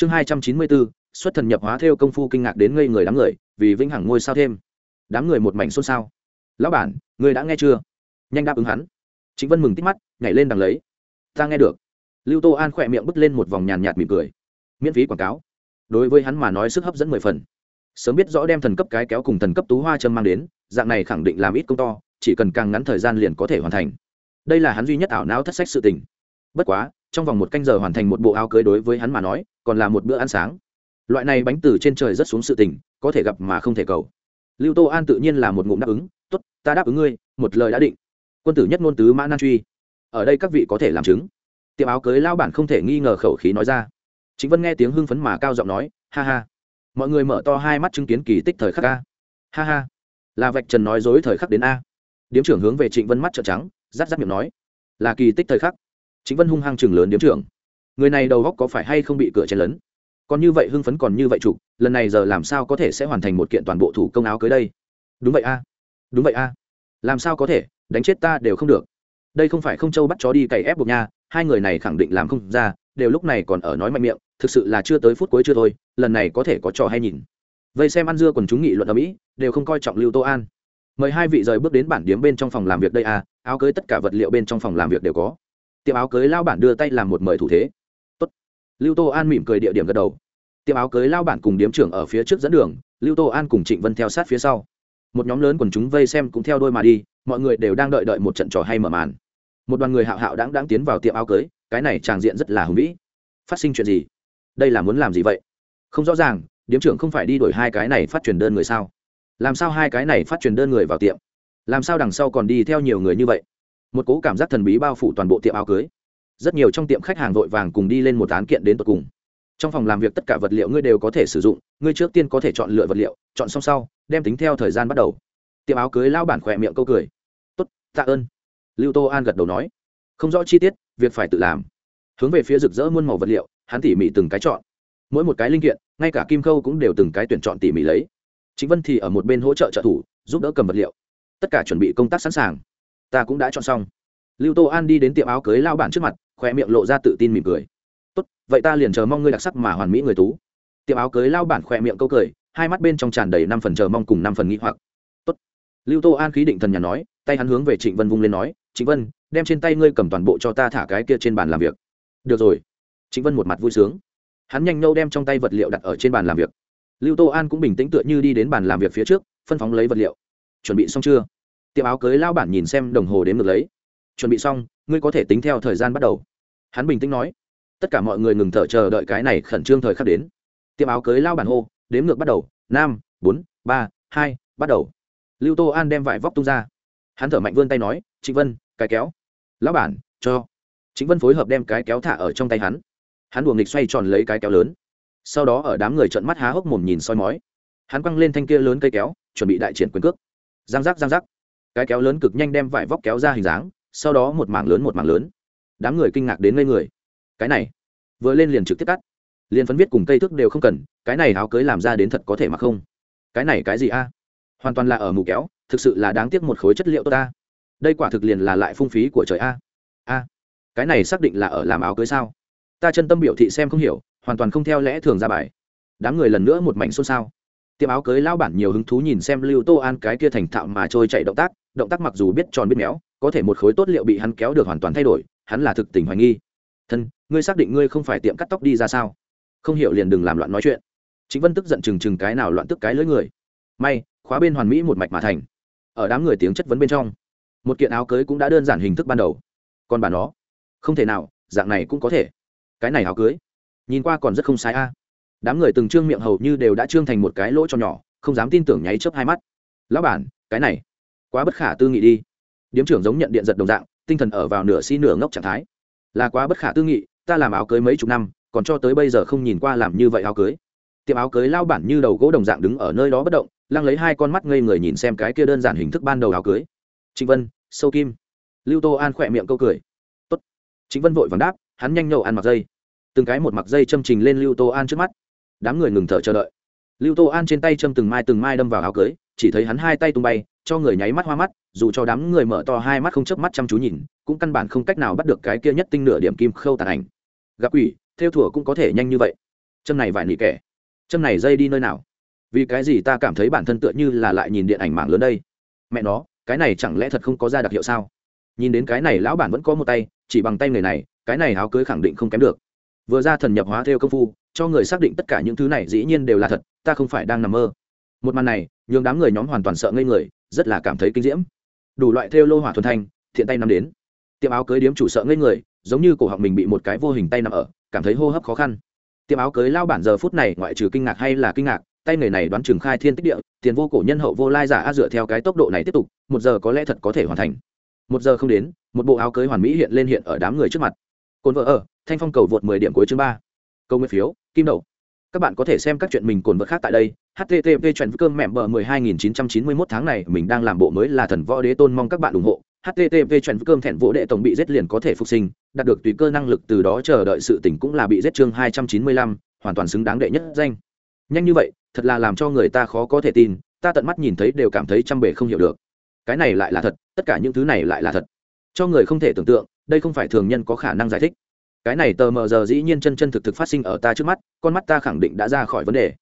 chương hai trăm chín mươi bốn, xuất thần nhập hóa theo công phu kinh ngạc đến ngây người đám người, vì vĩnh hằng ngôi sao thêm. Đám người một mảnh xôn xao. Lão bản, người đã nghe chưa? Nhanh đáp ứng hắn. Chính vân mừng tít mắt, nhảy lên đằng lấy. Ta nghe được. Lưu tô an khỏe miệng bứt lên một vòng nhàn nhạt mỉm cười. Miễn phí quảng cáo. Đối với hắn mà nói sức hấp dẫn mười phần. Sớm biết rõ đem thần cấp cái kéo cùng thần cấp tú hoa châm mang đến, dạng này khẳng định làm ít công to, chỉ cần càng ngắn thời gian liền có thể hoàn thành. Đây là hắn duy nhất ảo não thất sách sự tình. Bất quá trong vòng một canh giờ hoàn thành một bộ áo cưới đối với hắn mà nói, còn là một bữa ăn sáng. Loại này bánh từ trên trời rất xuống sự tình, có thể gặp mà không thể cầu. Lưu tô an tự nhiên là một ngụm đáp ứng t ố t ta đáp ứng ngươi, một lời đã định. Quân tử nhất ngôn tứ mã nan truy. Ở đây các vị có thể làm chứng. Tiệm áo cưới lao bản không thể nghi ngờ khẩu khí nói ra. Chính vân nghe tiếng hưng phấn mà cao giọng nói, ha ha. Mọi người mở to hai mắt chứng kiến kỳ tích thời khắc a. Ha ha. Là vạch trần nói dối thời khắc đến a. Điếm trưởng hướng về trịnh vân mắt trợn trắng, rát rát miệng nói, là kỳ tích thời khắc chính vân hung hăng chừng lớn điếm trưởng. Người này đầu góc có phải hay không bị cửa chen lấn còn như vậy hưng phấn còn như vậy chủ lần này giờ làm sao có thể sẽ hoàn thành một kiện toàn bộ thủ công áo cưới đây? Đúng vậy a. Đúng vậy a. Làm sao có thể, đánh chết ta đều không được. Đây không phải không châu bắt chó đi cày ép buộc nha, hai người này khẳng định làm không ra, đều lúc này còn ở nói mạnh miệng, thực sự là chưa tới phút cuối chưa thôi, lần này có thể có trò hay nhìn. Vây xem ăn dưa còn chúng nghị luận ở mỹ, đều không coi trọng lưu tô an. Mời hai vị rời bước đến bản điếm bên trong phòng làm việc đây a, áo cưới tất cả vật liệu bên trong phòng làm việc đều có tiệm áo cưới lao bản đưa tay làm một mời thủ thế. Tốt. lưu tô an mỉm cười địa điểm gật đầu. Tiệm áo cưới lao bản cùng điếm trưởng ở phía trước dẫn đường, lưu tô an cùng trịnh vân theo sát phía sau. Một nhóm lớn quần chúng vây xem cũng theo đôi mà đi, mọi người đều đang đợi đợi một trận trò hay mở màn. Một đoàn người hạo hạo đáng đáng tiến vào tiệm áo cưới, cái này tràng diện rất là hùng vĩ. Phát sinh chuyện gì? Đây là muốn làm gì vậy? Không rõ ràng, điếm trưởng không phải đi đổi hai cái này phát truyền đơn người sao? Làm sao hai cái này phát truyền đơn người vào tiệm? Làm sao đằng sau còn đi theo nhiều người như vậy? Một cố cảm giác thần bí bao phủ toàn bộ tiệm áo cưới. Rất nhiều trong tiệm khách hàng vội vàng cùng đi lên một án kiện đến tận cùng. Trong phòng làm việc tất cả vật liệu ngươi đều có thể sử dụng, ngươi trước tiên có thể chọn lựa vật liệu, chọn xong sau, đem tính theo thời gian bắt đầu. Tiệm áo cưới lao bản khỏe miệng câu cười. Tốt, tạ ơn. Lưu tô an gật đầu nói. Không rõ chi tiết, việc phải tự làm. Hướng về phía rực rỡ muôn màu vật liệu, hắn tỉ mỉ từng cái chọn. Mỗi một cái linh kiện, ngay cả kim khâu cũng đều từng cái tuyển chọn tỉ mỉ lấy. Chính vân thì ở một bên hỗ trợ trợ thủ, giúp đỡ cầm vật liệu. Tất cả chuẩn bị công tác sẵn sàng ta cũng đã chọn xong. Lưu tô an đi đến tiệm áo cưới lao bản trước mặt khoe miệng lộ ra tự tin mỉm cười. Tốt, vậy ta liền chờ mong ngươi đặc sắc mà hoàn mỹ người tú. Tiệm áo cưới lao bản khoe miệng câu cười, hai mắt bên trong tràn đầy năm phần chờ mong cùng năm phần nghĩ hoặc. Tốt. Lưu tô an khí định thần nhà nói, tay hắn hướng về trịnh vân vung lên nói, trịnh vân, đem trên tay ngươi cầm toàn bộ cho ta thả cái kia trên bàn làm việc. Được rồi. Trịnh vân một mặt vui sướng. Hắn nhanh nhâu đem trong tay vật liệu đặt ở trên bàn làm việc. Lưu tô an cũng bình tĩnh tựa như đi đến bàn làm việc phía trước, phân phóng lấy vật liệu. Chuẩn bị xong chưa? Tiệm áo cưới lao bản nhìn xem đồng hồ đến ngược lấy. Chuẩn bị xong, ngươi có thể tính theo thời gian bắt đầu. Hắn bình tĩnh nói. Tất cả mọi người ngừng thở chờ đợi cái này khẩn trương thời khắc đến. Tiệm áo cưới lao bản hô đếm ngược bắt đầu. Năm bốn, ba, hai, bắt đầu. Lưu tô an đem vải vóc tung ra. Hắn thở mạnh vươn tay nói, trịnh vân, cái kéo. Lão bản, cho. Chính vân phối hợp đem cái kéo thả ở trong tay hắn. Hắn đùa nghịch xoay tròn lấy cái kéo lớn. Sau đó ở đám người trợn mắt há hốc mồm nhìn soi mói. Hắn quăng lên thanh kia lớn cây kéo, chuẩn bị đại triển quyền cước. Giang giác giang giác cái kéo lớn cực nhanh đem vải vóc kéo ra hình dáng, sau đó một mảng lớn một mảng lớn. Đám người kinh ngạc đến ngây người. Cái này, vừa lên liền trực tiếp cắt. Liền phấn viết cùng cây thước đều không cần, cái này áo cưới làm ra đến thật có thể mà không. Cái này cái gì a? Hoàn toàn là ở mù kéo, thực sự là đáng tiếc một khối chất liệu tốt ta. Đây quả thực liền là lại phung phí của trời a. A, cái này xác định là ở làm áo cưới sao? Ta chân tâm biểu thị xem không hiểu, hoàn toàn không theo lẽ thường ra bài. Đám người lần nữa một mảnh xôn xao tiệm áo cưới lao bản nhiều hứng thú nhìn xem lưu tô an cái kia thành thạo mà trôi chạy động tác động tác mặc dù biết tròn biết méo, có thể một khối tốt liệu bị hắn kéo được hoàn toàn thay đổi, hắn là thực tình hoài nghi. Thân, ngươi xác định ngươi không phải tiệm cắt tóc đi ra sao? Không hiểu liền đừng làm loạn nói chuyện. Chính vân tức giận chừng chừng cái nào loạn tức cái lưỡi người. May, khóa bên hoàn mỹ một mạch mà thành. Ở đám người tiếng chất vấn bên trong, một kiện áo cưới cũng đã đơn giản hình thức ban đầu. Còn bản đó không thể nào, dạng này cũng có thể. Cái này áo cưới? Nhìn qua còn rất không sai a đám người từng trương miệng hầu như đều đã trương thành một cái lỗ cho nhỏ, không dám tin tưởng nháy chớp hai mắt. Lão bản, cái này, quá bất khả tư nghị đi. Điếm trưởng giống nhận điện giật đồng dạng, tinh thần ở vào nửa si nửa ngốc trạng thái. Là quá bất khả tư nghị, ta làm áo cưới mấy chục năm, còn cho tới bây giờ không nhìn qua làm như vậy áo cưới. Tiệm áo cưới lao bản như đầu gỗ đồng dạng đứng ở nơi đó bất động, lăng lấy hai con mắt ngây người nhìn xem cái kia đơn giản hình thức ban đầu áo cưới. Trịnh vân, sâu kim. Lưu tô an khỏe miệng câu cười. Tốt. trịnh vân vội vàng đáp, hắn nhanh nhậu ăn mặc dây. Từng cái một mặc dây châm trình lên lưu tô an trước mắt đám người ngừng thở chờ đợi. Lưu tô an trên tay châm từng mai từng mai đâm vào áo cưới, chỉ thấy hắn hai tay tung bay, cho người nháy mắt hoa mắt, dù cho đám người mở to hai mắt không chớp mắt chăm chú nhìn, cũng căn bản không cách nào bắt được cái kia nhất tinh nửa điểm kim khâu tàn ảnh. Gặp quỷ, theo thủa cũng có thể nhanh như vậy. Châm này vải nị kẻ. Châm này dây đi nơi nào? Vì cái gì ta cảm thấy bản thân tựa như là lại nhìn điện ảnh mạng lớn đây? Mẹ nó, cái này chẳng lẽ thật không có ra đặc hiệu sao? Nhìn đến cái này lão bản vẫn có một tay, chỉ bằng tay người này, cái này áo cưới khẳng định không kém được vừa ra thần nhập hóa theo công phu, cho người xác định tất cả những thứ này dĩ nhiên đều là thật, ta không phải đang nằm mơ. Một màn này, nhường đám người nhóm hoàn toàn sợ ngây người, rất là cảm thấy kinh diễm. Đủ loại theo lô hỏa thuần thanh, thiện tay nằm đến. Tiệm áo cưới điếm chủ sợ ngây người, giống như cổ họng mình bị một cái vô hình tay nằm ở, cảm thấy hô hấp khó khăn. Tiệm áo cưới lao bản giờ phút này ngoại trừ kinh ngạc hay là kinh ngạc, tay người này đoán trường khai thiên tích địa, tiền vô cổ nhân hậu vô lai giả a dựa theo cái tốc độ này tiếp tục, một giờ có lẽ thật có thể hoàn thành. Một giờ không đến, một bộ áo cưới hoàn mỹ hiện lên hiện ở đám người trước mặt cồn vợ ở, thanh phong cầu vượt mười điểm cuối chương ba. Câu nguyên phiếu, kim đậu các bạn có thể xem các chuyện mình cồn vợ khác tại đây http chuyện cơm mẹm bờ mười hai nghìn chín trăm chín mươi mốt tháng này, mình đang làm bộ mới là thần võ đế tôn mong các bạn ủng hộ. Http chuyện cơm thẹn vỗ đệ tổng bị giết liền có thể phục sinh, đạt được tùy cơ năng lực từ đó chờ đợi sự tỉnh cũng là bị giết chương hai trăm chín mươi lăm, hoàn toàn xứng đáng đệ nhất danh. Nhanh như vậy, thật là làm cho người ta khó có thể tin, ta tận mắt nhìn thấy đều cảm thấy trăm bể không hiểu được. Cái này lại là thật, tất cả những thứ này lại là thật. Cho người không thể tưởng tượng đây không phải thường nhân có khả năng giải thích. Cái này tờ mờ giờ dĩ nhiên chân chân thực thực phát sinh ở ta trước mắt, con mắt ta khẳng định đã ra khỏi vấn đề.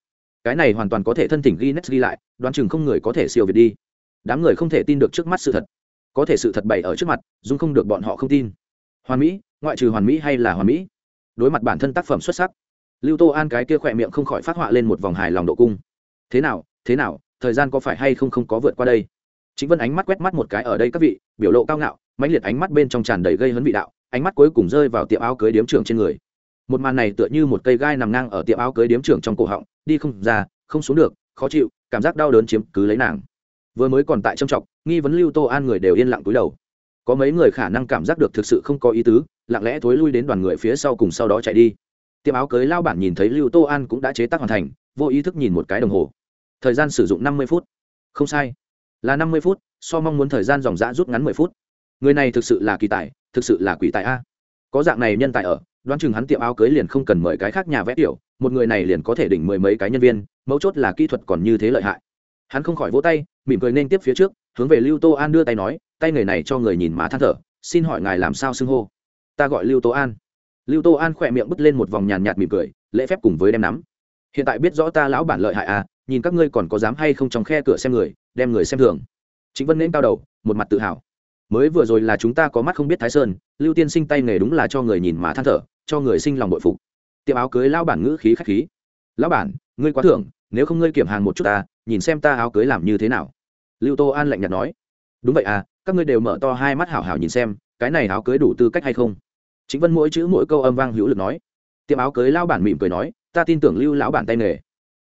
Cái này hoàn toàn có thể thân thỉnh ghi nét ghi lại, đoán chừng không người có thể siêu việt đi. Đám người không thể tin được trước mắt sự thật. Có thể sự thật bày ở trước mặt dung không được bọn họ không tin. Hoàn mỹ, ngoại trừ hoàn mỹ hay là hoàn mỹ? Đối mặt bản thân tác phẩm xuất sắc, lưu tô an cái kia khỏe miệng không khỏi phát họa lên một vòng hài lòng độ cung. Thế nào thế nào, thời gian có phải hay không không có vượt qua đây? Chính vân ánh mắt quét mắt một cái ở đây các vị, biểu lộ cao ngạo, mãnh liệt ánh mắt bên trong tràn đầy gây hấn vị đạo, ánh mắt cuối cùng rơi vào tiệm áo cưới điếm trưởng trên người. Một màn này tựa như một cây gai nằm ngang ở tiệm áo cưới điếm trưởng trong cổ họng, đi không ra, không xuống được, khó chịu, cảm giác đau đớn chiếm cứ lấy nàng. Vừa mới còn tại trầm trọng, nghi vấn lưu tô an người đều yên lặng cúi đầu. Có mấy người khả năng cảm giác được thực sự không có ý tứ, lặng lẽ thối lui đến đoàn người phía sau cùng sau đó chạy đi. Tiệm áo cưới lao bản nhìn thấy lưu tô an cũng đã chế tác hoàn thành, vô ý thức nhìn một cái đồng hồ. Thời gian sử dụng năm mươi phút. Không sai là năm mươi phút, so mong muốn thời gian dòng dã rút ngắn mười phút. Người này thực sự là kỳ tài, thực sự là quỷ tài a. Có dạng này nhân tài ở, đoán chừng hắn tiệm áo cưới liền không cần mời cái khác nhà vẽ tiểu, một người này liền có thể đỉnh mười mấy cái nhân viên, mấu chốt là kỹ thuật còn như thế lợi hại. Hắn không khỏi vỗ tay, mỉm cười nên tiếp phía trước, hướng về lưu tô an đưa tay nói, tay người này cho người nhìn má than thở, xin hỏi ngài làm sao xưng hô? Ta gọi lưu tô an. Lưu tô an khỏe miệng bứt lên một vòng nhàn nhạt mỉm cười, lễ phép cùng với đem nắm. Hiện tại biết rõ ta lão bản lợi hại à nhìn các ngươi còn có dám hay không trong khe cửa xem người đem người xem thường. Chính vân nên cao đầu, một mặt tự hào. Mới vừa rồi là chúng ta có mắt không biết thái sơn, lưu tiên sinh tay nghề đúng là cho người nhìn mà than thở, cho người sinh lòng bội phục. Tiệm áo cưới lao bản ngữ khí khách khí. Lão bản, ngươi quá thưởng, nếu không ngươi kiểm hàng một chút ta, nhìn xem ta áo cưới làm như thế nào. Lưu tô an lạnh nhạt nói. Đúng vậy à các ngươi đều mở to hai mắt hảo hảo nhìn xem, cái này áo cưới đủ tư cách hay không? Chính vân mỗi chữ mỗi câu âm vang hữu lực nói. Tiệm áo cưới lao bản mỉm cười nói, ta tin tưởng lưu lão bản tay nghề.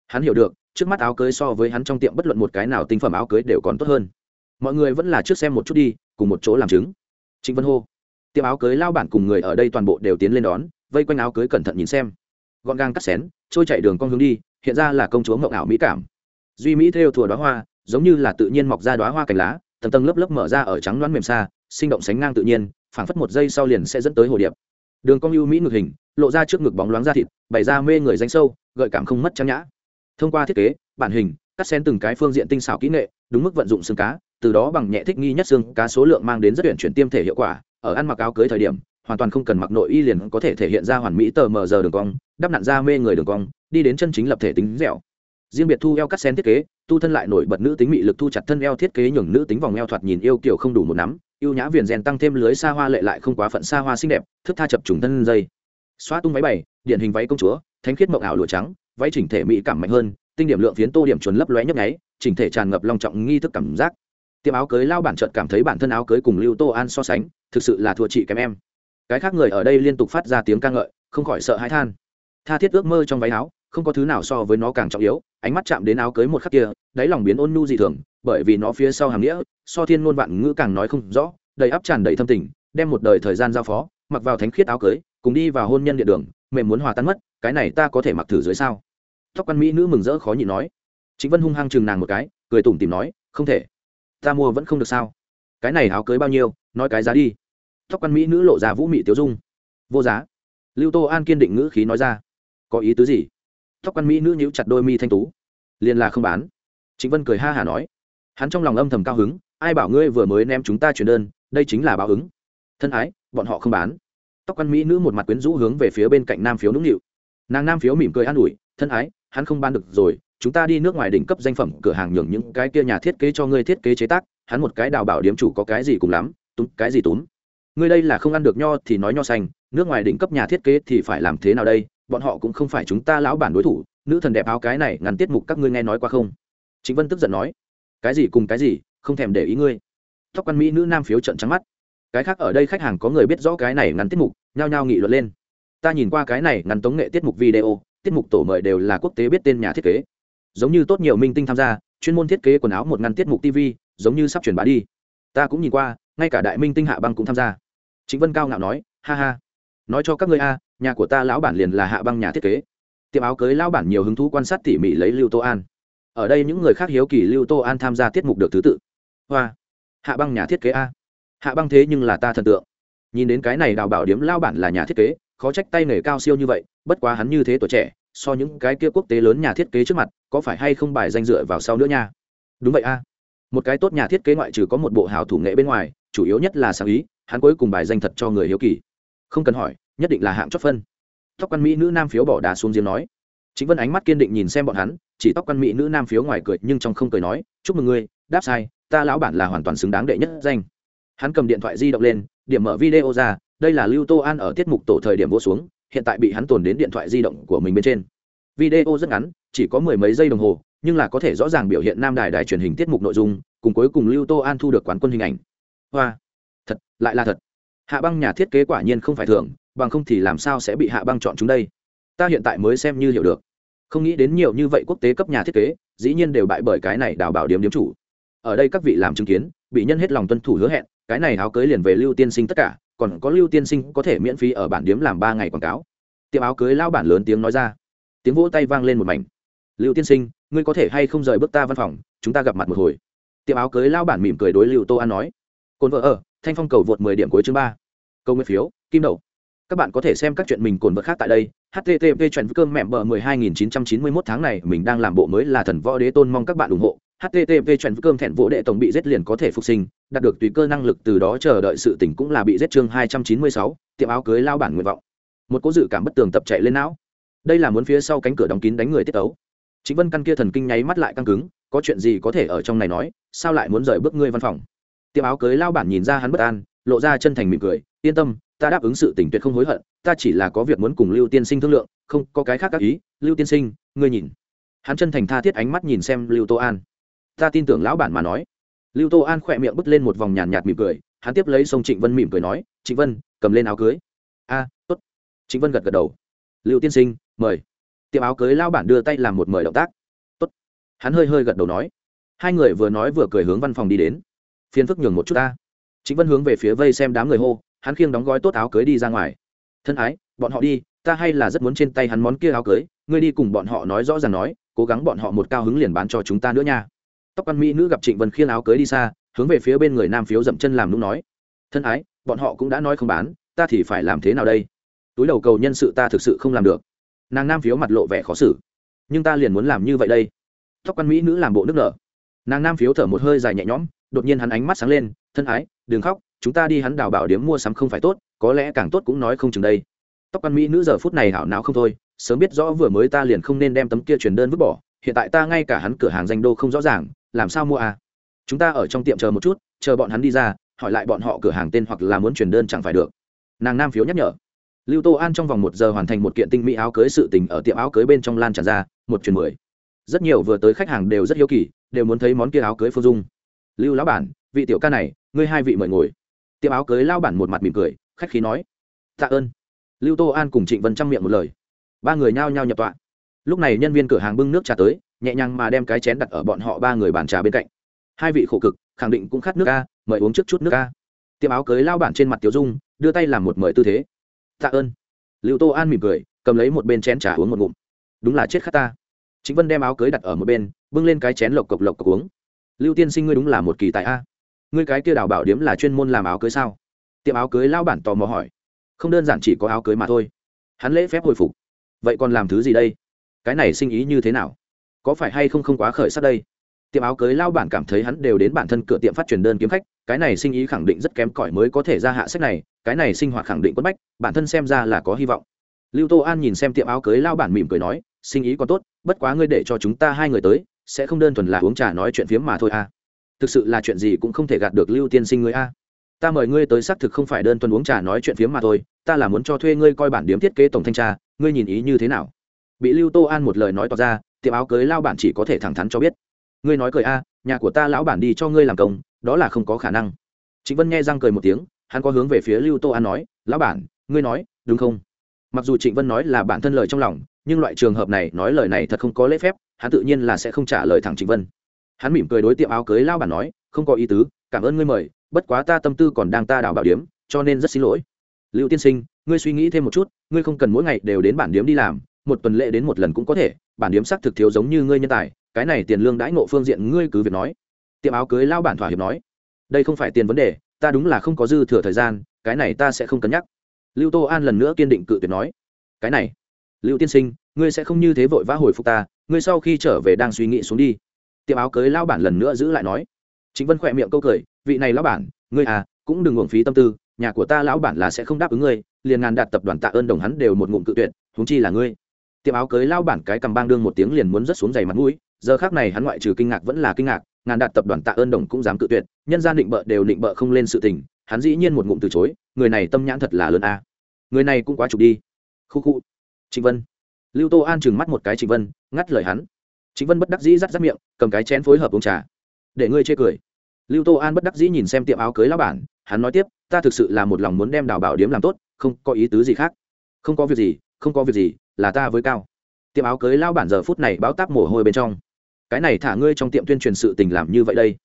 Hắn hiểu được trước mắt áo cưới so với hắn trong tiệm bất luận một cái nào tinh phẩm áo cưới đều còn tốt hơn. Mọi người vẫn là trước xem một chút đi, cùng một chỗ làm chứng. Trịnh vân hô, tiệm áo cưới lao bản cùng người ở đây toàn bộ đều tiến lên đón, vây quanh áo cưới cẩn thận nhìn xem. Gọn gàng cắt xén, trôi chạy đường con hướng đi, hiện ra là công chúa ngậu ảo mỹ cảm. Duy mỹ theo thùa đoá hoa, giống như là tự nhiên mọc ra đoá hoa cành lá, tầng tầng lớp lớp mở ra ở trắng đoán mềm xa, sinh động sánh ngang tự nhiên, phảng phất một giây sau liền sẽ dẫn tới hồ điệp. Đường cong ưu mỹ ngực hình, lộ ra trước ngực bóng loáng da thịt, bày ra mê người danh sâu, gợi cảm không mất trang nhã thông qua thiết kế, bản hình, cắt xén từng cái phương diện tinh xảo kỹ nghệ, đúng mức vận dụng xương cá, từ đó bằng nhẹ thích nghi nhất xương cá số lượng mang đến rất tuyển chuyển tiêm thể hiệu quả, ở ăn mặc áo cưới thời điểm, hoàn toàn không cần mặc nội y liền có thể thể hiện ra hoàn mỹ tờ mờ giờ đường cong, đắp nặn ra mê người đường cong, đi đến chân chính lập thể tính dẻo. Riêng biệt thu eo cắt xén thiết kế, tu thân lại nổi bật nữ tính mị lực thu chặt thân eo thiết kế nhường nữ tính vòng eo thoạt nhìn yêu kiểu không đủ một nắm yêu nhã viền rèn tăng thêm lưới xa hoa lệ lại không quá phận xa hoa xinh đẹp thức tha chập trùng thân dây. Xóa tung máy bày điện hình váy công chúa, thánh khiết mộng ảo lụa trắng váy chỉnh thể mỹ cảm mạnh hơn, tinh điểm lượng phiến tô điểm chuẩn lấp lóe nhấp nháy, chỉnh thể tràn ngập long trọng nghi thức cảm giác. Tiệm áo cưới lao bản trợt cảm thấy bản thân áo cưới cùng lưu tô an so sánh, thực sự là thua chị kém em. Cái khác người ở đây liên tục phát ra tiếng ca ngợi, không khỏi sợ hãi than. Tha thiết ước mơ trong váy áo, không có thứ nào so với nó càng trọng yếu, ánh mắt chạm đến áo cưới một khắc kia, đáy lòng biến ôn nhu dị thường, bởi vì nó phía sau hàm nghĩa, so thiên ngôn vạn ngữ càng nói không rõ, đầy áp tràn đầy thâm tình, đem một đời thời gian giao phó, mặc vào thánh khiết áo cưới, cùng đi vào hôn nhân địa đường mềm muốn hòa tan mất, cái này ta có thể mặc thử dưới sao? Tóc quan mỹ nữ mừng rỡ khó nhịn nói. Chính vân hung hăng chừng nàng một cái, cười tủm tìm nói, không thể, ta mua vẫn không được sao? Cái này áo cưới bao nhiêu, nói cái giá đi. Tóc quan mỹ nữ lộ ra vũ mị tiêu dung. Vô giá. Lưu tô an kiên định ngữ khí nói ra. Có ý tứ gì? Tóc quan mỹ nữ nhíu chặt đôi mi thanh tú. Liền là không bán. Chính vân cười ha hả nói. Hắn trong lòng âm thầm cao hứng, ai bảo ngươi vừa mới ném chúng ta chuyển đơn, đây chính là báo ứng. Thân ái, bọn họ không bán tóc quan mỹ nữ một mặt quyến rũ hướng về phía bên cạnh nam phiếu nũng nịu. Nàng nam phiếu mỉm cười an ủi, thân ái, hắn không ban được rồi, chúng ta đi nước ngoài đỉnh cấp danh phẩm cửa hàng nhường những cái kia nhà thiết kế cho ngươi thiết kế chế tác, hắn một cái đào bảo điếm chủ có cái gì cùng lắm, túm, cái gì túm. Ngươi đây là không ăn được nho thì nói nho xanh, nước ngoài đỉnh cấp nhà thiết kế thì phải làm thế nào đây? Bọn họ cũng không phải chúng ta lão bản đối thủ, nữ thần đẹp áo cái này ngắn tiết mục các ngươi nghe nói qua không? Chính vân tức giận nói, cái gì cùng cái gì, không thèm để ý ngươi. Tóc quan mỹ nữ nam phiếu trận trắng mắt cái khác ở đây khách hàng có người biết rõ cái này ngắn tiết mục, nhao nhao nghị luận lên. Ta nhìn qua cái này ngắn tống nghệ tiết mục video, tiết mục tổ mời đều là quốc tế biết tên nhà thiết kế. Giống như tốt nhiều minh tinh tham gia, chuyên môn thiết kế quần áo một ngăn tiết mục tv giống như sắp truyền bá đi. Ta cũng nhìn qua, ngay cả đại minh tinh hạ băng cũng tham gia. Chính vân cao ngạo nói, ha ha. Nói cho các ngươi a, nhà của ta lão bản liền là hạ băng nhà thiết kế. Tiệm áo cưới lão bản nhiều hứng thú quan sát tỉ mỉ lấy lưu tô an. Ở đây những người khác hiếu kỳ lưu tô an tham gia tiết mục được thứ tự. Hoa. Hạ băng nhà thiết kế a hạ băng thế nhưng là ta thần tượng. Nhìn đến cái này đào bảo điếm lao bản là nhà thiết kế, khó trách tay nghề cao siêu như vậy, bất quá hắn như thế tuổi trẻ, so những cái kia quốc tế lớn nhà thiết kế trước mặt, có phải hay không bài danh dựa vào sau nữa nha? Đúng vậy a. Một cái tốt nhà thiết kế ngoại trừ có một bộ hào thủ nghệ bên ngoài, chủ yếu nhất là sáng ý, hắn cuối cùng bài danh thật cho người hiếu kỳ. Không cần hỏi, nhất định là hạng chót phân. Tóc quan mỹ nữ nam phiếu bỏ đá xuống giếng nói. Chính vân ánh mắt kiên định nhìn xem bọn hắn, chỉ tóc quan mỹ nữ nam phiếu ngoài cười nhưng trong không cười nói, chúc mừng ngươi, đáp sai, ta lão bản là hoàn toàn xứng đáng đệ nhất danh hắn cầm điện thoại di động lên, điểm mở video ra, đây là lưu tô an ở tiết mục tổ thời điểm vô xuống, hiện tại bị hắn tồn đến điện thoại di động của mình bên trên. Video rất ngắn, chỉ có mười mấy giây đồng hồ, nhưng là có thể rõ ràng biểu hiện nam đài đài truyền hình tiết mục nội dung, cùng cuối cùng lưu tô an thu được quán quân hình ảnh. Hoa, thật, lại là thật. Hạ băng nhà thiết kế quả nhiên không phải thường, bằng không thì làm sao sẽ bị hạ băng chọn chúng đây? Ta hiện tại mới xem như hiểu được. Không nghĩ đến nhiều như vậy quốc tế cấp nhà thiết kế, dĩ nhiên đều bại bởi cái này đào bảo điểm điểm chủ. Ở đây các vị làm chứng kiến, bị nhân hết lòng tuân thủ hứa hẹn cái này áo cưới liền về lưu tiên sinh tất cả, còn có lưu tiên sinh có thể miễn phí ở bản điếm làm ba ngày quảng cáo. Tiệm áo cưới lao bản lớn tiếng nói ra. Tiếng vỗ tay vang lên một mảnh. Lưu tiên sinh, ngươi có thể hay không rời bước ta văn phòng, chúng ta gặp mặt một hồi. Tiệm áo cưới lao bản mỉm cười đối lưu tô an nói. Cồn vợ ở, thanh phong cầu vượt mười điểm cuối chương ba. Câu nguyên phiếu, kim đậu. Các bạn có thể xem các chuyện mình cồn vợ khác tại đây. Http chuyện cơm mẹm bờ mười hai nghìn chín trăm chín mươi mốt tháng này, mình đang làm bộ mới là thần võ đế tôn mong các bạn ủng hộ http chuyện cơm thẹn vỗ đệ tổng bị giết liền có thể phục sinh, đạt được tùy cơ năng lực từ đó chờ đợi sự tỉnh cũng là bị giết chương hai trăm chín mươi sáu, tiệm áo cưới lao bản nguyện vọng. Một cố dự cảm bất tường tập chạy lên não. Đây là muốn phía sau cánh cửa đóng kín đánh người tiết ấu chính vân căn kia thần kinh nháy mắt lại căng cứng, có chuyện gì có thể ở trong này nói, sao lại muốn rời bước ngươi văn phòng? Tiệm áo cưới lao bản nhìn ra hắn bất an, lộ ra chân thành mỉm cười, yên tâm, ta đáp ứng sự tỉnh tuyệt không hối hận, ta chỉ là có việc muốn cùng lưu tiên sinh thương lượng, không có cái khác các ý, lưu tiên sinh, ngươi nhìn. Hắn chân thành tha thiết ánh mắt nhìn xem lưu tô an ta tin tưởng lão bản mà nói. Lưu tô an khỏe miệng bứt lên một vòng nhàn nhạt mỉm cười, hắn tiếp lấy sông trịnh vân mỉm cười nói, trịnh vân, cầm lên áo cưới. A, tốt. Trịnh vân gật gật đầu. Lưu tiên sinh, mời. Tiệm áo cưới lao bản đưa tay làm một mời động tác. Tốt. Hắn hơi hơi gật đầu nói. Hai người vừa nói vừa cười hướng văn phòng đi đến. Phiên phức nhường một chút ta. Trịnh vân hướng về phía vây xem đám người hô, hắn khiêng đóng gói tốt áo cưới đi ra ngoài. Thân ái, bọn họ đi, ta hay là rất muốn trên tay hắn món kia áo cưới, ngươi đi cùng bọn họ nói rõ ràng nói, cố gắng bọn họ một cao hứng liền bán cho chúng ta nữa nha tóc quan mỹ nữ gặp trịnh vân khiên áo cưới đi xa, hướng về phía bên người nam phiếu dậm chân làm nung nói, thân ái, bọn họ cũng đã nói không bán, ta thì phải làm thế nào đây? Túi đầu cầu nhân sự ta thực sự không làm được. Nàng nam phiếu mặt lộ vẻ khó xử, nhưng ta liền muốn làm như vậy đây. Tóc quan mỹ nữ làm bộ nước nở. Nàng nam phiếu thở một hơi dài nhẹ nhõm, đột nhiên hắn ánh mắt sáng lên, thân ái, đừng khóc, chúng ta đi hắn đào bảo điếm mua sắm không phải tốt, có lẽ càng tốt cũng nói không chừng đây. Tóc quan mỹ nữ giờ phút này hảo não không thôi, sớm biết rõ vừa mới ta liền không nên đem tấm kia truyền đơn vứt bỏ, hiện tại ta ngay cả hắn cửa hàng danh đô không rõ ràng làm sao mua à? Chúng ta ở trong tiệm chờ một chút, chờ bọn hắn đi ra, hỏi lại bọn họ cửa hàng tên hoặc là muốn truyền đơn chẳng phải được. Nàng nam phiếu nhắc nhở. Lưu tô an trong vòng một giờ hoàn thành một kiện tinh mỹ áo cưới sự tình ở tiệm áo cưới bên trong lan tràn ra, một chuyển mười. Rất nhiều vừa tới khách hàng đều rất hiếu kỳ, đều muốn thấy món kia áo cưới phương dung. Lưu lão bản, vị tiểu ca này, ngươi hai vị mời ngồi. Tiệm áo cưới lao bản một mặt mỉm cười, khách khí nói. Tạ ơn. Lưu tô an cùng trịnh vân chăm miệng một lời. Ba người nhao nhao nhập tọa lúc này nhân viên cửa hàng bưng nước trà tới, nhẹ nhàng mà đem cái chén đặt ở bọn họ ba người bàn trà bên cạnh. Hai vị khổ cực, khẳng định cũng khát nước ca, mời uống trước chút nước ca. Tiệm áo cưới lao bản trên mặt tiểu dung, đưa tay làm một mời tư thế. Tạ ơn. Liệu tô an mỉm cười, cầm lấy một bên chén trà uống một ngụm. Đúng là chết khát ta. Chính vân đem áo cưới đặt ở một bên, bưng lên cái chén lộc cộc lộc cộc uống. Lưu tiên sinh ngươi đúng là một kỳ tài a. Ngươi cái kia đào bảo điếm là chuyên môn làm áo cưới sao? Tiệm áo cưới lao bản tò mò hỏi. Không đơn giản chỉ có áo cưới mà thôi. Hắn lễ phép hồi phục. Vậy còn làm thứ gì đây? Cái này sinh ý như thế nào? Có phải hay không không quá khởi sắc đây? Tiệm áo cưới lao bản cảm thấy hắn đều đến bản thân cửa tiệm phát truyền đơn kiếm khách, cái này sinh ý khẳng định rất kém cỏi mới có thể ra hạ sách này, cái này sinh hoạt khẳng định quất bách, bản thân xem ra là có hy vọng. Lưu tô an nhìn xem tiệm áo cưới lao bản mỉm cười nói, sinh ý còn tốt, bất quá ngươi để cho chúng ta hai người tới, sẽ không đơn thuần là uống trà nói chuyện phiếm mà thôi à. Thực sự là chuyện gì cũng không thể gạt được lưu tiên sinh ngươi a ta mời ngươi tới xác thực không phải đơn thuần uống trà nói chuyện phiếm mà thôi, ta là muốn cho thuê ngươi coi bản điếm thiết kế tổng thanh tra, ngươi nhìn ý như thế nào? Bị lưu tô an một lời nói tỏ ra, tiệm áo cưới lao bản chỉ có thể thẳng thắn cho biết. Ngươi nói cười a, nhà của ta lão bản đi cho ngươi làm công, đó là không có khả năng. Trịnh vân nghe răng cười một tiếng, hắn có hướng về phía lưu tô an nói, lão bản, ngươi nói, đúng không? Mặc dù trịnh vân nói là bản thân lời trong lòng, nhưng loại trường hợp này nói lời này thật không có lễ phép, hắn tự nhiên là sẽ không trả lời thẳng trịnh vân. Hắn mỉm cười đối tiệm áo cưới lao bản nói, không có ý tứ, cảm ơn ngươi mời, bất quá ta tâm tư còn đang ta đảo bảo điếm cho nên rất xin lỗi. Lưu tiên sinh, ngươi suy nghĩ thêm một chút, ngươi không cần mỗi ngày đều đến bản điếm đi làm một tuần lễ đến một lần cũng có thể, bản điếm sắc thực thiếu giống như ngươi nhân tài, cái này tiền lương đãi ngộ phương diện ngươi cứ việc nói. Tiệm áo cưới lao bản thỏa hiệp nói. Đây không phải tiền vấn đề, ta đúng là không có dư thừa thời gian, cái này ta sẽ không cân nhắc. Lưu tô an lần nữa kiên định cự tuyệt nói. Cái này, lưu tiên sinh, ngươi sẽ không như thế vội vã hồi phục ta, ngươi sau khi trở về đang suy nghĩ xuống đi. Tiệm áo cưới lao bản lần nữa giữ lại nói. Chính vân khỏe miệng câu cười, vị này lão bản, ngươi à cũng đừng uổng phí tâm tư, nhà của ta lão bản là sẽ không đáp ứng ngươi, liền ngàn đạt tập đoàn tạ ơn đồng hắn đều một ngụm cự tuyệt, huống chi là ngươi tiệm áo cưới lao bản cái cầm bang đương một tiếng liền muốn rất xuống giày mặt mũi, giờ khác này hắn ngoại trừ kinh ngạc vẫn là kinh ngạc, ngàn đạt tập đoàn tạ ơn đồng cũng dám cự tuyệt, nhân gia định bợ đều định bợ không lên sự tình, hắn dĩ nhiên một ngụm từ chối, người này tâm nhãn thật là lớn a. Người này cũng quá trục đi. Khu khu. Trịnh vân. Lưu tô an chừng mắt một cái trịnh vân, ngắt lời hắn. Trịnh vân bất đắc dĩ rắt rắt miệng, cầm cái chén phối hợp uống trà. Để ngươi chê cười. Lưu tô an bất đắc dĩ nhìn xem tiệm áo cưới lao bản, hắn nói tiếp, ta thực sự là một lòng muốn đem đào bảo điếm làm tốt, không có ý tứ gì khác. Không có việc gì, không có việc gì là ta với cao. Tiệm áo cưới lao bản giờ phút này báo táp mồ hôi bên trong. Cái này thả ngươi trong tiệm tuyên truyền sự tình làm như vậy đây.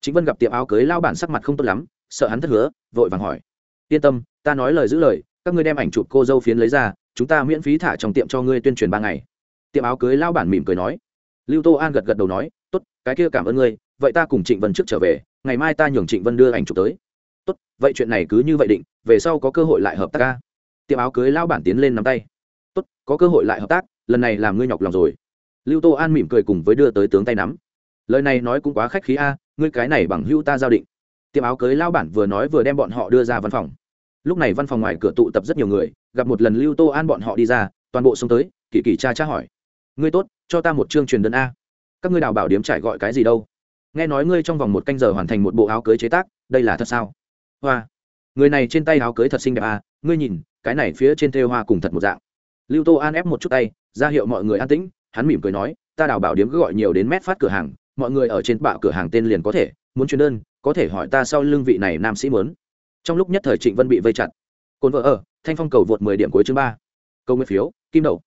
Chính vân gặp tiệm áo cưới lao bản sắc mặt không tốt lắm, sợ hắn thất hứa, vội vàng hỏi. Yên tâm, ta nói lời giữ lời, các ngươi đem ảnh chụp cô dâu phiến lấy ra, chúng ta miễn phí thả trong tiệm cho ngươi tuyên truyền ba ngày. Tiệm áo cưới lao bản mỉm cười nói. Lưu tô an gật gật đầu nói, tốt, cái kia cảm ơn ngươi, vậy ta cùng trịnh vân trước trở về, ngày mai ta nhường trịnh vân đưa ảnh chụp tới. Tốt, vậy chuyện này cứ như vậy định, về sau có cơ hội lại hợp tác ca. Tiệm áo cưới lao bản tiến lên nắm tay tốt, có cơ hội lại hợp tác, lần này làm ngươi nhọc lòng rồi. Lưu tô an mỉm cười cùng với đưa tới tướng tay nắm. Lời này nói cũng quá khách khí a, ngươi cái này bằng hưu ta giao định. Tiệm áo cưới lao bản vừa nói vừa đem bọn họ đưa ra văn phòng. Lúc này văn phòng ngoài cửa tụ tập rất nhiều người, gặp một lần lưu tô an bọn họ đi ra, toàn bộ xông tới, kỳ kỳ cha cha hỏi. Ngươi tốt, cho ta một chương truyền đơn a. Các ngươi đào bảo điếm trải gọi cái gì đâu? Nghe nói ngươi trong vòng một canh giờ hoàn thành một bộ áo cưới chế tác, đây là thật sao? Hoa, người này trên tay áo cưới thật xinh đẹp à ngươi nhìn, cái này phía trên thêu hoa cùng thật một dạng lưu tô an ép một chút tay, ra hiệu mọi người an tĩnh, hắn mỉm cười nói, ta đào bảo điếm cứ gọi nhiều đến mét phát cửa hàng, mọi người ở trên bạo cửa hàng tên liền có thể, muốn truyền đơn, có thể hỏi ta sau lưng vị này nam sĩ muốn. Trong lúc nhất thời trịnh vân bị vây chặt. Cồn vợ ở, thanh phong cầu vượt mười điểm cuối chương ba. Câu nguyên phiếu, kim Đậu.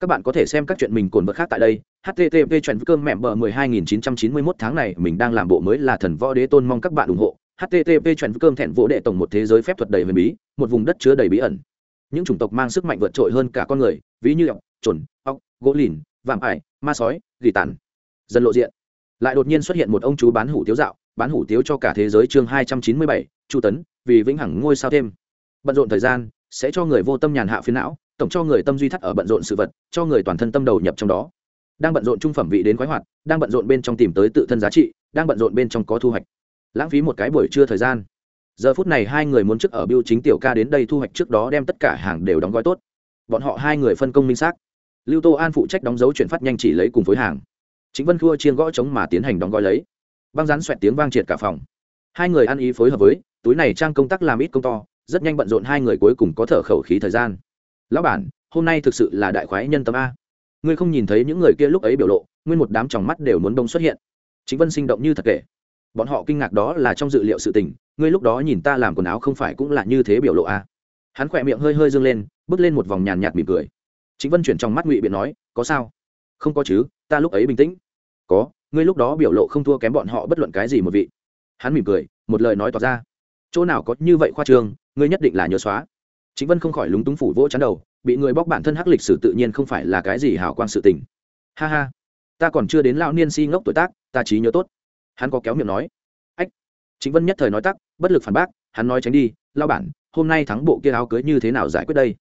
các bạn có thể xem các chuyện mình cồn vật khác tại đây, http chuyện cơm mẹm bờ mười hai nghìn chín trăm chín mươi mốt tháng này mình đang làm bộ mới là thần võ đế tôn mong các bạn ủng hộ, http chuyện cơm thẹn vỗ đệ tổng một thế giới phép thuật đầy huyền bí, một vùng đất chứa đầy bí ẩn những chủng tộc mang sức mạnh vượt trội hơn cả con người, ví như ọc trồn ọc gỗ lìn, vạm ải, ma sói, gỉ tàn. Dần lộ diện. Lại đột nhiên xuất hiện một ông chú bán hủ tiếu dạo, bán hủ tiếu cho cả thế giới chương hai trăm chín mươi bảy, chu tấn, vì vĩnh hằng ngôi sao thêm. Bận rộn thời gian, sẽ cho người vô tâm nhàn hạ phiến não, tổng cho người tâm duy thắt ở bận rộn sự vật, cho người toàn thân tâm đầu nhập trong đó. Đang bận rộn trung phẩm vị đến khoái hoạt, đang bận rộn bên trong tìm tới tự thân giá trị, đang bận rộn bên trong có thu hoạch. Lãng phí một cái buổi trưa thời gian giờ phút này hai người muốn trước ở biêu chính tiểu ca đến đây thu hoạch trước đó đem tất cả hàng đều đóng gói tốt. Bọn họ hai người phân công minh xác. Lưu tô an phụ trách đóng dấu chuyển phát nhanh chỉ lấy cùng phối hàng. Chính vân khua chiên gõ chống mà tiến hành đóng gói lấy. Băng rán xoẹt tiếng vang triệt cả phòng. Hai người ăn ý phối hợp với, túi này trang công tác làm ít công to, rất nhanh bận rộn hai người cuối cùng có thở khẩu khí thời gian. Lão bản, hôm nay thực sự là đại khoái nhân tâm a. Ngươi không nhìn thấy những người kia lúc ấy biểu lộ, nguyên một đám tròng mắt đều muốn đông xuất hiện. Chính vân sinh động như thật kể bọn họ kinh ngạc đó là trong dự liệu sự tình, ngươi lúc đó nhìn ta làm quần áo không phải cũng là như thế biểu lộ a hắn khỏe miệng hơi hơi dâng lên, bước lên một vòng nhàn nhạt mỉm cười. Chính vân chuyển trong mắt ngụy biện nói, có sao? Không có chứ, ta lúc ấy bình tĩnh. Có, ngươi lúc đó biểu lộ không thua kém bọn họ bất luận cái gì một vị. Hắn mỉm cười, một lời nói tỏ ra. Chỗ nào có như vậy khoa trương, ngươi nhất định là nhớ xóa. Chính vân không khỏi lúng túng phủ vỗ chắn đầu, bị người bóc bản thân hắc lịch sử tự nhiên không phải là cái gì hào quang sự tình. Ha ha, ta còn chưa đến lão niên si ngốc tuổi tác, ta trí nhớ tốt hắn có kéo miệng nói. Ách. Chính vân nhất thời nói tắc, bất lực phản bác, hắn nói tránh đi, lao bản, hôm nay thắng bộ kia áo cưới như thế nào giải quyết đây?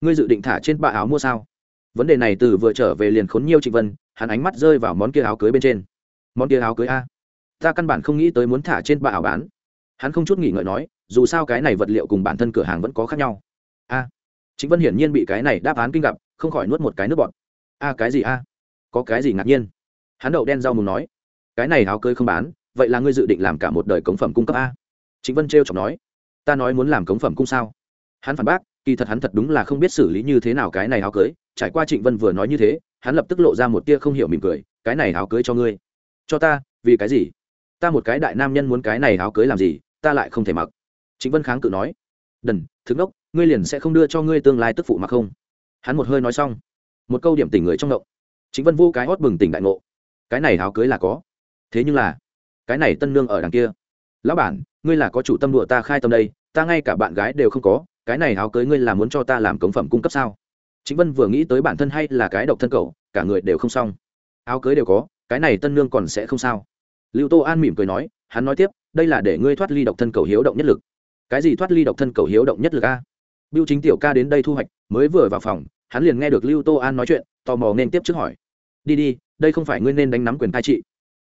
Ngươi dự định thả trên bạ áo mua sao? Vấn đề này từ vừa trở về liền khốn nhiều trịnh vân, hắn ánh mắt rơi vào món kia áo cưới bên trên. Món kia áo cưới a. Ta căn bản không nghĩ tới muốn thả trên bạ áo bán. Hắn không chút nghỉ ngợi nói, dù sao cái này vật liệu cùng bản thân cửa hàng vẫn có khác nhau. A. Chính vân hiển nhiên bị cái này đáp án kinh gặp, không khỏi nuốt một cái nước bọt. A cái gì a? Có cái gì ngạc nhiên? Hắn đậu đen rau mùng nói cái này áo cưới không bán, vậy là ngươi dự định làm cả một đời cống phẩm cung cấp a? Chính vân t r chọc nói, ta nói muốn làm cống phẩm cung sao? Hắn phản bác, kỳ thật hắn thật đúng là không biết xử lý như thế nào cái này áo cưới, trải qua trịnh vân vừa nói như thế, hắn lập tức lộ ra một tia không hiểu mỉm cười, cái này áo cưới cho ngươi. Cho ta, vì cái gì? Ta một cái đại nam nhân muốn cái này áo cưới làm gì, ta lại không thể mặc. Trịnh vân kháng cự nói, đần, thức đốc ngươi liền sẽ không đưa cho ngươi tương lai tức phụ mặc không? Hắn một hơi nói xong, một câu điểm tỉnh người trong động chính vân vô cái hót bừng tỉnh đại ngộ. Cái này áo cưới là có thế nhưng là, cái này tân nương ở đằng kia. Lão bản, ngươi là có chủ tâm đụa ta khai tâm đây, ta ngay cả bạn gái đều không có, cái này áo cưới ngươi là muốn cho ta làm cống phẩm cung cấp sao? Chính vân vừa nghĩ tới bản thân hay là cái độc thân cầu cả người đều không xong. Áo cưới đều có, cái này tân nương còn sẽ không sao. Lưu tô an mỉm cười nói, hắn nói tiếp, đây là để ngươi thoát ly độc thân cầu hiếu động nhất lực. Cái gì thoát ly độc thân cầu hiếu động nhất lực a? Biêu chính tiểu ca đến đây thu hoạch, mới vừa vào phòng, hắn liền nghe được lưu tô an nói chuyện, tò mò nên tiếp trước hỏi. Đi đi, đây không phải ngươi nên đánh nắm quyền cai trị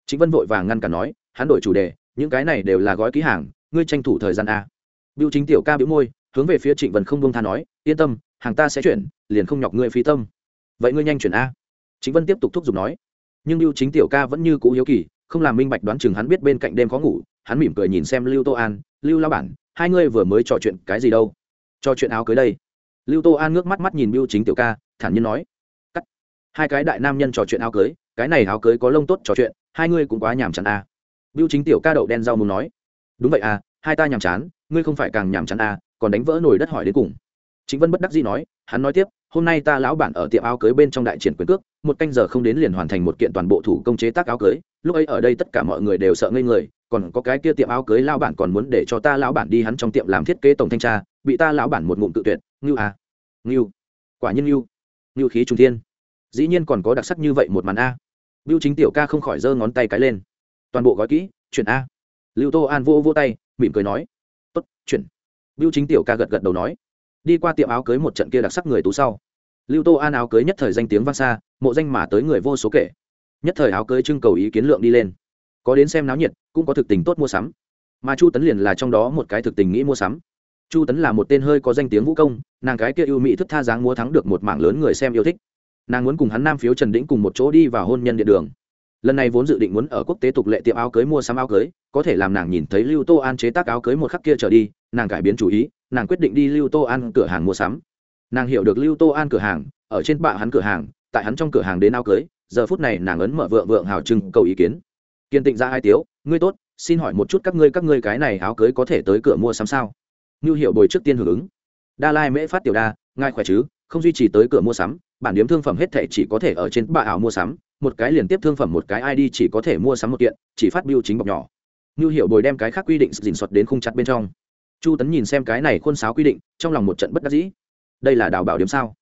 chính vân vội vàng ngăn cản nói, hắn đổi chủ đề, những cái này đều là gói ký hàng, ngươi tranh thủ thời gian a. Biêu chính tiểu ca biếu môi, hướng về phía trịnh vân không bông tha nói, yên tâm, hàng ta sẽ chuyển, liền không nhọc ngươi phí tâm. Vậy ngươi nhanh chuyển a. Chính vân tiếp tục thúc giục nói. Nhưng biêu chính tiểu ca vẫn như cũ hiếu kỳ, không làm minh bạch đoán chừng hắn biết bên cạnh đêm khó ngủ, hắn mỉm cười nhìn xem lưu tô an, lưu lao bản, hai ngươi vừa mới trò chuyện cái gì đâu? Trò chuyện áo cưới đây. Lưu tô an ngước mắt mắt nhìn biêu chính tiểu ca, thản nhiên nói. Cắt, hai cái đại nam nhân trò chuyện áo cưới, cái này áo cưới có lông tốt trò chuyện hai ngươi cũng quá nhàm chán a à. biêu chính tiểu ca đậu đen rau muốn nói. Đúng vậy à hai ta nhàm chán, ngươi không phải càng nhàm chán à còn đánh vỡ nồi đất hỏi đến cùng. Chính vân bất đắc dĩ nói, hắn nói tiếp, hôm nay ta lão bản ở tiệm áo cưới bên trong đại triển quyền cước, một canh giờ không đến liền hoàn thành một kiện toàn bộ thủ công chế tác áo cưới, lúc ấy ở đây tất cả mọi người đều sợ ngây người, còn có cái kia tiệm áo cưới lao bản còn muốn để cho ta lão bản đi hắn trong tiệm làm thiết kế tổng thanh tra, bị ta lão bản một ngụm tự tuyệt, ngưu à. Ngưu. Quả nhiên ngưu. Ngưu khí trung thiên. Dĩ nhiên còn có đặc sắc như vậy một màn a. Bưu Chính tiểu ca không khỏi giơ ngón tay cái lên. Toàn bộ gói kỹ, chuyển a. Lưu Tô An vô vô tay, mỉm cười nói, "Tốt, chuyển." Bưu Chính tiểu ca gật gật đầu nói, đi qua tiệm áo cưới một trận kia đặc sắc người tú sau. Lưu Tô An áo cưới nhất thời danh tiếng vang xa, mộ danh mà tới người vô số kể. Nhất thời áo cưới trưng cầu ý kiến lượng đi lên. Có đến xem náo nhiệt, cũng có thực tình tốt mua sắm. Mà Chu Tấn liền là trong đó một cái thực tình nghĩ mua sắm. Chu Tấn là một tên hơi có danh tiếng vũ công, nàng cái kia ưu mỹ thức tha dáng múa thắng được một mảng lớn người xem yêu thích nàng muốn cùng hắn nam phiếu trần đĩnh cùng một chỗ đi vào hôn nhân địa đường. Lần này vốn dự định muốn ở quốc tế tục lệ tiệm áo cưới mua sắm áo cưới, có thể làm nàng nhìn thấy lưu tô an chế tác áo cưới một khắc kia trở đi, nàng cải biến chủ ý, nàng quyết định đi lưu tô an cửa hàng mua sắm. Nàng hiểu được lưu tô an cửa hàng, ở trên bạ hắn cửa hàng, tại hắn trong cửa hàng đến áo cưới, giờ phút này nàng ấn mở vợ vượng hào trưng cầu ý kiến. Kiên tịnh ra hai tiếu, ngươi tốt, xin hỏi một chút các ngươi các ngươi cái này áo cưới có thể tới cửa mua sắm sao? Như hiểu bồi trước tiên hưởng ứng. Đa lai mễ phát tiểu đa, ngài khỏe chứ? Không duy trì tới cửa mua sắm bản điếm thương phẩm hết thệ chỉ có thể ở trên bạ ảo mua sắm, một cái liền tiếp thương phẩm, một cái id chỉ có thể mua sắm một kiện, chỉ phát biêu chính bọc nhỏ. Như hiểu bồi đem cái khác quy định dình xuất đến khung chặt bên trong. Chu tấn nhìn xem cái này khuôn sáo quy định, trong lòng một trận bất đắc dĩ. Đây là đào bảo điếm sao?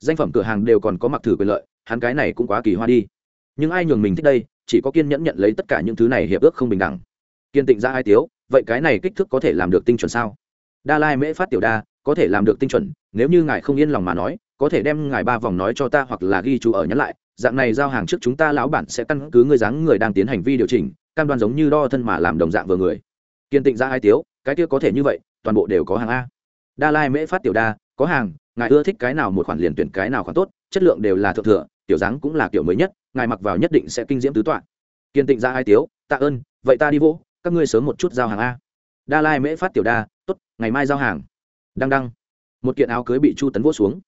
Danh phẩm cửa hàng đều còn có mặc thử quyền lợi, hắn cái này cũng quá kỳ hoa đi. Nhưng ai nhường mình thích đây, chỉ có kiên nhẫn nhận lấy tất cả những thứ này hiệp ước không bình đẳng. Kiên tịnh ra hai tiếu, vậy cái này kích thước có thể làm được tinh chuẩn sao? Đa lai mễ phát tiểu đa có thể làm được tinh chuẩn, nếu như ngài không yên lòng mà nói, có thể đem ngài ba vòng nói cho ta hoặc là ghi chú ở nhắn lại, dạng này giao hàng trước chúng ta lão bản sẽ căn cứ người dáng người đang tiến hành vi điều chỉnh, cam đoan giống như đo thân mà làm đồng dạng vừa người. Kiên tịnh ra hai tiếu, cái kia có thể như vậy, toàn bộ đều có hàng a. Đa lai mễ phát tiểu đa, có hàng, ngài ưa thích cái nào một khoản liền tuyển cái nào khoản tốt, chất lượng đều là thượng thừa, tiểu dáng cũng là kiểu mới nhất, ngài mặc vào nhất định sẽ kinh diễm tứ toạn kiên tịnh ra hai tiếu, tạ ơn, vậy ta đi vỗ các ngươi sớm một chút giao hàng a. Đa lai mễ phát tiểu đa, tốt, ngày mai giao hàng đăng đăng. Một kiện áo cưới bị chu tấn vỗ xuống.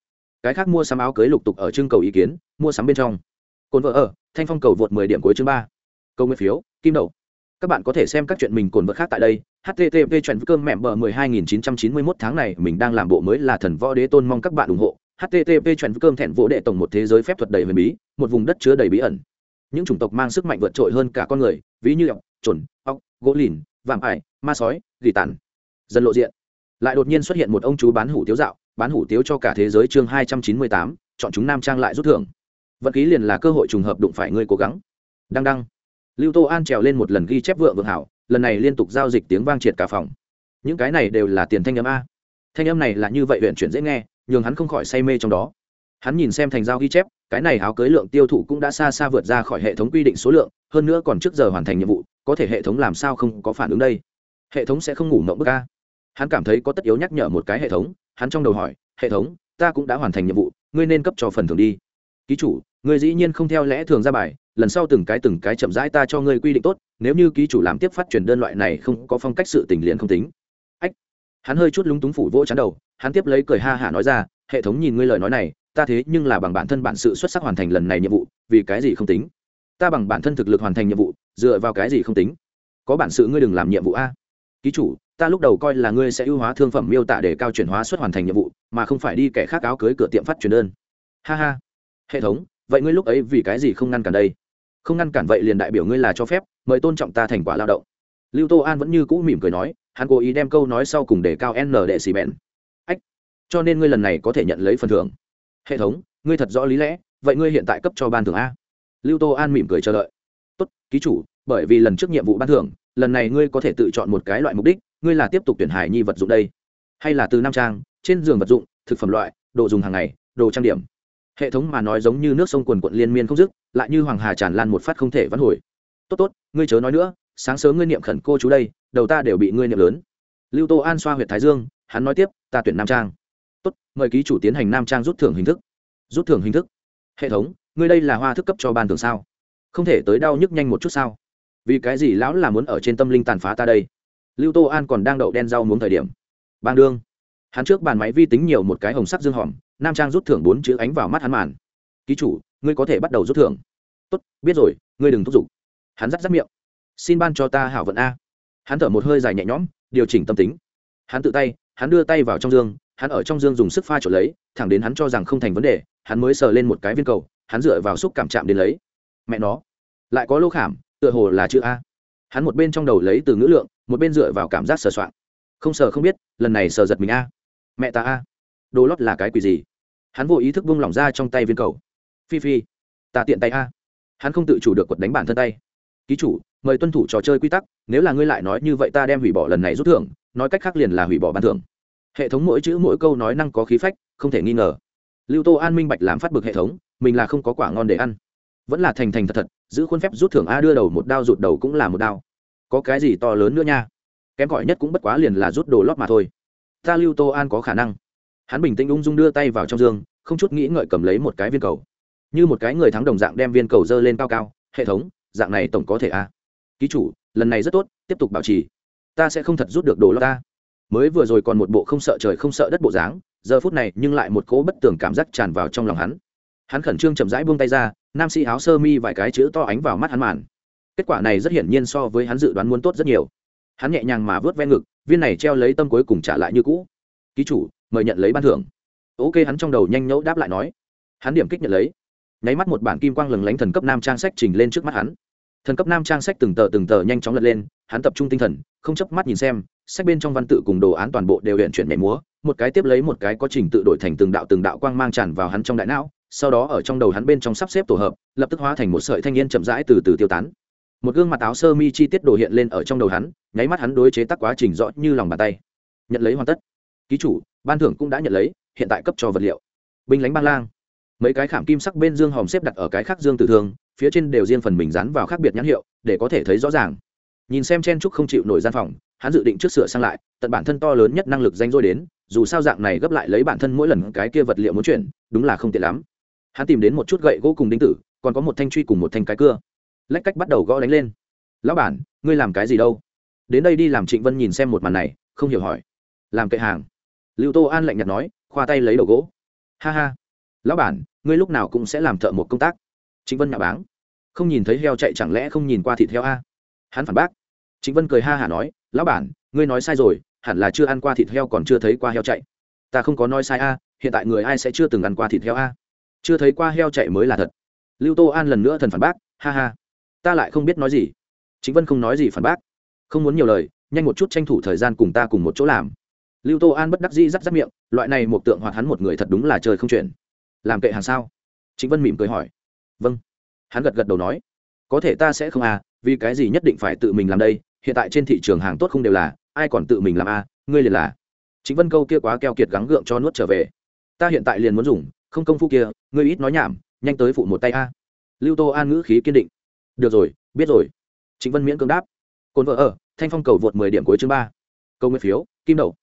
Cái khác mua sắm áo cưới lục tục ở trưng cầu ý kiến, mua sắm bên trong. Cồn vợ ở, thanh phong cầu vượt mười điểm cuối chương ba. Câu nguyên phiếu, kim đậu. Các bạn có thể xem các chuyện mình cồn vợ khác tại đây. Http chuyện cơm mẹm bờ mười hai nghìn chín trăm chín mươi mốt tháng này mình đang làm bộ mới là thần võ đế tôn mong các bạn ủng hộ. Http chuyện cơm thẹn vỗ đệ tổng một thế giới phép thuật đầy huyền bí, một vùng đất chứa đầy bí ẩn. Những chủng tộc mang sức mạnh vượt trội hơn cả con người, ví như ọc trồn ọc gỗ lìn, vạm ải, ma sói, gỉ tàn. Dần lộ diện lại đột nhiên xuất hiện một ông chú bán hủ tiếu dạo, bán hủ tiếu cho cả thế giới chương hai trăm chín mươi tám, chọn chúng nam trang lại rút thưởng. Vận khí liền là cơ hội trùng hợp đụng phải ngươi cố gắng. Đăng đăng. Lưu tô an trèo lên một lần ghi chép vượng vượng hảo, lần này liên tục giao dịch tiếng vang triệt cả phòng. Những cái này đều là tiền thanh âm a. Thanh âm này là như vậy huyện chuyển dễ nghe, nhường hắn không khỏi say mê trong đó. Hắn nhìn xem thành giao ghi chép, cái này áo cưới lượng tiêu thụ cũng đã xa xa vượt ra khỏi hệ thống quy định số lượng, hơn nữa còn trước giờ hoàn thành nhiệm vụ, có thể hệ thống làm sao không có phản ứng đây? Hệ thống sẽ không ngủ mộng bức a hắn cảm thấy có tất yếu nhắc nhở một cái hệ thống, hắn trong đầu hỏi, hệ thống, ta cũng đã hoàn thành nhiệm vụ, ngươi nên cấp cho phần thưởng đi. Ký chủ, ngươi dĩ nhiên không theo lẽ thường ra bài, lần sau từng cái từng cái chậm rãi ta cho ngươi quy định tốt, nếu như ký chủ làm tiếp phát truyền đơn loại này không có phong cách sự tình liền không tính. Ách, hắn hơi chút lúng túng phủ vỗ chán đầu, hắn tiếp lấy cười ha hả nói ra, hệ thống nhìn ngươi lời nói này, ta thế nhưng là bằng bản thân bản sự xuất sắc hoàn thành lần này nhiệm vụ, vì cái gì không tính? Ta bằng bản thân thực lực hoàn thành nhiệm vụ, dựa vào cái gì không tính? Có bản sự ngươi đừng làm nhiệm vụ a. Ký chủ ta lúc đầu coi là ngươi sẽ ưu hóa thương phẩm miêu tả để cao chuyển hóa xuất hoàn thành nhiệm vụ, mà không phải đi kẻ khác áo cưới cửa tiệm phát truyền đơn. Ha ha. Hệ thống, vậy ngươi lúc ấy vì cái gì không ngăn cản đây? Không ngăn cản vậy liền đại biểu ngươi là cho phép, mời tôn trọng ta thành quả lao động. Lưu tô an vẫn như cũ mỉm cười nói, hắn cố ý đem câu nói sau cùng để cao n đệ xì bèn ách, cho nên ngươi lần này có thể nhận lấy phần thưởng. Hệ thống, ngươi thật rõ lý lẽ, vậy ngươi hiện tại cấp cho ban thưởng a. Lưu tô an mỉm cười chờ đợi. Tốt, ký chủ, bởi vì lần trước nhiệm vụ ban thưởng lần này ngươi có thể tự chọn một cái loại mục đích, ngươi là tiếp tục tuyển hải nhi vật dụng đây. Hay là từ nam trang, trên giường vật dụng, thực phẩm loại, đồ dùng hàng ngày, đồ trang điểm. Hệ thống mà nói giống như nước sông quần quận liên miên không dứt, lại như hoàng hà tràn lan một phát không thể vãn hồi. Tốt tốt, ngươi chớ nói nữa, sáng sớm ngươi niệm khẩn cô chú đây, đầu ta đều bị ngươi niệm lớn. Lưu tô an xoa huyện thái dương, hắn nói tiếp, ta tuyển nam trang. Tốt, mời ký chủ tiến hành nam trang rút thưởng hình thức. Rút thưởng hình thức. Hệ thống, ngươi đây là hoa thức cấp cho ban thường sao? Không thể tới đau nhức nhanh một chút sao? Vì cái gì lão là muốn ở trên tâm linh tàn phá ta đây? Lưu tô an còn đang đậu đen rau muốn thời điểm. Bang đương. Hắn trước bàn máy vi tính nhiều một cái hồng sắc dương hòm, nam trang rút thưởng bốn chữ ánh vào mắt hắn màn. Ký chủ, ngươi có thể bắt đầu rút thưởng. Tốt, biết rồi, ngươi đừng thúc giục. Hắn rắt rắt miệng. Xin ban cho ta hảo vận a. Hắn thở một hơi dài nhẹ nhõm, điều chỉnh tâm tính. Hắn tự tay, hắn đưa tay vào trong dương, hắn ở trong dương dùng sức pha trộn lấy, thẳng đến hắn cho rằng không thành vấn đề, hắn mới sờ lên một cái viên cầu, hắn dựa vào xúc cảm chạm đến lấy. Mẹ nó, lại có lô khảm tựa hồ là chữ a. Hắn một bên trong đầu lấy từ ngữ lượng, một bên dựa vào cảm giác sờ soạn không sờ không biết, lần này sờ giật mình a. Mẹ ta a. Đồ lót là cái quỷ gì? Hắn vô ý thức vung lỏng ra trong tay viên cầu. Phi phi, ta tiện tay a. Hắn không tự chủ được quật đánh bản thân tay. Ký chủ, mời tuân thủ trò chơi quy tắc, nếu là ngươi lại nói như vậy ta đem hủy bỏ lần này rút thưởng, nói cách khác liền là hủy bỏ ban thưởng. Hệ thống mỗi chữ mỗi câu nói năng có khí phách, không thể nghi ngờ. Lưu tô an minh bạch làm phát bực hệ thống, mình là không có quả ngon để ăn. Vẫn là thành thành thật thật giữ khuôn phép rút thưởng a đưa đầu một đao rụt đầu cũng là một đao. Có cái gì to lớn nữa nha. Kém gọi nhất cũng bất quá liền là rút đồ lót mà thôi. Ta lưu tô an có khả năng. Hắn bình tĩnh ung dung đưa tay vào trong giường không chút nghĩ ngợi cầm lấy một cái viên cầu. Như một cái người thắng đồng dạng đem viên cầu dơ lên cao cao, hệ thống, dạng này tổng có thể a. Ký chủ, lần này rất tốt, tiếp tục bảo trì. Ta sẽ không thật rút được đồ lót ta. Mới vừa rồi còn một bộ không sợ trời không sợ đất bộ dáng, giờ phút này nhưng lại một cỗ bất tường cảm giác tràn vào trong lòng hắn hắn khẩn trương chậm rãi buông tay ra, nam sĩ áo sơ mi vài cái chữ to ánh vào mắt hắn màn. Kết quả này rất hiển nhiên so với hắn dự đoán muốn tốt rất nhiều. Hắn nhẹ nhàng mà vớt ven ngực, viên này treo lấy tâm cuối cùng trả lại như cũ. Ký chủ, mời nhận lấy ban thưởng. Ok, hắn trong đầu nhanh nhẫu đáp lại nói. Hắn điểm kích nhận lấy. Nháy mắt một bản kim quang lừng lánh thần cấp nam trang sách trình lên trước mắt hắn. Thần cấp nam trang sách từng tờ từng tờ nhanh chóng lật lên, hắn tập trung tinh thần, không chấp mắt nhìn xem, sách bên trong văn tự cùng đồ án toàn bộ đều hiện chuyển nhảy múa, một cái tiếp lấy một cái có trình tự đổi thành từng đạo từng đạo quang mang tràn vào hắn trong đại não sau đó ở trong đầu hắn bên trong sắp xếp tổ hợp, lập tức hóa thành một sợi thanh niên chậm rãi từ từ tiêu tán. Một gương mặt áo sơ mi chi tiết đồ hiện lên ở trong đầu hắn, nháy mắt hắn đối chế tác quá trình rõ như lòng bàn tay. Nhận lấy hoàn tất. Ký chủ, ban thưởng cũng đã nhận lấy, hiện tại cấp cho vật liệu. Binh lánh bang lang. Mấy cái khảm kim sắc bên dương hòm xếp đặt ở cái khác dương tử thương phía trên đều riêng phần mình dán vào khác biệt nhãn hiệu, để có thể thấy rõ ràng. Nhìn xem chen trúc không chịu nổi gian phòng, hắn dự định trước sửa sang lại, tận bản thân to lớn nhất năng lực danh dôi đến, dù sao dạng này gấp lại lấy bản thân mỗi lần cái kia vật liệu muốn chuyển, đúng là không tiện lắm hắn tìm đến một chút gậy gỗ cùng đinh tử, còn có một thanh truy cùng một thanh cái cưa. Lách cách bắt đầu gõ đánh lên. Lão bản, ngươi làm cái gì đâu? Đến đây đi làm trịnh vân nhìn xem một màn này, không hiểu hỏi. Làm kệ hàng. Lưu tô an lạnh nhạt nói, khoa tay lấy đầu gỗ. Ha ha. Lão bản, ngươi lúc nào cũng sẽ làm thợ một công tác. Trịnh vân nhà báng. Không nhìn thấy heo chạy chẳng lẽ không nhìn qua thịt heo a? Hắn phản bác. Trịnh vân cười ha hả nói, lão bản, ngươi nói sai rồi, hẳn là chưa ăn qua thịt heo còn chưa thấy qua heo chạy. Ta không có nói sai a, hiện tại người ai sẽ chưa từng ăn qua thịt heo a? Chưa thấy qua heo chạy mới là thật. Lưu tô an lần nữa thần phản bác, ha ha, ta lại không biết nói gì. Chính vân không nói gì phản bác. Không muốn nhiều lời, nhanh một chút tranh thủ thời gian cùng ta cùng một chỗ làm. Lưu tô an bất đắc dĩ rắt rắt miệng, loại này một tượng hoặc hắn một người thật đúng là chơi không chuyển làm kệ hàng sao? Chính vân mỉm cười hỏi. Vâng. Hắn gật gật đầu nói. Có thể ta sẽ không à vì cái gì nhất định phải tự mình làm đây, hiện tại trên thị trường hàng tốt không đều là, ai còn tự mình làm à ngươi liền là. Chính vân câu kia quá keo kiệt gắng gượng cho nuốt trở về. Ta hiện tại liền muốn dùng không công phu kia, ngươi ít nói nhảm, nhanh tới phụ một tay a. Lưu tô an ngữ khí kiên định. Được rồi, biết rồi. Trịnh vân miễn cưỡng đáp. Cồn vợ ở, thanh phong cầu vượt mười điểm cuối chương ba. Câu nguyên phiếu, kim đầu.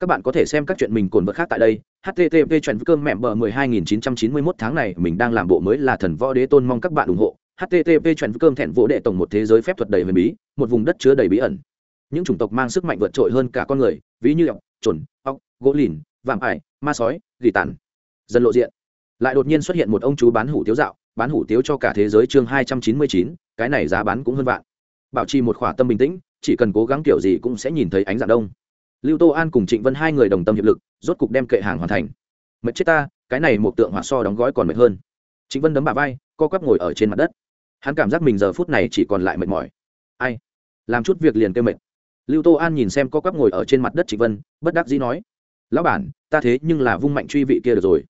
Các bạn có thể xem các chuyện mình cồn vật khác tại đây http chuyện cơm mẹm bờ 12991 tháng này, mình đang làm bộ mới là thần võ đế tôn mong các bạn ủng hộ. Http chuyện cơm thẹn vỗ đệ tổng một thế giới phép thuật đầy huyền bí, một vùng đất chứa đầy bí ẩn. Những chủng tộc mang sức mạnh vượt trội hơn cả con người, ví như ọc chuẩn ọc gỗ lìn, vạm ải, ma sói, gỉ tàn dần lộ diện. Lại đột nhiên xuất hiện một ông chú bán hủ tiếu dạo, bán hủ tiếu cho cả thế giới chương hai trăm chín mươi chín, cái này giá bán cũng hơn vạn. Bảo trì một khỏa tâm bình tĩnh, chỉ cần cố gắng kiểu gì cũng sẽ nhìn thấy ánh dạng đông. Lưu tô an cùng trịnh vân hai người đồng tâm hiệp lực, rốt cục đem kệ hàng hoàn thành. Mệt chết ta, cái này một tượng hỏa so đóng gói còn mệt hơn. Trịnh vân đấm bà vai, co quắp ngồi ở trên mặt đất. Hắn cảm giác mình giờ phút này chỉ còn lại mệt mỏi. Ai? Làm chút việc liền kêu mệt. Lưu tô an nhìn xem co quắp ngồi ở trên mặt đất trịnh vân, bất đắc dĩ nói, lão bản, ta thế nhưng là vung mạnh truy vị kia được rồi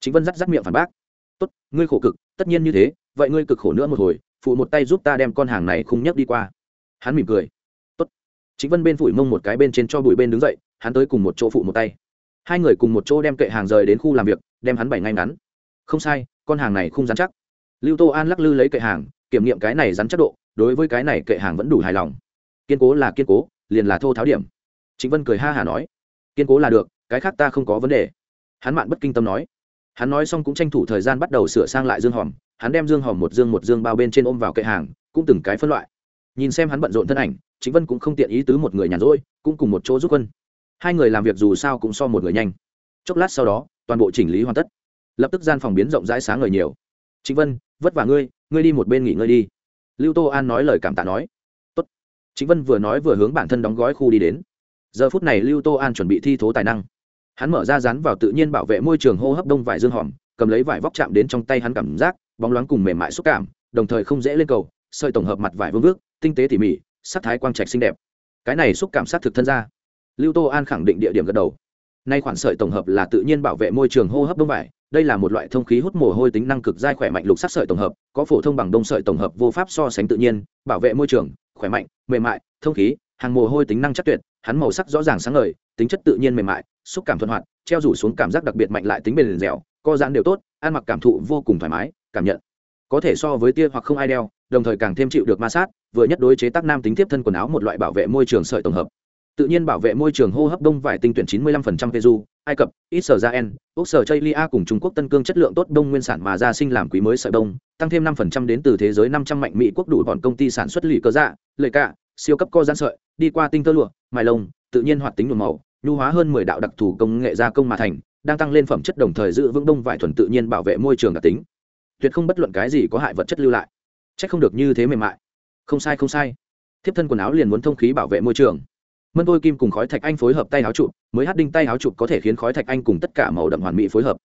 chính vân dắt dắt miệng phản bác. Tốt, ngươi khổ cực, tất nhiên như thế, vậy ngươi cực khổ nữa một hồi, phụ một tay giúp ta đem con hàng này không nhấc đi qua. Hắn mỉm cười. Tốt. Chính vân bên phủi mông một cái bên trên cho bụi bên đứng dậy, hắn tới cùng một chỗ phụ một tay. Hai người cùng một chỗ đem kệ hàng rời đến khu làm việc, đem hắn bảy ngay ngắn. Không sai, con hàng này không dán chắc. Lưu tô an lắc lư lấy kệ hàng, kiểm nghiệm cái này rắn chắc độ, đối với cái này kệ hàng vẫn đủ hài lòng. Kiên cố là kiên cố, liền là thô tháo điểm. Chính vân cười ha hả nói. Kiên cố là được, cái khác ta không có vấn đề. Hắn mạn bất kinh tâm nói hắn nói xong cũng tranh thủ thời gian bắt đầu sửa sang lại dương hòm, hắn đem dương hòm một dương một dương bao bên trên ôm vào kệ hàng, cũng từng cái phân loại. Nhìn xem hắn bận rộn thân ảnh chính vân cũng không tiện ý tứ một người nhàn rỗi, cũng cùng một chỗ giúp quân. Hai người làm việc dù sao cũng so một người nhanh. Chốc lát sau đó, toàn bộ chỉnh lý hoàn tất. Lập tức gian phòng biến rộng rãi sáng ngời nhiều. Chính vân, vất vả ngươi ngươi đi một bên nghỉ ngơi đi. Lưu tô an nói lời cảm tạ nói. Tốt. chính vân vừa nói vừa hướng bản thân đóng gói khu đi đến. Giờ phút này lưu tô an chuẩn bị thi thố tài năng hắn mở ra rán vào tự nhiên bảo vệ môi trường hô hấp đông vải dương hòm, cầm lấy vải vóc chạm đến trong tay hắn cảm giác, bóng loáng cùng mềm mại xúc cảm, đồng thời không dễ lên cầu, sợi tổng hợp mặt vải vương vước, tinh tế tỉ mỉ, sắc thái quang trạch xinh đẹp. Cái này xúc cảm sát thực thân ra. Lưu tô an khẳng định địa điểm gật đầu. Nay khoản sợi tổng hợp là tự nhiên bảo vệ môi trường hô hấp đông vải, đây là một loại thông khí hút mồ hôi tính năng cực dai khỏe mạnh lục sắc sợi tổng hợp, có phổ thông bằng đông sợi tổng hợp vô pháp so sánh tự nhiên, bảo vệ môi trường, khỏe mạnh, mềm mại, thông khí, hàng mồ hôi tính năng chắc tuyệt, hắn màu sắc rõ ràng sáng ngời, tính chất tự nhiên mềm mại xúc cảm thuận hoạt, treo rủ xuống cảm giác đặc biệt mạnh lại tính bền dẻo, co giãn đều tốt, ăn mặc cảm thụ vô cùng thoải mái, cảm nhận. Có thể so với tia hoặc không ai đeo, đồng thời càng thêm chịu được ma sát, vừa nhất đối chế tác nam tính tiếp thân quần áo một loại bảo vệ môi trường sợi tổng hợp. Tự nhiên bảo vệ môi trường hô hấp đông vải tinh tuyển 95% peru ai cập, israel úc sở chilea cùng trung quốc tân cương chất lượng tốt đông nguyên sản mà ra sinh làm quý mới sợi đông, tăng thêm 5% đến từ thế giới 500 mạnh mỹ quốc đủ bọn công ty sản xuất lì cơ dạ lợi cả siêu cấp co giãn sợi, đi qua tinh tơ lụa, mài lông, tự nhiên hoạt tính nhuộm màu nhu hóa hơn 10 đạo đặc thù công nghệ gia công mà thành, đang tăng lên phẩm chất đồng thời giữ vững đông vải thuần tự nhiên bảo vệ môi trường đặc tính. Tuyệt không bất luận cái gì có hại vật chất lưu lại. Chắc không được như thế mềm mại. Không sai không sai. Thiếp thân quần áo liền muốn thông khí bảo vệ môi trường. Mân tôi kim cùng khói thạch anh phối hợp tay áo chụp, mới hát đinh tay áo chụp có thể khiến khói thạch anh cùng tất cả màu đậm hoàn mỹ phối hợp.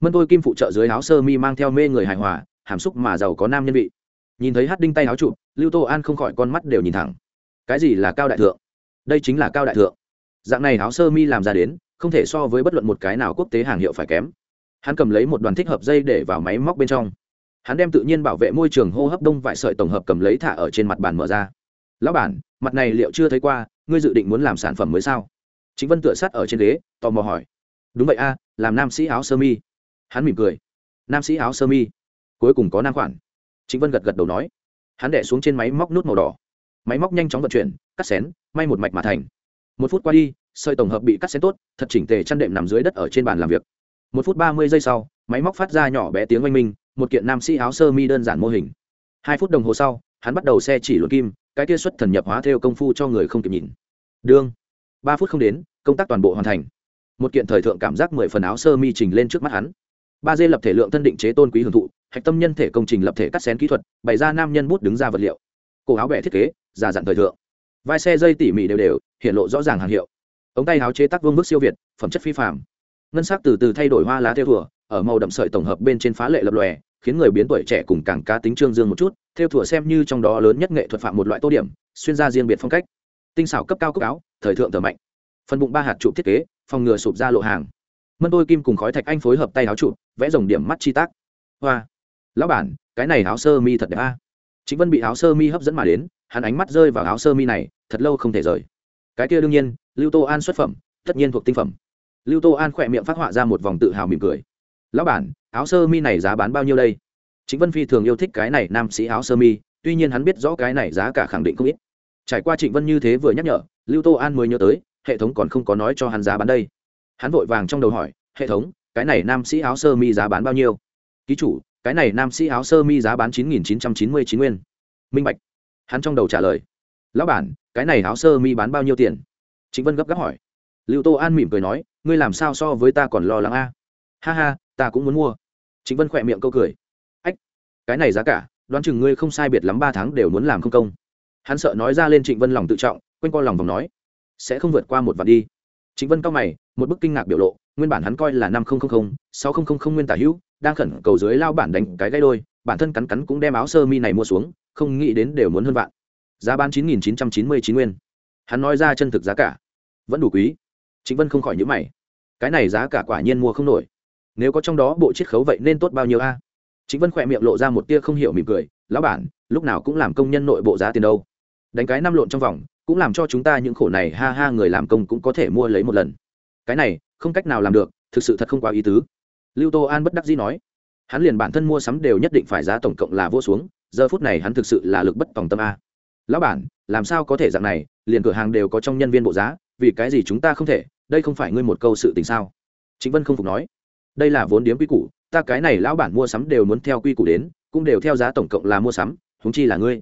Mân tôi kim phụ trợ dưới áo sơ mi mang theo mê người hài hòa, hàm xúc mà giàu có nam nhân vị. Nhìn thấy hát đinh tay áo chụp, lưu tô an không khỏi con mắt đều nhìn thẳng. Cái gì là cao đại thượng? Đây chính là cao đại thượng dạng này áo sơ mi làm ra đến, không thể so với bất luận một cái nào quốc tế hàng hiệu phải kém. Hắn cầm lấy một đoàn thích hợp dây để vào máy móc bên trong. Hắn đem tự nhiên bảo vệ môi trường hô hấp đông vải sợi tổng hợp cầm lấy thả ở trên mặt bàn mở ra. Lão bản, mặt này liệu chưa thấy qua, ngươi dự định muốn làm sản phẩm mới sao? Chính vân tựa sát ở trên ghế, tò mò hỏi. Đúng vậy a, làm nam sĩ áo sơ mi. Hắn mỉm cười. Nam sĩ áo sơ mi? Cuối cùng có nam khoản. Chính vân gật gật đầu nói. Hắn đẻ xuống trên máy móc nút màu đỏ. Máy móc nhanh chóng vận chuyển, cắt xén, may một mạch mà thành một phút qua đi, sợi tổng hợp bị cắt xén tốt, thật chỉnh tề chăn đệm nằm dưới đất ở trên bàn làm việc. Một phút ba mươi giây sau, máy móc phát ra nhỏ bé tiếng oanh minh, một kiện nam sĩ áo sơ mi đơn giản mô hình. Hai phút đồng hồ sau, hắn bắt đầu xe chỉ luận kim, cái kia xuất thần nhập hóa theo công phu cho người không kịp nhìn. Đương. Ba phút không đến, công tác toàn bộ hoàn thành. Một kiện thời thượng cảm giác mười phần áo sơ mi trình lên trước mắt hắn. Ba d lập thể lượng thân định chế tôn quý hưởng thụ, hạch tâm nhân thể công trình lập thể cắt xén kỹ thuật, bày ra nam nhân bút đứng ra vật liệu. Cổ áo bẻ thiết kế giả dặn thời thượng vai xe dây tỉ mỉ đều đều, hiện lộ rõ ràng hàng hiệu. Ống tay áo chế tác vương bức siêu việt, phẩm chất phi phạm ngân sắc từ từ thay đổi hoa lá theo thùa, ở màu đậm sợi tổng hợp bên trên phá lệ lập lòe, khiến người biến tuổi trẻ cùng càng cá tính trương dương một chút, theo thùa xem như trong đó lớn nhất nghệ thuật phạm một loại tô điểm, xuyên ra riêng biệt phong cách. Tinh xảo cấp cao cấp áo, thời thượng thờ mạnh. Phần bụng ba hạt trụ thiết kế, phòng ngừa sụp ra lộ hàng. Mân đôi kim cùng khói thạch anh phối hợp tay áo trụ, vẽ dòng điểm mắt chi tác. Hoa. Lão bản, cái này áo sơ mi thật đẹp a. Chính vân bị áo sơ mi hấp dẫn mà đến, hắn ánh mắt rơi vào áo sơ mi này thật lâu không thể rời. Cái kia đương nhiên, lưu tô an xuất phẩm, tất nhiên thuộc tinh phẩm. Lưu tô an khỏe miệng phát họa ra một vòng tự hào mỉm cười. Lão bản, áo sơ mi này giá bán bao nhiêu đây? Chính vân phi thường yêu thích cái này nam sĩ áo sơ mi, tuy nhiên hắn biết rõ cái này giá cả khẳng định không ít. Trải qua trịnh vân như thế vừa nhắc nhở, lưu tô an mới nhớ tới, hệ thống còn không có nói cho hắn giá bán đây. Hắn vội vàng trong đầu hỏi, hệ thống, cái này nam sĩ áo sơ mi giá bán bao nhiêu? Ký chủ, cái này nam sĩ áo sơ mi giá bán chín nghìn chín trăm chín mươi chín nguyên. Minh bạch. Hắn trong đầu trả lời, lão bản cái này áo sơ mi bán bao nhiêu tiền? Chính vân gấp gáp hỏi. Lưu tô an mỉm cười nói, ngươi làm sao so với ta còn lo lắng a? Ha ha, ta cũng muốn mua. Chính vân khỏe miệng câu cười. Ách, cái này giá cả, đoán chừng ngươi không sai biệt lắm ba tháng đều muốn làm không công. Hắn sợ nói ra lên trịnh vân lòng tự trọng, quanh co lòng vòng nói, sẽ không vượt qua một vạn đi. Trịnh vân cao mày, một bức kinh ngạc biểu lộ, nguyên bản hắn coi là năm nghìn sáu nghìn nguyên tả hữu, đang khẩn cầu dưới lao bản đánh cái gáy đôi, bản thân cắn cắn cũng đem áo sơ mi này mua xuống, không nghĩ đến đều muốn hơn vạn giá bán chín nghìn chín trăm chín mươi chín nguyên. Hắn nói ra chân thực giá cả. Vẫn đủ quý. Chính vân không khỏi nhữ mày. Cái này giá cả quả nhiên mua không nổi. Nếu có trong đó bộ chiết khấu vậy nên tốt bao nhiêu a? Chính vân khỏe miệng lộ ra một tia không hiểu mỉm cười. Lão bản, lúc nào cũng làm công nhân nội bộ giá tiền đâu. Đánh cái năm lộn trong vòng, cũng làm cho chúng ta những khổ này ha ha người làm công cũng có thể mua lấy một lần. Cái này, không cách nào làm được, thực sự thật không quá ý tứ. Lưu tô an bất đắc dĩ nói. Hắn liền bản thân mua sắm đều nhất định phải giá tổng cộng là vô xuống, giờ phút này hắn thực sự là lực bất tòng tâm a lão bản, làm sao có thể dạng này, liền cửa hàng đều có trong nhân viên bộ giá, vì cái gì chúng ta không thể, đây không phải ngươi một câu sự tình sao? Chính vân không phục nói. Đây là vốn điếm quy củ, ta cái này lão bản mua sắm đều muốn theo quy củ đến, cũng đều theo giá tổng cộng là mua sắm húng chi là ngươi.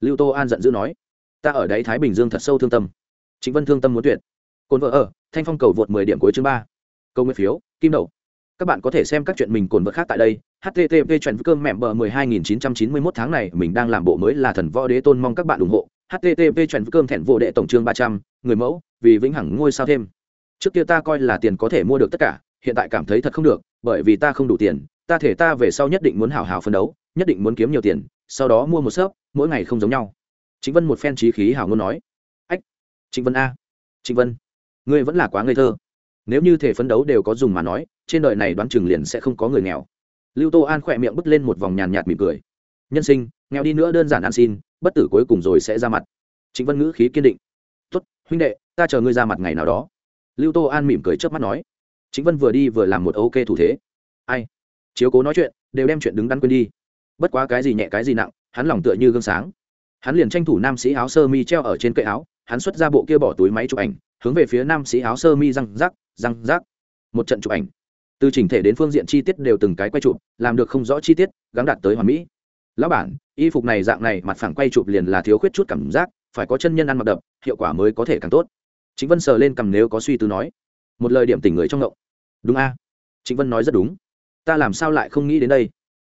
Lưu tô an giận dữ nói. Ta ở đấy thái bình dương thật sâu thương tâm. Chính vân thương tâm muốn tuyệt. Cồn vợ ở, thanh phong cầu vượt mười điểm cuối chương ba. Câu nguyên phiếu, kim đậu các bạn có thể xem các chuyện mình cồn vật khác tại đây. Http chuyện cơm mẹm bờ mười hai nghìn chín trăm chín mươi mốt tháng này, mình đang làm bộ mới là thần võ đế tôn mong các bạn ủng hộ. Http chuyện cơm thẹn vô đệ tổng chương ba trăm, người mẫu, vì vĩnh hằng ngôi sao thêm. Trước kia ta coi là tiền có thể mua được tất cả, hiện tại cảm thấy thật không được, bởi vì ta không đủ tiền, ta thể ta về sau nhất định muốn hào hào phấn đấu, nhất định muốn kiếm nhiều tiền, sau đó mua một sớp, mỗi ngày không giống nhau. Chính vân một phen trí khí hào ngôn nói. Ách, trịnh vân a. Trịnh vân, ngươi vẫn là quá ngây thơ nếu như thể phấn đấu đều có dùng mà nói, trên đời này đoán chừng liền sẽ không có người nghèo. Lưu tô an khỏe miệng bứt lên một vòng nhàn nhạt mỉm cười. Nhân sinh, nghèo đi nữa đơn giản ăn xin, bất tử cuối cùng rồi sẽ ra mặt. Chính vân ngữ khí kiên định. Tốt, huynh đệ, ta chờ ngươi ra mặt ngày nào đó. Lưu tô an mỉm cười trước mắt nói. Chính vân vừa đi vừa làm một ok thủ thế. Ai? Chiếu cố nói chuyện, đều đem chuyện đứng đắn quên đi. Bất quá cái gì nhẹ cái gì nặng, hắn lòng tựa như gương sáng. Hắn liền tranh thủ nam sĩ áo sơ mi treo ở trên cây áo, hắn xuất ra bộ kia bỏ túi máy chụp ảnh, hướng về phía nam sĩ áo sơ mi răng rắc răng rác, một trận chụp ảnh. Từ chỉnh thể đến phương diện chi tiết đều từng cái quay chụp làm được không rõ chi tiết gắn đạt tới hoàn mỹ. Lão bản y phục này dạng này mặt phẳng quay chụp liền là thiếu khuyết chút cảm giác phải có chân nhân ăn mặc đập hiệu quả mới có thể càng tốt. Chính vân sờ lên cầm nếu có suy tư nói. Một lời điểm tỉnh người trong ngộng. Đúng a. Chính vân nói rất đúng. Ta làm sao lại không nghĩ đến đây?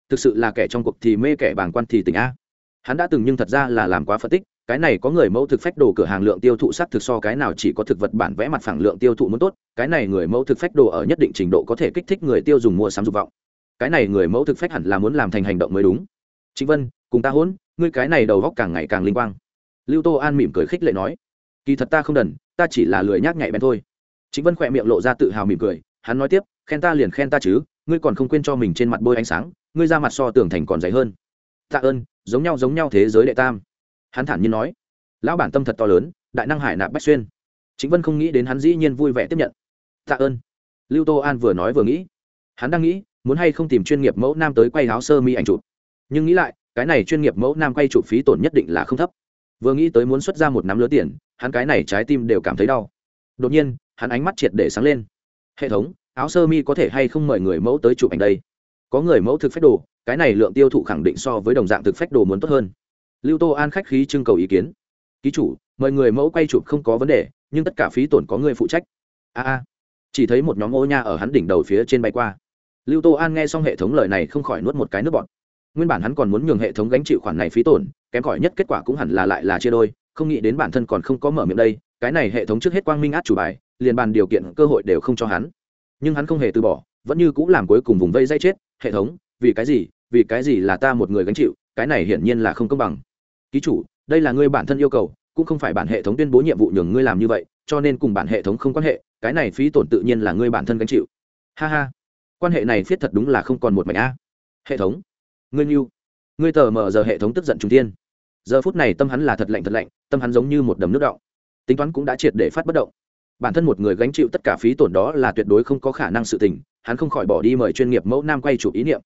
Thực sự là kẻ trong cuộc thì mê kẻ bàng quan thì tỉnh a. Hắn đã từng nhưng thật ra là làm quá phân tích cái này có người mẫu thực phách đồ cửa hàng lượng tiêu thụ sắc thực so cái nào chỉ có thực vật bản vẽ mặt phẳng lượng tiêu thụ muốn tốt, cái này người mẫu thực phách đồ ở nhất định trình độ có thể kích thích người tiêu dùng mua sắm dục vọng. Cái này người mẫu thực phách hẳn là muốn làm thành hành động mới đúng. Chính vân, cùng ta hỗn, ngươi cái này đầu góc càng ngày càng linh quang. Lưu tô an mỉm cười khích lệ nói, kỳ thật ta không đần, ta chỉ là lười nhác nhạy bén thôi. Chính vân khỏe miệng lộ ra tự hào mỉm cười, hắn nói tiếp, khen ta liền khen ta chứ, ngươi còn không quên cho mình trên mặt bôi ánh sáng, ngươi ra mặt so tường thành còn dày hơn. Tạ ơn, giống nhau giống nhau thế giới đệ tam hắn thản nhiên nói, lão bản tâm thật to lớn, đại năng hải nạp bách xuyên. Chính vân không nghĩ đến hắn dĩ nhiên vui vẻ tiếp nhận. Tạ ơn. Lưu tô an vừa nói vừa nghĩ, hắn đang nghĩ, muốn hay không tìm chuyên nghiệp mẫu nam tới quay áo sơ mi ảnh chụp. Nhưng nghĩ lại, cái này chuyên nghiệp mẫu nam quay chụp phí tổn nhất định là không thấp. Vừa nghĩ tới muốn xuất ra một nắm lứa tiền, hắn cái này trái tim đều cảm thấy đau. Đột nhiên, hắn ánh mắt triệt để sáng lên. Hệ thống, áo sơ mi có thể hay không mời người mẫu tới chụp ảnh đây? Có người mẫu thực phách đồ, cái này lượng tiêu thụ khẳng định so với đồng dạng thực phách đồ muốn tốt hơn lưu tô an khách khí trưng cầu ý kiến. Ký chủ, mời người mẫu quay chụp không có vấn đề, nhưng tất cả phí tổn có người phụ trách. A a. Chỉ thấy một nhóm ô nha ở hắn đỉnh đầu phía trên bay qua. Lưu tô an nghe xong hệ thống lời này không khỏi nuốt một cái nước bọt. Nguyên bản hắn còn muốn nhường hệ thống gánh chịu khoản này phí tổn, kém cỏi nhất kết quả cũng hẳn là lại là chia đôi, không nghĩ đến bản thân còn không có mở miệng đây, cái này hệ thống trước hết quang minh át chủ bài, liền bàn điều kiện, cơ hội đều không cho hắn. Nhưng hắn không hề từ bỏ, vẫn như cũng làm cuối cùng vùng vây dây chết, hệ thống, vì cái gì? Vì cái gì là ta một người gánh chịu? Cái này hiển nhiên là không công bằng ký chủ, đây là ngươi bản thân yêu cầu, cũng không phải bản hệ thống tuyên bố nhiệm vụ nhường ngươi làm như vậy, cho nên cùng bản hệ thống không quan hệ, cái này phí tổn tự nhiên là ngươi bản thân gánh chịu. Ha ha, quan hệ này viết thật đúng là không còn một mảnh a. Hệ thống, ngươi như ngươi tờ mờ giờ hệ thống tức giận trung tiên giờ phút này tâm hắn là thật lạnh thật lạnh, tâm hắn giống như một đầm nước động tính toán cũng đã triệt để phát bất động. Bản thân một người gánh chịu tất cả phí tổn đó là tuyệt đối không có khả năng sự tình, hắn không khỏi bỏ đi mời chuyên nghiệp mẫu nam quay chụp ý niệm.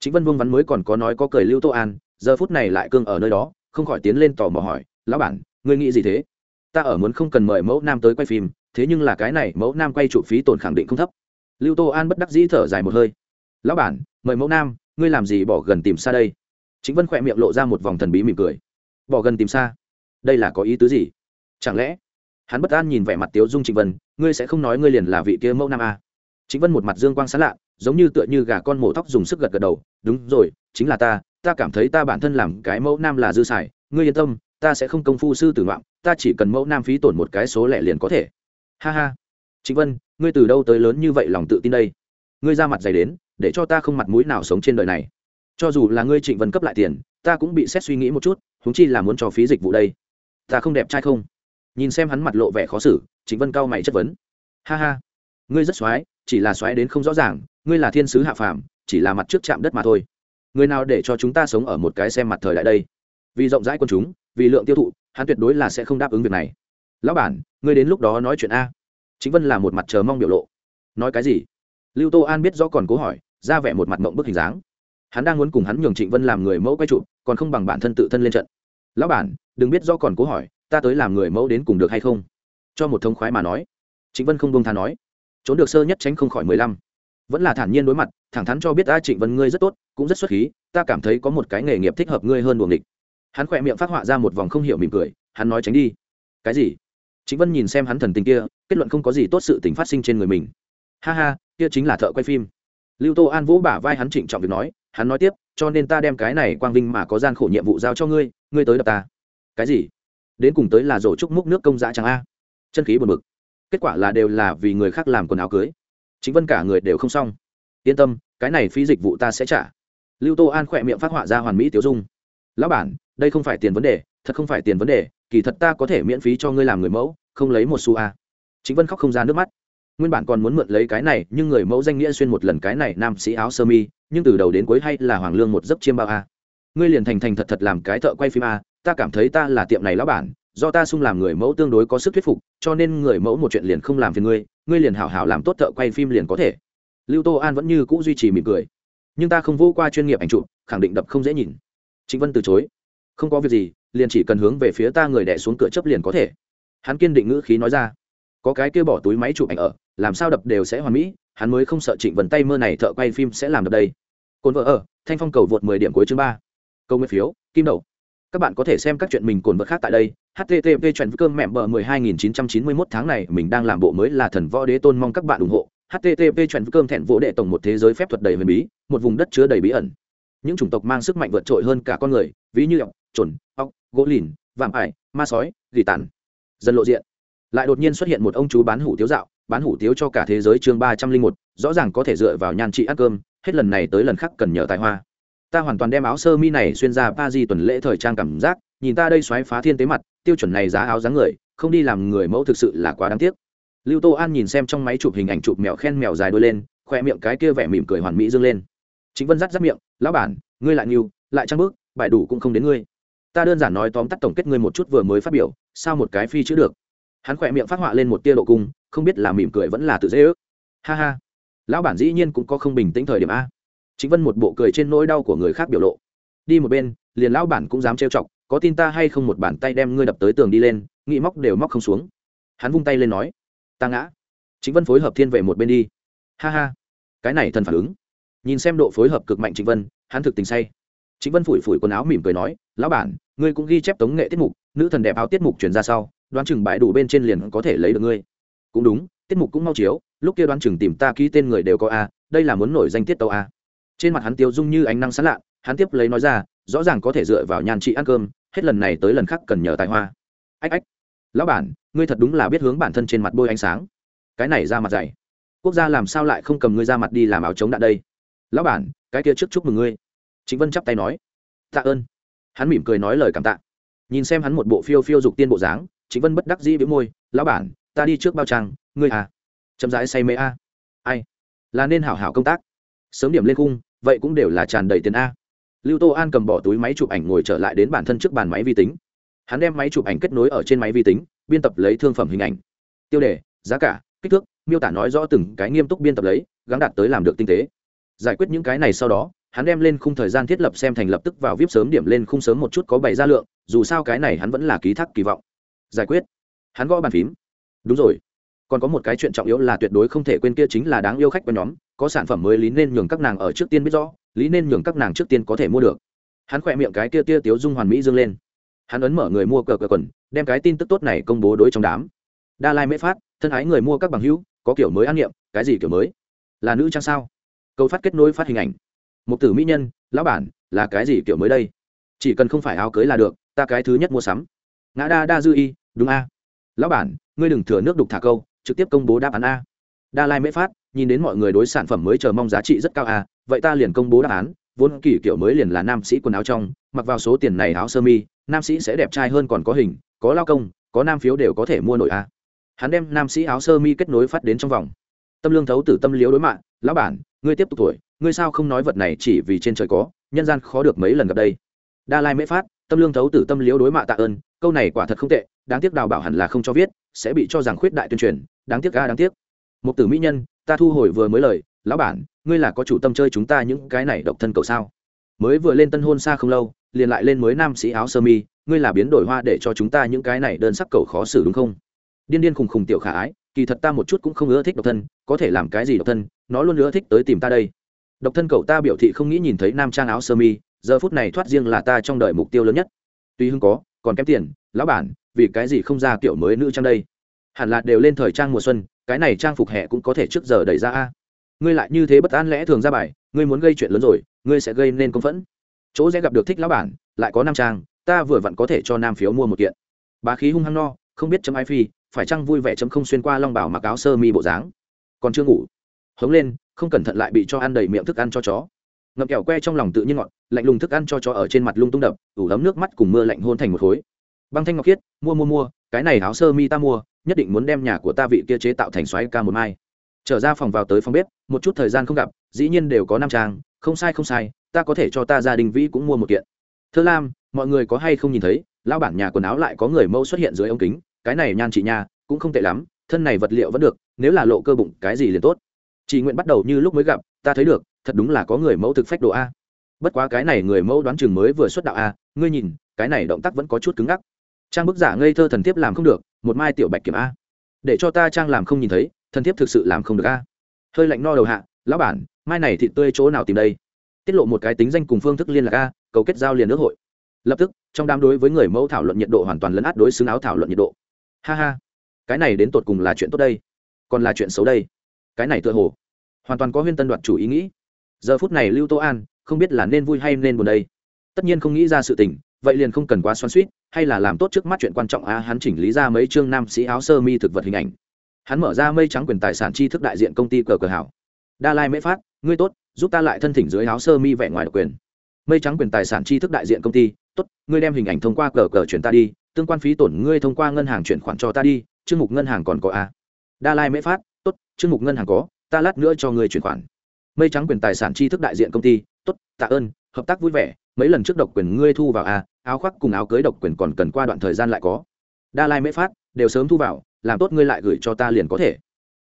Chính vân vương văn mới còn có nói có cười lưu tô an, giờ phút này lại cương ở nơi đó không khỏi tiến lên tò mò hỏi, lão bản, ngươi nghĩ gì thế? Ta ở muốn không cần mời mẫu nam tới quay phim, thế nhưng là cái này mẫu nam quay trụ phí tổn khẳng định không thấp. Lưu tô an bất đắc dĩ thở dài một hơi. Lão bản, mời mẫu nam, ngươi làm gì bỏ gần tìm xa đây? Chính vân khỏe miệng lộ ra một vòng thần bí mỉm cười. Bỏ gần tìm xa? Đây là có ý tứ gì? Chẳng lẽ? Hắn bất an nhìn vẻ mặt tiếu dung trịnh vân, ngươi sẽ không nói ngươi liền là vị kia mẫu nam a à? chính vân một mặt dương quang sán lạ, giống như tựa như gà con mổ tóc dùng sức gật gật đầu, đúng rồi, chính là ta ta cảm thấy ta bản thân làm cái mẫu nam là dư xài, ngươi yên tâm, ta sẽ không công phu sư tử ngoạm, ta chỉ cần mẫu nam phí tổn một cái số lẻ liền có thể. Ha ha. Chính vân, ngươi từ đâu tới lớn như vậy lòng tự tin đây? Ngươi ra mặt dày đến, để cho ta không mặt mũi nào sống trên đời này. Cho dù là ngươi trịnh vân cấp lại tiền, ta cũng bị xét suy nghĩ một chút húng chi là muốn cho phí dịch vụ đây. Ta không đẹp trai không? Nhìn xem hắn mặt lộ vẻ khó xử, trịnh vân cao mày chất vấn. Ha ha. Ngươi rất x chỉ là x đến không rõ ràng, ngươi là thiên sứ hạ phàm, chỉ là mặt trước chạm đất mà thôi người nào để cho chúng ta sống ở một cái xem mặt thời đại đây? Vì rộng rãi quân chúng, vì lượng tiêu thụ, hắn tuyệt đối là sẽ không đáp ứng việc này. Lão bản, ngươi đến lúc đó nói chuyện a. Chính vân là một mặt chờ mong biểu lộ. Nói cái gì? Lưu tô an biết rõ còn cố hỏi, ra vẻ một mặt mộng bức hình dáng. Hắn đang muốn cùng hắn nhường trịnh vân làm người mẫu quay trụ, còn không bằng bản thân tự thân lên trận. Lão bản, đừng biết rõ còn cố hỏi, ta tới làm người mẫu đến cùng được hay không? Cho một thông khoái mà nói. Trịnh vân không buông tha nói. Trốn được sơ nhất tránh không khỏi mười lăm. Vẫn là thản nhiên đối mặt thẳng thắn cho biết a trịnh vân ngươi rất tốt, cũng rất xuất khí, ta cảm thấy có một cái nghề nghiệp thích hợp ngươi hơn buồng địch hắn khỏe miệng phát họa ra một vòng không hiểu mỉm cười, hắn nói tránh đi. Cái gì? Trịnh vân nhìn xem hắn thần tình kia, kết luận không có gì tốt sự tình phát sinh trên người mình. Ha ha, kia chính là thợ quay phim. Lưu tô an vỗ bả vai hắn trịnh trọng việc nói, hắn nói tiếp, cho nên ta đem cái này quang vinh mà có gian khổ nhiệm vụ giao cho ngươi ngươi tới đập ta. Cái gì? Đến cùng tới là rổ trúc múc nước công dã chẳng a? Chân khí buồn bực. Kết quả là đều là vì người khác làm quần áo cưới. Chính vân cả người đều không xong yên tâm, cái này phí dịch vụ ta sẽ trả. Lưu tô an khỏe miệng phát họa ra hoàn mỹ tiêu dung. Lão bản, đây không phải tiền vấn đề, thật không phải tiền vấn đề, kỳ thật ta có thể miễn phí cho ngươi làm người mẫu, không lấy một xu a. Chính vân khóc không ra nước mắt. Nguyên bản còn muốn mượn lấy cái này, nhưng người mẫu danh nghĩa xuyên một lần cái này nam sĩ áo sơ mi, nhưng từ đầu đến cuối hay là hoàng lương một giấc chiêm bao a. Ngươi liền thành thành thật thật làm cái thợ quay phim a, ta cảm thấy ta là tiệm này lão bản, do ta sung làm người mẫu tương đối có sức thuyết phục, cho nên người mẫu một chuyện liền không làm phiền ngươi ngươi liền hảo hảo làm tốt thợ quay phim liền có thể lưu tô an vẫn như cũ duy trì mỉm cười. Nhưng ta không vô qua chuyên nghiệp ảnh chụp, khẳng định đập không dễ nhìn. Trịnh vân từ chối. Không có việc gì, liền chỉ cần hướng về phía ta người đẻ xuống cửa chấp liền có thể. Hắn kiên định ngữ khí nói ra. Có cái kia bỏ túi máy chụp ảnh ở, làm sao đập đều sẽ hoàn mỹ, hắn mới không sợ trịnh vân tay mơ này thợ quay phim sẽ làm được đây. Cồn vợ ở, thanh phong cầu vượt mười điểm cuối chương ba. Câu nguyên phiếu, kim đậu. Các bạn có thể xem các chuyện mình cồn vợ khác tại đây, http chuyện cơm mẹm bờ mười hai nghìn chín trăm chín mươi mốt tháng này mình đang làm bộ mới là thần võ đế tôn mong các bạn ủng hộ http chuẩn cơm thẹn vỗ đệ tổng một thế giới phép thuật đầy huyền bí, một vùng đất chứa đầy bí ẩn. Những chủng tộc mang sức mạnh vượt trội hơn cả con người, ví như ọc trồn ọc gỗ lìn, vạm ải, ma sói, gỉ tàn. Dần lộ diện. Lại đột nhiên xuất hiện một ông chú bán hủ tiếu dạo, bán hủ tiếu cho cả thế giới chương ba trăm linh một, rõ ràng có thể dựa vào nhan trị ăn cơm, hết lần này tới lần khác cần nhờ tài hoa. Ta hoàn toàn đem áo sơ mi này xuyên ra ba di tuần lễ thời trang cảm giác, nhìn ta đây xoáy phá thiên tế mặt, tiêu chuẩn này giá áo dáng người, không đi làm người mẫu thực sự là quá đáng tiếc lưu tô an nhìn xem trong máy chụp hình ảnh chụp mèo khen mèo dài đôi lên, khoe miệng cái kia vẻ mỉm cười hoàn mỹ dâng lên. Chính vân dắt dắt miệng, lão bản, ngươi lại nhiều lại trang bước, bài đủ cũng không đến ngươi. Ta đơn giản nói tóm tắt tổng kết ngươi một chút vừa mới phát biểu, sao một cái phi chữ được. Hắn khỏe miệng phát họa lên một tia độ cung, không biết là mỉm cười vẫn là tự dễ ước. Ha ha, lão bản dĩ nhiên cũng có không bình tĩnh thời điểm a. Chính vân một bộ cười trên nỗi đau của người khác biểu lộ. Đi một bên, liền lão bản cũng dám trêu chọc, có tin ta hay không một bàn tay đem ngươi đập tới tường đi lên, nghĩ móc đều móc không xuống. Hắn vung tay lên nói ta ngã. Chính vân phối hợp thiên về một bên đi. Ha ha. Cái này thần phản ứng. Nhìn xem độ phối hợp cực mạnh trịnh vân, hắn thực tình say. Trịnh vân phủi phủi quần áo mỉm cười nói, lão bản, ngươi cũng ghi chép tống nghệ tiết mục, nữ thần đẹp áo tiết mục chuyển ra sau, đoán chừng bãi đủ bên trên liền có thể lấy được ngươi. Cũng đúng, tiết mục cũng mau chiếu, lúc kia đoán chừng tìm ta ký tên người đều có a, đây là muốn nổi danh tiết tàu a. Trên mặt hắn tiêu dung như ánh năng sán lạ, hắn tiếp lấy nói ra, rõ ràng có thể dựa vào nhàn trị ăn cơm, hết lần này tới lần khác cần nhờ tài hoa. Ách ách lão bản, ngươi thật đúng là biết hướng bản thân trên mặt bôi ánh sáng. Cái này ra mặt dày. Quốc gia làm sao lại không cầm ngươi ra mặt đi làm áo chống đạn đây? Lão bản, cái kia trước chúc mừng ngươi. Chính vân chắp tay nói. Tạ ơn. Hắn mỉm cười nói lời cảm tạ. Nhìn xem hắn một bộ phiêu phiêu dục tiên bộ dáng chính vân bất đắc dĩ với môi. Lão bản, ta đi trước bao trang, ngươi à. Chậm rãi say mê a. Ai? Là nên hảo hảo công tác. Sớm điểm lên cung, vậy cũng đều là tràn đầy tiền a. Lưu tô an cầm bỏ túi máy chụp ảnh ngồi trở lại đến bản thân trước bàn máy vi tính hắn đem máy chụp ảnh kết nối ở trên máy vi tính, biên tập lấy thương phẩm hình ảnh. Tiêu đề, giá cả, kích thước, miêu tả nói rõ từng cái nghiêm túc biên tập lấy gắn đạt tới làm được tinh tế. Giải quyết những cái này sau đó, hắn đem lên khung thời gian thiết lập xem thành lập tức vào vip sớm điểm lên khung sớm một chút có bảy ra lượng, dù sao cái này hắn vẫn là ký thác kỳ vọng. Giải quyết. Hắn gõ bàn phím. Đúng rồi. Còn có một cái chuyện trọng yếu là tuyệt đối không thể quên kia chính là đáng yêu khách của nhóm, có sản phẩm mới lý nên nhường các nàng ở trước tiên biết rõ, lý nên nhường các nàng trước tiên có thể mua được. Hắn khỏe miệng cái kia tia tiếu dung hoàn mỹ dương lên hắn ấn mở người mua cờ cờ quần, đem cái tin tức tốt này công bố đối trong đám. Đa lai mễ phát, thân ái người mua các bằng hữu, có kiểu mới ăn nghiệm, cái gì kiểu mới? Là nữ trang sao? Câu phát kết nối phát hình ảnh. Một tử mỹ nhân, lão bản, là cái gì kiểu mới đây? Chỉ cần không phải áo cưới là được, ta cái thứ nhất mua sắm. Ngã đa đa dư y, đúng a. Lão bản, ngươi đừng thừa nước đục thả câu, trực tiếp công bố đáp án a. Đa lai mễ phát, nhìn đến mọi người đối sản phẩm mới chờ mong giá trị rất cao a, vậy ta liền công bố đáp án, vốn kỳ kiểu mới liền là nam sĩ quần áo trong, mặc vào số tiền này áo sơ mi nam sĩ sẽ đẹp trai hơn còn có hình, có lao công, có nam phiếu đều có thể mua nổi a. Hắn đem nam sĩ áo sơ mi kết nối phát đến trong vòng. Tâm lương thấu tử tâm liếu đối mạng, lão bản, ngươi tiếp tục tuổi ngươi sao không nói vật này chỉ vì trên trời có, nhân gian khó được mấy lần gặp đây. Đa lai mễ phát, tâm lương thấu tử tâm liếu đối mạ tạ ơn, câu này quả thật không tệ, đáng tiếc đào bảo hẳn là không cho viết, sẽ bị cho rằng khuyết đại tuyên truyền, đáng tiếc ga đáng tiếc. Một tử mỹ nhân, ta thu hồi vừa mới lời, lão bản, ngươi là có chủ tâm chơi chúng ta những cái này độc thân cậu sao? Mới vừa lên tân hôn xa không lâu liền lại lên mới nam sĩ áo sơ mi, ngươi là biến đổi hoa để cho chúng ta những cái này đơn sắc cầu khó xử đúng không? Điên điên khùng khùng tiểu khả ái, kỳ thật ta một chút cũng không ưa thích độc thân, có thể làm cái gì độc thân, nó luôn ưa thích tới tìm ta đây. Độc thân cậu ta biểu thị không nghĩ nhìn thấy nam trang áo sơ mi, giờ phút này thoát riêng là ta trong đời mục tiêu lớn nhất. Tuy hưng có, còn kém tiền, lão bản, vì cái gì không ra kiểu mới nữ trang đây? Hẳn là đều lên thời trang mùa xuân, cái này trang phục hè cũng có thể trước giờ đẩy ra a. Ngươi lại như thế bất an lẽ thường ra bài, ngươi muốn gây chuyện lớn rồi, ngươi sẽ gây nên công phẫn chỗ dễ gặp được thích lão bản, lại có nam trang, ta vừa vặn có thể cho nam phiếu mua một kiện. Bá khí hung hăng no, không biết chấm ai phi, phải chăng vui vẻ chấm không xuyên qua long bảo mặc áo sơ mi bộ dáng. Còn chưa ngủ. Hống lên, không cẩn thận lại bị cho ăn đầy miệng thức ăn cho chó. Ngậm kẹo que trong lòng tự nhiên ngọt, lạnh lùng thức ăn cho chó ở trên mặt lung tung đập, ủ lấm nước mắt cùng mưa lạnh hôn thành một khối. Băng thanh ngọc khiết, mua mua mua, cái này áo sơ mi ta mua, nhất định muốn đem nhà của ta vị kia chế tạo thành xoáy ca một mai. Trở ra phòng vào tới phòng bếp, một chút thời gian không gặp, dĩ nhiên đều có năm trang không sai không sai, ta có thể cho ta gia đình vĩ cũng mua một kiện. Thơ lam, mọi người có hay không nhìn thấy, lão bản nhà quần áo lại có người mâu xuất hiện dưới ống kính. Cái này nhan chị nha, cũng không tệ lắm, thân này vật liệu vẫn được, nếu là lộ cơ bụng, cái gì liền tốt. Chị nguyện bắt đầu như lúc mới gặp, ta thấy được, thật đúng là có người mẫu thực phách độ a. Bất quá cái này người mẫu đoán chừng mới vừa xuất đạo a, ngươi nhìn, cái này động tác vẫn có chút cứng ngắc. Trang bức giả ngây thơ thần thiếp làm không được, một mai tiểu bạch kiểm a. Để cho ta trang làm không nhìn thấy, thần thiếp thực sự làm không được a. Hơi lạnh no đầu hạ, lão bản mai này thịt tươi chỗ nào tìm đây? Tiết lộ một cái tính danh cùng phương thức liên lạc a, cầu kết giao liền nước hội. Lập tức, trong đám đối với người mẫu thảo luận nhiệt độ hoàn toàn lấn át đối xứng áo thảo luận nhiệt độ. Ha ha, cái này đến tột cùng là chuyện tốt đây, còn là chuyện xấu đây. Cái này tựa hồ, hoàn toàn có huyên tân đoạt chủ ý nghĩ. Giờ phút này lưu tô an, không biết là nên vui hay nên buồn đây. Tất nhiên không nghĩ ra sự tình, vậy liền không cần quá xoắn suýt hay là làm tốt trước mắt chuyện quan trọng a, hắn chỉnh lý ra mấy chương nam sĩ áo sơ mi thực vật hình ảnh. Hắn mở ra mây trắng quyền tài sản tri thức đại diện công ty cờ cờ hảo. Đa lai mễ phát ngươi tốt, giúp ta lại thân thỉnh dưới áo sơ mi vẻ ngoài độc quyền. Mây trắng quyền tài sản tri thức đại diện công ty, tốt, ngươi đem hình ảnh thông qua cờ cờ chuyển ta đi, tương quan phí tổn ngươi thông qua ngân hàng chuyển khoản cho ta đi, chương mục ngân hàng còn có a. Đa lai mễ phát, tốt, chương mục ngân hàng có, ta lát nữa cho ngươi chuyển khoản. Mây trắng quyền tài sản tri thức đại diện công ty, tốt, tạ ơn, hợp tác vui vẻ, mấy lần trước độc quyền ngươi thu vào a, áo khoác cùng áo cưới độc quyền còn cần qua đoạn thời gian lại có. Đa lai mễ phát, đều sớm thu vào, làm tốt ngươi lại gửi cho ta liền có thể.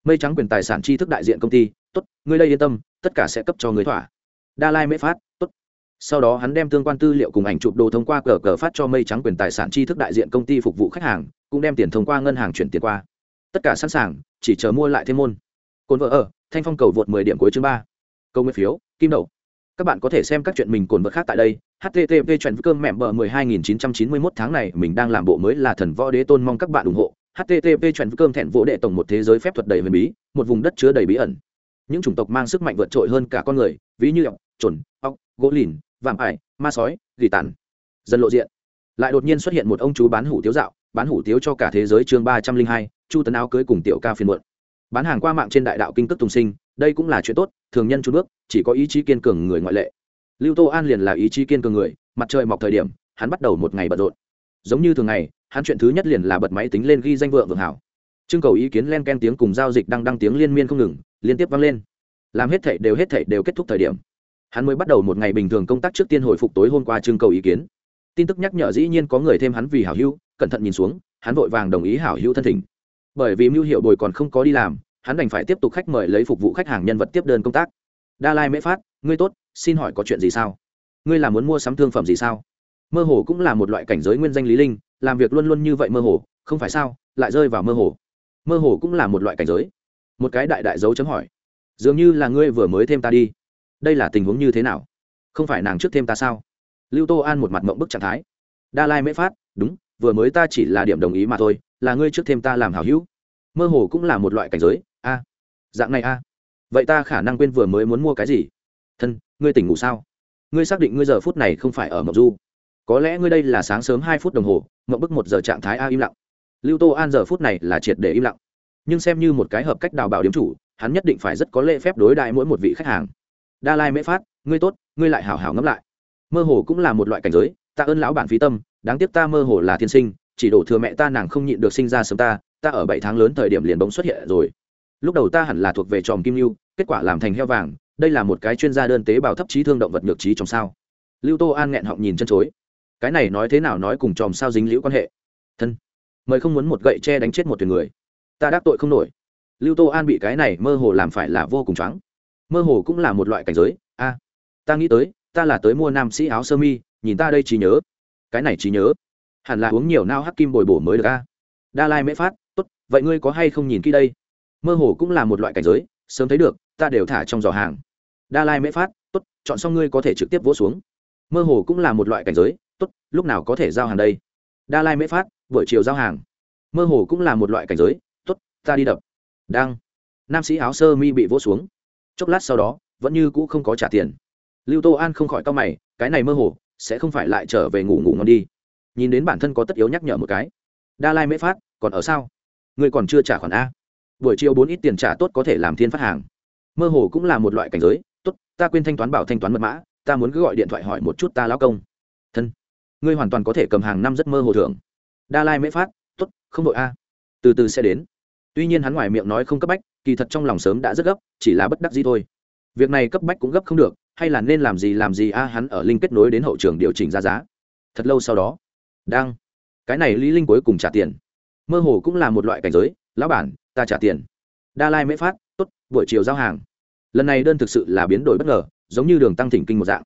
Mây trắng quyền tài sản tri thức đại diện công ty, tốt, ngươi đây yên tâm tất cả sẽ cấp cho người thỏa. Đa lai mễ phát, tốt. Sau đó hắn đem tương quan tư liệu cùng ảnh chụp đồ thông qua cờ cờ phát cho mây trắng quyền tài sản tri thức đại diện công ty phục vụ khách hàng, cũng đem tiền thông qua ngân hàng chuyển tiền qua. Tất cả sẵn sàng, chỉ chờ mua lại thêm môn. Cồn vợ ở, thanh phong cầu vượt 10 điểm cuối chương ba. Câu nguyên phiếu, kim đậu các bạn có thể xem các chuyện mình cồn vợ khác tại đây. Http chuyện cơm mẹm bờ 12991 tháng này, mình đang làm bộ mới là thần võ đế tôn mong các bạn ủng hộ. Http chuyện cơm thẹn vỗ đệ tổng một thế giới phép thuật đầy huyền bí, một vùng đất chứa đầy bí ẩn những chủng tộc mang sức mạnh vượt trội hơn cả con người, ví như ọc trồn ọc gỗ lìn, vạm ải, ma sói, gỉ tàn. Dân lộ diện. Lại đột nhiên xuất hiện một ông chú bán hủ tiếu dạo, bán hủ tiếu cho cả thế giới chương ba trăm linh hai, chu tấn áo cưới cùng tiểu ca phiên muộn. Bán hàng qua mạng trên đại đạo kinh tức tùng sinh, đây cũng là chuyện tốt, thường nhân trung bước, chỉ có ý chí kiên cường người ngoại lệ. Lưu tô an liền là ý chí kiên cường người, mặt trời mọc thời điểm, hắn bắt đầu một ngày bận rộn. Giống như thường ngày, hắn chuyện thứ nhất liền là bật máy tính lên ghi danh vượng vượng hảo trưng cầu ý kiến len ken tiếng cùng giao dịch đang đăng tiếng liên miên không ngừng, liên tiếp vang lên. Làm hết thảy đều hết thảy đều kết thúc thời điểm. Hắn mới bắt đầu một ngày bình thường công tác trước tiên hồi phục tối hôm qua trưng cầu ý kiến. Tin tức nhắc nhở dĩ nhiên có người thêm hắn vì hảo hữu, cẩn thận nhìn xuống, hắn vội vàng đồng ý hảo hữu thân thỉnh. Bởi vì mưu hiệu bồi còn không có đi làm, hắn đành phải tiếp tục khách mời lấy phục vụ khách hàng nhân vật tiếp đơn công tác. Đa lai mễ phát, ngươi tốt, xin hỏi có chuyện gì sao? Ngươi là muốn mua sắm thương phẩm gì sao? Mơ hồ cũng là một loại cảnh giới nguyên danh lý linh, làm việc luôn luôn như vậy mơ hồ, không phải sao? Lại rơi vào mơ hồ mơ hồ cũng là một loại cảnh giới. Một cái đại đại dấu chấm hỏi. Dường như là ngươi vừa mới thêm ta đi. Đây là tình huống như thế nào? Không phải nàng trước thêm ta sao? Lưu tô an một mặt mộng bức trạng thái. Đa lai mễ phát, đúng, vừa mới ta chỉ là điểm đồng ý mà thôi, là ngươi trước thêm ta làm hảo hữu. Mơ hồ cũng là một loại cảnh giới, a. Dạng này a. Vậy ta khả năng quên vừa mới muốn mua cái gì? Thân, ngươi tỉnh ngủ sao? Ngươi xác định ngươi giờ phút này không phải ở mộng du? Có lẽ ngươi đây là sáng sớm hai phút đồng hồ, mộng bức một giờ trạng thái a im lặng lưu tô an giờ phút này là triệt để im lặng. Nhưng xem như một cái hợp cách đào bảo điểm chủ, hắn nhất định phải rất có lễ phép đối đại mỗi một vị khách hàng. Đa lai mễ phát, ngươi tốt, ngươi lại hảo hảo ngẫm lại. Mơ hồ cũng là một loại cảnh giới, ta ơn lão bản phí tâm, đáng tiếc ta mơ hồ là thiên sinh, chỉ đổ thừa mẹ ta nàng không nhịn được sinh ra sớm ta ta ở bảy tháng lớn thời điểm liền bóng xuất hiện rồi. Lúc đầu ta hẳn là thuộc về tròm kim lưu, kết quả làm thành heo vàng, đây là một cái chuyên gia đơn tế bào thấp trí thương động vật nhược trí trong sao. Lưu tô an nghẹn họng nhìn chân chối. Cái này nói thế nào nói cùng tròm sao dính liễu quan hệ mời không muốn một gậy che đánh chết một thuyền người. Ta đắc tội không nổi. Lưu tô an bị cái này mơ hồ làm phải là vô cùng choáng. Mơ hồ cũng là một loại cảnh giới. A, ta nghĩ tới, ta là tới mua nam sĩ áo sơ mi, nhìn ta đây trí nhớ. Cái này trí nhớ, hẳn là uống nhiều nao hắc kim bồi bổ mới được a. Đa lai mễ phát, tốt, vậy ngươi có hay không nhìn kỹ đây? Mơ hồ cũng là một loại cảnh giới, sớm thấy được, ta đều thả trong giỏ hàng. Đa lai mễ phát, tốt, chọn xong ngươi có thể trực tiếp vỗ xuống. Mơ hồ cũng là một loại cảnh giới, tốt, lúc nào có thể giao hàng đây? Đa lai mễ phát, buổi chiều giao hàng. Mơ hồ cũng là một loại cảnh giới. Tốt, ta đi đập. Đang. Nam sĩ áo sơ mi bị vỗ xuống. Chốc lát sau đó, vẫn như cũ không có trả tiền. Lưu tô an không khỏi cau mày, cái này mơ hồ, sẽ không phải lại trở về ngủ ngủ ngon đi. Nhìn đến bản thân có tất yếu nhắc nhở một cái. Đa lai mễ phát, còn ở sao? Người còn chưa trả khoản a. Buổi chiều bốn ít tiền trả tốt có thể làm thiên phát hàng. Mơ hồ cũng là một loại cảnh giới. Tốt, ta quên thanh toán bảo thanh toán mật mã, ta muốn cứ gọi điện thoại hỏi một chút ta lão công. Thân ngươi hoàn toàn có thể cầm hàng năm rất mơ hồ thưởng đa lai mễ phát, tốt, không đội a. Từ từ sẽ đến. Tuy nhiên hắn ngoài miệng nói không cấp bách, kỳ thật trong lòng sớm đã rất gấp, chỉ là bất đắc gì thôi. Việc này cấp bách cũng gấp không được, hay là nên làm gì làm gì a, hắn ở linh kết nối đến hậu trường điều chỉnh ra giá. Thật lâu sau đó đang cái này lý linh cuối cùng trả tiền. Mơ hồ cũng là một loại cảnh giới, lão bản, ta trả tiền. Đa lai mễ phát, tốt, buổi chiều giao hàng. Lần này đơn thực sự là biến đổi bất ngờ, giống như đường tăng thỉnh kinh một dạng.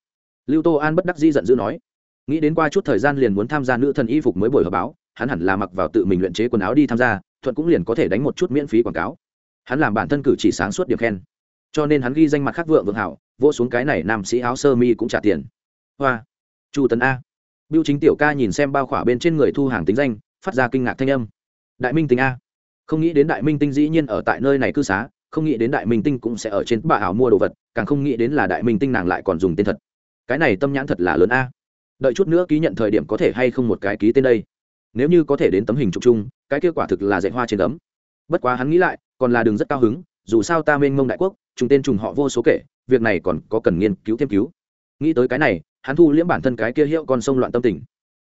Lưu tô an bất đắc di giận dữ nói nghĩ đến qua chút thời gian liền muốn tham gia nữ thần y phục mới buổi họp báo, hắn hẳn là mặc vào tự mình luyện chế quần áo đi tham gia, thuận cũng liền có thể đánh một chút miễn phí quảng cáo. Hắn làm bản thân cử chỉ sáng suốt điểm khen. Cho nên hắn ghi danh mặt khác vượng vượng hảo vỗ xuống cái này nam sĩ áo sơ mi cũng trả tiền. Hoa. Chu tấn a. Biêu chính tiểu ca nhìn xem bao khỏa bên trên người thu hàng tính danh, phát ra kinh ngạc thanh âm. Đại minh tinh a. Không nghĩ đến đại minh tinh dĩ nhiên ở tại nơi này cư xá, không nghĩ đến đại minh tinh cũng sẽ ở trên bà ảo mua đồ vật, càng không nghĩ đến là đại minh tinh nàng lại còn dùng tên thật. Cái này tâm nhãn thật là lớn a đợi chút nữa ký nhận thời điểm có thể hay không một cái ký tên đây. Nếu như có thể đến tấm hình chụp chung, cái kết quả thực là dạy hoa trên tấm. Bất quá hắn nghĩ lại, còn là đường rất cao hứng, dù sao ta mênh mông đại quốc, trùng tên trùng họ vô số kể, việc này còn có cần nghiên cứu thêm cứu. Nghĩ tới cái này, hắn thu liễm bản thân cái kia hiệu con sông loạn tâm tình.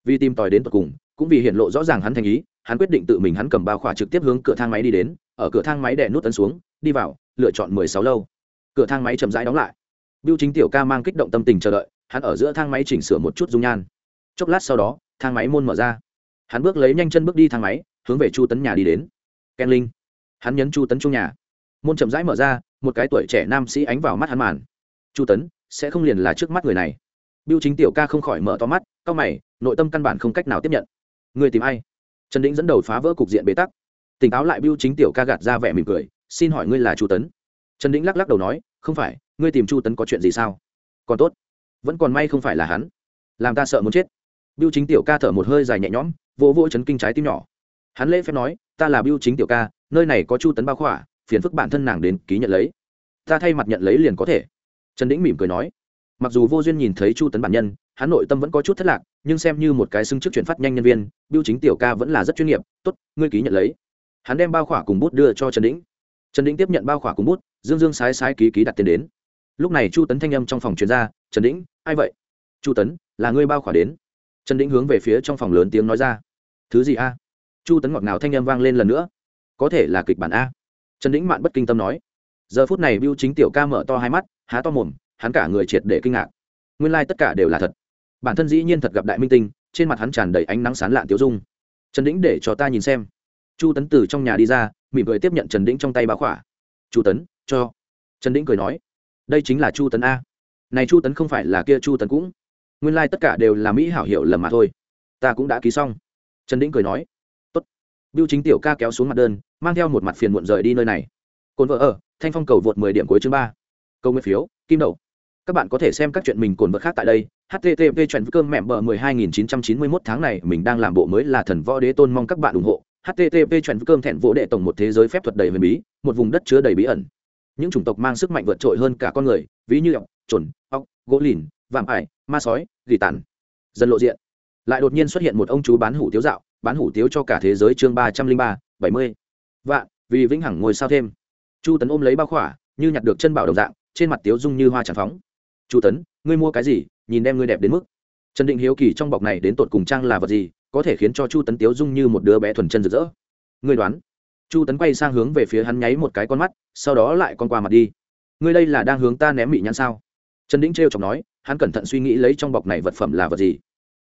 Vì tìm tòi đến tận cùng, cũng vì hiện lộ rõ ràng hắn thành ý, hắn quyết định tự mình hắn cầm bao khỏa trực tiếp hướng cửa thang máy đi đến, ở cửa thang máy đè nút tấn xuống, đi vào, lựa chọn mười sáu lâu. Cửa thang máy chậm rãi đóng lại. Biêu chính tiểu ca mang kích động tâm tình chờ đợi hắn ở giữa thang máy chỉnh sửa một chút dung nhan. Chốc lát sau đó, thang máy môn mở ra. Hắn bước lấy nhanh chân bước đi thang máy, hướng về chu tấn nhà đi đến. Ken linh. Hắn nhấn chu tấn chung nhà. Môn chậm rãi mở ra, một cái tuổi trẻ nam sĩ ánh vào mắt hắn màn. Chu tấn, sẽ không liền là trước mắt người này? Biêu chính tiểu ca không khỏi mở to mắt c mày, nội tâm căn bản không cách nào tiếp nhận. Người tìm ai? Trần đĩnh dẫn đầu phá vỡ cục diện bế tắc. Tỉnh táo lại, biêu chính tiểu ca gạt ra vẻ mỉm cười, xin hỏi ngươi là chu tấn? Trần đĩnh lắc lắc đầu nói, không phải, ngươi tìm chu tấn có chuyện gì sao? Còn tốt vẫn còn may không phải là hắn. Làm ta sợ muốn chết. Biêu chính tiểu ca thở một hơi dài nhẹ nhõm, vỗ vỗ chấn kinh trái tim nhỏ. Hắn lễ phép nói, ta là biêu chính tiểu ca, nơi này có chu tấn bao khỏa, phiền phức bản thân nàng đến ký nhận lấy. Ta thay mặt nhận lấy liền có thể. Trần đĩnh mỉm cười nói. Mặc dù vô duyên nhìn thấy chu tấn bản nhân, hắn nội tâm vẫn có chút thất lạc, nhưng xem như một cái xưng chức chuyển phát nhanh nhân viên, biêu chính tiểu ca vẫn là rất chuyên nghiệp, tốt, ngươi ký nhận lấy. Hắn đem bao khỏa cùng bút đưa cho trần đĩnh. Trần đĩnh tiếp nhận bao khỏa cùng bút, dương dương sái sái ký ký đặt tiền đến lúc này chu tấn thanh âm trong phòng chuyên gia trần đĩnh, ai vậy? Chu tấn, là ngươi bao khỏa đến? Trần đĩnh hướng về phía trong phòng lớn tiếng nói ra, thứ gì a? Chu tấn ngọt ngào thanh âm vang lên lần nữa, có thể là kịch bản a. Trần đĩnh mạn bất kinh tâm nói, giờ phút này biêu chính tiểu ca mở to hai mắt, há to mồm, hắn cả người triệt để kinh ngạc. Nguyên lai、like、tất cả đều là thật. Bản thân dĩ nhiên thật gặp đại minh tinh, trên mặt hắn tràn đầy ánh nắng sán lạn tiêu dung. Trần đĩnh để cho ta nhìn xem. Chu tấn từ trong nhà đi ra, mỉm cười tiếp nhận trần đĩnh trong tay báo khỏa. Chu tấn, cho. Trần đĩnh cười nói đây chính là chu tấn a. Này chu tấn không phải là kia chu tấn cũng. Nguyên lai、like、tất cả đều là mỹ hảo hiệu lầm mà thôi. Ta cũng đã ký xong. Trần đĩnh cười nói. Tốt. biêu chính tiểu ca kéo xuống mặt đơn, mang theo một mặt phiền muộn rời đi nơi này. Cồn vợ ở, thanh phong cầu vượt mười điểm cuối chương ba. Câu nguyên phiếu, kim đậu. Các bạn có thể xem các chuyện mình cồn vợ khác tại đây. Http chuyện cơm mẹm bờ mười hai nghìn chín trăm chín mươi mốt tháng này mình đang làm bộ mới là thần võ đế tôn mong các bạn ủng hộ. Http chuyện cơm thẹn vỗ đệ tổng một thế giới phép thuật đầy huyền bí, một vùng đất chứa đầy bí ẩn những chủng tộc mang sức mạnh vượt trội hơn cả con người, ví như ọc trồn ọc gỗ lìn, vạm ải, ma sói, gỉ tàn. Dần lộ diện. Lại đột nhiên xuất hiện một ông chú bán hủ tiếu dạo, bán hủ tiếu cho cả thế giới chương ba trăm linh ba, bảy mươi. Vạn, vì vĩnh hằng ngồi sao thêm. Chu tấn ôm lấy bao khỏa, như nhặt được chân bảo đồng dạng, trên mặt tiếu dung như hoa tràn phóng. Chu tấn, ngươi mua cái gì, nhìn đem ngươi đẹp đến mức. Trần định hiếu kỳ trong bọc này đến tột cùng trang là vật gì, có thể khiến cho chu tấn tiếu dung như một đứa bé thuần chân rực rỡ. Ngươi đoán chu tấn quay sang hướng về phía hắn nháy một cái con mắt, sau đó lại con qua mặt đi. Ngươi đây là đang hướng ta ném mị nhãn sao? Trần đĩnh trêu chọc nói, hắn cẩn thận suy nghĩ lấy trong bọc này vật phẩm là vật gì.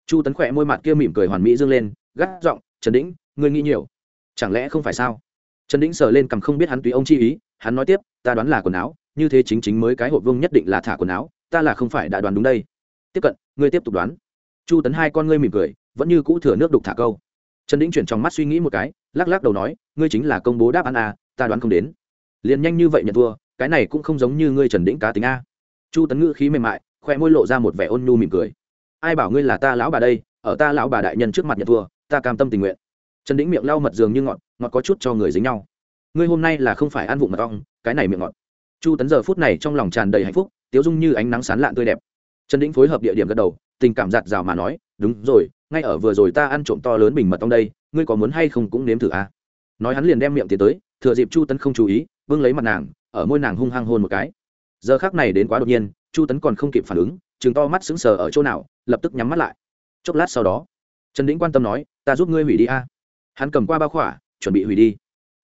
Chu tấn khỏe môi mặt kia mỉm cười hoàn mỹ dương lên, gắt giọng, trần đĩnh, ngươi nghĩ nhiều. Chẳng lẽ không phải sao? Trần đĩnh sờ lên cằm không biết hắn tùy ông chi ý, hắn nói tiếp, ta đoán là quần áo, như thế chính chính mới cái hộp vương nhất định là thả quần áo, ta là không phải đã đoán đúng đây. Tiếp cận, ngươi tiếp tục đoán. Chu tấn hai con ngươi mỉm cười, vẫn như cũ thừa nước đục thả câu trần đĩnh chuyển trong mắt suy nghĩ một cái, lắc lắc đầu nói, ngươi chính là công bố đáp án a, ta đoán không đến. Liền nhanh như vậy nhận thua, cái này cũng không giống như ngươi trần đĩnh cá tính a. Chu tấn ngữ khí mềm mại khoe môi lộ ra một vẻ ôn nhu mỉm cười. Ai bảo ngươi là ta lão bà đây, ở ta lão bà đại nhân trước mặt nhận thua, ta cam tâm tình nguyện. Trần đĩnh miệng lau mật dường như ngọt ngọt có chút cho người dính nhau. Ngươi hôm nay là không phải ăn vụng mật ong, cái này miệng ngọt. Chu tấn giờ phút này trong lòng tràn đầy hạnh phúc, tiếu dung như ánh nắng sán lạn tươi đẹp. Trần đĩnh phối hợp địa điểm gật đầu, tình cảm giạt rào mà nói, đúng rồi ngay ở vừa rồi ta ăn trộm to lớn bình mật ong đây, ngươi có muốn hay không cũng nếm thử à? nói hắn liền đem miệng tiến tới, thừa dịp chu tấn không chú ý, vương lấy mặt nàng, ở môi nàng hung hăng hôn một cái. Giờ khác này đến quá đột nhiên, chu tấn còn không kịp phản ứng chừng to mắt sững sờ ở chỗ nào, lập tức nhắm mắt lại. Chốc lát sau đó, trần đĩnh quan tâm nói, ta giúp ngươi hủy đi a. Hắn cầm qua bao khỏa, chuẩn bị hủy đi.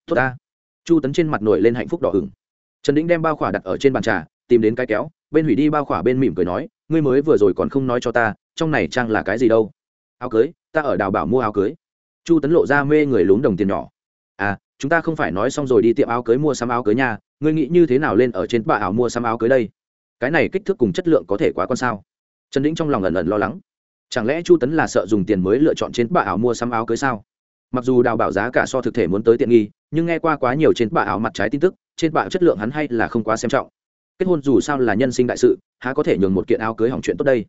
Tốt a chu tấn trên mặt nổi lên hạnh phúc đỏ hừng trần đĩnh đem bao khỏa đặt ở trên bàn trà, tìm đến cái kéo, bên hủy đi bao khỏa bên mỉm cười nói, ngươi mới vừa rồi còn không nói cho ta, trong này trang là cái gì đâu? Áo cưới, ta ở đào bảo mua áo cưới. Chu tấn lộ ra mê người lún đồng tiền nhỏ. À chúng ta không phải nói xong rồi đi tiệm áo cưới mua sắm áo cưới nhà ngươi nghĩ như thế nào lên ở trên bạ ảo mua sắm áo cưới đây? Cái này kích thước cùng chất lượng có thể quá con sao? Trần đĩnh trong lòng ẩn ẩn lo lắng. Chẳng lẽ chu tấn là sợ dùng tiền mới lựa chọn trên bạ ảo mua sắm áo cưới sao? Mặc dù đào bảo giá cả so thực thể muốn tới tiện nghi, nhưng nghe qua quá nhiều trên bạ ảo mặt trái tin tức, trên bạ chất lượng hắn hay là không quá xem trọng. Kết hôn dù sao là nhân sinh đại sự, há có thể nhường một kiện áo cưới hỏng chuyện tốt đây?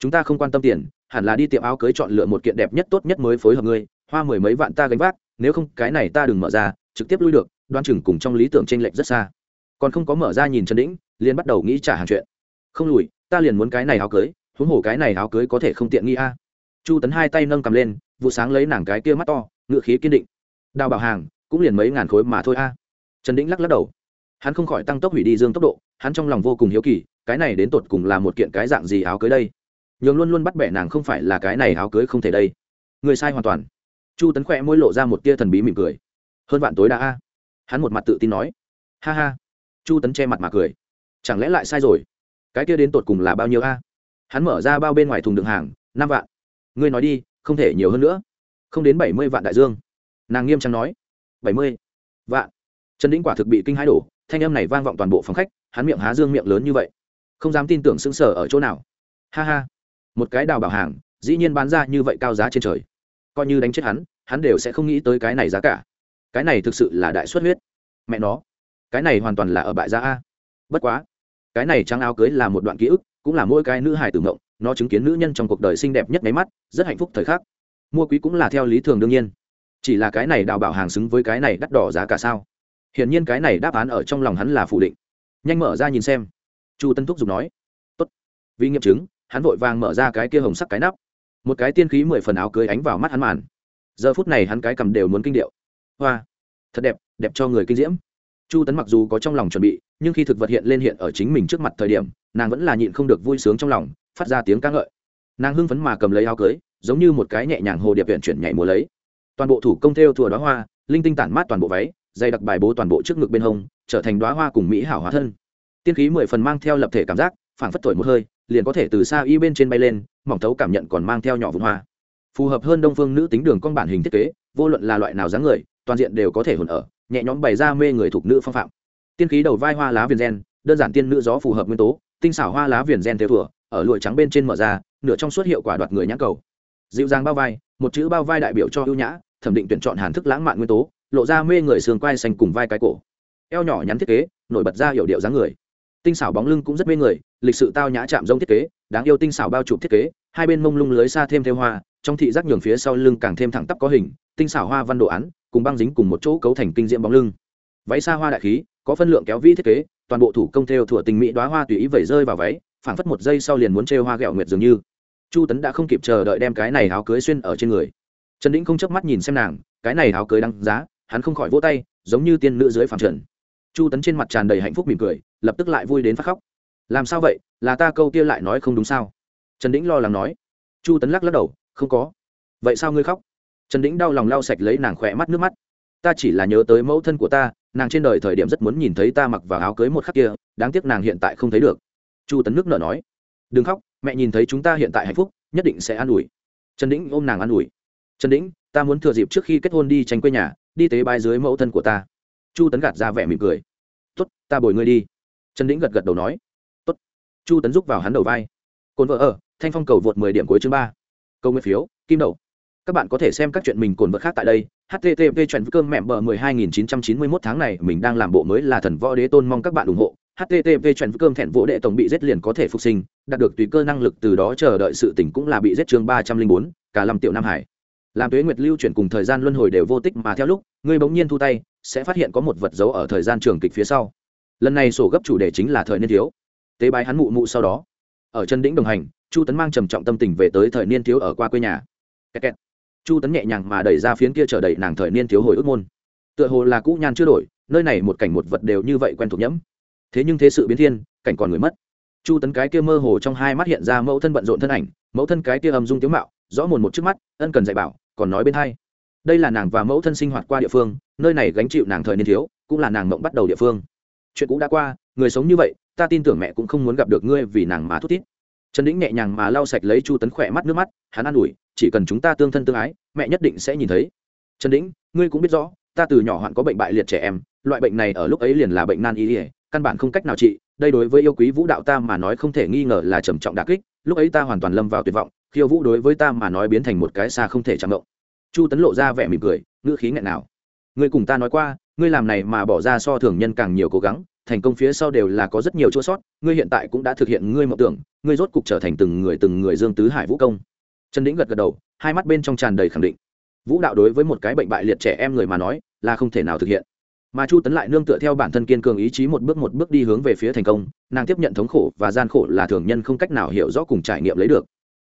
Chúng ta không quan tâm tiền, hẳn là đi tiệm áo cưới chọn lựa một kiện đẹp nhất tốt nhất mới phối hợp ngươi, hoa mười mấy vạn ta gánh vác, nếu không, cái này ta đừng mở ra, trực tiếp lui được, đoan chừng cùng trong lý tưởng t r ê n lệch rất xa. Còn không có mở ra nhìn trần đĩnh, liền bắt đầu nghĩ trả hàng chuyện. Không lùi, ta liền muốn cái này áo cưới, huống hồ cái này áo cưới có thể không tiện nghi a. Chu tấn hai tay nâng cầm lên, vụ sáng lấy nàng cái kia mắt to ngựa khí kiên định. Đào bảo hàng, cũng liền mấy ngàn khối mà thôi a. Trần đĩnh lắc lắc đầu. Hắn không khỏi tăng tốc hủy đi dương tốc độ, hắn trong lòng vô cùng hiếu kỳ, cái này đến tột cùng là một kiện cái dạng gì áo cưới đây? Nhường luôn luôn bắt bẻ nàng không phải là cái này áo cưới không thể đây. Người sai hoàn toàn. Chu tấn khỏe môi lộ ra một tia thần bí mỉm cười. Hơn vạn tối đa a. Hắn một mặt tự tin nói. Ha ha. Chu tấn che mặt mà cười. Chẳng lẽ lại sai rồi? Cái kia đến tột cùng là bao nhiêu a? Hắn mở ra bao bên ngoài thùng đựng hàng, năm vạn. Ngươi nói đi, không thể nhiều hơn nữa. Không đến bảy mươi vạn đại dương. Nàng nghiêm trang nói. Bảy mươi vạn. Trần đĩnh quả thực bị kinh hãi đổ, thanh âm này vang vọng toàn bộ phòng khách, hắn miệng há dương miệng lớn như vậy. Không dám tin tưởng sững sờ ở chỗ nào. Ha ha một cái đào bảo hàng, dĩ nhiên bán ra như vậy cao giá trên trời. Coi như đánh chết hắn hắn đều sẽ không nghĩ tới cái này giá cả. Cái này thực sự là đại xuất huyết. Mẹ nó, cái này hoàn toàn là ở bại gia a. Bất quá, cái này trắng áo cưới là một đoạn ký ức, cũng là mỗi cái nữ hài tử mộng, nó chứng kiến nữ nhân trong cuộc đời xinh đẹp nhất máy mắt, rất hạnh phúc thời khắc. Mua quý cũng là theo lý thường đương nhiên. Chỉ là cái này đào bảo hàng xứng với cái này đắt đỏ giá cả sao? Hiển nhiên cái này đáp án ở trong lòng hắn là phủ định. Nhanh mở ra nhìn xem. Chu tân thúc giục nói. Tốt. Vì nghiệm chứng hắn vội vàng mở ra cái kia hồng sắc cái nắp. Một cái tiên khí mười phần áo cưới ánh vào mắt hắn màn. Giờ phút này hắn cái cầm đều muốn kinh điệu. Hoa! Thật đẹp đẹp cho người kinh diễm. Chu tấn mặc dù có trong lòng chuẩn bị, nhưng khi thực vật hiện lên hiện ở chính mình trước mặt thời điểm, nàng vẫn là nhịn không được vui sướng trong lòng, phát ra tiếng ca ngợi. Nàng hưng phấn mà cầm lấy áo cưới, giống như một cái nhẹ nhàng hồ điệp viện chuyển nhảy múa lấy. Toàn bộ thủ công theo thùa đoá hoa, linh tinh tản mát toàn bộ váy, dày đặc bài bố toàn bộ trước ngực bên hông, trở thành đoá hoa cùng mỹ hảo hóa thân. Tiên khí mười phần mang theo lập thể cảm giác, phảng phất thổi một hơi liền có thể từ xa y bên trên bay lên, mỏng thấu cảm nhận còn mang theo nhỏ vụn hoa. Phù hợp hơn đông phương nữ tính đường con bản hình thiết kế, vô luận là loại nào dáng người, toàn diện đều có thể hồn ở, nhẹ nhõm bày ra mê người thuộc nữ phong phạm. Tiên khí đầu vai hoa lá viền gen, đơn giản tiên nữ gió phù hợp nguyên tố, tinh xảo hoa lá viền gen theo thủa ở lụa trắng bên trên mở ra, nửa trong suốt hiệu quả đoạt người nhãn cầu. Dịu dàng bao vai, một chữ bao vai đại biểu cho ưu nhã, thẩm định tuyển chọn hàn thức lãng mạn nguyên tố, lộ ra mê người xương quai xanh cùng vai cái cổ. Eo nhỏ nhắn thiết kế, nổi bật ra hiệu điệu dáng người tinh xảo bóng lưng cũng rất mê người, lịch sự tao nhã chạm rông thiết kế, đáng yêu tinh xảo bao trùm thiết kế, hai bên mông lung lưới xa thêm theo hoa, trong thị giác nhường phía sau lưng càng thêm thẳng tắp có hình, tinh xảo hoa văn đồ án, cùng băng dính cùng một chỗ cấu thành kinh diễm bóng lưng. Váy xa hoa đại khí, có phân lượng kéo vĩ thiết kế, toàn bộ thủ công theo thủa tình mỹ đoá hoa tùy ý vẩy rơi vào váy, phảng phất một giây sau liền muốn trêu hoa ghẹo nguyệt dường như. Chu tấn đã không kịp chờ đợi đem cái này áo cưới xuyên ở trên người. Trần đĩnh không chớp mắt nhìn xem nàng, cái này áo cưới đăng giá, hắn không khỏi vỗ tay, giống như tiên nữ dưới phẳng trần. Chu tấn trên mặt tràn đầy hạnh phúc mỉm cười lập tức lại vui đến phát khóc. Làm sao vậy? Là ta câu kia lại nói không đúng sao? Trần đĩnh lo lắng nói. Chu tấn lắc lắc đầu, không có. Vậy sao ngươi khóc? Trần đĩnh đau lòng lau sạch lấy nàng khỏe mắt nước mắt. Ta chỉ là nhớ tới mẫu thân của ta, nàng trên đời thời điểm rất muốn nhìn thấy ta mặc vào áo cưới một khắc kia, đáng tiếc nàng hiện tại không thấy được. Chu tấn nước nở nói. Đừng khóc, mẹ nhìn thấy chúng ta hiện tại hạnh phúc, nhất định sẽ an ủi. Trần đĩnh ôm nàng an ủi. Trần đĩnh, ta muốn thừa dịp trước khi kết hôn đi tranh quê nhà, đi tế bài dưới mẫu thân của ta. Chu tấn gạt ra vẻ mỉm cười. Tốt, ta bồi ngươi đi trần đĩnh gật gật đầu nói, tốt. Chu tấn giúp vào hắn đầu vai. Cồn vợ ở, thanh phong cầu vượt mười điểm cuối chương ba. Câu nguyên phiếu, kim đầu. Các bạn có thể xem các chuyện mình cồn vợ khác tại đây, http chuyện cơm mẹ bờ mười hai nghìn chín trăm chín mươi mốt tháng này mình đang làm bộ mới là thần võ đế tôn mong các bạn ủng hộ. http chuyện cơm thẹn vỗ đệ tổng bị giết liền có thể phục sinh, đạt được tùy cơ năng lực từ đó chờ đợi sự tỉnh cũng là bị giết chương ba trăm linh bốn, cả lâm tiểu nam hải. Làm tuế nguyệt lưu chuyển cùng thời gian luân hồi đều vô tích mà theo lúc, ngươi bỗng nhiên thu tay, sẽ phát hiện có một vật dấu ở thời gian trường kịch phía sau lần này sổ gấp chủ đề chính là thời niên thiếu. Tế bái hắn mụ mụ sau đó. Ở chân đỉnh đồng hành, chu tấn mang trầm trọng tâm tình về tới thời niên thiếu ở qua quê nhà. Kẹt kẹt. chu tấn nhẹ nhàng mà đẩy ra phiến kia chờ đẩy nàng thời niên thiếu hồi ước môn. Tựa hồ là cũ nhan chưa đổi, nơi này một cảnh một vật đều như vậy quen thuộc nhẫm. Thế nhưng thế sự biến thiên, cảnh còn người mất. Chu tấn cái kia mơ hồ trong hai mắt hiện ra mẫu thân bận rộn thân ảnh, mẫu thân cái kia âm dung tiếu mạo, rõ mồn một trước mắt, ân cần dạy bảo, còn nói bên hai. Đây là nàng và mẫu thân sinh hoạt qua địa phương, nơi này gánh chịu nàng thời niên thiếu, cũng là nàng mộng bắt đầu địa phương chuyện cũ đã qua, người sống như vậy, ta tin tưởng mẹ cũng không muốn gặp được ngươi vì nàng má thút tít trần đĩnh nhẹ nhàng mà lau sạch lấy chu tấn khỏe mắt nước mắt, hắn an ủi, chỉ cần chúng ta tương thân tương ái, mẹ nhất định sẽ nhìn thấy. Trần đĩnh, ngươi cũng biết rõ, ta từ nhỏ hoạn có bệnh bại liệt trẻ em, loại bệnh này ở lúc ấy liền là bệnh nan y ỉa căn bản không cách nào trị, đây đối với yêu quý vũ đạo ta mà nói không thể nghi ngờ là trầm trọng đà kích, lúc ấy ta hoàn toàn lâm vào tuyệt vọng, khiêu vũ đối với ta mà nói biến thành một cái xa không thể chạm động chu tấn lộ ra vẻ mỉm cười, ngữ khí nghẹn nào ngươi cùng ta nói qua ngươi làm này mà bỏ ra so thường nhân càng nhiều cố gắng, thành công phía sau đều là có rất nhiều chỗ sót, ngươi hiện tại cũng đã thực hiện ngươi mộng tưởng, ngươi rốt cục trở thành từng người từng người dương tứ hải vũ công. Trần đĩnh gật gật đầu, hai mắt bên trong tràn đầy khẳng định. Vũ đạo đối với một cái bệnh bại liệt trẻ em người mà nói, là không thể nào thực hiện. Mà chu tấn lại nương tựa theo bản thân kiên cường ý chí một bước một bước đi hướng về phía thành công, nàng tiếp nhận thống khổ và gian khổ là thường nhân không cách nào hiểu rõ cùng trải nghiệm lấy được.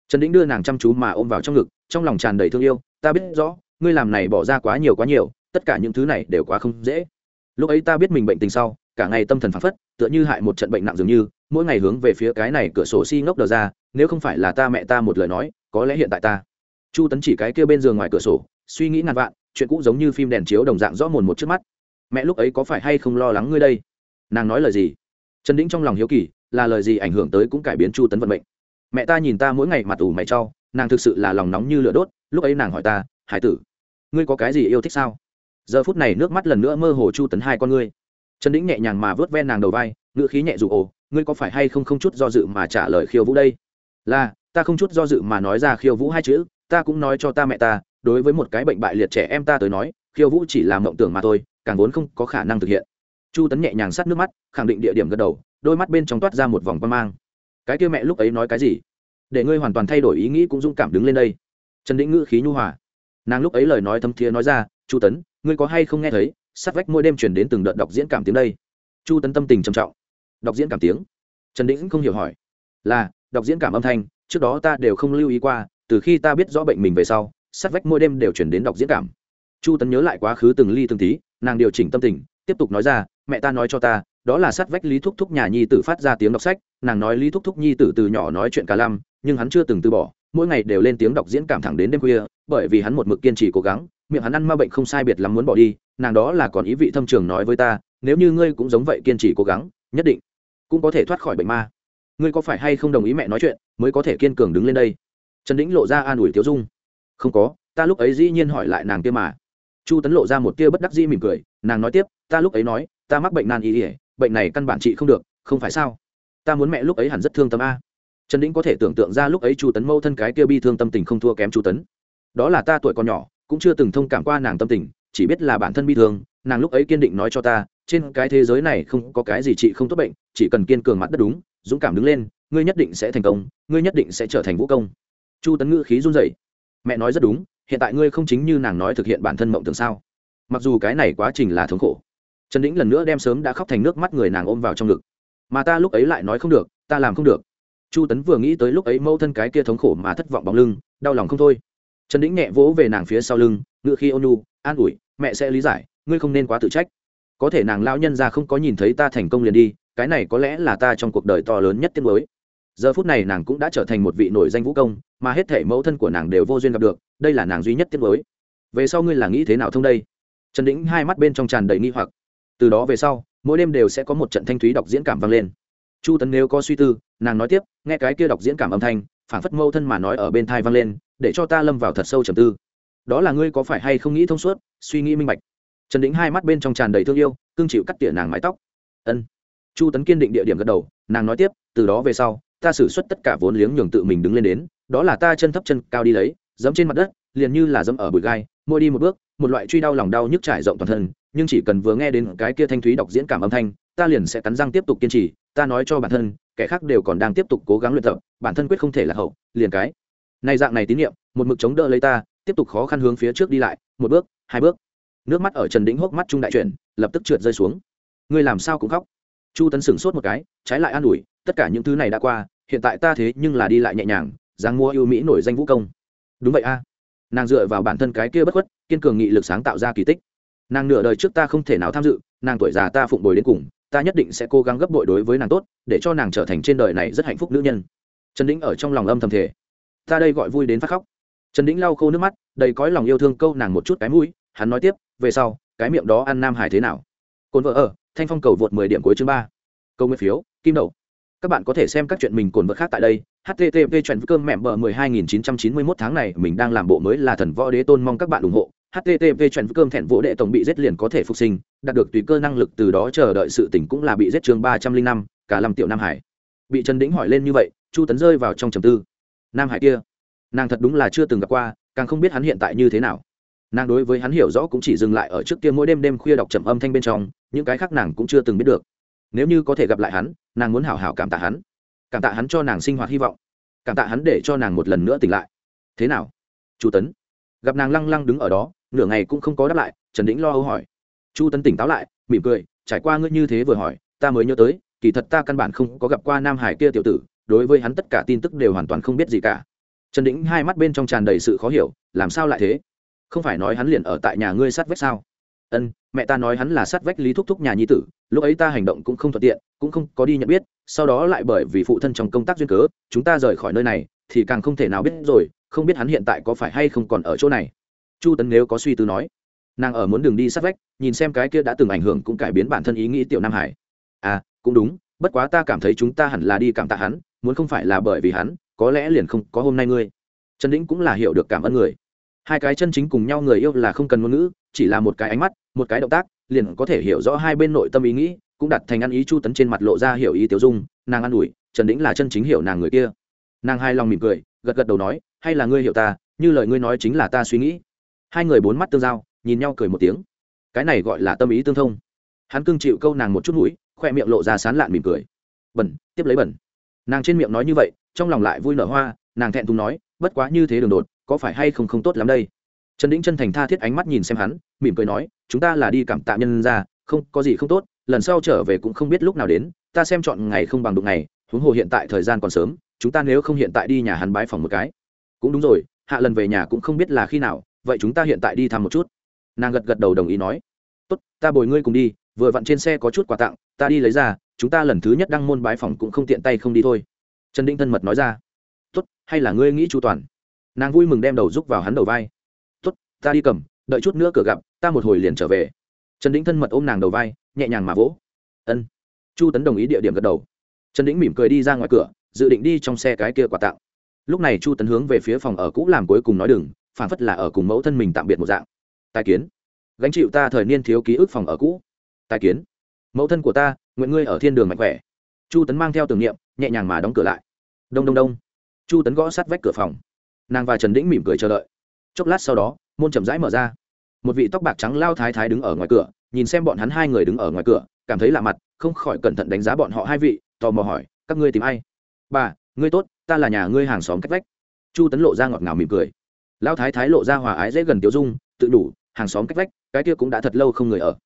Trần đĩnh đưa nàng chăm chú mà ôm vào trong ngực, trong lòng tràn đầy thương yêu, ta biết rõ, ngươi làm này bỏ ra quá nhiều quá nhiều tất cả những thứ này đều quá không dễ. Lúc ấy ta biết mình bệnh tình sau cả ngày tâm thần phảng phất tựa như hại một trận bệnh nặng dường như mỗi ngày hướng về phía cái này cửa sổ xi si ngốc đờ ra nếu không phải là ta mẹ ta một lời nói có lẽ hiện tại ta. Chu tấn chỉ cái kia bên giường ngoài cửa sổ suy nghĩ ngàn vạn chuyện cũ giống như phim đèn chiếu đồng dạng rõ mồn một trước mắt. Mẹ lúc ấy có phải hay không lo lắng ngươi đây? Nàng nói lời gì? Trần đĩnh trong lòng hiếu kỳ là lời gì ảnh hưởng tới cũng cải biến chu tấn vận mệnh. Mẹ ta nhìn ta mỗi ngày mặt ủ mày cho, nàng thực sự là lòng nóng như lửa đốt lúc ấy nàng hỏi ta hải tử ngươi có cái gì yêu thích sao? Giờ phút này nước mắt lần nữa mơ hồ chu tấn hai con ngươi. Trần đĩnh nhẹ nhàng mà vớt ven nàng đầu vai, ngữ khí nhẹ dù ồ, ngươi có phải hay không không chút do dự mà trả lời khiêu vũ đây? Là, ta không chút do dự mà nói ra khiêu vũ hai chữ, ta cũng nói cho ta mẹ ta, đối với một cái bệnh bại liệt trẻ em ta tới nói, khiêu vũ chỉ là mộng tưởng mà thôi, càng vốn không có khả năng thực hiện. Chu tấn nhẹ nhàng sát nước mắt, khẳng định địa điểm gật đầu, đôi mắt bên trong toát ra một vòng quan mang. Cái kia mẹ lúc ấy nói cái gì? Để ngươi hoàn toàn thay đổi ý nghĩ cũng dũng cảm đứng lên đây. Trần đĩnh ngữ khí nhu hòa. Nàng lúc ấy lời nói thâm thiế nói ra, chu tấn ngươi có hay không nghe thấy, sát vách mỗi đêm chuyển đến từng đợt đọc diễn cảm tiếng đây? Chu tấn tâm tình trầm trọng. Đọc diễn cảm tiếng? Trần đĩnh không hiểu hỏi. Là, đọc diễn cảm âm thanh, trước đó ta đều không lưu ý qua, từ khi ta biết rõ bệnh mình về sau, sát vách mỗi đêm đều chuyển đến đọc diễn cảm. Chu tấn nhớ lại quá khứ từng ly từng tí, nàng điều chỉnh tâm tình, tiếp tục nói ra, mẹ ta nói cho ta, đó là sát vách lý thúc thúc nhà nhi tử phát ra tiếng đọc sách, nàng nói lý thúc thúc nhi tử từ nhỏ nói chuyện cả lăm, nhưng hắn chưa từng từ bỏ, mỗi ngày đều lên tiếng đọc diễn cảm thẳng đến đêm khuya, bởi vì hắn một mực kiên trì cố gắng miệng hắn ăn ma bệnh không sai biệt lắm muốn bỏ đi, nàng đó là còn ý vị thâm trường nói với ta, nếu như ngươi cũng giống vậy kiên trì cố gắng, nhất định cũng có thể thoát khỏi bệnh ma. Ngươi có phải hay không đồng ý mẹ nói chuyện, mới có thể kiên cường đứng lên đây? Trần đĩnh lộ ra an ủi tiếu dung. Không có, ta lúc ấy dĩ nhiên hỏi lại nàng kia mà. Chu tấn lộ ra một tia bất đắc dĩ mỉm cười, nàng nói tiếp, ta lúc ấy nói, ta mắc bệnh nan y ỉa bệnh này căn bản trị không được, không phải sao? Ta muốn mẹ lúc ấy hẳn rất thương tâm a. Trần đĩnh có thể tưởng tượng ra lúc ấy chu tấn mâu thân cái kia bi thương tâm tình không thua kém chu tấn. Đó là ta tuổi còn nhỏ cũng chưa từng thông cảm qua nàng tâm tình, chỉ biết là bản thân bi thương, nàng lúc ấy kiên định nói cho ta, trên cái thế giới này không có cái gì chị không tốt bệnh, chỉ cần kiên cường mặt đất đúng, dũng cảm đứng lên, ngươi nhất định sẽ thành công, ngươi nhất định sẽ trở thành vũ công. Chu tấn ngữ khí run rẩy. Mẹ nói rất đúng, hiện tại ngươi không chính như nàng nói thực hiện bản thân mộng tưởng sao? Mặc dù cái này quá trình là thống khổ, trần đĩnh lần nữa đem sớm đã khóc thành nước mắt người nàng ôm vào trong ngực. Mà ta lúc ấy lại nói không được, ta làm không được. Chu tấn vừa nghĩ tới lúc ấy mâu thân cái kia thống khổ mà thất vọng bóng lưng, đau lòng không thôi trần đĩnh nhẹ vỗ về nàng phía sau lưng ngự khi ônu an ủi, mẹ sẽ lý giải, ngươi không nên quá tự trách. Có thể nàng lao nhân ra không có nhìn thấy ta thành công liền đi, cái này có lẽ là ta trong cuộc đời to lớn nhất tiếng mới giờ phút này nàng cũng đã trở thành một vị nổi danh vũ công, mà hết thể mẫu thân của nàng đều vô duyên gặp được, đây là nàng duy nhất tiếng mới về sau ngươi là nghĩ thế nào thông đây? Trần đĩnh hai mắt bên trong tràn đầy nghi hoặc. Từ đó về sau, mỗi đêm đều sẽ có một trận thanh thúy đọc diễn cảm vang lên. Chu tấn nếu có suy tư, nàng nói tiếp, nghe cái kia đọc diễn cảm âm thanh phản phất mâu thân mà nói ở bên thai vang lên để cho ta lâm vào thật sâu trầm tư. Đó là ngươi có phải hay không nghĩ thông suốt, suy nghĩ minh bạch. Trần đĩnh hai mắt bên trong tràn đầy thương yêu, cương chịu cắt tỉa nàng mái tóc. Ân. Chu tấn kiên định địa điểm gật đầu, nàng nói tiếp, từ đó về sau, ta xử suất tất cả vốn liếng nhường tự mình đứng lên đến, đó là ta chân thấp chân cao đi lấy, dẫm trên mặt đất, liền như là dẫm ở bụi gai, mỗi đi một bước, một loại truy đau lòng đau nhức trải rộng toàn thân, nhưng chỉ cần vừa nghe đến cái kia thanh thúy đọc diễn cảm âm thanh, ta liền sẽ cắn răng tiếp tục kiên trì, ta nói cho bản thân, kẻ khác đều còn đang tiếp tục cố gắng luyện tập, bản thân quyết không thể là hậu, liền cái này dạng này tín nhiệm, một mực chống đỡ lấy ta, tiếp tục khó khăn hướng phía trước đi lại, một bước, hai bước. Nước mắt ở trần đĩnh hốc mắt trung đại chuyển, lập tức trượt rơi xuống. Ngươi làm sao cũng khóc. Chu tấn sửng sốt một cái, trái lại an ủi, tất cả những thứ này đã qua, hiện tại ta thế nhưng là đi lại nhẹ nhàng giang mua yêu mỹ nổi danh vũ công. Đúng vậy a. Nàng dựa vào bản thân cái kia bất khuất, kiên cường nghị lực sáng tạo ra kỳ tích. Nàng nửa đời trước ta không thể nào tham dự, nàng tuổi già ta phụng bồi đến cùng, ta nhất định sẽ cố gắng gấp bội đối với nàng tốt, để cho nàng trở thành trên đời này rất hạnh phúc nữ nhân. Trần đĩnh ở trong lòng âm thầm thể ta đây gọi vui đến phát khóc. Trần đĩnh lau khô nước mắt, đầy cõi lòng yêu thương câu nàng một chút cái mũi, hắn nói tiếp, về sau, cái miệng đó ăn nam hải thế nào? Cồn vợ ở, thanh phong cầu vượt mười điểm cuối chương ba. Câu nguyên phiếu, kim đậu. Các bạn có thể xem các chuyện mình cồn vợ khác tại đây http chuyện cơm mẹm bờ mười hai nghìn chín trăm chín mươi mốt tháng này, mình đang làm bộ mới là thần võ đế tôn mong các bạn ủng hộ. Http chuyện cơm thẹn vỗ đệ tổng bị giết liền có thể phục sinh, đạt được tùy cơ năng lực từ đó chờ đợi sự tỉnh cũng là bị giết chương ba trăm linh năm, cả năm tiểu nam hải. Bị trần đĩnh hỏi lên như vậy, chu tấn rơi vào trong trầm tư nam hải kia. Nàng thật đúng là chưa từng gặp qua, càng không biết hắn hiện tại như thế nào. Nàng đối với hắn hiểu rõ cũng chỉ dừng lại ở trước kia mỗi đêm đêm khuya đọc trầm âm thanh bên trong, những cái khác nàng cũng chưa từng biết được. Nếu như có thể gặp lại hắn, nàng muốn hảo hảo cảm tạ hắn. Cảm tạ hắn cho nàng sinh hoạt hy vọng. Cảm tạ hắn để cho nàng một lần nữa tỉnh lại. Thế nào? Chu tấn. Gặp nàng lăng lăng đứng ở đó, nửa ngày cũng không có đáp lại, trần đĩnh lo âu hỏi. Chu tấn tỉnh táo lại, mỉm cười, trải qua ngươi như thế vừa hỏi, ta mới nhớ tới, kỳ thật ta căn bản không có gặp qua nam hải kia tiểu tử đối với hắn tất cả tin tức đều hoàn toàn không biết gì cả. Trần đĩnh hai mắt bên trong tràn đầy sự khó hiểu, làm sao lại thế? Không phải nói hắn liền ở tại nhà ngươi sát vách sao? Ân, mẹ ta nói hắn là sát vách lý thúc thúc nhà nhi tử, lúc ấy ta hành động cũng không thuận tiện, cũng không có đi nhận biết, sau đó lại bởi vì phụ thân trong công tác duyên cớ, chúng ta rời khỏi nơi này, thì càng không thể nào biết rồi, không biết hắn hiện tại có phải hay không còn ở chỗ này. Chu tấn nếu có suy tư nói. Nàng ở muốn đường đi sát vách, nhìn xem cái kia đã từng ảnh hưởng cũng cải biến bản thân ý nghĩ tiểu nam hải. À cũng đúng bất quá ta cảm thấy chúng ta hẳn là đi cảm tạ hắn, muốn không phải là bởi vì hắn, có lẽ liền không có hôm nay ngươi. Trần đĩnh cũng là hiểu được cảm ơn người. Hai cái chân chính cùng nhau người yêu là không cần ngôn ngữ, chỉ là một cái ánh mắt, một cái động tác, liền có thể hiểu rõ hai bên nội tâm ý nghĩ, cũng đặt thành ăn ý chu tấn trên mặt lộ ra hiểu ý tiểu dung, nàng an ủi, trần đĩnh là chân chính hiểu nàng người kia. Nàng hai lòng mỉm cười, gật gật đầu nói, hay là ngươi hiểu ta, như lời ngươi nói chính là ta suy nghĩ. Hai người bốn mắt tương giao, nhìn nhau cười một tiếng. Cái này gọi là tâm ý tương thông. Hắn cưng chịu câu nàng một chút mũi khoe miệng lộ ra sán lạn mỉm cười. Bẩn tiếp lấy bẩn nàng trên miệng nói như vậy, trong lòng lại vui nở hoa, nàng thẹn thùng nói, bất quá như thế đường đột, có phải hay không không tốt lắm đây? Trần đĩnh chân thành tha thiết ánh mắt nhìn xem hắn, mỉm cười nói, chúng ta là đi cảm tạ nhân ra không, có gì không tốt, lần sau trở về cũng không biết lúc nào đến, ta xem chọn ngày không bằng đụng ngày, huống hồ hiện tại thời gian còn sớm, chúng ta nếu không hiện tại đi nhà hắn bái phòng một cái. Cũng đúng rồi, hạ lần về nhà cũng không biết là khi nào, vậy chúng ta hiện tại đi thăm một chút. Nàng gật gật đầu đồng ý nói. Tốt, ta bồi ngươi cùng đi vừa vặn trên xe có chút quà tặng, ta đi lấy ra, chúng ta lần thứ nhất đăng môn bái phòng cũng không tiện tay không đi thôi. Trần đinh thân mật nói ra. Tốt, hay là ngươi nghĩ chu toàn? Nàng vui mừng đem đầu rúc vào hắn đầu vai. Tốt, ta đi cầm, đợi chút nữa cửa gặp, ta một hồi liền trở về. Trần đĩnh thân mật ôm nàng đầu vai, nhẹ nhàng mà vỗ. Ân. Chu tấn đồng ý địa điểm gật đầu. Trần đĩnh mỉm cười đi ra ngoài cửa, dự định đi trong xe cái kia quà tặng. Lúc này chu tấn hướng về phía phòng ở cũ làm cuối cùng nói đừng, phản phất là ở cùng mẫu thân mình tạm biệt một dạng. Tài kiến. Gánh chịu ta thời niên thiếu ký ức phòng ở cũ tài kiến. Mẫu thân của ta, nguyện ngươi ở thiên đường mạnh khỏe. Chu tấn mang theo tưởng niệm, nhẹ nhàng mà đóng cửa lại. Đông đông đông. Chu tấn gõ sát vách cửa phòng. Nàng và trần đĩnh mỉm cười chờ đợi. Chốc lát sau đó, môn chậm rãi mở ra. Một vị tóc bạc trắng lao thái thái đứng ở ngoài cửa, nhìn xem bọn hắn hai người đứng ở ngoài cửa, cảm thấy lạ mặt, không khỏi cẩn thận đánh giá bọn họ hai vị, tò mò hỏi, các ngươi tìm ai? Bà, ngươi tốt, ta là nhà ngươi hàng xóm cách vách. Chu tấn lộ ra ngọt ngào mỉm cười. Lao thái thái lộ ra hòa ái dễ gần tiêu dung, tự đủ, hàng xóm cách vách, cái kia cũng đã thật lâu không người ở.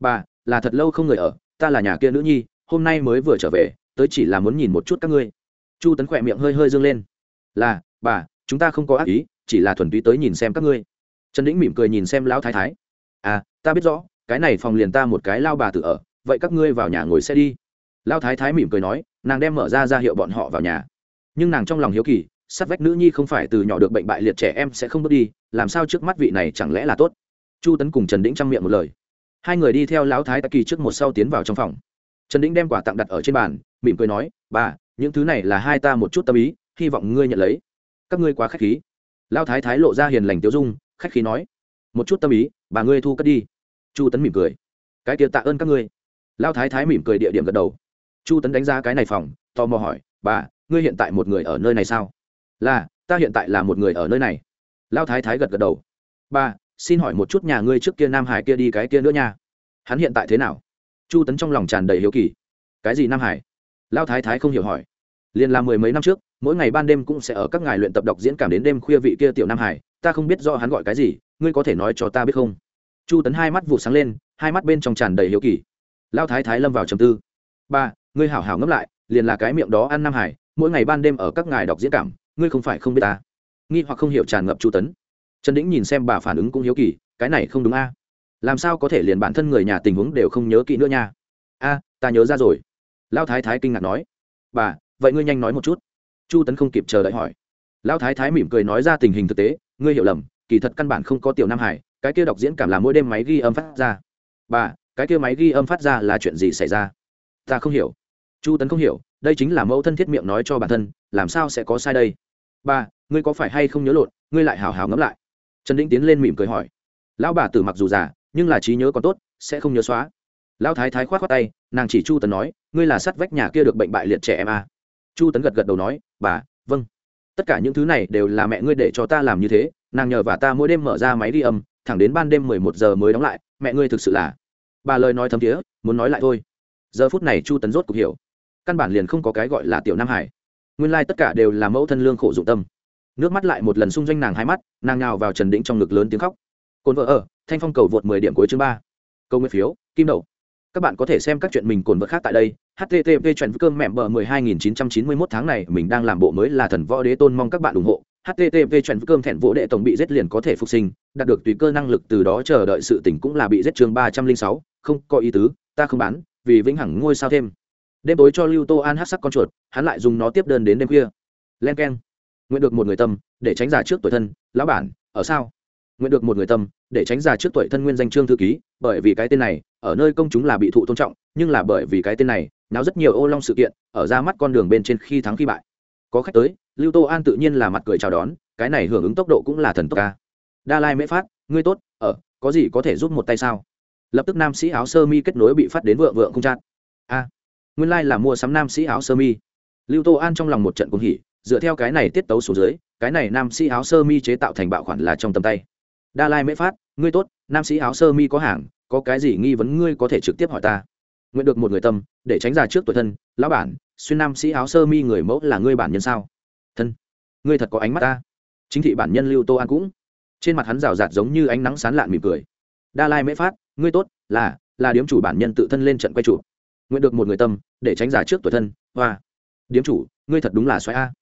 Bà là thật lâu không người ở, ta là nhà kia nữ nhi, hôm nay mới vừa trở về, tới chỉ là muốn nhìn một chút các ngươi. Chu tấn khỏe miệng hơi hơi dâng lên. Là, bà, chúng ta không có ác ý, chỉ là thuần túy tới nhìn xem các ngươi. Trần đĩnh mỉm cười nhìn xem lão thái thái. À ta biết rõ, cái này phòng liền ta một cái lao bà tự ở, vậy các ngươi vào nhà ngồi xe đi. Lao thái thái mỉm cười nói, nàng đem mở ra ra hiệu bọn họ vào nhà. Nhưng nàng trong lòng hiếu kỳ sát vách nữ nhi không phải từ nhỏ được bệnh bại liệt trẻ em sẽ không bước đi, làm sao trước mắt vị này chẳng lẽ là tốt? Chu tấn cùng trần đĩnh trang miệng một lời hai người đi theo lão thái tạ kỳ trước một sau tiến vào trong phòng. Trần đĩnh đem quả tặng đặt ở trên bàn, mỉm cười nói, bà, những thứ này là hai ta một chút tâm ý, hy vọng ngươi nhận lấy. Các ngươi quá k h á c h khí. Lao thái thái lộ ra hiền lành tiêu dung, khách khí nói, một chút tâm ý, bà ngươi thu cất đi. Chu tấn mỉm cười, cái kia tạ ơn các ngươi. Lao thái thái mỉm cười địa điểm gật đầu. Chu tấn đánh giá cái này phòng, tò mò hỏi, bà, ngươi hiện tại một người ở nơi này sao? Là, ta hiện tại là một người ở nơi này. Lao thái thái gật gật đầu, bà xin hỏi một chút nhà ngươi trước kia nam hải kia đi cái kia nữa nha. Hắn hiện tại thế nào? Chu tấn trong lòng tràn đầy hiếu kỳ. Cái gì nam hải? Lao thái thái không hiểu hỏi. Liền là mười mấy năm trước, mỗi ngày ban đêm cũng sẽ ở các ngài luyện tập đọc diễn cảm đến đêm khuya vị kia tiểu nam hải, ta không biết do hắn gọi cái gì, ngươi có thể nói cho ta biết không? Chu tấn hai mắt vụ sáng lên, hai mắt bên trong tràn đầy hiếu kỳ. Lao thái thái lâm vào trầm tư. Ba, ngươi hảo hảo ngẫm lại, liền là cái miệng đó ăn nam hải, mỗi ngày ban đêm ở các ngài đọc diễn cảm, ngươi không phải không biết ta. Nghi hoặc không hiểu tràn ngập chu tấn trần đĩnh nhìn xem bà phản ứng cũng hiếu kỳ, cái này không đúng a. Làm sao có thể liền bản thân người nhà tình huống đều không nhớ kỹ nữa nha? A, ta nhớ ra rồi. Lao thái thái kinh ngạc nói. Bà, vậy ngươi nhanh nói một chút. Chu tấn không kịp chờ đợi hỏi. Lão thái thái mỉm cười nói ra tình hình thực tế, ngươi hiểu lầm, kỳ thật căn bản không có tiểu nam hải, cái kia đọc diễn cảm là mỗi đêm máy ghi âm phát ra. Bà, cái kia máy ghi âm phát ra là chuyện gì xảy ra? Ta không hiểu. Chu tấn không hiểu, đây chính là mẫu thân thiết miệng nói cho bản thân, làm sao sẽ có sai đây? Ba ngươi có phải hay không nhớ lộn, ngươi lại hào hào ngẫm lại trần đĩnh tiến lên mỉm cười hỏi. Lão bà tử mặc dù già, nhưng là trí nhớ còn tốt, sẽ không nhớ xóa. Lão thái thái k h o á t khoác tay, nàng chỉ chu tấn nói, ngươi là sắt vách nhà kia được bệnh bại liệt trẻ em à. chu tấn gật gật đầu nói, bà vâng. Tất cả những thứ này đều là mẹ ngươi để cho ta làm như thế, nàng nhờ và ta mỗi đêm mở ra máy đi âm, thẳng đến ban đêm mười một giờ mới đóng lại, mẹ ngươi thực sự là. Bà lời nói thấm thiế, muốn nói lại thôi. Giờ phút này chu tấn rốt cục hiểu. Căn bản liền không có cái gọi là tiểu nam hải. Nguyên lai、like、tất cả đều là mẫu thân lương khổ dụng tâm nước mắt lại một lần xung doanh nàng hai mắt, nàng nào vào trần đĩnh trong ngực lớn tiếng khóc. Cồn vợ ở, thanh phong cầu vượt mười điểm cuối chương ba. Câu nguyên phiếu, kim đậu. các bạn có thể xem các chuyện mình cồn vợ khác tại đây http chuyện cơm mẹm bờ mười hai nghìn chín trăm chín mươi mốt tháng này, mình đang làm bộ mới là thần võ đế tôn mong các bạn ủng hộ. Http chuyện cơm thẹn vỗ đệ tổng bị giết liền có thể phục sinh, đạt được tùy cơ năng lực từ đó chờ đợi sự tỉnh cũng là bị giết chương ba trăm linh sáu, không có ý tứ, ta không bán, vì vĩnh hằng ngôi sao thêm. Đêm tối cho lưu tô an hát sắc con chuột, hắn lại dùng nó tiếp đơn đến đêm khuya. Len k e n nguyện được một người tâm, để tránh giả trước tuổi thân, lão bản, ở sao? Nguyện được một người tâm, để tránh giả trước tuổi thân nguyên danh trương thư ký, bởi vì cái tên này, ở nơi công chúng là bị thụ tôn trọng, nhưng là bởi vì cái tên này, náo rất nhiều ô long sự kiện, ở ra mắt con đường bên trên khi thắng khi bại. Có khách tới, lưu tô an tự nhiên là mặt cười chào đón, cái này hưởng ứng tốc độ cũng là thần tốc ca. Đa lai mễ phát, ngươi tốt, ở, có gì có thể giúp một tay sao? Lập tức nam sĩ áo sơ mi kết nối bị phát đến vợ vợ không chát. A, nguyên lai là mua sắm nam sĩ áo sơ mi. Lưu tô an trong lòng một trận cuồng hỉ dựa theo cái này tiết tấu xuống dưới, cái này nam sĩ áo sơ mi chế tạo thành bạo khoản là trong tầm tay. Đa lai mễ phát, ngươi tốt, nam sĩ áo sơ mi có hàng, có cái gì nghi vấn ngươi có thể trực tiếp hỏi ta. Nguyện được một người tâm, để tránh ra trước tuổi thân, lão bản, xuyên nam sĩ áo sơ mi người mẫu là ngươi bản nhân sao? Thân, ngươi thật có ánh mắt ta. Chính thị bản nhân lưu tô an cũng. Trên mặt hắn rào rạt giống như ánh nắng sán lạn mỉm cười. Đa lai mễ phát, ngươi tốt, là là điếm chủ bản nhân tự thân lên trận quay chủ nguyện được một người tâm, để tránh giả trước tuổi thân, hoa. Điếm chủ, ngươi thật đúng là xoáy a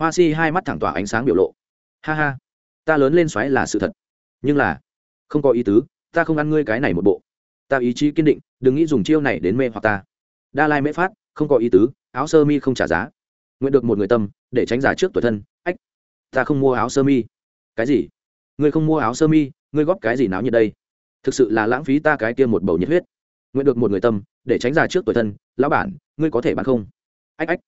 hoa si hai mắt thẳng tỏa ánh sáng biểu lộ. Ha ha, ta lớn lên xoáy là sự thật. Nhưng là, không có ý tứ, ta không ăn ngươi cái này một bộ. Ta ý chí kiên định, đừng nghĩ dùng chiêu này đến mê hoặc ta. Đa lai mễ phát, không có ý tứ, áo sơ mi không trả giá. Nguyện được một người tâm, để tránh giả trước tuổi thân, ách, ta không mua áo sơ mi. Cái gì? Ngươi không mua áo sơ mi, ngươi góp cái gì náo nhiệt đây? Thực sự là lãng phí ta cái kia một bầu nhiệt huyết. Nguyện được một người tâm, để tránh giả trước tuổi thân, lão bản, ngươi có thể bán không? Ách ách.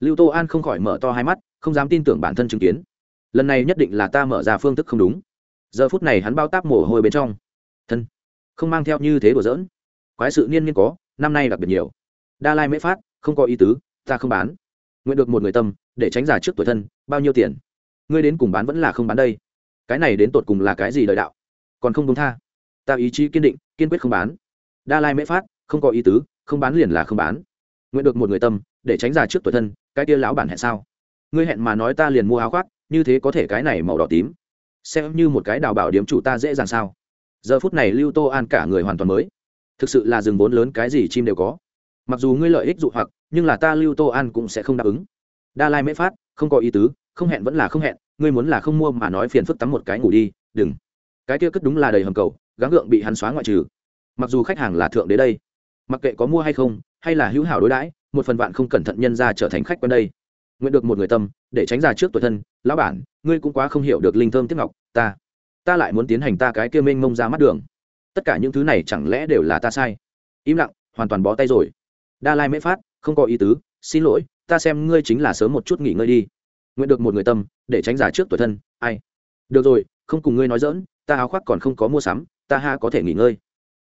Lưu tô an không khỏi mở to hai mắt không dám tin tưởng bản thân chứng kiến. Lần này nhất định là ta mở ra phương thức không đúng. Giờ phút này hắn bao táp mồ hôi bên trong. Thân, không mang theo như thế đùa giỡn. Quái sự niên niên có, năm nay đặc biệt nhiều. Đa lai mễ phát, không có ý tứ, ta không bán. Nguyện được một người tâm, để tránh giả trước tuổi thân, bao nhiêu tiền? Ngươi đến cùng bán vẫn là không bán đây. Cái này đến tột cùng là cái gì đời đạo? Còn không đúng tha. Ta ý chí kiên định, kiên quyết không bán. Đa lai mễ phát, không có ý tứ, không bán liền là không bán. Nguyện được một người tâm, để tránh giả trước tuổi thân, cái kia lão bản hẹn sao? Ngươi hẹn mà nói ta liền mua áo khoác, như thế có thể cái này màu đỏ tím. Xem như một cái đào bảo điếm chủ ta dễ dàng sao. Giờ phút này lưu tô an cả người hoàn toàn mới. Thực sự là rừng vốn lớn cái gì chim đều có. Mặc dù ngươi lợi ích dụ hoặc, nhưng là ta lưu tô an cũng sẽ không đáp ứng. Đa lai mễ phát, không có ý tứ, không hẹn vẫn là không hẹn, ngươi muốn là không mua mà nói phiền phức tắm một cái ngủ đi, đừng. Cái kia cất đúng là đầy hầm cầu, gắng gượng bị hắn xóa ngoại trừ. Mặc dù khách hàng là thượng đế đây, mặc kệ có mua hay không, hay là hữu hảo đối đãi, một phần bạn không cẩn thận nhân ra trở thành khách quen đây nguyện được một người tâm, để tránh ra trước tuổi thân, lão bản, ngươi cũng quá không hiểu được linh thơm tiếp ngọc, ta ta lại muốn tiến hành ta cái kia mênh mông ra mắt đường. Tất cả những thứ này chẳng lẽ đều là ta sai? Im lặng, hoàn toàn bó tay rồi. Đa lai mễ phát, không có ý tứ, xin lỗi, ta xem ngươi chính là sớm một chút nghỉ ngơi đi. Nguyện được một người tâm, để tránh giả trước tuổi thân, ai? Được rồi, không cùng ngươi nói dỡn ta áo khoác còn không có mua sắm, ta ha có thể nghỉ ngơi.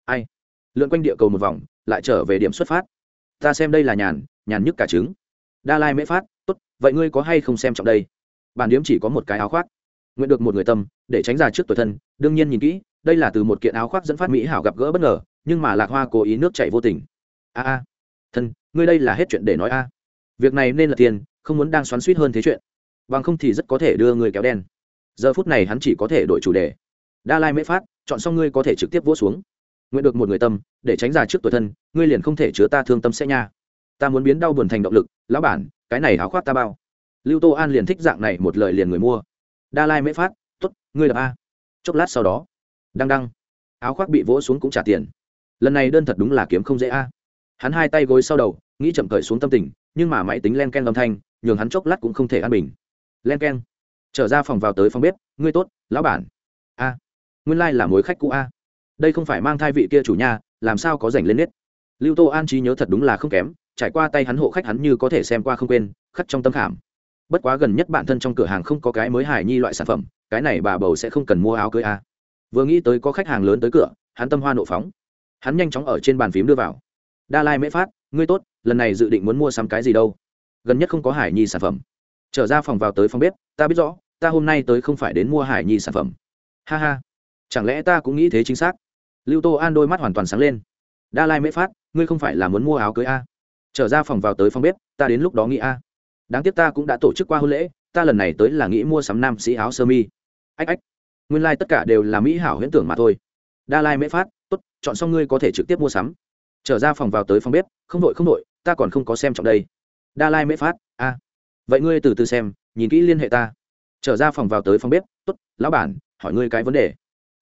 Ai? Lượn quanh địa cầu một vòng, lại trở về điểm xuất phát. Ta xem đây là nhàn nhàn nhức cả trứng. Đa lai mễ phát vậy ngươi có hay không xem trọng đây? Bản điếm chỉ có một cái áo khoác. Nguyện được một người tâm, để tránh ra trước tuổi thân, đương nhiên nhìn kỹ, đây là từ một kiện áo khoác dẫn phát mỹ hảo gặp gỡ bất ngờ, nhưng mà lạc hoa cố ý nước chảy vô tình. A a. Thân, ngươi đây là hết chuyện để nói a. Việc này nên là tiền, không muốn đang xoắn suýt hơn thế chuyện. Bằng không thì rất có thể đưa người kéo đen. Giờ phút này hắn chỉ có thể đổi chủ đề. Đa lai mễ phát, chọn xong ngươi có thể trực tiếp vỗ xuống. Nguyện được một người tâm, để tránh già trước tuổi thân, ngươi liền không thể chứa ta thương tâm sẽ nha ta muốn biến đau buồn thành động lực, lão bản, cái này áo khoác ta bao. Lưu tô an liền thích dạng này một lời liền người mua. Đa lai mễ phát t ố t ngươi đập a. Chốc lát sau đó, đăng đăng, áo khoác bị vỗ xuống cũng trả tiền. Lần này đơn thật đúng là kiếm không dễ a. Hắn hai tay gối sau đầu, nghĩ chậm cởi xuống tâm tình, nhưng mà máy tính len ken âm thanh, nhường hắn chốc lát cũng không thể an bình. Len ken trở ra phòng vào tới phòng bếp, ngươi tốt, lão bản. A. Nguyên lai、like、là mối khách cũ a. Đây không phải mang thai vị kia chủ nhà, làm sao có dành lên nết? Lưu tô an trí nhớ thật đúng là không kém trải qua tay hắn hộ khách hắn như có thể xem qua không quên, khắc trong tâm khảm. Bất quá gần nhất bản thân trong cửa hàng không có cái mới hài nhi loại sản phẩm, cái này bà bầu sẽ không cần mua áo cưới a vừa nghĩ tới có khách hàng lớn tới cửa, hắn tâm hoa nộ phóng. Hắn nhanh chóng ở trên bàn phím đưa vào. Đa lai mễ phát, ngươi tốt, lần này dự định muốn mua sắm cái gì đâu? Gần nhất không có hải nhi sản phẩm. Trở ra phòng vào tới phòng bếp, ta biết rõ, ta hôm nay tới không phải đến mua hải nhi sản phẩm. Ha ha. Chẳng lẽ ta cũng nghĩ thế chính xác? Lưu tô an đôi mắt hoàn toàn sáng lên. Đa lai mễ phát, ngươi không phải là muốn mua áo cưới a trở ra phòng vào tới phòng bếp, ta đến lúc đó nghĩ, a, đáng tiếc ta cũng đã tổ chức qua hôn lễ, ta lần này tới là nghĩ mua sắm nam sĩ áo sơ mi. Ách ách, nguyên lai、like、tất cả đều là mỹ hảo huyễn tưởng mà thôi. Đa lai mễ phát t ố t chọn xong ngươi có thể trực tiếp mua sắm. Trở ra phòng vào tới phòng bếp, không đội không đội, ta còn không có xem trọng đây. Đa lai mễ phát, a, vậy ngươi từ từ xem, nhìn kỹ liên hệ ta. Trở ra phòng vào tới phòng bếp t ố t lão bản, hỏi ngươi cái vấn đề.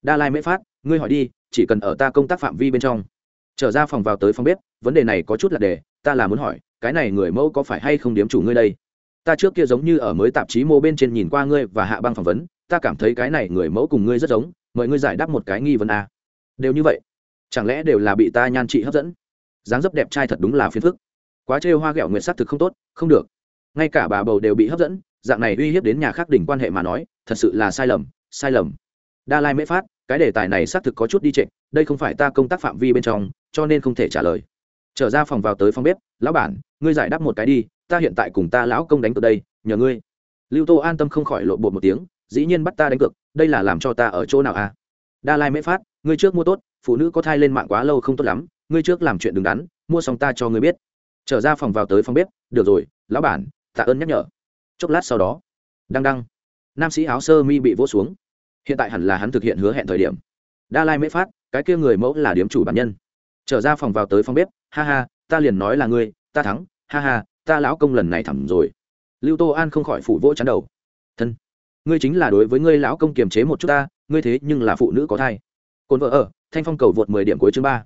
Đa lai mễ phát, ngươi hỏi đi, chỉ cần ở ta công tác phạm vi bên trong trở ra phòng vào tới phòng bếp, vấn đề này có chút là đề, ta là muốn hỏi, cái này người mẫu có phải hay không điếm chủ ngươi đây? Ta trước kia giống như ở mới tạp chí mô bên trên nhìn qua ngươi và hạ băng phỏng vấn, ta cảm thấy cái này người mẫu cùng ngươi rất giống, mời ngươi giải đáp một cái nghi vấn a. À. đều như vậy, chẳng lẽ đều là bị ta nhan trị hấp dẫn? Dáng dấp đẹp trai thật đúng là phiền phức. Quá trêu hoa ghẹo nguyệt sắc thực không tốt, không được. Ngay cả bà bầu đều bị hấp dẫn, dạng này uy hiếp đến nhà khác đỉnh quan hệ mà nói, thật sự là sai lầm sai lầm. Đa lai mễ phát, cái đề tài này xác thực có chút đi trệ, đây không phải ta công tác phạm vi bên trong cho nên không thể trả lời. Trở ra phòng vào tới phòng bếp, lão bản, ngươi giải đáp một cái đi, ta hiện tại cùng ta lão công đánh cược đây, nhờ ngươi. Lưu tô an tâm không khỏi lộn bột một tiếng, dĩ nhiên bắt ta đánh cược, đây là làm cho ta ở chỗ nào à? Đa lai mễ phát, ngươi trước mua tốt, phụ nữ có thai lên mạng quá lâu không tốt lắm, ngươi trước làm chuyện đứng đắn, mua xong ta cho ngươi biết. Trở ra phòng vào tới phòng bếp, được rồi, lão bản, tạ ơn nhắc nhở. Chốc lát sau đó, đăng đăng, nam sĩ áo sơ mi bị vỗ xuống. Hiện tại hẳn là hắn thực hiện hứa hẹn thời điểm. Đa lai mễ phát, cái kia người mẫu là điếm chủ bản nhân trở ra phòng vào tới phòng bếp, ha ha, ta liền nói là ngươi, ta thắng, ha ha, ta lão công lần này thẳng rồi. Lưu tô an không khỏi phủ vỗ chắn đầu. Thân, ngươi chính là đối với ngươi lão công kiềm chế một chút ta, ngươi thế nhưng là phụ nữ có thai. Cồn vợ ở, thanh phong cầu vượt mười điểm cuối chương ba.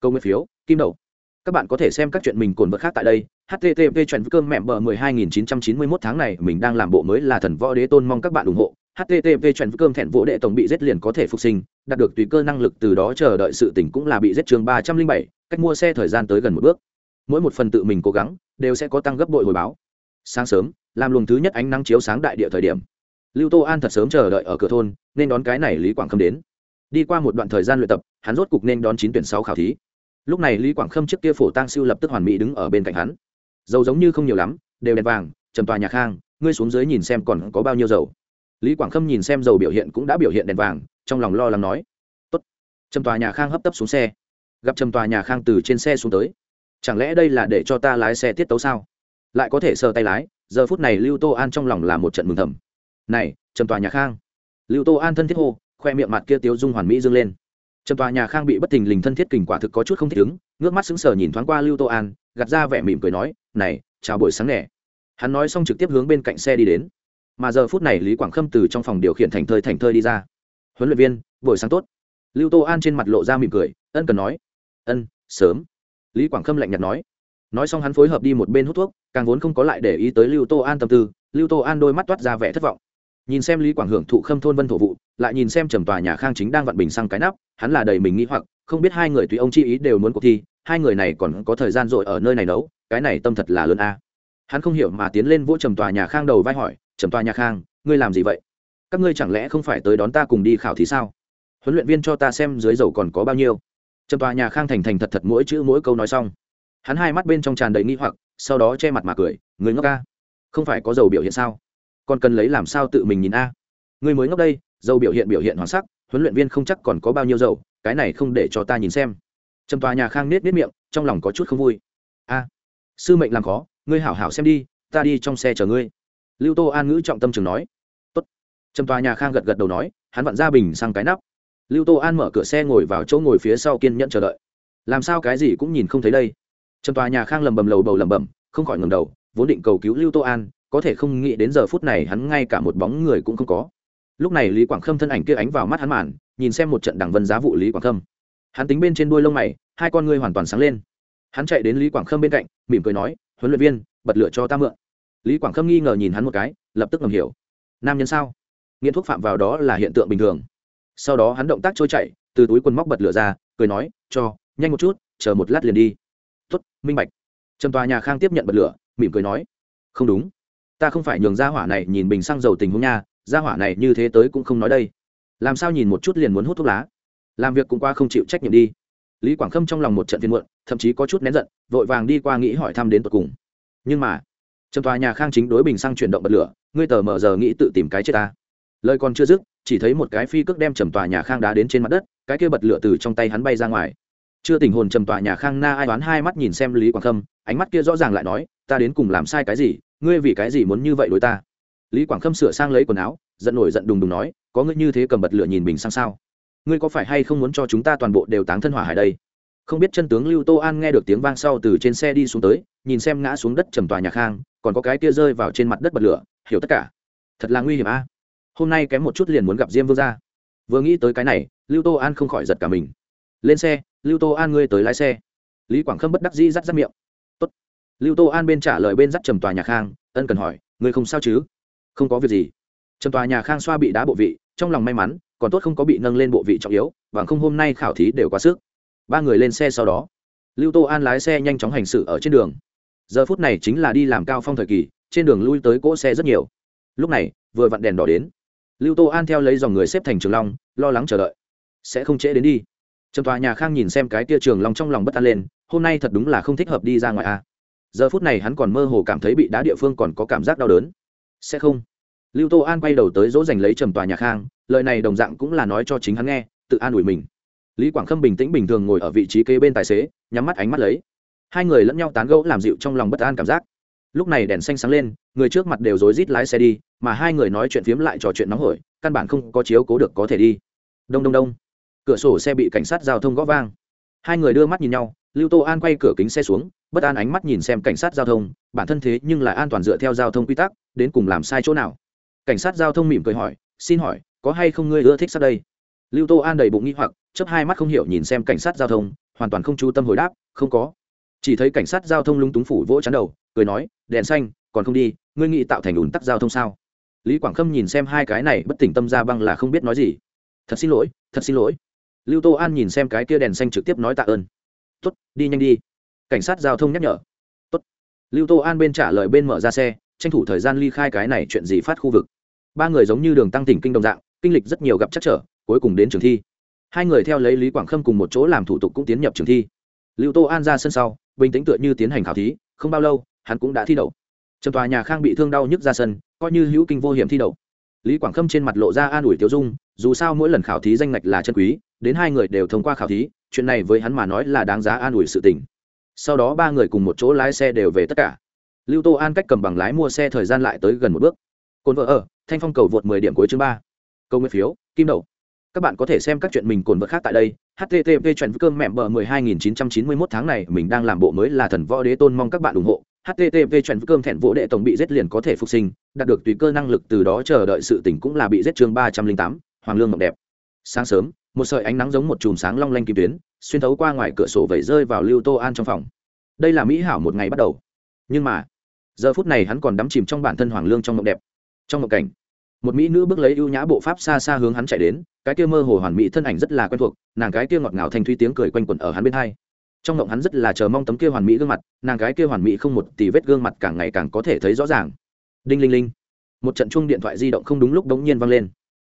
Câu nguyên phiếu, kim đậu. Các bạn có thể xem các chuyện mình cồn vợ khác tại đây, http chuyện cơm mẹm bờ mười hai nghìn chín trăm chín mươi mốt tháng này mình đang làm bộ mới là thần võ đế tôn mong các bạn ủng hộ http chuyện cơm thẹn vỗ đệ tổng bị giết liền có thể phục sinh, đạt được tùy cơ năng lực từ đó chờ đợi sự tỉnh cũng là bị giết chương ba trăm linh bảy, cách mua xe thời gian tới gần một bước. Mỗi một phần tự mình cố gắng, đều sẽ có tăng gấp bội hồi báo. Sáng sớm, làm luồng thứ nhất ánh nắng chiếu sáng đại địa thời điểm. Lưu tô an thật sớm chờ đợi ở cửa thôn, nên đón cái này lý quảng khâm đến. Đi qua một đoạn thời gian luyện tập, hắn rốt cục nên đón chín tuyển sáu khảo thí. Lúc này lý quảng khâm trước kia phổ tang siêu lập tức hoàn mỹ đứng ở bên cạnh hắn. Dầu giống như không nhiều lắm, đều đèn vàng, trầm tòa nhà khang, ngươi xuống dưới nhìn xem còn có bao nhiêu dầu lý quảng khâm nhìn xem dầu biểu hiện cũng đã biểu hiện đèn vàng, trong lòng lo lắng nói, Tốt. trầm tòa nhà khang hấp tấp xuống xe. Gặp trầm tòa nhà khang từ trên xe xuống tới. Chẳng lẽ đây là để cho ta lái xe tiết tấu sao? Lại có thể sờ tay lái, giờ phút này lưu tô an trong lòng là một trận mừng thầm. Này, trầm tòa nhà khang. Lưu tô an thân thiết hô, khoe miệng mặt kia tiếu dung hoàn mỹ dâng lên. Trầm tòa nhà khang bị bất thình lình thân thiết kình quả thực có chút không thích ứng, ngước mắt sững sờ nhìn thoáng qua lưu tô an, gạt ra vẻ mỉm cười nói, này, chào buổi sáng nè. hắn nói xong trực tiếp hướng bên cạnh xe đi đến mà giờ phút này lý quảng khâm từ trong phòng điều khiển thành thơi thành thơi đi ra. Huấn luyện viên, buổi sáng tốt. Lưu tô an trên mặt lộ ra mỉm cười, ân cần nói. Ân, sớm. Lý quảng khâm lạnh nhạt nói. Nói xong hắn phối hợp đi một bên hút thuốc, càng vốn không có lại để ý tới lưu tô an tâm tư, lưu tô an đôi mắt toát ra vẻ thất vọng. Nhìn xem lý quảng hưởng thụ khâm thôn vân thổ vụ, lại nhìn xem trầm tòa nhà khang chính đang vặn bình sang cái nắp, hắn là đầy mình nghĩ hoặc, không biết hai người tùy ông chi ý đều muốn cuộc thi, hai người này còn có thời gian rồi ở nơi này nấu, cái này tâm thật là lớn a. Hắn không hiểu mà tiến lên vỗ trầm tòa nhà khang đầu vai hỏi trầm toa nhà khang, ngươi làm gì vậy? Các ngươi chẳng lẽ không phải tới đón ta cùng đi khảo thí sao? Huấn luyện viên cho ta xem dưới dầu còn có bao nhiêu? Trầm toa nhà khang thành thành thật thật mỗi chữ mỗi câu nói xong. Hắn hai mắt bên trong tràn đầy nghi hoặc, sau đó che mặt mà cười người ngốc ca không phải có dầu biểu hiện sao? Còn cần lấy làm sao tự mình nhìn a? Người mới ngốc đây, dầu biểu hiện biểu hiện hoàng sắc, huấn luyện viên không chắc còn có bao nhiêu dầu, cái này không để cho ta nhìn xem. Trầm tòa nhà khang nết nết miệng, trong lòng có chút không vui. A, sư mệnh làm khó, ngươi hảo hảo xem đi, ta đi trong xe chờ ngươi lưu tô an ngữ trọng tâm trường nói. Tốt. trầm tòa nhà khang gật gật đầu nói, hắn vặn ra bình sang cái nắp. Lưu tô an mở cửa xe ngồi vào chỗ ngồi phía sau kiên nhẫn chờ đợi. Làm sao cái gì cũng nhìn không thấy đây. Trầm tòa nhà khang lầm bầm lầu bầu lầm bầm không khỏi ngầm đầu, vốn định cầu cứu lưu tô an, có thể không nghĩ đến giờ phút này hắn ngay cả một bóng người cũng không có. Lúc này lý quảng khâm thân ảnh kia ánh vào mắt hắn màn, nhìn xem một trận đẳng vân giá vụ lý quảng khâm. Hắn tính bên trên đuôi lông mày, hai con ngươi hoàn toàn sáng lên. Hắn chạy đến lý quảng khâm bên cạnh, mỉm cười nói, huấn luyện viên, bật lửa cho ta mượn lý quảng khâm nghi ngờ nhìn hắn một cái, lập tức ngầm hiểu. Nam nhân sao? Nghiện thuốc phạm vào đó là hiện tượng bình thường. Sau đó hắn động tác trôi chạy từ túi quần móc bật lửa ra, cười nói, cho, nhanh một chút, chờ một lát liền đi. Tuất minh bạch. Trầm tòa nhà khang tiếp nhận bật lửa, mỉm cười nói, không đúng. Ta không phải nhường gia hỏa này nhìn bình xăng dầu tình huống nha, gia hỏa này như thế tới cũng không nói đây. Làm sao nhìn một chút liền muốn hút thuốc lá? Làm việc cũng qua không chịu trách nhiệm đi. Lý quảng khâm trong lòng một trận phiên muộn, thậm chí có chút nén giận, vội vàng đi qua nghĩ hỏi thăm đến tột cùng. Nhưng mà trầm tòa nhà khang chính đối bình xăng chuyển động bật lửa, ngươi tờ mờ giờ nghĩ tự tìm cái chết ta. Lời còn chưa dứt, chỉ thấy một cái phi cước đem trầm tòa nhà khang đá đến trên mặt đất, cái kia bật lửa từ trong tay hắn bay ra ngoài. Chưa tình hồn trầm tòa nhà khang na ai đoán hai mắt nhìn xem lý quảng khâm, ánh mắt kia rõ ràng lại nói, ta đến cùng làm sai cái gì, ngươi vì cái gì muốn như vậy đối ta? Lý quảng khâm sửa sang lấy quần áo, giận nổi giận đùng đùng nói, có ngươi như thế cầm bật lửa nhìn bình sang sao? Ngươi có phải hay không muốn cho chúng ta toàn bộ đều táng thân hỏa hải đây? Không biết chân tướng lưu tô an nghe được tiếng vang sau từ trên xe đi xuống tới, nhìn xem ngã xuống đất trầm tòa nhà khang còn có cái kia rơi vào trên mặt đất bật lửa, hiểu tất cả. Thật là nguy hiểm a. Hôm nay kém một chút liền muốn gặp diêm vương gia. Vừa nghĩ tới cái này, lưu tô an không khỏi giật cả mình. Lên xe, lưu tô an ngươi tới lái xe. Lý quảng khâm bất đắc dĩ rắt rắt miệng. Tốt. lưu tô an bên trả lời bên dắt trầm tòa nhà khang, ân cần hỏi, ngươi không sao chứ? Không có việc gì. Trầm tòa nhà khang xoa bị đá bộ vị, trong lòng may mắn, còn tốt không có bị nâng lên bộ vị trọng yếu và không hôm nay khảo thí đều quá sức. Ba người lên xe sau đó. Lưu tô an lái xe nhanh chóng hành xử ở trên đường giờ phút này chính là đi làm cao phong thời kỳ, trên đường lui tới cỗ xe rất nhiều. Lúc này, vừa vặn đèn đỏ đến. Lưu tô an theo lấy dòng người xếp thành trường long, lo lắng chờ đợi. Sẽ không trễ đến đi. Trầm tòa nhà khang nhìn xem cái tia trường long trong lòng bất an lên, hôm nay thật đúng là không thích hợp đi ra ngoài a giờ phút này hắn còn mơ hồ cảm thấy bị đá địa phương còn có cảm giác đau đớn. Sẽ không. Lưu tô an quay đầu tới dỗ dành lấy trầm tòa nhà khang, lời này đồng dạng cũng là nói cho chính hắn nghe, tự an ủi mình. Lý quảng khâm bình tĩnh bình thường ngồi ở vị trí kế bên tài xế, nhắm mắt ánh mắt lấy hai người lẫn nhau tán gẫu làm dịu trong lòng bất an cảm giác. Lúc này đèn xanh sáng lên, người trước mặt đều rối rít lái xe đi, mà hai người nói chuyện phiếm lại trò chuyện nóng hổi, căn bản không có chiếu cố được có thể đi. Đông đông đông. Cửa sổ xe bị cảnh sát giao thông gõ vang. Hai người đưa mắt nhìn nhau, lưu tô an quay cửa kính xe xuống, bất an ánh mắt nhìn xem cảnh sát giao thông, bản thân thế nhưng lại an toàn dựa theo giao thông quy tắc, đến cùng làm sai chỗ nào? Cảnh sát giao thông mỉm cười hỏi, xin hỏi, có hay không ngươi ưa thích sắp đây? Lưu tô an đầy bụng nghĩ hoặc chấp hai mắt không hiểu nhìn xem cảnh sát giao thông, hoàn toàn không chú tâm hồi đáp, không có chỉ thấy cảnh sát giao thông lung túng phủ vỗ chắn đầu, cười nói, đèn xanh, còn không đi, ngươi nghĩ tạo thành ủn tắc giao thông sao? Lý quảng khâm nhìn xem hai cái này bất tỉnh tâm ra băng là không biết nói gì. Thật xin lỗi, thật xin lỗi. Lưu tô an nhìn xem cái kia đèn xanh trực tiếp nói tạ ơn. Tuất đi nhanh đi. Cảnh sát giao thông nhắc nhở. Tốt. lưu tô an bên trả lời bên mở ra xe, tranh thủ thời gian ly khai cái này chuyện gì phát khu vực. Ba người giống như đường tăng tỉnh kinh đồng dạng, kinh lịch rất nhiều gặp chắc trở, cuối cùng đến trường thi. Hai người theo lấy lý quảng khâm cùng một chỗ làm thủ tục cũng tiến nhập trường thi. Lưu tô an ra sân sau bình tĩnh tựa như tiến hành khảo thí, không bao lâu, hắn cũng đã thi đậu. Trầm tòa nhà khang bị thương đau nhức ra sân, coi như hữu kinh vô hiểm thi đậu. Lý quảng khâm trên mặt lộ ra an ủi tiêu dung, dù sao mỗi lần khảo thí danh ngạch là chân quý, đến hai người đều thông qua khảo thí, chuyện này với hắn mà nói là đáng giá an ủi sự tình. Sau đó ba người cùng một chỗ lái xe đều về tất cả. Lưu tô an cách cầm bằng lái mua xe thời gian lại tới gần một bước. Cồn vợ ở, thanh phong cầu vượt mười điểm cuối chương ba. Câu nguyên phiếu, kim đậu. Các bạn có thể xem các chuyện mình cồn vợ khác tại đây http chuẩn cơm mẹm bờ mười hai nghìn chín trăm chín mươi mốt tháng này, mình đang làm bộ mới là thần võ đế tôn mong các bạn ủng hộ. Http chuẩn cơm thẹn vỗ đệ tổng bị giết liền có thể phục sinh, đạt được tùy cơ năng lực từ đó chờ đợi sự tỉnh cũng là bị giết chương ba trăm linh tám, hoàng lương mộng đẹp. Sáng sớm, một sợi ánh nắng giống một chùm sáng long lanh kim tuyến, xuyên thấu qua ngoài cửa sổ vẩy rơi vào lưu tô an trong phòng. Đây là mỹ hảo một ngày bắt đầu. Nhưng mà, giờ phút này hắn còn đắm chìm trong bản thân hoàng lương trong mộng đẹp, trong mộng cảnh một mỹ nữ bước lấy ưu nhã bộ pháp xa xa hướng hắn chạy đến, cái kia mơ hồ hoàn mỹ thân ảnh rất là quen thuộc, nàng cái kia ngọt ngào thanh thúy tiếng cười quanh quẩn ở hắn bên hai. Trong mộng hắn rất là chờ mong tấm kia hoàn mỹ gương mặt, nàng cái kia hoàn mỹ không một tỷ vết gương mặt càng ngày càng có thể thấy rõ ràng. Đinh linh linh. Một trận chuông điện thoại di động không đúng lúc đống nhiên vang lên.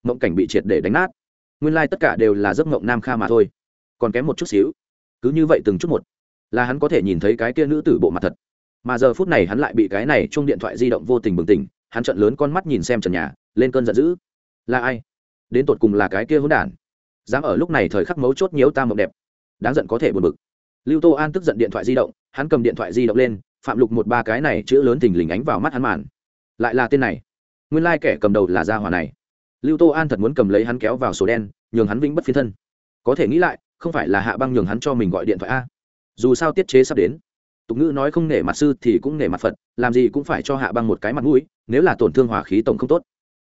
Mộng cảnh bị triệt để đánh nát. Nguyên lai、like、tất cả đều là giấc mộng nam kha mà thôi. Còn kém một chút xíu. Cứ như vậy từng chút một, là hắn có thể nhìn thấy cái kia nữ tử bộ mặt thật. Mà giờ phút này hắn lại bị cái này chung điện thoại di động vô tình bừng tỉnh hắn trận lớn con mắt nhìn xem trần nhà, lên cơn giận dữ. Là ai? Đến tột cùng là cái kia hỗn đản? Dám ở lúc này thời khắc mấu chốt nhiễu ta mộng đẹp. Đáng giận có thể buồn bực. Lưu tô an tức giận điện thoại di động, hắn cầm điện thoại di động lên, phạm lục một ba cái này chữ lớn thình lình ánh vào mắt hắn màn. Lại là tên này. Nguyên lai、like、kẻ cầm đầu là gia hỏa này. Lưu tô an thật muốn cầm lấy hắn kéo vào sổ đen, nhường hắn vĩnh bất phiên thân. Có thể nghĩ lại, không phải là hạ băng nhường hắn cho mình gọi điện thoại a. Dù sao tiết chế sắp đến tục ngữ nói không nể mặt sư thì cũng nể mặt phật, làm gì cũng phải cho hạ băng một cái mặt mũi, nếu là tổn thương hỏa khí tổng không tốt.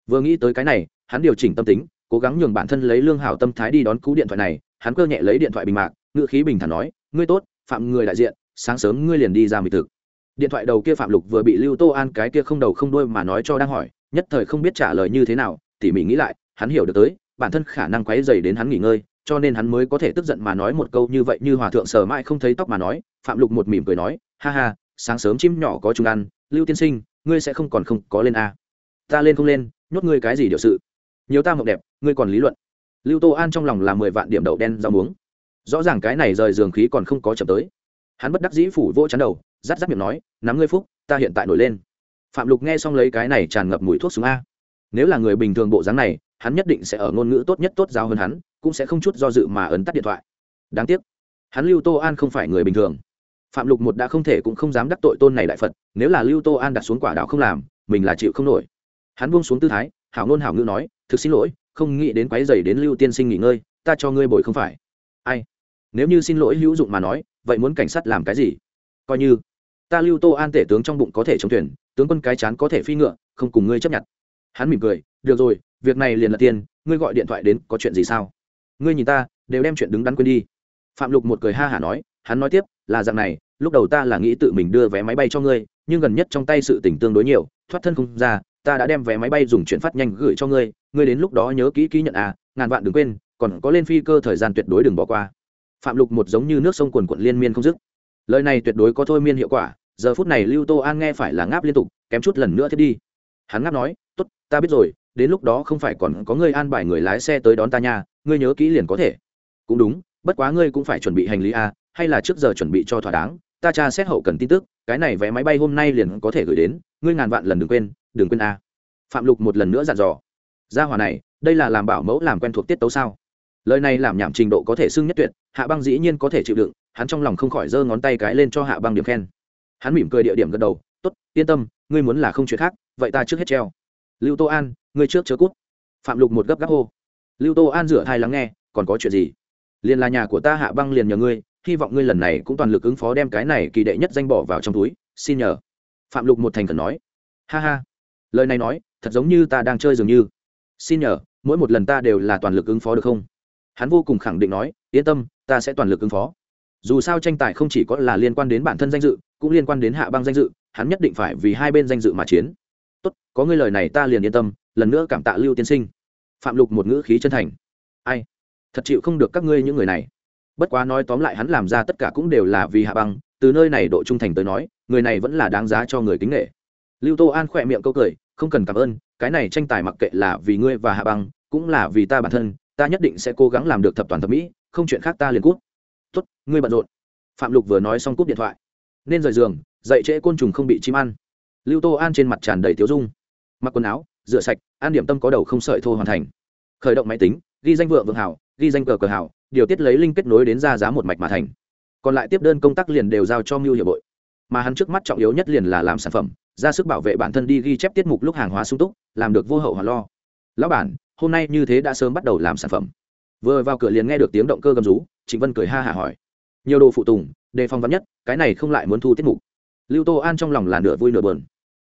Vừa nghĩ tới cái này, hắn điều chỉnh tâm tính, cố gắng nhường bản thân lấy lương hảo tâm thái đi đón cú điện thoại này, hắn cơ nhẹ lấy điện thoại bình mạc, ngữ khí bình thản nói, ngươi tốt, phạm người đại diện, sáng sớm ngươi liền đi ra mịch thực. Điện thoại đầu kia phạm lục vừa bị lưu tô an cái kia không đầu không đuôi mà nói cho đang hỏi, nhất thời không biết trả lời như thế nào, tỉ mỉ nghĩ lại, hắn hiểu được tới, bản thân khả năng quấy dày đến hắn nghỉ ngơi cho nên hắn mới có thể tức giận mà nói một câu như vậy như hòa thượng sờ mãi không thấy tóc mà nói, phạm lục một mỉm cười nói, ha ha, sáng sớm chim nhỏ có chúng ăn, lưu tiên sinh, ngươi sẽ không còn không có lên a. À. ta lên không lên, nhốt ngươi cái gì điều sự? Nhiều ta mộng đẹp, ngươi còn lý luận. Lưu tô an trong lòng là mười vạn điểm đậu đen rau muống. Rõ ràng cái này rời giường khí còn không có chậm tới. Hắn bất đắc dĩ phủ vô chắn đầu rát rát miệng nói, nắm ngươi phúc, ta hiện tại nổi lên. Phạm lục nghe xong lấy cái này tràn ngập mùi thuốc súng a. Nếu là người bình thường bộ dáng này, hắn nhất định sẽ ở ngôn ngữ tốt nhất tốt giáo hơn hắn cũng sẽ không chút do dự mà ấn tắt điện thoại. Đáng tiếc, hắn lưu tô an không phải người bình thường. Phạm lục một đã không thể cũng không dám đắc tội tôn này đại phật, nếu là lưu tô an đặt xuống quả đạo không làm, mình là chịu không nổi. Hắn buông xuống tư thái, hảo ngôn hảo ngữ nói, thực xin lỗi, không nghĩ đến quấy dày đến lưu tiên sinh nghỉ ngơi, ta cho ngươi bồi không phải. Ai? Nếu như xin lỗi hữu dụng mà nói, vậy muốn cảnh sát làm cái gì? Coi như ta lưu tô an tể tướng trong bụng có thể chống thuyền, tướng quân cái chán có thể phi ngựa, không cùng ngươi chấp nhận. Hắn mỉm cười, được rồi, việc này liền là tiền, ngươi gọi điện thoại đến có chuyện gì sao? Ngươi nhìn ta, đều đem chuyện đứng đắn quên đi. Phạm lục một cười ha hả nói, hắn nói tiếp, là dạng này, lúc đầu ta là nghĩ tự mình đưa vé máy bay cho ngươi, nhưng gần nhất trong tay sự tỉnh tương đối nhiều, thoát thân không ra, ta đã đem vé máy bay dùng chuyển phát nhanh gửi cho ngươi ngươi đến lúc đó nhớ kỹ ký nhận à ngàn vạn đừng quên, còn có lên phi cơ thời gian tuyệt đối đừng bỏ qua. Phạm lục một giống như nước sông quần quận liên miên không dứt. Lời này tuyệt đối có thôi miên hiệu quả, giờ phút này lưu tô an nghe phải là ngáp liên tục, kém chút lần nữa thiết đi. Hắn ngáp nói, tốt, ta biết rồi, đến lúc đó không phải còn có ngươi an bài người lái xe tới đón ta nha ngươi nhớ kỹ liền có thể. Cũng đúng, bất quá ngươi cũng phải chuẩn bị hành lý a hay là trước giờ chuẩn bị cho thỏa đáng, ta tra xét hậu cần tin tức, cái này vé máy bay hôm nay liền có thể gửi đến, ngươi ngàn vạn lần đừng quên đừng quên a phạm lục một lần nữa dặn dò. Gia hòa này, đây là làm bảo mẫu làm quen thuộc tiết tấu sao? Lời này làm nhảm trình độ có thể xưng nhất tuyệt, hạ băng dĩ nhiên có thể chịu đựng, hắn trong lòng không khỏi giơ ngón tay cái lên cho hạ băng điểm khen. Hắn mỉm cười địa điểm gật đầu, tốt, yên tâm, ngươi muốn là không chuyện khác, vậy ta trước hết treo. Lưu tô an, ngươi trước chớ cút. Phạm lục một gấp gáp hô lưu tô an rửa thai lắng nghe, còn có chuyện gì? Liền là nhà của ta hạ băng liền nhờ ngươi, hy vọng ngươi lần này cũng toàn lực ứng phó đem cái này kỳ đệ nhất danh bỏ vào trong túi, xin nhờ. Phạm lục một thành khẩn nói. Ha ha, lời này nói, thật giống như ta đang chơi dường như. Xin nhờ, mỗi một lần ta đều là toàn lực ứng phó được không? Hắn vô cùng khẳng định nói, yên tâm, ta sẽ toàn lực ứng phó. Dù sao tranh tài không chỉ có là liên quan đến bản thân danh dự, cũng liên quan đến hạ băng danh dự, hắn nhất định phải vì hai bên danh dự mà chiến. Tốt, có ngươi lời này ta liền yên tâm, lần nữa cảm tạ lưu tiên sinh phạm lục một ngữ khí chân thành. Ai? Thật chịu không được các ngươi những người này. Bất quá nói tóm lại hắn làm ra tất cả cũng đều là vì hạ băng, từ nơi này độ trung thành tới nói, người này vẫn là đáng giá cho người kính nghệ lưu tô an khỏe miệng câu cười, không cần cảm ơn, cái này tranh tài mặc kệ là vì ngươi và hạ băng, cũng là vì ta bản thân, ta nhất định sẽ cố gắng làm được thập toàn thập mỹ, không chuyện khác ta liền cút. Tốt, ngươi bận rộn. Phạm lục vừa nói xong cúp điện thoại. Nên rời giường, dậy trễ côn trùng không bị chim ăn. Lưu tô an trên mặt tràn đầy tiếu dung. Mặc quần áo rửa sạch, an điểm tâm có đầu không sợi thô hoàn thành. Khởi động máy tính, ghi danh vượng vượng hảo, ghi danh cờ cờ hảo, điều tiết lấy linh kết nối đến ra giá một mạch mà thành. Còn lại tiếp đơn công tác liền đều giao cho mưu hiệp bội. Mà hắn trước mắt trọng yếu nhất liền là làm sản phẩm, ra sức bảo vệ bản thân đi ghi chép tiết mục lúc hàng hóa sung túc, làm được vô hậu hoàn lo. Lão bản, hôm nay như thế đã sớm bắt đầu làm sản phẩm. Vừa vào cửa liền nghe được tiếng động cơ gầm rú, trịnh vân cười ha hả hỏi. Nhiều đồ phụ tùng, đề phòng vắn nhất, cái này không lại muốn thu tiết mục. Lưu tô an trong lòng là nửa vui nửa bờn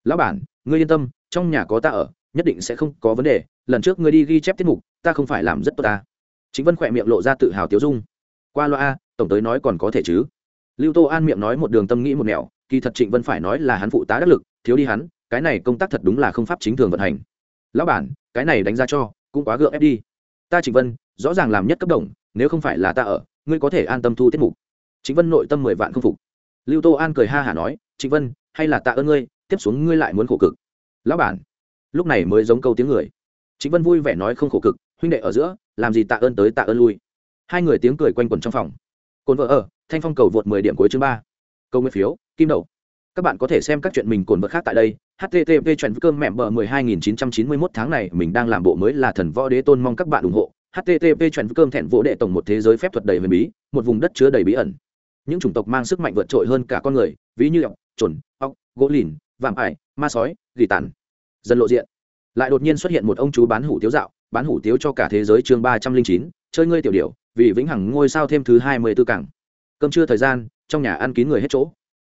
lão bản, ngươi yên tâm, trong nhà có ta ở nhất định sẽ không có vấn đề, lần trước ngươi đi ghi chép tiết mục, ta không phải làm rất tốt ta. Chính vân khỏe miệng lộ ra tự hào tiếu dung. Qua loa a, tổng tới nói còn có thể chứ? Lưu tô an miệng nói một đường tâm nghĩ một nẻo, kỳ thật trịnh vân phải nói là hắn phụ tá đắc lực, thiếu đi hắn, cái này công tác thật đúng là không pháp chính thường vận hành. Lão bản, cái này đánh ra cho, cũng quá gượng ép đi. Ta trịnh vân, rõ ràng làm nhất cấp đồng, nếu không phải là ta ở, ngươi có thể an tâm thu tiết mục. Trịnh vân nội tâm mười vạn không phục. Lưu tô an cười ha hả nói, trịnh vân, hay là tạ ơn ngươi, tiếp xuống ngươi lại muốn khổ cực. Lão bản lúc này mới giống câu tiếng người. Chính vân vui vẻ nói không khổ cực, huynh đệ ở giữa, làm gì tạ ơn tới tạ ơn lui. Hai người tiếng cười quanh quẩn trong phòng. Cồn vợ ở, thanh phong cầu vượt mười điểm cuối chương ba. Câu nguyên phiếu, kim đậu các bạn có thể xem các chuyện mình cồn vợ khác tại đây http chuyện cơm mẹm bờ mười hai nghìn chín trăm chín mươi mốt tháng này, mình đang làm bộ mới là thần võ đế tôn mong các bạn ủng hộ. Http chuyện cơm thẹn vỗ đệ tổng một thế giới phép thuật đầy huyền bí, một vùng đất chứa đầy bí ẩn. Những chủng tộc mang sức mạnh vượt trội hơn cả con người, ví như ọc chuẩn ọc gỗ lìn, vạm ải, ma sói, gỉ tàn dần lộ diện. Lại đột nhiên xuất hiện một ông chú bán hủ tiếu dạo, bán hủ tiếu cho cả thế giới chương ba trăm linh chín, chơi ngươi tiểu điệu vì vĩnh hằng ngôi sao thêm thứ hai mươi tư cảng cơm trưa thời gian, trong nhà ăn kín người hết chỗ.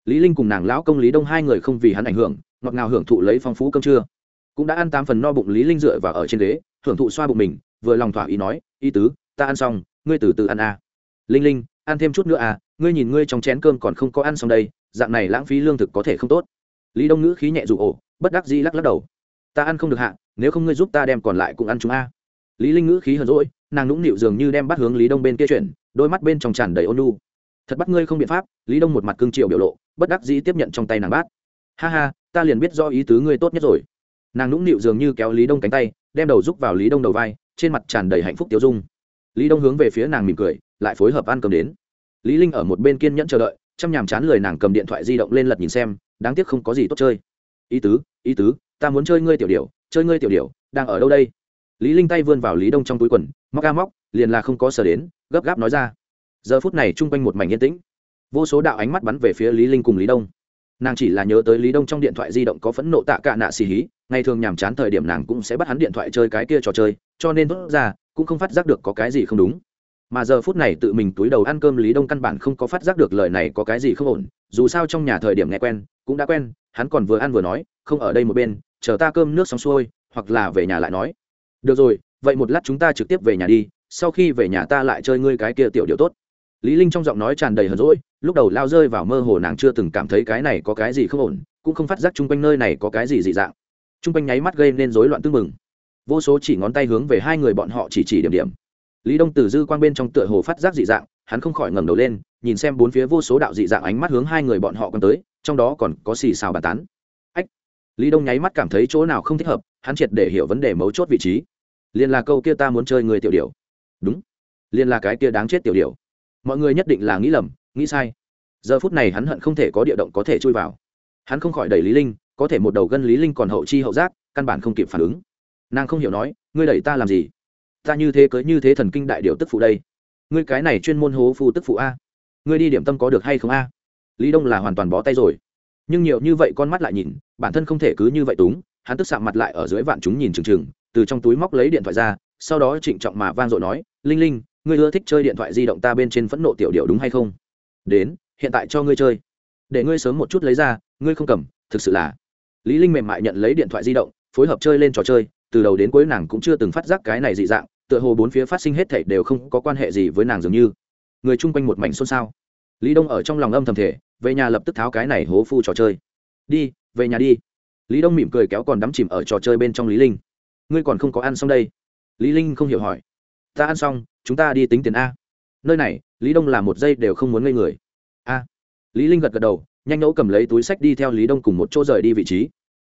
Lý linh cùng nàng lão công lý đông hai người không vì hắn ảnh hưởng, ngọt ngào hưởng thụ lấy phong phú cơm trưa. Cũng đã ăn tám phần no bụng lý linh dựa vào ở trên ghế, hưởng thụ xoa bụng mình, vừa lòng thỏa ý nói y tứ, ta ăn xong, ngươi từ từ ăn à. linh linh, ăn thêm chút nữa à ngươi nhìn ngươi trong chén cơm còn không có ăn xong đây, dạng này lãng phí lương thực có thể không tốt. Lý đông ngữ khí nhẹ dụ ổ bất đắc dĩ lắc lắc đầu. Ta ăn không được hạ, nếu không ngươi giúp ta đem còn lại cũng ăn chúng a. Lý linh ngữ khí hờn rỗi nàng nũng nịu dường như đem bắt hướng lý đông bên kia chuyển, đôi mắt bên trong tràn đầy ôn nhu. Thật bắt ngươi không biện pháp, lý đông một mặt cương triều biểu lộ, bất đắc dĩ tiếp nhận trong tay nàng bát. Ha ha, ta liền biết do ý tứ ngươi tốt nhất rồi. Nàng nũng nịu dường như kéo lý đông cánh tay, đem đầu rúc vào lý đông đầu vai, trên mặt tràn đầy hạnh phúc tiêu dung. Lý đông hướng về phía nàng mỉm cười, lại phối hợp ăn cơm đến. Lý linh ở một bên kiên nhẫn chờ đợi, chăm nhàm chán lời nàng cầm điện thoại di động lên lật nhìn xem, đáng tiếc không có gì tốt chơi. Ý tứ ý tứ, ta muốn chơi ngươi tiểu điểu, chơi ngươi tiểu điểu, đang ở đâu đây? Lý linh tay vươn vào lý đông trong túi quần, móc ga móc, liền là không có sở đến, gấp gáp nói ra. Giờ phút này trung quanh một mảnh yên tĩnh. Vô số đạo ánh mắt bắn về phía lý linh cùng lý đông. Nàng chỉ là nhớ tới lý đông trong điện thoại di động có phẫn nộ tạ cả nạ xì hí, ngày thường nhàm chán thời điểm nàng cũng sẽ bắt hắn điện thoại chơi cái kia trò chơi, cho nên vớt ra, cũng không phát giác được có cái gì không đúng mà giờ phút này tự mình túi đầu ăn cơm lý đông căn bản không có phát giác được lời này có cái gì không ổn, dù sao trong nhà thời điểm nghe quen, cũng đã quen, hắn còn vừa ăn vừa nói, không ở đây một bên, chờ ta cơm nước xong xuôi, hoặc là về nhà lại nói. Được rồi, vậy một lát chúng ta trực tiếp về nhà đi, sau khi về nhà ta lại chơi ngươi cái kia tiểu điệu tốt. Lý linh trong giọng nói tràn đầy hờn rỗi lúc đầu lao rơi vào mơ hồ nàng chưa từng cảm thấy cái này có cái gì không ổn, cũng không phát giác chung quanh nơi này có cái gì dị dạng. Chung quanh nháy mắt gây nên rối loạn tương mừng vô số chỉ ngón tay hướng về hai người bọn họ chỉ chỉ điểm điểm lý đông từ dư quang bên trong tựa hồ phát giác dị dạng, hắn không khỏi ngẩng đầu lên, nhìn xem bốn phía vô số đạo dị dạng ánh mắt hướng hai người bọn họ còn tới, trong đó còn có xì xào bàn tán. Ách! Lý đông nháy mắt cảm thấy chỗ nào không thích hợp, hắn triệt để hiểu vấn đề mấu chốt vị trí. Liền là câu kia ta muốn chơi người tiểu điểu. Đúng. Liền là cái kia đáng chết tiểu điểu. Mọi người nhất định là nghĩ lầm, nghĩ sai. Giờ phút này hắn hận không thể có địa động có thể chui vào. Hắn không khỏi đẩy lý linh, có thể một đầu gân lý linh còn hậu chi hậu giác, căn bản không kịp phản ứng. Nàng không hiểu nói, ngươi đẩy ta làm gì? Ta như thế cưới như thế thần kinh đại điều tức phụ đây. Ngươi cái này chuyên môn hố phu tức phụ a. Ngươi đi điểm tâm có được hay không a? Lý đông là hoàn toàn bó tay rồi. Nhưng nhiều như vậy con mắt lại nhìn, bản thân không thể cứ như vậy túng, hắn tức sạm mặt lại ở dưới vạn chúng nhìn chừng chừng, từ trong túi móc lấy điện thoại ra, sau đó trịnh trọng mà vang dội nói, linh linh, ngươi ưa thích chơi điện thoại di động ta bên trên phẫn nộ tiểu điệu đúng hay không? Đến, hiện tại cho ngươi chơi. Để ngươi sớm một chút lấy ra, ngươi không cầm, thực sự là. Lý linh mềm mại nhận lấy điện thoại di động, phối hợp chơi lên trò chơi, từ đầu đến cuối nàng cũng chưa từng phát giác cái này dị dạng tựa hồ bốn phía phát sinh hết thảy đều không có quan hệ gì với nàng dường như. Người chung quanh một mảnh xôn xao. Lý đông ở trong lòng âm thầm thể về nhà lập tức tháo cái này hố phu trò chơi. Đi, về nhà đi. Lý đông mỉm cười kéo còn đắm chìm ở trò chơi bên trong lý linh. Ngươi còn không có ăn xong đây? Lý linh không hiểu hỏi. Ta ăn xong, chúng ta đi tính tiền a. Nơi này, lý đông là một giây đều không muốn ngây người. A. Lý linh gật gật đầu, nhanh nhẫu cầm lấy túi sách đi theo lý đông cùng một chỗ rời đi vị trí.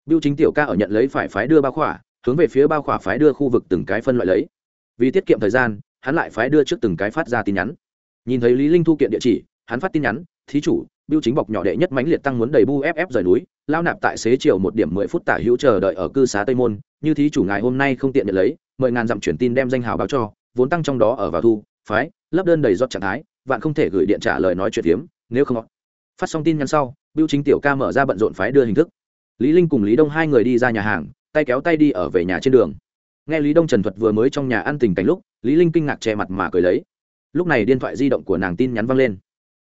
Biêu chính tiểu ca ở nhận lấy phải phái đưa bao khỏa, hướng về phía bao khỏa phái đưa khu vực từng cái phân loại lấy vì tiết kiệm thời gian, hắn lại phái đưa trước từng cái phát ra tin nhắn. Nhìn thấy lý linh thu kiện địa chỉ, hắn phát tin nhắn, thí chủ biêu chính bọc nhỏ đệ nhất mãnh liệt tăng muốn đầy bu ff rời núi, lao nạp tại xế chiều một điểm mười phút tả hữu chờ đợi ở cư xá tây môn, như thí chủ ngài hôm nay không tiện nhận lấy, mời ngàn dặm chuyển tin đem danh hào báo cho, vốn tăng trong đó ở vào thu, phái, lấp đơn đầy rót trạng thái, vạn không thể gửi điện trả lời nói chuyện hiếm. nếu không phát xong tin nhắn sau biêu chính tiểu ca mở ra bận rộn phái đưa hình thức. Lý linh cùng lý đông hai người đi ra nhà hàng, tay kéo tay đi ở về nhà trên đường nghe lý đông trần thuật vừa mới trong nhà ăn tình cảnh lúc, lý linh kinh ngạc che mặt mà cười lấy. Lúc này điện thoại di động của nàng tin nhắn vang lên.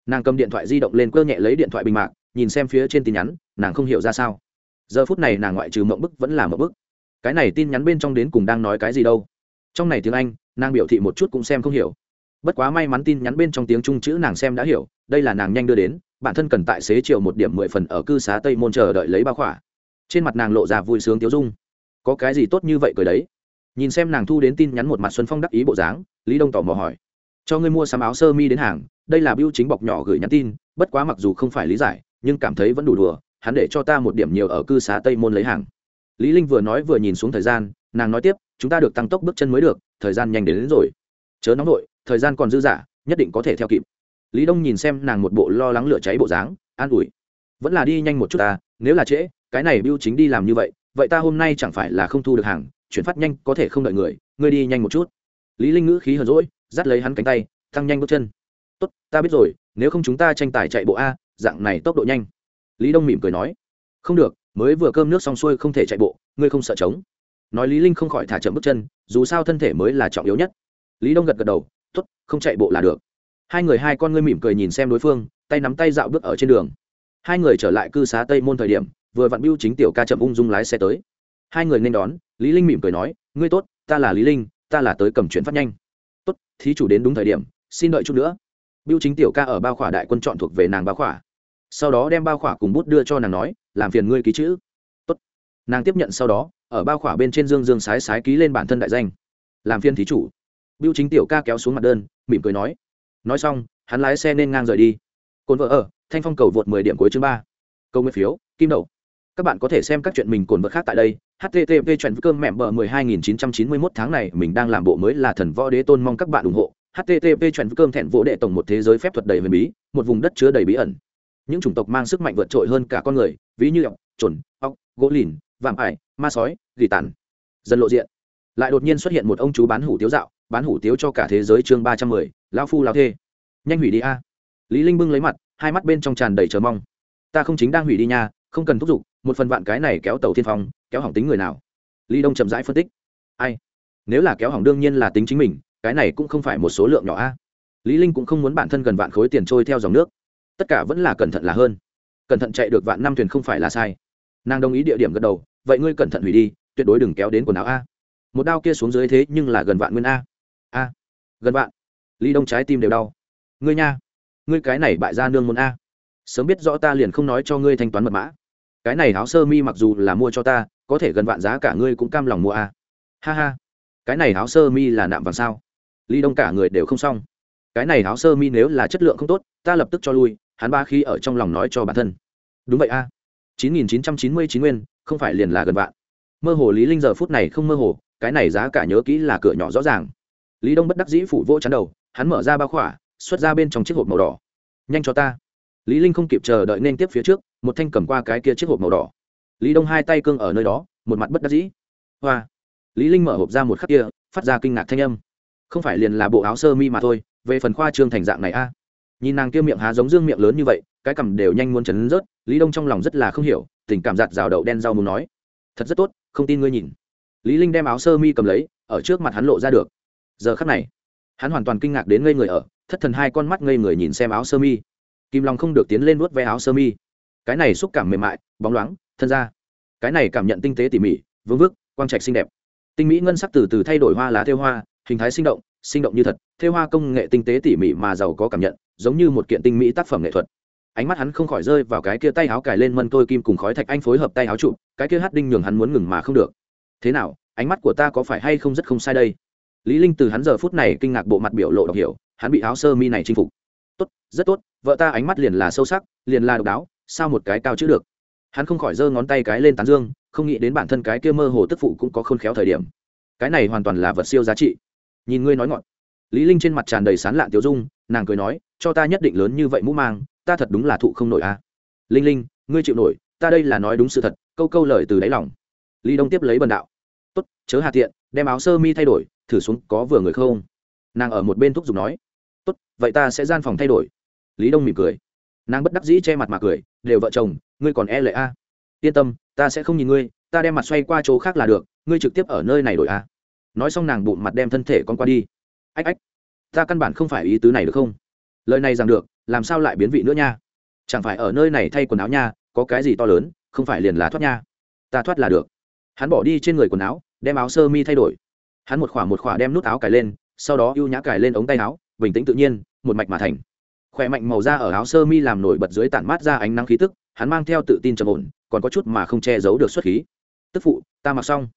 Nàng cầm điện thoại di động lên cơ nhẹ lấy điện thoại bình mạc, nhìn xem phía trên tin nhắn, nàng không hiểu ra sao. Giờ phút này nàng ngoại trừ mộng bức vẫn là mộng bức. Cái này tin nhắn bên trong đến cùng đang nói cái gì đâu? Trong này tiếng anh, nàng biểu thị một chút cũng xem không hiểu. Bất quá may mắn tin nhắn bên trong tiếng trung chữ nàng xem đã hiểu, đây là nàng nhanh đưa đến, bản thân cần tại xế chiều một điểm mười phần ở cư xá tây môn chờ đợi lấy ba khỏa. Trên mặt nàng lộ ra vui sướng tiếu dung. Có cái gì tốt như vậy cười đấy? Nhìn xem nàng thu đến tin nhắn một mặt xuân phong đắc ý bộ dáng lý đông tỏ mò hỏi cho ngươi mua sắm áo sơ mi đến hàng đây là biêu chính bọc nhỏ gửi nhắn tin bất quá mặc dù không phải lý giải nhưng cảm thấy vẫn đủ đùa hắn để cho ta một điểm nhiều ở cư xá tây môn lấy hàng. Lý linh vừa nói vừa nhìn xuống thời gian nàng nói tiếp chúng ta được tăng tốc bước chân mới được thời gian nhanh đến, đến rồi. Chớ nóng nổi thời gian còn dư dả nhất định có thể theo kịp. Lý đông nhìn xem nàng một bộ lo lắng lửa cháy bộ dáng an ủi vẫn là đi nhanh một chút ta nếu là trễ cái này biêu chính đi làm như vậy vậy ta hôm nay chẳng phải là không thu được hàng chuyển phát nhanh, có thể không đợi người, ngươi đi nhanh một chút. Lý linh ngữ khí hờn rỗi dắt lấy hắn cánh tay, tăng nhanh bước chân. Tốt, ta biết rồi, nếu không chúng ta tranh tài chạy bộ a, dạng này tốc độ nhanh. Lý đông mỉm cười nói. Không được, mới vừa cơm nước xong xuôi không thể chạy bộ, ngươi không sợ trống. Nói lý linh không khỏi thả chậm bước chân, dù sao thân thể mới là trọng yếu nhất. Lý đông gật gật đầu, tốt, không chạy bộ là được. Hai người hai con ngươi mỉm cười nhìn xem đối phương, tay nắm tay dạo bước ở trên đường. Hai người trở lại cư xá tây môn thời điểm, vừa vặn biêu chính tiểu ca chậm ung dung lái xe tới. Hai người nên đón lý linh mỉm cười nói, ngươi tốt, ta là lý linh, ta là tới cầm chuyển phát nhanh. Tốt, thí chủ đến đúng thời điểm, xin đợi chút nữa. Biêu chính tiểu ca ở bao khỏa đại quân chọn thuộc về nàng bao khỏa. Sau đó đem bao khỏa cùng bút đưa cho nàng nói, làm phiền ngươi ký chữ. Tốt. Nàng tiếp nhận sau đó, ở bao khỏa bên trên dương dương sái sái ký lên bản thân đại danh. Làm phiền thí chủ. Biêu chính tiểu ca kéo xuống mặt đơn, mỉm cười nói nói xong, hắn lái xe nên ngang rời đi. Cồn vợ ở, thanh phong cầu vượt mười điểm cuối chương ba. Câu nguyên phiếu, kim đậu các bạn có thể xem các chuyện mình cồn vật khác tại đây. Http chuyện cơm mẹm bờ mười hai nghìn chín trăm chín mươi mốt tháng này, mình đang làm bộ mới là thần võ đế tôn mong các bạn ủng hộ. Http chuyện cơm thẹn vỗ đệ tổng một thế giới phép thuật đầy huyền bí, một vùng đất chứa đầy bí ẩn. Những chủng tộc mang sức mạnh vượt trội hơn cả con người, ví như ọc trồn ọc gỗ lìn, vạm ải, ma sói, gỉ tàn. Dần lộ diện. Lại đột nhiên xuất hiện một ông chú bán hủ tiếu dạo, bán hủ tiếu cho cả thế giới chương ba trăm mười lao phu lao thê. Nhanh hủy đi a. Lý linh bưng lấy mặt, hai mắt bên trong tràn đầy chờ mong. Ta không chính đang hủy đi nha không cần thúc giục, một phần vạn cái này kéo tàu thiên phong, kéo hỏng tính người nào. Lý đông chậm rãi phân tích. Ai? Nếu là kéo hỏng đương nhiên là tính chính mình, cái này cũng không phải một số lượng nhỏ a. Lý linh cũng không muốn bản thân gần vạn khối tiền trôi theo dòng nước. Tất cả vẫn là cẩn thận là hơn. Cẩn thận chạy được vạn năm thuyền không phải là sai. Nàng đồng ý địa điểm gật đầu, vậy ngươi cẩn thận hủy đi, tuyệt đối đừng kéo đến quần áo a. Một đao kia xuống dưới thế nhưng là gần vạn nguyên a. A. Gần vạn. Lý đông trái tim đều đau. Ngươi nha. Ngươi cái này bại ra nương môn a sớm biết rõ ta liền không nói cho ngươi thanh toán mật mã. Cái này áo sơ mi mặc dù là mua cho ta, có thể gần vạn giá cả ngươi cũng cam lòng mua à? ha ha. Cái này áo sơ mi là nạm vàng sao? Lý đông cả người đều không xong. Cái này áo sơ mi nếu là chất lượng không tốt, ta lập tức cho lui, hắn ba khi ở trong lòng nói cho bản thân. Đúng vậy a. chín nghìn chín trăm chín mươi chín nguyên, không phải liền là gần vạn. Mơ hồ lý linh giờ phút này không mơ hồ, cái này giá cả nhớ kỹ là cửa nhỏ rõ ràng. Lý đông bất đắc dĩ phủ vô chắn đầu, hắn mở ra bao khỏa, xuất ra bên trong chiếc hộp màu đỏ. Nhanh cho ta lý linh không kịp chờ đợi nên tiếp phía trước, một thanh cầm qua cái kia chiếc hộp màu đỏ. Lý đông hai tay cương ở nơi đó, một mặt bất đắc dĩ. Hoa. Lý linh mở hộp ra một khắc kia, phát ra kinh ngạc thanh âm. Không phải liền là bộ áo sơ mi mà thôi, về phần khoa trương thành dạng này a. Nhìn nàng kia miệng há giống dương miệng lớn như vậy, cái cằm đều nhanh muốn chấn rớt, lý đông trong lòng rất là không hiểu, tình cảm giạt rào đậu đen rau muốn nói. Thật rất tốt, không tin ngươi nhìn. Lý linh đem áo sơ mi cầm lấy, ở trước mặt hắn lộ ra được. Giờ khắc này, hắn hoàn toàn kinh ngạc đến ngây người ở, thất thần hai con mắt ngây người nhìn xem áo sơ mi kim long không được tiến lên nuốt ve áo sơ mi. Cái này xúc cảm mềm mại, bóng loáng, thân ra cái này cảm nhận tinh tế tỉ mỉ, vương vức, quang trạch xinh đẹp. Tinh mỹ ngân sắc từ từ thay đổi hoa lá theo hoa, hình thái sinh động sinh động như thật. Theo hoa công nghệ tinh tế tỉ mỉ mà giàu có cảm nhận, giống như một kiện tinh mỹ tác phẩm nghệ thuật. Ánh mắt hắn không khỏi rơi vào cái kia tay áo cài lên mân tôi kim cùng khói thạch anh phối hợp tay áo trụ, cái kia hát đinh nhường hắn muốn ngừng mà không được. Thế nào, ánh mắt của ta có phải hay không rất không sai đây? Lý linh từ hắn giờ phút này kinh ngạc bộ mặt biểu lộ đọc hiểu, hắn bị áo sơ mi này chinh phục. Tốt, rất tốt vợ ta ánh mắt liền là sâu sắc, liền là độc đáo, sao một cái cao chữ được? Hắn không khỏi giơ ngón tay cái lên tán dương, không nghĩ đến bản thân cái kia mơ hồ tức phụ cũng có khôn khéo thời điểm. Cái này hoàn toàn là vật siêu giá trị. Nhìn ngươi nói ngọn. Lý linh trên mặt tràn đầy sán lạn tiêu dung, nàng cười nói, cho ta nhất định lớn như vậy mũ mang, ta thật đúng là thụ không nổi a. À. linh linh, ngươi chịu nổi, ta đây là nói đúng sự thật, câu câu lời từ đáy lòng. Lý đông tiếp lấy bần đạo. Tốt, chớ hà tiện, đem áo sơ mi thay đổi, thử xuống có vừa người không? Nàng ở một bên thúc giục nói. Tốt, vậy ta sẽ gian phòng thay đổi lý đông mỉm cười. Nàng bất đắc dĩ che mặt mà cười, đều vợ chồng, ngươi còn e lệ a? Yên tâm, ta sẽ không nhìn ngươi, ta đem mặt xoay qua chỗ khác là được, ngươi trực tiếp ở nơi này đổi a. Nói xong nàng bụng mặt đem thân thể con qua đi. Ách ách, ta căn bản không phải ý tứ này được không? Lời này rằng được, làm sao lại biến vị nữa nha? Chẳng phải ở nơi này thay quần áo nha, có cái gì to lớn, không phải liền là thoát nha? Ta thoát là được. Hắn bỏ đi trên người quần áo, đem áo sơ mi thay đổi. Hắn một khỏa một khỏa đem nút áo cài lên, sau đó ưu nhã cài lên ống tay áo, bình tĩnh tự nhiên, một mạch mà thành khỏe mạnh màu da ở áo sơ mi làm nổi bật dưới tản mát ra ánh nắng khí tức, hắn mang theo tự tin trầm ổn, còn có chút mà không che giấu được xuất khí. Tức phụ, ta mặc xong.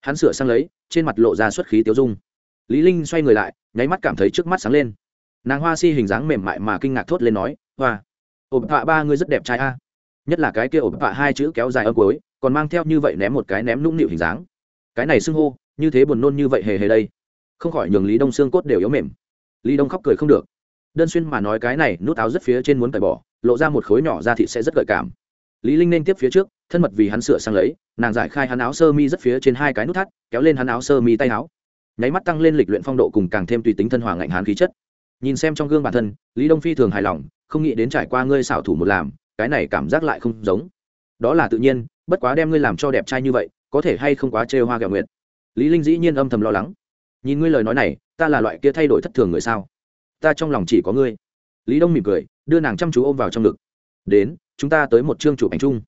Hắn sửa sang lấy, trên mặt lộ ra xuất khí tiêu dung. Lý linh xoay người lại, nháy mắt cảm thấy trước mắt sáng lên. Nàng hoa si hình dáng mềm mại mà kinh ngạc thốt lên nói, hoa, Ổn bạ ba ngươi rất đẹp trai a. Nhất là cái kia Ổn bạ hai chữ kéo dài âm cuối, còn mang theo như vậy ném một cái ném nũng nịu hình dáng. Cái này xưng hô, như thế buồn nôn như vậy hề hề đây. Không khỏi nhường lý đông xương cốt đều yếu mềm. Lý đông khóc cười không được đơn xuyên mà nói cái này, nút áo rất phía trên muốn cởi bỏ, lộ ra một khối nhỏ ra thịt sẽ rất gợi cảm. Lý linh nên tiếp phía trước, thân mật vì hắn sửa sang lấy, nàng giải khai hắn áo sơ mi rất phía trên hai cái nút thắt, kéo lên hắn áo sơ mi tay áo. Nháy mắt tăng lên lịch luyện phong độ cùng càng thêm tùy tính thân hòa ngạnh hán khí chất. Nhìn xem trong gương bản thân, lý đông phi thường hài lòng, không nghĩ đến trải qua ngươi xảo thủ một làm, cái này cảm giác lại không giống. Đó là tự nhiên, bất quá đem ngươi làm cho đẹp trai như vậy, có thể hay không quá trêu hoa gạo nguyện lý linh dĩ nhiên âm thầm lo lắng. Nhìn ngươi lời nói này, ta là loại kia thay đổi thất thường người sao? Ta trong lòng chỉ có ngươi. Lý đông mỉm cười, đưa nàng chăm chú ôm vào trong ngực. Đến, chúng ta tới một chương chụp ảnh chung.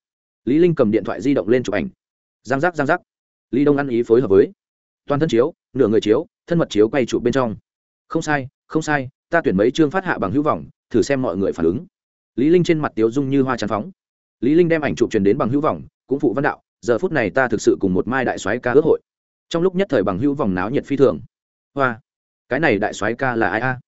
Lý linh cầm điện thoại di động lên chụp ảnh. Giang giác giang giác. Lý đông ăn ý phối hợp với. Toàn thân chiếu, nửa người chiếu, thân mật chiếu quay chụp bên trong. Không sai không sai, ta tuyển mấy chương phát hạ bằng hữu vọng, thử xem mọi người phản ứng. Lý linh trên mặt tiếu dung như hoa tràn phóng. Lý linh đem ảnh chụp truyền đến bằng hữu vọng, cũng phụ văn đạo, giờ phút này ta thực sự cùng một mai đại soái ca ước hội. Trong lúc nhất thời bằng hữu vòng náo nhiệt phi thường. Hoa, cái này đại soái ca là ai a?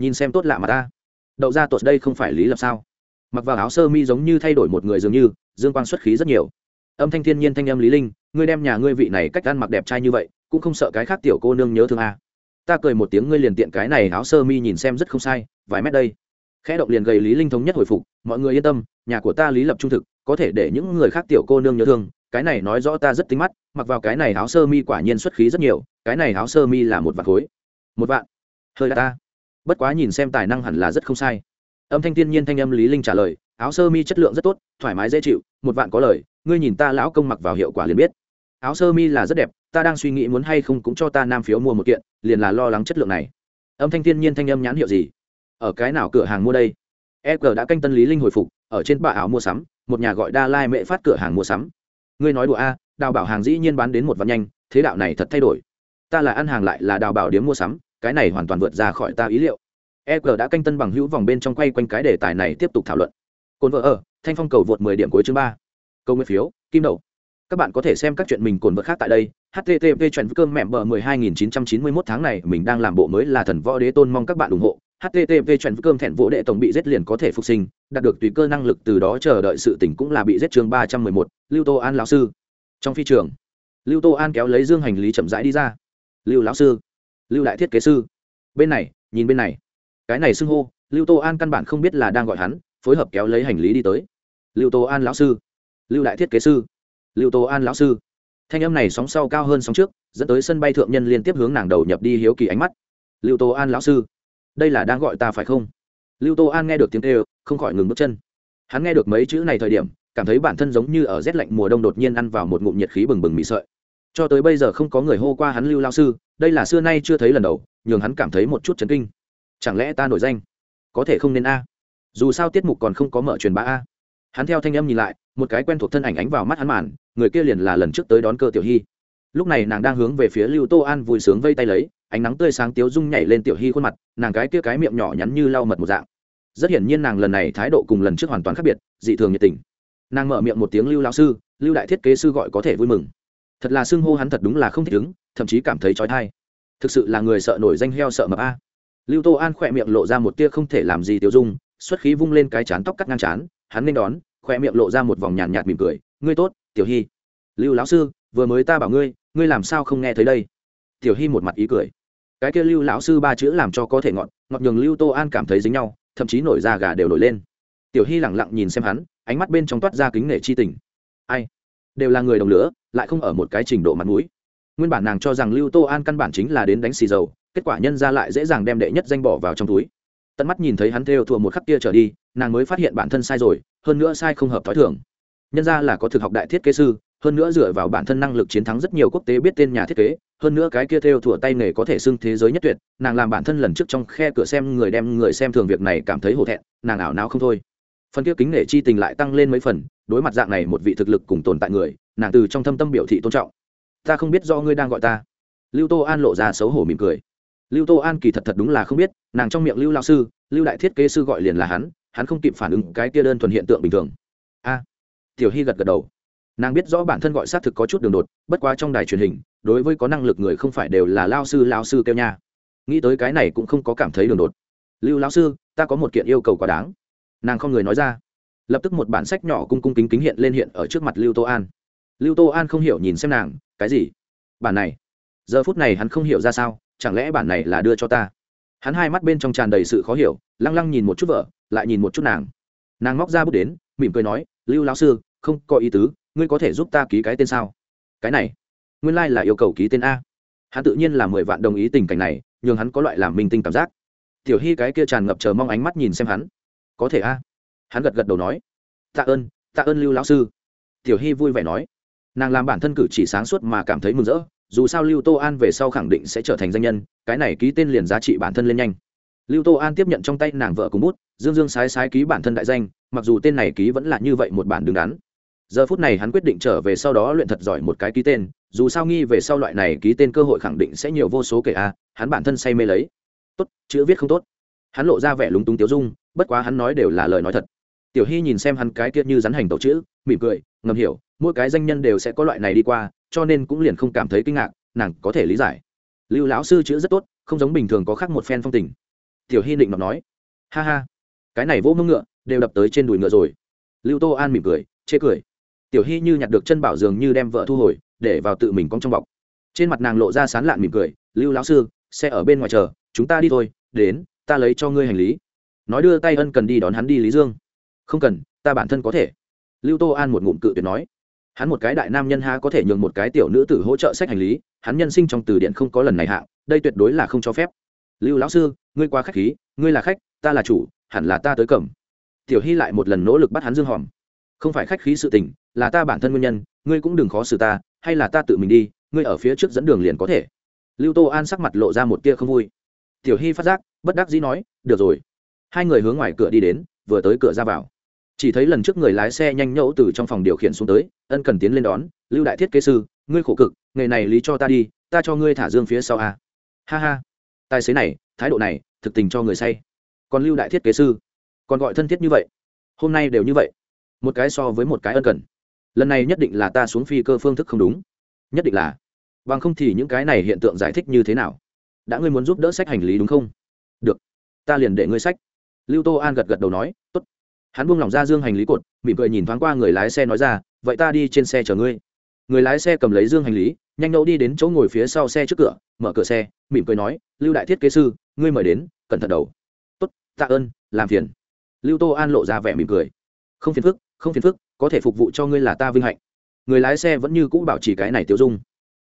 Nhìn xem tốt lạ mà ta. Đậu ra tuột đây không phải lý lập sao? Mặc vào áo sơ mi giống như thay đổi một người dường như, dương quang xuất khí rất nhiều. Âm thanh thiên nhiên thanh âm lý linh, ngươi đem nhà ngươi vị này cách ăn mặc đẹp trai như vậy, cũng không sợ cái khác tiểu cô nương nhớ thương à. ta cười một tiếng ngươi liền tiện cái này áo sơ mi nhìn xem rất không sai, vài mét đây. Khẽ động liền gầy lý linh thống nhất hồi phục, mọi người yên tâm, nhà của ta lý lập trung thực, có thể để những người khác tiểu cô nương nhớ thương, cái này nói rõ ta rất tính mắt, mặc vào cái này áo sơ mi quả nhiên xuất khí rất nhiều, cái này áo sơ mi là một vạn khối. Một vạn? Hơi là ta bất quá nhìn xem tài năng hẳn là rất không sai. Âm thanh thiên nhiên thanh âm lý linh trả lời, áo sơ mi chất lượng rất tốt, thoải mái dễ chịu, một vạn có lời, ngươi nhìn ta lão công mặc vào hiệu quả liền biết. Áo sơ mi là rất đẹp, ta đang suy nghĩ muốn hay không cũng cho ta nam phiếu mua một kiện, liền là lo lắng chất lượng này. Âm thanh thiên nhiên thanh âm nhãn hiệu gì? Ở cái nào cửa hàng mua đây? E g đã canh tân lý linh hồi phục, ở trên bạ áo mua sắm, một nhà gọi đa lai mẹ phát cửa hàng mua sắm. Ngươi nói đùa a, đào bảo hàng dĩ nhiên bán đến một vạn nhanh, thế đạo này thật thay đổi. Ta là ăn hàng lại là đào bảo điếm mua sắm cái này hoàn toàn vượt ra khỏi ta ý liệu. E đã canh tân bằng hữu vòng bên trong quay quanh cái đề tài này tiếp tục thảo luận. Cồn vợ ở, thanh phong cầu vượt mười điểm cuối chương ba. Câu nguyên phiếu, kim đậu các bạn có thể xem các chuyện mình cồn vợ khác tại đây. Http chuyện cơm mẹm bờ mười hai nghìn chín trăm chín mươi mốt tháng này, mình đang làm bộ mới là thần võ đế tôn mong các bạn ủng hộ. Http chuyện cơm thẹn vỗ đệ tổng bị giết liền có thể phục sinh, đạt được tùy cơ năng lực từ đó chờ đợi sự tỉnh cũng là bị giết chương ba trăm mười một, lưu tô an lão sư. Trong phi trường, lưu tô an kéo lấy dương hành lý chậm rãi đi ra. Lưu lão sư lưu đại thiết kế sư. Bên này, nhìn bên này. Cái này xưng hô, lưu tô an căn bản không biết là đang gọi hắn, phối hợp kéo lấy hành lý đi tới. Lưu tô an lão sư. Lưu đại thiết kế sư. Lưu tô an lão sư. Thanh âm này sóng sau cao hơn sóng trước, dẫn tới sân bay thượng nhân liên tiếp hướng nàng đầu nhập đi hiếu kỳ ánh mắt. Lưu tô an lão sư. Đây là đang gọi ta phải không? Lưu tô an nghe được tiếng kêu, không khỏi ngừng bước chân. Hắn nghe được mấy chữ này thời điểm, cảm thấy bản thân giống như ở rét lạnh mùa đông đột nhiên ăn vào một ngụm nhiệt khí bừng bừng mị sợi. Cho tới bây giờ không có người hô qua hắn lưu lao sư đây là xưa nay chưa thấy lần đầu, nhường hắn cảm thấy một chút chấn kinh. Chẳng lẽ ta nổi danh? Có thể không nên a? Dù sao tiết mục còn không có mở truyền bá a. Hắn theo thanh âm nhìn lại, một cái quen thuộc thân ảnh ánh vào mắt hắn màn, người kia liền là lần trước tới đón cơ tiểu hy. Lúc này nàng đang hướng về phía lưu tô an vui sướng vây tay lấy, ánh nắng tươi sáng tiếu rung nhảy lên tiểu hy khuôn mặt, nàng cái kia cái miệng nhỏ nhắn như lau mật một dạng. Rất hiển nhiên nàng lần này thái độ cùng lần trước hoàn toàn khác biệt, dị thường nhiệt tình. Nàng mở miệng một tiếng lưu lão sư, lưu đại thiết kế sư gọi có thể vui mừng. Thật là xưng hô hắn thật đúng là không thích ứng thậm chí cảm thấy trói thai. Thực sự là người sợ nổi danh heo sợ mập a. Lưu tô an khỏe miệng lộ ra một tia không thể làm gì tiêu dung, xuất khí vung lên cái chán tóc cắt ngang chán, hắn nên đón, khỏe miệng lộ ra một vòng nhàn nhạt mỉm cười, ngươi tốt, tiểu hy. Lưu lão sư, vừa mới ta bảo ngươi ngươi làm sao không nghe thấy đây? Tiểu hy một mặt ý cười. Cái kia lưu lão sư ba chữ làm cho có thể ngọt ngọt nhường lưu tô an cảm thấy dính nhau, thậm chí nổi da gà đều nổi lên. Tiểu hy lẳng lặng nhìn xem hắn, ánh mắt bên trong toát ra kính nể chi tình. Ai? Đều là người đồng lửa lại không ở một cái trình độ mặt mũi nguyên bản nàng cho rằng lưu tô an căn bản chính là đến đánh xì dầu, kết quả nhân ra lại dễ dàng đem đệ nhất danh bỏ vào trong túi. Tận mắt nhìn thấy hắn theo thua một khắc kia trở đi, nàng mới phát hiện bản thân sai rồi, hơn nữa sai không hợp t h ó i thường. Nhân ra là có thực học đại thiết kế sư, hơn nữa dựa vào bản thân năng lực chiến thắng rất nhiều quốc tế biết tên nhà thiết kế, hơn nữa cái kia theo thủa tay nghề có thể xưng thế giới nhất tuyệt, nàng làm bản thân lần trước trong khe cửa xem người đem người xem thường việc này cảm thấy hổ thẹn, nàng ảo não không thôi. Phần kia kính nể chi tình lại tăng lên mấy phần, đối mặt dạng này một vị thực lực cùng tồn tại người, nàng từ trong thâm tâm biểu thị tôn trọng ta không biết do ngươi đang gọi ta. Lưu tô an lộ ra xấu hổ mỉm cười. Lưu tô an kỳ thật thật đúng là không biết, nàng trong miệng lưu lao sư, lưu đại thiết kế sư gọi liền là hắn hắn không kịp phản ứng cái kia đơn thuần hiện tượng bình thường. A. Tiểu hy gật gật đầu. Nàng biết rõ bản thân gọi xác thực có chút đường đột, bất quá trong đài truyền hình, đối với có năng lực người không phải đều là lao sư lao sư kêu nha. Nghĩ tới cái này cũng không có cảm thấy đường đột. Lưu lao sư, ta có một kiện yêu cầu quá đáng. Nàng không người nói ra. Lập tức một bản sách nhỏ cung cung kính kính hiện lên hiện ở trước mặt lưu tô an. Lưu tô an không hiểu nhìn xem nàng cái gì? Bản này? Giờ phút này hắn không hiểu ra sao, chẳng lẽ bản này là đưa cho ta? Hắn hai mắt bên trong tràn đầy sự khó hiểu, lăng lăng nhìn một chút vợ, lại nhìn một chút nàng. Nàng móc ra bút đến, mỉm cười nói, lưu lão sư, không có ý tứ, ngươi có thể giúp ta ký cái tên sao? Cái này? Nguyên lai、like、là yêu cầu ký tên a. Hắn tự nhiên là mười vạn đồng ý tình cảnh này, nhường hắn có loại làm minh tinh cảm giác. Tiểu hy cái kia tràn ngập chờ mong ánh mắt nhìn xem hắn. Có thể a. Hắn gật gật đầu nói, tạ ơn tạ ơn lưu lão sư. Tiểu hy vui vẻ nói nàng làm bản thân cử chỉ sáng suốt mà cảm thấy mừng rỡ, dù sao lưu tô an về sau khẳng định sẽ trở thành danh nhân, cái này ký tên liền giá trị bản thân lên nhanh. Lưu tô an tiếp nhận trong tay nàng vợ cùng bút, dương dương sái sái ký bản thân đại danh, mặc dù tên này ký vẫn là như vậy một bản đứng đắn. Giờ phút này hắn quyết định trở về sau đó luyện thật giỏi một cái ký tên, dù sao nghi về sau loại này ký tên cơ hội khẳng định sẽ nhiều vô số kể a, hắn bản thân say mê lấy. Tốt, chữ viết không tốt. Hắn lộ ra vẻ lúng túng tiếu dung, bất quá hắn nói đều là lời nói thật. Tiểu hy nhìn xem hắn cái kia như rắn hành tẩu chữ, mỉm cười, ngầm hiểu mỗi cái danh nhân đều sẽ có loại này đi qua, cho nên cũng liền không cảm thấy kinh ngạc, nàng có thể lý giải. Lưu lão sư chữ rất tốt, không giống bình thường có khác một phen phong tình. Tiểu hy định mà nói, ha ha, cái này vỗ mông ngựa, đều đập tới trên đùi ngựa rồi. Lưu tô an mỉm cười, chê cười. Tiểu hy như nhặt được chân bảo dường như đem vợ thu hồi, để vào tự mình cong trong bọc. Trên mặt nàng lộ ra sán lạn mỉm cười, lưu lão sư, xe ở bên ngoài chờ, chúng ta đi thôi, đến, ta lấy cho ngươi hành lý. Nói đưa tay ân cần đi đón hắn đi lý dương. Không cần, ta bản thân có thể. Lưu tô an một ngụm cự tuyệt nói hắn một cái đại nam nhân ha có thể nhường một cái tiểu nữ tử hỗ trợ sách hành lý, hắn nhân sinh trong từ điển không có lần này hạng, đây tuyệt đối là không cho phép. Lưu lão sư, ngươi qua khách khí, ngươi là khách, ta là chủ, hẳn là ta tới cầm. Tiểu hy lại một lần nỗ lực bắt hắn dương hòm. Không phải khách khí sự tình, là ta bản thân nguyên nhân, ngươi cũng đừng khó xử ta, hay là ta tự mình đi, ngươi ở phía trước dẫn đường liền có thể. Lưu tô an sắc mặt lộ ra một tia không vui. Tiểu hy phát giác, bất đắc dĩ nói, được rồi. Hai người hướng ngoài cửa đi đến, vừa tới cửa ra vào chỉ thấy lần trước người lái xe nhanh nhẫu từ trong phòng điều khiển xuống tới, ân cần tiến lên đón, lưu đại thiết kế sư, ngươi khổ cực, nghề này lý cho ta đi, ta cho ngươi thả dương phía sau a ha ha, tài xế này, thái độ này, thực tình cho người say. Còn lưu đại thiết kế sư, còn gọi thân thiết như vậy, hôm nay đều như vậy, một cái so với một cái ân cần. Lần này nhất định là ta xuống phi cơ phương thức không đúng. Nhất định là, bằng không thì những cái này hiện tượng giải thích như thế nào? Đã ngươi muốn giúp đỡ sách hành lý đúng không? Được, ta liền để ngươi sách. Lưu tô an gật gật đầu nói, tốt hắn buông lỏng ra dương hành lý cột, mỉm cười nhìn thoáng qua người lái xe nói ra, vậy ta đi trên xe chở ngươi. Người lái xe cầm lấy dương hành lý, nhanh nâu đi đến chỗ ngồi phía sau xe trước cửa, mở cửa xe, mỉm cười nói, lưu đại thiết kế sư, ngươi mời đến, cẩn thận đầu. Tốt, tạ ơn, làm phiền. Lưu tô an lộ ra vẻ mỉm cười. Không phiền phức, không phiền phức, có thể phục vụ cho ngươi là ta vinh hạnh. Người lái xe vẫn như cũ bảo trì cái này tiêu dung.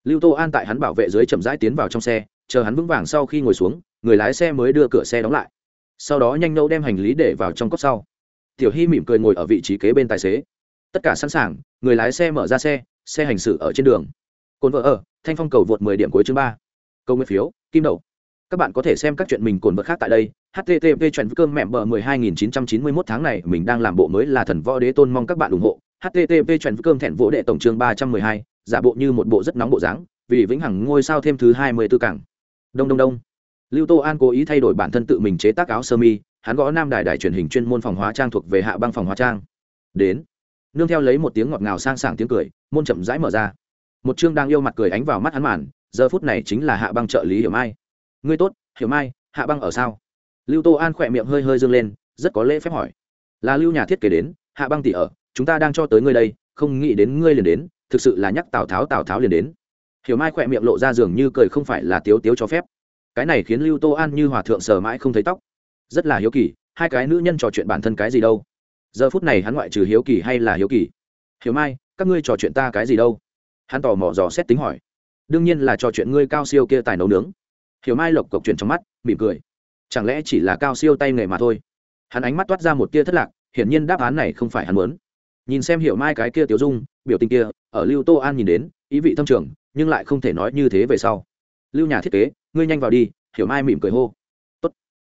Lưu tô an tại hắn bảo vệ dưới chậm rãi tiến vào trong xe, chờ hắn vững vàng sau khi ngồi xuống, người lái xe mới đưa cửa xe đóng lại. Sau đó nhanh nâu đem hành lý để vào trong cốc sau tiểu hy mỉm cười ngồi ở vị trí kế bên tài xế. Tất cả sẵn sàng, người lái xe mở ra xe xe hành xử ở trên đường. Cồn vợ ở, thanh phong cầu vượt mười điểm cuối chương ba. Câu nguyên phiếu, kim đầu các bạn có thể xem các chuyện mình cồn vợ khác tại đây. Http chuyện cơm mẹm bờ mười hai nghìn chín trăm chín mươi mốt tháng này, mình đang làm bộ mới là thần võ đế tôn mong các bạn ủng hộ. Http chuyện cơm thẹn vỗ đệ tổng chương ba trăm mười hai, giả bộ như một bộ rất nóng bộ dáng, vì vĩnh hằng ngôi sao thêm thứ hai mươi tư cảng đông đông đông lưu tô an cố ý thay đổi bản thân tự mình chế tác áo sơ mi, hắn gõ nam đài đài truyền hình chuyên môn phòng hóa trang thuộc về hạ băng phòng hóa trang. Đến, nương theo lấy một tiếng ngọt ngào sang sảng tiếng cười, môn chậm rãi mở ra. Một chương đang yêu mặt cười ánh vào mắt hắn màn, giờ phút này chính là hạ băng trợ lý hiểu mai. Ngươi tốt, hiểu mai, hạ băng ở sao? Lưu tô an khỏe miệng hơi hơi dâng lên, rất có lễ phép hỏi. Là lưu nhà thiết kế đến, hạ băng tỷ ở, chúng ta đang cho tới ngươi đây, không nghĩ đến ngươi liền đến, thực sự là nhắc tào tháo tào tháo liền đến. Hiểu mai khỏe miệng lộ ra dường như cười không phải là tiếu tiếu cho phép cái này khiến lưu tô an như hòa thượng sờ mãi không thấy tóc. Rất là hiếu kỳ, hai cái nữ nhân trò chuyện bản thân cái gì đâu? Giờ phút này hắn ngoại trừ hiếu kỳ hay là hiếu kỳ? Hiểu mai, các ngươi trò chuyện ta cái gì đâu? Hắn tò mò dò xét tính hỏi. Đương nhiên là trò chuyện ngươi cao siêu kia tài nấu nướng. Hiểu mai lộc cộc chuyện trong mắt, mỉm cười. Chẳng lẽ chỉ là cao siêu tay nghề mà thôi? Hắn ánh mắt toát ra một tia thất lạc, hiển nhiên đáp án này không phải hắn muốn. Nhìn xem hiểu mai cái kia tiểu dung, biểu tình kia, ở lưu tô an nhìn đến, ý vị thâm trường, nhưng lại không thể nói như thế về sau. Lưu nhà thiết kế ngươi nhanh vào đi, hiểu mai mỉm cười hô. Tốt.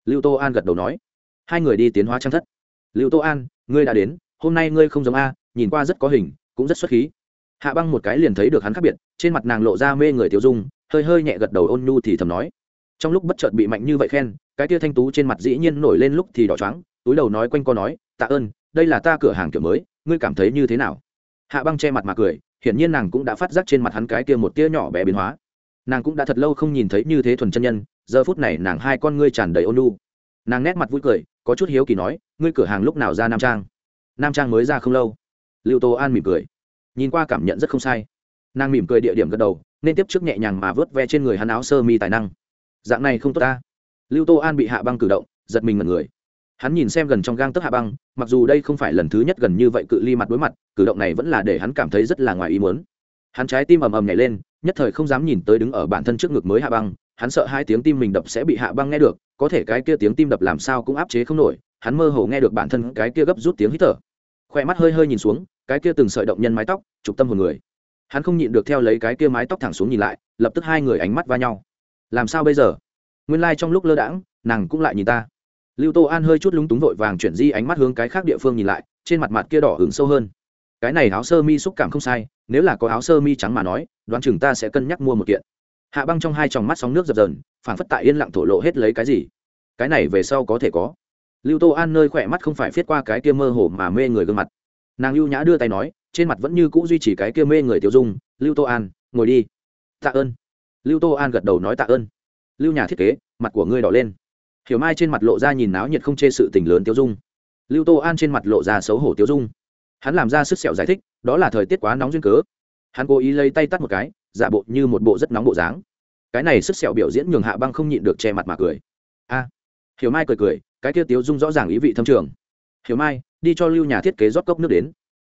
lưu tô an gật đầu nói. Hai người đi tiến hóa trang thất. Lưu tô an, ngươi đã đến, hôm nay ngươi không giống a, nhìn qua rất có hình, cũng rất xuất khí. Hạ băng một cái liền thấy được hắn khác biệt, trên mặt nàng lộ ra mê người tiêu dung, hơi hơi nhẹ gật đầu ôn nhu thì thầm nói. Trong lúc bất chợt bị mạnh như vậy khen, cái tia thanh tú trên mặt dĩ nhiên nổi lên lúc thì đỏ trắng túi đầu nói quanh co nói, tạ ơn, đây là ta cửa hàng kiểu mới, ngươi cảm thấy như thế nào? Hạ băng che mặt mà cười, hiển nhiên nàng cũng đã phát giác trên mặt hắn cái tia một tia nhỏ bé biến hóa nàng cũng đã thật lâu không nhìn thấy như thế thuần chân nhân, giờ phút này nàng hai con ngươi tràn đầy ôn lu nàng nét mặt vui cười, có chút hiếu kỳ nói, ngươi cửa hàng lúc nào ra nam trang? Nam trang mới ra không lâu. Lưu tô an mỉm cười. Nhìn qua cảm nhận rất không sai. Nàng mỉm cười địa điểm gật đầu, nên tiếp trước nhẹ nhàng mà vớt ve trên người hắn áo sơ mi tài năng. Dạng này không tốt ta. Lưu tô an bị hạ băng cử động, giật mình mật người. Hắn nhìn xem gần trong gang tấc hạ băng, mặc dù đây không phải lần thứ nhất gần như vậy cự ly mặt đối mặt, cử động này vẫn là để hắn cảm thấy rất là ngoài ý muốn. Hắn trái tim ầm ầm nhảy lên nhất thời không dám nhìn tới đứng ở bản thân trước ngực mới hạ băng, hắn sợ hai tiếng tim mình đập sẽ bị hạ băng nghe được, có thể cái kia tiếng tim đập làm sao cũng áp chế không nổi, hắn mơ hồ nghe được bản thân cái kia gấp rút tiếng hít thở. Khoe mắt hơi hơi nhìn xuống, cái kia từng sợi động nhân mái tóc trục tâm hồn người. Hắn không nhịn được theo lấy cái kia mái tóc thẳng xuống nhìn lại, lập tức hai người ánh mắt va nhau. Làm sao bây giờ? Nguyên lai、like、trong lúc lơ đãng, nàng cũng lại nhìn ta. Lưu tô an hơi chút lúng túng vội vàng chuyển di ánh mắt hướng cái khác địa phương nhìn lại, trên mặt mặt kia đỏ hứng sâu hơn. Cái này áo sơ mi xúc cảm không sai, nếu là có áo sơ mi trắng mà nói đoán chừng ta sẽ cân nhắc mua một kiện. Hạ băng trong hai tròng mắt sóng nước dập dờn, phảng phất tại yên lặng thổ lộ hết lấy cái gì. Cái này về sau có thể có. Lưu tô an nơi khỏe mắt không phải viết qua cái kia mơ hồ mà mê người gương mặt. Nàng lưu nhã đưa tay nói, trên mặt vẫn như cũ duy trì cái kia mê người tiêu dung, lưu tô an, ngồi đi. Tạ ơn. Lưu tô an gật đầu nói, tạ ơn. Lưu nhà thiết kế, mặt của ngươi đỏ lên. Hiểu mai trên mặt lộ ra nhìn náo nhiệt không chê sự tình lớn tiêu dung. Lưu tô an trên mặt lộ ra xấu hổ tiêu dung. Hắn làm ra sức sẹo giải thích, đó là thời tiết quá nóng duyên cớ hắn cố ý lấy tay tắt một cái, giả bộ như một bộ rất nóng bộ dáng. Cái này sức sẹo biểu diễn nhường hạ băng không nhịn được che mặt mà cười. A. Hiểu mai cười cười, cái kia tiêu dung rõ ràng ý vị thâm trường. Hiểu mai, đi cho lưu nhà thiết kế rót cốc nước đến.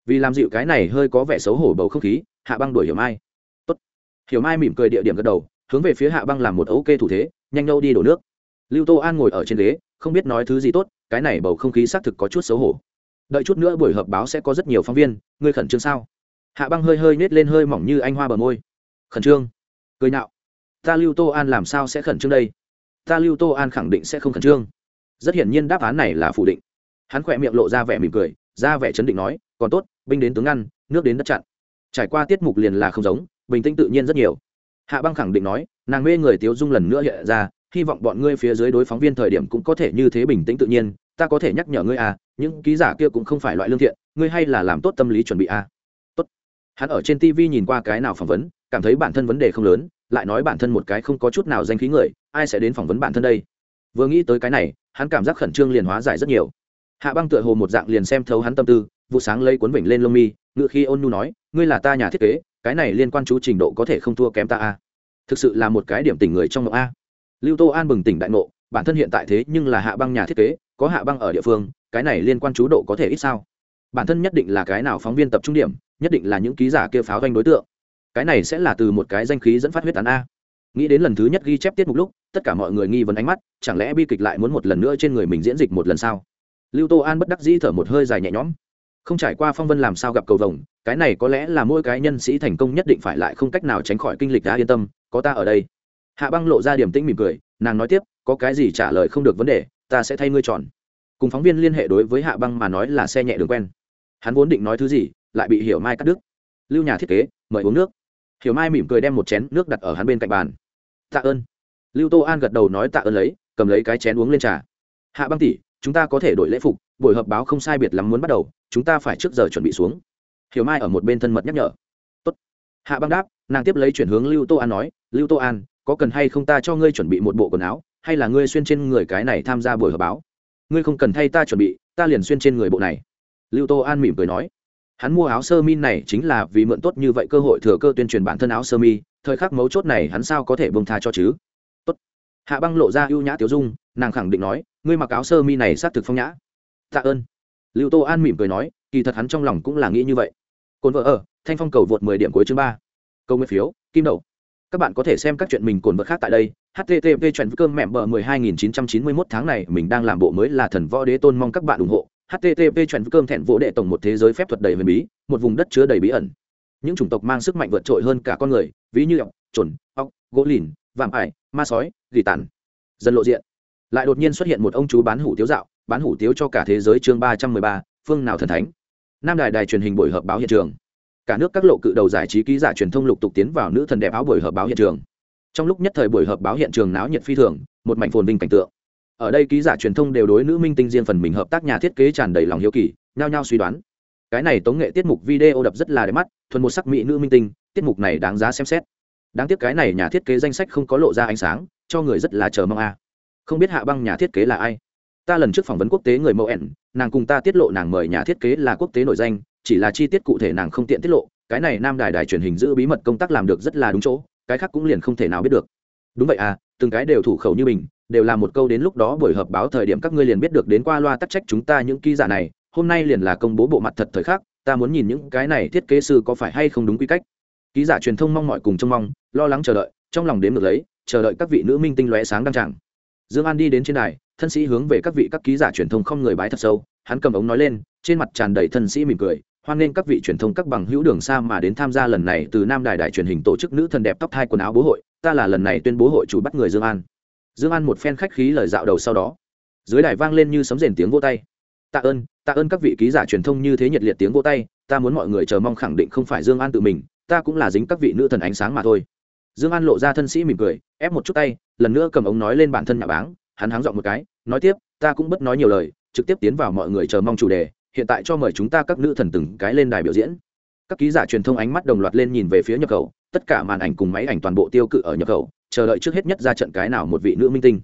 Vì làm dịu cái này hơi có vẻ xấu hổ bầu không khí, hạ băng đuổi hiểu mai. Tốt. hiểu mai mỉm cười địa điểm gật đầu, hướng về phía hạ băng làm một ok thủ thế, nhanh nhâu đi đổ nước. Lưu tô an ngồi ở trên ghế, không biết nói thứ gì tốt, cái này bầu không khí xác thực có chút xấu hổ. Đợi chút nữa buổi họp báo sẽ có rất nhiều phóng viên, ngươi khẩn trương sao? Hạ băng hơi hơi nết lên hơi mỏng như anh hoa bờ môi. Khẩn trương. Cười nạo ta lưu tô an làm sao sẽ khẩn trương đây? Ta lưu tô an khẳng định sẽ không khẩn trương. Rất hiển nhiên đáp án này là phủ định. Hắn khỏe miệng lộ ra vẻ mỉm cười, ra vẻ chấn định nói, còn tốt, binh đến tướng ngăn, nước đến đất chặn. Trải qua tiết mục liền là không giống, bình tĩnh tự nhiên rất nhiều. Hạ băng khẳng định nói, nàng mê người tiếu dung lần nữa hiện ra, hy vọng bọn ngươi phía dưới đối phóng viên thời điểm cũng có thể như thế bình tĩnh tự nhiên. Ta có thể nhắc nhở ngươi à những ký giả kia cũng không phải loại lương thiện, ngươi hay là làm tốt tâm lý chuẩn bị à hắn ở trên tv nhìn qua cái nào phỏng vấn, cảm thấy bản thân vấn đề không lớn, lại nói bản thân một cái không có chút nào danh khí người, ai sẽ đến phỏng vấn bản thân đây? Vừa nghĩ tới cái này, hắn cảm giác khẩn trương liền hóa giải rất nhiều. Hạ băng tựa hồ một dạng liền xem thấu hắn tâm tư, vụ sáng lấy cuốn vịnh lên lông mi, ngựa khi ôn nhu nói, ngươi là ta nhà thiết kế, cái này liên quan chú trình độ có thể không thua kém ta a thực sự là một cái điểm tỉnh người trong ngộ a. Lưu tô an bừng tỉnh đại ngộ, bản thân hiện tại thế nhưng là hạ băng nhà thiết kế, có hạ băng ở địa phương, cái này liên quan chú độ có thể ít sao? Bản thân nhất định là cái nào phóng viên tập trung điểm nhất định là những ký giả kia pháo doanh đối tượng. Cái này sẽ là từ một cái danh khí dẫn phát huyết tán a. Nghĩ đến lần thứ nhất ghi chép tiết mục lúc, tất cả mọi người nghi vấn ánh mắt, chẳng lẽ bi kịch lại muốn một lần nữa trên người mình diễn dịch một lần sao? Lưu tô an bất đắc dĩ thở một hơi dài nhẹ nhõm. Không trải qua phong vân làm sao gặp cầu vồng, cái này có lẽ là mỗi cái nhân sĩ thành công nhất định phải lại không cách nào tránh khỏi kinh lịch đã yên tâm, có ta ở đây. Hạ băng lộ ra điểm tĩnh mỉm cười, nàng nói tiếp, có cái gì trả lời không được vấn đề, ta sẽ thay ngươi chọn. Cùng phóng viên liên hệ đối với hạ băng mà nói là xe nhẹ đường quen. Hắn vốn định nói thứ gì lại bị hiểu mai cắt đứt. Lưu nhà thiết kế, mời uống nước. Hiểu mai mỉm cười đem một chén nước đặt ở hắn bên cạnh bàn. Tạ ơn. Lưu tô an gật đầu nói tạ ơn lấy, cầm lấy cái chén uống lên trà. Hạ băng tỷ, chúng ta có thể đổi lễ phục, buổi họp báo không sai biệt lắm muốn bắt đầu, chúng ta phải trước giờ chuẩn bị xuống. Hiểu mai ở một bên thân mật nhắc nhở. Tốt. hạ băng đáp, nàng tiếp lấy chuyển hướng lưu tô an nói, lưu tô an, có cần hay không ta cho ngươi chuẩn bị một bộ quần áo, hay là ngươi xuyên trên người cái này tham gia buổi họp báo? Ngươi không cần thay ta chuẩn bị, ta liền xuyên trên người bộ này. Lưu tô an mỉm cười nói hắn mua áo sơ mi này chính là vì mượn tốt như vậy cơ hội thừa cơ tuyên truyền bản thân áo sơ mi, thời khắc mấu chốt này hắn sao có thể bông tha cho chứ? Tốt. hạ băng lộ ra ưu nhã tiểu dung, nàng khẳng định nói, ngươi mặc áo sơ mi này xác thực phong nhã. Tạ ơn. Lưu tô an mỉm cười nói, kỳ thật hắn trong lòng cũng là nghĩ như vậy. Cồn vợ ở, thanh phong cầu vượt mười điểm cuối chương ba. Câu nguyên phiếu, kim đậu các bạn có thể xem các chuyện mình cồn vật khác tại đây, http chuyện cơm mẹm bờ 12991 tháng này mình đang làm bộ mới là thần võ đế tôn mong các bạn ủng hộ http chuẩn cơm thẹn vỗ đệ tổng một thế giới phép thuật đầy huyền bí, một vùng đất chứa đầy bí ẩn. Những chủng tộc mang sức mạnh vượt trội hơn cả con người, ví như ọc trồn ọc gỗ lìn, vạm ải, ma sói, gỉ tàn. Dần lộ diện. Lại đột nhiên xuất hiện một ông chú bán hủ tiếu dạo, bán hủ tiếu cho cả thế giới chương ba trăm mười ba, phương nào thần thánh. Nam đài đài truyền hình buổi họp báo hiện trường. Cả nước các lộ cự đầu giải trí ký giả truyền thông lục tục tiến vào nữ thần đẹp áo buổi họp báo hiện trường. Trong lúc nhất thời buổi họp báo hiện trường náo nhiệt phi thường, một mảnh phồn vinh cảnh tượng ở đây ký giả truyền thông đều đối nữ minh tinh riêng phần mình hợp tác nhà thiết kế tràn đầy lòng hiếu kỳ, nhao nhao suy đoán. Cái này tống nghệ tiết mục video đập rất là đẹp mắt, thuần một sắc mỹ nữ minh tinh, tiết mục này đáng giá xem xét. Đáng tiếc cái này nhà thiết kế danh sách không có lộ ra ánh sáng, cho người rất là chờ mong a. Không biết hạ băng nhà thiết kế là ai? Ta lần trước phỏng vấn quốc tế người mẫu ẻn, nàng cùng ta tiết lộ nàng mời nhà thiết kế là quốc tế nổi danh, chỉ là chi tiết cụ thể nàng không tiện tiết lộ, cái này nam đài đài truyền hình giữ bí mật công tác làm được rất là đúng chỗ, cái khác cũng liền không thể nào biết được. Đúng vậy à từng cái đều thủ khẩu như mình đều là một câu đến lúc đó buổi họp báo thời điểm các ngươi liền biết được đến qua loa tắc trách chúng ta những ký giả này, hôm nay liền là công bố bộ mặt thật thời khắc, ta muốn nhìn những cái này thiết kế sư có phải hay không đúng quy cách. Ký giả truyền thông mong mọi cùng trông mong, lo lắng chờ đợi, trong lòng đếm được lấy, chờ đợi các vị nữ minh tinh lóe sáng đăng tràng. Dương an đi đến trên đài, thân sĩ hướng về các vị các ký giả truyền thông không người bái thật sâu, hắn cầm ống nói lên, trên mặt tràn đầy thân sĩ mỉm cười, hoan nghênh các vị truyền thông các bằng hữu đường xa mà đến tham gia lần này từ nam đài đài truyền hình tổ chức nữ thần đẹp tóc thai quần áo bố hội, ta là lần này tuyên bố hội chủ bắt người dương an dương an một phen khách khí lời dạo đầu sau đó. Dưới đài vang lên như sấm rền tiếng vô tay. Tạ ơn tạ ơn các vị ký giả truyền thông như thế nhiệt liệt tiếng vô tay, ta muốn mọi người chờ mong khẳng định không phải dương an tự mình, ta cũng là dính các vị nữ thần ánh sáng mà thôi. Dương an lộ ra thân sĩ mỉm cười, ép một chút tay, lần nữa cầm ống nói lên bản thân nhà báng, hắn háng dọn một cái, nói tiếp, ta cũng bất nói nhiều lời, trực tiếp tiến vào mọi người chờ mong chủ đề, hiện tại cho mời chúng ta các nữ thần từng cái lên đài biểu diễn các ký giả truyền thông ánh mắt đồng loạt lên nhìn về phía nhập khẩu, tất cả màn ảnh cùng máy ảnh toàn bộ tiêu cự ở nhập khẩu, chờ đợi trước hết nhất ra trận cái nào một vị nữ minh tinh.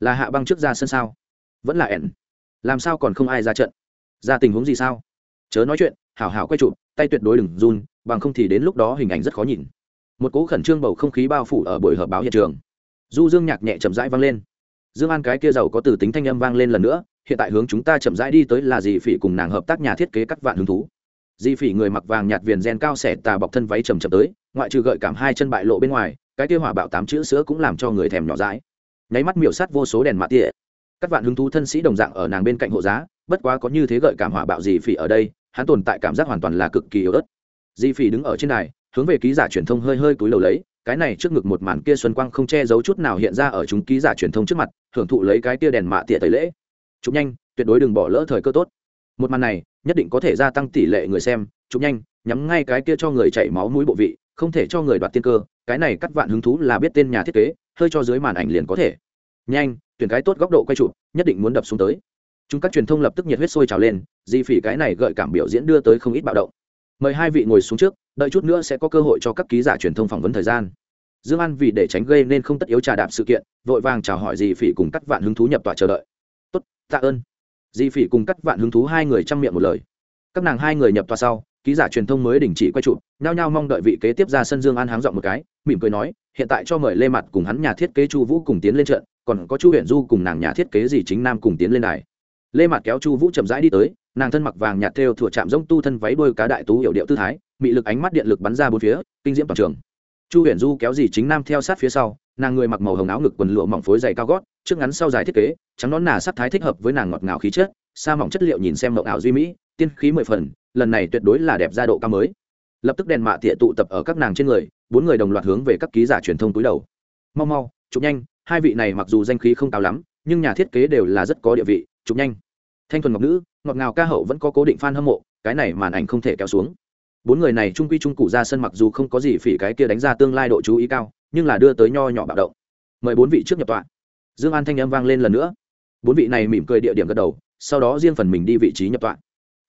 Là hạ băng trước ra sân sao? Vẫn là ẻn. Làm sao còn không ai ra trận? Ra tình huống gì sao? Chớ nói chuyện, hảo hảo quay chụp, tay tuyệt đối đừng run, bằng không thì đến lúc đó hình ảnh rất khó nhìn. Một cỗ khẩn trương bầu không khí bao phủ ở buổi họp báo hiện trường. Du dương nhạc nhẹ chậm rãi vang lên. Dương an cái kia giàu có từ tính thanh âm vang lên lần nữa, hiện tại hướng chúng ta chậm rãi đi tới là gì phỉ cùng nàng hợp tác nhà thiết kế cắt vạn hứng thú. Di phỉ người mặc vàng nhạt viền gen cao xẻ tà bọc thân váy trầm chậm tới, ngoại trừ gợi cảm hai chân bại lộ bên ngoài, cái tiêu hỏa bạo tám chữ sữa cũng làm cho người thèm nhỏ dãi. Nháy mắt miểu sát vô số đèn mạ tỉa các vạn hứng thú thân sĩ đồng dạng ở nàng bên cạnh hộ giá, bất quá có như thế gợi cảm hỏa bạo di phỉ ở đây, hắn tồn tại cảm giác hoàn toàn là cực kỳ yếu ớt. Di phỉ đứng ở trên này hướng về ký giả truyền thông hơi hơi cúi đầu lấy, cái này trước ngực một màn kia xuân quang không che giấu chút nào hiện ra ở chúng ký giả truyền thông trước mặt, hưởng thụ lấy cái tia đèn mạ tỉa tẩy lễ. Chụp nhanh, tuyệt đối đừng bỏ lỡ thời cơ tốt một màn này, nhất định có thể gia tăng tỷ lệ người xem, chụp nhanh, nhắm ngay cái kia cho người chảy máu mũi bộ vị, không thể cho người đoạt tiên cơ, cái này cắt vạn hứng thú là biết tên nhà thiết kế, hơi cho dưới màn ảnh liền có thể. Nhanh, tuyển cái tốt góc độ quay chụp, nhất định muốn đập xuống tới. Chúng các truyền thông lập tức nhiệt huyết sôi trào lên, di phỉ cái này gợi cảm biểu diễn đưa tới không ít bạo động. Mời hai vị ngồi xuống trước, đợi chút nữa sẽ có cơ hội cho các ký giả truyền thông phỏng vấn thời gian. Dương an vì để tránh gây nên không tất yếu trà đạp sự kiện, vội vàng chào hỏi di phỉ cùng các vạn hứng thú nhập tọa chờ đợi. Tốt, tạ ơn di phỉ cùng cắt vạn hứng thú hai người chăm miệng một lời. Các nàng hai người nhập tòa sau, ký giả truyền thông mới đình chỉ quay chụp, nhao nhao mong đợi vị kế tiếp ra sân dương an háng dọn một cái, mỉm cười nói, hiện tại cho mời lê mặt cùng hắn nhà thiết kế chu vũ cùng tiến lên trận, còn có chu huyện du cùng nàng nhà thiết kế gì chính nam cùng tiến lên đài. Lê mặt kéo chu vũ chậm rãi đi tới, nàng thân mặc vàng nhạt thêu thuộc chạm rông tu thân váy đôi cá đại tú hiệu điệu tư thái bị lực ánh mắt điện lực bắn ra bốn phía, kinh diễm toàn trường. Chu huyền du kéo gì chính nam theo sát phía sau nàng người mặc màu hồng áo ngực quần lụa mỏng phối dày cao gót, trước ngắn sau dài thiết kế, trắng nón nà sắc thái thích hợp với nàng ngọt ngào khí chất, sa mỏng chất liệu nhìn xem mộng ảo duy mỹ, tiên khí mười phần, lần này tuyệt đối là đẹp gia độ cao mới. Lập tức đèn mạ tịa tụ tập ở các nàng trên người, bốn người đồng loạt hướng về các ký giả truyền thông túi đầu. Mau mau, chụp nhanh, hai vị này mặc dù danh khí không cao lắm, nhưng nhà thiết kế đều là rất có địa vị, chụp nhanh. Thanh thuần ngọc nữ, ngọt ngào ca hậu vẫn có cố định f a n hâm mộ, cái này màn ảnh không thể kéo xuống. Bốn người này trung quy trung cụ ra sân mặc dù không có gì phỉ cái kia đánh ra tương lai độ chú ý cao nhưng là đưa tới nho nhỏ bạo động. Mời bốn vị trước nhập tọa. Dương an thanh âm vang lên lần nữa. Bốn vị này mỉm cười địa điểm gật đầu, sau đó riêng phần mình đi vị trí nhập tọa.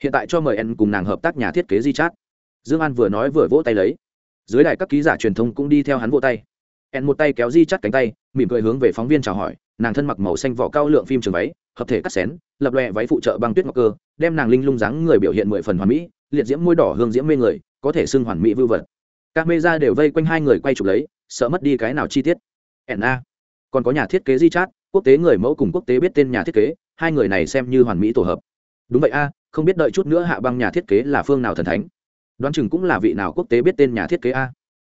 Hiện tại cho mời em cùng nàng hợp tác nhà thiết kế di chát dương an vừa nói vừa vỗ tay lấy. Dưới đài các ký giả truyền thông cũng đi theo hắn vỗ tay. Em một tay kéo di chắt cánh tay, mỉm cười hướng về phóng viên chào hỏi. Nàng thân mặc màu xanh vỏ cao lượng phim trường váy, hợp thể cắt xén, lập lòe váy phụ trợ băng tuyết ngọc cơ, đem nàng linh lung dáng người biểu hiện mười phần hoàn mỹ, liệt diễm môi đỏ hương diễm mê người, có thể xưng hoàn mỹ vưu vật. Các mê ra đều vây quanh hai người quay chụp lấy sợ mất đi cái nào chi tiết. Na còn có nhà thiết kế di chát quốc tế người mẫu cùng quốc tế biết tên nhà thiết kế, hai người này xem như hoàn mỹ tổ hợp. Đúng vậy a, không biết đợi chút nữa hạ băng nhà thiết kế là phương nào thần thánh. Đoán chừng cũng là vị nào quốc tế biết tên nhà thiết kế a.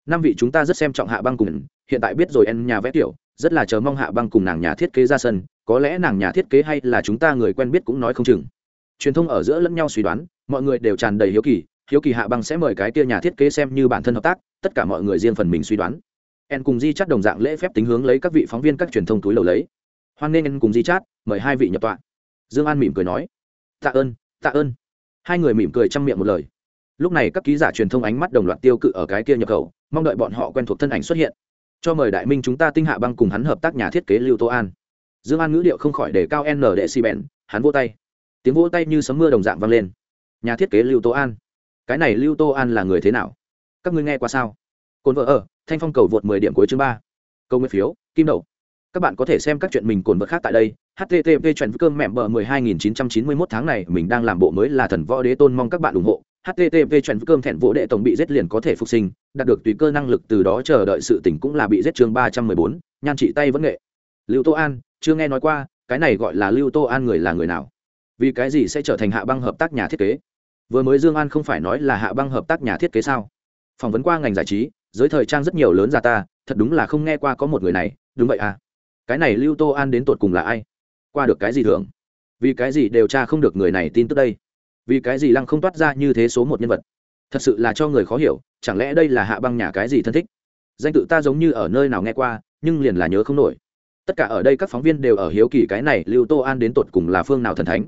Năm vị chúng ta rất xem trọng hạ băng cùng, hiện tại biết rồi en nhà vẽ tiểu, rất là chờ mong hạ băng cùng nàng nhà thiết kế ra sân, có lẽ nàng nhà thiết kế hay là chúng ta người quen biết cũng nói không chừng. Truyền thông ở giữa lẫn nhau suy đoán, mọi người đều tràn đầy hiếu kỳ hiếu kỳ hạ băng sẽ mời cái kia nhà thiết kế xem như bản thân hợp tác, tất cả mọi người riêng phần mình suy đoán en cùng di chát đồng dạng lễ phép tính hướng lấy các vị phóng viên các truyền thông túi lầu lấy. Hoan nghênh en cùng di chát mời hai vị nhập tọa. Dương an mỉm cười nói, tạ ơn tạ ơn. Hai người mỉm cười chăm miệng một lời. Lúc này các ký giả truyền thông ánh mắt đồng loạt tiêu cự ở cái kia nhập khẩu, mong đợi bọn họ quen thuộc thân ảnh xuất hiện. Cho mời đại minh chúng ta tinh hạ băng cùng hắn hợp tác nhà thiết kế lưu tô an. Dương an ngữ điệu không khỏi để cao n đệ si bèn, hắn vỗ tay. Tiếng vỗ tay như sấm mưa đồng dạng vang lên. Nhà thiết kế lưu tô an, cái này lưu tô an là người thế nào? Các ngươi nghe qua sao? Cồn vợ ở, thanh phong cầu vượt mười điểm cuối chương ba. Câu nguyên phiếu, kim đậu các bạn có thể xem các chuyện mình cồn vợ khác tại đây http chuyện cơm mẹm bờ mười hai nghìn chín trăm chín mươi mốt tháng này, mình đang làm bộ mới là thần võ đế tôn mong các bạn ủng hộ. Http chuyện cơm thẹn vỗ đệ tổng bị giết liền có thể phục sinh, đạt được tùy cơ năng lực từ đó chờ đợi sự tỉnh cũng là bị giết chương ba trăm mười bốn, nhan trị tay vẫn nghệ. Lưu tô an, chưa nghe nói qua, cái này gọi là lưu tô an người là người nào? Vì cái gì sẽ trở thành hạ băng hợp tác nhà thiết kế? Vừa mới dương an không phải nói là hạ băng hợp tác nhà thiết kế sao? Phỏng vấn qua ngành giải trí giới thời trang rất nhiều lớn già ta, thật đúng là không nghe qua có một người này, đúng vậy à? Cái này lưu tô an đến tột cùng là ai? Qua được cái gì thường vì cái gì đều tra không được người này tin tức đây? Vì cái gì lăng không toát ra như thế số một nhân vật? Thật sự là cho người khó hiểu, chẳng lẽ đây là hạ băng nhà cái gì thân thích? Danh tự ta giống như ở nơi nào nghe qua, nhưng liền là nhớ không nổi. Tất cả ở đây các phóng viên đều ở hiếu kỳ cái này lưu tô an đến tột cùng là phương nào thần thánh?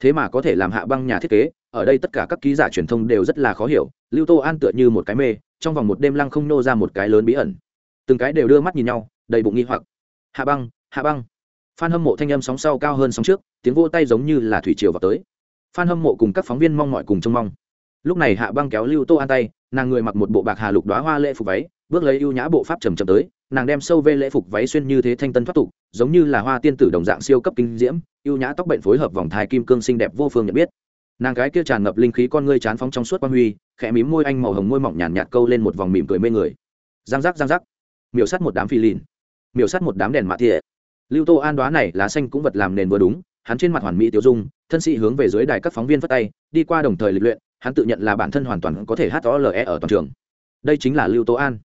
Thế mà có thể làm hạ băng nhà thiết kế, ở đây tất cả các ký giả truyền thông đều rất là khó hiểu, lưu tô an tựa như một cái mê trong vòng một đêm lăng không nô ra một cái lớn bí ẩn. Từng cái đều đưa mắt nhìn nhau, đầy bụng nghi hoặc. Hạ băng hạ băng. Phan hâm mộ thanh âm sóng sau cao hơn sóng trước, tiếng vô tay giống như là thủy triều vào tới. Phan hâm mộ cùng các phóng viên mong mọi cùng trông mong. Lúc này hạ băng kéo lưu tô an tay, nàng người mặc một bộ bạc hà lục đoá hoa lễ phục váy, bước lấy ưu nhã bộ pháp trầm trầm tới, nàng đem sâu vê lễ phục váy xuyên như thế thanh tân thoát tục, giống như là hoa tiên tử đồng dạng siêu cấp kinh diễm, ưu nhã tóc bệnh phối hợp vòng thai kim cương xinh đẹp vô phương nhận biết. Nàng gái kia tràn ngập linh khí con ngươi chán phóng trong suốt quang huy khẽ mím môi anh màu hồng môi mỏng nhàn nhạt câu lên một vòng mỉm cười mê người. Giang giác giang giác. Miểu sắt một đám phi lìn. Miểu sắt một đám đèn mạ thiệ lưu tô an đoá này lá xanh cũng vật làm nền vừa đúng, hắn trên mặt hoàn mỹ tiêu dung, thân sĩ hướng về dưới đài các phóng viên phất tay, đi qua đồng thời lịch luyện, hắn tự nhận là bản thân hoàn toàn có thể hát o le ở toàn trường. Đây chính là lưu tô an.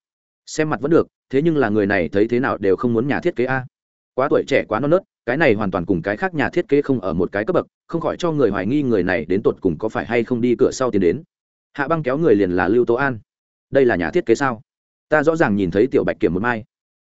Xem mặt vẫn được, thế nhưng là người này thấy thế nào đều không muốn nhà thiết kế a. Quá tuổi trẻ quá non nớt, cái này hoàn toàn cùng cái khác nhà thiết kế không ở một cái cấp bậc, không khỏi cho người hoài nghi người này đến tột cùng có phải hay không đi cửa sau tiến đến hạ băng kéo người liền là lưu tố an. Đây là nhà thiết kế sao? Ta rõ ràng nhìn thấy tiểu bạch kiểm một mai.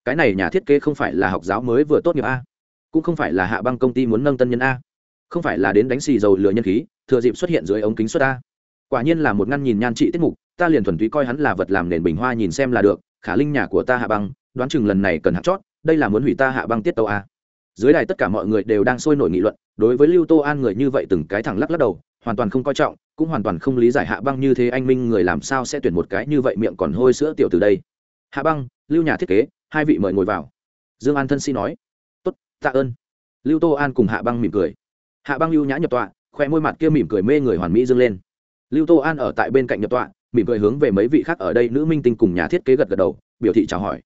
Cái này nhà thiết kế không phải là học giáo mới vừa tốt nghiệp a. Cũng không phải là hạ băng công ty muốn nâng tân nhân a. Không phải là đến đánh xì dầu lừa nhân khí, thừa dịp xuất hiện dưới ống kính xuất a. Quả nhiên là một ngăn nhìn nhan trị tiết mục, ta liền thuần túy coi hắn là vật làm nền bình hoa nhìn xem là được, khả linh nhà của ta hạ băng, đoán chừng lần này cần hạt chót, đây là muốn hủy ta hạ băng tiết tàu a. Dưới đài tất cả mọi người đều đang sôi nổi nghị luận, đối với lưu tô an người như vậy từng cái thẳng lắc lắc đầu, hoàn toàn không coi trọng cũng hoàn toàn không lý giải hạ băng như thế anh minh người làm sao sẽ tuyển một cái như vậy miệng còn hôi sữa tiểu từ đây. Hạ băng, lưu nhà thiết kế, hai vị mời ngồi vào. Dương an thân si nói. Tốt, tạ ơn. Lưu tô an cùng hạ băng mỉm cười. Hạ băng lưu nhã nhập tọa khoe môi mặt kia mỉm cười mê người hoàn mỹ dâng lên. Lưu tô an ở tại bên cạnh nhập tọa, mỉm cười hướng về mấy vị khác ở đây nữ minh tinh cùng nhà thiết kế gật gật đầu, biểu thị chào hỏi.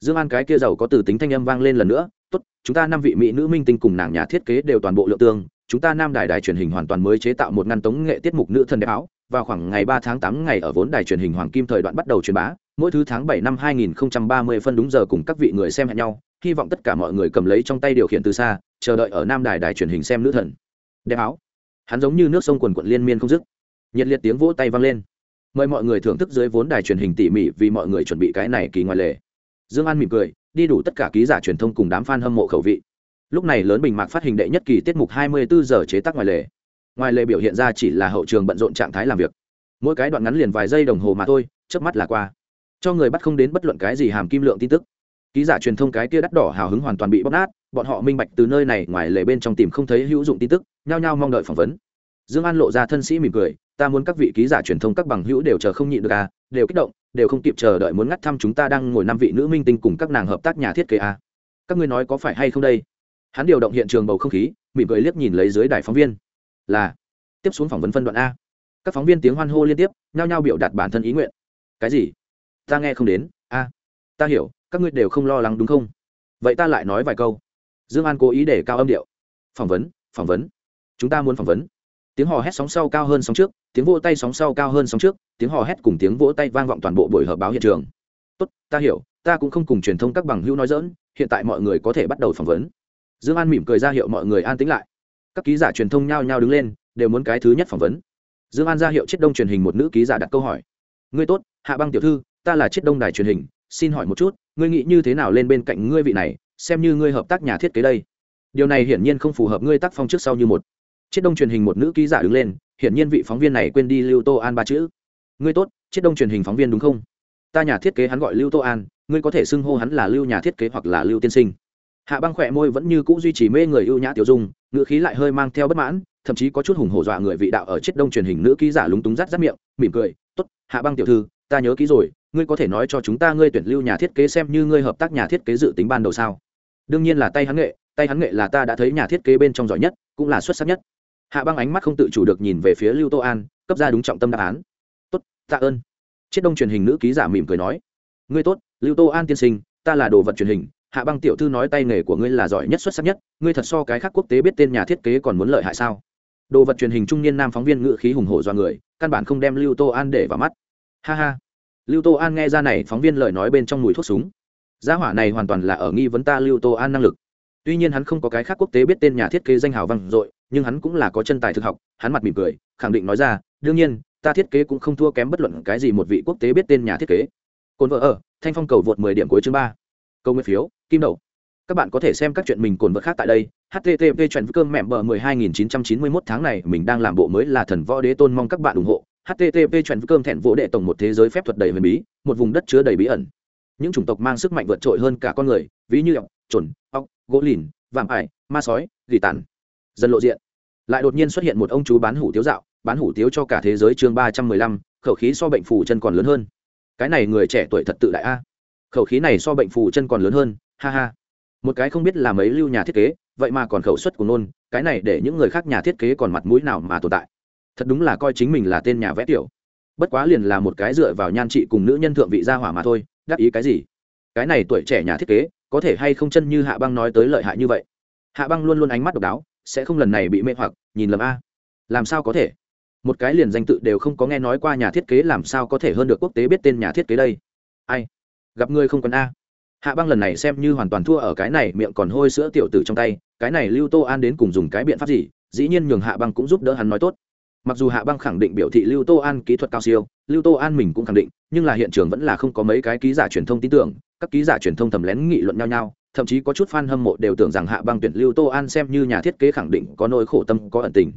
Dương an cái kia giàu có từ tính thanh âm vang lên lần nữa. Tốt, chúng ta năm vị mỹ nữ minh tinh cùng nàng nhà thiết kế đều toàn bộ lượng tương chúng ta nam đài đài truyền hình hoàn toàn mới chế tạo một ngăn tống nghệ tiết mục nữ thần đẹp áo. Vào khoảng ngày ba tháng tám, ngày ở vốn đài truyền hình hoàng kim thời đoạn bắt đầu truyền bá, mỗi thứ tháng bảy năm hai nghìn ba mươi phân đúng giờ cùng các vị người xem hẹn nhau. Hy vọng tất cả mọi người cầm lấy trong tay điều khiển từ xa, chờ đợi ở nam đài đài truyền hình xem nữ thần đẹp áo. Hắn giống như nước sông quần quận liên miên không dứt. Nhiệt liệt tiếng vỗ tay vang lên. Mời mọi người thưởng thức dưới vốn đài truyền hình tỉ mỉ vì mọi người chuẩn bị cái này kỳ ngoại lệ. dương an mỉm cười, đi đủ tất cả ký giả truyền thông cùng đám fan hâm mộ khẩu vị lúc này lớn bình mạc phát hình đệ nhất kỳ tiết mục hai mươi bốn giờ chế tác ngoài lề. Ngoài lề biểu hiện ra chỉ là hậu trường bận rộn trạng thái làm việc. Mỗi cái đoạn ngắn liền vài giây đồng hồ mà thôi, chớp mắt là qua. Cho người bắt không đến bất luận cái gì hàm kim lượng tin tức. Ký giả truyền thông cái kia đắt đỏ hào hứng hoàn toàn bị bóc nát, bọn họ minh bạch từ nơi này ngoài lề bên trong tìm không thấy hữu dụng tin tức, nhao nhao mong đợi phỏng vấn. Dương an lộ ra thân sĩ mỉm cười, ta muốn các vị ký giả truyền thông các bằng hữu đều chờ không nhịn được à đều kích động, đều không kịp chờ đợi muốn ngắt thăm chúng ta đang ngồi năm vị nữ minh tinh cùng các nàng hợp tác nhà thiết kế à. các ngươi nói có phải hay không đây? Hắn điều động hiện trường bầu không khí, mỉm cười liếc nhìn lấy dưới đài phóng viên. Là, tiếp xuống phỏng vấn phân đoạn a. Các phóng viên tiếng hoan hô liên tiếp, nhao nhao biểu đạt bản thân ý nguyện. Cái gì? Ta nghe không đến. A. Ta hiểu, các ngươi đều không lo lắng đúng không? Vậy ta lại nói vài câu. Dương an cố ý để cao âm điệu. Phỏng vấn phỏng vấn. Chúng ta muốn phỏng vấn. Tiếng hò hét sóng sau cao hơn sóng trước, tiếng vỗ tay sóng sau cao hơn sóng trước, tiếng hò hét cùng tiếng vỗ tay vang vọng toàn bộ buổi họp báo hiện trường. Tốt, ta hiểu, ta cũng không cùng truyền thông các bằng hữu nói dỡn hiện tại mọi người có thể bắt đầu phỏng vấn dương an mỉm cười ra hiệu mọi người an tĩnh lại. Các ký giả truyền thông nhao nhao đứng lên, đều muốn cái thứ nhất phỏng vấn. Dương an ra hiệu chiết đông truyền hình một nữ ký giả đặt câu hỏi. Ngươi tốt, hạ băng tiểu thư, ta là chiết đông đài truyền hình, xin hỏi một chút, ngươi nghĩ như thế nào lên bên cạnh ngươi vị này, xem như ngươi hợp tác nhà thiết kế đây? Điều này hiển nhiên không phù hợp ngươi tác phong trước sau như một. Chiết đông truyền hình một nữ ký giả đứng lên, hiển nhiên vị phóng viên này quên đi lưu tô an ba chữ. Ngươi tốt chiết đông truyền hình phóng viên đúng không? Ta nhà thiết kế hắn gọi lưu tô an, ngươi có thể xưng hô hắn là lưu nhà thiết kế hoặc là lưu tiên sinh hạ băng khỏe môi vẫn như c ũ duy trì mê người ưu nhã tiểu dung, ngữ khí lại hơi mang theo bất mãn, thậm chí có chút hùng hổ dọa người vị đạo ở chiết đông truyền hình nữ ký giả lúng túng rắt rắt miệng, mỉm cười t ố t hạ băng tiểu thư, ta nhớ ký rồi, ngươi có thể nói cho chúng ta ngươi tuyển lưu nhà thiết kế xem như ngươi hợp tác nhà thiết kế dự tính ban đầu sao? Đương nhiên là tay hắn nghệ, tay hắn nghệ là ta đã thấy nhà thiết kế bên trong giỏi nhất, cũng là xuất sắc nhất. Hạ băng ánh mắt không tự chủ được nhìn về phía lưu tô an, cấp ra đúng trọng tâm đáp án. Tốt, tạ ơn. Chiết đông truyền hình nữ ký giả mỉm cười nói, ngươi tốt, lưu tô an tiên sinh, ta là đồ vật truyền hình hạ băng tiểu thư nói tay nghề của ngươi là giỏi nhất xuất sắc nhất, ngươi thật so cái khác quốc tế biết tên nhà thiết kế còn muốn lợi hại sao? Đồ vật truyền hình trung niên nam phóng viên ngự khí hùng hổ do người, căn bản không đem lưu tô an để vào mắt. Ha ha. Lưu tô an nghe ra này, phóng viên lời nói bên trong mùi thuốc súng. Gia hỏa này hoàn toàn là ở nghi vấn ta lưu tô an năng lực. Tuy nhiên hắn không có cái khác quốc tế biết tên nhà thiết kế danh hào vang dội, nhưng hắn cũng là có chân tài thực học, hắn mặt mỉm cười, khẳng định nói ra, đương nhiên, ta thiết kế cũng không thua kém bất luận cái gì một vị quốc tế biết tên nhà thiết kế. Cồn vợ ở, thanh phong cầu vượt 10 điểm cuối chương ba. Câu nguyên phiếu kim đậu. Các bạn có thể xem các chuyện mình cồn vật khác tại đây. Http chuyện cơm mẹm bờ 12991 tháng này, mình đang làm bộ mới là thần võ đế tôn mong các bạn ủng hộ. Http chuyện cơm thẹn vỗ đệ tổng một thế giới phép thuật đầy huyền bí, một vùng đất chứa đầy bí ẩn. Những chủng tộc mang sức mạnh vượt trội hơn cả con người, ví như ọc trồn ọc gỗ lìn, vạm ải, ma sói, gỉ tàn. Dân lộ diện. Lại đột nhiên xuất hiện một ông chú bán hủ tiếu dạo, bán hủ tiếu cho cả thế giới chương ba trăm mười lăm, khẩu khí so bệnh phù chân còn lớn hơn. Cái này người trẻ tuổi thật tự đại a. Khẩu khí này so bệnh phù chân còn lớn hơn ha ha. Một cái không biết là mấy lưu nhà thiết kế, vậy mà còn khẩu suất của nôn, cái này để những người khác nhà thiết kế còn mặt mũi nào mà tồn tại. Thật đúng là coi chính mình là tên nhà vẽ tiểu. Bất quá liền là một cái dựa vào nhan trị cùng nữ nhân thượng vị gia hỏa mà thôi đắc ý cái gì? Cái này tuổi trẻ nhà thiết kế, có thể hay không chân như hạ băng nói tới lợi hại như vậy? Hạ băng luôn luôn ánh mắt độc đáo, sẽ không lần này bị mê hoặc, nhìn lầm a. Làm sao có thể? Một cái liền danh tự đều không có nghe nói qua nhà thiết kế làm sao có thể hơn được quốc tế biết tên nhà thiết kế đây? Ai? Gặp ngươi không còn a hạ băng lần này xem như hoàn toàn thua ở cái này miệng còn hôi sữa tiểu tử trong tay, cái này lưu tô an đến cùng dùng cái biện pháp gì, dĩ nhiên nhường hạ băng cũng giúp đỡ hắn nói tốt. Mặc dù hạ băng khẳng định biểu thị lưu tô an kỹ thuật cao siêu, lưu tô an mình cũng khẳng định, nhưng là hiện trường vẫn là không có mấy cái ký giả truyền thông tin tưởng, các ký giả truyền thông thầm lén nghị luận nhau nhau, thậm chí có chút fan hâm mộ đều tưởng rằng hạ băng tuyển lưu tô an xem như nhà thiết kế khẳng định có nỗi khổ tâm, có ẩn tình.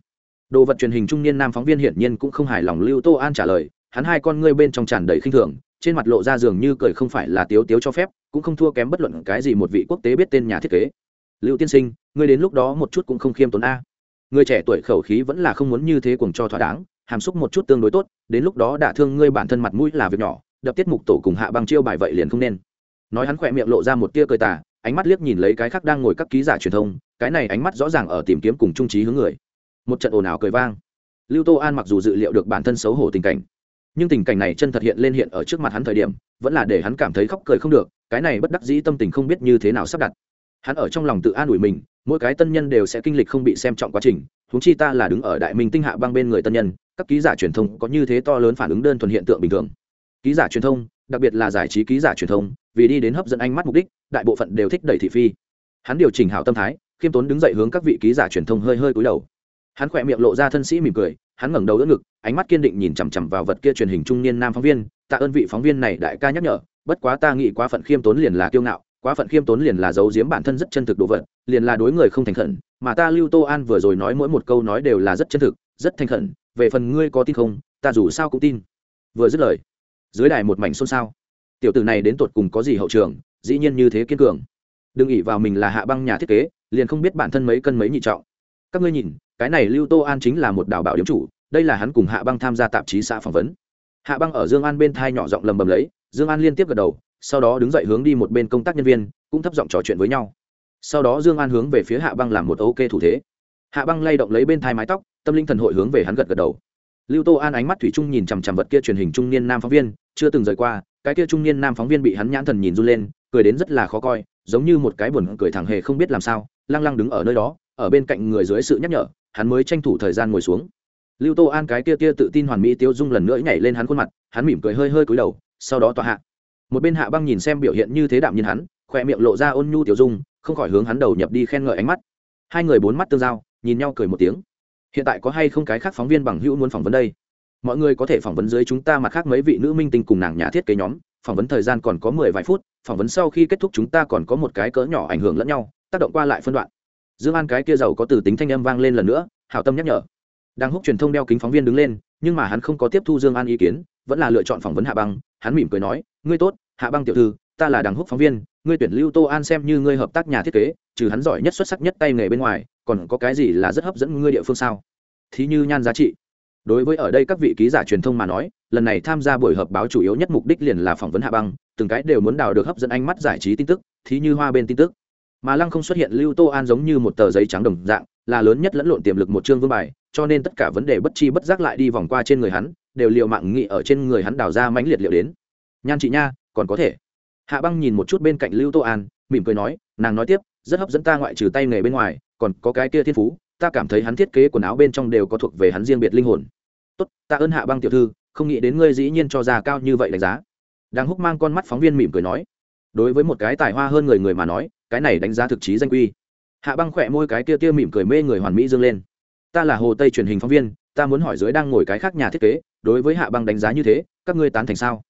Đồ vật truyền hình trung niên nam phóng viên hiển nhiên cũng không hài lòng lưu tô an trả lời, hắn hai con ngươi bên trong tràn đầy khinh thường trên mặt lộ ra dường như cười không phải là tiếu tiếu cho phép, cũng không thua kém bất luận cái gì một vị quốc tế biết tên nhà thiết kế. Lưu tiên sinh, ngươi đến lúc đó một chút cũng không khiêm tốn a. Người trẻ tuổi khẩu khí vẫn là không muốn như thế cùng cho thỏa đáng, hàm xúc một chút tương đối tốt, đến lúc đó đả thương ngươi bản thân mặt mũi là việc nhỏ, đập tiết mục tổ cùng hạ băng chiêu bài vậy liền không nên. Nói hắn khỏe miệng lộ ra một tia cười tà, ánh mắt liếc nhìn lấy cái khác đang ngồi các ký giả truyền thông, cái này ánh mắt rõ ràng ở tìm kiếm cùng trung trí hướng người. Một trận ồn ào cười vang. Lưu tô an mặc dù dự liệu được bản thân xấu hổ tình cảnh nhưng tình cảnh này chân thật hiện lên hiện ở trước mặt hắn thời điểm, vẫn là để hắn cảm thấy khóc cười không được, cái này bất đắc dĩ tâm tình không biết như thế nào sắp đặt. Hắn ở trong lòng tự an ủi mình, mỗi cái tân nhân đều sẽ kinh lịch không bị xem trọng quá trình húng chi ta là đứng ở đại minh tinh hạ băng bên người tân nhân, các ký giả truyền thông có như thế to lớn phản ứng đơn thuần hiện tượng bình thường. Ký giả truyền thông, đặc biệt là giải trí ký giả truyền thông, vì đi đến hấp dẫn ánh mắt mục đích, đại bộ phận đều thích đẩy thị phi. Hắn điều chỉnh hảo tâm thái, khiêm tốn đứng dậy hướng các vị ký giả truyền thông hơi hơi cúi đầu hắn khỏe miệng lộ ra thân sĩ mỉm cười, hắn ngẩng đầu đỡ ngực, ánh mắt kiên định nhìn chằm chằm vào vật kia truyền hình trung niên nam phóng viên. Tạ ơn vị phóng viên này, đại ca nhắc nhở, bất quá ta nghĩ quá phận khiêm tốn liền là kiêu ngạo, quá phận khiêm tốn liền là giấu giếm bản thân rất chân thực đồ vật, liền là đối người không thành khẩn, mà ta lưu tô an vừa rồi nói mỗi một câu nói đều là rất chân thực, rất thành khẩn, về phần ngươi có tin không, ta dù sao cũng tin. Vừa dứt lời, dưới đài một mảnh xôn xao. Tiểu tử này đến tột cùng có gì hậu trường, dĩ nhiên như thế kiên cường. Đừng ỉ vào mình là hạ băng nhà thiết kế, liền không biết bản thân mấy cân mấy nhị trọng. Các ngươi nhìn cái này lưu tô an chính là một đào bảo điểm chủ, đây là hắn cùng hạ băng tham gia tạp chí xã phỏng vấn. Hạ băng ở dương an bên thai nhỏ giọng lầm bầm lấy, dương an liên tiếp gật đầu, sau đó đứng dậy hướng đi một bên công tác nhân viên, cũng thấp giọng trò chuyện với nhau. Sau đó dương an hướng về phía hạ băng làm một ok thủ thế. Hạ băng lay động lấy bên thai mái tóc, tâm linh thần hội hướng về hắn gật gật đầu. Lưu tô an ánh mắt thủy trung nhìn chằm chằm vật kia truyền hình trung niên nam phóng viên, chưa từng rời qua, cái kia trung niên nam phóng viên bị hắn nhãn thần nhìn run lên, cười đến rất là khó coi, giống như một cái buồn cười thẳng hề không biết làm sao, lăng lăng đứng ở nơi đó, ở bên cạnh người dưới sự nhắc nhở hắn mới tranh thủ thời gian ngồi xuống. Lưu tô an cái tia tia tự tin hoàn mỹ tiêu dung lần nữa nhảy lên hắn khuôn mặt, hắn mỉm cười hơi hơi cúi đầu, sau đó tọa hạ. Một bên hạ băng nhìn xem biểu hiện như thế đạm nhiên hắn khoe miệng lộ ra ôn nhu tiểu dung, không khỏi hướng hắn đầu nhập đi khen ngợi ánh mắt. Hai người bốn mắt tương giao, nhìn nhau cười một tiếng. Hiện tại có hay không cái khác phóng viên bằng hữu muốn phỏng vấn đây? Mọi người có thể phỏng vấn dưới chúng ta mặt khác mấy vị nữ minh tinh cùng nàng nhà thiết kế nhóm, phỏng vấn thời gian còn có mười vài phút, phỏng vấn sau khi kết thúc chúng ta còn có một cái cỡ nhỏ ảnh hưởng lẫn nhau, tác động qua lại phân đoạn dương an cái kia giàu có từ tính thanh âm vang lên lần nữa, hảo tâm nhắc nhở. Đang húc truyền thông đeo kính phóng viên đứng lên, nhưng mà hắn không có tiếp thu dương an ý kiến, vẫn là lựa chọn phỏng vấn hạ băng. Hắn mỉm cười nói, ngươi tốt, hạ băng tiểu thư, ta là đằng húc phóng viên, ngươi tuyển lưu tô an xem như ngươi hợp tác nhà thiết kế, trừ hắn giỏi nhất xuất sắc nhất tay nghề bên ngoài, còn có cái gì là rất hấp dẫn ngươi địa phương sao? Thí như nhan giá trị. Đối với ở đây các vị ký giả truyền thông mà nói, lần này tham gia buổi họp báo chủ yếu nhất mục đích liền là phỏng vấn hạ băng, từng cái đều muốn đào được hấp dẫn ánh mắt giải trí tin tức, thí như hoa bên tin tức mà lăng không xuất hiện lưu tô an giống như một tờ giấy trắng đồng dạng, là lớn nhất lẫn lộn tiềm lực một chương vương bài, cho nên tất cả vấn đề bất chi bất giác lại đi vòng qua trên người hắn, đều liệu mạng nghị ở trên người hắn đào ra mãnh liệt liệu đến. Nhan chị nha, còn có thể. Hạ băng nhìn một chút bên cạnh lưu tô an, mỉm cười nói, nàng nói tiếp, rất hấp dẫn ta ngoại trừ tay nghề bên ngoài, còn có cái kia thiên phú, ta cảm thấy hắn thiết kế quần áo bên trong đều có thuộc về hắn riêng biệt linh hồn. Tốt, ta ơn hạ băng tiểu thư, không nghĩ đến ngươi dĩ nhiên cho ra cao như vậy đánh giá. Đang húc mang con mắt phóng viên mỉm cười nói, đối với một cái tài hoa hơn người người mà nói cái này đánh giá thực chí danh quy. Hạ băng khỏe môi cái kia tia mỉm cười mê người hoàn mỹ dương lên. Ta là hồ tây truyền hình phóng viên, ta muốn hỏi dưới đang ngồi cái khác nhà thiết kế, đối với hạ băng đánh giá như thế, các ngươi tán thành sao?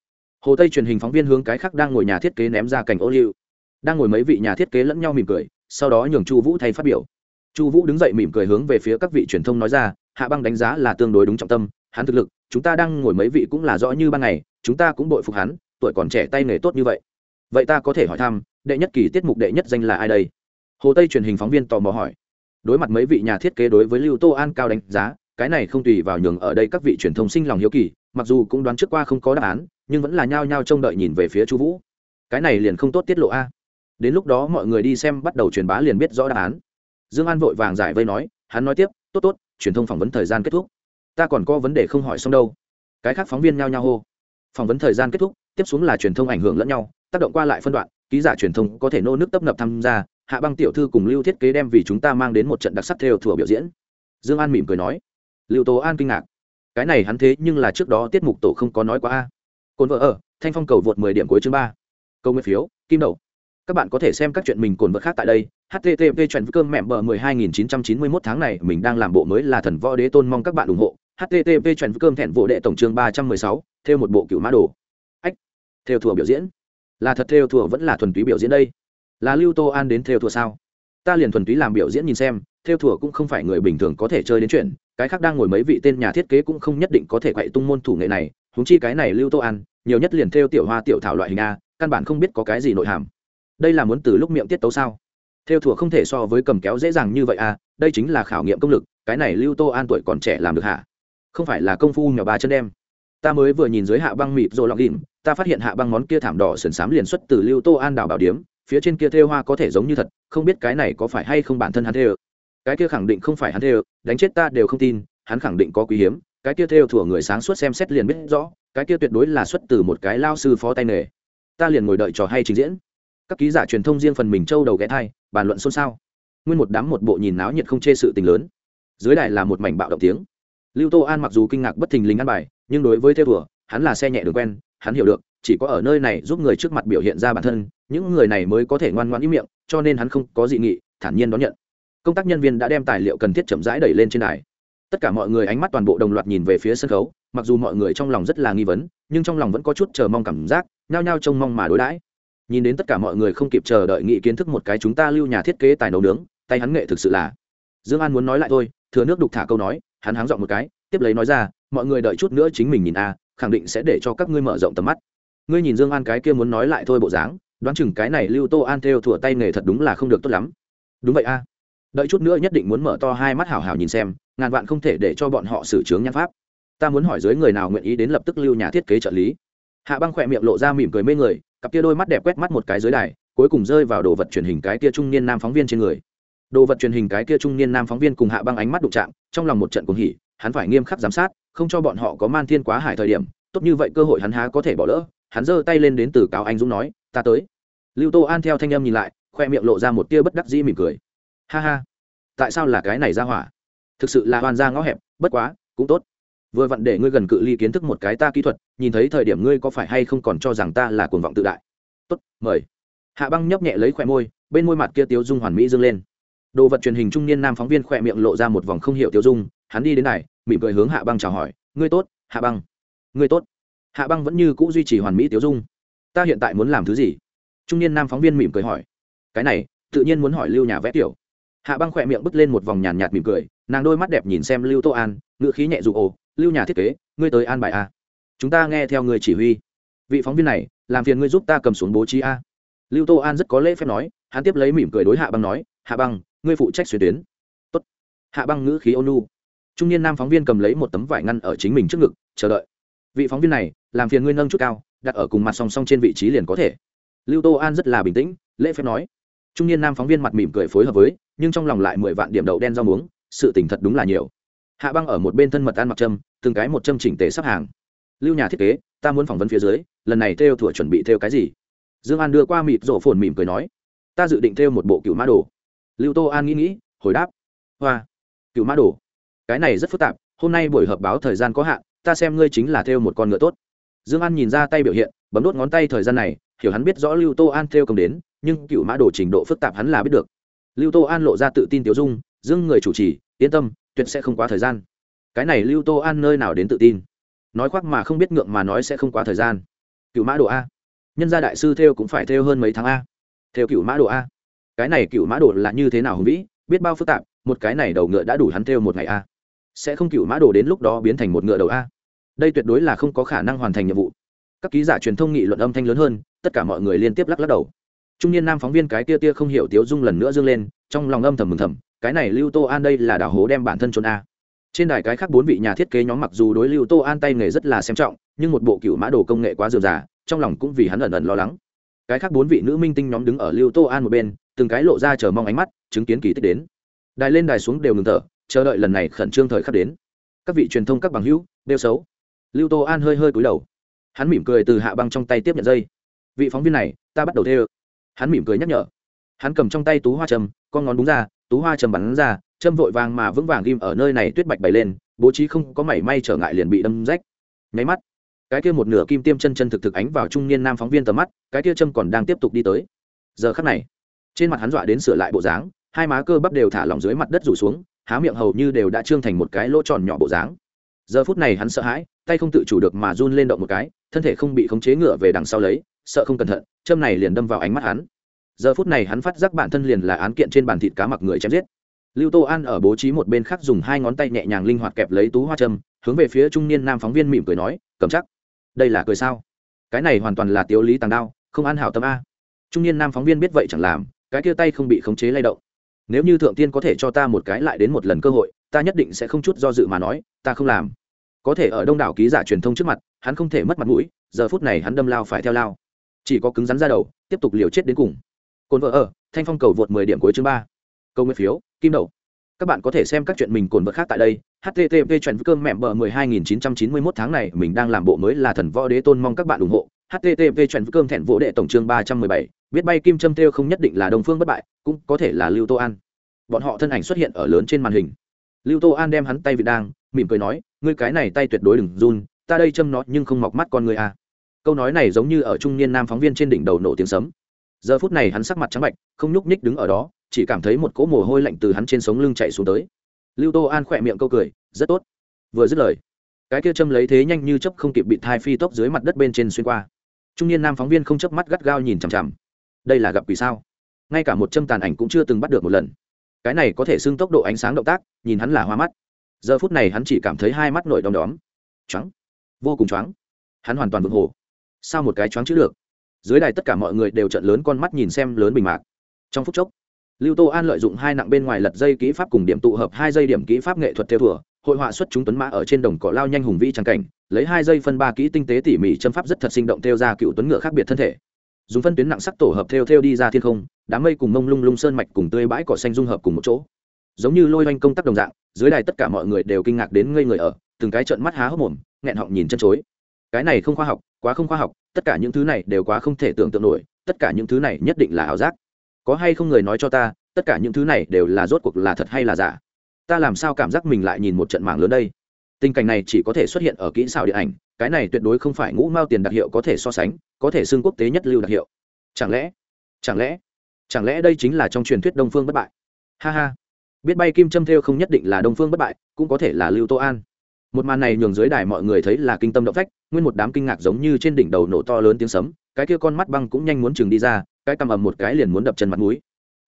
Hồ tây truyền hình phóng viên hướng cái khác đang ngồi nhà thiết kế ném ra cảnh ô liu. Đang ngồi mấy vị nhà thiết kế lẫn nhau mỉm cười, sau đó nhường chu vũ thay phát biểu. Chu vũ đứng dậy mỉm cười hướng về phía các vị truyền thông nói ra, hạ băng đánh giá là tương đối đúng trọng tâm, hắn thực lực, chúng ta đang ngồi mấy vị cũng là rõ như ban ngày, chúng ta cũng bội phục hắn, tuổi còn trẻ tay nghề tốt như vậy. Vậy ta có thể hỏi thăm đệ nhất kỳ tiết mục đệ nhất danh là ai đây? Hồ tây truyền hình phóng viên tò mò hỏi. Đối mặt mấy vị nhà thiết kế đối với lưu tô an cao đánh giá, cái này không tùy vào nhường ở đây các vị truyền thông sinh lòng hiếu kỳ, mặc dù cũng đoán trước qua không có đáp án, nhưng vẫn là nhao nhao trông đợi nhìn về phía chu vũ. Cái này liền không tốt tiết lộ a. Đến lúc đó mọi người đi xem bắt đầu truyền bá liền biết rõ đáp án. Dương an vội vàng giải vây nói, hắn nói tiếp, tốt tốt, truyền thông phỏng vấn thời gian kết thúc. Ta còn có vấn đề không hỏi xong đâu. Cái khác phóng viên nhao nhao hô. Phỏng vấn thời gian kết thúc, tiếp xuống là truyền thông ảnh hưởng lẫn nhau, tác động qua lại phân đoạn ký giả truyền thông có thể nô nước tấp nập tham gia, hạ băng tiểu thư cùng lưu thiết kế đem vì chúng ta mang đến một trận đặc sắc theo thủa biểu diễn. Dương an mỉm cười nói. Lưu tố an kinh ngạc. Cái này hắn thế nhưng là trước đó tiết mục tổ không có nói quá a. Cồn vợ ở, thanh phong cầu vượt mười điểm cuối chương ba. Câu nguyên phiếu, kim đầu. Các bạn có thể xem các chuyện mình cồn vợ khác tại đây http chuyện cơm mẹm bờ mười hai nghìn chín trăm chín mươi mốt tháng này mình đang làm bộ mới là thần võ đế tôn mong các bạn ủng hộ. Http chuyện cơm thẹn vụ đệ tổng chương ba trăm mười sáu, theo một bộ cựu mã đồ. Ách, theo thùa biểu diễn là thật theo thùa vẫn là thuần túy biểu diễn đây. Là lưu tô an đến theo thùa sao? Ta liền thuần túy làm biểu diễn nhìn xem, theo thùa cũng không phải người bình thường có thể chơi đến chuyện, cái khác đang ngồi mấy vị tên nhà thiết kế cũng không nhất định có thể quậy tung môn thủ nghệ này húng chi cái này lưu tô an, nhiều nhất liền theo tiểu hoa tiểu thảo loại hình a, căn bản không biết có cái gì nội hàm. Đây là muốn từ lúc miệng tiết tấu sao? Theo thùa không thể so với cầm kéo dễ dàng như vậy à đây chính là khảo nghiệm công lực, cái này lưu tô an tuổi còn trẻ làm được hả? Không phải là công phu nhỏ ba chân đem ta mới vừa nhìn dưới hạ băng mịt rồi lọc ghìm ta phát hiện hạ băng món kia thảm đỏ sườn xám liền xuất từ lưu tô an đảo bảo điếm, phía trên kia thêu hoa có thể giống như thật, không biết cái này có phải hay không bản thân hắn thêu. Cái kia khẳng định không phải hắn thêu, đánh chết ta đều không tin, hắn khẳng định có quý hiếm, cái kia thêu thủa người sáng suốt xem xét liền biết rõ, cái kia tuyệt đối là xuất từ một cái lao sư phó tay nghề. Ta liền ngồi đợi trò hay trình diễn. Các ký giả truyền thông riêng phần mình châu đầu ghé thai, bàn luận xôn xao. Nguyên một đám một bộ nhìn náo nhiệt không chê sự tình lớn. Dưới đài là một mảnh bạo động tiếng. Lưu tô an mặc dù kinh ngạc bất thình lình ăn bài nhưng đối với theo thùa, hắn là xe nhẹ đường quen, hắn hiểu được, chỉ có ở nơi này giúp người trước mặt biểu hiện ra bản thân, những người này mới có thể ngoan ngoãn ý miệng, cho nên hắn không có dị nghị, thản nhiên đón nhận. Công tác nhân viên đã đem tài liệu cần thiết chậm rãi đẩy lên trên đài. Tất cả mọi người ánh mắt toàn bộ đồng loạt nhìn về phía sân khấu, mặc dù mọi người trong lòng rất là nghi vấn, nhưng trong lòng vẫn có chút chờ mong cảm giác, nhao nhao trông mong mà đối đãi. Nhìn đến tất cả mọi người không kịp chờ đợi nghị kiến thức một cái chúng ta lưu nhà thiết kế tài nấu nướng, tay hắn nghệ thực sự là. Dương an muốn nói lại thôi, thừa nước đục thả câu nói, hắn háng dọn một cái, tiếp lấy nói ra mọi người đợi chút nữa chính mình nhìn a, khẳng định sẽ để cho các ngươi mở rộng tầm mắt. Ngươi nhìn dương an cái kia muốn nói lại thôi bộ dáng, đoán chừng cái này lưu tô an theo thủa tay nghề thật đúng là không được tốt lắm. Đúng vậy a. Đợi chút nữa nhất định muốn mở to hai mắt hảo hảo nhìn xem, ngàn vạn không thể để cho bọn họ xử trướng nhan pháp. Ta muốn hỏi dưới người nào nguyện ý đến lập tức lưu nhà thiết kế trợ lý. Hạ băng khỏe miệng lộ ra mỉm cười mê người, cặp kia đôi mắt đẹp quét mắt một cái dưới đài, cuối cùng rơi vào đồ vật truyền hình cái kia trung niên nam phóng viên trên người. Đồ vật truyền hình cái kia trung niên nam phóng viên cùng hạ băng ánh mắt đụng chạm, trong lòng một trận cuồng hỉ hắn phải nghiêm khắc giám sát, không cho bọn họ có man thiên quá hải thời điểm, tốt như vậy cơ hội hắn há có thể bỏ lỡ. Hắn giơ tay lên đến từ cáo anh dũng nói, ta tới. Lưu tô an theo thanh âm nhìn lại, khoe miệng lộ ra một tia bất đắc dĩ mỉm cười. Ha ha, tại sao là cái này ra hỏa? Thực sự là hoàn ra ngõ hẹp, bất quá, cũng tốt. Vừa vặn để ngươi gần cự ly kiến thức một cái ta kỹ thuật, nhìn thấy thời điểm ngươi có phải hay không còn cho rằng ta là cuồng vọng tự đại? Tốt, mời. Hạ băng nhấp nhẹ lấy khoe môi, bên môi mặt kia tiếu dung hoàn mỹ dâng lên. Đồ vật truyền hình trung niên nam phóng viên khoe miệng lộ ra một vòng không hiểu tiêu dung, hắn đi đến này mỉm cười hướng hạ băng chào hỏi, ngươi tốt, hạ băng. Ngươi tốt. Hạ băng vẫn như c ũ duy trì hoàn mỹ tiêu dung. Ta hiện tại muốn làm thứ gì? Trung niên nam phóng viên mỉm cười hỏi. Cái này, tự nhiên muốn hỏi lưu nhà vẽ tiểu. Hạ băng khỏe miệng bứt lên một vòng nhàn nhạt mỉm cười, nàng đôi mắt đẹp nhìn xem lưu tô an, ngữ khí nhẹ dụ ồ, lưu nhà thiết kế, ngươi tới an bài a. Chúng ta nghe theo người chỉ huy. Vị phóng viên này, làm phiền ngươi giúp ta cầm xuống bố trí a. Lưu tô an rất có lễ phép nói, hắn tiếp lấy mỉm cười đối hạ băng nói, hạ băng, ngươi phụ trách xuyên tuyến. Tốt. hạ băng ngữ khí ôn nhu trung niên nam phóng viên cầm lấy một tấm vải ngăn ở chính mình trước ngực, chờ đợi. Vị phóng viên này, làm phiền ngươi nâng chút cao, đặt ở cùng mặt song song trên vị trí liền có thể. Lưu tô an rất là bình tĩnh, lễ phép nói. Trung niên nam phóng viên mặt mỉm cười phối hợp với, nhưng trong lòng lại mười vạn điểm đậu đen rau muống, sự tỉnh thật đúng là nhiều. Hạ băng ở một bên thân mật ăn mặc trâm từng cái một châm chỉnh tề sắp hàng. Lưu nhà thiết kế, ta muốn phỏng vấn phía dưới, lần này theo thủa chuẩn bị theo cái gì? Dương an đưa qua mịt rổ phồn mỉm cười nói. Ta dự định theo một bộ cựu mã đồ. Lưu tô an nghĩ nghĩ, hồi đáp. Hoa. Cựu mã đồ cái này rất phức tạp, hôm nay buổi họp báo thời gian có hạn, ta xem ngươi chính là theo một con ngựa tốt. Dương an nhìn ra tay biểu hiện, bấm đốt ngón tay thời gian này, hiểu hắn biết rõ lưu tô an theo cầm đến, nhưng cựu mã đồ trình độ phức tạp hắn là biết được. Lưu tô an lộ ra tự tin tiểu dung, dương người chủ trì, yên tâm, tuyệt sẽ không quá thời gian. Cái này lưu tô an nơi nào đến tự tin? Nói khoác mà không biết ngượng mà nói sẽ không quá thời gian. Cựu mã đồ a. Nhân gia đại sư theo cũng phải theo hơn mấy tháng a. Theo cựu mã đồ a. Cái này cựu mã đồ là như thế nào hùng vĩ, biết bao phức tạp, một cái này đầu ngựa đã đủ hắn theo một ngày a sẽ không cựu mã đồ đến lúc đó biến thành một ngựa đầu a. Đây tuyệt đối là không có khả năng hoàn thành nhiệm vụ. Các ký giả truyền thông nghị luận âm thanh lớn hơn, tất cả mọi người liên tiếp lắc lắc đầu. Trung niên nam phóng viên cái tia tia không hiểu tiếu dung lần nữa dâng lên, trong lòng âm thầm mừng thầm, cái này lưu tô an đây là đảo hố đem bản thân trốn a. Trên đài cái khác bốn vị nhà thiết kế nhóm mặc dù đối lưu tô an tay nghề rất là xem trọng, nhưng một bộ cựu mã đồ công nghệ quá dườm già, trong lòng cũng vì hắn ẩn ẩn lo lắng. Cái khác bốn vị nữ minh tinh nhóm đứng ở lưu tô an một bên, từng cái lộ ra chờ mong ánh mắt, chứng kiến kỳ tích đến. Đài lên đài xuống đều ngừng thở chờ đợi lần này khẩn trương thời khắc đến. Các vị truyền thông, các bằng hữu, đều xấu. Lưu tô an hơi hơi cúi đầu. Hắn mỉm cười từ hạ băng trong tay tiếp nhận dây. Vị phóng viên này, ta bắt đầu thê ơ. Hắn mỉm cười nhắc nhở. Hắn cầm trong tay tú hoa trầm, con ngón đúng ra, tú hoa trầm bắn ra châm vội vàng mà vững vàng ghim ở nơi này tuyết bạch bày lên, bố trí không có mảy may trở ngại liền bị đâm rách. Nháy mắt, cái kia một nửa kim tiêm chân chân thực thực ánh vào trung niên nam phóng viên tầm mắt, cái kia châm còn đang tiếp tục đi tới. Giờ khắc này, trên mặt hắn dọa đến sửa lại bộ dáng, hai má cơ bắp đều thả lỏng dưới mặt đất rủ xuống há miệng hầu như đều đã trương thành một cái lỗ tròn nhỏ bộ dáng. Giờ phút này hắn sợ hãi, tay không tự chủ được mà run lên động một cái, thân thể không bị khống chế ngựa về đằng sau lấy, sợ không cẩn thận, châm này liền đâm vào ánh mắt hắn. Giờ phút này hắn phát giác bản thân liền là án kiện trên bàn thịt cá mặc người chém giết. Lưu tô an ở bố trí một bên khác dùng hai ngón tay nhẹ nhàng linh hoạt kẹp lấy tú hoa châm, hướng về phía trung niên nam phóng viên mỉm cười nói, cầm chắc. Đây là cười sao? Cái này hoàn toàn là tiếu lý tàng đao, không an hảo tâm a. Trung niên nam phóng viên biết vậy chẳng làm, cái kia tay không bị khống chế lay động nếu như thượng tiên có thể cho ta một cái lại đến một lần cơ hội, ta nhất định sẽ không chút do dự mà nói, ta không làm. Có thể ở đông đảo ký giả truyền thông trước mặt, hắn không thể mất mặt mũi, giờ phút này hắn đâm lao phải theo lao. Chỉ có cứng rắn ra đầu, tiếp tục liều chết đến cùng. Cồn vợ ở, thanh phong cầu vượt mười điểm cuối chương ba. Câu nguyên phiếu, kim đầu. Các bạn có thể xem các chuyện mình cồn vợ khác tại đây http chuyện cơm mẹm bờ mười hai nghìn chín trăm chín mươi mốt tháng này mình đang làm bộ mới là thần võ đế tôn mong các bạn ủng hộ. Http chuyện cơm thẹn vỗ đệ tổng chương ba trăm mười bảy biết bay kim châm tiêu không nhất định là đồng phương bất bại, cũng có thể là lưu tô an. Bọn họ thân ảnh xuất hiện ở lớn trên màn hình. Lưu tô an đem hắn tay vị đang, mỉm cười nói, ngươi cái này tay tuyệt đối đừng run, ta đây châm nó nhưng không mọc mắt con người à. câu nói này giống như ở trung niên nam phóng viên trên đỉnh đầu nổ tiếng sấm. Giờ phút này hắn sắc mặt trắng bạch, không nhúc nhích đứng ở đó, chỉ cảm thấy một cỗ mồ hôi lạnh từ hắn trên sống lưng chạy xuống tới. Lưu tô an khỏe miệng câu cười, rất tốt. Vừa dứt lời, cái kia châm lấy thế nhanh như chấp không kịp bị thai phi tốc dưới mặt đất bên trên xuyên qua. Trung niên nam phóng viên không chớp mắt gắt gao nhìn chằm chằm đây là gặp quỷ sao? Ngay cả một châm tàn ảnh cũng chưa từng bắt được một lần. Cái này có thể xưng tốc độ ánh sáng động tác, nhìn hắn là hoa mắt. Giờ phút này hắn chỉ cảm thấy hai mắt nổi đom đóm. Choáng. Vô cùng choáng. Hắn hoàn toàn vững hồ. Sao một cái choáng chữ được? Dưới đài tất cả mọi người đều trận lớn con mắt nhìn xem lớn bình mạc. Trong phút chốc, lưu tô an lợi dụng hai nặng bên ngoài lật dây kỹ pháp cùng điểm tụ hợp hai dây điểm kỹ pháp nghệ thuật theo thừa, hội họa xuất chúng tuấn mã ở trên đồng cỏ lao nhanh hùng vĩ trang cảnh, lấy hai dây phân ba kỹ tinh tế tỉ mỉ châm pháp rất thật sinh động theo ra cựu tuấn ngựa khác biệt thân thể dùng phân tuyến nặng sắc tổ hợp theo theo đi ra thiên không, đám mây cùng mông lung lung sơn mạch cùng tươi bãi cỏ xanh dung hợp cùng một chỗ. Giống như lôi oanh công tác đồng dạng, dưới đài tất cả mọi người đều kinh ngạc đến ngây người ở, từng cái trợn mắt há hốc mồm, nghẹn họng nhìn chân chối. Cái này không khoa học, quá không khoa học, tất cả những thứ này đều quá không thể tưởng tượng nổi, tất cả những thứ này nhất định là ảo giác. Có hay không người nói cho ta, tất cả những thứ này đều là rốt cuộc là thật hay là giả? Ta làm sao cảm giác mình lại nhìn một trận mạng lớn đây? Tình cảnh này chỉ có thể xuất hiện ở kỹ xảo điện ảnh cái này tuyệt đối không phải ngũ mao tiền đặc hiệu có thể so sánh, có thể xưng quốc tế nhất lưu đặc hiệu. Chẳng lẽ chẳng lẽ chẳng lẽ đây chính là trong truyền thuyết đông phương bất bại? Ha ha. Biết bay kim châm theo không nhất định là đông phương bất bại, cũng có thể là lưu tô an. Một màn này nhường dưới đài mọi người thấy là kinh tâm động phách, nguyên một đám kinh ngạc giống như trên đỉnh đầu nổ to lớn tiếng sấm, cái kia con mắt băng cũng nhanh muốn chừng đi ra, cái cầm ầm một cái liền muốn đập chân mặt mũi.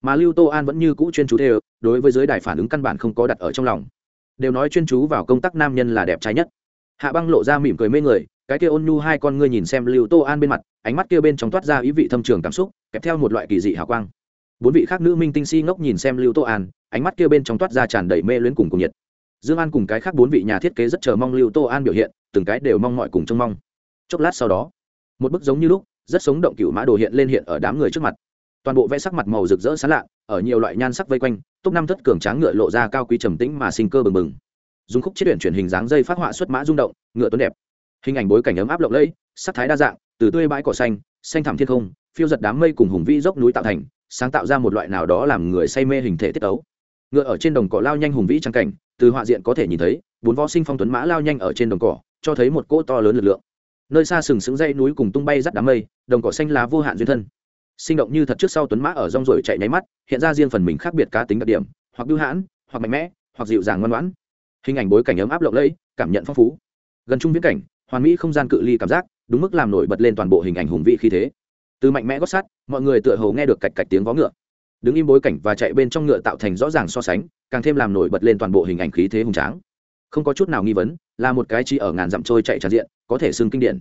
Mà lưu tô an vẫn như cũ chuyên chú theo, đối với dưới đài phản ứng căn bản không có đặt ở trong lòng. Đều nói chuyên chú vào công tác nam nhân là đẹp trai nhất hạ băng lộ ra mỉm cười mê người, cái kia ôn nhu hai con ngươi nhìn xem lưu tô an bên mặt, ánh mắt kia bên trong toát ra ý vị thâm trường cảm xúc kèm theo một loại kỳ dị hào quang. Bốn vị khác nữ minh tinh si ngốc nhìn xem lưu tô an, ánh mắt kia bên trong toát ra tràn đầy mê luyến cùng cùng nhiệt. Dương an cùng cái khác bốn vị nhà thiết kế rất chờ mong lưu tô an biểu hiện, từng cái đều mong mọi cùng trông mong. Chốc lát sau đó, một bức giống như lúc, rất sống động cựu mã đồ hiện lên hiện ở đám người trước mặt. Toàn bộ vẽ sắc mặt màu rực rỡ sán lạ, ở nhiều loại nhan sắc vây quanh, top năm thất cường tráng ngựa lộ ra cao quý trầm tĩnh mà sinh cơ bừng bừng dùng khúc chiết tuyển chuyển hình dáng dây phát họa xuất mã rung động, ngựa tuấn đẹp. Hình ảnh bối cảnh ấm áp lộng lẫy, sắc thái đa dạng, từ tươi bãi cỏ xanh xanh thẳm thiên không, phiêu giật đám mây cùng hùng vĩ dốc núi tạo thành, sáng tạo ra một loại nào đó làm người say mê hình thể tiết ấu ngựa ở trên đồng cỏ lao nhanh hùng vĩ trang cảnh, từ họa diện có thể nhìn thấy, bốn võ sinh phong tuấn mã lao nhanh ở trên đồng cỏ, cho thấy một cỗ to lớn lực lượng. Nơi xa sừng sững dây núi cùng tung bay dắt đám mây, đồng cỏ xanh lá vô hạn duyên thân. Sinh động như thật trước sau tuấn mã ở rong ruổi chạy nháy mắt, hiện ra riêng phần mình khác biệt cá tính đặc điểm, hoặc bưu hãn, hoặc mạnh mẽ, hoặc dịu dàng ngoan ngoãn hình ảnh bối cảnh ấm áp lộng lẫy, cảm nhận phong phú. Gần trung viễn cảnh, hoàn mỹ không gian cự ly cảm giác, đúng mức làm nổi bật lên toàn bộ hình ảnh hùng vị khí thế. Từ mạnh mẽ gót sát mọi người tựa hồ nghe được cạch cạch tiếng vó ngựa. Đứng im bối cảnh và chạy bên trong ngựa tạo thành rõ ràng so sánh, càng thêm làm nổi bật lên toàn bộ hình ảnh khí thế hùng tráng. Không có chút nào nghi vấn, là một cái chi ở ngàn dặm trôi chạy tràn diện, có thể xưng kinh điển.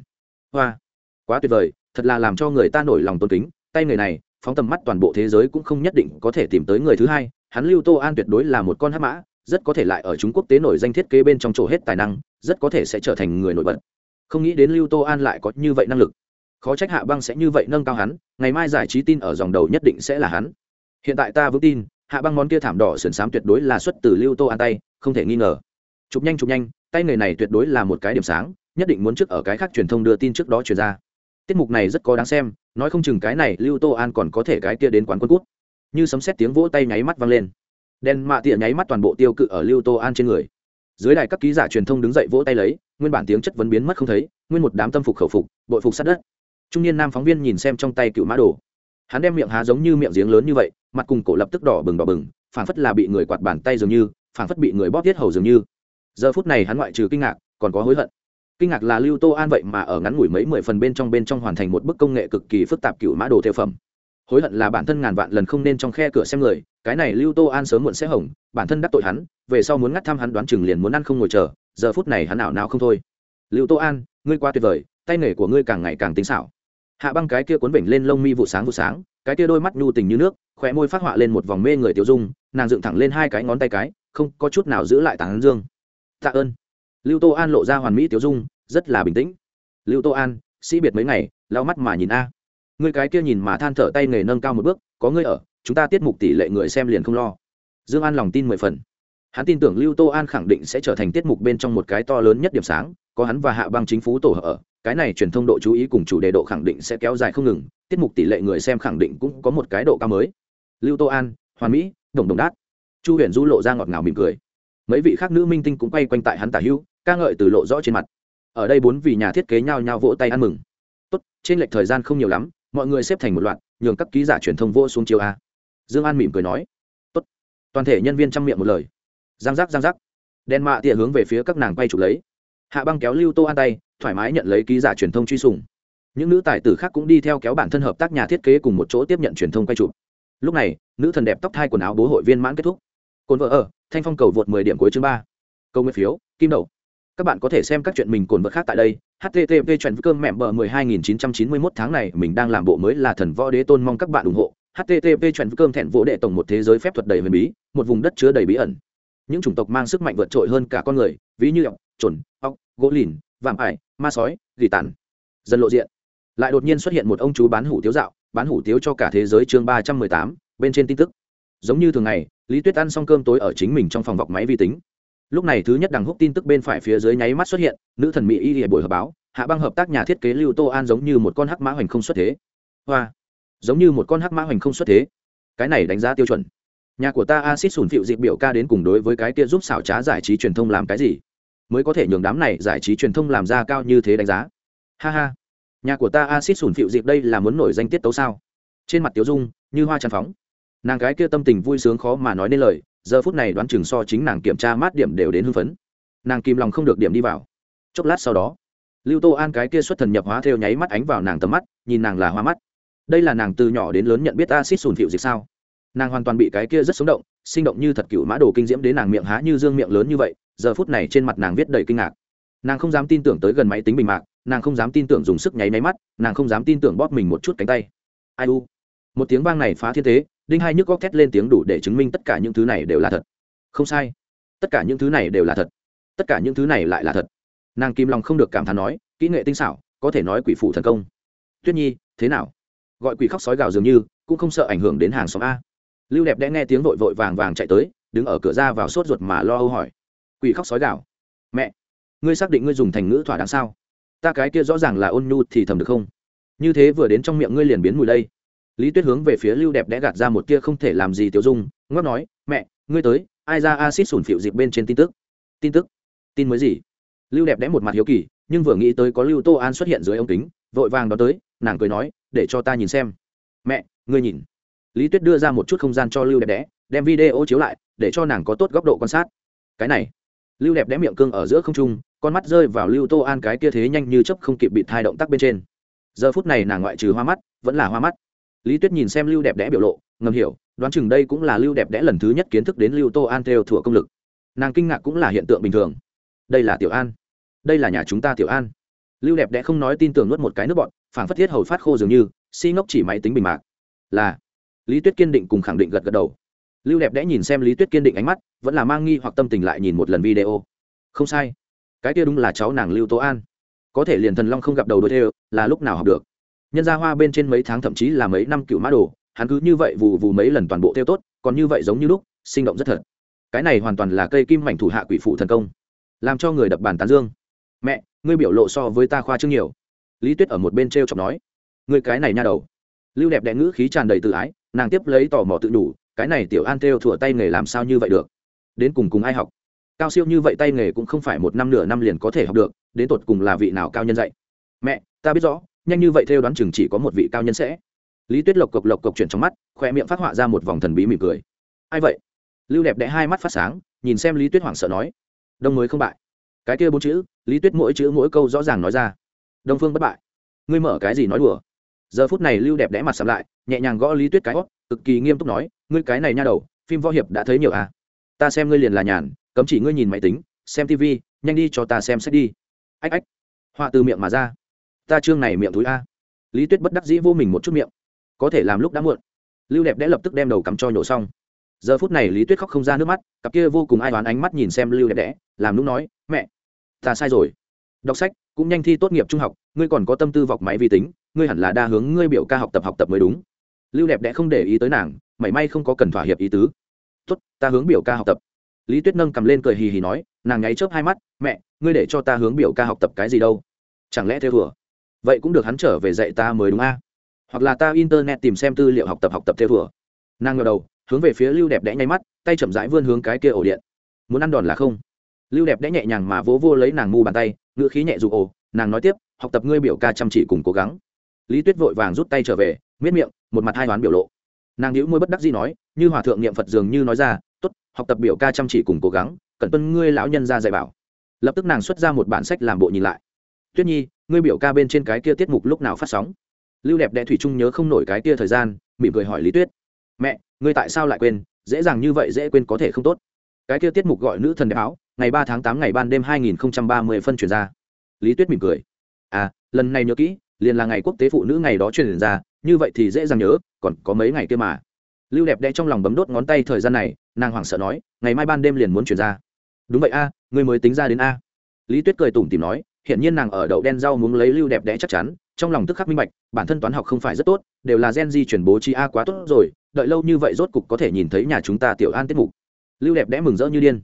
Hoa! Quá tuyệt vời, thật là làm cho người ta nổi lòng tôn kính. Tay người này, phóng tầm mắt toàn bộ thế giới cũng không nhất định có thể tìm tới người thứ hai. Hắn lưu tô an tuyệt đối là một con hát mã rất có thể lại ở chúng quốc tế nổi danh thiết kế bên trong chỗ hết tài năng, rất có thể sẽ trở thành người nổi bật. Không nghĩ đến lưu tô an lại có như vậy năng lực. Khó trách hạ băng sẽ như vậy nâng cao hắn, ngày mai giải trí tin ở dòng đầu nhất định sẽ là hắn. Hiện tại ta vững tin, hạ băng món kia thảm đỏ sườn xám tuyệt đối là xuất từ lưu tô an tay, không thể nghi ngờ. Chụp nhanh chụp nhanh, tay người này tuyệt đối là một cái điểm sáng, nhất định muốn trước ở cái khác truyền thông đưa tin trước đó truyền ra. Tiết mục này rất có đáng xem, nói không chừng cái này lưu tô an còn có thể cái kia đến quán quân cút. Như sấm xét tiếng vỗ tay nháy mắt vang lên. Đen mạ tỉa nháy mắt toàn bộ tiêu cự ở lưu tô an trên người. Dưới đài các ký giả truyền thông đứng dậy vỗ tay lấy, nguyên bản tiếng chất vấn biến mất không thấy, nguyên một đám tâm phục khẩu phục, bội phục sát đất. Trung niên nam phóng viên nhìn xem trong tay cựu mã đồ. Hắn đem miệng há giống như miệng giếng lớn như vậy, mặt cùng cổ lập tức đỏ bừng đỏ bừng, phảng phất là bị người quạt bàn tay dường như, phảng phất bị người bóp tiết hầu dường như. Giờ phút này hắn ngoại trừ kinh ngạc, còn có hối hận. Kinh ngạc là lưu tô an vậy mà ở ngắn ngủi mấy mười phần bên trong bên trong hoàn thành một bức công nghệ cực kỳ phức tạp cựu mã đồ theo phẩm. Hối hận là bản thân ngàn vạn lần không nên trong khe cửa xem người cái này lưu tô an sớm muộn sẽ hỏng, bản thân đắc tội hắn, về sau muốn ngắt thăm hắn đoán chừng liền muốn ăn không ngồi chờ, giờ phút này hắn ảo nào không thôi. Lưu tô an, ngươi qua tuyệt vời, tay nghề của ngươi càng ngày càng tinh xảo. Hạ băng cái kia cuốn vểnh lên lông mi vụ sáng vụ sáng, cái kia đôi mắt nhu tình như nước, khóe môi phát họa lên một vòng mê người tiêu dung, nàng dựng thẳng lên hai cái ngón tay cái, không có chút nào giữ lại tảng dương. Tạ ơn. Lưu tô an lộ ra hoàn mỹ tiêu dung, rất là bình tĩnh. Lưu tô an, sĩ biệt mấy ngày, lau mắt mà nhìn a. Ngươi cái kia nhìn mà than thở tay nghề nâng cao một bước, có ngươi ở chúng ta tiết mục tỷ lệ người xem liền không lo. Dương an lòng tin mười phần. Hắn tin tưởng lưu tô an khẳng định sẽ trở thành tiết mục bên trong một cái to lớn nhất điểm sáng, có hắn và hạ băng chính phủ tổ hợp ở, cái này truyền thông độ chú ý cùng chủ đề độ khẳng định sẽ kéo dài không ngừng, tiết mục tỷ lệ người xem khẳng định cũng có một cái độ cao mới. Lưu tô an, hoàn mỹ, đồng đồng đát. Chu huyền du lộ ra ngọt ngào mỉm cười. Mấy vị khác nữ minh tinh cũng quay quanh tại hắn tả hữu, ca ngợi từ lộ rõ trên mặt. Ở đây bốn vị nhà thiết kế nhau nhau vỗ tay ăn mừng. Tốt, trên lệch thời gian không nhiều lắm, mọi người xếp thành một loạt, nhường các ký giả truyền thông vô xuống chiều a dương an mỉm cười nói, tốt. Toàn thể nhân viên chăm miệng một lời. Giang giác giang giác. Đen mạ tỉa hướng về phía các nàng quay chụp lấy. Hạ băng kéo lưu tô an tay, thoải mái nhận lấy ký giả truyền thông truy sùng. Những nữ tài tử khác cũng đi theo kéo bản thân hợp tác nhà thiết kế cùng một chỗ tiếp nhận truyền thông quay chụp. Lúc này, nữ thần đẹp tóc thai quần áo bố hội viên mãn kết thúc. Cồn vợ ở, thanh phong cầu vượt mười điểm cuối chương ba. Câu nguyên phiếu, kim đầu các bạn có thể xem các chuyện mình cồn vợ khác tại đây. Http chuyện cơm mẹm bờ mười hai nghìn chín trăm chín mươi mốt tháng này mình đang làm bộ mới là thần võ đế tôn mong các bạn ủng hộ http chuẩn cơm thẹn vỗ đệ tổng một thế giới phép thuật đầy huyền bí, một vùng đất chứa đầy bí ẩn. Những chủng tộc mang sức mạnh vượt trội hơn cả con người, ví như ọc chuẩn ọc gỗ lìn, vạm ải, ma sói, gỉ tàn. Dần lộ diện. Lại đột nhiên xuất hiện một ông chú bán hủ tiếu dạo, bán hủ tiếu cho cả thế giới chương ba trăm mười tám, bên trên tin tức. Giống như thường ngày, lý tuyết ăn xong cơm tối ở chính mình trong phòng vọc máy vi tính. Lúc này thứ nhất đằng húc tin tức bên phải phía dưới nháy mắt xuất hiện, nữ thần mỹ y hệ buổi họp báo, hạ băng hợp tác nhà thiết kế lưu tô an giống như một con hắc mã hoành không xuất thế. Hoa giống như một con hắc mã hoành không xuất thế. Cái này đánh giá tiêu chuẩn. Nhà của ta acid sùn phịu dịp biểu ca đến cùng đối với cái kia giúp xảo trá giải trí truyền thông làm cái gì? Mới có thể nhường đám này giải trí truyền thông làm ra cao như thế đánh giá. Ha ha. Nhà của ta acid sủn phịu dịp đây là muốn nổi danh tiết tấu sao? Trên mặt tiểu dung, như hoa tràn phóng. Nàng cái kia tâm tình vui sướng khó mà nói nên lời, giờ phút này đoán chừng so chính nàng kiểm tra mát điểm đều đến hưng phấn. Nàng kìm lòng không được điểm đi vào. Chốc lát sau đó, lưu tô an cái kia xuất thần nhập hóa theo nháy mắt ánh vào nàng tầm mắt, nhìn nàng là hoa mắt đây là nàng từ nhỏ đến lớn nhận biết acid sùn phịu dịch sao? Nàng hoàn toàn bị cái kia rất sống động, sinh động như thật cựu mã đồ kinh diễm đến nàng miệng há như dương miệng lớn như vậy, giờ phút này trên mặt nàng viết đầy kinh ngạc. Nàng không dám tin tưởng tới gần máy tính bình mạc, nàng không dám tin tưởng dùng sức nháy máy mắt, nàng không dám tin tưởng bóp mình một chút cánh tay. Ai u? Một tiếng vang này phá thiên thế, đinh hai nhức góc thét lên tiếng đủ để chứng minh tất cả những thứ này đều là thật. Không sai. Tất cả những thứ này đều là thật. Tất cả những thứ này lại là thật. Nàng kim lòng không được cảm thán nói, kỹ nghệ tinh xảo, có thể nói quỷ phụ thần công. Tuyết nhi, thế nào? Gọi quỷ khóc sói gào dường như, cũng không sợ ảnh hưởng đến hàng xóm a. Lưu đẹp đẽ nghe tiếng vội vội vàng vàng chạy tới, đứng ở cửa ra vào sốt ruột mà lo âu hỏi. Quỷ khóc sói gào? Mẹ, ngươi xác định ngươi dùng thành ngữ thỏa đáng sao? Ta cái kia rõ ràng là ôn nhu thì thầm được không? Như thế vừa đến trong miệng ngươi liền biến mùi đây. Lý tuyết hướng về phía lưu đẹp đẽ gạt ra một kia không thể làm gì tiêu dung ngóc nói, mẹ, ngươi tới, ai ra acid sủn phịu dịp bên trên tin tức? Tin tức? Tin mới gì? Lưu đẹp đẽ một mặt hiếu kỳ, nhưng vừa nghĩ tới có lưu tô an xuất hiện dưới ống kính, vội vàng đó tới, nàng cười nói để cho ta nhìn xem. Mẹ, ngươi nhìn. Lý tuyết đưa ra một chút không gian cho lưu đẹp đẽ, đem video chiếu lại, để cho nàng có tốt góc độ quan sát. Cái này. Lưu đẹp đẽ miệng cương ở giữa không trung, con mắt rơi vào lưu tô an cái kia thế nhanh như chấp không kịp bị thai động tác bên trên. Giờ phút này nàng ngoại trừ hoa mắt, vẫn là hoa mắt. Lý tuyết nhìn xem lưu đẹp đẽ biểu lộ, ngầm hiểu, đoán chừng đây cũng là lưu đẹp đẽ lần thứ nhất kiến thức đến lưu tô an theo thủa công lực. Nàng kinh ngạc cũng là hiện tượng bình thường. Đây là tiểu an. Đây là nhà chúng ta tiểu an lưu đẹp đẽ không nói tin tưởng nuốt một cái nước bọn phảng phất thiết hầu phát khô dường như, si ngốc chỉ máy tính bình mạc. Là, lý tuyết kiên định cùng khẳng định gật gật đầu. Lưu đẹp đẽ nhìn xem lý tuyết kiên định ánh mắt, vẫn là mang nghi hoặc tâm tình lại nhìn một lần video. Không sai. Cái kia đúng là cháu nàng lưu tố an. Có thể liền thần long không gặp đầu đôi thê là lúc nào học được. Nhân ra hoa bên trên mấy tháng thậm chí là mấy năm cựu mã đồ, hắn cứ như vậy vù vù mấy lần toàn bộ theo tốt, còn như vậy giống như lúc, sinh động rất thật. Cái này hoàn toàn là cây kim mảnh thủ hạ quỷ phụ thần công, làm cho người đập bàn tán dương. Mẹ ngươi biểu lộ so với ta khoa trương nhiều. Lý tuyết ở một bên t r e o chọc nói, ngươi cái này nha đầu. Lưu đẹp đẽ ngữ khí tràn đầy tự ái, nàng tiếp lấy tò mò tự đủ, cái này tiểu an theo thủa tay nghề làm sao như vậy được? Đến cùng cùng ai học? Cao siêu như vậy tay nghề cũng không phải một năm nửa năm liền có thể học được, đến tột cùng là vị nào cao nhân dạy? Mẹ, ta biết rõ, nhanh như vậy theo đoán chừng chỉ có một vị cao nhân sẽ. Lý tuyết lộc cộc lộc cộc chuyển trong mắt, khoe miệng phát họa ra một vòng thần bí mỉm cười. Ai vậy? Lưu đẹp đẽ hai mắt phát sáng, nhìn xem lý tuyết hoảng sợ nói, đông mới không bại cái kia bốn chữ, lý tuyết mỗi chữ mỗi câu rõ ràng nói ra. Đông phương bất bại. Ngươi mở cái gì nói đùa? Giờ phút này lưu đẹp đẽ mặt sầm lại, nhẹ nhàng gõ lý tuyết cái hót cực kỳ nghiêm túc nói, ngươi cái này nha đầu, phim võ hiệp đã thấy nhiều à? Ta xem ngươi liền là nhàn, cấm chỉ ngươi nhìn máy tính, xem tv nhanh đi cho ta xem sách đi. Ách ách. Họa từ miệng mà ra. Ta chương này miệng túi a. Lý tuyết bất đắc dĩ vô mình một chút miệng. Có thể làm lúc đã muộn. Lưu đẹp đẽ lập tức đem đầu cắm cho nhổ xong giờ phút này lý tuyết khóc không ra nước mắt, cặp kia vô cùng ai đoán ánh mắt nhìn xem lưu đẹp đẽ, làm lúc nói, mẹ, ta sai rồi. Đọc sách, cũng nhanh thi tốt nghiệp trung học, ngươi còn có tâm tư vọc máy vi tính, ngươi hẳn là đa hướng ngươi biểu ca học tập học tập mới đúng. Lưu đẹp đẽ không để ý tới nàng, mảy may không có cần thỏa hiệp ý tứ. Tốt, ta hướng biểu ca học tập. Lý tuyết nâng cầm lên cười hì hì nói, nàng ngáy chớp hai mắt, mẹ, ngươi để cho ta hướng biểu ca học tập cái gì đâu? Chẳng lẽ theo thừa vậy cũng được hắn trở về dạy ta mới đúng a? Hoặc là ta internet tìm xem tư liệu học tập học tập theo thừa nàng ngờ đầu hướng về phía lưu đẹp đẽ nháy mắt, tay chậm rãi vươn hướng cái kia ổ điện. Muốn ăn đòn là không. Lưu đẹp đẽ nhẹ nhàng mà vỗ vô lấy nàng ngu bàn tay, ngữ khí nhẹ dụ ồ, nàng nói tiếp, học tập ngươi biểu ca chăm chỉ cùng cố gắng. Lý tuyết vội vàng rút tay trở về, miết miệng, một mặt hai đoán biểu lộ. Nàng đĩu môi bất đắc dĩ nói, như hòa thượng niệm phật dường như nói ra t ố t học tập biểu ca chăm chỉ cùng cố gắng cẩn tuân ngươi lão nhân ra dạy bảo. Lập tức nàng xuất ra một bản sách làm bộ nhìn lại. Tuyết nhi, ngươi biểu ca bên trên cái kia tiết mục lúc nào phát sóng? Lưu đẹp đẽ thủy trung nhớ không nổi cái kia thời gian, mỉm cười hỏi lý tuyết. Mẹ ngươi tại sao lại quên? Dễ dàng như vậy dễ quên có thể không tốt. Cái kia tiết mục gọi nữ thần đẹp áo ngày ba tháng tám ngày ban đêm hai nghìn ba mươi phân chuyển ra. Lý tuyết mỉm cười. À lần này nhớ kỹ liền là ngày quốc tế phụ nữ ngày đó truyền ra như vậy thì dễ dàng nhớ còn có mấy ngày kia mà. Lưu đẹp đẽ trong lòng bấm đốt ngón tay thời gian này nàng hoảng sợ nói ngày mai ban đêm liền muốn chuyển ra. Đúng vậy a à, ngươi mới tính ra đến a. Lý tuyết cười tủm tìm nói hiện nhiên nàng ở đậu đen rau muốn lấy lưu đẹp đẽ chắc chắn trong lòng tức khắc minh bạch, bản thân toán học không phải rất tốt, đều là gen di chuyển bố trí a quá tốt rồi, đợi lâu như vậy rốt cục có thể nhìn thấy nhà chúng ta tiểu an tiết mục. Lưu đẹp đẽ mừng rỡ như điên.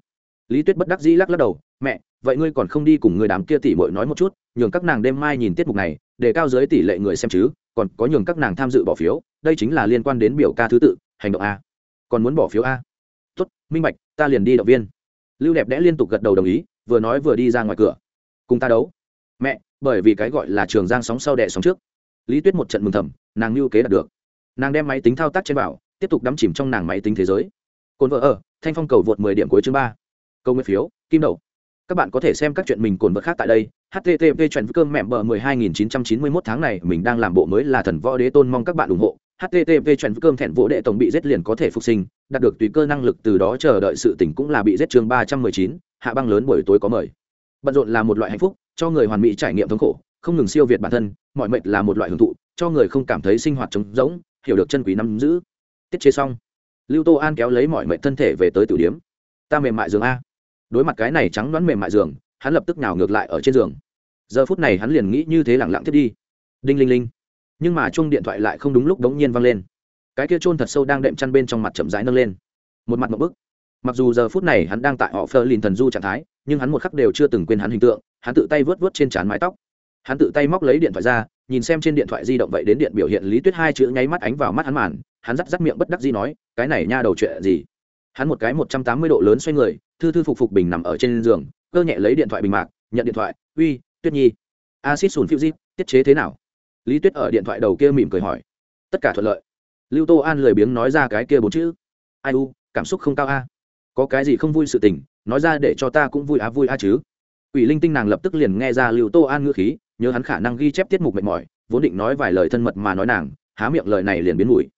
Lý tuyết bất đắc dĩ lắc lắc đầu, mẹ, vậy ngươi còn không đi cùng người đám kia tỉ mội nói một chút, nhường các nàng đêm mai nhìn tiết mục này, để cao giới tỷ lệ người xem chứ, còn có nhường các nàng tham dự bỏ phiếu, đây chính là liên quan đến biểu ca thứ tự, hành động a. Còn muốn bỏ phiếu a? Tốt, minh bạch, ta liền đi động viên. Lưu đẹp đẽ liên tục gật đầu đồng ý, vừa nói vừa đi ra ngoài cửa. Cùng ta đấu. Mẹ bởi vì cái gọi là trường giang sóng sau đẻ sóng trước. Lý tuyết một trận mừng thầm, nàng lưu kế đạt được. Nàng đem máy tính thao tác trên bảo, tiếp tục đắm chìm trong nàng máy tính thế giới. Cồn vợ ở, thanh phong cầu vượt mười điểm cuối chương ba. Câu nguyên phiếu, kim đậu. Các bạn có thể xem các chuyện mình cồn vợ khác tại đây, http chuyện cơm mẹm bờ mười hai nghìn chín trăm chín mươi mốt tháng này mình đang làm bộ mới là thần võ đế tôn mong các bạn ủng hộ. http chuyện cơm thẹn vỗ đệ tổng bị giết liền có thể phục sinh, đạt được tùy cơ năng lực từ đó chờ đợi sự tỉnh cũng là bị giết chương ba trăm mười chín, hạ băng lớn buổi tối có mời. Bận rộn là một loại hạnh phúc cho người hoàn mỹ trải nghiệm thống khổ, không ngừng siêu việt bản thân, mọi mệnh là một loại hưởng thụ, cho người không cảm thấy sinh hoạt trống rỗng, hiểu được chân quý nắm giữ. Tiết chế xong, lưu tô an kéo lấy mọi mệnh thân thể về tới tử điếm ta mềm mại giường a. Đối mặt cái này trắng đoán mềm mại giường, hắn lập tức nào ngược lại ở trên giường. Giờ phút này hắn liền nghĩ như thế lẳng lặng thiết đi. Đinh linh linh. Nhưng mà chung điện thoại lại không đúng lúc đống nhiên văng lên. Cái kia chôn thật sâu đang đệm chăn bên trong mặt chậm rãi nâng lên. Một mặt một bức. Mặc dù giờ phút này hắn đang tại họ phơ lìn thần du trạng thái nhưng hắn một khắc đều chưa từng quên hắn hình tượng, hắn tự tay vớt vớt trên trán mái tóc. Hắn tự tay móc lấy điện thoại ra, nhìn xem trên điện thoại di động vậy đến điện biểu hiện lý tuyết hai chữ nháy mắt ánh vào mắt hắn màn, hắn rắt rắt miệng bất đắc gì nói, cái này nha đầu chuyện gì? Hắn một cái một trăm tám mươi độ lớn xoay người, thư thư phục phục bình nằm ở trên giường, cơ nhẹ lấy điện thoại bình mạc, nhận điện thoại, uy, tuyết nhi. Acid sùn phiêu di, tiết chế thế nào? Lý tuyết ở điện thoại đầu kia mỉm cười hỏi. Tất cả thuận lợi. Lưu tô an lười biếng nói ra cái kia bốn chữ. Ai u, cảm xúc không cao a. Có cái gì không vui sự tình nói ra để cho ta cũng vui á vui á chứ. Ủy linh tinh nàng lập tức liền nghe ra lưu tô an ngữ khí, nhớ hắn khả năng ghi chép tiết mục mệt mỏi, vốn định nói vài lời thân mật mà nói nàng, há miệng lời này liền biến mùi.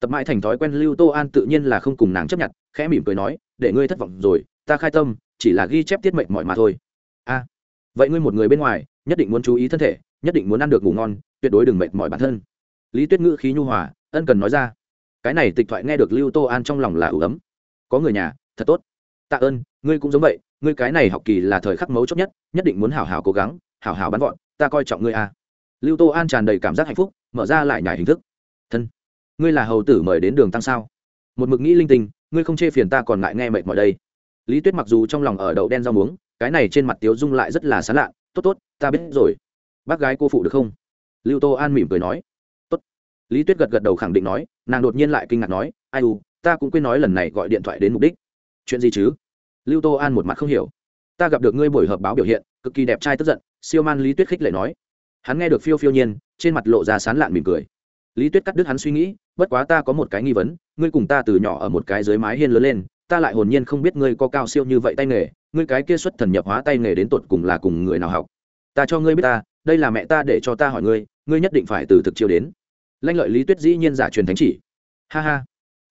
Tập mãi thành thói quen lưu tô an tự nhiên là không cùng nàng chấp nhận, khẽ mỉm cười nói, để ngươi thất vọng rồi, ta khai tâm, chỉ là ghi chép tiết mệnh mọi mà thôi. A, vậy ngươi một người bên ngoài, nhất định muốn chú ý thân thể, nhất định muốn ăn được ngủ ngon, tuyệt đối đừng mệt mỏi bản thân. Lý tuyết ngữ khí nhu hòa, ân cần nói ra, cái này tịch thoại nghe được lưu tô an trong lòng là ủ ấm. Có người nhà, thật tốt. Tạ ơn ngươi cũng giống vậy, ngươi cái này học kỳ là thời khắc mấu chốt nhất nhất định muốn hảo hảo cố gắng, hảo hảo bắn gọn ta coi trọng ngươi a. Lưu tô an tràn đầy cảm giác hạnh phúc, mở ra lại nhải hình thức. Thân, ngươi là hầu tử mời đến đường tăng sao? Một mực nghĩ linh tinh, ngươi không chê phiền ta còn ngại nghe mệt mỏi đây. Lý tuyết mặc dù trong lòng ở đậu đen rau muống, cái này trên mặt tiếu dung lại rất là sán lạ, tốt tốt, ta biết rồi. Bác gái cô phụ được không? Lưu tô an mỉm cười nói. Tốt. Lý tuyết gật gật đầu khẳng định nói, nàng đột nhiên lại kinh ngạc nói, ai u, ta cũng quên nói lần này gọi điện thoại đến mục đích. Chuyện gì chứ? Lưu tô an một mặt không hiểu. Ta gặp được ngươi buổi họp báo biểu hiện, cực kỳ đẹp trai tức giận, siêu man lý tuyết khích lệ nói. Hắn nghe được phiêu phiêu nhiên, trên mặt lộ ra sán lạn mỉm cười. Lý tuyết cắt đứt hắn suy nghĩ, bất quá ta có một cái nghi vấn, ngươi cùng ta từ nhỏ ở một cái dưới mái hiên lớn lên, ta lại hồn nhiên không biết ngươi có cao siêu như vậy tay nghề, ngươi cái kia xuất thần nhập hóa tay nghề đến tột cùng là cùng người nào học? Ta cho ngươi biết ta, đây là mẹ ta để cho ta hỏi ngươi ngươi nhất định phải từ thực chiêu đến. Lanh lợi lý tuyết dĩ nhiên giả truyền thánh chỉ. Ha ha.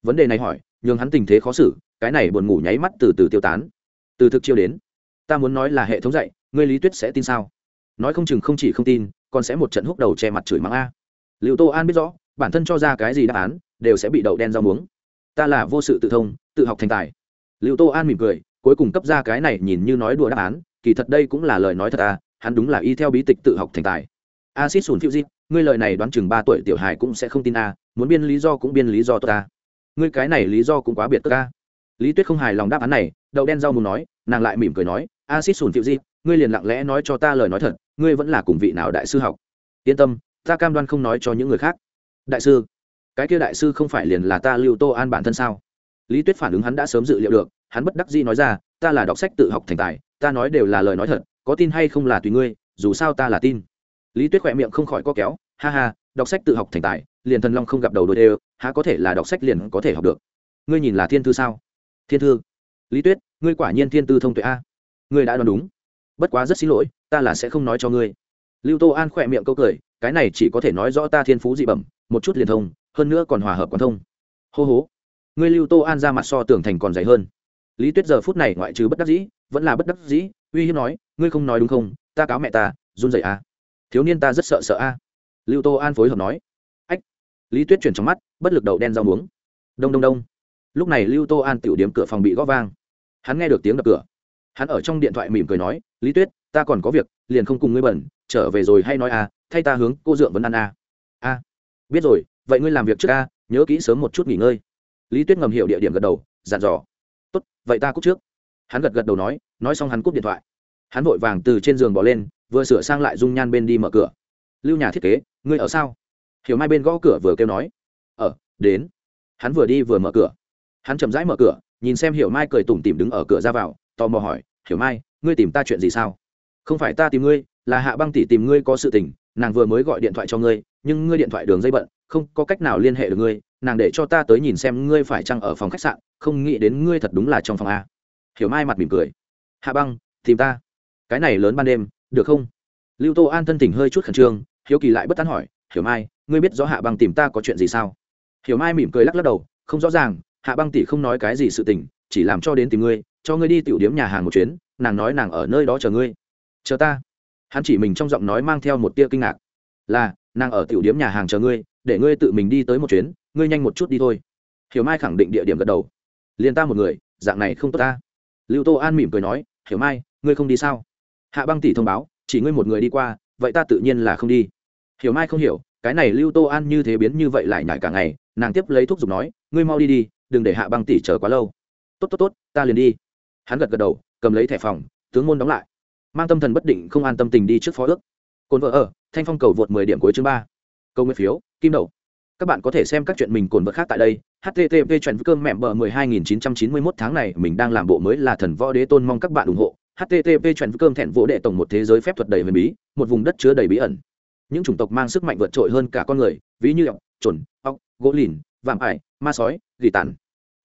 Vấn đề này hỏi, nhường hắn tình thế khó xử cái này buồn ngủ nháy mắt từ từ tiêu tán. Từ thực chiêu đến, ta muốn nói là hệ thống dạy, ngươi lý tuyết sẽ tin sao? Nói không chừng không chỉ không tin, còn sẽ một trận húc đầu che mặt chửi mắng a. Liệu tô an biết rõ, bản thân cho ra cái gì đáp án, đều sẽ bị đậu đen rau muống. Ta là vô sự tự thông, tự học thành tài. Liệu tô an mỉm cười, cuối cùng cấp ra cái này nhìn như nói đùa đáp án, kỳ thật đây cũng là lời nói thật à hắn đúng là y theo bí tịch tự học thành tài. Acid sùn phiêu di ngươi lời này đoán chừng ba tuổi tiểu hài cũng sẽ không tin a, muốn biên lý do cũng biên lý do tốt ta ngươi cái này lý do cũng quá biệt tức a lý tuyết không hài lòng đáp án này, đậu đen rau muốn nói, nàng lại mỉm cười nói acid sùn phiệu di, ngươi liền lặng lẽ nói cho ta lời nói thật, ngươi vẫn là cùng vị nào đại sư học? Yên tâm, ta cam đoan không nói cho những người khác. Đại sư? Cái kia đại sư không phải liền là ta lưu tô an bản thân sao? Lý tuyết phản ứng hắn đã sớm dự liệu được, hắn bất đắc dĩ nói ra, ta là đọc sách tự học thành tài, ta nói đều là lời nói thật, có tin hay không là tùy ngươi, dù sao ta là tin. Lý tuyết khỏe miệng không khỏi co kéo, ha ha, đọc sách tự học thành tài, liền thần long không gặp đầu đôi đều, há có thể là đọc sách liền có thể học được? Ngươi nhìn là thiên thư sao? Thiên thư. Lý tuyết, ngươi quả nhiên thiên tư thông tuệ a. Ngươi đã đoán đúng. Bất quá rất xin lỗi, ta là sẽ không nói cho ngươi. Lưu tô an khỏe miệng câu cười, cái này chỉ có thể nói rõ ta thiên phú dị bẩm, một chút liền thông, hơn nữa còn hòa hợp quan thông. Hô hố ngươi lưu tô an ra mặt so tưởng thành còn dày hơn. Lý tuyết giờ phút này ngoại trừ bất đắc dĩ, vẫn là bất đắc dĩ, uy hiếp nói, ngươi không nói đúng không? Ta cáo mẹ ta, run rẩy a. thiếu niên ta rất sợ sợ a. Lưu tô an phối hợp nói. Ách. Lý tuyết chuyển trong mắt, bất lực đầu đen rau muống. Đông đông đông lúc này lưu tô an tiểu điếm cửa phòng bị gõ vang. Hắn nghe được tiếng đập cửa. Hắn ở trong điện thoại mỉm cười nói lý tuyết ta còn có việc liền không cùng ngươi bẩn trở về rồi hay nói à thay ta hướng cô dượng vẫn ăn à. A à, biết rồi vậy ngươi làm việc trước a nhớ kỹ sớm một chút nghỉ ngơi. Lý tuyết ngầm hiểu địa điểm gật đầu dặn dò. Tốt vậy ta cúp trước. Hắn gật gật đầu nói nói xong hắn cúp điện thoại. Hắn vội vàng từ trên giường bỏ lên vừa sửa sang lại dung nhan bên đi mở cửa. Lưu nhà thiết kế ngươi ở sao? Hiểu mai bên gõ cửa vừa kêu nói. Ở đến. Hắn vừa đi vừa mở cửa hắn chậm rãi mở cửa, nhìn xem hiểu mai cười tủm tỉm đứng ở cửa ra vào, tò mò hỏi, hiểu mai, ngươi tìm ta chuyện gì sao? Không phải ta tìm ngươi, là hạ băng tỷ tìm ngươi có sự tình, nàng vừa mới gọi điện thoại cho ngươi, nhưng ngươi điện thoại đường dây bận, không có cách nào liên hệ được ngươi, nàng để cho ta tới nhìn xem ngươi phải chăng ở phòng khách sạn, không nghĩ đến ngươi thật đúng là trong phòng a. Hiểu mai mặt mỉm cười, hạ băng, tìm ta. Cái này lớn ban đêm, được không? Lưu tô an thân tình hơi chút khẩn trương, hiếu kỳ lại bất tán hỏi, hiểu mai, ngươi biết rõ hạ băng tìm ta có chuyện gì sao? Hiểu mai mỉm cười lắc lắc đầu, không rõ ràng hạ băng tỷ không nói cái gì sự tình, chỉ làm cho đến tìm ngươi, cho ngươi đi tiểu điếm nhà hàng một chuyến, nàng nói nàng ở nơi đó chờ ngươi. Chờ ta. Hắn chỉ mình trong giọng nói mang theo một tia kinh ngạc. Là, nàng ở tiểu điếm nhà hàng chờ ngươi, để ngươi tự mình đi tới một chuyến, ngươi nhanh một chút đi thôi. Hiểu mai khẳng định địa điểm gật đầu. Liền ta một người, dạng này không tốt ta. Lưu tô an mỉm cười nói, hiểu mai, ngươi không đi sao? Hạ băng tỷ thông báo, chỉ ngươi một người đi qua, vậy ta tự nhiên là không đi. Hiểu mai không hiểu, cái này lưu tô an như thế biến như vậy lại nhải cả ngày, nàng tiếp lấy thuốc giục nói, ngươi mau đi đi đừng để hạ băng tỷ chờ quá lâu. Tốt tốt tốt, ta liền đi. Hắn gật gật đầu, cầm lấy thẻ phòng, tướng môn đóng lại. Mang tâm thần bất định không an tâm tình đi trước phó ước. Cồn vợ ở, thanh phong cầu vượt mười điểm cuối chương ba. Câu nguyên phiếu, kim đậu các bạn có thể xem các chuyện mình cồn vợ khác tại đây. Http chuyện cơm mẹ bờ mười hai nghìn chín trăm chín mươi mốt tháng này, mình đang làm bộ mới là thần võ đế tôn mong các bạn ủng hộ. Http chuyện cơm thẹn vỗ đệ tổng một thế giới phép thuật đầy huyền bí, một vùng đất chứa đầy bí ẩn. Những chủng tộc mang sức mạnh vượt trội hơn cả con người, ví như ọc, trồn, ọc, gỗ lìn, vạm ải ma sói, gỉ tàn.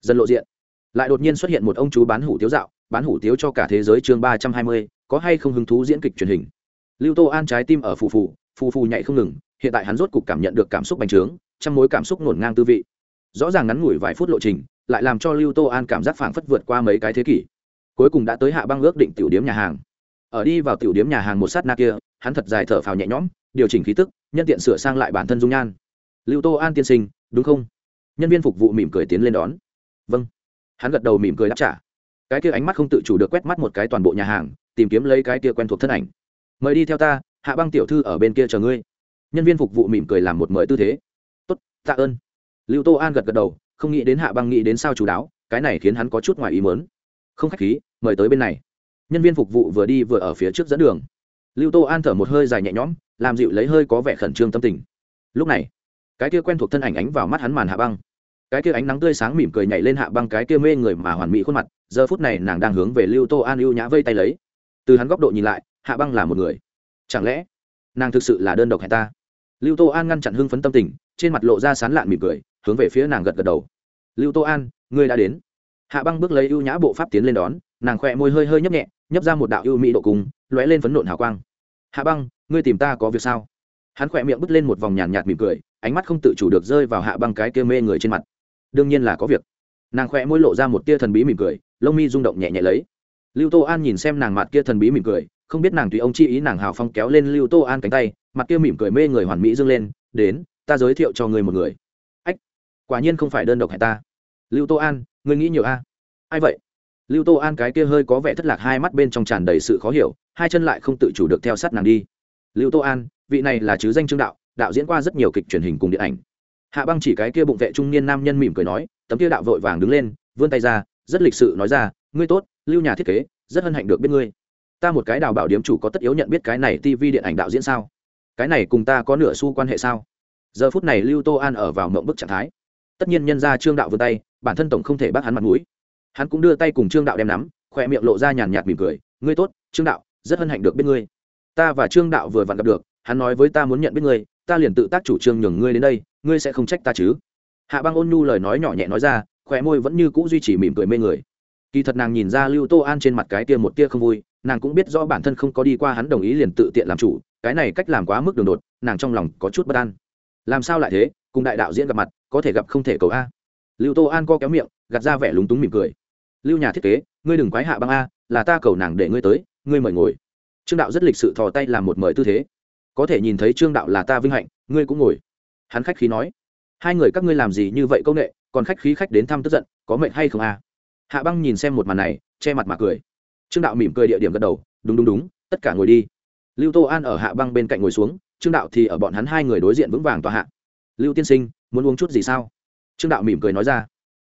Dần lộ diện. Lại đột nhiên xuất hiện một ông chú bán hủ tiếu dạo, bán hủ tiếu cho cả thế giới chương ba trăm hai mươi, có hay không hứng thú diễn kịch truyền hình? Lưu tô an trái tim ở phù phù phù phù nhảy không ngừng, hiện tại hắn rốt cục cảm nhận được cảm xúc bành trướng trong mối cảm xúc ngổn ngang tư vị. Rõ ràng ngắn ngủi vài phút lộ trình, lại làm cho lưu tô an cảm giác phảng phất vượt qua mấy cái thế kỷ. Cuối cùng đã tới hạ băng ước định tiểu điếm nhà hàng. Ở đi vào tiểu điếm nhà hàng một sát na kia, hắn thật dài thở phào nhẹ nhõm, điều chỉnh khí tức, nhân tiện sửa sang lại bản thân dung nhan. Lưu tô an tiên sinh, đúng không? Nhân viên phục vụ mỉm cười tiến lên đón. Vâng. Hắn gật đầu mỉm cười đáp trả. Cái kia ánh mắt không tự chủ được quét mắt một cái toàn bộ nhà hàng, tìm kiếm lấy cái kia quen thuộc thân ảnh. Mời đi theo ta, hạ băng tiểu thư ở bên kia chờ ngươi. Nhân viên phục vụ mỉm cười làm một mời tư thế. Tốt, tạ ơn. Lưu tô an gật gật đầu, không nghĩ đến hạ băng nghĩ đến sao chú đáo, cái này khiến hắn có chút ngoài ý mớn không khách khí, mời tới bên này. Nhân viên phục vụ vừa đi vừa ở phía trước dẫn đường. Lưu tô an thở một hơi dài nhẹ nhõm, làm dịu lấy hơi có vẻ khẩn trương tâm tình. Lúc này cái kia quen thuộc thân ảnh ánh vào mắt hắn màn hạ băng. Cái kia ánh nắng tươi sáng mỉm cười nhảy lên hạ băng cái kia mê người mà hoàn mỹ khuôn mặt, giờ phút này nàng đang hướng về lưu tô an ưu nhã vây tay lấy. Từ hắn góc độ nhìn lại, hạ băng là một người. Chẳng lẽ nàng thực sự là đơn độc hay ta? Lưu tô an ngăn chặn hưng phấn tâm tình, trên mặt lộ ra sán lạn mỉm cười, hướng về phía nàng gật gật đầu. Lưu tô an, ngươi đã đến. Hạ băng bước lấy ưu nhã bộ pháp tiến lên đón, nàng khỏe môi hơi hơi nhấp nhẹ, nhấp ra một đạo ưu mỹ độ cùng, lóe lên phấn nộn hào quang. Hạ băng, ngươi tìm ta có việc sao? Hắn khỏe miệng bứt lên một vòng nhàn nhạt mỉm cười ánh mắt không tự chủ được rơi vào hạ băng cái kia mê người trên mặt. Đương nhiên là có việc. Nàng khỏe môi lộ ra một tia thần bí mỉm cười, lông mi rung động nhẹ nhẹ lấy. Lưu tô an nhìn xem nàng mặt kia thần bí mỉm cười, không biết nàng tùy ông chi ý nàng hào phong kéo lên lưu tô an cánh tay, mặt kia mỉm cười mê người hoàn mỹ dâng lên, đến, ta giới thiệu cho người một người. Ách, quả nhiên không phải đơn độc hại ta. Lưu tô an, ngươi nghĩ nhiều a. Ai vậy? Lưu tô an cái kia hơi có vẻ thất lạc hai mắt bên trong tràn đầy sự khó hiểu, hai chân lại không tự chủ được theo sát nàng đi. Lưu tô an, vị này là chứ danh trương đạo đạo diễn qua rất nhiều kịch truyền hình cùng điện ảnh. Hạ băng chỉ cái kia bụng vệ trung niên nam nhân mỉm cười nói, tấm kia đạo vội vàng đứng lên, vươn tay ra, rất lịch sự nói ra, ngươi tốt, lưu nhà thiết kế, rất hân hạnh được biết ngươi. Ta một cái đào bảo điếm chủ có tất yếu nhận biết cái này tv điện ảnh đạo diễn sao? Cái này cùng ta có nửa xu quan hệ sao? Giờ phút này lưu tô an ở vào mộng bức trạng thái. Tất nhiên nhân ra trương đạo vươn tay, bản thân tổng không thể bắt hắn mặt mũi. Hắn cũng đưa tay cùng trương đạo đem nắm, khoe miệng lộ ra nhàn nhạt mỉm cười, ngươi tốt, trương đạo, rất hân hạnh được biết ngươi. Ta và trương đạo vừa vặn gặp được, hắn nói với ta muốn nhận biết ngươi ta liền tự tác chủ trương nhường ngươi đến đây, ngươi sẽ không trách ta chứ? Hạ băng ôn nhu lời nói nhỏ nhẹ nói ra khỏe môi vẫn như c ũ duy trì mỉm cười mê người. Kỳ thật nàng nhìn ra lưu tô an trên mặt cái tia một tia không vui, nàng cũng biết rõ bản thân không có đi qua hắn đồng ý liền tự tiện làm chủ, cái này cách làm quá mức đường đột, nàng trong lòng có chút bất an. Làm sao lại thế? Cùng đại đạo diễn gặp mặt, có thể gặp không thể cầu a. Lưu tô an co kéo miệng, gạt ra vẻ lúng túng mỉm cười. Lưu nhà thiết kế, ngươi đừng quái hạ băng a, là ta cầu nàng để ngươi tới, ngươi mời ngồi. Trương đạo rất lịch sự thò tay làm một mời tư thế có thể nhìn thấy trương đạo là ta vinh hạnh, ngươi cũng ngồi. Hắn khách khí nói. Hai người các ngươi làm gì như vậy công nghệ, còn khách khí khách đến thăm tức giận, có mệnh hay không à? hạ băng nhìn xem một màn này, che mặt mà cười. Trương đạo mỉm cười địa điểm gật đầu, đúng đúng đúng, tất cả ngồi đi. Lưu tô an ở hạ băng bên cạnh ngồi xuống, trương đạo thì ở bọn hắn hai người đối diện vững vàng tòa hạ. Lưu tiên sinh, muốn uống chút gì sao? Trương đạo mỉm cười nói ra.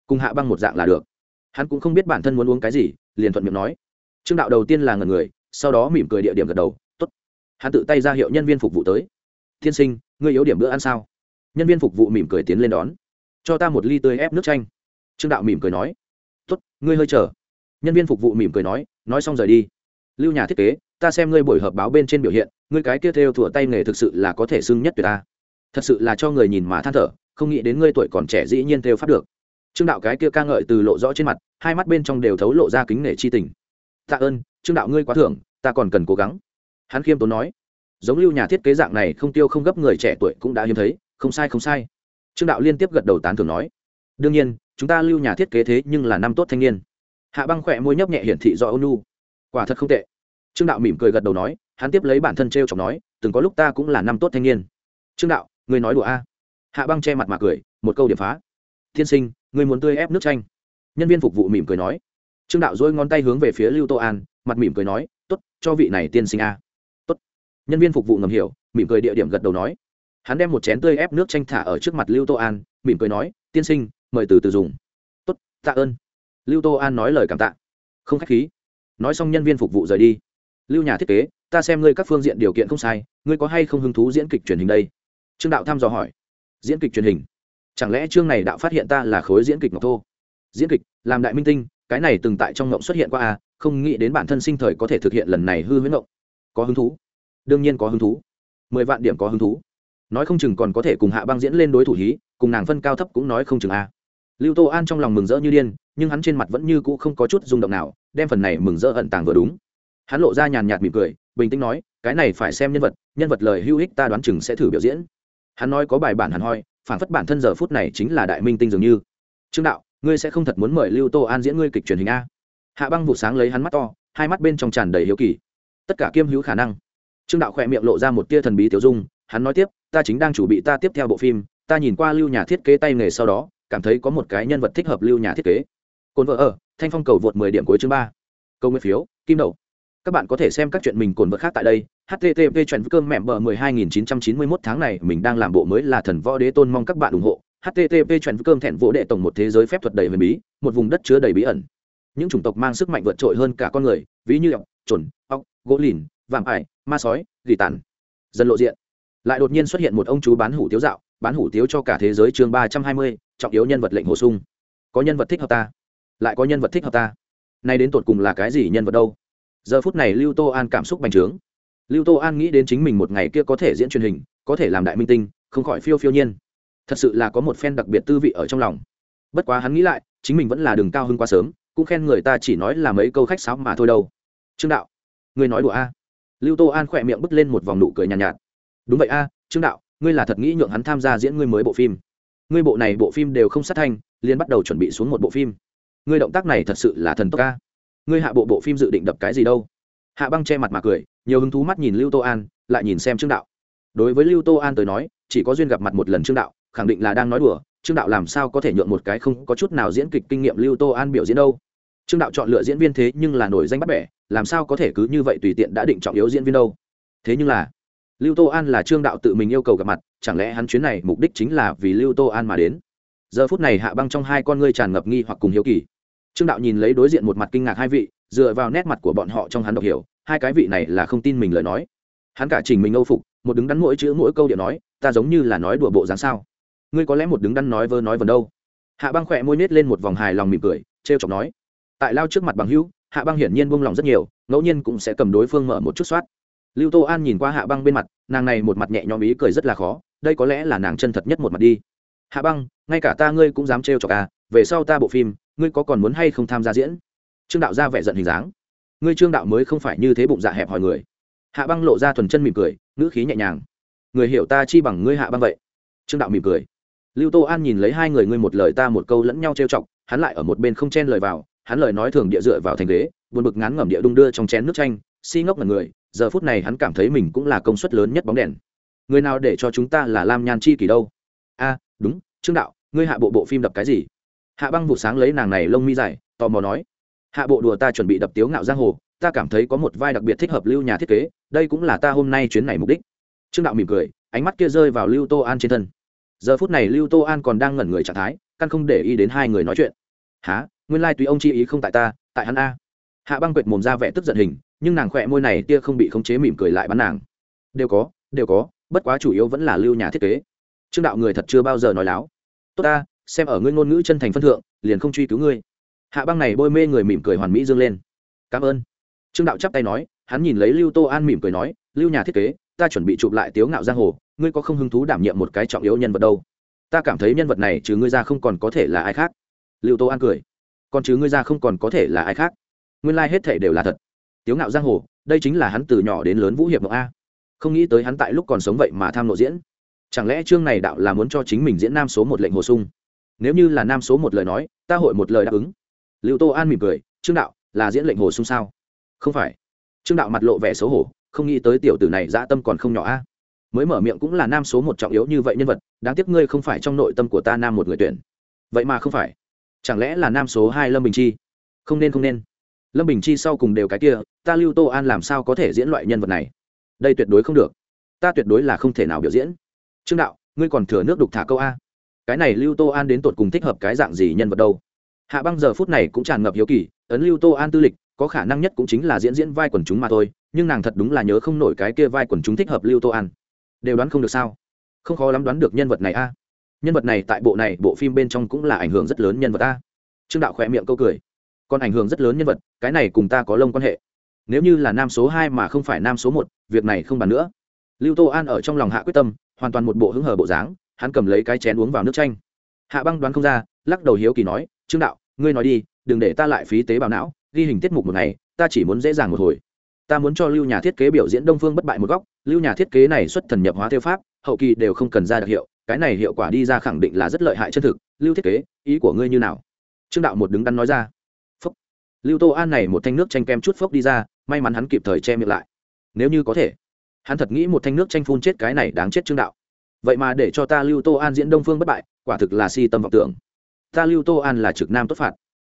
Cùng hạ băng một dạng là được. Hắn cũng không biết bản thân muốn uống cái gì, liền thuận miệng nói. Trương đạo đầu tiên là ngần người, sau đó mỉm cười địa điểm gật đầu hắn tự tay ra hiệu nhân viên phục vụ tới. Tiên sinh, ngươi yếu điểm bữa ăn sao? Nhân viên phục vụ mỉm cười tiến lên đón. Cho ta một ly tươi ép nước chanh. Trương đạo mỉm cười nói. T ố t ngươi hơi chờ. Nhân viên phục vụ mỉm cười nói nói xong rời đi. Lưu nhà thiết kế, ta xem ngươi buổi họp báo bên trên biểu hiện, ngươi cái kia theo thủa tay nghề thực sự là có thể xưng nhất tuyệt ta. Thật sự là cho người nhìn mà than thở, không nghĩ đến ngươi tuổi còn trẻ dĩ nhiên theo pháp được. Trương đạo cái kia ca ngợi từ lộ rõ trên mặt, hai mắt bên trong đều thấu lộ ra kính nể chi tình. Tạ ơn, trương đạo ngươi quá thưởng, ta còn cần cố gắng hắn khiêm tốn nói, giống lưu nhà thiết kế dạng này không tiêu không gấp người trẻ tuổi cũng đã hiếm thấy, không sai không sai. Trương đạo liên tiếp gật đầu tán thưởng nói, đương nhiên, chúng ta lưu nhà thiết kế thế nhưng là năm tốt thanh niên. Hạ băng khỏe môi nhấp nhẹ hiển thị do ônu quả thật không tệ. Trương đạo mỉm cười gật đầu nói, hắn tiếp lấy bản thân t r e o chọc nói, từng có lúc ta cũng là năm tốt thanh niên. Trương đạo, người nói đùa a. Hạ băng che mặt mà cười, một câu điểm phá. Tiên sinh, người muốn tươi ép nước chanh. Nhân viên phục vụ mỉm cười nói. Trương đạo dỗi ngón tay hướng về phía lưu tô an, mặt mỉm cười nói t ố t cho vị này tiên sinh a nhân viên phục vụ ngầm hiểu, mỉm cười địa điểm gật đầu nói. Hắn đem một chén tươi ép nước chanh thả ở trước mặt lưu tô an, mỉm cười nói, tiên sinh, mời từ từ dùng. Tốt, tạ ơn. Lưu tô an nói lời cảm tạ. Không k h á c h khí. Nói xong nhân viên phục vụ rời đi. Lưu nhà thiết kế, ta xem ngươi các phương diện điều kiện không sai, ngươi có hay không hứng thú diễn kịch truyền hình đây? Trương đạo thăm dò hỏi. Diễn kịch truyền hình? Chẳng lẽ chương này đạo phát hiện ta là khối diễn kịch ngọc thô? Diễn kịch, làm đại minh tinh, cái này từng tại trong ngộng xuất hiện qua à không nghĩ đến bản thân sinh thời có thể thực hiện lần này hư huyễn ngộng. Có hứng thú đương nhiên có hứng thú. Mười vạn điểm có hứng thú. Nói không chừng còn có thể cùng hạ băng diễn lên đối thủ hí, cùng nàng phân cao thấp cũng nói không chừng a. À. lưu tô an trong lòng mừng rỡ như điên, nhưng hắn trên mặt vẫn như cũ không có chút rung động nào, đem phần này mừng rỡ ẩn tàng vừa đúng. Hắn lộ ra nhàn nhạt mỉm cười, bình tĩnh nói, cái này phải xem nhân vật nhân vật lời hữu ích ta đoán chừng sẽ thử biểu diễn. Hắn nói có bài bản hẳn hoi, phản phất bản thân giờ phút này chính là đại minh tinh dường như. Trương đạo, ngươi sẽ không thật muốn mời lưu tô an diễn ngươi kịch truyền hình a? Hạ băng vụ sáng lấy hắn mắt to, hai mắt bên trong tràn đầy hiếu kỳ. Tất cả kiêm hữu khả năng trương đạo khỏe miệng lộ ra một tia thần bí tiểu dung, hắn nói tiếp, ta chính đang chuẩn bị ta tiếp theo bộ phim, ta nhìn qua lưu nhà thiết kế tay nghề sau đó, cảm thấy có một cái nhân vật thích hợp lưu nhà thiết kế. Cồn vợ ở, thanh phong cầu vượt mười điểm cuối chương ba. Câu nguyên phiếu, kim đậu. Các bạn có thể xem các chuyện mình cồn vợ khác tại đây, http chuyện cơm mẹm bờ mười hai nghìn chín trăm chín mươi mốt tháng này mình đang làm bộ mới là thần võ đế tôn mong các bạn ủng hộ, http chuyện cơm thẹn vỗ đệ tổng một thế giới phép thuật đầy huyền bí, một vùng đất chứa đầy bí ẩn. Những chủng tộc mang sức mạnh vượt trội hơn cả con người, ví như ọc, trồn, ọc, gỗ lìn vàm ải, ma sói, gỉ tàn. Dần lộ diện. Lại đột nhiên xuất hiện một ông chú bán hủ tiếu dạo, bán hủ tiếu cho cả thế giới chương ba trăm hai mươi, trọng yếu nhân vật lệnh bổ sung. Có nhân vật thích hợp ta? Lại có nhân vật thích hợp ta? Nay đến tột cùng là cái gì nhân vật đâu? Giờ phút này lưu tô an cảm xúc bành trướng. Lưu tô an nghĩ đến chính mình một ngày kia có thể diễn truyền hình, có thể làm đại minh tinh, không khỏi phiêu phiêu nhiên. Thật sự là có một phen đặc biệt tư vị ở trong lòng. Bất quá hắn nghĩ lại, chính mình vẫn là đường cao hơn quá sớm, cũng khen người ta chỉ nói là mấy câu khách sáo mà thôi đâu. Trương đạo, người nói đùa a lưu tô an khỏe miệng bứt lên một vòng nụ cười nhàn nhạt, nhạt. Đúng vậy a trương đạo ngươi là thật nghĩ nhượng hắn tham gia diễn ngươi mới bộ phim. Ngươi bộ này bộ phim đều không sát thanh liên bắt đầu chuẩn bị xuống một bộ phim. Ngươi động tác này thật sự là thần tốc ca ngươi hạ bộ bộ phim dự định đập cái gì đâu? Hạ băng che mặt mà cười nhiều hứng thú mắt nhìn lưu tô an lại nhìn xem trương đạo. Đối với lưu tô an tới nói chỉ có duyên gặp mặt một lần trương đạo khẳng định là đang nói đùa trương đạo làm sao có thể nhượng một cái không có chút nào diễn kịch kinh nghiệm lưu tô an biểu diễn đâu? Trương đạo chọn lựa diễn viên thế nhưng là nổi danh bắt bẻ, làm sao có thể cứ như vậy tùy tiện đã định trọng yếu diễn viên đâu? Thế nhưng là, lưu tô an là trương đạo tự mình yêu cầu gặp mặt, chẳng lẽ hắn chuyến này mục đích chính là vì lưu tô an mà đến? Giờ phút này hạ băng trong hai con ngươi tràn ngập nghi hoặc cùng hiếu kỳ. Trương đạo nhìn lấy đối diện một mặt kinh ngạc hai vị, dựa vào nét mặt của bọn họ trong hắn đọc hiểu, hai cái vị này là không tin mình lời nói. Hắn cả trình mình âu phục, một đứng đắn mỗi chữ mỗi câu điện nói, ta giống như là nói đùa bộ dáng sao? Ngươi có lẽ một đứng đắn nói vơ nói vần đâu? Hạ băng khỏe môi nết lên một vòng hài lòng mỉm cười t r e o chọc nói tại lao trước mặt bằng hữu, hạ băng hiển nhiên buông lòng rất nhiều, ngẫu nhiên cũng sẽ cầm đối phương mở một chút soát. Lưu tô an nhìn qua hạ băng bên mặt, nàng này một mặt nhẹ nhõm ý cười rất là khó, đây có lẽ là nàng chân thật nhất một mặt đi. Hạ băng, ngay cả ta ngươi cũng dám trêu chọc à về sau ta bộ phim, ngươi có còn muốn hay không tham gia diễn? Trương đạo ra vẻ giận hình dáng. Ngươi trương đạo mới không phải như thế bụng dạ hẹp hỏi người. Hạ băng lộ ra thuần chân mỉm cười, ngữ khí nhẹ nhàng. Người hiểu ta chi bằng ngươi hạ băng vậy? Trương đạo mỉm cười. Lưu tô an nhìn lấy hai người ngươi một lời ta một câu lẫn nhau trêu chọc, hắn lại ở một bên không chen lời vào hắn lời nói thường địa dựa vào thành ghế, buồn bực ngán ngẩm địa đung đưa trong chén nước chanh, si ngốc là người, giờ phút này hắn cảm thấy mình cũng là công suất lớn nhất bóng đèn. Người nào để cho chúng ta là lam nhan chi kỳ đâu? A, đúng, trương đạo, ngươi hạ bộ bộ phim đập cái gì? Hạ băng vụ sáng lấy nàng này lông mi dài, tò mò nói. Hạ bộ đùa ta chuẩn bị đập tiếu ngạo giang hồ, ta cảm thấy có một vai đặc biệt thích hợp lưu nhà thiết kế, đây cũng là ta hôm nay chuyến này mục đích. Trương đạo mỉm cười, ánh mắt kia rơi vào lưu tô an trên thân. Giờ phút này lưu tô an còn đang ngẩn người trạng thái, căn không để ý đến hai người nói chuyện. Há nguyên lai tùy ông chi ý không tại ta, tại hắn a. Hạ băng quệt mồm ra vẻ tức giận hình, nhưng nàng khỏe môi này tia không bị khống chế mỉm cười lại bắn nàng. Đều có đều có, bất quá chủ yếu vẫn là lưu nhà thiết kế. Trương đạo người thật chưa bao giờ nói láo. Tốt ta, xem ở ngươi ngôn ngữ chân thành phân thượng, liền không truy cứu ngươi. Hạ băng này bôi mê người mỉm cười hoàn mỹ dương lên. Cảm ơn. Trương đạo chắp tay nói, hắn nhìn lấy lưu tô an mỉm cười nói, lưu nhà thiết kế, ta chuẩn bị chụp lại tiếu ngạo giang hồ, ngươi có không hứng thú đảm nhiệm một cái trọng yếu nhân vật đâu. Ta cảm thấy nhân vật này trừ ngươi ra không còn có thể là ai khác. Lưu tô an cười còn chứ ngươi ra không còn có thể là ai khác. Nguyên lai、like、hết thể đều là thật. Tiếu ngạo giang hồ, đây chính là hắn từ nhỏ đến lớn vũ hiệp mộng a. Không nghĩ tới hắn tại lúc còn sống vậy mà tham nộ diễn. Chẳng lẽ chương này đạo là muốn cho chính mình diễn nam số một lệnh hồ sung? Nếu như là nam số một lời nói, ta hội một lời đáp ứng. Liệu tô an mỉm cười trương đạo, là diễn lệnh hồ sung sao? Không phải. Trương đạo mặt lộ vẻ xấu hổ, không nghĩ tới tiểu tử này dã tâm còn không nhỏ a. Mới mở miệng cũng là nam số một trọng yếu như vậy nhân vật, đáng tiếc ngươi không phải trong nội tâm của ta nam một người tuyển. Vậy mà không phải chẳng lẽ là nam số hai lâm bình chi? Không nên không nên. Lâm bình chi sau cùng đều cái kia, ta lưu tô an làm sao có thể diễn loại nhân vật này? Đây tuyệt đối không được. Ta tuyệt đối là không thể nào biểu diễn. Trương đạo, ngươi còn thừa nước đục thả câu a. Cái này lưu tô an đến tột cùng thích hợp cái dạng gì nhân vật đâu? Hạ băng giờ phút này cũng tràn ngập hiếu kỳ, ấn lưu tô an tư lịch, có khả năng nhất cũng chính là diễn diễn vai quần chúng mà thôi, nhưng nàng thật đúng là nhớ không nổi cái kia vai quần chúng thích hợp lưu tô an. Đều đoán không được sao? Không khó lắm đoán được nhân vật này a nhân vật này tại bộ này, bộ phim bên trong cũng là ảnh hưởng rất lớn nhân vật ta. Trương đạo khỏe miệng câu cười. Còn ảnh hưởng rất lớn nhân vật, cái này cùng ta có lông quan hệ. Nếu như là nam số hai mà không phải nam số một, việc này không bàn nữa. Lưu tô an ở trong lòng hạ quyết tâm, hoàn toàn một bộ hứng hở bộ dáng, hắn cầm lấy cái chén uống vào nước chanh. Hạ băng đoán không ra, lắc đầu hiếu kỳ nói, trương đạo, ngươi nói đi, đừng để ta lại phí tế bào não, ghi hình tiết mục một ngày, ta chỉ muốn dễ dàng một hồi. Ta muốn cho lưu nhà thiết kế biểu diễn đông phương bất bại một góc, lưu nhà thiết kế này xuất thần nhập hóa theo pháp, hậu kỳ đều không cần ra đặc hiệu cái này hiệu quả đi ra khẳng định là rất lợi hại chân thực, lưu thiết kế, ý của ngươi như nào? Trương đạo một đứng đắn nói ra. Phốc lưu tô an này một thanh nước chanh kem chút phốc đi ra, may mắn hắn kịp thời che miệng lại. Nếu như có thể, hắn thật nghĩ một thanh nước chanh phun chết cái này đáng chết trương đạo. Vậy mà để cho ta lưu tô an diễn đông phương bất bại, quả thực là si tâm vọng tưởng. Ta lưu tô an là trực nam tốt phạt.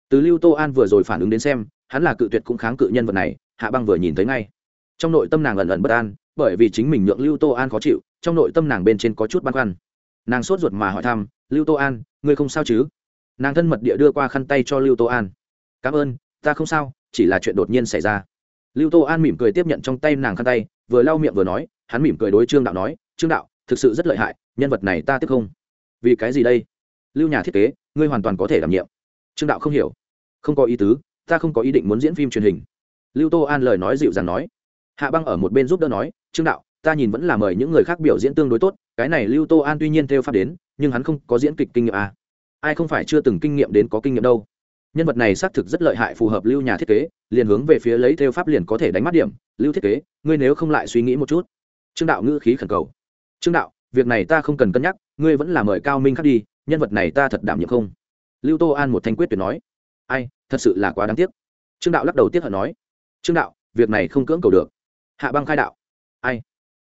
Từ lưu tô an vừa rồi phản ứng đến xem, hắn là cự tuyệt cũng kháng cự nhân vật này, hạ băng vừa nhìn thấy ngay. Trong nội tâm nàng ẩn ẩn bất an, bởi vì chính mình nhượng lưu tô an khó chịu, trong nội tâm nàng bên trên có chút băn khoăn nàng sốt ruột mà hỏi thăm, lưu tô an, ngươi không sao chứ? Nàng thân mật địa đưa qua khăn tay cho lưu tô an. Cảm ơn, ta không sao, chỉ là chuyện đột nhiên xảy ra. Lưu tô an mỉm cười tiếp nhận trong tay nàng khăn tay, vừa lau miệng vừa nói, hắn mỉm cười đối trương đạo nói, trương đạo, thực sự rất lợi hại, nhân vật này ta tiếp không. Vì cái gì đây? Lưu nhà thiết kế, ngươi hoàn toàn có thể đảm nhiệm. Trương đạo không hiểu. Không có ý tứ, ta không có ý định muốn diễn phim truyền hình. Lưu tô an lời nói dịu dàng nói. Hạ băng ở một bên giúp đỡ nói, trương đạo ta nhìn vẫn là mời những người khác biểu diễn tương đối tốt, cái này lưu tô an tuy nhiên theo pháp đến, nhưng hắn không có diễn kịch kinh nghiệm à. ai không phải chưa từng kinh nghiệm đến có kinh nghiệm đâu. Nhân vật này xác thực rất lợi hại, phù hợp lưu nhà thiết kế, liền hướng về phía lấy theo pháp liền có thể đánh mắt điểm. Lưu thiết kế, ngươi nếu không lại suy nghĩ một chút. Trương đạo ngữ khí khẩn cầu. Trương đạo, việc này ta không cần cân nhắc, ngươi vẫn là mời cao minh khắc đi, nhân vật này ta thật đảm nhiệm không? Lưu tô an một thanh quyết tuyệt nói. Ai, thật sự là quá đáng tiếc. Trương đạo lắc đầu tiếc hận nói. Trương đạo, việc này không cưỡng cầu được. Hạ băng khai đạo. Ai?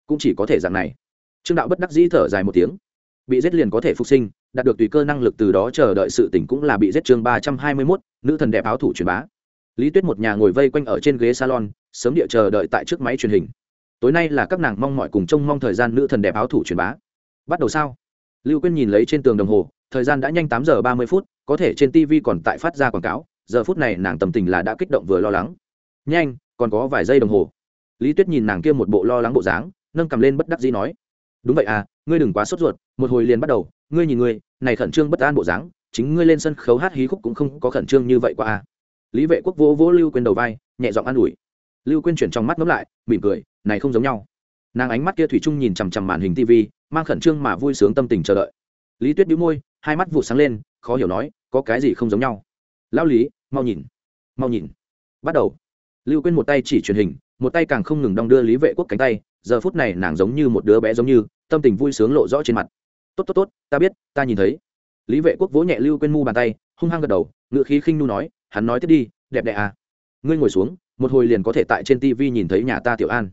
Cũng chỉ có thể dạng này. Trương đạo bất đắc dĩ thở dài một tiếng. Bị giết liền có thể phục sinh, đạt được tùy cơ năng lực từ đó chờ đợi sự tỉnh cũng là bị giết chương ba trăm hai mươi mốt, nữ thần đẹp áo thủ truyền bá. Lý tuyết một nhà ngồi vây quanh ở trên ghế salon, sớm địa chờ đợi tại trước máy truyền hình. Tối nay là các nàng mong mọi cùng trông mong thời gian nữ thần đẹp áo thủ truyền bá. Bắt đầu sao? Lưu quyên nhìn lấy trên tường đồng hồ, thời gian đã nhanh tám giờ ba mươi phút, có thể trên tv còn tại phát ra quảng cáo, giờ phút này nàng tầm tình là đã kích động vừa lo lắng. Nhanh, còn có vài giây đồng hồ. Lý tuyết nhìn nàng kia một bộ lo lắng bộ dáng nâng cầm lên bất đắc dĩ nói, đúng vậy à ngươi đừng quá sốt ruột, một hồi liền bắt đầu, ngươi nhìn ngươi, này khẩn trương bất an bộ dáng, chính ngươi lên sân khấu hát hí khúc cũng không có khẩn trương như vậy qua à. Lý vệ quốc vỗ vỗ lưu quên đầu vai, nhẹ giọng an ủi. Lưu quên chuyển trong mắt ngấm lại, mỉm cười, này không giống nhau. Nàng ánh mắt kia thủy chung nhìn chằm chằm màn hình tv mang khẩn trương mà vui sướng tâm tình chờ đợi. Lý tuyết đĩu môi, hai mắt vụ sáng lên, khó hiểu nói, có cái gì không giống nhau? Lão lý, mau nhìn mau nhìn. Bắt đầu. Lưu quên một tay chỉ truyền hình, một tay càng không ngừng đong đưa lý vệ quốc cánh tay giờ phút này nàng giống như một đứa bé giống như, tâm tình vui sướng lộ rõ trên mặt. Tốt tốt tốt, ta biết, ta nhìn thấy. Lý vệ quốc vỗ nhẹ lưu quên mu bàn tay, hung hăng gật đầu, ngựa khí khinh nu nói, hắn nói tiếp đi, đẹp đẽ à. Ngươi ngồi xuống, một hồi liền có thể tại trên tv nhìn thấy nhà ta tiểu an.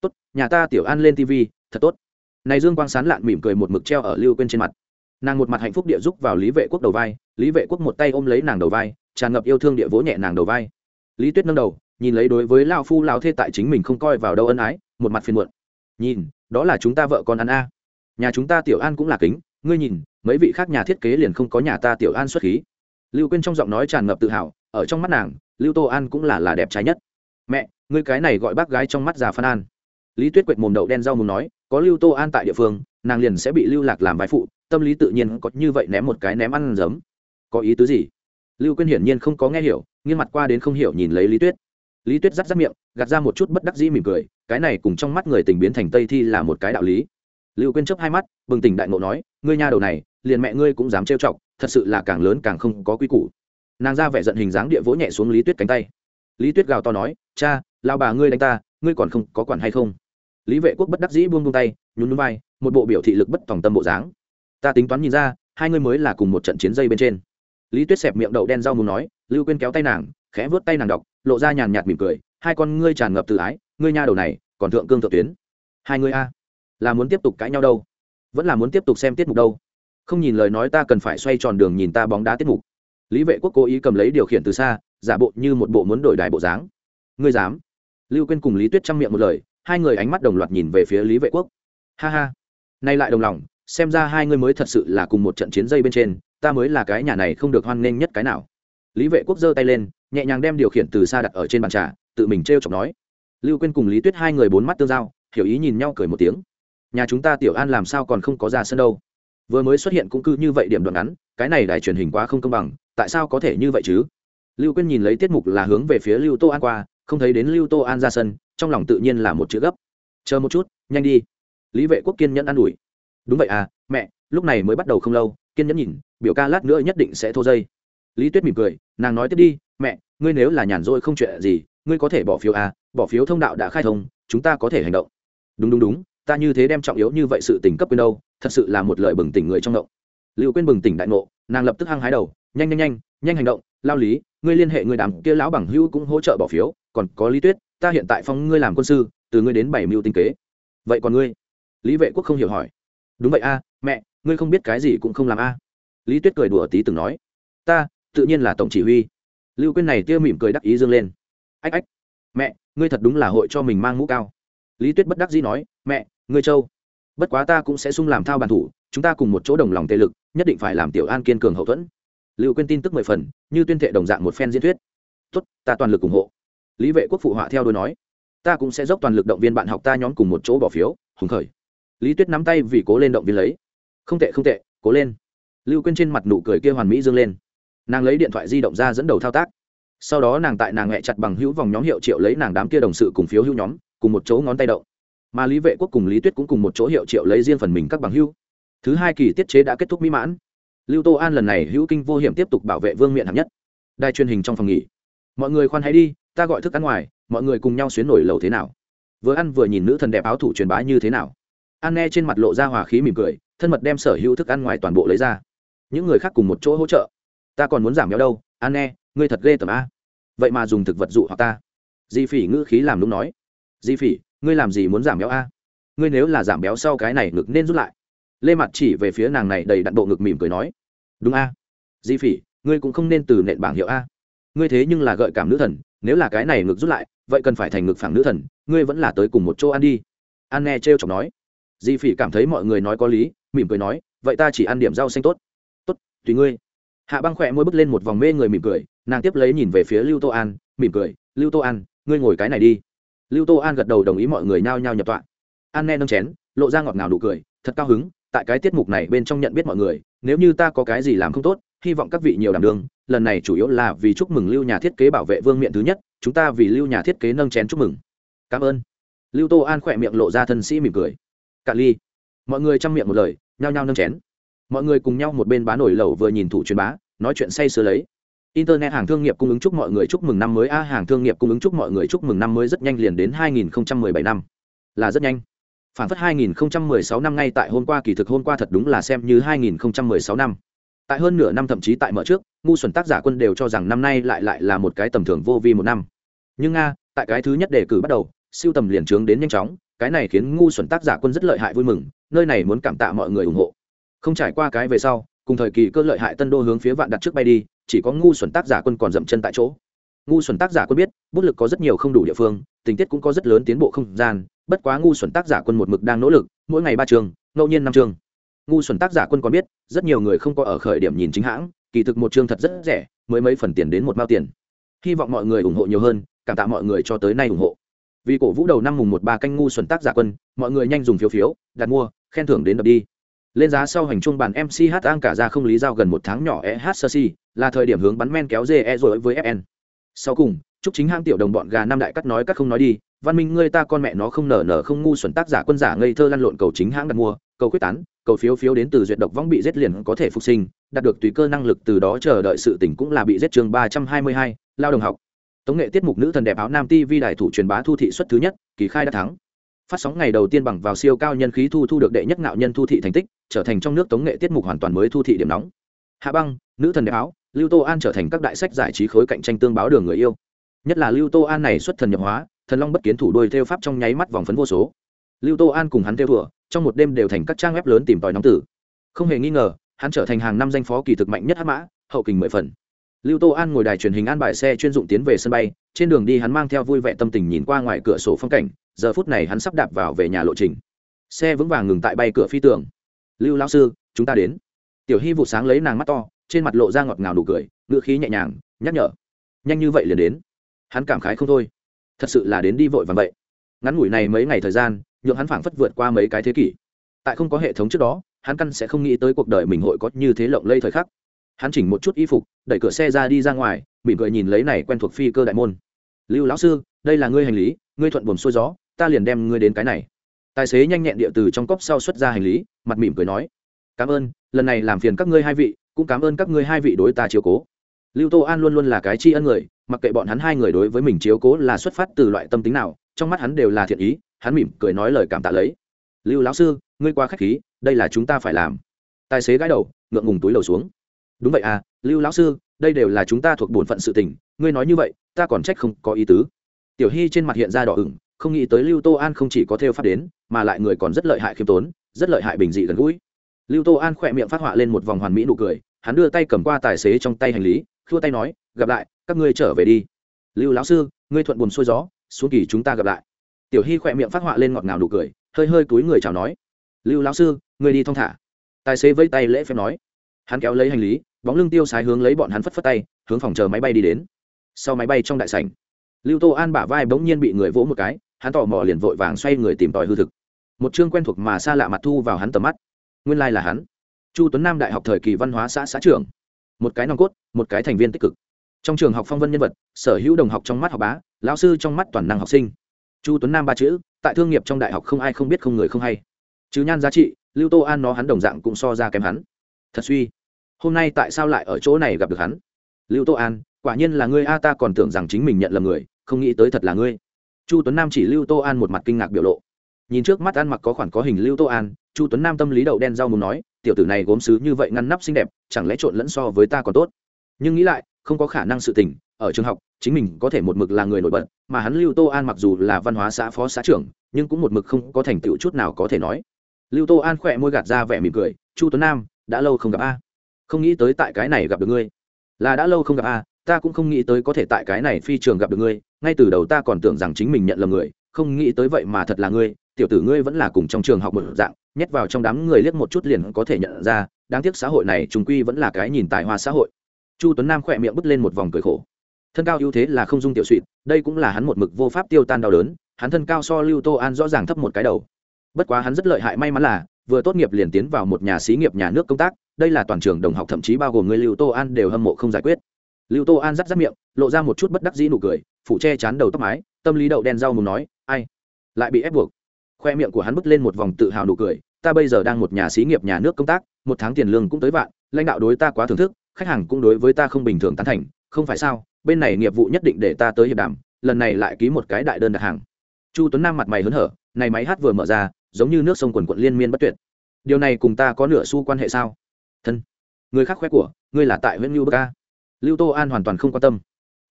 Tốt, nhà ta tiểu an lên tv thật tốt. Này dương quang sán lạn mỉm cười một mực treo ở lưu quên trên mặt. Nàng một mặt hạnh phúc địa giúp vào lý vệ quốc đầu vai, lý vệ quốc một tay ôm lấy nàng đầu vai, tràn ngập yêu thương địa vỗ nhẹ nàng đầu vai. Lý tuyết nâng đầu, nhìn lấy đối với lao phu lao thê tại chính mình không coi vào đâu ân ái một mặt phiền muộn. Nhìn, đó là chúng ta vợ con ăn a. Nhà chúng ta tiểu an cũng là kính, ngươi nhìn, mấy vị khác nhà thiết kế liền không có nhà ta tiểu an xuất khí. Lưu quên trong giọng nói tràn ngập tự hào, ở trong mắt nàng, lưu tô an cũng là là đẹp trái nhất. Mẹ, ngươi cái này gọi bác gái trong mắt già phan an. Lý tuyết quệt mồm đậu đen rau mùng nói, có lưu tô an tại địa phương, nàng liền sẽ bị lưu lạc làm vai phụ, tâm lý tự nhiên có như vậy ném một cái ném ăn giấm. Có ý tứ gì? Lưu quyên hiển nhiên không có nghe hiểu, nghiêng mặt qua đến không hiểu nhìn lấy lý tuyết lý tuyết rắt rắt miệng, gạt ra một chút bất đắc dĩ mỉm cười, cái này cùng trong mắt người tình biến thành tây thi là một cái đạo lý. Lưu quên chớp hai mắt, bừng tỉnh đại ngộ nói, ngươi nha đầu này, liền mẹ ngươi cũng dám trêu chọc, thật sự là càng lớn càng không có quy củ. Nàng ra vẻ giận hình dáng địa vỗ nhẹ xuống lý tuyết cánh tay. Lý tuyết gào to nói, cha lao bà ngươi đánh ta, ngươi còn không, có quản hay không? Lý vệ quốc bất đắc dĩ buông buông tay, nhún núi vai, một bộ biểu thị lực bất tòng tâm bộ dáng. Ta tính toán nhìn ra, hai ngươi mới là cùng một trận chiến dây bên trên. Lý tuyết xẹp miệng đậu đen rau muốn nói, lưu quên kéo tay nàng khẽ vớt tay nàng đọc, lộ ra nhàn nhạt mỉm cười, hai con ngươi tràn ngập tự ái, ngươi nha đầu này, còn thượng cương thượng tuyến. Hai ngươi a, là muốn tiếp tục cãi nhau đâu? Vẫn là muốn tiếp tục xem tiết mục đâu? Không nhìn lời nói ta cần phải xoay tròn đường nhìn ta bóng đá tiết mục. Lý vệ quốc cố ý cầm lấy điều khiển từ xa, giả bộ như một bộ muốn đổi đài bộ dáng. Ngươi dám? Lưu quên cùng lý tuyết chăm miệng một lời, hai người ánh mắt đồng loạt nhìn về phía lý vệ quốc. Ha ha, nay lại đồng lòng, xem ra hai ngươi mới thật sự là cùng một trận chiến dây bên trên, ta mới là cái nhà này không được hoan nghênh nhất cái nào. Lý vệ quốc giơ tay lên nhẹ nhàng đem điều khiển từ xa đặt ở trên bàn trà, tự mình t r e o chọc nói. Lưu quên cùng lý tuyết hai người bốn mắt tương giao, hiểu ý nhìn nhau cười một tiếng. Nhà chúng ta tiểu an làm sao còn không có ra sân đâu? Vừa mới xuất hiện cũng cứ như vậy điểm đoạn ngắn, cái này đài truyền hình quá không công bằng, tại sao có thể như vậy chứ? Lưu quên nhìn lấy tiết mục là hướng về phía lưu tô an qua, không thấy đến lưu tô an ra sân, trong lòng tự nhiên là một chữ gấp. Chờ một chút, nhanh đi. Lý vệ quốc kiên nhẫn an ủi. Đúng vậy à mẹ, lúc này mới bắt đầu không lâu, kiên nhẫn nhìn, biểu ca lát nữa nhất định sẽ thô dây. Lý tuyết mỉm cười, nàng nói tiếp đi mẹ, ngươi nếu là nhàn rỗi không chuyện gì, ngươi có thể bỏ phiếu à bỏ phiếu thông đạo đã khai thông, chúng ta có thể hành động. Đúng đúng đúng, ta như thế đem trọng yếu như vậy sự tình cấp quên đâu, thật sự là một lời bừng tỉnh người trong động liệu quên bừng tỉnh đại ngộ, nàng lập tức hăng hái đầu, nhanh nhanh nhanh nhanh hành động, lao lý, ngươi liên hệ người đàm kia lão bằng hữu cũng hỗ trợ bỏ phiếu, còn có lý tuyết, ta hiện tại phong ngươi làm quân sư, từ ngươi đến bảy mưu tinh kế. Vậy còn ngươi? Lý vệ quốc không hiểu hỏi. Đúng vậy a, mẹ, ngươi không biết cái gì cũng không làm a. Lý tuyết cười đùa tí từng nói. Ta, tự nhiên là tổng chỉ huy lưu quyên này tia mỉm cười đắc ý dương lên. Ách ách, mẹ, ngươi thật đúng là hội cho mình mang mũ cao. Lý tuyết bất đắc dĩ nói, mẹ, ngươi châu bất quá ta cũng sẽ sung làm thao bàn thủ, chúng ta cùng một chỗ đồng lòng tề lực, nhất định phải làm tiểu an kiên cường hậu thuẫn. Lưu quyên tin tức mười phần, như tuyên thệ đồng dạng một phen diễn thuyết. Tốt, ta toàn lực ủng hộ. Lý vệ quốc phụ họa theo đôi nói, ta cũng sẽ dốc toàn lực động viên bạn học ta nhóm cùng một chỗ bỏ phiếu, hùng khởi. Lý tuyết nắm tay vì cố lên động viên lấy. Không tệ không tệ, cố lên. Lưu quên trên mặt nụ cười kia hoàn mỹ dương lên nàng lấy điện thoại di động ra dẫn đầu thao tác. Sau đó nàng tại nàng hẹ chặt bằng hữu vòng nhóm hiệu triệu lấy nàng đám kia đồng sự cùng phiếu hữu nhóm, cùng một chỗ ngón tay động. Mà lý vệ quốc cùng lý tuyết cũng cùng một chỗ hiệu triệu lấy riêng phần mình các bằng hữu. Thứ hai kỳ tiết chế đã kết thúc mỹ mãn. Lưu tô an lần này hữu kinh vô hiểm tiếp tục bảo vệ vương miện hạng nhất. Đài truyền hình trong phòng nghỉ. Mọi người khoan hãy đi, ta gọi thức ăn ngoài, mọi người cùng nhau xuyến nổi lầu thế nào? Vừa ăn vừa nhìn nữ thần đẹp áo thủ truyền bá như thế nào? An nghe trên mặt lộ ra hòa khí mỉm cười, thân mật đem sở hữu thức ăn ngoài toàn bộ lấy ra. Những người khác cùng một chỗ hỗ trợ ta còn muốn giảm béo đâu, an nghe ngươi thật ghê tởm a. Vậy mà dùng thực vật dụ hoặc ta. Di phỉ ngữ khí làm đúng nói. Di phỉ, ngươi làm gì muốn giảm béo a? Ngươi nếu là giảm béo sau cái này ngực nên rút lại. Lê mặt chỉ về phía nàng này đầy đặn bộ ngực mỉm cười nói. Đúng a. Di phỉ, ngươi cũng không nên từ nện bảng hiệu a. Ngươi thế nhưng là gợi cảm nữ thần, nếu là cái này ngực rút lại, vậy cần phải thành ngực phẳng nữ thần, ngươi vẫn là tới cùng một chỗ ăn đi. An nghe trêu chọc nói. Di phỉ cảm thấy mọi người nói có lý, mỉm cười nói, vậy ta chỉ ăn điểm rau xanh tốt. Tốt, tùy ngươi hạ băng khỏe môi bước lên một vòng mê người mỉm cười, nàng tiếp lấy nhìn về phía lưu tô an, mỉm cười, lưu tô an, ngươi ngồi cái này đi. Lưu tô an gật đầu đồng ý mọi người nhao nhao nhập tọa. An nghe nâng chén, lộ ra ngọt ngào nụ cười, thật cao hứng, tại cái tiết mục này bên trong nhận biết mọi người, nếu như ta có cái gì làm không tốt, hy vọng các vị nhiều đảm đương, lần này chủ yếu là vì chúc mừng lưu nhà thiết kế bảo vệ vương miện thứ nhất, chúng ta vì lưu nhà thiết kế nâng chén chúc mừng. Cảm ơn. Lưu tô an khỏe miệng lộ ra thân sĩ mỉm cười. Cạn ly. Mọi người chăm miệng một lời, nhao nhao nâng chén mọi người cùng nhau một bên bán nổi lẩu vừa nhìn thủ truyền bá, nói chuyện say sưa lấy. Internet hàng thương nghiệp cung ứng chúc mọi người chúc mừng năm mới. A, hàng thương nghiệp cung ứng chúc mọi người chúc mừng năm mới rất nhanh liền đến 2017 năm. Là rất nhanh. Phản phất 2016 năm ngay tại hôm qua, kỳ thực hôm qua thật đúng là xem như 2016 năm. Tại hơn nửa năm thậm chí tại mở trước, ngu xuẩn tác giả quân đều cho rằng năm nay lại lại là một cái tầm thường vô vi một năm. Nhưng nga tại cái thứ nhất đề cử bắt đầu, siêu tầm liền trướng đến nhanh chóng. Cái này khiến ngu xuẩn tác giả quân rất lợi hại vui mừng, nơi này muốn cảm tạ mọi người ủng hộ không trải qua cái về sau, cùng thời kỳ cơ lợi hại tân đô hướng phía vạn đặt trước bay đi, chỉ có ngu xuẩn tác giả quân còn dậm chân tại chỗ. Ngu xuẩn tác giả quân biết, bút lực có rất nhiều không đủ địa phương, tình tiết cũng có rất lớn tiến bộ không gian, bất quá ngu xuẩn tác giả quân một mực đang nỗ lực, mỗi ngày ba trường, ngẫu nhiên năm trường. Ngu xuẩn tác giả quân còn biết, rất nhiều người không có ở khởi điểm nhìn chính hãng, kỳ thực một chương thật rất rẻ, mới mấy phần tiền đến một mao tiền. Hy vọng mọi người ủng hộ nhiều hơn, cảm tạ mọi người cho tới nay ủng hộ. Vì cổ vũ đầu năm mùng một ba canh ngu xuẩn tác giả quân, mọi người nhanh dùng phiếu phiếu, đặt mua, khen thưởng đến đập đi lên giá sau hành trung bàn MCH an cả ra không lý giao gần một tháng nhỏ eh sơ si, là thời điểm hướng bắn men kéo je rồi với fn sau cùng, chúc chính hãng tiểu đồng bọn gà năm đại cắt nói cắt không nói đi, văn minh ngươi ta con mẹ nó không nở nở không ngu xuẩn tác giả quân giả ngây thơ lăn lộn cầu chính hãng đặt mua, cầu quyết tán, cầu phiếu phiếu đến từ duyệt độc vong bị giết liền có thể phục sinh, đạt được tùy cơ năng lực từ đó chờ đợi sự tỉnh cũng là bị giết chương ba trăm hai mươi hai, lao đồng học. Tống nghệ tiết mục nữ thần đẹp áo nam tv đại thủ truyền bá thu thị xuất thứ nhất, kỳ khai đã thắng phát sóng ngày đầu tiên bằng vào siêu cao nhân khí thu thu được đệ nhất ngạo nhân thu thị thành tích, trở thành trong nước tống nghệ tiết mục hoàn toàn mới thu thị điểm nóng. Hạ băng, nữ thần đẹp áo, lưu tô an trở thành các đại sách giải trí khối cạnh tranh tương báo đường người yêu. Nhất là lưu tô an này xuất thần nhập hóa, thần long bất kiến thủ đôi theo pháp trong nháy mắt vòng phấn vô số. Lưu tô an cùng hắn theo thùa trong một đêm đều thành các trang web lớn tìm tòi nóng tử. Không hề nghi ngờ, hắn trở thành hàng năm danh phó kỳ thực mạnh nhất hát mã, hậu kình mười phần lưu tô an ngồi đài truyền hình an bài xe chuyên dụng tiến về sân bay, trên đường đi hắn mang theo vui vẻ tâm tình nhìn qua ngoài cửa sổ phong cảnh, giờ phút này hắn sắp đạp vào về nhà lộ trình. Xe vững vàng ngừng tại bay cửa phi tường. Lưu Lão sư, chúng ta đến. Tiểu hy vụ sáng lấy nàng mắt to, trên mặt lộ ra ngọt ngào đủ cười, ngữ khí nhẹ nhàng, nhắc nhở. Nhanh như vậy liền đến. Hắn cảm khái không thôi. Thật sự là đến đi vội vàng vậy. Ngắn ngủi này mấy ngày thời gian, nhượng hắn phảng phất vượt qua mấy cái thế kỷ. Tại không có hệ thống trước đó, hắn căn sẽ không nghĩ tới cuộc đời mình hội có như thế lộng lây thời khắc hắn chỉnh một chút y phục, đẩy cửa xe ra đi ra ngoài, mỉm cười nhìn lấy này quen thuộc phi cơ đại môn. Lưu lão sư, đây là ngươi hành lý, ngươi thuận buồm xuôi gió, ta liền đem ngươi đến cái này. Tài xế nhanh nhẹn địa từ trong cốc sau xuất ra hành lý, mặt mỉm cười nói, cảm ơn, lần này làm phiền các ngươi hai vị, cũng cảm ơn các ngươi hai vị đối ta chiếu cố. Lưu tô an luôn luôn là cái tri ân người, mặc kệ bọn hắn hai người đối với mình chiếu cố là xuất phát từ loại tâm tính nào, trong mắt hắn đều là thiện ý, hắn mỉm cười nói lời cảm tạ lấy. Lưu lão sư, ngươi qua k h á c h khí, đây là chúng ta phải làm. Tài xế gãi đầu, ngượng ngùng túi lầu xuống đúng vậy à lưu lão sư, đây đều là chúng ta thuộc bổn phận sự tình, ngươi nói như vậy, ta còn trách không có ý tứ. Tiểu hy trên mặt hiện ra đỏ ửng, không nghĩ tới lưu tô an không chỉ có theo pháp đến, mà lại người còn rất lợi hại khiêm tốn, rất lợi hại bình dị gần gũi. Lưu tô an khỏe miệng phát họa lên một vòng hoàn mỹ nụ cười, hắn đưa tay cầm qua tài xế trong tay hành lý, khua tay nói, gặp lại, các ngươi trở về đi. Lưu lão sư, ngươi thuận buồn xuôi gió, xuống kỳ chúng ta gặp lại. Tiểu hy khỏe miệng phát họa lên ngọt ngào nụ cười, hơi hơi túi người chào nói, lưu lão sư, ngươi đi thong thả. Tài xế vẫy tay lễ phép nói hắn kéo lấy hành lý, bóng lưng tiêu sái hướng lấy bọn hắn phất phất tay, hướng phòng chờ máy bay đi đến. Sau máy bay trong đại sảnh, lưu tô an bả vai bỗng nhiên bị người vỗ một cái, hắn tò mò liền vội vàng xoay người tìm tòi hư thực. Một chương quen thuộc mà xa lạ mặt thu vào hắn tầm mắt. Nguyên lai là hắn. Chu tuấn nam đại học thời kỳ văn hóa xã xã trưởng. Một cái nòng cốt, một cái thành viên tích cực. Trong trường học phong vân nhân vật, sở hữu đồng học trong mắt học bá, lão sư trong mắt toàn năng học sinh. Chu tuấn nam ba chữ, tại thương nghiệp trong đại học không ai không biết không người không hay. Chứ nhan giá trị, lưu tô an nó hắn đồng dạng cũng so ra kém hắn. Thật suy hôm nay tại sao lại ở chỗ này gặp được hắn? Lưu tô an, quả nhiên là ngươi a, ta còn tưởng rằng chính mình nhận lầm người, không nghĩ tới thật là ngươi. Chu tuấn nam chỉ lưu tô an một mặt kinh ngạc biểu lộ. Nhìn trước mắt ăn mặc có khoản có hình lưu tô an, chu tuấn nam tâm lý đậu đen rau muốn nói, tiểu tử này gốm xứ như vậy ngăn nắp xinh đẹp, chẳng lẽ trộn lẫn so với ta còn tốt? Nhưng nghĩ lại, không có khả năng sự tình, ở trường học, chính mình có thể một mực là người nổi bật, mà hắn lưu tô an mặc dù là văn hóa xã phó xã trưởng, nhưng cũng một mực không có thành tựu chút nào có thể nói. Lưu tô an khỏe môi gạt ra vẻ mỉm cười, chu tuấn nam, đã lâu không gặp a không nghĩ tới tại cái này gặp được ngươi. Là đã lâu không gặp a, ta cũng không nghĩ tới có thể tại cái này phi trường gặp được ngươi, ngay từ đầu ta còn tưởng rằng chính mình nhận lầm người, không nghĩ tới vậy mà thật là ngươi, tiểu tử ngươi vẫn là cùng trong trường học một dạng, nhét vào trong đám người liếc một chút liền có thể nhận ra, đáng tiếc xã hội này chúng quy vẫn là cái nhìn tài hoa xã hội. Chu tuấn nam khỏe miệng bứt lên một vòng cười khổ. Thân cao ưu thế là không dung tiểu suỵ đây cũng là hắn một mực vô pháp tiêu tan đau đớn, hắn thân cao so lưu tô an rõ ràng thấp một cái đầu. Bất quá hắn rất lợi hại may mắn là vừa tốt nghiệp liền tiến vào một nhà xí nghiệp nhà nước công tác, đây là toàn trường đồng học, thậm chí bao gồm người lưu tô an đều hâm mộ không giải quyết. Lưu tô an rắc rắc miệng, lộ ra một chút bất đắc dĩ nụ cười, phủ che chán đầu tóc mái, tâm lý đậu đen rau mù nói, ai? Lại bị ép buộc. Khoe miệng của hắn bứt lên một vòng tự hào nụ cười, ta bây giờ đang một nhà xí nghiệp nhà nước công tác, một tháng tiền lương cũng tới vạn, lãnh đạo đối ta quá thưởng thức, khách hàng cũng đối với ta không bình thường tán thành, không phải sao? Bên này nghiệp vụ nhất định để ta tới hiệp đàm, lần này lại ký một cái đại đơn đặt hàng. Chu tuấn nam mặt mày hớn hở, này máy hát vừa mở ra giống như nước sông quần quận liên miên bất tuyệt. Điều này cùng ta có nửa xu quan hệ sao? Thân, người khác khoe của, ngươi là tại huyện lưu bơ ca lưu tô an hoàn toàn không quan tâm.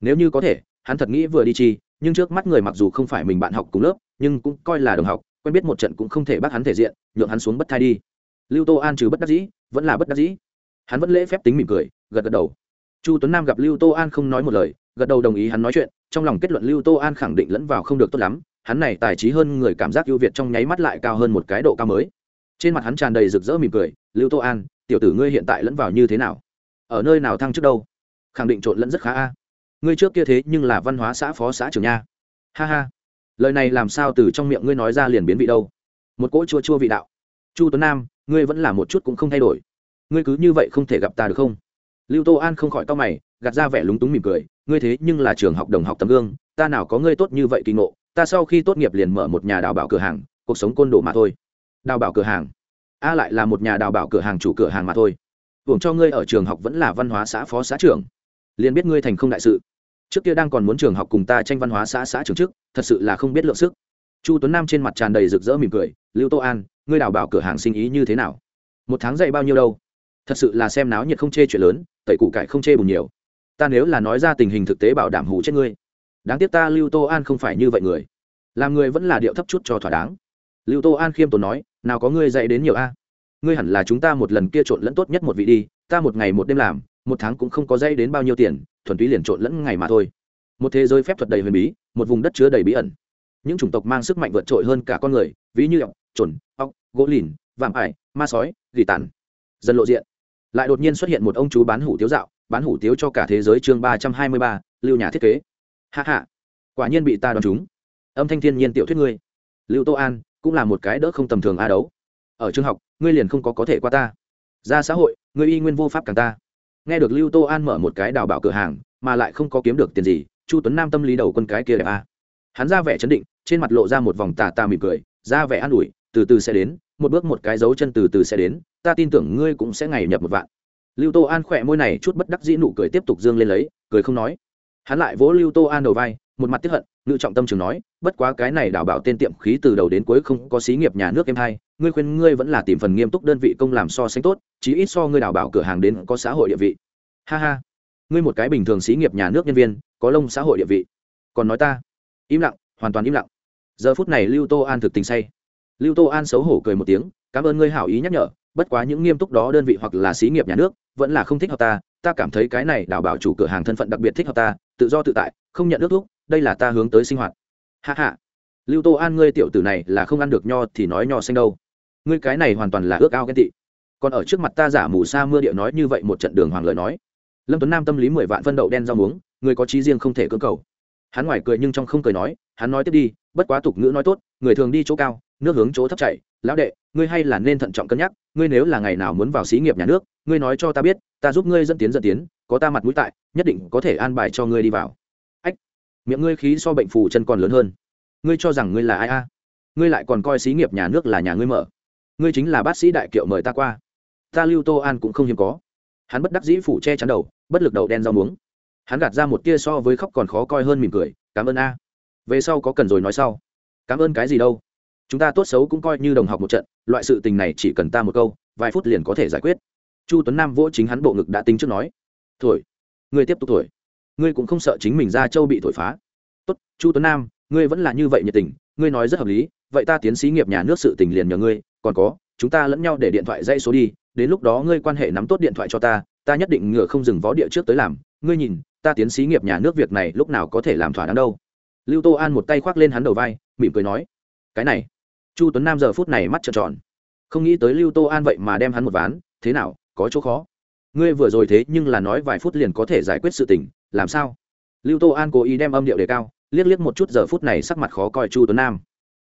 Nếu như có thể, hắn thật nghĩ vừa đi chi, nhưng trước mắt người mặc dù không phải mình bạn học cùng lớp, nhưng cũng coi là đồng học, quen biết một trận cũng không thể bắt hắn thể diện, nhượng hắn xuống bất thai đi. Lưu tô an trừ bất đắc dĩ, vẫn là bất đắc dĩ. Hắn vẫn lễ phép tính mỉm cười, gật gật đầu. Chu tuấn nam gặp lưu tô an không nói một lời, gật đầu đồng ý hắn nói chuyện, trong lòng kết luận lưu tô an khẳng định lẫn vào không được tốt lắm hắn này tài trí hơn người cảm giác ưu việt trong nháy mắt lại cao hơn một cái độ cao mới. Trên mặt hắn tràn đầy rực rỡ mỉm cười, lưu tô an, tiểu tử ngươi hiện tại lẫn vào như thế nào? Ở nơi nào thăng trước đâu? Khẳng định trộn lẫn rất khá a. Ngươi trước kia thế nhưng là văn hóa xã phó xã trưởng nha. Ha ha. Lời này làm sao từ trong miệng ngươi nói ra liền biến vị đâu? Một cỗ chua chua vị đạo. Chu tuấn nam, ngươi vẫn là một chút cũng không thay đổi. Ngươi cứ như vậy không thể gặp ta được không? Lưu tô an không khỏi to mày, gạt ra vẻ lúng túng mỉm cười, ngươi thế nhưng là trường học đồng học tấm gương, ta nào có ngươi tốt như vậy kỳ ngộ ta sau khi tốt nghiệp liền mở một nhà đào bảo cửa hàng, cuộc sống côn đồ mà thôi. Đào bảo cửa hàng? A lại là một nhà đào bảo cửa hàng chủ cửa hàng mà thôi. Hưởng cho ngươi ở trường học vẫn là văn hóa xã phó xã trưởng. Liền biết ngươi thành không đại sự. Trước kia đang còn muốn trường học cùng ta tranh văn hóa xã xã trưởng trước thật sự là không biết lượng sức. Chu tuấn nam trên mặt tràn đầy rực rỡ mỉm cười, lưu tô an, ngươi đào bảo cửa hàng sinh ý như thế nào? Một tháng dạy bao nhiêu đâu? Thật sự là xem náo nhiệt không chê chuyện lớn, tẩy củ cải không chê bùn nhiều. Ta nếu là nói ra tình hình thực tế bảo đảm hủ chết ngươi đáng tiếc ta lưu tô an không phải như vậy người. Làm người vẫn là điệu thấp chút cho thỏa đáng. Lưu tô an khiêm tốn nói, nào có ngươi dạy đến nhiều a? Ngươi hẳn là chúng ta một lần kia trộn lẫn tốt nhất một vị đi, ta một ngày một đêm làm, một tháng cũng không có dây đến bao nhiêu tiền, thuần túy liền trộn lẫn ngày mà thôi. Một thế giới phép thuật đầy huyền bí, một vùng đất chứa đầy bí ẩn. Những chủng tộc mang sức mạnh vượt trội hơn cả con người, ví như ọc trồn ọc gỗ lìn, vạm ải, ma sói, gỉ tàn. Dần lộ diện. Lại đột nhiên xuất hiện một ông chú bán hủ tiếu dạo, bán hủ tiếu cho cả thế giới chương ba trăm hai mươi ba, lưu nhà thiết kế hạ hạ, quả nhiên bị ta đoán trúng. âm thanh thiên nhiên tiểu thuyết ngươi. Lưu tô an cũng là một cái đỡ không tầm thường a đấu. Ở trường học, ngươi liền không có có thể qua ta. Ra xã hội, ngươi y nguyên vô pháp càng ta. Nghe được lưu tô an mở một cái đào bảo cửa hàng, mà lại không có kiếm được tiền gì, chu tuấn nam tâm lý đầu quân cái kia đẹp a. Hắn ra vẻ chấn định, trên mặt lộ ra một vòng tà tà mỉm cười, ra vẻ an ủi, từ từ sẽ đến, một bước một cái dấu chân từ từ sẽ đến, ta tin tưởng ngươi cũng sẽ ngày nhập một vạn. Lưu tô an khỏe môi này chút bất đắc dĩ nụ cười tiếp tục dương lên lấy, cười không nói hắn lại vỗ lưu tô an đầu vai, một mặt tiếp hận, ngự trọng tâm trường nói, bất quá cái này đảo bảo tên tiệm khí từ đầu đến cuối không có xí nghiệp nhà nước em hai, ngươi khuyên ngươi vẫn là tìm phần nghiêm túc đơn vị công làm so sánh tốt, chí ít so ngươi đảo bảo cửa hàng đến có xã hội địa vị. Ha ha, ngươi một cái bình thường xí nghiệp nhà nước nhân viên, có lông xã hội địa vị. Còn nói ta. Im lặng, hoàn toàn im lặng. Giờ phút này lưu tô an thực tình say. Lưu tô an xấu hổ cười một tiếng, cảm ơn ngươi hảo ý nhắc nhở, bất quá những nghiêm túc đó đơn vị hoặc là xí nghiệp nhà nước, vẫn là không thích hợp ta ta cảm thấy cái này đảo bảo chủ cửa hàng thân phận đặc biệt thích hợp ta tự do tự tại, không nhận ước thúc đây là ta hướng tới sinh hoạt. Hạ hạ lưu tô an, ngươi tiểu tử này là không ăn được nho thì nói nho xanh đâu. Ngươi cái này hoàn toàn là ước ao ghen tị. Còn ở trước mặt ta giả mù sa mưa điệu nói như vậy một trận đường hoàng lời nói. Lâm tuấn nam tâm lý mười vạn phân đậu đen rau muống, người có trí riêng không thể cưỡng cầu. Hắn ngoài cười nhưng trong không cười nói, hắn nói tiếp đi, bất quá tục ngữ nói tốt, người thường đi chỗ cao nước hướng chỗ thấp chảy, lão đệ, ngươi hay là nên thận trọng cân nhắc, ngươi nếu là ngày nào muốn vào xí nghiệp nhà nước, ngươi nói cho ta biết, ta giúp ngươi dẫn tiến dẫn tiến, có ta mặt mũi tại, nhất định có thể an bài cho ngươi đi vào. Ách, miệng ngươi khí so bệnh phù chân còn lớn hơn. Ngươi cho rằng ngươi là ai a? Ngươi lại còn coi xí nghiệp nhà nước là nhà ngươi mở. Ngươi chính là bác sĩ đại kiệu mời ta qua. Ta lưu tô an cũng không hiếm có. Hắn bất đắc dĩ phủ che chắn đầu, bất lực đầu đen rau muống. Hắn gạt ra một tia so với khóc còn khó coi hơn mỉm cười, cảm ơn a. Về sau có cần rồi nói sau. Cảm ơn cái gì đâu chúng ta tốt xấu cũng coi như đồng học một trận, loại sự tình này chỉ cần ta một câu, vài phút liền có thể giải quyết. Chu tuấn nam vỗ chính hắn bộ ngực đã tính trước nói. Thổi. Ngươi tiếp tục thổi. Ngươi cũng không sợ chính mình ra châu bị thổi phá. Tốt, chu tuấn nam, ngươi vẫn là như vậy nhiệt tình, ngươi nói rất hợp lý, vậy ta tiến sĩ nghiệp nhà nước sự tình liền nhờ ngươi, còn có, chúng ta lẫn nhau để điện thoại dây số đi, đến lúc đó ngươi quan hệ nắm tốt điện thoại cho ta ta nhất định ngựa không dừng vó địa trước tới làm. Ngươi nhìn, ta tiến sĩ nghiệp nhà nước việc này lúc nào có thể làm thỏa đáng đâu. Lưu tô an một tay khoác lên hắn đầu vai, mỉm cười nói. Cái này chu tuấn nam giờ phút này mắt trợn tròn. Không nghĩ tới lưu tô an vậy mà đem hắn một ván, thế nào, có chỗ khó. Ngươi vừa rồi thế nhưng là nói vài phút liền có thể giải quyết sự tình, làm sao? Lưu tô an cố ý đem âm điệu đề cao, liếc liếc một chút giờ phút này sắc mặt khó coi chu tuấn nam.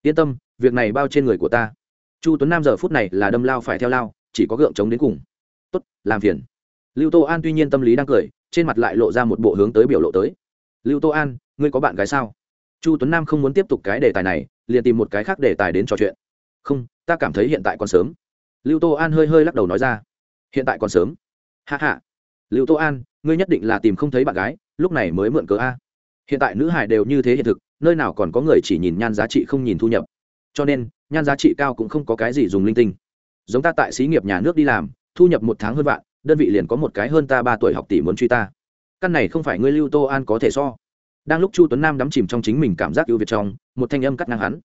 Yên tâm, việc này bao trên người của ta. Chu tuấn nam giờ phút này là đâm lao phải theo lao, chỉ có gượng chống đến cùng. Tốt, làm phiền. Lưu tô an tuy nhiên tâm lý đang cười, trên mặt lại lộ ra một bộ hướng tới biểu lộ tới. Lưu tô an, ngươi có bạn gái sao? Chu tuấn nam không muốn tiếp tục cái đề tài này liền tìm một cái khác để tài đến trò chuyện. Không, ta cảm thấy hiện tại còn sớm. Lưu tô an hơi hơi lắc đầu nói ra. Hiện tại còn sớm. Hạ hạ lưu tô an, ngươi nhất định là tìm không thấy bạn gái, lúc này mới mượn cớ a. Hiện tại nữ hải đều như thế hiện thực, nơi nào còn có người chỉ nhìn nhan giá trị không nhìn thu nhập. Cho nên, nhan giá trị cao cũng không có cái gì dùng linh tinh. Giống ta tại xí nghiệp nhà nước đi làm, thu nhập một tháng hơn vạn, đơn vị liền có một cái hơn ta ba tuổi học tỷ muốn truy ta. Căn này không phải ngươi lưu tô an có thể so đang lúc chu tuấn nam đắm chìm trong chính mình cảm giác ưu việt trong, một thanh âm cắt ngang hắn.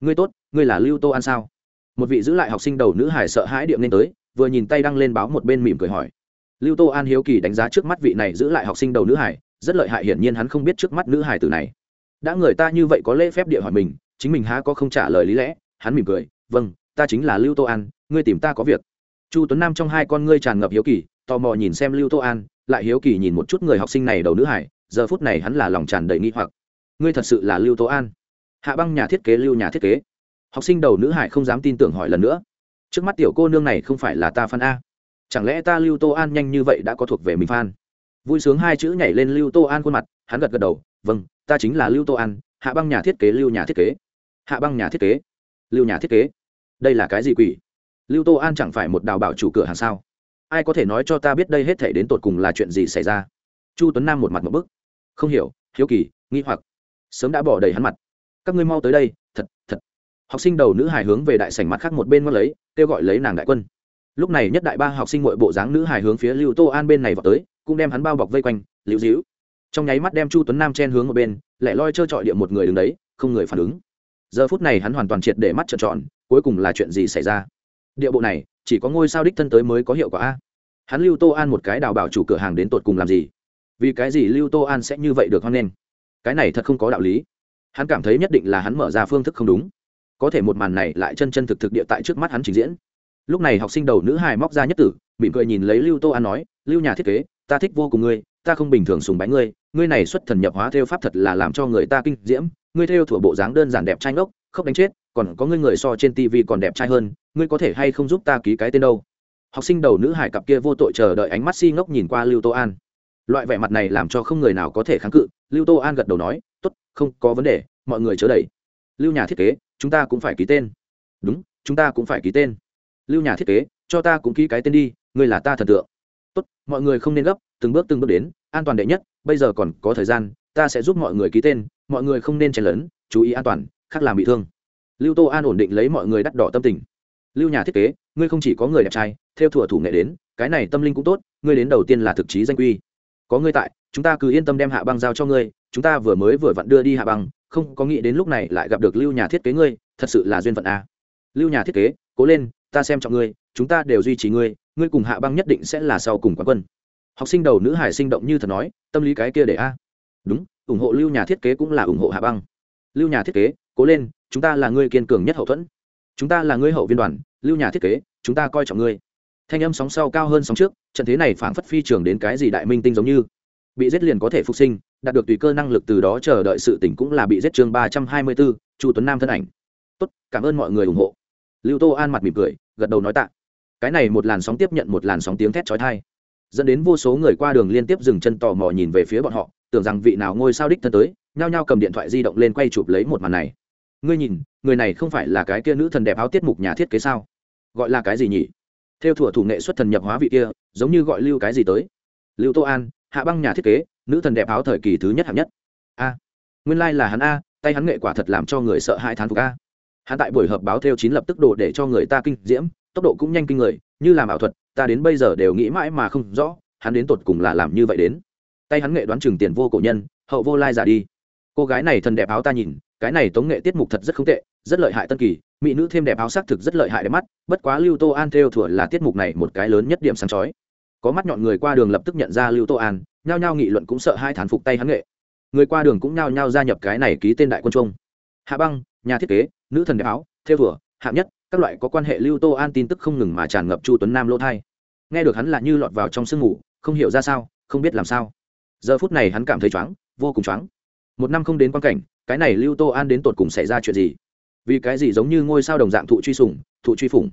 Ngươi tốt, ngươi là lưu tô an sao? Một vị giữ lại học sinh đầu nữ hải sợ hãi điệm lên tới, vừa nhìn tay đăng lên báo một bên mỉm cười hỏi. Lưu tô an hiếu kỳ đánh giá trước mắt vị này giữ lại học sinh đầu nữ hải rất lợi hại hiển nhiên hắn không biết trước mắt nữ hải từ này. Đã người ta như vậy có lễ phép địa hỏi mình, chính mình há có không trả lời lý lẽ? Hắn mỉm cười vâng ta chính là lưu tô an, ngươi tìm ta có việc. Chu tuấn nam trong hai con ngươi tràn ngập hiếu kỳ, tò mò nhìn xem lưu tô an, lại hiếu kỳ nhìn một chút người học sinh này đầu nữ hải giờ phút này hắn là lòng tràn đầy nghi hoặc. Ngươi thật sự là lưu tố an. Hạ băng nhà thiết kế, lưu nhà thiết kế. Học sinh đầu nữ hải không dám tin tưởng hỏi lần nữa. Trước mắt tiểu cô nương này không phải là ta phan a. Chẳng lẽ ta lưu tô an nhanh như vậy đã có thuộc về mình phan vui sướng hai chữ nhảy lên lưu tô an khuôn mặt, hắn gật gật đầu. Vâng ta chính là lưu tô an, hạ băng nhà thiết kế, lưu nhà thiết kế. Hạ băng nhà thiết kế. Lưu nhà thiết kế. Đây là cái gì quỷ? Lưu tô an chẳng phải một đào bảo chủ cửa hàng sao? Ai có thể nói cho ta biết đây hết thể đến tột cùng là chuyện gì xảy ra? Chu tuấn nam một mặt một bức không hiểu, hiếu kỳ, nghi hoặc. Sớm đã bỏ đầy hắn mặt. Các ngươi mau tới đây, thật thật. Học sinh đầu nữ hài hướng về đại sảnh mặt khác một bên mất lấy, kêu gọi lấy nàng đại quân. Lúc này nhất đại ba học sinh mọi bộ dáng nữ hài hướng phía lưu tô an bên này vào tới, cũng đem hắn bao bọc vây quanh, liễu dĩu trong nháy mắt đem chu tuấn nam chen hướng một bên lại loi trơ trọi địa một người đứng đấy, không người phản ứng. Giờ phút này hắn hoàn toàn triệt để mắt trợn tròn, cuối cùng là chuyện gì xảy ra? Địa bộ này, chỉ có ngôi sao đích thân tới mới có hiệu quả a. Hắn lưu tô an một cái đào bảo chủ cửa hàng đến tột cùng làm gì? Vì cái gì lưu tô an sẽ như vậy được hoan nghênh? Cái này thật không có đạo lý. Hắn cảm thấy nhất định là hắn mở ra phương thức không đúng. Có thể một màn này lại chân chân thực thực địa tại trước mắt hắn trình diễn. Lúc này học sinh đầu nữ hài móc ra nhất tử, mỉm cười nhìn lấy lưu tô an nói, lưu nhà thiết kế, ta thích vô cùng ngươi, ta không bình thường sùng bánh ngươi ngươi này xuất thần nhập hóa theo pháp thật là làm cho người ta kinh diễm, ngươi theo thủa bộ dáng đơn giản đẹp trai ngốc không đánh chết, còn có ngươi người so trên tv còn đẹp trai hơn, ngươi có thể hay không giúp ta ký cái tên đâu? Học sinh đầu nữ hải cặp kia vô tội chờ đợi ánh mắt si ngốc nhìn qua lưu tô an loại vẻ mặt này làm cho không người nào có thể kháng cự, lưu tô an gật đầu nói t ố t không có vấn đề, mọi người chớ đẩy. Lưu nhà thiết kế, chúng ta cũng phải ký tên. Đúng, chúng ta cũng phải ký tên. Lưu nhà thiết kế, cho ta cũng ký cái tên đi, ngươi là ta thần tượng. Tốt, mọi người không nên gấp, từng bước từng bước đến, an toàn đệ nhất, bây giờ còn có thời gian, ta sẽ giúp mọi người ký tên, mọi người không nên chen lấn, chú ý an toàn, khác làm bị thương. Lưu tô an ổn định lấy mọi người đắt đỏ tâm tình. Lưu nhà thiết kế, ngươi không chỉ có người đẹp trai, theo thủa thủ nghệ đến, cái này tâm linh cũng tốt, ngươi đến đầu tiên là thực chí danh quy có ngươi tại, chúng ta cứ yên tâm đem hạ băng giao cho ngươi, chúng ta vừa mới vừa vặn đưa đi hạ băng, không có nghĩ đến lúc này lại gặp được lưu nhà thiết kế ngươi, thật sự là duyên phận à. lưu nhà thiết kế, cố lên, ta xem trọng ngươi, chúng ta đều duy trì ngươi ngươi cùng hạ băng nhất định sẽ là sau cùng quán quân. Học sinh đầu nữ hải sinh động như thật nói, tâm lý cái kia để a. Đúng, ủng hộ lưu nhà thiết kế cũng là ủng hộ hạ băng. Lưu nhà thiết kế, cố lên, chúng ta là ngươi kiên cường nhất hậu thuẫn. Chúng ta là ngươi hậu viên đoàn, lưu nhà thiết kế, chúng ta coi trọng ngươi thanh âm sóng sau cao hơn sóng trước, trận thế này phảng phất phi trường đến cái gì đại minh tinh giống như. Bị giết liền có thể phục sinh, đạt được tùy cơ năng lực từ đó chờ đợi sự tỉnh cũng là bị giết chương ba trăm hai mươi bốn chu tuấn nam thân ảnh. Tốt, cảm ơn mọi người ủng hộ. Lưu tô an mặt mỉm cười, gật đầu nói tạ. Cái này một làn sóng tiếp nhận một làn sóng tiếng thét trói thai dẫn đến vô số người qua đường liên tiếp dừng chân tò mò nhìn về phía bọn họ, tưởng rằng vị nào ngôi sao đích thân tới, nhao nhao cầm điện thoại di động lên quay chụp lấy một màn này. Ngươi nhìn, người này không phải là cái kia nữ thần đẹp áo tiết mục nhà thiết kế sao? Gọi là cái gì nhỉ? Theo thủa thủ nghệ xuất thần nhập hóa vị kia, giống như gọi lưu cái gì tới. Lưu tô an, hạ băng nhà thiết kế, nữ thần đẹp áo thời kỳ thứ nhất hạng nhất. A, nguyên lai、like、là hắn a, tay hắn nghệ quả thật làm cho người sợ hai thán phục a. Hắn tại buổi họp báo theo chín lập tức độ để cho người ta kinh diễm, tốc độ cũng nhanh kinh người, như làm ảo thuật, ta đến bây giờ đều nghĩ mãi mà không rõ, hắn đến tột cùng là làm như vậy đến. Tay hắn nghệ đoán chừng tiền vô cổ nhân, hậu vô lai giả đi. Cô gái này thần đẹp áo ta nhìn cái này tống nghệ tiết mục thật rất không tệ, rất lợi hại tân kỳ, mỹ nữ thêm đẹp áo sắc thực rất lợi hại đẹp mắt, bất quá lưu tô an theo thừa là tiết mục này một cái lớn nhất điểm sáng chói. Có mắt nhọn người qua đường lập tức nhận ra lưu tô an, nhao nhao nghị luận cũng sợ hai thán phục tay hắn nghệ. Người qua đường cũng nhao nhao gia nhập cái này ký tên đại quân trung hạ băng, nhà thiết kế, nữ thần đẹp áo, theo thừa, hạng nhất, các loại có quan hệ lưu tô an tin tức không ngừng mà tràn ngập chu tuấn nam lỗ thai. Nghe được hắn là như lọt vào trong sương ngủ, không hiểu ra sao, không biết làm sao. Giờ phút này hắn cảm thấy choáng, vô cùng choáng một năm không đến quan cảnh, cái này lưu tô an đến tột cùng xảy ra chuyện gì? Vì cái gì giống như ngôi sao đồng dạng thụ truy sùng thụ truy phủng?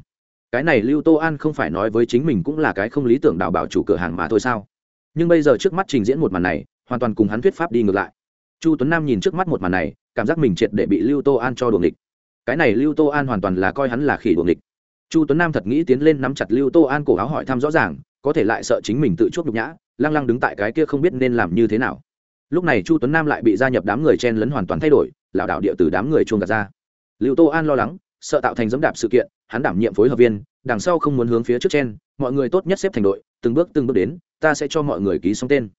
Cái này lưu tô an không phải nói với chính mình cũng là cái không lý tưởng đào bảo chủ cửa hàng mà thôi sao? Nhưng bây giờ trước mắt trình diễn một màn này, hoàn toàn cùng hắn thuyết pháp đi ngược lại. Chu tuấn nam nhìn trước mắt một màn này, cảm giác mình triệt để bị lưu tô an cho đuồng địch cái này lưu tô an hoàn toàn là coi hắn là khỉ đuồng địch chu tuấn nam thật nghĩ tiến lên nắm chặt lưu tô an cổ áo hỏi thăm rõ ràng, có thể lại sợ chính mình tự chuốc nhục nhã, lăng lăng đứng tại cái kia không biết nên làm như thế nào lúc này chu tuấn nam lại bị gia nhập đám người chen lấn hoàn toàn thay đổi, lảo đạo địa từ đám người chuông gạt ra. Liệu tô an lo lắng, sợ tạo thành dẫm đạp sự kiện, hắn đảm nhiệm phối hợp viên, đằng sau không muốn hướng phía trước chen, mọi người tốt nhất xếp thành đội, từng bước từng bước đến, ta sẽ cho mọi người ký xong tên.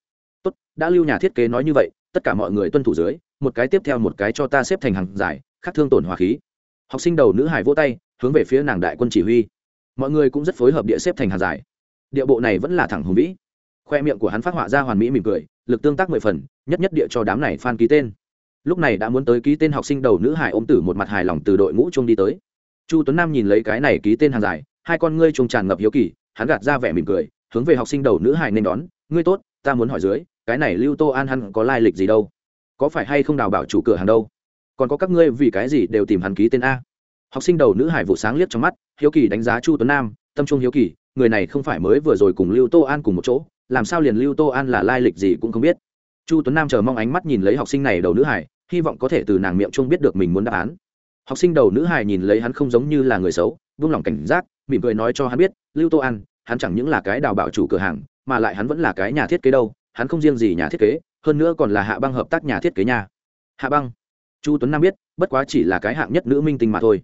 Tốt, đã lưu nhà thiết kế nói như vậy, tất cả mọi người tuân thủ dưới, một cái tiếp theo một cái cho ta xếp thành hàng giải khắc thương tổn hòa khí. Học sinh đầu nữ hải vỗ tay, hướng về phía nàng đại quân chỉ huy. Mọi người cũng rất phối hợp địa xếp thành hàng giải địa bộ này vẫn là thẳng hùng vĩ khoe miệng của hắn phát họa ra hoàn mỹ mỉm cười, lực tương tác mười phần, nhất nhất địa cho đám này phan ký tên. Lúc này đã muốn tới ký tên học sinh đầu nữ hải ôm tử một mặt hài lòng từ đội ngũ chung đi tới. Chu tuấn nam nhìn lấy cái này ký tên hàng dài, hai con ngươi chung tràn ngập hiếu kỳ, hắn gạt ra vẻ mỉm cười, hướng về học sinh đầu nữ hải nên đón, ngươi tốt, ta muốn hỏi dưới, cái này lưu tô an hắn có lai lịch gì đâu? Có phải hay không đào bảo chủ cửa hàng đâu? Còn có các ngươi vì cái gì đều tìm hắn ký tên a? Học sinh đầu nữ hải vụ sáng liếc trong mắt, hiếu kỳ đánh giá chu tuấn nam, tâm trung hiếu kỳ, người này không phải mới vừa rồi cùng lưu tô an cùng một chỗ làm sao liền lưu tô an là lai lịch gì cũng không biết. Chu tuấn nam chờ mong ánh mắt nhìn lấy học sinh này đầu nữ hải hy vọng có thể từ nàng miệng chung biết được mình muốn đáp án. Học sinh đầu nữ hải nhìn lấy hắn không giống như là người xấu, vung lòng cảnh giác, mỉm cười nói cho hắn biết, lưu tô an, hắn chẳng những là cái đào bảo chủ cửa hàng, mà lại hắn vẫn là cái nhà thiết kế đâu, hắn không riêng gì nhà thiết kế, hơn nữa còn là hạ băng hợp tác nhà thiết kế nhà hạ băng? Chu tuấn nam biết, bất quá chỉ là cái hạng nhất nữ minh tinh mà thôi.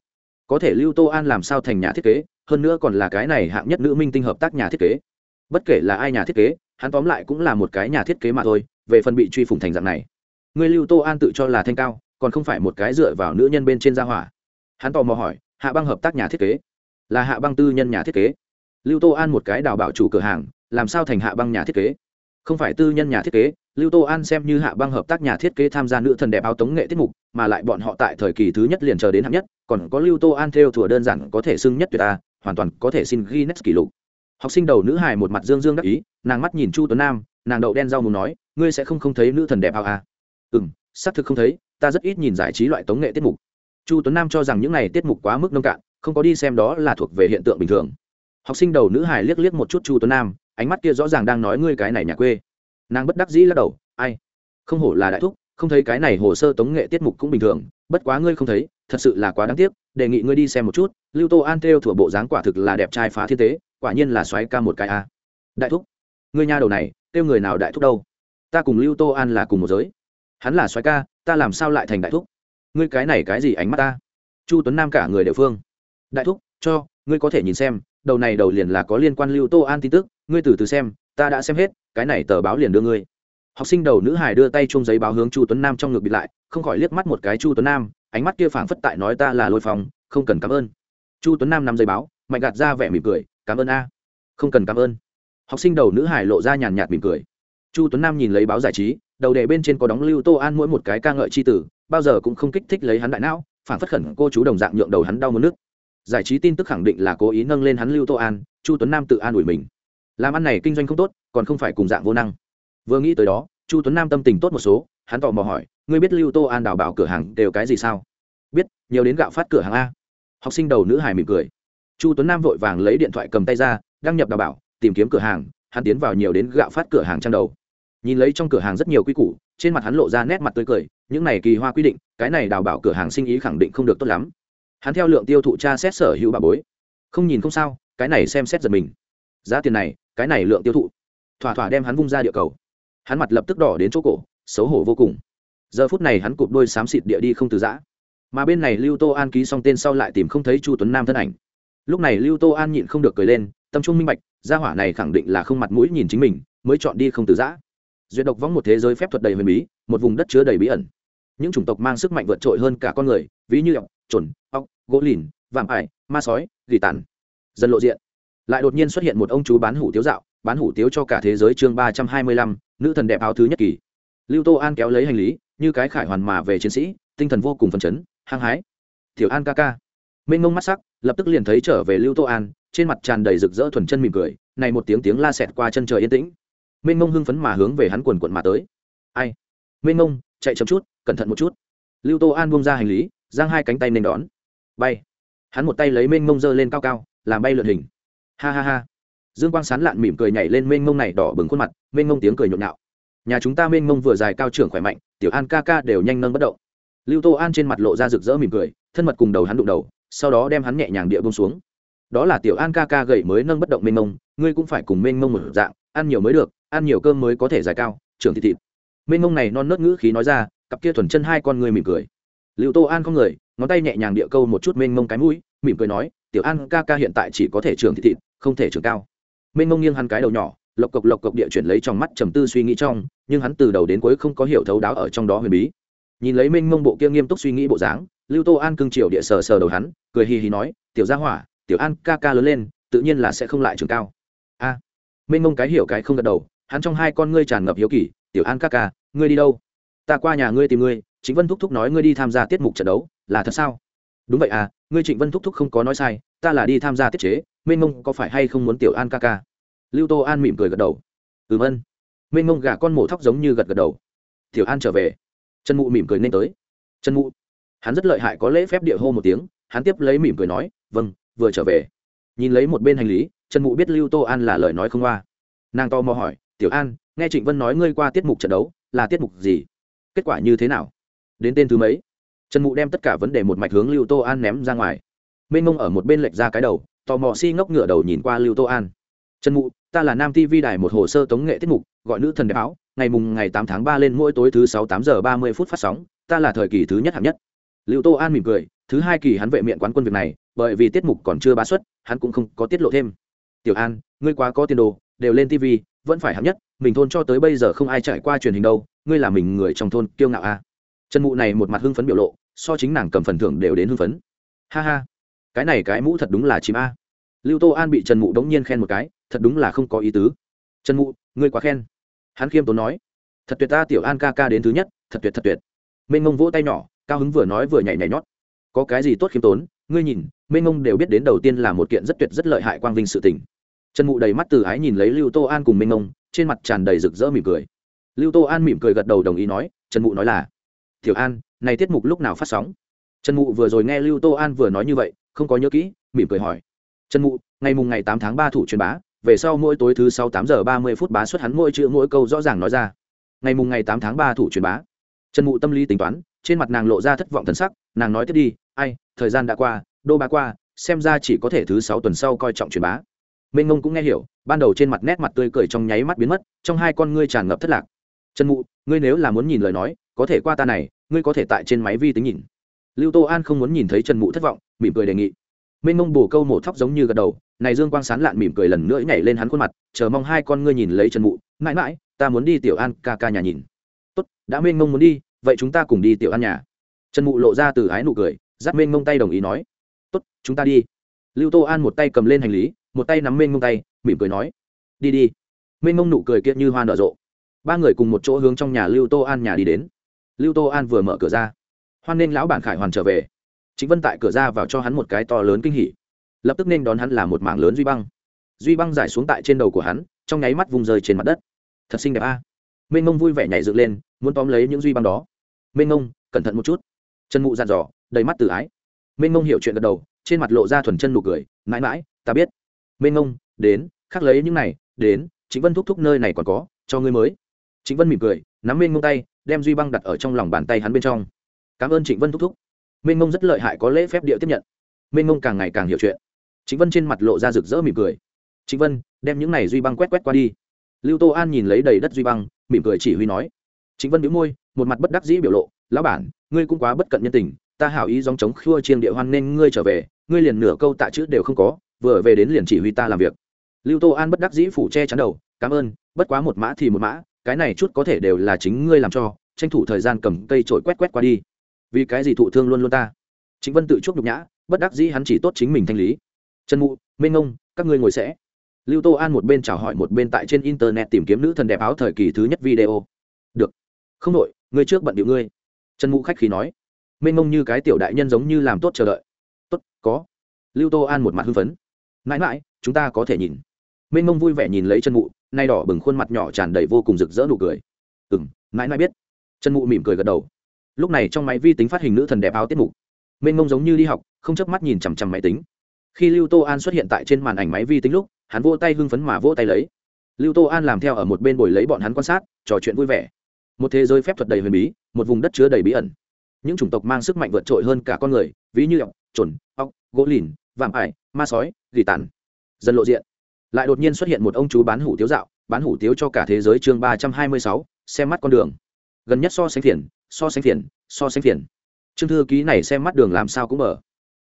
Có thể lưu tô an làm sao thành nhà thiết kế, hơn nữa còn là cái này hạng nhất nữ minh tinh hợp tác nhà thiết kế bất kể là ai nhà thiết kế, hắn tóm lại cũng là một cái nhà thiết kế mà thôi, về phần bị truy phủng thành dạng này. Người lưu tô an tự cho là thanh cao, còn không phải một cái dựa vào nữ nhân bên trên gia hỏa. Hắn tò mò hỏi, hạ băng hợp tác nhà thiết kế? Là hạ băng tư nhân nhà thiết kế? Lưu tô an một cái đào bảo chủ cửa hàng, làm sao thành hạ băng nhà thiết kế? Không phải tư nhân nhà thiết kế, lưu tô an xem như hạ băng hợp tác nhà thiết kế tham gia nữ thần đẹp áo tống nghệ tiết mục, mà lại bọn họ tại thời kỳ thứ nhất liền chờ đến hạng nhất, còn có lưu tô an theo thùa đơn giản có thể xưng nhất tuyệt ta, hoàn toàn có thể xin guinness kỷ lục học sinh đầu nữ hài một mặt dương dương đắc ý, nàng mắt nhìn chu tuấn nam, nàng đậu đen rau mù nói, ngươi sẽ không không thấy nữ thần đẹp áo à? à. ừ m xác thực không thấy, ta rất ít nhìn giải trí loại tống nghệ tiết mục. Chu tuấn nam cho rằng những n à y tiết mục quá mức nông cạn, không có đi xem đó là thuộc về hiện tượng bình thường. Học sinh đầu nữ hài liếc liếc một chút chu tuấn nam, ánh mắt kia rõ ràng đang nói, ngươi cái này nhà quê. Nàng bất đắc dĩ lắc đầu, ai? Không hổ là đại thúc, không thấy cái này hồ sơ tống nghệ tiết mục cũng bình thường, bất quá ngươi không thấy, thật sự là quá đáng tiếc, đề nghị ngươi đi xem một chút, lưu tô an theo thủa bộ dáng quả thực là đẹp trai phá thiên tế quả nhiên là xoáy ca một cái a. Đại thúc người nha đầu này, kêu người nào đại thúc đâu? Ta cùng lưu tô an là cùng một giới. Hắn là xoáy ca, ta làm sao lại thành đại thúc? Ngươi cái này cái gì ánh mắt ta? Chu tuấn nam cả người địa phương. Đại thúc, cho, ngươi có thể nhìn xem, đầu này đầu liền là có liên quan lưu tô an tin tức, ngươi từ từ xem, ta đã xem hết, cái này tờ báo liền đưa ngươi. Học sinh đầu nữ hải đưa tay chung giấy báo hướng chu tuấn nam trong ngực bịt lại, không khỏi liếc mắt một cái chu tuấn nam, ánh mắt kia phảng phất tại nói ta là lôi phòng không cần cảm ơn. Chu tuấn nam nắm giấy báo mạnh gạt ra vẻ mỉm cười cảm ơn a. Không cần cảm ơn. Học sinh đầu nữ hải lộ ra nhàn nhạt mỉm cười. Chu tuấn nam nhìn lấy báo giải trí, đầu đề bên trên có đóng lưu tô an mỗi một cái ca ngợi c h i tử bao giờ cũng không kích thích lấy hắn đại não, phản phất khẩn cô chú đồng dạng nhượng đầu hắn đau mất nước giải trí tin tức khẳng định là cố ý nâng lên hắn lưu tô an, chu tuấn nam tự an ủi mình. Làm ăn này kinh doanh không tốt, còn không phải cùng dạng vô năng. Vừa nghĩ tới đó, chu tuấn nam tâm tình tốt một số, hắn tò mò hỏi, ngươi biết lưu tô an đào bảo cửa hàng đều cái gì sao? Biết, nhiều đến gạo phát cửa hàng a. Học sinh đầu nữ hải mỉm cười chu tuấn nam vội vàng lấy điện thoại cầm tay ra, đăng nhập đào bảo, tìm kiếm cửa hàng, hắn tiến vào nhiều đến gạo phát cửa hàng trang đầu. Nhìn lấy trong cửa hàng rất nhiều quy củ, trên mặt hắn lộ ra nét mặt tươi cười, những này kỳ hoa quy định, cái này đào bảo cửa hàng sinh ý khẳng định không được tốt lắm. Hắn theo lượng tiêu thụ tra xét sở hữu bà bối. Không nhìn không sao, cái này xem xét giật mình. Giá tiền này, cái này lượng tiêu thụ. Thỏa thỏa đem hắn vung ra địa cầu. Hắn mặt lập tức đỏ đến chỗ cổ, xấu hổ vô cùng. Giờ phút này hắn cụp đôi xám xịt địa đi không từ giã. Mà bên này lưu tô an ký xong tên sau lại tìm không thấy chu tuấn nam thân ảnh lúc này lưu tô an nhịn không được cười lên, tâm trung minh bạch, gia hỏa này khẳng định là không mặt mũi nhìn chính mình, mới chọn đi không từ giã. Duyệt độc võng một thế giới phép thuật đầy huyền bí, một vùng đất chứa đầy bí ẩn. Những chủng tộc mang sức mạnh vượt trội hơn cả con người, ví như ọc trồn ọc gỗ lìn, vạm ải, ma sói, gỉ tàn. Dần lộ diện. Lại đột nhiên xuất hiện một ông chú bán hủ tiếu dạo, bán hủ tiếu cho cả thế giới chương ba trăm hai mươi lăm, nữ thần đẹp áo thứ nhất kỳ. Lưu tô an kéo lấy hành lý, như cái khải hoàn mà về chiến sĩ, tinh thần vô cùng phấn chấn, hăng hái. Tiểu an ca ca mênh ngông mắt sắc, lập tức liền thấy trở về lưu tô an, trên mặt tràn đầy rực rỡ thuần chân mỉm cười, này một tiếng tiếng la xẹt qua chân trời yên tĩnh. Mênh ngông hưng phấn mà hướng về hắn quần quận mà tới. Ai? Mênh ngông chạy chậm chút, cẩn thận một chút. Lưu tô an buông ra hành lý, giang hai cánh tay nên đón. Bay. Hắn một tay lấy mênh mông dơ lên cao cao, làm bay lượn hình. Ha ha ha. Dương quang sán lạn mỉm cười nhảy lên mênh mông này đỏ bừng khuôn mặt, mênh mông tiếng cười nhộn nhạo. Nhà chúng ta mênh mông vừa dài cao trưởng khỏe mạnh, tiểu an ca ca đều nhanh nâng bất động. Lưu tô an trên mặt lộ ra rực rỡ mỉm cười, thân mật cùng đầu hắn đụng đầu sau đó đem hắn nhẹ nhàng địa bông xuống. Đó là tiểu an ca ca gậy mới nâng bất động mênh mông, ngươi cũng phải cùng mênh mông một dạng, ăn nhiều mới được, ăn nhiều cơm mới có thể dài cao, trưởng thịt thịt. Mênh mông này non nớt ngữ khí nói ra, cặp kia thuần chân hai con người mỉm cười. Liệu tô an không người, ngón tay nhẹ nhàng địa câu một chút mênh mông cái mũi, mỉm cười nói, tiểu an ca ca hiện tại chỉ có thể trưởng thịt thịt, không thể trưởng cao. Mênh mông nghiêng hắn cái đầu nhỏ, lộc cộc lộc cộc địa chuyển lấy trong mắt trầm tư suy nghĩ trong, nhưng hắn từ đầu đến cuối không có hiểu thấu đáo ở trong đó huyền bí. Nhìn lấy mênh mông bộ kia nghiêm túc suy nghĩ bộ dáng lưu tô an cưng chiều địa sờ sờ đầu hắn cười hì hì nói tiểu gia hỏa tiểu an ca ca lớn lên tự nhiên là sẽ không lại trường cao. A. À, mênh mông cái hiểu cái không gật đầu hắn trong hai con ngươi tràn ngập hiếu kỳ tiểu an ca ca ngươi đi đâu? Ta qua nhà ngươi tìm ngươi chính vân thúc thúc nói ngươi đi tham gia tiết mục trận đấu là thật sao? Đúng vậy à ngươi trịnh vân thúc thúc không có nói sai ta là đi tham gia tiết chế mênh mông có phải hay không muốn tiểu an ca ca? Lưu tô an mỉm cười gật đầu. Ừm ân. Mênh mông gà con mổ thóc giống như gật gật đầu. Tiểu an trở về. Trần mụ mỉm cười nên tới. Trần mụ hắn rất lợi hại có lễ phép địa hô một tiếng, hắn tiếp lấy mỉm cười nói vâng vừa trở về. Nhìn lấy một bên hành lý, trần mụ biết lưu tô an là lời nói không qua. Nàng to mò hỏi, tiểu an, nghe trịnh vân nói ngươi qua tiết mục trận đấu, là tiết mục gì? Kết quả như thế nào? Đến tên thứ mấy? Trần mụ đem tất cả vấn đề một mạch hướng lưu tô an ném ra ngoài. Mênh mông ở một bên lệch ra cái đầu, tò mò si ngốc ngựa đầu nhìn qua lưu tô an. Trần mụ, ta là nam tv đài một hồ sơ tống nghệ tiết mục, gọi nữ thần đẹp áo, ngày mùng ngày tám tháng ba lên mỗi tối thứ sáu tám giờ ba mươi phút phát sóng, ta là thời kỳ thứ nhất hạng nhất lưu tô an mỉm cười, thứ hai kỳ hắn vệ miệng quán quân việc này, bởi vì tiết mục còn chưa bá xuất, hắn cũng không có tiết lộ thêm. Tiểu an, ngươi quá có tiền đồ, đều lên tv vẫn phải hạng nhất, mình thôn cho tới bây giờ không ai trải qua truyền hình đâu, ngươi là mình người trong thôn kiêu ngạo a à. trần mụ này một mặt hưng phấn biểu lộ, so chính nàng cầm phần thưởng đều đến hưng phấn. Ha ha, cái này cái mũ thật đúng là chim a. Lưu tô an bị trần mụ đống nhiên khen một cái, thật đúng là không có ý tứ. Trần mụ, ngươi quá khen. Hắn khiêm tốn nói, thật tuyệt ta, tiểu an ca ca đến thứ nhất, thật tuyệt thật tuyệt. Mênh ngông vỗ tay nhỏ cao hứng vừa nói vừa nhảy nhảy nhót. Có cái gì tốt khiêm tốn? Ngươi nhìn Minh ngông đều biết đến đầu tiên là một kiện rất tuyệt rất lợi hại quang vinh sự tình. Trần mụ đầy mắt từ ái nhìn lấy lưu tô an cùng Minh ngông, trên mặt tràn đầy rực rỡ mỉm cười. Lưu tô an mỉm cười gật đầu đồng ý nói, trần mụ nói là, tiểu an, này tiết mục lúc nào phát sóng? Trần mụ vừa rồi nghe lưu tô an vừa nói như vậy, không có nhớ kỹ, mỉm cười hỏi. Trần mụ, ngày mùng ngày tám tháng ba thủ truyền bá, về sau mỗi tối thứ sáu tám giờ ba mươi phút bá xuất hắn mỗi chữ mỗi câu rõ ràng nói ra. Ngày mùng ngày tám tháng ba thủ truyền bá trần mụ tâm lý tính toán, trên mặt nàng lộ ra thất vọng thần sắc, nàng nói tiếp đi, ai, thời gian đã qua, đô bá qua, xem ra chỉ có thể thứ sáu tuần sau coi trọng truyền bá. Mênh ngông cũng nghe hiểu, ban đầu trên mặt nét mặt tươi cười trong nháy mắt biến mất, trong hai con ngươi tràn ngập thất lạc. Trần mụ, ngươi nếu là muốn nhìn lời nói, có thể qua ta này, ngươi có thể tại trên máy vi tính nhìn. Lưu tô an không muốn nhìn thấy trần mụ thất vọng, mỉm cười đề nghị. Mênh mông bổ câu mổ thóc giống như gật đầu, này dương quang sán lạn mỉm cười lần nữa nhảy lên hắn khuôn mặt, chờ mong hai con ngươi nhìn lấy trần mụ, mãi mãi, ta muốn đi tiểu an ca ca nhà nhìn. Tốt, đã mênh mông muốn đi vậy chúng ta cùng đi tiểu an nhà. Trần mụ lộ ra từ ái nụ cười giáp mênh mông tay đồng ý nói, tốt, chúng ta đi. Lưu tô an một tay cầm lên hành lý, một tay nắm mênh mông tay, mỉm cười nói, đi đi. Mênh mông nụ cười kiệt như hoa nở rộ. Ba người cùng một chỗ hướng trong nhà lưu tô an nhà đi đến. Lưu tô an vừa mở cửa ra, hoan nên lão bản khải hoàn trở về. Chính vân tại cửa ra vào cho hắn một cái to lớn kinh hỉ. Lập tức nên đón hắn là một mảng lớn duy băng. Duy băng giải xuống tại trên đầu của hắn, trong nháy mắt vùng rơi trên mặt đất. Thật xinh đẹp a. À. mênh mông vui vẻ nhảy dựng lên muốn tóm lấy những duy băng đó. Mênh ngông cẩn thận một chút. Chân mụ dặn dò, đầy mắt tự ái. Mênh ngông hiểu chuyện gật đầu, trên mặt lộ ra thuần chân nụ cười, mãi mãi, ta biết. Mênh ngông đến, khắc lấy những này, đến chính vân thúc thúc nơi này còn có, cho ngươi mới. Chính vân mỉm cười, nắm mênh ngông tay, đem duy băng đặt ở trong lòng bàn tay hắn bên trong. Cảm ơn trịnh vân thúc thúc. Mênh mông rất lợi hại có lễ phép địa tiếp nhận. Mênh mông càng ngày càng hiểu chuyện. Chính vân trên mặt lộ ra rực rỡ mỉm cười. Chính vân, đem những này duy băng quét quét qua đi. Lưu tô an nhìn lấy đầy đất duy băng, mỉm cười chỉ huy nói chính vân đĩu môi, một mặt bất đắc dĩ biểu lộ, lão bản, ngươi cũng quá bất cận nhân tình, ta hảo ý dòng chống khua chiêng địa hoan nên ngươi trở về, ngươi liền nửa câu tạ chữ đều không có, vừa về đến liền chỉ huy ta làm việc. Lưu tô an bất đắc dĩ phủ che chắn đầu, cảm ơn, bất quá một mã thì một mã, cái này chút có thể đều là chính ngươi làm cho, tranh thủ thời gian cầm cây trổi quét quét qua đi. Vì cái gì thụ thương luôn luôn ta? Chính vân tự chuốc nhục nhã, bất đắc dĩ hắn chỉ tốt chính mình thanh lý. Trần mụ mênh ngông, các ngươi ngồi sẽ. Lưu tô an một bên chào hỏi một bên tại trên internet tìm kiếm nữ thần đẹp áo thời kỳ thứ nhất video. Được không đội ngươi trước bận điệu ngươi. Trần mụ khách khí nói. Mênh Mông như cái tiểu đại nhân giống như làm tốt chờ đợi. Tốt, có. Lưu tô an một mặt hưng phấn. Mãi mãi, chúng ta có thể nhìn. Mênh Mông vui vẻ nhìn lấy chân mụ, nay đỏ bừng khuôn mặt nhỏ tràn đầy vô cùng rực rỡ nụ cười. Ừ m mãi mãi biết. Chân mụ mỉm cười gật đầu. Lúc này trong máy vi tính phát hình nữ thần đẹp áo tiết mục. Mênh mông giống như đi học, không chớp mắt nhìn chằm chằm máy tính. Khi lưu tô an xuất hiện tại trên màn ảnh máy vi tính lúc, hắn vô tay hưng phấn mà vỗ tay lấy. Lưu tô an làm theo ở một bên bồi lấy bọn hắn quan sát, trò chuyện vui vẻ một thế giới phép thuật đầy huyền bí, một vùng đất chứa đầy bí ẩn. Những chủng tộc mang sức mạnh vượt trội hơn cả con người, ví như ọc trồn ọc gỗ lìn, vạm ải, ma sói, gỉ tàn. Dần lộ diện. Lại đột nhiên xuất hiện một ông chú bán hủ tiếu dạo, bán hủ tiếu cho cả thế giới chương ba trăm hai mươi sáu, xem mắt con đường. Gần nhất so sánh phiền, so sánh phiền, so sánh phiền. Chương thư ký này xem mắt đường làm sao cũng mở.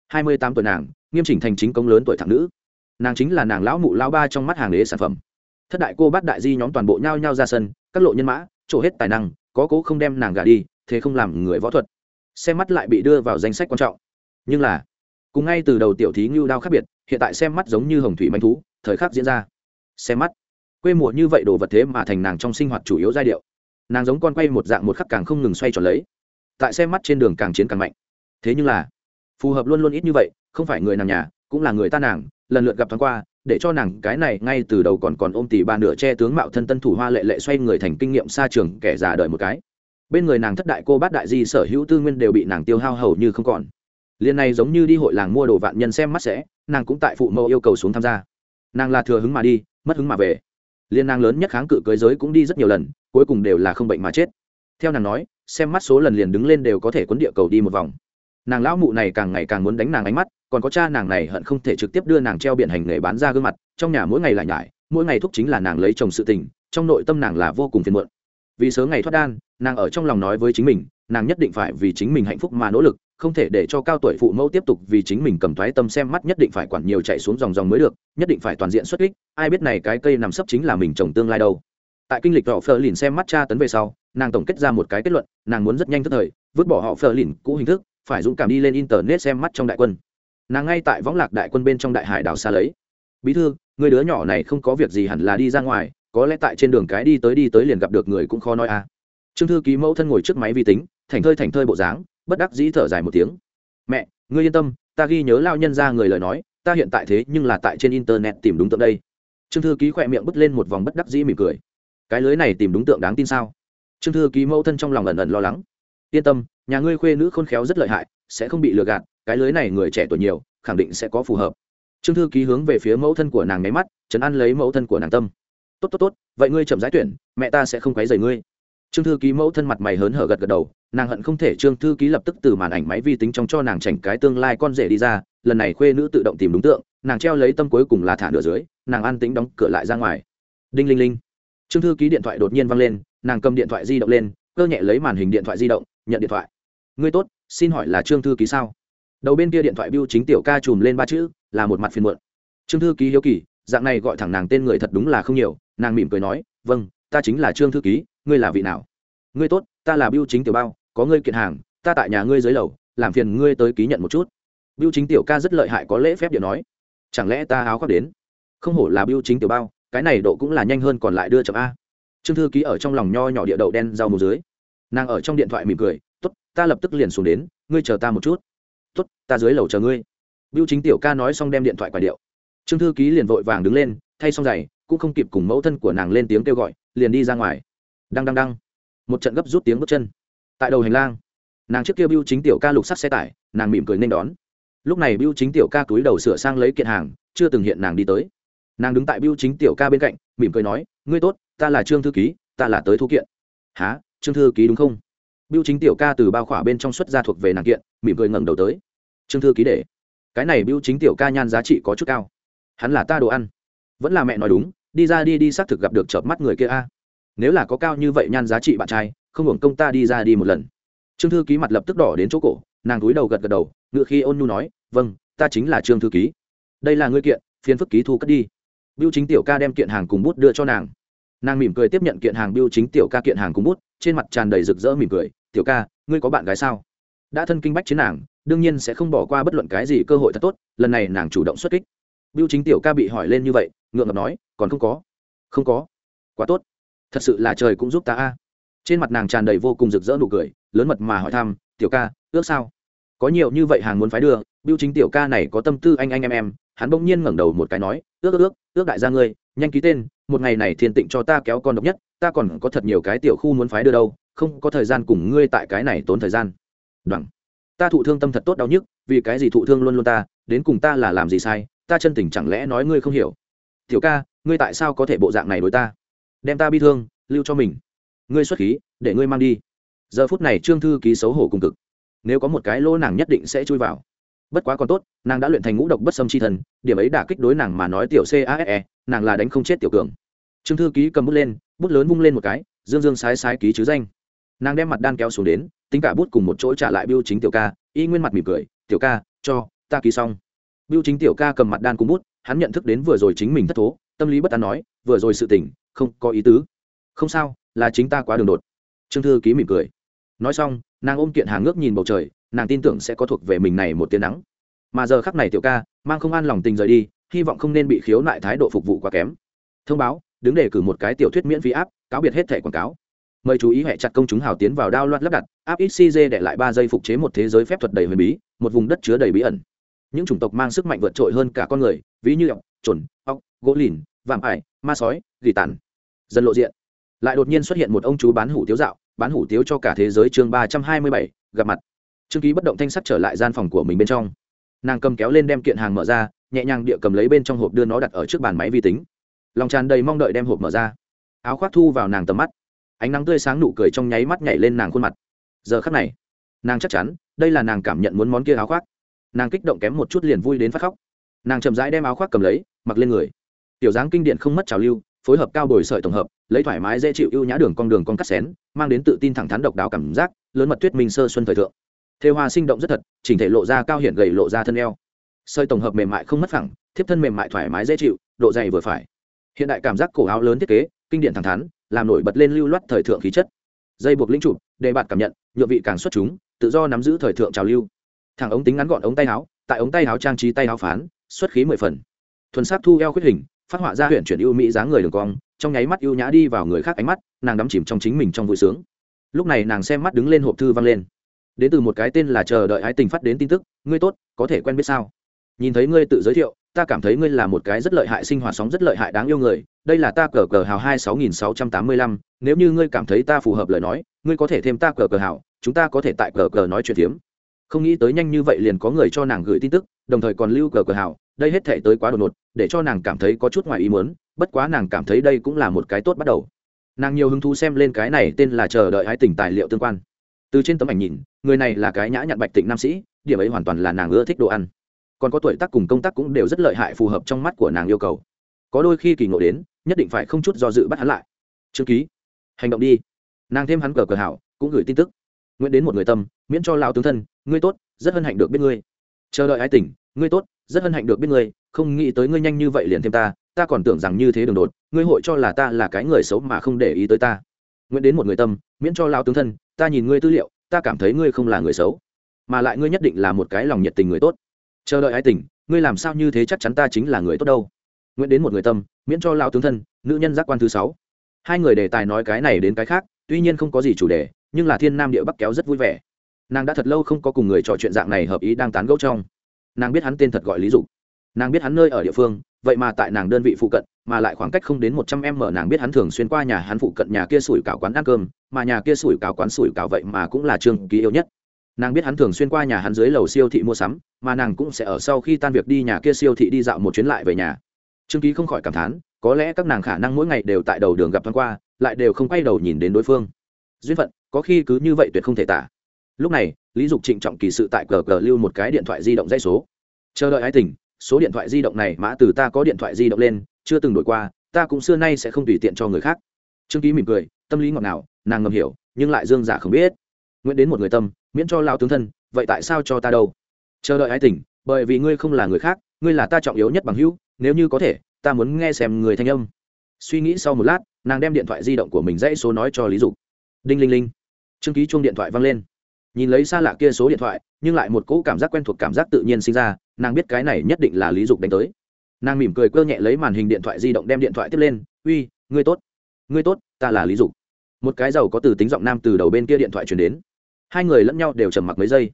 Hai mươi tám tuổi nàng, nghiêm chỉnh thành chính công lớn tuổi thẳng nữ. Nàng chính là nàng lão mụ lao ba trong mắt hàng đế sản phẩm. Thất đại cô bát đại di nhóm toàn bộ nhao nhao ra sân các lộ nhân mã trổ hết tài năng, có cố không đem nàng gả đi, thế không làm người võ thuật. Xem mắt lại bị đưa vào danh sách quan trọng. Nhưng là, cùng ngay từ đầu tiểu thí ngưu đao khác biệt, hiện tại xem mắt giống như hồng thủy manh thú, thời khắc diễn ra. Xem mắt, quê mùa như vậy đồ vật thế mà thành nàng trong sinh hoạt chủ yếu giai điệu. Nàng giống con quay một dạng một khắc càng không ngừng xoay tròn lấy. Tại xem mắt trên đường càng chiến càng mạnh. Thế nhưng là, phù hợp luôn luôn ít như vậy, không phải người nàng nhà, cũng là người ta nàng, lần lượt gặp thoáng qua để cho nàng cái này ngay từ đầu còn còn ôm tỷ ba nửa che tướng mạo thân tân thủ hoa lệ lệ xoay người thành kinh nghiệm xa trường kẻ già đời một cái. Bên người nàng thất đại cô bát đại di sở hữu tư nguyên đều bị nàng tiêu hao hầu như không còn. Liền này giống như đi hội làng mua đồ vạn nhân xem mắt sẽ, nàng cũng tại phụ mẫu yêu cầu xuống tham gia. Nàng là thừa hứng mà đi, mất hứng mà về. Liên nàng lớn nhất kháng cự cưới giới cũng đi rất nhiều lần, cuối cùng đều là không bệnh mà chết. Theo nàng nói, xem mắt số lần liền đứng lên đều có thể quấn địa cầu đi một vòng nàng lão mụ này càng ngày càng muốn đánh nàng ánh mắt, còn có cha nàng này hận không thể trực tiếp đưa nàng treo biển hành nghề bán ra gương mặt, trong nhà mỗi ngày lại nhải, mỗi ngày thúc chính là nàng lấy chồng sự tình, trong nội tâm nàng là vô cùng phiền muộn. Vì sớm ngày thoát đan, nàng ở trong lòng nói với chính mình, nàng nhất định phải vì chính mình hạnh phúc mà nỗ lực, không thể để cho cao tuổi phụ mẫu tiếp tục vì chính mình cầm thoái tâm xem mắt nhất định phải quản nhiều chạy xuống dòng dòng mới được, nhất định phải toàn diện xuất kích, ai biết này cái cây nằm sấp chính là mình trồng tương lai đâu. Tại kinh lịch họ phờ lìn xem mắt cha tấn về sau, nàng tổng kết ra một cái kết luận, nàng muốn rất nhanh tức thời, vứt bỏ họ phờ lìn cũ hình thức phải dũng cảm đi lên internet xem mắt trong đại quân. Nàng ngay tại võng lạc đại quân bên trong đại hải đảo xa lấy. Bí thư, người đứa nhỏ này không có việc gì hẳn là đi ra ngoài, có lẽ tại trên đường cái đi tới đi tới liền gặp được người cũng khó nói à. Trương thư ký mẫu thân ngồi trước máy vi tính thành thơi thành thơi bộ dáng, bất đắc dĩ thở dài một tiếng. Mẹ, ngươi yên tâm, ta ghi nhớ lao nhân ra người lời nói, ta hiện tại thế nhưng là tại trên internet tìm đúng tượng đây. Trương thư ký khỏe miệng bứt lên một vòng bất đắc dĩ mỉm cười. Cái lưới này tìm đúng tượng đáng tin sao? Trương thư ký mẫu thân trong lòng ẩn ẩn lo lắng yên tâm, nhà ngươi khuê nữ khôn khéo rất lợi hại, sẽ không bị lừa gạt, cái lưới này người trẻ tuổi nhiều, khẳng định sẽ có phù hợp. Trương thư ký hướng về phía mẫu thân của nàng nháy mắt chấn an lấy mẫu thân của nàng tâm. Tốt tốt tốt, vậy ngươi chậm giải tuyển, mẹ ta sẽ không quấy rầy ngươi. Trương thư ký mẫu thân mặt mày hớn hở gật gật đầu, nàng hận không thể trương thư ký lập tức từ màn ảnh máy vi tính trong cho nàng chảnh cái tương lai con rể đi ra, lần này khuê nữ tự động tìm đúng tượng, nàng treo lấy tâm cuối cùng là thả nửa dưới, nàng an tính đóng cửa lại ra ngoài. Đinh linh linh. Trương thư ký điện thoại đột nhiên văng lên, nàng cầm điện thoại di động lên, cơ nhẹ lấy màn hình điện thoại di động nhận điện thoại. Ngươi tốt, xin hỏi là trương thư ký sao? Đầu bên kia điện thoại biêu chính tiểu ca chùm lên ba chữ, là một mặt phiền muộn. Trương thư ký hiếu kỳ, dạng này gọi thẳng nàng tên người thật đúng là không nhiều, nàng mỉm cười nói vâng ta chính là trương thư ký, ngươi là vị nào? Ngươi tốt, ta là biêu chính tiểu bao, có ngươi kiện hàng, ta tại nhà ngươi dưới lầu, làm phiền ngươi tới ký nhận một chút. Biêu chính tiểu ca rất lợi hại có lễ phép điện nói, chẳng lẽ ta áo khoác đến? Không hổ là biêu chính tiểu bao, cái này độ cũng là nhanh hơn còn lại đưa chậm a. Trương thư ký ở trong lòng nho nhỏ địa đậu đen rau mù dưới nàng ở trong điện thoại mỉm cười t ố t ta lập tức liền xuống đến, ngươi chờ ta một chút. T ố t ta dưới lầu chờ ngươi. Biêu chính tiểu ca nói xong đem điện thoại quả điệu. Trương thư ký liền vội vàng đứng lên, thay xong giày, cũng không kịp cùng mẫu thân của nàng lên tiếng kêu gọi, liền đi ra ngoài. Đăng đăng đăng. Một trận gấp rút tiếng bước chân. Tại đầu hành lang, nàng trước kia biêu chính tiểu ca lục sắt xe tải, nàng mỉm cười nên đón. Lúc này biêu chính tiểu ca túi đầu sửa sang lấy kiện hàng, chưa từng hiện nàng đi tới. Nàng đứng tại biêu chính tiểu ca bên cạnh, mỉm cười nói, ngươi tốt, ta là trương thư ký, ta là tới thu kiện. Há trương thư ký đúng không? Biêu chính tiểu ca từ bao khỏa bên trong xuất ra thuộc về nàng kiện, mỉm cười ngẩng đầu tới. Trương thư ký để. Cái này biêu chính tiểu ca nhan giá trị có chút cao. Hắn là ta đồ ăn. Vẫn là mẹ nói đúng, đi ra đi đi xác thực gặp được chợp mắt người kia a. Nếu là có cao như vậy nhan giá trị bạn trai, không hưởng công ta đi ra đi một lần. Trương thư ký mặt lập tức đỏ đến chỗ cổ, nàng cúi đầu gật gật đầu, ngựa khi ôn nhu nói vâng ta chính là trương thư ký. Đây là ngươi kiện phiên phức ký thu cất đi. Biêu chính tiểu ca đem kiện hàng cùng bút đưa cho nàng nàng mỉm cười tiếp nhận kiện hàng biêu chính tiểu ca kiện hàng cùng bút, trên mặt tràn đầy rực rỡ mỉm cười, tiểu ca, ngươi có bạn gái sao? Đã thân kinh bách chiến nàng, đương nhiên sẽ không bỏ qua bất luận cái gì cơ hội thật tốt, lần này nàng chủ động xuất kích. Biêu chính tiểu ca bị hỏi lên như vậy, ngượng ngập nói, còn không có. Không có? Quá tốt. Thật sự là trời cũng giúp ta a. Trên mặt nàng tràn đầy vô cùng rực rỡ nụ cười, lớn mật mà hỏi thăm, tiểu ca, ước sao? Có nhiều như vậy hàng muốn phái đưa biêu chính tiểu ca này có tâm tư anh anh em em. Hắn bỗng nhiên ngẩng đầu một cái nói, ước ước ước ước đại gia ngươi nhanh ký tên, một ngày này thiên tịnh cho ta kéo con độc nhất, ta còn có thật nhiều cái tiểu khu muốn phái đưa đâu, không có thời gian cùng ngươi tại cái này tốn thời gian. Đoẳng ta thụ thương tâm thật tốt đau nhức, vì cái gì thụ thương luôn luôn ta, đến cùng ta là làm gì sai, ta chân tình chẳng lẽ nói ngươi không hiểu? Tiểu ca, ngươi tại sao có thể bộ dạng này đối ta? Đem ta bi thương, lưu cho mình. Ngươi xuất khí, để ngươi mang đi. Giờ phút này trương thư ký xấu hổ cùng cực. Nếu có một cái lỗ nàng nhất định sẽ chui vào. Bất quá còn tốt, nàng đã luyện thành ngũ độc bất xâm chi thần, điểm ấy đả kích đối nàng mà nói tiểu cae nàng là đánh không chết tiểu cường. Trương thư ký cầm bút lên, bút lớn vung lên một cái, dương dương sái sái ký chứ danh. Nàng đem mặt đan kéo xuống đến, tính cả bút cùng một chỗ trả lại biêu chính tiểu ca, y nguyên mặt mỉm cười, tiểu ca, cho, ta ký xong. Biêu chính tiểu ca cầm mặt đan cùng bút, hắn nhận thức đến vừa rồi chính mình thất thố, tâm lý bất an nói, vừa rồi sự tỉnh không có ý tứ. Không sao, là chính ta quá đường đột. Trương thư ký mỉm cười. Nói xong, nàng ôm kiện hàng ngước nhìn bầu trời, nàng tin tưởng sẽ có thuộc về mình này một tiếng nắng. Mà giờ khắc này tiểu ca, mang không an lòng tình rời đi hy vọng không nên bị khiếu nại thái độ phục vụ quá kém. Thông báo, đứng đề cử một cái tiểu thuyết miễn phí áp cáo biệt hết thẻ quảng cáo. Mời chú ý hệ chặt công chúng hào tiến vào đao loạt lắp đặt áp xcg để lại ba giây phục chế một thế giới phép thuật đầy huyền bí, một vùng đất chứa đầy bí ẩn. Những chủng tộc mang sức mạnh vượt trội hơn cả con người, ví như ọc chuẩn ọc gỗ lìn, vạm ải, ma sói, gỉ tàn. Dần lộ diện. Lại đột nhiên xuất hiện một ông chú bán hủ tiếu dạo, bán hủ tiếu cho cả thế giới chương ba trăm hai mươi bảy, gặp mặt. Trương ký bất động thanh sắc trở lại gian phòng của mình bên trong. Nàng cầm kéo lên đem kiện hàng mở ra nhẹ nhàng địa cầm lấy bên trong hộp đưa nó đặt ở trước bàn máy vi tính. Lòng tràn đầy mong đợi đem hộp mở ra. Áo khoác thu vào nàng tầm mắt. Ánh nắng tươi sáng nụ cười trong nháy mắt nhảy lên nàng khuôn mặt. Giờ khắc này, nàng chắc chắn, đây là nàng cảm nhận muốn món kia áo khoác. Nàng kích động kém một chút liền vui đến phát khóc. Nàng chậm rãi đem áo khoác cầm lấy, mặc lên người. Tiểu dáng kinh điện không mất trào lưu, phối hợp cao bồi sợi tổng hợp, lấy thoải mái dễ chịu ưu nhã đường con đường con cắt xén, mang đến tự tin thẳng thắn độc đáo cảm giác, lớn mật thuyết minh sơ xuân thời thượng. Thêu hoa sinh động rất thật, chỉnh thể lộ ra cao hiện gầy lộ ra thân eo sợi tổng hợp mềm mại không mất phẳng, thiếp thân mềm mại thoải mái dễ chịu, độ dày vừa phải. Hiện đại cảm giác cổ áo lớn thiết kế, kinh điển thẳng thắn, làm nổi bật lên lưu loát thời thượng khí chất. Dây buộc linh trụ đề bạt cảm nhận, nhựa vị càng xuất chúng, tự do nắm giữ thời thượng trào lưu. Thẳng ống tính ngắn gọn ống tay áo, tại ống tay áo trang trí tay áo phán, xuất khí mười phần. Thuần sát thu eo khuyết hình, phát họa ra huyện chuyển ưu mỹ dáng người đường cong, trong nháy mắt ưu nhã đi vào người khác ánh mắt, nàng đắm chìm trong chính mình trong vui sướng. Lúc này nàng xem mắt đứng lên hộp thư văng lên. Đến từ một cái tên là chờ đợi ái tình phát đến tin tức, ngươi tốt, có thể quen biết sao? Nhìn thấy ngươi tự giới thiệu, ta cảm thấy ngươi là một cái rất lợi hại sinh hoạt sóng rất lợi hại đáng yêu người, đây là ta cờ cờ hào hai sáu nghìn sáu trăm tám mươi lăm, nếu như ngươi cảm thấy ta phù hợp lời nói, ngươi có thể thêm ta cờ cờ hào, chúng ta có thể tại cờ cờ nói chuyện phiếm. Không nghĩ tới nhanh như vậy liền có người cho nàng gửi tin tức, đồng thời còn lưu cờ cờ hào, đây hết thể tới quá đột ngột, để cho nàng cảm thấy có chút ngoài ý muốn, bất quá nàng cảm thấy đây cũng là một cái tốt bắt đầu. Nàng nhiều hứng thú xem lên cái này tên là chờ đợi ái tình tài liệu tương quan. Từ trên tấm ảnh nhìn, người này là cái nhã nhặn bạch tịnh nam sĩ, điểm ấy hoàn toàn là nàng ưa thích đồ ăn còn có tuổi tác cùng công tác cũng đều rất lợi hại phù hợp trong mắt của nàng yêu cầu. Có đôi khi kỳ ngộ đến, nhất định phải không chút do dự bắt hắn lại. Chương ký, hành động đi. Nàng thêm hắn cờ cờ hảo, cũng gửi tin tức. Nguyễn đến một người tâm, miễn cho lao tướng thân, ngươi tốt, rất hân hạnh được biết ngươi. Chờ đợi ái tỉnh ngươi tốt, rất hân hạnh được biết ngươi, không nghĩ tới ngươi nhanh như vậy liền thêm ta ta còn tưởng rằng như thế đường đột, ngươi hội cho là ta là cái người xấu mà không để ý tới ta. Nguyễn đến một người tâm, miễn cho lao tướng thân, ta nhìn ngươi tư liệu, ta cảm thấy ngươi không là người xấu. Mà lại ngươi nhất định là một cái lòng nhiệt tình người tốt chờ đợi ái tình ngươi làm sao như thế chắc chắn ta chính là người tốt đâu nguyện đến một người tâm miễn cho lao tướng thân nữ nhân giác quan thứ sáu hai người đề tài nói cái này đến cái khác tuy nhiên không có gì chủ đề nhưng là thiên nam địa bắc kéo rất vui vẻ nàng đã thật lâu không có cùng người trò chuyện dạng này hợp ý đang tán gẫu trong nàng biết hắn tên thật gọi lý dục nàng biết hắn nơi ở địa phương vậy mà tại nàng đơn vị phụ cận mà lại khoảng cách không đến một trăm em mở nàng biết hắn thường xuyên qua nhà hắn phụ cận nhà kia sủi cảo quán ăn cơm mà nhà kia sủi cảo quán sủi cảo vậy mà cũng là trương ký yêu nhất nàng biết hắn thường xuyên qua nhà hắn dưới lầu siêu thị mua sắm, mà nàng cũng sẽ ở sau khi tan việc đi nhà kia siêu thị đi dạo một chuyến lại về nhà. Trương ký không khỏi cảm thán, có lẽ các nàng khả năng mỗi ngày đều tại đầu đường gặp thoáng qua, lại đều không quay đầu nhìn đến đối phương. Duyên phận, có khi cứ như vậy tuyệt không thể tả. Lúc này, lý dục trịnh trọng kỳ sự tại cờ cờ lưu một cái điện thoại di động dây số. Chờ đợi ái tình, số điện thoại di động này, mã từ ta có điện thoại di động lên, chưa từng đổi qua, ta cũng xưa nay sẽ không tùy tiện cho người khác. Trương ký mỉm cười, tâm lý ngọt ngào, nàng ngầm hiểu, nhưng lại dương giả không biết nguyện đến một người tâm, miễn cho lao tướng thân, vậy tại sao cho ta đâu? Chờ đợi ái tình, bởi vì ngươi không là người khác, ngươi là ta trọng yếu nhất bằng hữu, nếu như có thể, ta muốn nghe xem người thanh âm. Suy nghĩ sau một lát, nàng đem điện thoại di động của mình dãy số nói cho lý dục. Đinh linh linh. Trương ký chuông điện thoại văng lên. Nhìn lấy xa lạ kia số điện thoại, nhưng lại một cỗ cảm giác quen thuộc cảm giác tự nhiên sinh ra, nàng biết cái này nhất định là lý dục đánh tới. Nàng mỉm cười cơ nhẹ lấy màn hình điện thoại di động đem điện thoại tiếp lên, uy, ngươi tốt. Ngươi tốt, ta là lý dục. Một cái giàu có từ tính giọng nam từ đầu bên kia điện thoại chuyển đến hai người lẫn nhau đều trầm mặc mấy giây.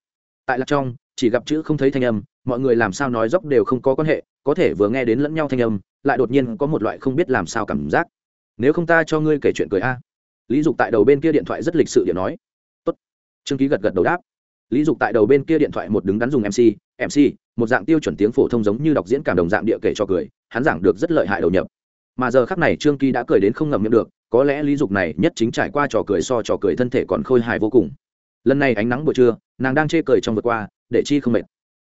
Tại lạc trong, chỉ gặp chữ không thấy thanh âm, mọi người làm sao nói dốc đều không có quan hệ, có thể vừa nghe đến lẫn nhau thanh âm, lại đột nhiên có một loại không biết làm sao cảm giác. Nếu không ta cho ngươi kể chuyện cười a. Lý dục tại đầu bên kia điện thoại rất lịch sự điện nói. Tốt. Trương ký gật gật đầu đáp. Lý dục tại đầu bên kia điện thoại một đứng đắn dùng mc mc một dạng tiêu chuẩn tiếng phổ thông giống như đọc diễn cảm đồng dạng địa kể cho cười, hắn giảng được rất lợi hại đầu nhập. Mà giờ khắc này trương ký đã cười đến không ngậm miệng được, có lẽ lý dục này nhất chính trải qua trò cười so trò cười thân thể còn khôi hài vô cùng lần này ánh nắng buổi trưa, nàng đang chê cười trong vượt qua, để chi không mệt.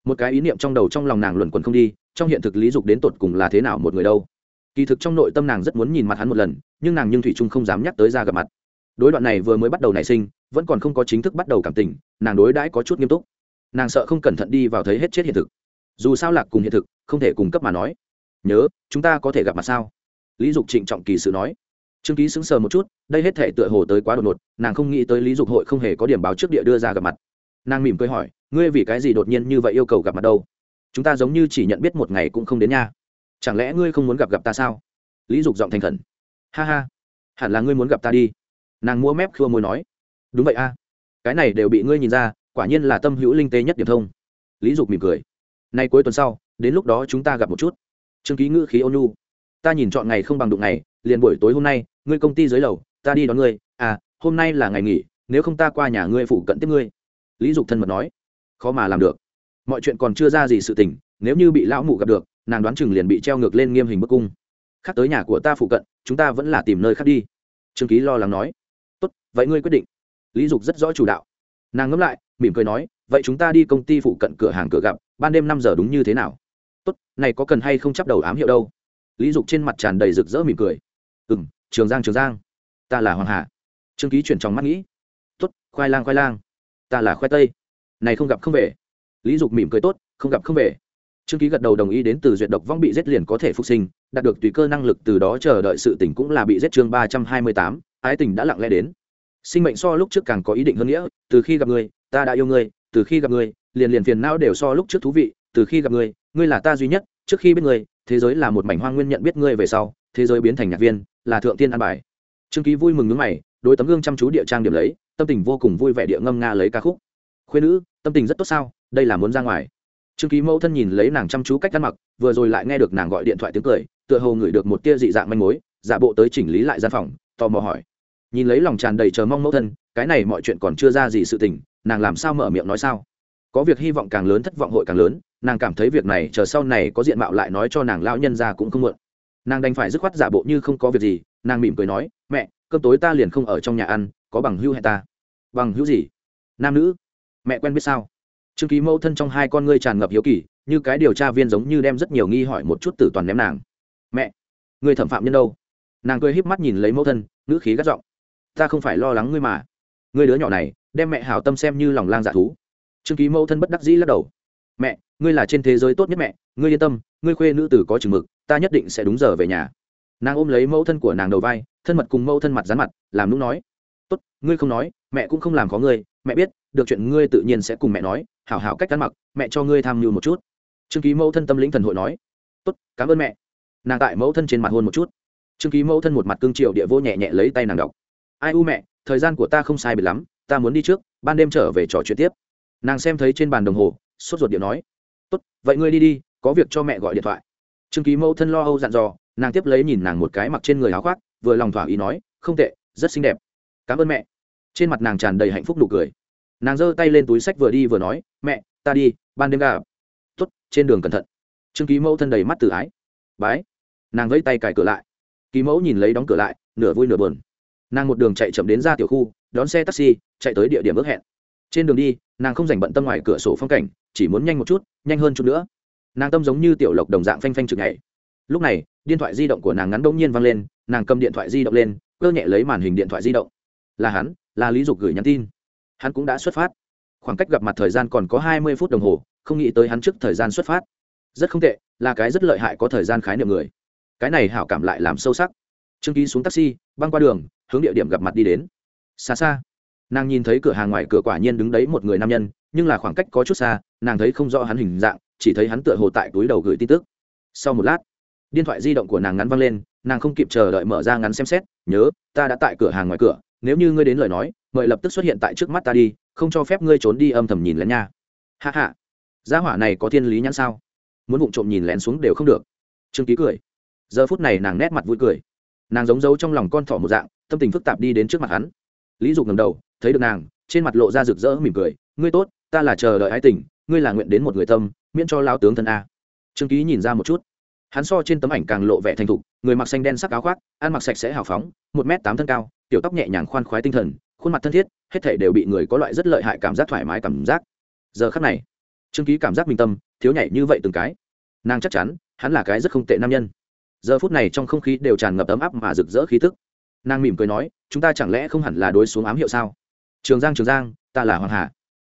Một cái ý niệm trong đầu trong lòng nàng luẩn quẩn không đi, trong hiện thực lý dục đến tột cùng là thế nào một người đâu. Kỳ thực trong nội tâm nàng rất muốn nhìn mặt hắn một lần, nhưng nàng nhưng thủy trung không dám nhắc tới ra gặp mặt. Đối đoạn này vừa mới bắt đầu nảy sinh, vẫn còn không có chính thức bắt đầu cảm tình, nàng đối đãi có chút nghiêm túc. Nàng sợ không cẩn thận đi vào thấy hết chết hiện thực. Dù sao lạc cùng hiện thực, không thể cung cấp mà nói. Nhớ, chúng ta có thể gặp mặt sao? Lý dục trịnh trọng kỳ sự nói trương ký sững sờ một chút, đây hết thể tựa hồ tới quá đột ngột, nàng không nghĩ tới lý dục hội không hề có điểm báo trước địa đưa ra gặp mặt. Nàng mỉm cười hỏi, ngươi vì cái gì đột nhiên như vậy yêu cầu gặp mặt đâu? Chúng ta giống như chỉ nhận biết một ngày cũng không đến nha. Chẳng lẽ ngươi không muốn gặp gặp ta sao? Lý dục giọng thành khẩn, ha ha, hẳn là ngươi muốn gặp ta đi. Nàng mua mép khua môi nói, đúng vậy a, cái này đều bị ngươi nhìn ra, quả nhiên là tâm hữu linh tế nhất điểm thông. Lý dục mỉm cười, nay cuối tuần sau, đến lúc đó chúng ta gặp một chút. Trương ký ngữ khí ôn nhu, ta nhìn chọn ngày không bằng đụng ngày liền buổi tối hôm nay, ngươi công ty dưới lầu, ta đi đón ngươi. À hôm nay là ngày nghỉ, nếu không ta qua nhà ngươi phụ cận tiếp ngươi. Lý dục thân mật nói. Khó mà làm được. Mọi chuyện còn chưa ra gì sự tình, nếu như bị lão mụ gặp được, nàng đoán chừng liền bị treo ngược lên nghiêm hình bức cung. Khác tới nhà của ta phụ cận, chúng ta vẫn là tìm nơi khác đi. Trương ký lo lắng nói. Tốt, vậy ngươi quyết định. Lý dục rất rõ chủ đạo. Nàng ngẫm lại, mỉm cười nói, vậy chúng ta đi công ty phụ cận cửa hàng cửa gặp, ban đêm năm giờ đúng như thế nào? Tốt, này có cần hay không chấp đầu ám hiệu đâu? Lý dục trên mặt tràn đầy rực rỡ mỉm cười ừ m trường giang trường giang. Ta là hoàng hà. Trương ký chuyển trong mắt nghĩ. Tốt khoai lang khoai lang. Ta là khoai tây. Này không gặp không về. Lý dục mỉm cười tốt không gặp không về. Trương ký gật đầu đồng ý đến từ duyệt độc vong bị giết liền có thể phục sinh đạt được tùy cơ năng lực từ đó chờ đợi sự tỉnh cũng là bị giết chương ba trăm hai mươi tám ái tình đã lặng lẽ đến. Sinh mệnh so lúc trước càng có ý định hơn nghĩa từ khi gặp người, ta đã yêu người, từ khi gặp người, liền liền phiền não đều so lúc trước thú vị từ khi gặp người, ngươi là ta duy nhất trước khi biết người, thế giới là một mảnh hoang nguyên nhận biết ngươi về sau thế giới biến thành nhạc viên, là thượng tiên an bài. Trương ký vui mừng nước mày đôi tấm gương chăm chú địa trang điểm lấy, tâm tình vô cùng vui vẻ địa ngâm nga lấy ca khúc. Khuyên nữ, tâm tình rất tốt sao? Đây là muốn ra ngoài. Trương ký mẫu thân nhìn lấy nàng chăm chú cách ăn mặc, vừa rồi lại nghe được nàng gọi điện thoại tiếng cười, tựa hồ ngửi được một tia dị dạng manh mối, giả bộ tới chỉnh lý lại gian phòng, tò mò hỏi. Nhìn lấy lòng tràn đầy chờ mong mẫu thân, cái này mọi chuyện còn chưa ra gì sự tình, nàng làm sao mở miệng nói sao? Có việc hy vọng càng lớn, thất vọng hội càng lớn, nàng cảm thấy việc này chờ sau này có diện mạo lại nói cho nàng lão nhân ra cũng không muộn nàng đành phải dứt khoát giả bộ như không có việc gì, nàng mỉm cười nói, mẹ, cơm tối ta liền không ở trong nhà ăn, có bằng hữu hẹn ta. Bằng hữu gì? Nam nữ. Mẹ quen biết sao? Trương ký mẫu thân trong hai con ngươi tràn ngập hiếu kỳ, như cái điều tra viên giống như đem rất nhiều nghi hỏi một chút từ toàn ném nàng. Mẹ, người thẩm phạm nhân đâu? Nàng cười híp mắt nhìn lấy mẫu thân, ngữ khí gắt giọng, ta không phải lo lắng ngươi mà. Ngươi đứa nhỏ này, đem mẹ hảo tâm xem như lòng lang dạ thú. Trương ký mẫu thân bất đắc dĩ lắc đầu, mẹ, ngươi là trên thế giới tốt nhất mẹ, ngươi yên tâm, ngươi khuê nữ tử có chừng mực ta nhất định sẽ đúng giờ về nhà. Nàng ôm lấy mẫu thân của nàng đầu vai, thân mật cùng mẫu thân mặt dán mặt, làm lúc nói, tốt, ngươi không nói, mẹ cũng không làm có ngươi, mẹ biết, được chuyện ngươi tự nhiên sẽ cùng mẹ nói, hảo hảo cách ăn mặc, mẹ cho ngươi tham mưu một chút. Trương ký mẫu thân tâm lĩnh thần hội nói, tốt, cảm ơn mẹ. Nàng tại mẫu thân trên mặt hôn một chút. Trương ký mẫu thân một mặt cương triệu địa vô nhẹ nhẹ lấy tay nàng đọc, ai u mẹ, thời gian của ta không sai biệt lắm, ta muốn đi trước, ban đêm trở về trò chuyện tiếp. Nàng xem thấy trên bàn đồng hồ, sốt ruột điện nói, tốt, vậy ngươi đi đi, có việc cho mẹ gọi điện thoại trương ký mẫu thân lo âu dặn dò, nàng tiếp lấy nhìn nàng một cái mặc trên người áo khoác, vừa lòng thỏa ý nói, không tệ, rất xinh đẹp. Cảm ơn mẹ. Trên mặt nàng tràn đầy hạnh phúc nụ cười. Nàng giơ tay lên túi sách vừa đi vừa nói, mẹ, ta đi, ban đêm gặp. Tuất trên đường cẩn thận. Trương ký mẫu thân đầy mắt tự ái. Bái. Nàng vẫy tay cài cửa lại. Ký mẫu nhìn lấy đóng cửa lại, nửa vui nửa buồn. Nàng một đường chạy chậm đến ra tiểu khu, đón xe taxi, chạy tới địa điểm ước hẹn. Trên đường đi, nàng không dành bận tâm ngoài cửa sổ phong cảnh, chỉ muốn nhanh một chút, nhanh hơn chút nữa nàng tâm giống như tiểu lộc đồng dạng phanh phanh chực nhảy. Lúc này, điện thoại di động của nàng ngắn đông nhiên văng lên, nàng cầm điện thoại di động lên, cơ nhẹ lấy màn hình điện thoại di động. Là hắn, là lý dục gửi nhắn tin. Hắn cũng đã xuất phát. Khoảng cách gặp mặt thời gian còn có hai mươi phút đồng hồ, không nghĩ tới hắn trước thời gian xuất phát. Rất không tệ, là cái rất lợi hại có thời gian khái niệm người. Cái này hảo cảm lại làm sâu sắc. Trương ký xuống taxi, băng qua đường, hướng địa điểm gặp mặt đi đến. Xa xa, nàng nhìn thấy cửa hàng ngoài cửa quả nhiên đứng đấy một người nam nhân, nhưng là khoảng cách có chút xa, nàng thấy không rõ hắn hình dạng chỉ thấy hắn tựa hồ tại túi đầu gửi tin tức. Sau một lát, điện thoại di động của nàng ngắn văng lên, nàng không kịp chờ đợi mở ra ngắn xem xét, nhớ, ta đã tại cửa hàng ngoài cửa, nếu như ngươi đến lời nói, mời lập tức xuất hiện tại trước mắt ta đi, không cho phép ngươi trốn đi âm thầm nhìn lén nha. Hạ hạ gia hỏa này có thiên lý nhãn sao? Muốn vụng trộm nhìn lén xuống đều không được. Trương ký cười. Giờ phút này nàng nét mặt vui cười. Nàng giống giấu trong lòng con thỏ một dạng, tâm tình phức tạp đi đến trước mặt hắn. Lý dục ngầm đầu, thấy được nàng, trên mặt lộ ra rực rỡ mỉm cười. Ngươi tốt, ta là chờ đợi ái tình ngươi là nguyện đến một người tâm, miễn cho lao tướng thân a. Trương ký nhìn ra một chút. Hắn so trên tấm ảnh càng lộ vẻ thành thục, người mặc xanh đen sắc áo khoác, ăn mặc sạch sẽ hào phóng, một m tám thân cao, tiểu tóc nhẹ nhàng khoan khoái tinh thần, khuôn mặt thân thiết, hết thể đều bị người có loại rất lợi hại cảm giác thoải mái cảm giác. Giờ khắc này, trương ký cảm giác bình tâm, thiếu nhảy như vậy từng cái. Nàng chắc chắn, hắn là cái rất không tệ nam nhân. Giờ phút này trong không khí đều tràn ngập ấm áp mà rực rỡ khí tức. Nàng mỉm cười nói, chúng ta chẳng lẽ không hẳn là đối xuống ám hiệu sao? Trường giang trường giang, ta là hoàng hà.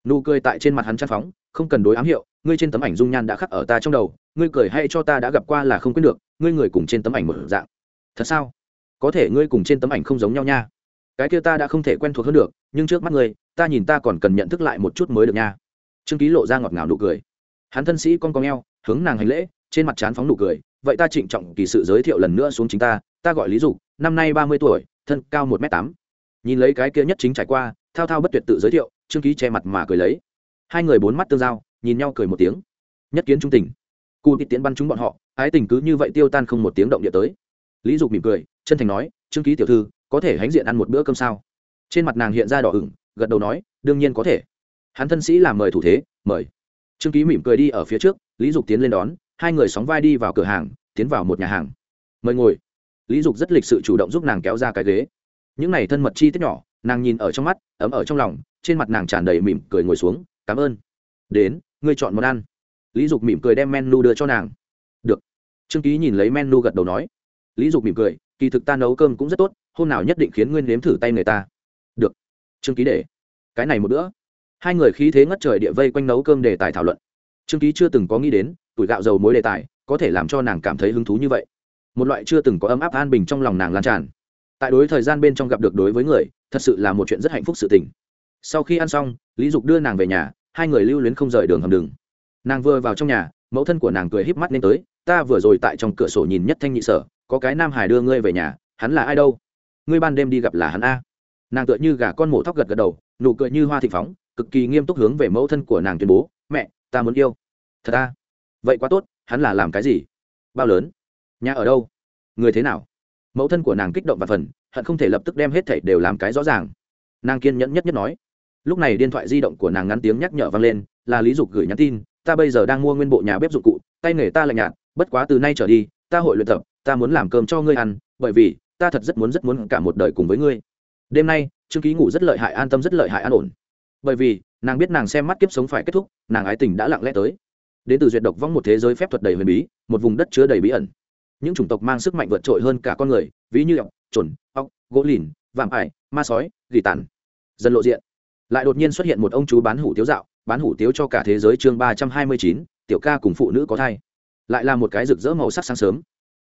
Nụ cười tại trên mặt hắn chăn phóng không cần đối ám hiệu, ngươi trên tấm ảnh dung nhan đã khắc ở ta trong đầu, ngươi cười hay cho ta đã gặp qua là không quên được, ngươi người cùng trên tấm ảnh một dạng. Thật sao? Có thể ngươi cùng trên tấm ảnh không giống nhau nha. Cái kia ta đã không thể quen thuộc hơn được, nhưng trước mắt ngươi, ta nhìn ta còn cần nhận thức lại một chút mới được nha. Trương ký lộ ra ngọt ngào nụ cười. Hắn thân sĩ con con eo, hướng nàng hành lễ, trên mặt trán phóng nụ cười. Vậy ta trịnh trọng kỳ sự giới thiệu lần nữa xuống chính ta ta gọi lý dục, năm nay ba mươi tuổi, thân cao một m tám. Nhìn lấy cái kia nhất chính trải qua, thao thao bất tuyệt tự giới thiệu, trương ký che mặt mà cười lấy hai người bốn mắt tương giao, nhìn nhau cười một tiếng. Nhất kiến trung tình. Cụ tị tiễn bắn chúng bọn họ, ái tình cứ như vậy tiêu tan không một tiếng động địa tới. Lý dục mỉm cười, chân thành nói, trương ký tiểu thư, có thể hãnh diện ăn một bữa cơm sao? Trên mặt nàng hiện ra đỏ ửng, gật đầu nói, đương nhiên có thể. Hắn thân sĩ làm mời thủ thế, mời. Trương ký mỉm cười đi ở phía trước, lý dục tiến lên đón, hai người sóng vai đi vào cửa hàng, tiến vào một nhà hàng. Mời ngồi. Lý dục rất lịch sự chủ động giúp nàng kéo ra cái ghế. Những này thân mật chi tiết nhỏ, nàng nhìn ở trong mắt, ấm ở trong lòng, trên mặt nàng tràn đầy mỉm cười ngồi xuống cảm ơn. Đến, ngươi chọn món ăn. Lý dục mỉm cười đem menu đưa cho nàng. Được. Trương ký nhìn lấy menu gật đầu nói. Lý dục mỉm cười, kỳ thực ta nấu cơm cũng rất tốt, hôm nào nhất định khiến ngươi nếm thử tay người ta. Được. Trương ký để. Cái này một bữa. Hai người khí thế ngất trời địa vây quanh nấu cơm đề tài thảo luận. Trương ký chưa từng có nghĩ đến, tuổi gạo dầu mối đề tài có thể làm cho nàng cảm thấy hứng thú như vậy. Một loại chưa từng có ấm áp an bình trong lòng nàng lan tràn. Tại đối thời gian bên trong gặp được đối với người, thật sự là một chuyện rất hạnh phúc sự tình sau khi ăn xong, lý dục đưa nàng về nhà, hai người lưu luyến không rời đường hầm đường. Nàng vừa vào trong nhà, mẫu thân của nàng cười híp mắt lên tới, ta vừa rồi tại trong cửa sổ nhìn nhất thanh nhị sở, có cái nam hải đưa ngươi về nhà, hắn là ai đâu? Ngươi ban đêm đi gặp là hắn a. Nàng tựa như gà con mổ thóc gật gật đầu, nụ cười như hoa thị phóng, cực kỳ nghiêm túc hướng về mẫu thân của nàng tuyên bố, mẹ, ta muốn yêu. Thật ta vậy quá tốt, hắn là làm cái gì? Bao lớn? Nhà ở đâu? Người thế nào? Mẫu thân của nàng kích động và phần, hận không thể lập tức đem hết thảy đều làm cái rõ ràng. Nàng kiên nhẫn nhất nhất nói lúc này điện thoại di động của nàng ngắn tiếng nhắc nhở vang lên, là lý dục gửi nhắn tin, ta bây giờ đang mua nguyên bộ nhà bếp dụng cụ, tay nghề ta lạnh nhạt, bất quá từ nay trở đi, ta hội luyện tập, ta muốn làm cơm cho ngươi ăn, bởi vì ta thật rất muốn rất muốn cả một đời cùng với ngươi. Đêm nay, trương ký ngủ rất lợi hại, an tâm rất lợi hại, an ổn. Bởi vì, nàng biết nàng xem mắt kiếp sống phải kết thúc, nàng ái tình đã lặng lẽ tới. Đến từ duyệt độc vong một thế giới phép thuật đầy huyền bí, một vùng đất chứa đầy bí ẩn. Những chủng tộc mang sức mạnh vượt trội hơn cả con người, ví như ọc chuẩn ọc gỗ lìn, vạm ải, ma sói, gỉ tàn. Dần lộ diện lại đột nhiên xuất hiện một ông chú bán hủ tiếu dạo, bán hủ tiếu cho cả thế giới chương ba trăm hai mươi chín, tiểu ca cùng phụ nữ có thai. Lại là một cái rực rỡ màu sắc sáng sớm.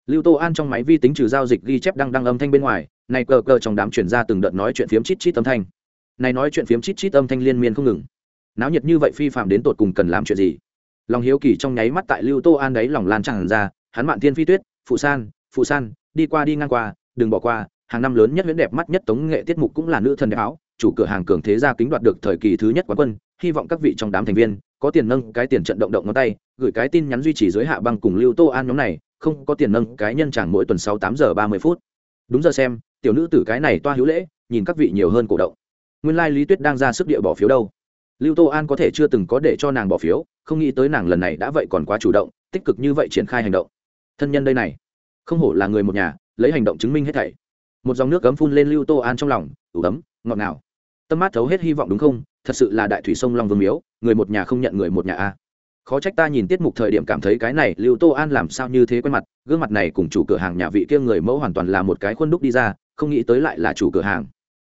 Lưu tô an trong máy vi tính trừ giao dịch ghi chép đăng đăng âm thanh bên ngoài, này cờ cờ trong đám chuyển ra từng đợt nói chuyện phiếm chít chít âm thanh. Này nói chuyện phiếm chít chít âm thanh liên miên không ngừng. Náo nhiệt như vậy phi phạm đến tột cùng cần làm chuyện gì? Lòng hiếu kỳ trong nháy mắt tại lưu tô an đấy lòng lan tràn ra, hắn mạn thiên phi tuyết, phụ san phụ san, đi qua đi ngang qua, đừng bỏ qua, hàng năm lớn nhất huyễn đẹp mắt nhất tống nghệ tiết mục cũng là nữ thần đẹp áo chủ cửa hàng cường thế gia kính đoạt được thời kỳ thứ nhất quán quân, hy vọng các vị trong đám thành viên có tiền nâng cái tiền trận động động ngón tay, gửi cái tin nhắn duy trì dưới hạ băng cùng lưu tô an nhóm này, không có tiền nâng cái nhân chẳng mỗi tuần sáu tám giờ ba mươi phút. Đúng giờ xem, tiểu nữ tử cái này toa hữu lễ, nhìn các vị nhiều hơn cổ động. Nguyên lai、like、lý lý tuyết đang ra sức địa bỏ phiếu đâu. Lưu tô an có thể chưa từng có để cho nàng bỏ phiếu, không nghĩ tới nàng lần này đã vậy còn quá chủ động, tích cực như vậy triển khai hành động. Thân nhân đây này, không hổ là người một nhà, lấy hành động chứng minh hết thảy. Một dòng nước cấm phun lên lưu tô an trong lòng, ủ ấm, ngọt ngào tâm mát thấu hết hy vọng đúng không? Thật sự là đại thủy sông long vương miếu, người một nhà không nhận người một nhà a. Khó trách ta nhìn tiết mục thời điểm cảm thấy cái này lưu tô an làm sao như thế quen mặt, gương mặt này cùng chủ cửa hàng nhà vị kia người mẫu hoàn toàn là một cái khuôn đúc đi ra, không nghĩ tới lại là chủ cửa hàng.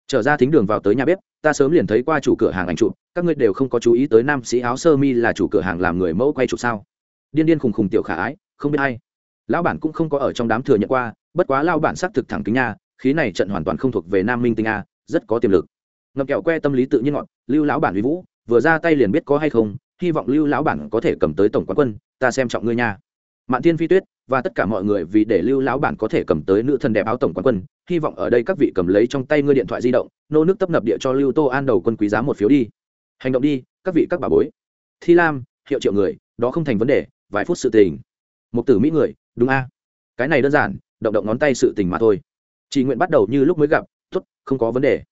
Trở ra thính đường vào tới nhà bếp, ta sớm liền thấy qua chủ cửa hàng ảnh chụp, các ngươi đều không có chú ý tới nam sĩ áo sơ mi là chủ cửa hàng làm người mẫu quay chụp sao? Điên điên khùng khùng tiểu khả ái, không biết hay lão bản cũng không có ở trong đám thừa nhận qua, bất quá lao bản xác thực thẳng kính nha, khí này trận hoàn toàn không thuộc về nam minh tinh a, rất có tiềm lực ngậm kẹo que tâm lý tự nhiên ngọn lưu lão bản uy vũ, vừa ra tay liền biết có hay không, hy vọng lưu lão bản có thể cầm tới tổng quán quân, ta xem trọng ngươi nha. Mạn thiên phi tuyết, và tất cả mọi người vì để lưu lão bản có thể cầm tới nữ thần đẹp áo tổng quán quân, hy vọng ở đây các vị cầm lấy trong tay ngươi điện thoại di động, nô nước tấp nập địa cho lưu tô an đầu quân quý giá một phiếu đi. Hành động đi, các vị các bà bối. Thi lam, hiệu triệu người, đó không thành vấn đề, vài phút sự tình. Một tử mỹ người, đúng a? Cái này đơn giản, động động ngón tay sự tình mà thôi. Chỉ nguyện bắt đầu như lúc mới gặp, tốt, không có vấn đề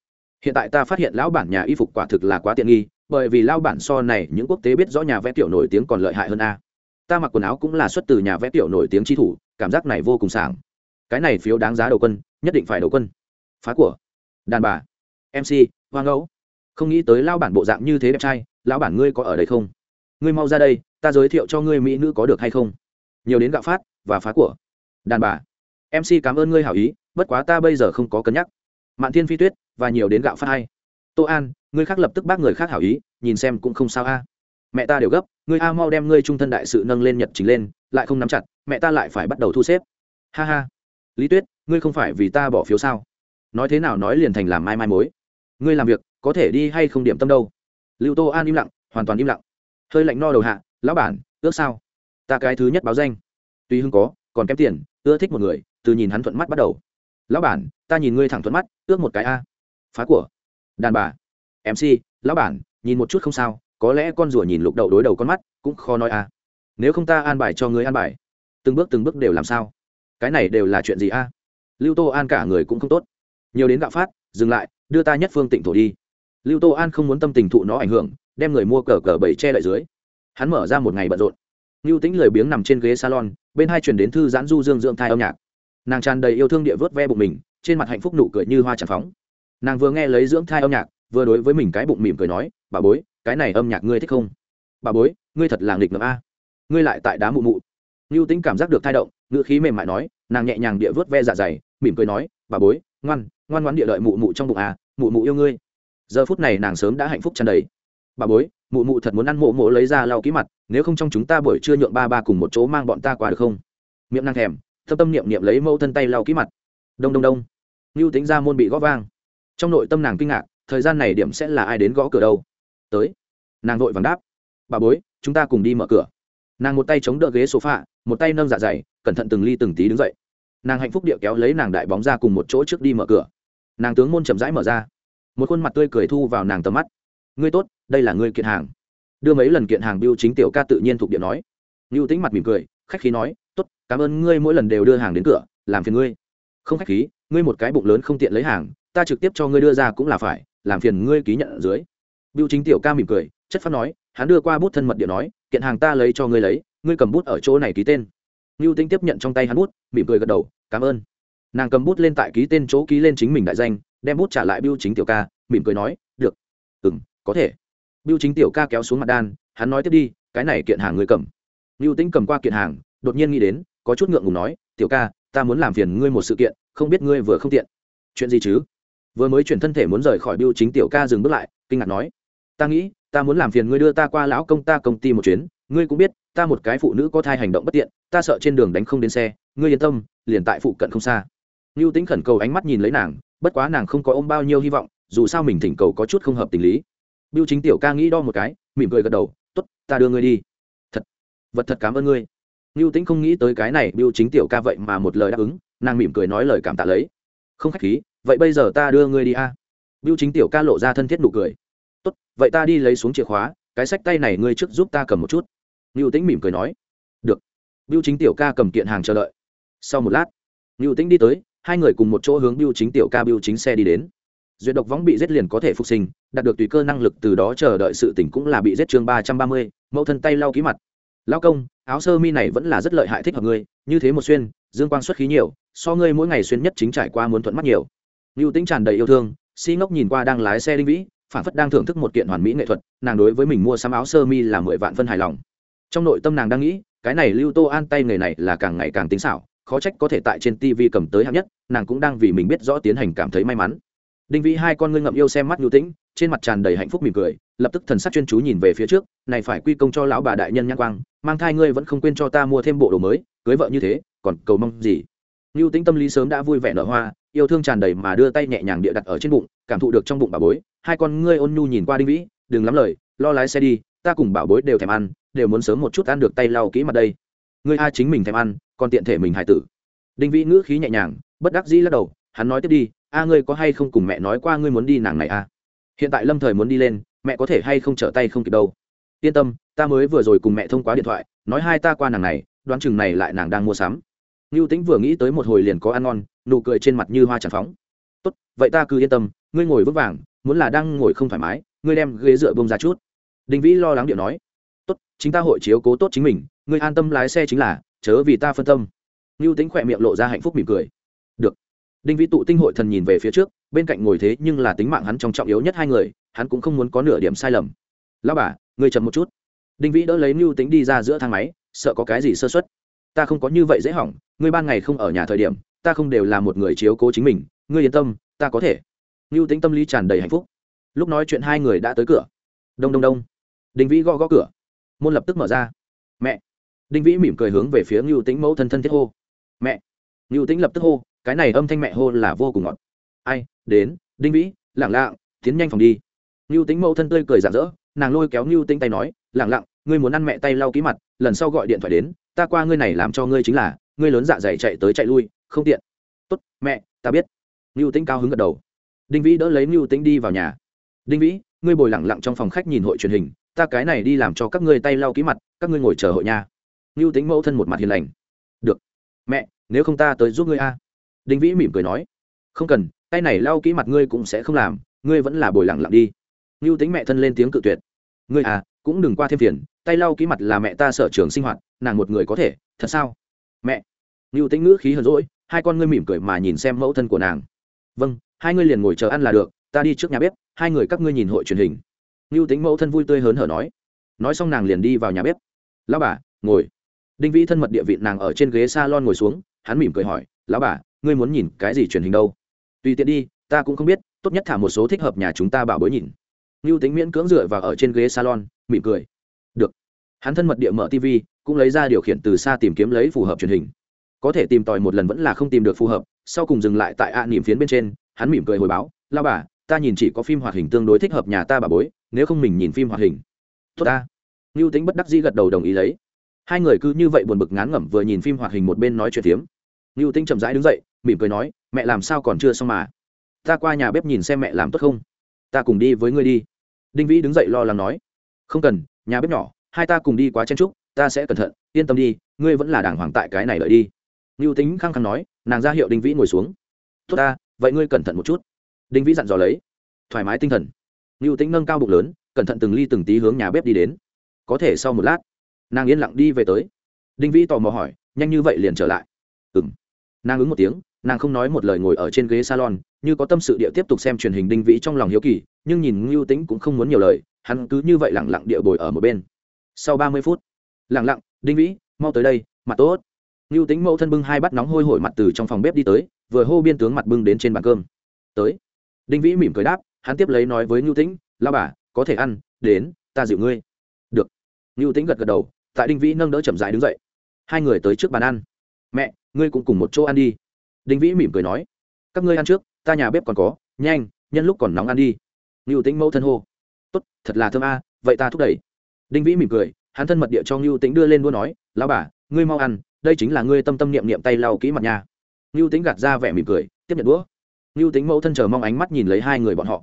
hiện tại ta phát hiện lão bản nhà y phục quả thực là quá tiện nghi, bởi vì lao bản so này những quốc tế biết rõ nhà vẽ tiểu nổi tiếng còn lợi hại hơn a. Ta mặc quần áo cũng là xuất từ nhà vẽ tiểu nổi tiếng chi thủ, cảm giác này vô cùng sảng. Cái này phiếu đáng giá đầu quân, nhất định phải đầu quân. Phá của. Đàn bà. Mc hoa ngẫu không nghĩ tới lao bản bộ dạng như thế đẹp trai, lão bản ngươi có ở đây không? Ngươi mau ra đây, ta giới thiệu cho ngươi mỹ nữ có được hay không? Nhiều đến gạo phát, và phá của. Đàn bà. Mc cảm ơn ngươi hảo ý, bất quá ta bây giờ không có cân nhắc. Mạn thiên phi tuyết và nhiều đến gạo phát hay. Tô an, ngươi khác lập tức bác người khác hảo ý, nhìn xem cũng không sao a. Mẹ ta đều gấp, ngươi a mau đem ngươi trung thân đại sự nâng lên nhật chính lên, lại không nắm chặt, mẹ ta lại phải bắt đầu thu xếp. Ha ha. Lý tuyết, ngươi không phải vì ta bỏ phiếu sao? Nói thế nào nói liền thành làm mai mai mối. Ngươi làm việc, có thể đi hay không điểm tâm đâu? Lưu tô an im lặng, hoàn toàn im lặng. Hơi lạnh no đầu hạ, lão bản, ước sao? Ta cái thứ nhất báo danh. Tuy hưng có, còn kém tiền, ưa thích một người, từ nhìn hắn thuận mắt bắt đầu. Lão bản, ta nhìn ngươi thẳng thuận mắt, ước một cái a phá của đàn bà. Mc lão bản, nhìn một chút không sao, có lẽ con rùa nhìn lục đậu đối đầu con mắt, cũng khó nói à. nếu không ta an bài cho người an bài. Từng bước từng bước đều làm sao? Cái này đều là chuyện gì a lưu tô an cả người cũng không tốt. Nhiều đến gạo phát, dừng lại, đưa ta nhất phương tịnh thổ đi. Lưu tô an không muốn tâm tình thụ nó ảnh hưởng, đem người mua cờ cờ bảy che lại dưới. Hắn mở ra một ngày bận rộn. Lưu tính lười biếng nằm trên ghế salon, bên hai chuyển đến thư giãn du dương dưỡng thai âm nhạc. Nàng tràn đầy yêu thương địa vớt ve bụng mình, trên mặt hạnh phúc nụ cười như hoa tràn phóng nàng vừa nghe lấy dưỡng thai âm nhạc, vừa đối với mình cái bụng mỉm cười nói, bà bối, cái này âm nhạc ngươi thích không? Bà bối, ngươi thật là nghịch ngợm a. Ngươi lại tại đá mụ mụ. Ngưu tính cảm giác được thai động, ngữ khí mềm mại nói, nàng nhẹ nhàng địa vớt ve dạ dày, mỉm cười nói, bà bối, ngoan ngoan ngoan địa đợi mụ mụ trong bụng à mụ mụ yêu ngươi. Giờ phút này nàng sớm đã hạnh phúc tràn đầy. Bà bối, mụ mụ thật muốn ăn mộ mộ lấy ra lau ký mặt, nếu không trong chúng ta buổi trưa nhượng ba ba cùng một chỗ mang bọn ta qua được không? Miệng nàng thèm, thâm tâm niệm niệm lấy mẫu thân tay lau ký mặt. Đông đông đông. Ngưu tính ra môn bị gõ vang trong nội tâm nàng kinh ngạc, thời gian này điểm sẽ là ai đến gõ cửa đâu? Tới. Nàng vội vàng đáp. Bà bối, chúng ta cùng đi mở cửa. Nàng một tay chống đỡ ghế sofa, một tay nâng dạ dày, cẩn thận từng ly từng tí đứng dậy. Nàng hạnh phúc điệu kéo lấy nàng đại bóng ra cùng một chỗ trước đi mở cửa. Nàng tướng môn chậm rãi mở ra. Một khuôn mặt tươi cười thu vào nàng tầm mắt. Ngươi tốt, đây là ngươi kiện hàng. Đưa mấy lần kiện hàng biêu chính tiểu ca tự nhiên thuộc điện nói. Ngưu tính mặt mỉm cười, khách khí nói, tốt, cảm ơn ngươi mỗi lần đều đưa hàng đến cửa, làm phiền ngươi. Không khách khí, ngươi một cái bụng lớn không tiện lấy hàng ta trực tiếp cho ngươi đưa ra cũng là phải, làm phiền ngươi ký nhận ở dưới. Biêu chính tiểu ca mỉm cười, chất phát nói, hắn đưa qua bút thân mật điện nói, kiện hàng ta lấy cho ngươi lấy, ngươi cầm bút ở chỗ này ký tên. Ngưu tinh tiếp nhận trong tay hắn bút, mỉm cười gật đầu, cảm ơn. Nàng cầm bút lên tại ký tên chỗ ký lên chính mình đại danh, đem bút trả lại biêu chính tiểu ca, mỉm cười nói, được. Ừ m có thể. Biêu chính tiểu ca kéo xuống mặt đan, hắn nói tiếp đi, cái này kiện hàng ngươi cầm. Ngưu tinh cầm qua kiện hàng, đột nhiên nghĩ đến, có chút ngượng ngùng nói, tiểu ca, ta muốn làm phiền ngươi một sự kiện, không biết ngươi vừa không tiện. Chuyện gì chứ? Vừa mới chuyển thân thể muốn rời khỏi biêu chính tiểu ca dừng bước lại, kinh ngạc nói, ta nghĩ, ta muốn làm phiền ngươi đưa ta qua lão công ta công ty một chuyến. Ngươi cũng biết, ta một cái phụ nữ có thai hành động bất tiện, ta sợ trên đường đánh không đến xe. Ngươi yên tâm, liền tại phụ cận không xa. Ngưu tính khẩn cầu ánh mắt nhìn lấy nàng, bất quá nàng không có ôm bao nhiêu hy vọng, dù sao mình thỉnh cầu có chút không hợp tình lý. Biêu chính tiểu ca nghĩ đo một cái, mỉm cười gật đầu t ố t ta đưa ngươi đi. Thật, vật thật cảm ơn ngươi. Ngưu tính không nghĩ tới cái này biêu chính tiểu ca vậy mà một lời đáp ứng, nàng mỉm cười nói lời cảm tạ lấy. Không k h á c h khí vậy bây giờ ta đưa ngươi đi a. À? biêu chính tiểu ca lộ ra thân thiết nụ cười. Tốt, vậy ta đi lấy xuống chìa khóa, cái sách tay này ngươi trước giúp ta cầm một chút. Ngưu tĩnh mỉm cười nói. Được. Biêu chính tiểu ca cầm kiện hàng chờ đợi. Sau một lát, ngưu tĩnh đi tới, hai người cùng một chỗ hướng biêu chính tiểu ca biêu chính xe đi đến. Duyệt độc võng bị giết liền có thể phục sinh, đạt được tùy cơ năng lực từ đó chờ đợi sự tỉnh cũng là bị giết chương ba trăm ba mươi, mẫu thân tay lau ký mặt. Lao công, áo sơ mi này vẫn là rất lợi hại thích hợp ngươi, như thế một xuyên, dương quang xuất khí nhiều, so ngươi mỗi ngày xuyên nhất chính trải qua muốn thuận mắt nhiều. Nưu Tĩnh tràn đầy yêu thương si ngốc nhìn qua đang lái xe đinh vĩ, phản phất đang thưởng thức một kiện hoàn mỹ nghệ thuật, nàng đối với mình mua sắm áo sơ mi là mười vạn phân hài lòng. Trong nội tâm nàng đang nghĩ, cái này lưu tô an tay nghề này là càng ngày càng tính xảo, khó trách có thể tại trên tv cầm tới hạng nhất, nàng cũng đang vì mình biết rõ tiến hành cảm thấy may mắn. Đinh vĩ hai con ngươi ngậm yêu xem mắt Nưu tĩnh, trên mặt tràn đầy hạnh phúc mỉm cười, lập tức thần sắc chuyên chú nhìn về phía trước, này phải quy công cho lão bà đại nhân nhãn quang, mang thai ngươi vẫn không quên cho ta mua thêm bộ đồ mới, cưới vợ như thế, còn cầu mong gì? Nưu tĩnh tâm lý sớm đã vui vẻ nở hoa yêu thương tràn đầy mà đưa tay nhẹ nhàng địa đặt ở trên bụng, cảm thụ được trong bụng bà bối, hai con ngươi ôn nhu nhìn qua đinh vĩ, đừng lắm lời, lo lái xe đi, ta cùng bảo bối đều thèm ăn, đều muốn sớm một chút ăn được tay lau kỹ mặt đây. Ngươi a chính mình thèm ăn, còn tiện thể mình hài tử. Đinh vĩ ngữ khí nhẹ nhàng, bất đắc dĩ lắc đầu, hắn nói tiếp đi, a ngươi có hay không cùng mẹ nói qua ngươi muốn đi nàng này a hiện tại lâm thời muốn đi lên, mẹ có thể hay không trở tay không kịp đâu. Yên tâm, ta mới vừa rồi cùng mẹ thông qua điện thoại, nói hai ta qua nàng này, đoán chừng này lại nàng đang mua sắm. Ngưu tĩnh vừa nghĩ tới một hồi liền có ăn ngon nụ cười trên mặt như hoa tràn phóng. Tốt, vậy ta cứ yên tâm, ngươi ngồi vững vàng, muốn là đang ngồi không thoải mái, ngươi đem ghế dựa bông ra chút. Đinh vĩ lo lắng điệu nói. Tốt, chính ta hội chiếu cố tốt chính mình, ngươi an tâm lái xe chính là, chớ vì ta phân tâm. Lưu tính khỏe miệng lộ ra hạnh phúc mỉm cười. Được. Đinh vĩ tụ tinh hội thần nhìn về phía trước, bên cạnh ngồi thế nhưng là tính mạng hắn trong trọng yếu nhất hai người, hắn cũng không muốn có nửa điểm sai lầm. Lao bà, ngươi chậm một chút. Đinh vĩ đỡ lấy ngưu tính đi ra giữa thang máy, sợ có cái gì sơ xuất ta không có như vậy dễ hỏng, ngươi ban ngày không ở nhà thời điểm ta không đều là một người chiếu cố chính mình, ngươi yên tâm, ta có thể. Ngưu tính tâm lý tràn đầy hạnh phúc. Lúc nói chuyện hai người đã tới cửa. Đông đông đông. Đinh vĩ gõ gõ cửa. Môn lập tức mở ra. Mẹ. Đinh vĩ mỉm cười hướng về phía ngưu tính mẫu thân thân thiết hô. Mẹ. Ngưu tính lập tức hô, cái này âm thanh mẹ hô là vô cùng ngọt. Ai, đến đinh vĩ, lẳng lặng, tiến nhanh phòng đi. Ngưu tính mẫu thân tươi cười rạng rỡ, nàng lôi kéo ngưu tính tay nói, lẳng lặng, ngươi muốn ăn mẹ tay lau ký mặt, lần sau gọi điện thoại đến, ta qua ngươi này làm cho ngươi chính là, ngươi lớn dạ dày chạy tới chạy lui không tiện. Tốt, mẹ, ta biết. Ngưu tính cao hứng gật đầu. Đinh vĩ đỡ lấy ngưu tính đi vào nhà. Đinh vĩ, ngươi bồi lẳng lặng trong phòng khách nhìn hội truyền hình, ta cái này đi làm cho các ngươi tay lau ký mặt, các ngươi ngồi chờ hội nhà. Ngưu tính mẫu thân một mặt hiền lành. Được. Mẹ, nếu không ta tới giúp ngươi a. Đinh vĩ mỉm cười nói. Không cần, tay này lau kỹ mặt ngươi cũng sẽ không làm, ngươi vẫn là bồi lẳng lặng đi. Ngưu tính mẹ thân lên tiếng cự tuyệt. Ngươi à cũng đừng qua thêm phiền, tay lau kỹ mặt là mẹ ta sở trường sinh hoạt, nàng một người có thể, thật sao? Mẹ. Ngưu tính ngữ khí hờn rỗi hai con ngươi mỉm cười mà nhìn xem mẫu thân của nàng. Vâng hai ngươi liền ngồi chờ ăn là được, ta đi trước nhà bếp, hai người các ngươi nhìn hội truyền hình. Ngưu tính mẫu thân vui tươi hớn hở nói. Nói xong nàng liền đi vào nhà bếp. Lão bà, ngồi. Đinh vĩ thân mật địa vị nàng ở trên ghế s a lon ngồi xuống, hắn mỉm cười hỏi, lão bà, ngươi muốn nhìn cái gì truyền hình đâu? Tùy tiện đi, ta cũng không biết, tốt nhất thả một số thích hợp nhà chúng ta bảo bối nhìn. Ngưu tính miễn cưỡng dựa vào ở trên ghế salon, mỉm cười. Được. Hắn thân mật địa mở tv cũng lấy ra điều khiển từ xa tìm kiếm lấy phù hợp truyền hình có thể tìm tòi một lần vẫn là không tìm được phù hợp, sau cùng dừng lại tại ạ à niềm phiến bên trên, hắn mỉm cười hồi báo lao bà, ta nhìn chỉ có phim hoạt hình tương đối thích hợp nhà ta bà bối, nếu không mình nhìn phim hoạt hình. Tốt ta. Ngưu tính bất đắc dĩ gật đầu đồng ý lấy. Hai người cứ như vậy buồn bực ngán ngẩm vừa nhìn phim hoạt hình một bên nói chuyện tiếm ngưu tính chậm rãi đứng dậy, mỉm cười nói, mẹ làm sao còn chưa xong mà? Ta qua nhà bếp nhìn xem mẹ làm tốt không? Ta cùng đi với ngươi đi. Đinh vĩ đứng dậy lo lắng nói, không cần, nhà bếp nhỏ, hai ta cùng đi quá chen trúc ta sẽ cẩn thận, yên tâm đi, ngươi vẫn là đàng hoàng tại cái này lợi đi ngưu tính khăng khăng nói, nàng ra hiệu đinh vĩ ngồi xuống. Tốt ta, vậy ngươi cẩn thận một chút. Đinh vĩ dặn dò lấy. Thoải mái tinh thần. Ngưu tính nâng cao bụng lớn, cẩn thận từng ly từng tí hướng nhà bếp đi đến. Có thể sau một lát, nàng yên lặng đi về tới. Đinh vĩ tò mò hỏi, nhanh như vậy liền trở lại? Ừ m nàng ứng một tiếng, nàng không nói một lời ngồi ở trên ghế salon, như có tâm sự địa tiếp tục xem truyền hình đinh vĩ trong lòng hiếu kỳ, nhưng nhìn ngưu tính cũng không muốn nhiều lời, hắn cứ như vậy lẳng lặng địa bồi ở một bên. Sau ba mươi phút lẳng lặng, đinh vĩ, mau tới đây, mặt tốt ngưu tính mẫu thân bưng hai bát nóng hôi hổi mặt từ trong phòng bếp đi tới, vừa hô biên tướng mặt bưng đến trên bàn cơm. Tới. Đinh vĩ mỉm cười đáp, hắn tiếp lấy nói với ngưu tĩnh lao bà, có thể ăn, đến, ta dịu ngươi. Được. Ngưu tĩnh gật gật đầu, tại đinh vĩ nâng đỡ chậm dại đứng dậy. Hai người tới trước bàn ăn. Mẹ, ngươi cũng cùng một chỗ ăn đi. Đinh vĩ mỉm cười nói, các ngươi ăn trước, ta nhà bếp còn có, nhanh, nhân lúc còn nóng ăn đi. Ngưu tĩnh mẫu thân hô, tốt, thật là thơm a, vậy ta thúc đẩy. Đinh vĩ mỉm cười, hắn thân mật địa cho ngưu tĩnh đưa lên đua nói, lão bà, ngươi mau ăn đây chính là ngươi tâm tâm niệm niệm tay lau kỹ mặt nha. Ngưu tĩnh gạt ra vẻ mỉm cười, tiếp nhận đũa. Ngưu tĩnh mẫu thân chờ mong ánh mắt nhìn lấy hai người bọn họ.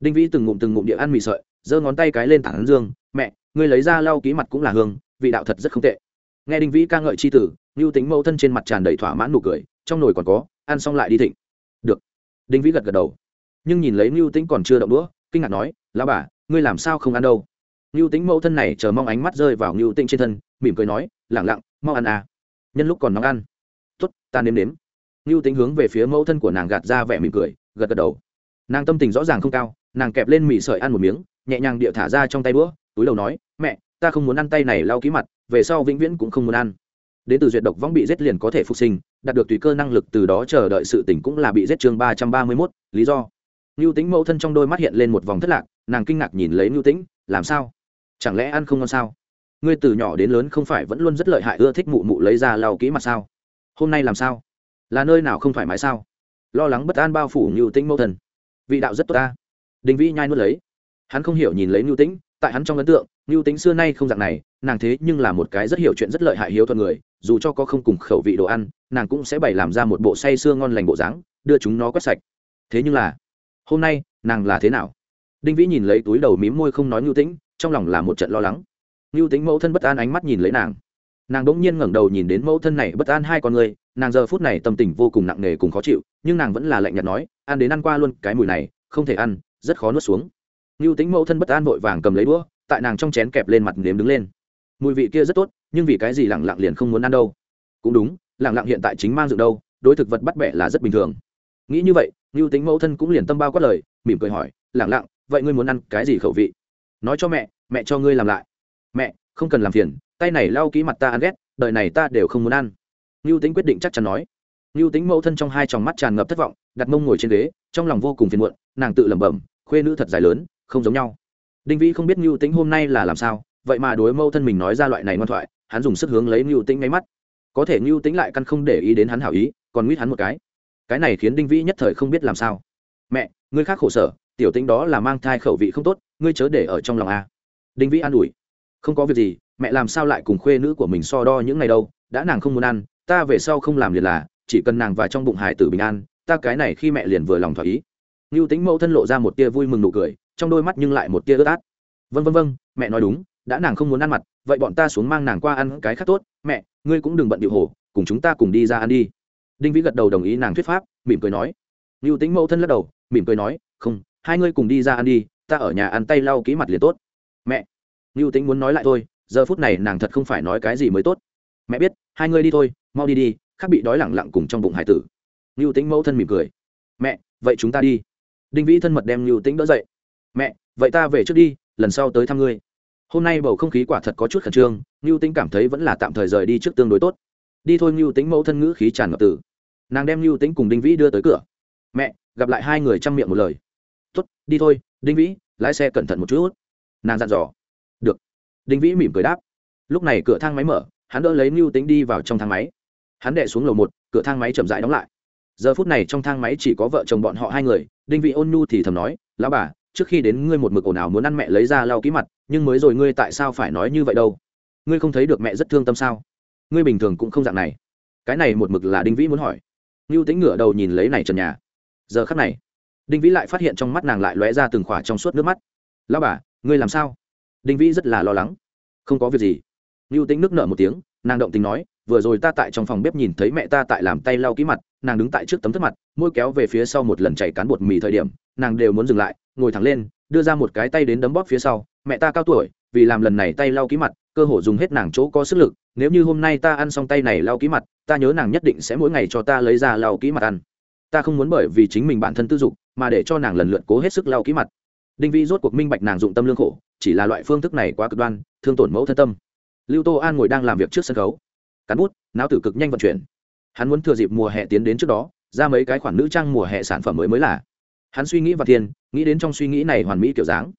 Đinh vĩ từng ngụm từng ngụm địa ăn mì sợi, giơ ngón tay cái lên tảng dương, mẹ, ngươi lấy ra lau kỹ mặt cũng là hương, vị đạo thật rất không tệ. Nghe đinh vĩ ca ngợi c h i tử, ngưu tính mẫu thân trên mặt tràn đầy thỏa mãn nụ cười, trong nồi còn có, ăn xong lại đi thịnh. Được. Đinh vĩ gật gật đầu. Nhưng nhìn lấy ngưu tính còn chưa động đũa, kinh ngạc nói lao bà, ngươi làm sao không ăn đâu? Ngưu tính mẫu thân này chờ mong ánh mắt rơi vào ngưu tĩnh trên thân, mỉm cười nói, lẳng lặng, mau ăn à nhân lúc còn nóng ăn. Tuất ta nếm nếm. Ngưu tính hướng về phía mẫu thân của nàng gạt ra vẻ mỉm cười, gật gật đầu. Nàng tâm tình rõ ràng không cao, nàng kẹp lên mì sợi ăn một miếng, nhẹ nhàng địa thả ra trong tay bữa túi đầu nói, mẹ, ta không muốn ăn tay này lau ký mặt, về sau vĩnh viễn cũng không muốn ăn. Đến từ duyệt độc võng bị giết liền có thể phục sinh, đạt được tùy cơ năng lực từ đó chờ đợi sự tỉnh cũng là bị giết chương ba trăm ba mươi mốt, lý do. Ngưu tính mẫu thân trong đôi mắt hiện lên một vòng thất lạc, nàng kinh ngạc nhìn lấy ngưu tính làm sao? Chẳng lẽ ăn không ngon sao? Ngươi từ nhỏ đến lớn không phải vẫn luôn rất lợi hại ưa thích mụ mụ lấy ra lau kỹ mặt sao? Hôm nay làm sao? Là nơi nào không thoải mái sao? Lo lắng bất an bao phủ như tĩnh mẫu thần. vị đạo rất tốt ta. Đình vĩ nhai nuốt lấy. Hắn không hiểu nhìn lấy ngưu tĩnh, tại hắn trong ấn tượng ngưu tĩnh xưa nay không dạng này nàng thế nhưng là một cái rất hiểu chuyện rất lợi hại hiếu thuận người dù cho có không cùng khẩu vị đồ ăn nàng cũng sẽ bày làm ra một bộ say sưa ngon lành bộ dáng đưa chúng nó quét sạch. Thế nhưng là hôm nay nàng là thế nào? Đinh vĩ nhìn lấy túi đầu mím môi không nói ngưu tĩnh trong lòng là một trận lo lắng ngưu tĩnh mẫu thân bất an ánh mắt nhìn lấy nàng. Nàng đ ỗ n g nhiên ngẩng đầu nhìn đến mẫu thân này bất an hai con người, nàng giờ phút này tâm tình vô cùng nặng nề cùng khó chịu, nhưng nàng vẫn là lạnh nhạt nói, ăn đến ăn qua luôn, cái mùi này, không thể ăn, rất khó nuốt xuống. Ngưu tĩnh mẫu thân bất an vội vàng cầm lấy đũa, tại nàng trong chén kẹp lên mặt nếm đứng lên. Mùi vị kia rất tốt, nhưng vì cái gì lẳng lặng liền không muốn ăn đâu? Cũng đúng, lẳng lặng hiện tại chính mang dựng đâu, đối thực vật bắt bẻ là rất bình thường. Nghĩ như vậy, ngưu tính mẫu thân cũng liền tâm bao quát lời, mỉm cười hỏi, lẳng lặng, vậy ngươi muốn ăn cái gì khẩu vị? Nói cho mẹ mẹ cho ngươi làm lại mẹ, không cần làm phiền, tay này lau kỹ mặt ta ăn ghét, đời này ta đều không muốn ăn. Ngưu tính quyết định chắc chắn nói. Ngưu tính mẫu thân trong hai tròng mắt tràn ngập thất vọng, đặt mông ngồi trên ghế, trong lòng vô cùng phiền muộn, nàng tự lẩm bẩm, khuê nữ thật dài lớn, không giống nhau. Đinh vĩ không biết ngưu tính hôm nay là làm sao, vậy mà đối mẫu thân mình nói ra loại này ngoan thoại, hắn dùng sức hướng lấy ngưu tính ngay mắt. Có thể ngưu tính lại căn không để ý đến hắn hảo ý, còn nguyết hắn một cái. Cái này khiến đinh vĩ nhất thời không biết làm sao. Mẹ, ngươi khác khổ sở, tiểu tính đó là mang thai khẩu vị không tốt, ngươi chớ để ở trong lòng a. Đinh vĩ an ủi không có việc gì, mẹ làm sao lại cùng khuê nữ của mình so đo những ngày đâu, đã nàng không muốn ăn, ta về sau không làm liền là, chỉ cần nàng và trong bụng hải tử bình an, ta cái này khi mẹ liền vừa lòng thỏa ý. Ngưu tính mẫu thân lộ ra một tia vui mừng nụ cười, trong đôi mắt nhưng lại một tia ướt át. Vân vân vân mẹ nói đúng, đã nàng không muốn ăn mặt, vậy bọn ta xuống mang nàng qua ăn cái khác tốt, mẹ, ngươi cũng đừng bận điệu hồ, cùng chúng ta cùng đi ra ăn đi. Đinh vĩ gật đầu đồng ý nàng thuyết pháp, mỉm cười nói. Ngưu tính mẫu thân lắc đầu, mỉm cười nói, không, hai ngươi cùng đi ra ăn đi, ta ở nhà ăn tay lau ký mặt liền tốt. Mẹ ngưu tính muốn nói lại thôi, giờ phút này nàng thật không phải nói cái gì mới tốt. Mẹ biết, hai ngươi đi thôi, mau đi đi, khác bị đói lẳng lặng cùng trong bụng hải tử. Ngưu tính mẫu thân mỉm cười. Mẹ, vậy chúng ta đi. Đinh vĩ thân mật đem ngưu tính đỡ dậy. Mẹ, vậy ta về trước đi, lần sau tới thăm ngươi. Hôm nay bầu không khí quả thật có chút khẩn trương, ngưu tính cảm thấy vẫn là tạm thời rời đi trước tương đối tốt. Đi thôi ngưu tính mẫu thân ngữ khí tràn ngập tử nàng đem ngưu tính cùng đinh vĩ đưa tới cửa. Mẹ, gặp lại hai người chăm miệng một lời. Tốt, đi thôi, đinh vĩ, lái xe cẩn thận một chút. Nàng dặn dò đinh vĩ mỉm cười đáp. Lúc này cửa thang máy mở, hắn đỡ lấy mưu tính đi vào trong thang máy. Hắn đệ xuống lầu một, cửa thang máy chậm rãi đóng lại. Giờ phút này trong thang máy chỉ có vợ chồng bọn họ hai người, đinh vị ôn nhu thì thầm nói, lão bà, trước khi đến ngươi một mực ồn ào muốn ăn mẹ lấy ra lau ký mặt, nhưng mới rồi ngươi tại sao phải nói như vậy đâu? Ngươi không thấy được mẹ rất thương tâm sao? Ngươi bình thường cũng không dạng này. Cái này một mực là đinh vĩ muốn hỏi. Ngưu tính ngửa đầu nhìn lấy này trần nhà. Giờ khắc này, đinh vĩ lại phát hiện trong mắt nàng lại lóe ra từng khỏa trong suốt nước mắt. Lão bà, ngươi làm sao? Đinh vĩ rất là lo lắng. Không có việc gì. Ngưu tính nước nở một tiếng, nàng động tình nói, vừa rồi ta tại trong phòng bếp nhìn thấy mẹ ta tại làm tay lau ký mặt, nàng đứng tại trước tấm thất mặt, môi kéo về phía sau một lần chảy cán bột mì thời điểm, nàng đều muốn dừng lại, ngồi thẳng lên, đưa ra một cái tay đến đấm bóp phía sau, mẹ ta cao tuổi, vì làm lần này tay lau ký mặt, cơ hồ dùng hết nàng chỗ có sức lực, nếu như hôm nay ta ăn xong tay này lau ký mặt, ta nhớ nàng nhất định sẽ mỗi ngày cho ta lấy ra lau ký mặt ăn. Ta không muốn bởi vì chính mình bản thân tư dục, mà để cho nàng lần lượt cố hết sức lau ký mặt đinh vi rốt cuộc minh bạch nàng dụng tâm lương khổ, chỉ là loại phương thức này quá cực đoan, thương tổn mẫu thân tâm. Lưu tô an ngồi đang làm việc trước sân khấu. Cán bút, não tử cực nhanh vận chuyển. Hắn muốn thừa dịp mùa hè tiến đến trước đó, ra mấy cái khoản nữ trang mùa hè sản phẩm mới mới là. Hắn suy nghĩ và tiền, nghĩ đến trong suy nghĩ này hoàn mỹ kiểu dáng.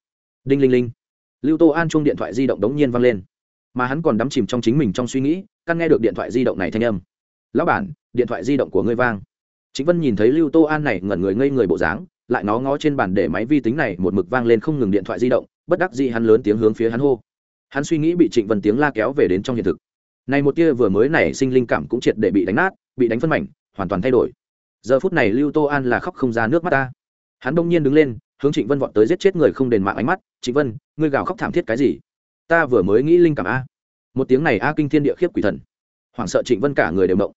Đinh linh linh. Lưu tô an chung điện thoại di động đống nhiên vang lên. Mà hắn còn đắm chìm trong chính mình trong suy nghĩ, căn nghe được điện thoại di động này thanh âm. Lão bản, điện thoại di động của ngươi vang. Chính vân nhìn thấy lưu tô an này ngẩn người ngây người bộ dáng lại ngó ngó trên bàn để máy vi tính này, một mực vang lên không ngừng điện thoại di động, bất đắc dĩ hắn lớn tiếng hướng phía hắn hô. Hắn suy nghĩ bị trịnh vân tiếng la kéo về đến trong hiện thực. Này một tia vừa mới nảy sinh linh cảm cũng triệt để bị đánh nát, bị đánh phân mảnh, hoàn toàn thay đổi. Giờ phút này lưu tô an là khóc không ra nước mắt ta. Hắn đông nhiên đứng lên, hướng trịnh vân vọt tới giết chết người không đền mạng ánh mắt. Trịnh vân, ngươi gào khóc thảm thiết cái gì? Ta vừa mới nghĩ linh cảm a. Một tiếng này a kinh thiên địa khiếp quỷ thần. Hoảng sợ trịnh vân cả người đều động.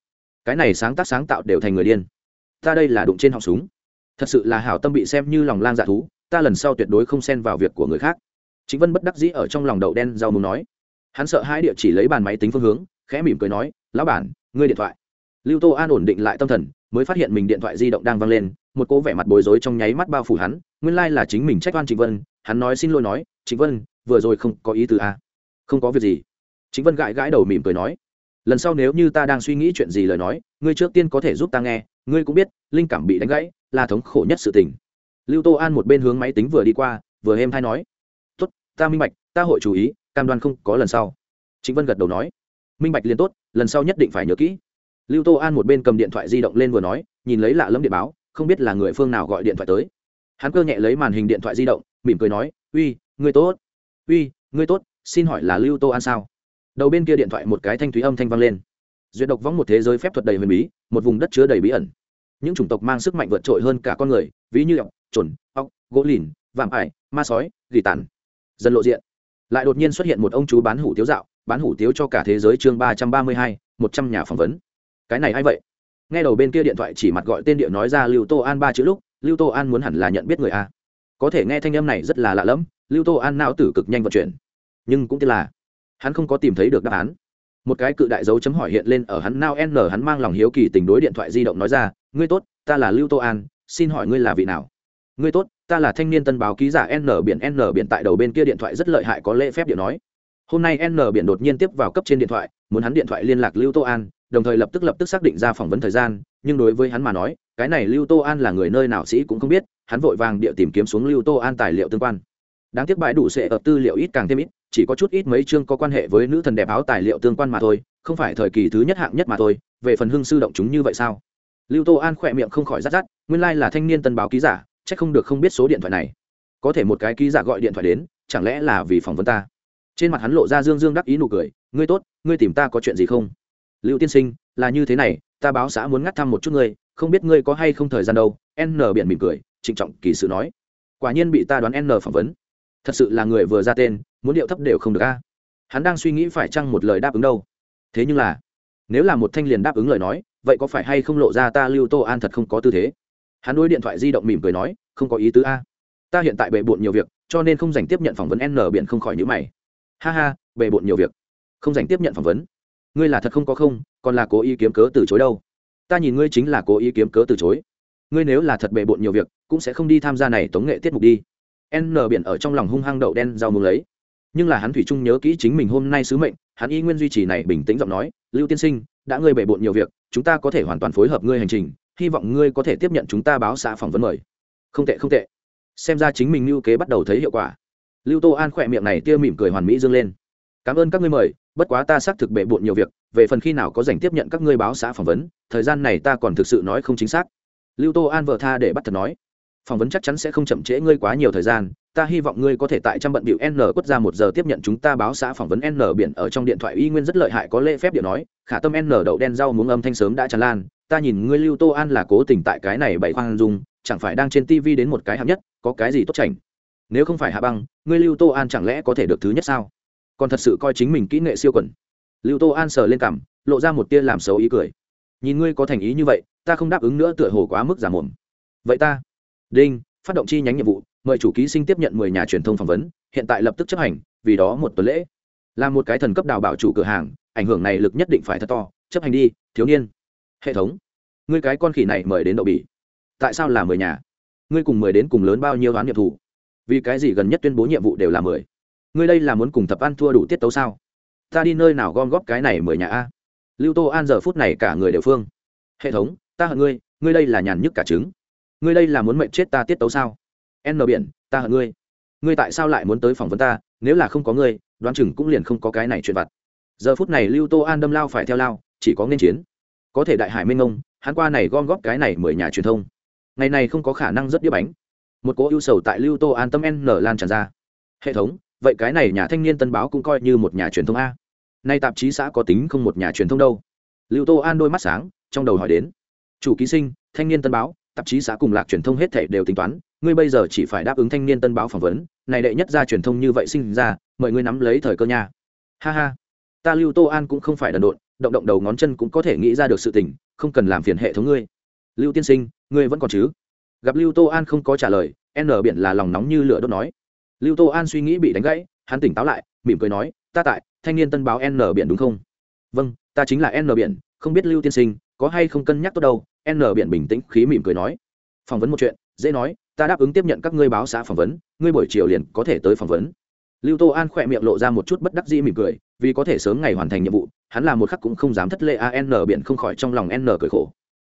Cái này sáng tác sáng tạo đều thành người điên. Ta đây là đụng trên họng súng thật sự là hảo tâm bị xem như lòng lang dạ thú, ta lần sau tuyệt đối không xen vào việc của người khác. Chính vân bất đắc dĩ ở trong lòng đậu đen rau muốn nói. Hắn sợ hai địa chỉ lấy bàn máy tính phương hướng, khẽ mỉm cười nói, lão bản, ngươi điện thoại. Lưu tô an ổn định lại tâm thần, mới phát hiện mình điện thoại di động đang văng lên, một cô vẻ mặt bối rối trong nháy mắt bao phủ hắn, nguyên lai、like、là chính mình trách oan trịnh vân, hắn nói xin lỗi nói, trịnh vân, vừa rồi không có ý từ a à? không có việc gì. Trịnh vân gãi gãi đầu mỉm cười nói, lần sau nếu như ta đang suy nghĩ chuyện gì lời nói, ngươi trước tiên có thể giúp ta nghe ngươi cũng biết, linh cảm bị đánh gãy, là thống khổ nhất sự tình. Lưu tô an một bên hướng máy tính vừa đi qua, vừa êm thay nói, tốt, ta minh bạch, ta hội chú ý, cam đoan không có lần sau. Chính vân gật đầu nói, minh bạch liền tốt, lần sau nhất định phải nhớ kỹ. Lưu tô an một bên cầm điện thoại di động lên vừa nói, nhìn lấy lạ lẫm điện báo, không biết là người phương nào gọi điện thoại tới. Hắn cơ nhẹ lấy màn hình điện thoại di động, mỉm cười nói, uy, ngươi tốt. Uy, ngươi tốt, xin hỏi là lưu tô an sao? Đầu bên kia điện thoại một cái thanh thúy âm thanh vang lên duyệt độc vong một thế giới phép thuật đầy huyền bí, một vùng đất chứa đầy bí ẩn. Những chủng tộc mang sức mạnh vượt trội hơn cả con người, ví như ọc trồn ọc gỗ lìn, vạm ải, ma sói, gỉ tàn. Dần lộ diện. Lại đột nhiên xuất hiện một ông chú bán hủ tiếu dạo, bán hủ tiếu cho cả thế giới chương ba trăm ba mươi hai, một trăm nhà phỏng vấn. Cái này a i vậy? Nghe đầu bên kia điện thoại chỉ mặt gọi tên điện nói ra lưu tô an ba chữ lúc, lưu tô an muốn hẳn là nhận biết người a. Có thể nghe thanh âm này rất là lạ lẫm, lưu tô an não tử cực nhanh vận chuyển. Nhưng cũng tức là, hắn không có tìm thấy được đáp án một cái cự đại dấu chấm hỏi hiện lên ở hắn nao n, hắn mang lòng hiếu kỳ tình đối điện thoại di động nói ra, ngươi tốt, ta là lưu tô an, xin hỏi ngươi là vị nào? Ngươi tốt, ta là thanh niên tân báo ký giả n biển n biển tại đầu bên kia điện thoại rất lợi hại, có lễ phép điện nói. Hôm nay n biển đột nhiên tiếp vào cấp trên điện thoại, muốn hắn điện thoại liên lạc lưu tô an, đồng thời lập tức lập tức xác định ra phỏng vấn thời gian, nhưng đối với hắn mà nói, cái này lưu tô an là người nơi nào sĩ cũng không biết, hắn vội vàng địa tìm kiếm xuống lưu tô an tài liệu tương quan. Đáng tiếc bãi đủ sẽ ở tư liệu ít càng thêm ít chỉ có chút ít mấy chương có quan hệ với nữ thần đẹp áo tài liệu tương quan mà thôi, không phải thời kỳ thứ nhất hạng nhất mà thôi, về phần hưng sư động chúng như vậy sao? Lưu tô an khỏe miệng không khỏi rát rát, nguyên lai là thanh niên tân báo ký giả c h ắ c không được không biết số điện thoại này. Có thể một cái ký giả gọi điện thoại đến, chẳng lẽ là vì phỏng vấn ta? Trên mặt hắn lộ ra dương dương đắc ý nụ cười, ngươi tốt, ngươi tìm ta có chuyện gì không? Lưu tiên sinh, là như thế này, ta báo xã muốn ngắt thăm một chút ngươi, không biết ngươi có hay không thời gian đâu. N biển mỉm cười, trịnh trọng kỳ sự nói. Quả nhiên bị ta đoán n phỏng vấn. Thật sự là người vừa ra tên muốn điệu thấp đều không được a. Hắn đang suy nghĩ phải chăng một lời đáp ứng đâu. Thế nhưng là, nếu là một thanh liền đáp ứng lời nói, vậy có phải hay không lộ ra ta lưu tô an thật không có tư thế? Hắn đôi điện thoại di động mỉm cười nói, không có ý tứ a. Ta hiện tại bề bộn nhiều việc, cho nên không dành tiếp nhận phỏng vấn n biển không khỏi nhữ mày. Ha ha, bề bộn nhiều việc. Không dành tiếp nhận phỏng vấn. Ngươi là thật không có không, còn là cố ý kiếm cớ từ chối đâu. Ta nhìn ngươi chính là cố ý kiếm cớ từ chối. Ngươi nếu là thật bề bộn nhiều việc, cũng sẽ không đi tham gia này tống nghệ tiết mục đi. N biển ở trong lòng hung hăng đậu đen rau mùng lấy nhưng là hắn thủy chung nhớ kỹ chính mình hôm nay sứ mệnh, hắn y nguyên duy trì này bình tĩnh giọng nói, lưu tiên sinh, đã ngươi bề bộn nhiều việc, chúng ta có thể hoàn toàn phối hợp ngươi hành trình, hy vọng ngươi có thể tiếp nhận chúng ta báo xã phỏng vấn mời. Không tệ không tệ. Xem ra chính mình lưu kế bắt đầu thấy hiệu quả. Lưu tô an khỏe miệng này tia mỉm cười hoàn mỹ dương lên. Cảm ơn các ngươi mời, bất quá ta xác thực bệ bộn nhiều việc, về phần khi nào có dành tiếp nhận các ngươi báo xã phỏng vấn, thời gian này ta còn thực sự nói không chính xác. Lưu tô an vợ tha để bắt thật nói. Phỏng vấn chắc chắn sẽ không chậm trễ ngươi quá nhiều thời gian ta hy vọng ngươi có thể tại trăm bận bịu n quất ra một giờ tiếp nhận chúng ta báo xã phỏng vấn n biển ở trong điện thoại y nguyên rất lợi hại, có lễ phép điện nói, khả tâm n đậu đen rau muống âm thanh sớm đã tràn lan, ta nhìn ngươi lưu tô an là cố tình tại cái này bày khoan dung, chẳng phải đang trên tv đến một cái hạng nhất, có cái gì tốt chảnh? Nếu không phải hạ băng, ngươi lưu tô an chẳng lẽ có thể được thứ nhất sao? Còn thật sự coi chính mình kỹ nghệ siêu quẩn. Lưu tô an sờ lên cằm, lộ ra một tia làm xấu ý cười. Nhìn ngươi có thành ý như vậy, ta không đáp ứng nữa tựa hồ quá mức giả mồm. Vậy ta, đinh, phát động chi nhánh nhiệm vụ mời chủ ký sinh tiếp nhận mười nhà truyền thông phỏng vấn, hiện tại lập tức chấp hành, vì đó một tuần lễ. Là một cái thần cấp đào bảo chủ cửa hàng, ảnh hưởng này lực nhất định phải thật to, chấp hành đi, thiếu niên. Hệ thống, ngươi cái con khỉ này mời đến đậu bỉ. Tại sao là mười nhà? Ngươi cùng mười đến cùng lớn bao nhiêu đoán nhiệm thủ? Vì cái gì gần nhất tuyên bố nhiệm vụ đều là mười? Ngươi đây là muốn cùng thập ăn thua đủ tiết tấu sao? Ta đi nơi nào gom góp cái này mười nhà a? Lưu tô an giờ phút này cả người đều phương. Hệ thống, ta hận ngươi ngươi đây là nhàn nhức cả trứng. Ngươi đây là muốn mệnh chết ta tiết tấu sao? N biển, ta hận ngươi. Ngươi tại sao lại muốn tới phỏng vấn ta? Nếu là không có ngươi, đoán chừng cũng liền không có cái này chuyện vặt. Giờ phút này lưu tô an đâm lao phải theo lao, chỉ có nên chiến. Có thể đại hải minh ông hắn qua này gom góp cái này mười nhà truyền thông. Ngày này không có khả năng rất đĩa bánh. Một cỗ ưu sầu tại lưu tô an tâm n lan tràn ra. Hệ thống, vậy cái này nhà thanh niên tân báo cũng coi như một nhà truyền thông a. Nay tạp chí xã có tính không một nhà truyền thông đâu. Lưu tô an đôi mắt sáng, trong đầu hỏi đến. Chủ ký sinh, thanh niên tân báo, tạp chí xã cùng lạc truyền thông hết thể đều tính toán ngươi bây giờ chỉ phải đáp ứng thanh niên tân báo phỏng vấn, này đệ nhất ra truyền thông như vậy sinh ra, mời ngươi nắm lấy thời cơ nha. Ha ha. Ta lưu tô an cũng không phải đần độn, động động đầu ngón chân cũng có thể nghĩ ra được sự tình, không cần làm phiền hệ thống ngươi. Lưu tiên sinh, ngươi vẫn còn chứ? Gặp lưu tô an không có trả lời, n biển là lòng nóng như lửa đốt nói. Lưu tô an suy nghĩ bị đánh gãy, hắn tỉnh táo lại, mỉm cười nói, ta tại, thanh niên tân báo n biển đúng không? Vâng ta chính là n biển, không biết lưu tiên sinh có hay không cân nhắc tốt đâu. N biển bình tĩnh, khí mỉm cười nói. Phỏng vấn một chuyện, dễ nói ta đáp ứng tiếp nhận các ngươi báo xã phỏng vấn, ngươi buổi chiều liền có thể tới phỏng vấn. Lưu tô an khỏe miệng lộ ra một chút bất đắc dĩ mỉm cười, vì có thể sớm ngày hoàn thành nhiệm vụ, hắn là một khắc cũng không dám thất lệ an biển không khỏi trong lòng n cười khổ.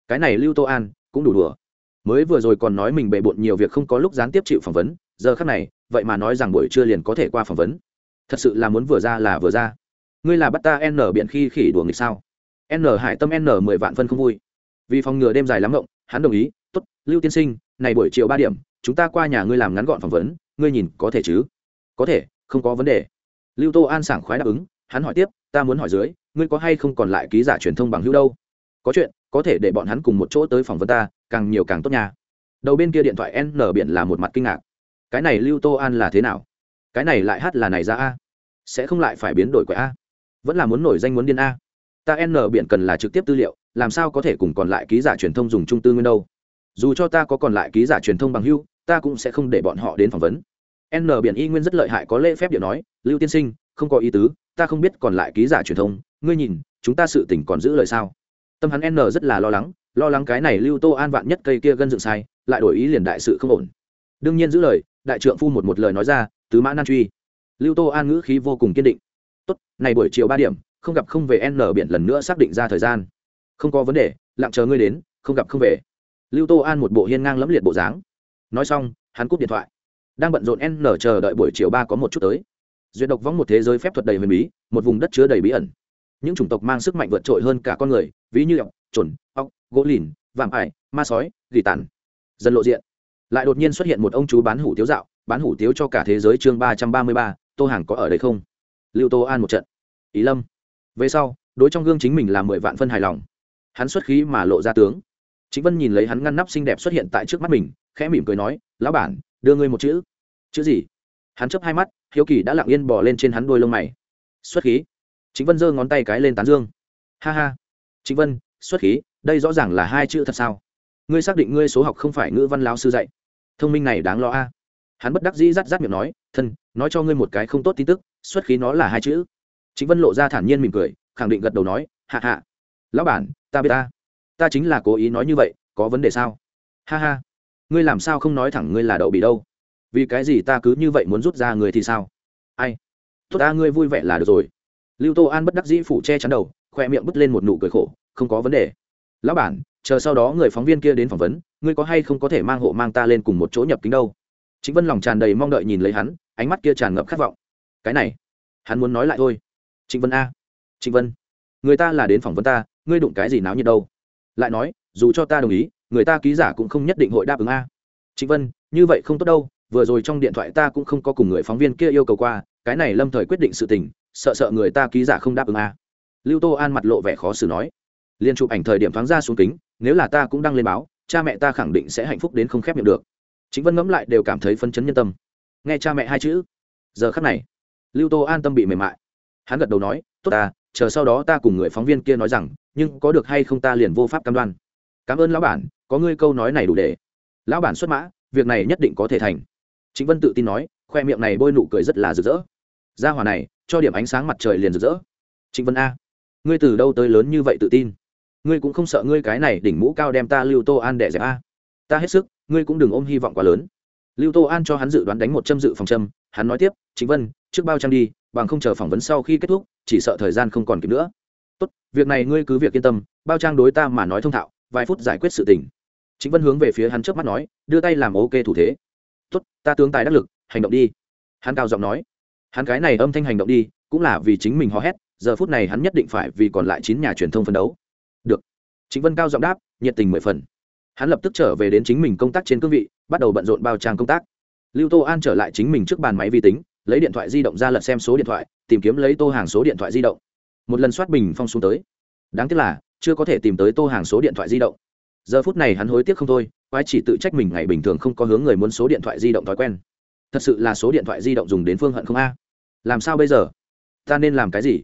Cái này lưu tô an, cũng đủ đùa. Mới vừa rồi còn nói mình bề bộn nhiều việc không có lúc gián tiếp chịu phỏng vấn, giờ khắc này, vậy mà nói rằng buổi trưa liền có thể qua phỏng vấn. Thật sự là muốn vừa ra là vừa ra. Ngươi là bắt ta n biện khi khỉ đùa nghịch sao? N hải tâm n mười vạn phân không vui. Vì phòng ngừa đêm dài lắm rộng hắn đồng ý t ố t lưu tiên sinh này buổi chiều ba điểm, chúng ta qua nhà ngươi làm ngắn gọn phỏng vấn, ngươi nhìn có thể chứ? Có thể, không có vấn đề. Lưu tô an sảng khoái đáp ứng, hắn hỏi tiếp, ta muốn hỏi dưới, ngươi có hay không còn lại ký giả truyền thông bằng hữu đâu? Có chuyện, có thể để bọn hắn cùng một chỗ tới phỏng vấn ta, càng nhiều càng tốt nha. Đầu bên kia điện thoại n biển là một mặt kinh ngạc. Cái này lưu tô an là thế nào? Cái này lại hát là này ra a? Sẽ không lại phải biến đổi quẻ a? Vẫn là muốn nổi danh muốn điên a? Ta n biển cần là trực tiếp tư liệu, làm sao có thể cùng còn lại ký giả truyền thông dùng trung tư nguyên đâu? Dù cho ta có còn lại ký giả truyền thông bằng hưu, ta cũng sẽ không để bọn họ đến phỏng vấn. N biển y nguyên rất lợi hại có lễ phép điệu nói, lưu tiên sinh, không có ý tứ, ta không biết còn lại ký giả truyền thông, ngươi nhìn, chúng ta sự tỉnh còn giữ lời sao? Tâm hắn n rất là lo lắng lo lắng cái này lưu tô an vạn nhất cây kia gân dựng sai, lại đổi ý liền đại sự không ổn. Đương nhiên giữ lời, đại trượng phu một một lời nói ra, tứ mã nan truy. Lưu tô an ngữ khí vô cùng kiên định. Tốt, này buổi chiều ba điểm, không gặp không về n biển lần nữa xác định ra thời gian. Không có vấn đề, lặng chờ ngươi đến, không gặp không về lưu tô an một bộ hiên ngang lẫm liệt bộ dáng. Nói xong, hắn cúp điện thoại. Đang bận rộn n chờ đợi buổi chiều ba có một chút tới. Duyệt độc vong một thế giới phép thuật đầy huyền bí, một vùng đất chứa đầy bí ẩn. Những chủng tộc mang sức mạnh vượt trội hơn cả con người, ví như ọc trồn ọc gỗ lìn vàm ải, ma sói, gỉ tàn. Dần lộ diện. Lại đột nhiên xuất hiện một ông chú bán hủ tiếu dạo, bán hủ tiếu cho cả thế giới chương ba trăm ba mươi ba, tô hàng có ở đây không? Lưu tô an một trận. Ý lâm. Về sau, đối trong gương chính mình là mười vạn phân hài lòng. Hắn xuất khí mà lộ ra tướng chính vân nhìn lấy hắn ngăn nắp xinh đẹp xuất hiện tại trước mắt mình, khẽ mỉm cười nói, lão bản, đưa ngươi một chữ. Chữ gì? Hắn chấp hai mắt, hiếu kỳ đã lặng yên bỏ lên trên hắn đôi lông mày. Xuất khí. Chính vân giơ ngón tay cái lên tán dương. Ha ha. Chính vân, xuất khí, đây rõ ràng là hai chữ thật sao? Ngươi xác định ngươi số học không phải ngữ văn lão sư dạy? Thông minh này đáng lo a. Hắn bất đắc dĩ rắt rắt miệng nói, thân, nói cho ngươi một cái không tốt tin tức, xuất khí nó là hai chữ. Chính vân lộ ra thản nhiên mỉm cười, khẳng định gật đầu nói hạ hạ lão bản, ta biết ta ta chính là cố ý nói như vậy, có vấn đề sao? Ha ha. Ngươi làm sao không nói thẳng ngươi là đậu bị đâu? Vì cái gì ta cứ như vậy muốn rút ra người thì sao? Ai? Tốt ta, ngươi vui vẻ là được rồi. Lưu tô an bất đắc dĩ phủ che chắn đầu, khoe miệng bứt lên một nụ cười khổ, không có vấn đề. Lão bản, chờ sau đó người phóng viên kia đến phỏng vấn, ngươi có hay không có thể mang hộ mang ta lên cùng một chỗ nhập kính đâu? Chính vân lòng tràn đầy mong đợi nhìn lấy hắn, ánh mắt kia tràn ngập khát vọng. Cái này, hắn muốn nói lại thôi. Trịnh vân a. Trịnh vân, người ta là đến phỏng vấn ta, ngươi đụng cái gì náo nhiệt đâu? Lại nói, dù cho ta đồng ý, người ta ký giả cũng không nhất định hội đáp ứng a. Trịnh vân, như vậy không tốt đâu, vừa rồi trong điện thoại ta cũng không có cùng người phóng viên kia yêu cầu qua, cái này lâm thời quyết định sự tình, sợ sợ người ta ký giả không đáp ứng a. Lưu tô an mặt lộ vẻ khó xử nói, liên chụp ảnh thời điểm thoáng ra xuống kính, nếu là ta cũng đăng lên báo, cha mẹ ta khẳng định sẽ hạnh phúc đến không khép miệng được. Chính vân ngẫm lại đều cảm thấy phân chấn nhân tâm. Nghe cha mẹ hai chữ, giờ khắc này, lưu tô an tâm bị mềm mại. Hắn gật đầu nói, tốt ta chờ sau đó ta cùng người phóng viên kia nói rằng, nhưng có được hay không ta liền vô pháp cam đoan. Cảm ơn lão bản, có ngươi câu nói này đủ để. Lão bản xuất mã, việc này nhất định có thể thành. Chính vân tự tin nói, khoe miệng này bôi nụ cười rất là rực rỡ. Ra hòa này, cho điểm ánh sáng mặt trời liền rực rỡ. Trịnh vân a, ngươi từ đâu tới lớn như vậy tự tin? Ngươi cũng không sợ ngươi cái này đỉnh mũ cao đem ta lưu tô an đẻ dẹp a? Ta hết sức, ngươi cũng đừng ôm hy vọng quá lớn. Lưu tô an cho hắn dự đoán đánh một châm dự phòng châm, hắn nói tiếp chính vân, trước bao trang đi, bằng không chờ phỏng vấn sau khi kết thúc chỉ sợ thời gian không còn kịp nữa. Tốt, việc này ngươi cứ việc yên tâm, bao trang đối ta mà nói thông thạo, vài phút giải quyết sự tình. Chính vân hướng về phía hắn trước mắt nói, đưa tay làm ok thủ thế. Tốt, ta tướng tài đắc lực, hành động đi. Hắn cao giọng nói. Hắn cái này âm thanh hành động đi, cũng là vì chính mình hò hét, giờ phút này hắn nhất định phải vì còn lại chín nhà truyền thông phân đấu. Được. Chính vân cao giọng đáp, nhiệt tình mười phần. Hắn lập tức trở về đến chính mình công tác trên cương vị, bắt đầu bận rộn bao trang công tác. Lưu tô an trở lại chính mình trước bàn máy vi tính lấy điện thoại di động ra lật xem số điện thoại, tìm kiếm lấy tô hàng số điện thoại di động. Một lần soát bình phong xuống tới. Đáng tiếc là, chưa có thể tìm tới tô hàng số điện thoại di động. Giờ phút này hắn hối tiếc không thôi, quái chỉ tự trách mình ngày bình thường không có hướng người muốn số điện thoại di động thói quen. Thật sự là số điện thoại di động dùng đến phương hận không a. Làm sao bây giờ? Ta nên làm cái gì?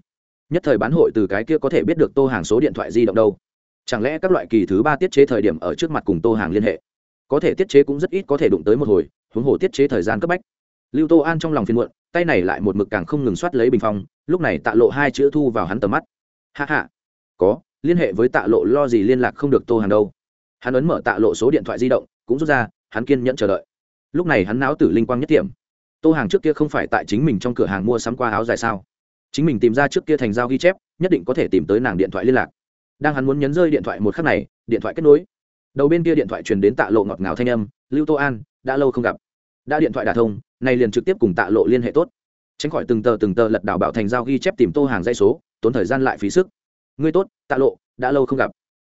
Nhất thời bán hội từ cái kia có thể biết được tô hàng số điện thoại di động đâu. Chẳng lẽ các loại kỳ thứ ba tiết chế thời điểm ở trước mặt cùng tô hàng liên hệ? Có thể tiết chế cũng rất ít có thể đụng tới một hồi, huống hồ tiết chế thời gian cấp bách lưu tô an trong lòng phiền muộn, tay này lại một mực càng không ngừng soát lấy bình phong, lúc này tạ lộ hai chữ thu vào hắn tầm mắt. Hạ hạ có, liên hệ với tạ lộ lo gì liên lạc không được tô hàng đâu. Hắn ấn mở tạ lộ số điện thoại di động, cũng rút ra, hắn kiên nhẫn chờ đợi. Lúc này hắn não tử linh quang nhất điểm tô hàng trước kia không phải tại chính mình trong cửa hàng mua sắm qua áo dài sao? Chính mình tìm ra trước kia thành giao ghi chép, nhất định có thể tìm tới nàng điện thoại liên lạc. Đang hắn muốn nhấn rơi điện thoại một khắc này, điện thoại kết nối. Đầu bên kia điện thoại truyền đến tạ lộ ngọt ngào thanh âm, lưu tô an, đã lâu không gặp đã điện thoại đả thông, này liền trực tiếp cùng tạ lộ liên hệ tốt. Tránh khỏi từng tờ từng tờ lật đảo bảo thành giao ghi chép tìm tô hàng dây số, tốn thời gian lại phí sức. Ngươi tốt, tạ lộ, đã lâu không gặp.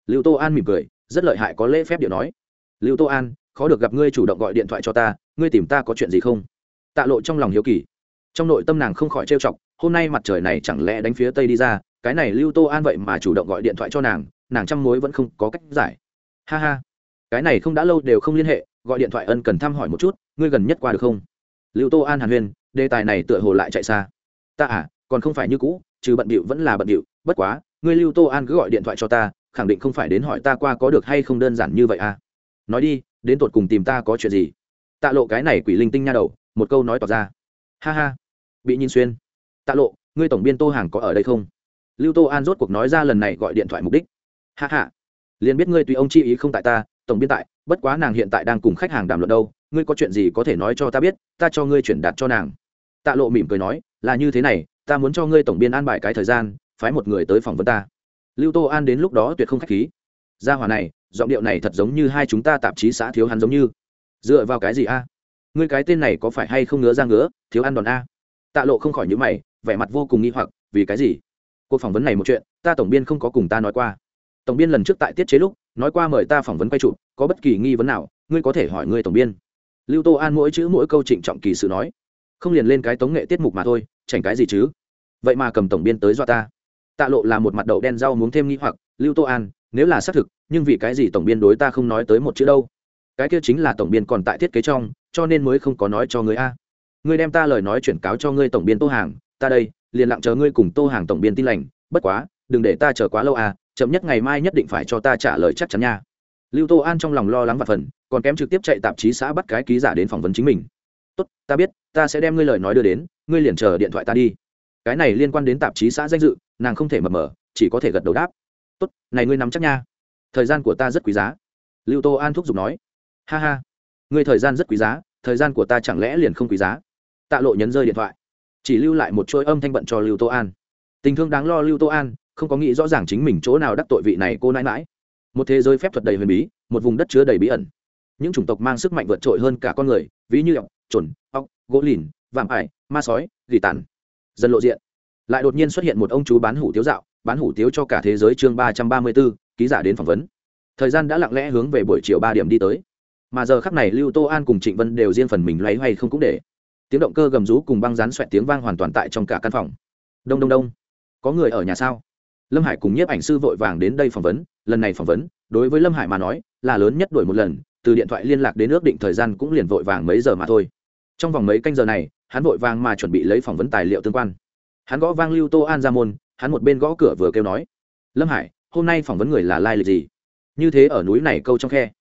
Lưu tô an mỉm cười, rất lợi hại có lễ phép điệu nói. Lưu tô an, khó được gặp ngươi chủ động gọi điện thoại cho ta, ngươi tìm ta có chuyện gì không? Tạ lộ trong lòng hiếu kỳ. Trong nội tâm nàng không khỏi trêu chọc, hôm nay mặt trời này chẳng lẽ đánh phía tây đi ra, cái này lưu tô an vậy mà chủ động gọi điện thoại cho nàng nàng chăm mối vẫn không có cách giải. Ha ha. Cái này không đã lâu đều không liên hệ gọi điện thoại ân cần thăm hỏi một chút, ngươi gần nhất qua được không? Lưu tô an hàn huyên, đề tài này tựa hồ lại chạy xa. Ta à còn không phải như cũ, trừ bận bịu vẫn là bận bịu, bất quá, ngươi lưu tô an cứ gọi điện thoại cho ta, khẳng định không phải đến hỏi ta qua có được hay không đơn giản như vậy à. Nói đi, đến tột cùng tìm ta có chuyện gì? Tạ lộ cái này quỷ linh tinh nha đầu, một câu nói tỏ ra. Ha ha. Bị nhìn xuyên. Tạ lộ, ngươi tổng biên tô hàng có ở đây không? Lưu tô an rốt cuộc nói ra lần này gọi điện thoại mục đích. Ha ha. Liền biết ngươi tùy ông chi ý không tại ta tổng biên tại, bất quá nàng hiện tại đang cùng khách hàng đàm luận đâu, ngươi có chuyện gì có thể nói cho ta biết, ta cho ngươi chuyển đạt cho nàng. Tạ lộ mỉm cười nói, là như thế này, ta muốn cho ngươi tổng biên an bài cái thời gian, phái một người tới phỏng vấn ta. Lưu tô an đến lúc đó tuyệt không k h á c h khí. Gia hòa này, giọng điệu này thật giống như hai chúng ta tạp chí xã thiếu hắn giống như. Dựa vào cái gì a? Ngươi cái tên này có phải hay không ngứa ra ngứa, thiếu ăn đòn a? Tạ lộ không khỏi nhữ mày, vẻ mặt vô cùng nghi hoặc, vì cái gì? Cuộc phỏng vấn này một chuyện, ta tổng biên không có cùng ta nói qua. Tổng biên lần trước tại tiết chế lúc nói qua mời ta phỏng vấn quay chụp, có bất kỳ nghi vấn nào, ngươi có thể hỏi ngươi tổng biên. Lưu tô an mỗi chữ mỗi câu trịnh trọng kỳ sự nói. Không liền lên cái tống nghệ tiết mục mà thôi, chảnh cái gì chứ? Vậy mà cầm tổng biên tới dọa ta. Tạ lộ là một mặt đậu đen rau muốn thêm nghi hoặc, lưu tô an, nếu là xác thực, nhưng vì cái gì tổng biên đối ta không nói tới một chữ đâu? Cái kia chính là tổng biên còn tại thiết kế trong, cho nên mới không có nói cho người a. Ngươi đem ta lời nói chuyển cáo cho ngươi tổng biên tô hàng, ta đây, liền lặng chờ ngươi cùng tô hàng tổng biên tin lành, bất quá, đừng để ta chờ quá lâu à chậm nhất ngày mai nhất định phải cho ta trả lời chắc chắn nha. Lưu tô an trong lòng lo lắng và phần, còn kém trực tiếp chạy tạp chí xã bắt cái ký giả đến phỏng vấn chính mình. Tốt, ta biết, ta sẽ đem ngươi lời nói đưa đến, ngươi liền chờ điện thoại ta đi. Cái này liên quan đến tạp chí xã danh dự, nàng không thể mập mờ, chỉ có thể gật đầu đáp. Tốt, này ngươi nắm chắc nha. Thời gian của ta rất quý giá. Lưu tô an thúc giục nói. Ha ha, ngươi thời gian rất quý giá, thời gian của ta chẳng lẽ liền không quý giá? Tạ lộ nhấn rơi điện thoại. Chỉ lưu lại một chuỗi âm thanh bận cho lưu tô an. Tình thương đáng lo lưu tô an không có nghĩ rõ ràng chính mình chỗ nào đắc tội vị này cô nãi mãi một thế giới phép thuật đầy huyền bí, một vùng đất chứa đầy bí ẩn. Những chủng tộc mang sức mạnh vượt trội hơn cả con người, ví như ọc trồn ọc gỗ lìn, vạm ải, ma sói, gỉ tàn. Dần lộ diện. Lại đột nhiên xuất hiện một ông chú bán hủ tiếu dạo, bán hủ tiếu cho cả thế giới chương ba trăm ba mươi b ố ký giả đến phỏng vấn. Thời gian đã lặng lẽ hướng về buổi chiều ba điểm đi tới. Mà giờ khắc này lưu tô an cùng trịnh vân đều riêng phần mình loay hoay không cũng để. Tiếng động cơ gầm rú cùng băng rán xoẹt tiếng vang hoàn toàn tại trong cả căn phòng. Đông đông đông. Có người ở nhà sao? Lâm hải cùng nhiếp ảnh sư vội vàng đến đây phỏng vấn, lần này phỏng vấn, đối với lâm hải mà nói, là lớn nhất đổi một lần, từ điện thoại liên lạc đến ước định thời gian cũng liền vội vàng mấy giờ mà thôi. Trong vòng mấy canh giờ này, hắn vội vàng mà chuẩn bị lấy phỏng vấn tài liệu tương quan. Hắn gõ vang lưu tô an ra môn, hắn một bên gõ cửa vừa kêu nói, lâm hải, hôm nay phỏng vấn người là lai lịch gì? Như thế ở núi này câu trong khe.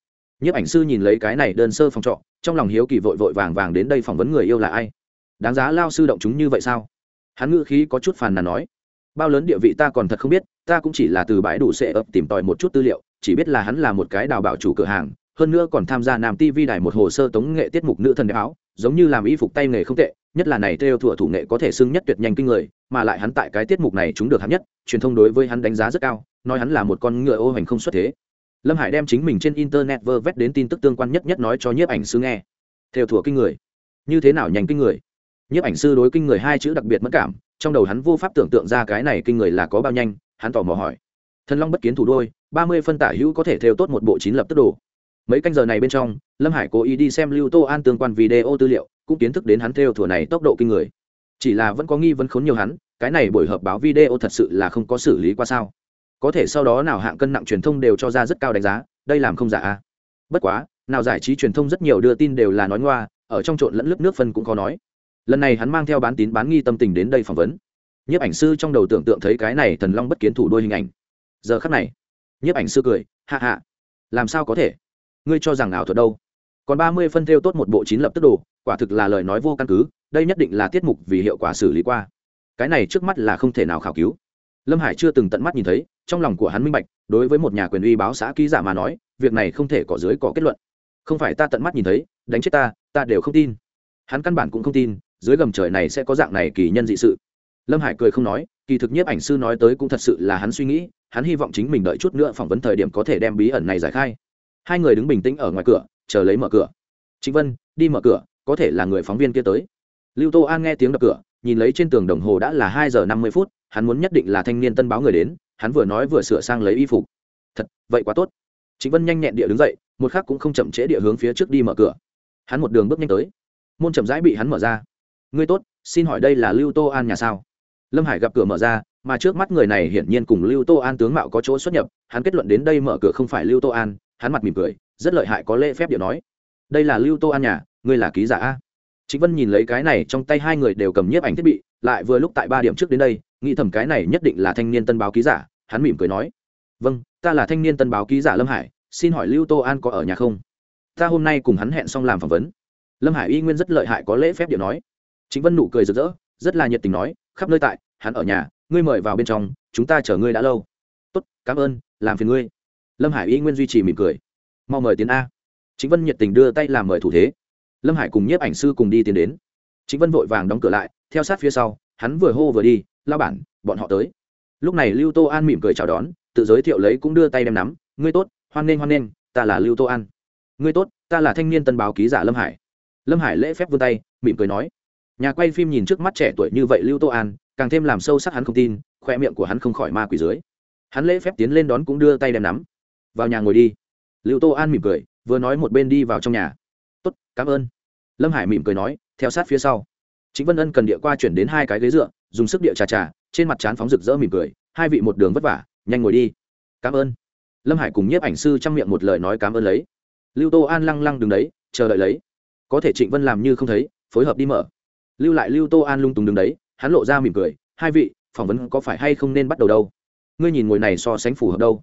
Nhiếp ảnh sư nhìn lấy cái này đơn sơ phòng trọ, trong lòng hiếu kỳ vội vội vàng vàng đến đây phỏng vấn người yêu là ai? Đáng giá lao sư động chúng như vậy sao? Hắn ngữ khí có chút phàn nàn nói bao lớn địa vị ta còn thật không biết, ta cũng chỉ là từ bãi đủ sệ ấp tìm tòi một chút tư liệu, chỉ biết là hắn là một cái đào bảo chủ cửa hàng, hơn nữa còn tham gia nam tv đài một hồ sơ tống nghệ tiết mục nữ thần đẹp áo, giống như làm y phục tay nghề không tệ, nhất là này theo thủa thủ nghệ có thể xưng nhất tuyệt nhanh kinh người, mà lại hắn tại cái tiết mục này chúng được hắn nhất, truyền thông đối với hắn đánh giá rất cao, nói hắn là một con ngựa ô hành không xuất thế. Lâm hải đem chính mình trên internet vơ vét đến tin tức tương quan nhất nhất nói cho nhiếp ảnh sư nghe. Theo thủa kinh người. Như thế nào nhanh kinh người? Nhiếp ảnh sư đối kinh người hai chữ đặc biệt mất cảm, trong đầu hắn vô pháp tưởng tượng ra cái này kinh người là có bao nhanh, hắn tò mò hỏi. Thần long bất kiến thủ đôi, ba mươi phân tả hữu có thể theo tốt một bộ chín lập tức đồ. Mấy canh giờ này bên trong, lâm hải cố ý đi xem lưu tô an tương quan video tư liệu, cũng kiến thức đến hắn theo thủa này tốc độ kinh người. Chỉ là vẫn có nghi vấn khốn nhiều hắn, cái này buổi họp báo video thật sự là không có xử lý qua sao? Có thể sau đó nào hạng cân nặng truyền thông đều cho ra rất cao đánh giá, đây làm không giả a bất quá, nào giải trí truyền thông rất nhiều đưa tin đều là nói ngoa, ở trong trộn lẫn lớp nước phân cũng khó nói lần này hắn mang theo bán tín bán nghi tâm tình đến đây phỏng vấn. Nhiếp ảnh sư trong đầu tưởng tượng thấy cái này thần long bất kiến thủ đôi hình ảnh. Giờ khắc này, nhiếp ảnh sư cười hạ hạ làm sao có thể? Ngươi cho rằng ảo thuật đâu? Còn ba mươi phân theo tốt một bộ chín lập tức đồ, quả thực là lời nói vô căn cứ, đây nhất định là tiết mục vì hiệu quả xử lý qua. Cái này trước mắt là không thể nào khảo cứu. Lâm hải chưa từng tận mắt nhìn thấy, trong lòng của hắn minh bạch, đối với một nhà quyền uy báo xã ký giả mà nói, việc này không thể có dưới có kết luận. Không phải ta tận mắt nhìn thấy, đánh chết ta ta đều không tin. Hắn căn bản cũng không tin dưới gầm trời này sẽ có dạng này kỳ nhân dị sự. Lâm hải cười không nói, kỳ thực nhiếp ảnh sư nói tới cũng thật sự là hắn suy nghĩ, hắn hy vọng chính mình đợi chút nữa phỏng vấn thời điểm có thể đem bí ẩn này giải khai. Hai người đứng bình tĩnh ở ngoài cửa, chờ lấy mở cửa. Chính vân, đi mở cửa, có thể là người phóng viên kia tới. Lưu tô an nghe tiếng đập cửa, nhìn lấy trên tường đồng hồ đã là hai giờ năm mươi phút, hắn muốn nhất định là thanh niên tân báo người đến, hắn vừa nói vừa sửa sang lấy y phục. Thật, vậy quá tốt. Chính vân nhanh nhẹn địa đứng dậy, một khác cũng không chậm trễ địa hướng phía trước đi mở cửa. Hắn một đường bước nhanh tới. Môn chậm rãi bị hắn mở ra ngươi tốt, xin hỏi đây là lưu tô an nhà sao? Lâm hải gặp cửa mở ra, mà trước mắt người này hiển nhiên cùng lưu tô an tướng mạo có chỗ xuất nhập, hắn kết luận đến đây mở cửa không phải lưu tô an, hắn mặt mỉm cười, rất lợi hại có lễ phép điệu nói. Đây là lưu tô an nhà, ngươi là ký giả a. Chính vân nhìn lấy cái này, trong tay hai người đều cầm nhiếp ảnh thiết bị, lại vừa lúc tại ba điểm trước đến đây, nghĩ thầm cái này nhất định là thanh niên tân báo ký giả, hắn mỉm cười nói. Vâng ta là thanh niên tân báo ký giả lâm hải, xin hỏi lưu tô an có ở nhà không? Ta hôm nay cùng hắn hẹn xong làm phỏng vấn. Lâm hải y nguyên rất lợi hại có lễ phép điệu nói chính vân nụ cười rực rỡ, rất là nhiệt tình nói, khắp nơi tại, hắn ở nhà, ngươi mời vào bên trong, chúng ta chờ ngươi đã lâu. Tốt, cảm ơn, làm phiền ngươi. Lâm hải y nguyên duy trì mỉm cười. Mau mời tiến a. Chính vân nhiệt tình đưa tay làm mời thủ thế. Lâm hải cùng nhiếp ảnh sư cùng đi tiến đến. Chính vân vội vàng đóng cửa lại, theo sát phía sau, hắn vừa hô vừa đi lao bản, bọn họ tới. Lúc này lưu tô an mỉm cười chào đón, tự giới thiệu lấy cũng đưa tay đem nắm, ngươi tốt, hoan nghênh hoan nghênh, ta là lưu tô an. Ngươi tốt, ta là thanh niên tân báo ký giả lâm hải. Lâm hải lễ phép vươn tay, mỉm cười nói nhà quay phim nhìn trước mắt trẻ tuổi như vậy lưu tô an, càng thêm làm sâu sắc hắn không tin, khoe miệng của hắn không khỏi ma quỷ dưới. Hắn lễ phép tiến lên đón cũng đưa tay đem nắm. Vào nhà ngồi đi. Lưu tô an mỉm cười, vừa nói một bên đi vào trong nhà. Tốt, cảm ơn. Lâm hải mỉm cười nói, theo sát phía sau. Chính vân ân cần địa qua chuyển đến hai cái ghế dựa, dùng sức địa trà trà, trên mặt trán phóng rực rỡ mỉm cười, hai vị một đường vất vả, nhanh ngồi đi. Cảm ơn. Lâm hải cùng nhiếp ảnh sư trong miệng một lời nói cảm ơn lấy. Lưu tô an lăng lăng đứng đấy, chờ đợi lấy. Có thể trịnh vân làm như không thấy, phối hợp đi mở lưu lại lưu tô an lung tung đứng đấy, hắn lộ ra mỉm cười, hai vị, phỏng vấn có phải hay không nên bắt đầu đâu? Ngươi nhìn ngồi này so sánh phù hợp đâu?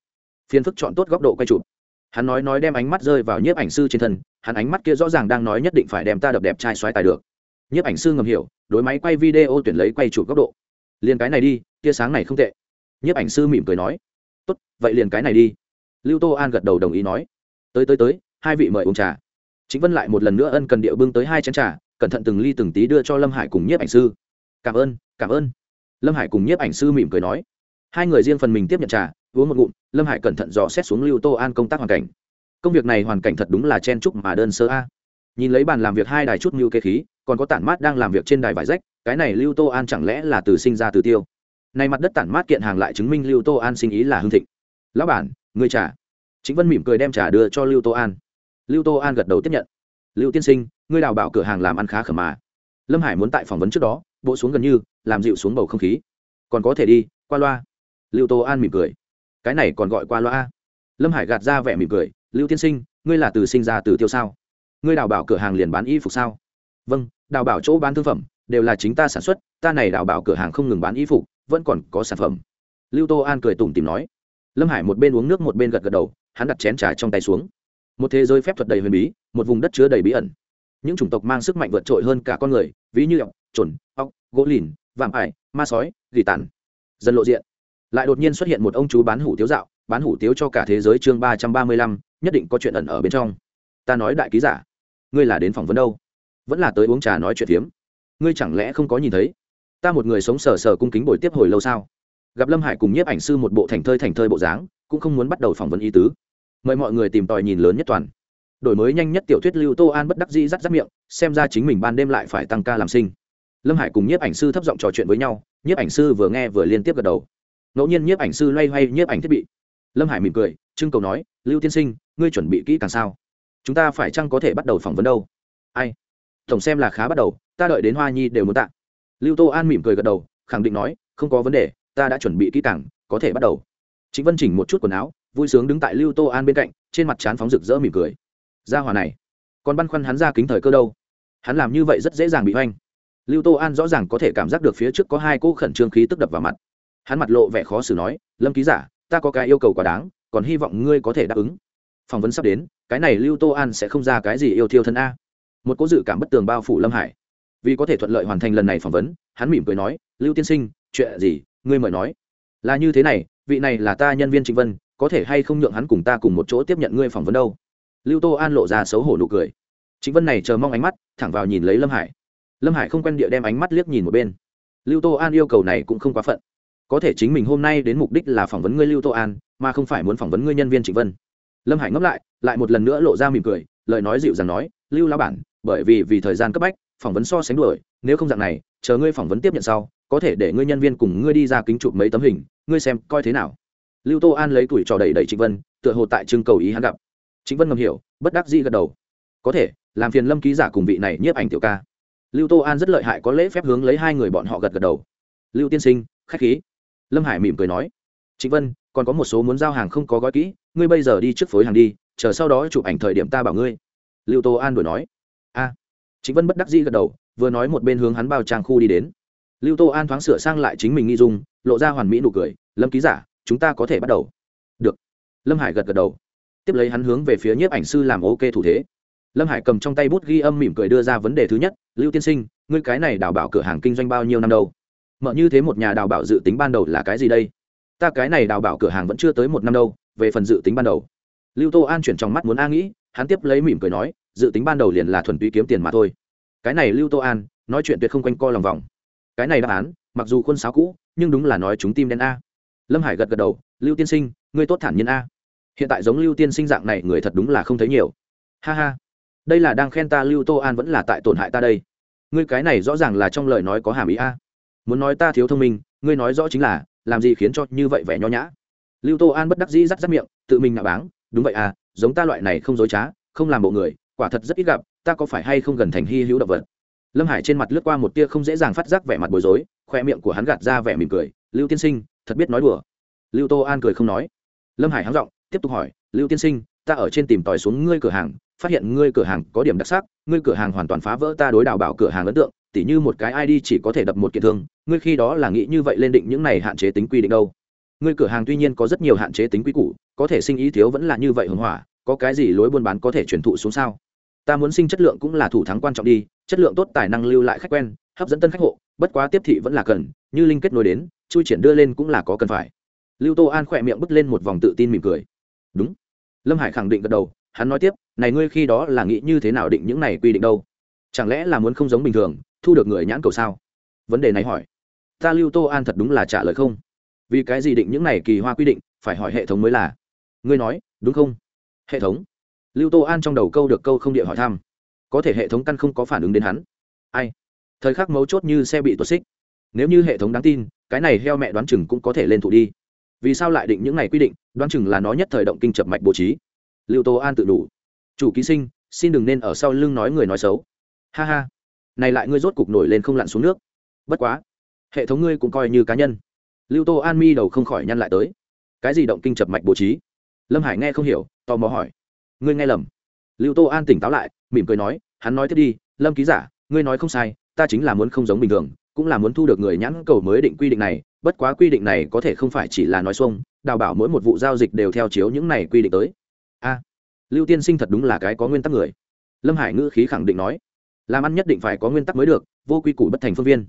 Phiền phức chọn tốt góc độ quay chụp. Hắn nói nói đem ánh mắt rơi vào nhiếp ảnh sư trên thân, hắn ánh mắt kia rõ ràng đang nói nhất định phải đem ta đập đẹp trai xoáy tài được. Nhiếp ảnh sư ngầm hiểu, đối máy quay video tuyển lấy quay chụp góc độ. Liền cái này đi, tia sáng này không tệ. Nhiếp ảnh sư mỉm cười nói. Tốt, vậy liền cái này đi. Lưu tô an gật đầu đồng ý nói. Tới tới tới, hai vị mời uống trà. Chính vân lại một lần nữa ân cần điệu bưng tới hai chén trà cẩn thận từng ly từng tí đưa cho lâm hải cùng nhiếp ảnh sư. Cảm ơn cảm ơn. Lâm hải cùng nhiếp ảnh sư mỉm cười nói. Hai người riêng phần mình tiếp nhận trà, uống một ngụm, lâm hải cẩn thận dò xét xuống lưu tô an công tác hoàn cảnh. Công việc này hoàn cảnh thật đúng là chen trúc mà đơn sơ a. Nhìn lấy bàn làm việc hai đài chút mưu kê khí, còn có tản mát đang làm việc trên đài vải rách, cái này lưu tô an chẳng lẽ là từ sinh ra từ tiêu? Nay mặt đất tản mát kiện hàng lại chứng minh lưu tô an sinh ý là hưng thịnh. Lão bản người trả chính vân mỉm cười đem trả đưa cho lưu tô an. Lưu tô an gật đầu tiếp nhận. Lưu tiên sinh ngươi đào bảo cửa hàng làm ăn khá khẩm mà. Lâm hải muốn tại phỏng vấn trước đó bộ xuống gần như, làm dịu xuống bầu không khí. Còn có thể đi, qua loa. Lưu tô an mỉm cười. Cái này còn gọi qua loa lâm hải gạt ra vẻ mỉm cười. Lưu tiên sinh, ngươi là từ sinh ra từ tiêu sao? Ngươi đào bảo cửa hàng liền bán y phục sao? Vâng đào bảo chỗ bán thương phẩm, đều là chính ta sản xuất, ta này đào bảo cửa hàng không ngừng bán y phục, vẫn còn có sản phẩm. Lưu tô an cười tủm tìm nói. Lâm hải một bên uống nước một bên gật gật đầu, hắn đặt chén trà trong tay xuống. Một thế giới phép thuật đầy huyền bí, một vùng đất chứa đầy bí ẩn những chủng tộc mang sức mạnh vượt trội hơn cả con người, ví như ọc trồn ọc gỗ lìn, vạm ải, ma sói, gỉ tàn. Dần lộ diện. Lại đột nhiên xuất hiện một ông chú bán hủ tiếu dạo, bán hủ tiếu cho cả thế giới chương ba trăm ba mươi lăm, nhất định có chuyện ẩn ở bên trong. Ta nói đại ký giả, ngươi là đến phỏng vấn đâu? Vẫn là tới uống trà nói chuyện phiếm. Ngươi chẳng lẽ không có nhìn thấy? Ta một người sống sờ sờ cung kính bồi tiếp hồi lâu sao? Gặp lâm hải cùng nhiếp ảnh sư một bộ thành thơi thành thơi bộ dáng, cũng không muốn bắt đầu phỏng vấn ý tứ. Mời mọi người tìm tòi nhìn lớn nhất toàn đổi mới nhanh nhất tiểu thuyết lưu tô an bất đắc dĩ rắt rắt miệng, xem ra chính mình ban đêm lại phải tăng ca làm sinh. Lâm hải cùng nhiếp ảnh sư thấp giọng trò chuyện với nhau, nhiếp ảnh sư vừa nghe vừa liên tiếp gật đầu. Ngẫu nhiên nhiếp ảnh sư loay hoay nhiếp ảnh thiết bị. Lâm hải mỉm cười, trưng cầu nói, lưu tiên sinh, ngươi chuẩn bị kỹ càng sao? Chúng ta phải chăng có thể bắt đầu phỏng vấn đâu? Ai? Tổng xem là khá bắt đầu, ta đợi đến hoa nhi đều muốn tạ. Lưu tô an mỉm cười gật đầu, khẳng định nói, không có vấn đề, ta đã chuẩn bị kỹ càng, có thể bắt đầu. Chính vân chỉnh một chút quần áo, vui sướng đứng tại lưu tô an bên cạnh, trên mặt trán phóng rực rỡ mỉm cười ra hòa này. Còn băn khoăn hắn ra kính thời cơ đâu? Hắn làm như vậy rất dễ dàng bị hoanh. Lưu tô an rõ ràng có thể cảm giác được phía trước có hai cô khẩn trương khí tức đập vào mặt. Hắn mặt lộ vẻ khó xử nói, lâm ký giả, ta có cái yêu cầu quá đáng, còn hy vọng ngươi có thể đáp ứng. Phỏng vấn sắp đến, cái này lưu tô an sẽ không ra cái gì yêu thiêu thân a. Một cố dự cảm bất tường bao phủ lâm hải. Vì có thể thuận lợi hoàn thành lần này phỏng vấn, hắn mỉm cười nói, lưu tiên sinh, chuyện gì? Ngươi mời nói. Là như thế này, vị này là ta nhân viên trịnh vân, có thể hay không nhượng hắn cùng ta cùng một chỗ tiếp nhận ngươi phỏng vấn đâu? Lưu tô an lộ ra xấu hổ nụ cười. Trịnh vân này chờ mong ánh mắt, thẳng vào nhìn lấy lâm hải. Lâm hải không quen địa đem ánh mắt liếc nhìn một bên. Lưu tô an yêu cầu này cũng không quá phận. Có thể chính mình hôm nay đến mục đích là phỏng vấn ngươi lưu tô an, mà không phải muốn phỏng vấn ngươi nhân viên trịnh vân. Lâm hải ngấp lại lại một lần nữa lộ ra mỉm cười, lời nói dịu dàng nói, lưu lao bản, bởi vì vì thời gian cấp bách, phỏng vấn so sánh đuổi, nếu không dạng này, chờ ngươi phỏng vấn tiếp nhận sau, có thể để ngươi nhân viên cùng ngươi đi ra kính chụp mấy tấm hình, ngươi xem coi thế nào. Lưu tô an lấy tuổi trò đầy đầy trịnh vân, tựa hồ tại trưng cầu ý hắn gặp trịnh vân ngầm hiểu, bất đắc dĩ gật đầu. Có thể, làm phiền lâm ký giả cùng vị này nhiếp ảnh tiểu ca. Lưu tô an rất lợi hại có lễ phép hướng lấy hai người bọn họ gật gật đầu. Lưu tiên sinh, khách khí. Lâm hải mỉm cười nói. Trịnh vân, còn có một số muốn giao hàng không có gói kỹ, ngươi bây giờ đi trước phối hàng đi, chờ sau đó chụp ảnh thời điểm ta bảo ngươi. Lưu tô an đổi nói. A. Trịnh vân bất đắc dĩ gật đầu, vừa nói một bên hướng hắn bao trang khu đi đến. Lưu tô an thoáng sửa sang lại chính mình nghi dung, lộ ra hoàn mỹ nụ cười. Lâm ký giả, chúng ta có thể bắt đầu. Được. Lâm hải gật gật đầu tiếp lấy hắn hướng về phía nhiếp ảnh sư làm ok thủ thế. Lâm hải cầm trong tay bút ghi âm mỉm cười đưa ra vấn đề thứ nhất, lưu tiên sinh, ngươi cái này đào bảo cửa hàng kinh doanh bao nhiêu năm đâu? Mợ như thế một nhà đào bảo dự tính ban đầu là cái gì đây? Ta cái này đào bảo cửa hàng vẫn chưa tới một năm đâu, về phần dự tính ban đầu. Lưu tô an chuyển trong mắt muốn a nghĩ, hắn tiếp lấy mỉm cười nói, dự tính ban đầu liền là thuần túy kiếm tiền mà thôi. Cái này lưu tô an, nói chuyện tuyệt không quanh co lòng vòng. Cái này đáp án, mặc dù khuôn sáo cũ, nhưng đúng là nói chúng tim đen a. Lâm hải gật gật đầu, lưu tiên sinh, ngươi tốt thản nhiên a hiện tại giống lưu tiên sinh dạng này, người thật đúng là không thấy nhiều. Ha ha. Đây là đang khen ta lưu tô an vẫn là tại tổn hại ta đây. Ngươi cái này rõ ràng là trong lời nói có hàm ý a. Muốn nói ta thiếu thông minh, ngươi nói rõ chính là, làm gì khiến cho như vậy vẻ nho nhã. Lưu tô an bất đắc dĩ rắt rắt miệng, tự mình nạ báng, đúng vậy à giống ta loại này không dối trá, không làm bộ người, quả thật rất ít gặp, ta có phải hay không gần thành hy hữu động vật? Lâm hải trên mặt lướt qua một tia không dễ dàng phát giác vẻ mặt bối rối, khoe miệng của hắn gạt ra vẻ mỉm cười, lưu tiên sinh, thật biết nói đùa. Lưu tô an cười không nói. Lâm hải hắng giọng tiếp tục hỏi, lưu tiên sinh, ta ở trên tìm tòi xuống ngươi cửa hàng, phát hiện ngươi cửa hàng có điểm đặc sắc, ngươi cửa hàng hoàn toàn phá vỡ ta đối đào bảo cửa hàng ấn tượng, tỉ như một cái id chỉ có thể đập một kiện thương, ngươi khi đó là nghĩ như vậy lên định những này hạn chế tính quy định đâu. Ngươi cửa hàng tuy nhiên có rất nhiều hạn chế tính quy củ, có thể sinh ý thiếu vẫn là như vậy hưng hỏa có cái gì lối buôn bán có thể truyền thụ xuống sao? Ta muốn sinh chất lượng cũng là thủ thắng quan trọng đi, chất lượng tốt tài năng lưu lại khách quen, hấp dẫn tân khách hộ, bất quá tiếp thị vẫn là cần, như linh kết nối đến, chui triển đưa lên cũng là có cần phải. Lưu tô an khỏe miệng bứt lên một vòng tự tin mỉm cười đúng. Lâm hải khẳng định gật đầu, hắn nói tiếp, này ngươi khi đó là nghĩ như thế nào định những này quy định đâu? Chẳng lẽ là muốn không giống bình thường, thu được người nhãn cầu sao? Vấn đề này hỏi. Ta lưu tô an thật đúng là trả lời không? Vì cái gì định những này kỳ hoa quy định, phải hỏi hệ thống mới là? Ngươi nói, đúng không? Hệ thống. Lưu tô an trong đầu câu được câu không địa hỏi thăm. Có thể hệ thống căn không có phản ứng đến hắn. Ai? Thời khắc mấu chốt như xe bị tuột xích. Nếu như hệ thống đáng tin, cái này heo mẹ đoán chừng cũng có thể lên thụ đi vì sao lại định những này quy định, đoán chừng là nó nhất thời động kinh chập mạch bố trí. Lưu tô an tự đủ. Chủ ký sinh, xin đừng nên ở sau lưng nói người nói xấu. Ha ha. Này lại ngươi rốt cục nổi lên không lặn xuống nước. Bất quá. Hệ thống ngươi cũng coi như cá nhân. Lưu tô an mi đầu không khỏi nhăn lại tới. Cái gì động kinh chập mạch bố trí? Lâm hải nghe không hiểu, tò mò hỏi. Ngươi nghe lầm. Lưu tô an tỉnh táo lại, mỉm cười nói, hắn nói tiếp đi, lâm ký giả, ngươi nói không sai, ta chính là muốn không giống bình thường cũng là muốn thu được người nhãn cầu mới định quy định này, bất quá quy định này có thể không phải chỉ là nói xuông, đào bảo mỗi một vụ giao dịch đều theo chiếu những này quy định tới. A, lưu tiên sinh thật đúng là cái có nguyên tắc người. Lâm hải ngữ khí khẳng định nói, làm ăn nhất định phải có nguyên tắc mới được, vô quy củ bất thành phương viên.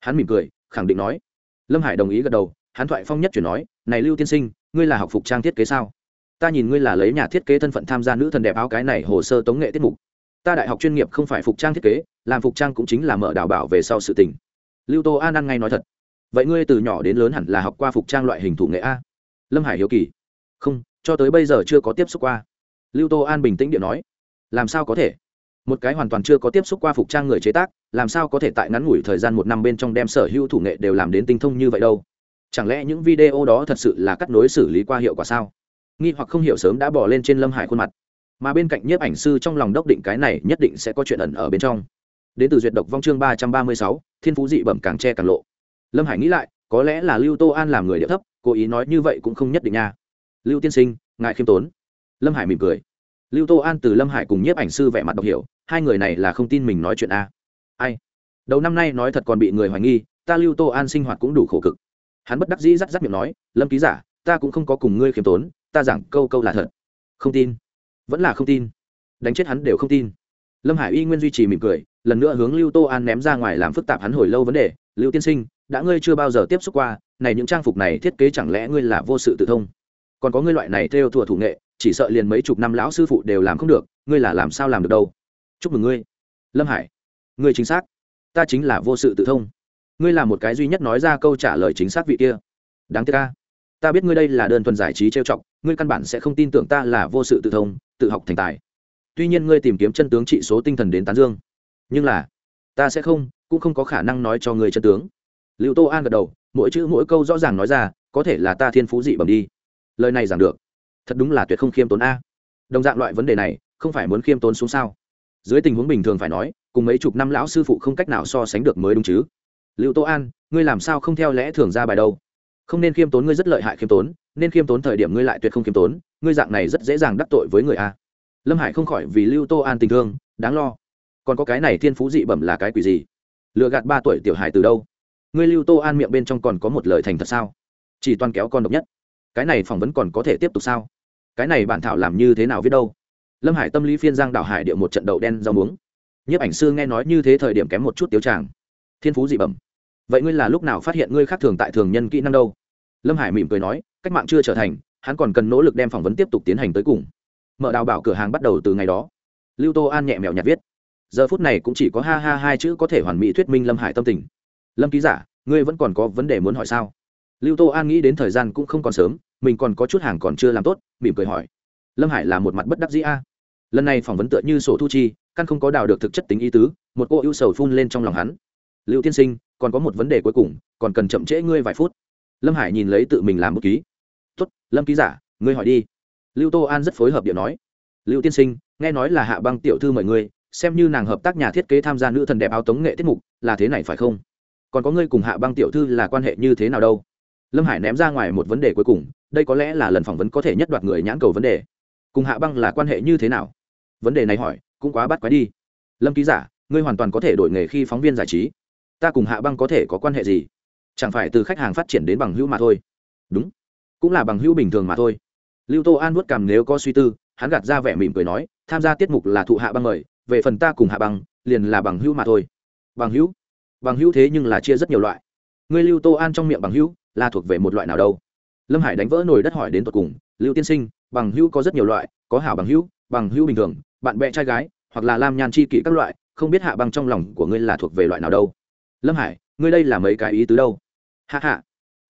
Hắn mỉm cười, khẳng định nói. Lâm hải đồng ý gật đầu, hắn thoại phong nhất chuyển nói, này lưu tiên sinh, ngươi là học phục trang thiết kế sao? Ta nhìn ngươi là lấy nhà thiết kế thân phận tham gia nữ thần đẹp áo cái này hồ sơ tống nghệ tiết mục. Ta đại học chuyên nghiệp không phải phục trang thiết kế, làm phục trang cũng chính là mở đào bảo về sau sự tình lưu tô an ăn ngay nói thật. Vậy ngươi từ nhỏ đến lớn hẳn là học qua phục trang loại hình thủ nghệ a? Lâm hải hiếu kỳ. Không, cho tới bây giờ chưa có tiếp xúc qua. Lưu tô an bình tĩnh điện nói. Làm sao có thể? Một cái hoàn toàn chưa có tiếp xúc qua phục trang người chế tác, làm sao có thể tại ngắn ngủi thời gian một năm bên trong đem sở hữu thủ nghệ đều làm đến tinh thông như vậy đâu? Chẳng lẽ những video đó thật sự là cắt nối xử lý qua hiệu quả sao? Nghi hoặc không hiểu sớm đã bỏ lên trên lâm hải khuôn mặt. Mà bên cạnh nhiếp ảnh sư trong lòng đốc định cái này nhất định sẽ có chuyện ẩn ở bên trong đến từ duyệt độc vong chương ba trăm ba mươi sáu, thiên phú dị bẩm càng che càng lộ. Lâm hải nghĩ lại, có lẽ là lưu tô an làm người địa thấp, cố ý nói như vậy cũng không nhất định nha. Lưu tiên sinh, ngài khiêm tốn. Lâm hải mỉm cười. Lưu tô an từ lâm hải cùng nhiếp ảnh sư vẻ mặt đọc hiểu, hai người này là không tin mình nói chuyện a. Ai? Đầu năm nay nói thật còn bị người hoài nghi, ta lưu tô an sinh hoạt cũng đủ khổ cực. Hắn bất đắc dĩ rắc rắc miệng nói, lâm ký giả, ta cũng không có cùng ngươi khiêm tốn, ta giảng câu câu là thật. Không tin. Vẫn là không tin. Đánh chết hắn đều không tin lâm hải y nguyên duy trì mỉm cười, lần nữa hướng lưu tô an ném ra ngoài làm phức tạp hắn hồi lâu vấn đề. Lưu tiên sinh, đã ngươi chưa bao giờ tiếp xúc qua, này những trang phục này thiết kế chẳng lẽ ngươi là vô sự tự thông? Còn có ngươi loại này theo thùa thủ nghệ, chỉ sợ liền mấy chục năm lão sư phụ đều làm không được, ngươi là làm sao làm được đâu? Chúc mừng ngươi. Lâm hải, ngươi chính xác. Ta chính là vô sự tự thông. Ngươi là một cái duy nhất nói ra câu trả lời chính xác vị kia. Đáng tiếc ca ta biết ngươi đây là đơn thuần giải trí trêu chọc, ngươi căn bản sẽ không tin tưởng ta là vô sự tự thông, tự học thành tài tuy nhiên ngươi tìm kiếm chân tướng trị số tinh thần đến tán dương. Nhưng là, ta sẽ không, cũng không có khả năng nói cho ngươi chân tướng. Liệu tô an gật đầu, mỗi chữ mỗi câu rõ ràng nói ra, có thể là ta thiên phú dị bẩm đi. Lời này giảng được. Thật đúng là tuyệt không khiêm tốn a. Đồng dạng loại vấn đề này, không phải muốn khiêm tốn xuống sao? Dưới tình huống bình thường phải nói, cùng mấy chục năm lão sư phụ không cách nào so sánh được mới đúng chứ. Liệu tô an, ngươi làm sao không theo lẽ thường ra bài đâu? Không nên khiêm tốn, ngươi rất lợi hại khiêm tốn, nên khiêm tốn thời điểm ngươi lại tuyệt không khiêm tốn, ngươi dạng này rất dễ dàng đắc tội với người a lâm hải không khỏi vì lưu tô an tình thương, đáng lo. Còn có cái này thiên phú dị bẩm là cái quỷ gì? Lựa gạt ba tuổi tiểu hải từ đâu? Ngươi lưu tô an miệng bên trong còn có một lời thành thật sao? Chỉ toàn kéo con độc nhất. Cái này phỏng vấn còn có thể tiếp tục sao? Cái này bản thảo làm như thế nào viết đâu? Lâm hải tâm lý phiên giang đảo hải địa một trận đậu đen rau muống. Nhiếp ảnh sư nghe nói như thế thời điểm kém một chút tiếu tràng. Thiên phú dị bẩm. Vậy ngươi là lúc nào phát hiện ngươi khác thường tại thường nhân kỹ năng đâu? Lâm hải mỉm cười nói, cách mạng chưa trở thành, hắn còn cần nỗ lực đem phỏng vấn tiếp tục tiến hành tới cùng mở đào bảo cửa hàng bắt đầu từ ngày đó. Lưu tô an nhẹ mèo nhạt viết. Giờ phút này cũng chỉ có ha ha hai chữ có thể hoàn mỹ thuyết minh lâm hải tâm tình. Lâm ký giả, ngươi vẫn còn có vấn đề muốn hỏi sao? Lưu tô an nghĩ đến thời gian cũng không còn sớm, mình còn có chút hàng còn chưa làm tốt, mỉm cười hỏi. Lâm hải là một mặt bất đắc dĩ a. Lần này phỏng vấn tựa như sổ thu chi, căn không có đào được thực chất tính ý tứ, một cô ưu sầu phun lên trong lòng hắn. Lưu tiên sinh, còn có một vấn đề cuối cùng, còn cần chậm trễ ngươi vài phút. Lâm hải nhìn lấy tự mình làm bút ký. Tuất lâm ký giả, ngươi hỏi đi lưu tô an rất phối hợp điệu nói. Lưu tiên sinh, nghe nói là hạ băng tiểu thư mời ngươi, xem như nàng hợp tác nhà thiết kế tham gia nữ thần đẹp áo tống nghệ tiết mục, là thế này phải không? Còn có ngươi cùng hạ băng tiểu thư là quan hệ như thế nào đâu? Lâm hải ném ra ngoài một vấn đề cuối cùng, đây có lẽ là lần phỏng vấn có thể nhất đoạt người nhãn cầu vấn đề. Cùng hạ băng là quan hệ như thế nào? Vấn đề này hỏi, cũng quá bắt quái đi. Lâm ký giả, ngươi hoàn toàn có thể đổi nghề khi phóng viên giải trí. Ta cùng hạ băng có thể có quan hệ gì? Chẳng phải từ khách hàng phát triển đến bằng hữu mà thôi. Đúng, cũng là bằng hữu bình thường mà thôi lưu tô an vuốt cằm nếu có suy tư, hắn gạt ra vẻ mỉm cười nói, tham gia tiết mục là thụ hạ băng mời, về phần ta cùng hạ băng, liền là bằng hữu mà thôi. Bằng hữu? Bằng hữu thế nhưng là chia rất nhiều loại. Ngươi lưu tô an trong miệng bằng hữu, là thuộc về một loại nào đâu? Lâm hải đánh vỡ nồi đất hỏi đến tột cùng, lưu tiên sinh, bằng hữu có rất nhiều loại, có hảo bằng hữu bằng hữu bình thường, bạn bè trai gái, hoặc là lam nhan chi kỷ các loại, không biết hạ băng trong lòng của ngươi là thuộc về loại nào đâu? Lâm hải, ngươi đây là mấy cái ý tứ đâu? Hạ hạ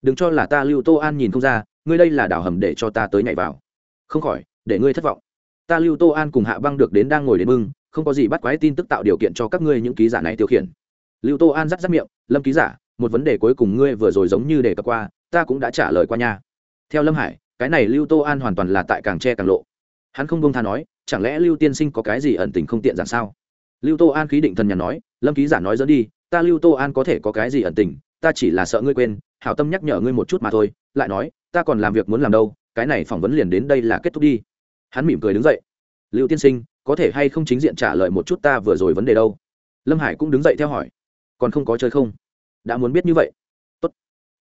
đừng cho là ta lưu tô an nhìn không ra ngươi đây là đảo hầm để cho ta tới nhảy vào. Không khỏi, để ngươi thất vọng. Ta lưu tô an cùng hạ băng được đến đang ngồi đến mưng không có gì bắt quái tin tức tạo điều kiện cho các ngươi những ký giả này tiêu khiển. Lưu tô an dắt dắt miệng, lâm ký giả, một vấn đề cuối cùng ngươi vừa rồi giống như đề cập qua, ta cũng đã trả lời qua nha. Theo lâm hải, cái này lưu tô an hoàn toàn là tại càng tre càng lộ. Hắn không bông tha nói, chẳng lẽ lưu tiên sinh có cái gì ẩn tình không tiện giản sao? Lưu tô an khí định thần nhà nói, lâm ký giả nói dẫn đi, ta lưu tô an có thể có cái gì ẩn tình, ta chỉ là sợ ngươi quên, hảo tâm nhắc nhở ngươi một chút mà thôi. Lại nói ta còn làm việc muốn làm đâu, cái này phỏng vấn liền đến đây là kết thúc đi. Hắn mỉm cười đứng dậy. Lưu tiên sinh, có thể hay không chính diện trả lời một chút ta vừa rồi vấn đề đâu? Lâm hải cũng đứng dậy theo hỏi. Còn không có chơi không? Đã muốn biết như vậy. Tốt.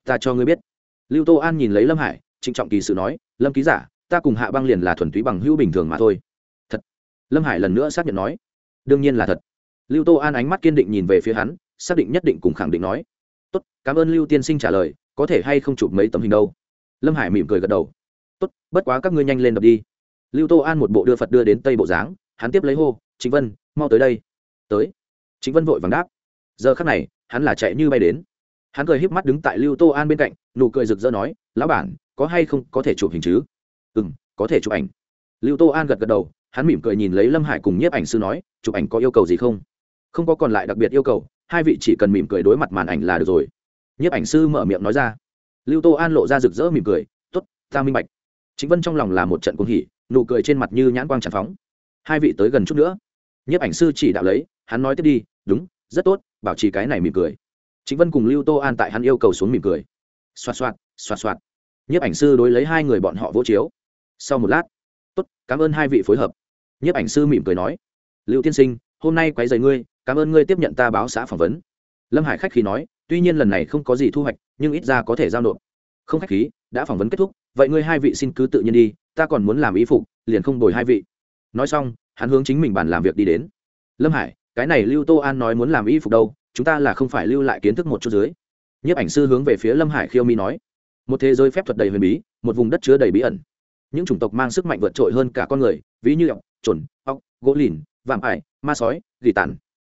Ta cho ngươi biết. Lưu tô an nhìn lấy lâm hải, trịnh trọng kỳ sự nói, lâm ký giả, ta cùng hạ băng liền là thuần túy bằng hữu bình thường mà thôi. Thật. Lâm hải lần nữa xác nhận nói. Đương nhiên là thật. Lưu tô an ánh mắt kiên định nhìn về phía hắn, xác định nhất định cùng khẳng định nói. Tốt, cảm ơn lưu tiên sinh trả lời, có thể hay không chụp mấy tấm hình đâu? Lâm hải mỉm cười gật đầu. Tốt, bất quá các ngươi nhanh lên đập đi. Lưu tô an một bộ đưa phật đưa đến tây bộ dáng, hắn tiếp lấy hô chính vân, mau tới đây. Tới? Chính vân vội vàng đáp. Giờ khắc này, hắn là chạy như bay đến. Hắn cười híp mắt đứng tại lưu tô an bên cạnh, nụ cười rực rỡ nói, lão bản, có hay không có thể chụp hình chứ? Ừ m có thể chụp ảnh. Lưu tô an gật gật đầu, hắn mỉm cười nhìn lấy lâm hải cùng nhiếp ảnh sư nói, chụp ảnh có yêu cầu gì không? Không có còn lại đặc biệt yêu cầu, hai vị chỉ cần mỉm cười đối mặt màn ảnh là được rồi. Nhiếp ảnh sư mở miệng nói ra lưu tô an lộ ra rực rỡ mỉm cười t ố t ta minh bạch. Chính vân trong lòng là một trận cuồng hỉ, nụ cười trên mặt như nhãn quang tràn phóng. Hai vị tới gần chút nữa. Nhiếp ảnh sư chỉ đạo lấy, hắn nói tiếp đi, đúng, rất tốt, bảo trì cái này mỉm cười. Chính vân cùng lưu tô an tại hắn yêu cầu xuống mỉm cười. Xoạt xoạt xoạt xoạt. Nhiếp ảnh sư đối lấy hai người bọn họ vỗ chiếu. Sau một lát, tốt, cảm ơn hai vị phối hợp. Nhiếp ảnh sư mỉm cười nói, lưu tiên sinh, hôm nay quấy dày ngươi, cảm ơn ngươi tiếp nhận ta báo xã phỏng vấn. Lâm hải khách khí nói tuy nhiên lần này không có gì thu hoạch, nhưng ít ra có thể giao nộp. Không khách khí, đã phỏng vấn kết thúc, vậy ngươi hai vị xin cứ tự nhiên đi, ta còn muốn làm ý phục, liền không bồi hai vị. Nói xong, hắn hướng chính mình bàn làm việc đi đến. Lâm hải, cái này lưu tô an nói muốn làm y phục đâu, chúng ta là không phải lưu lại kiến thức một chút dưới. Nhiếp ảnh sư hướng về phía lâm hải khiêu mi nói. Một thế giới phép thuật đầy huyền bí, một vùng đất chứa đầy bí ẩn. Những chủng tộc mang sức mạnh vượt trội hơn cả con người, ví như ọc trồn ọc gỗ lìn, vạm ải, ma sói, gỉ tàn.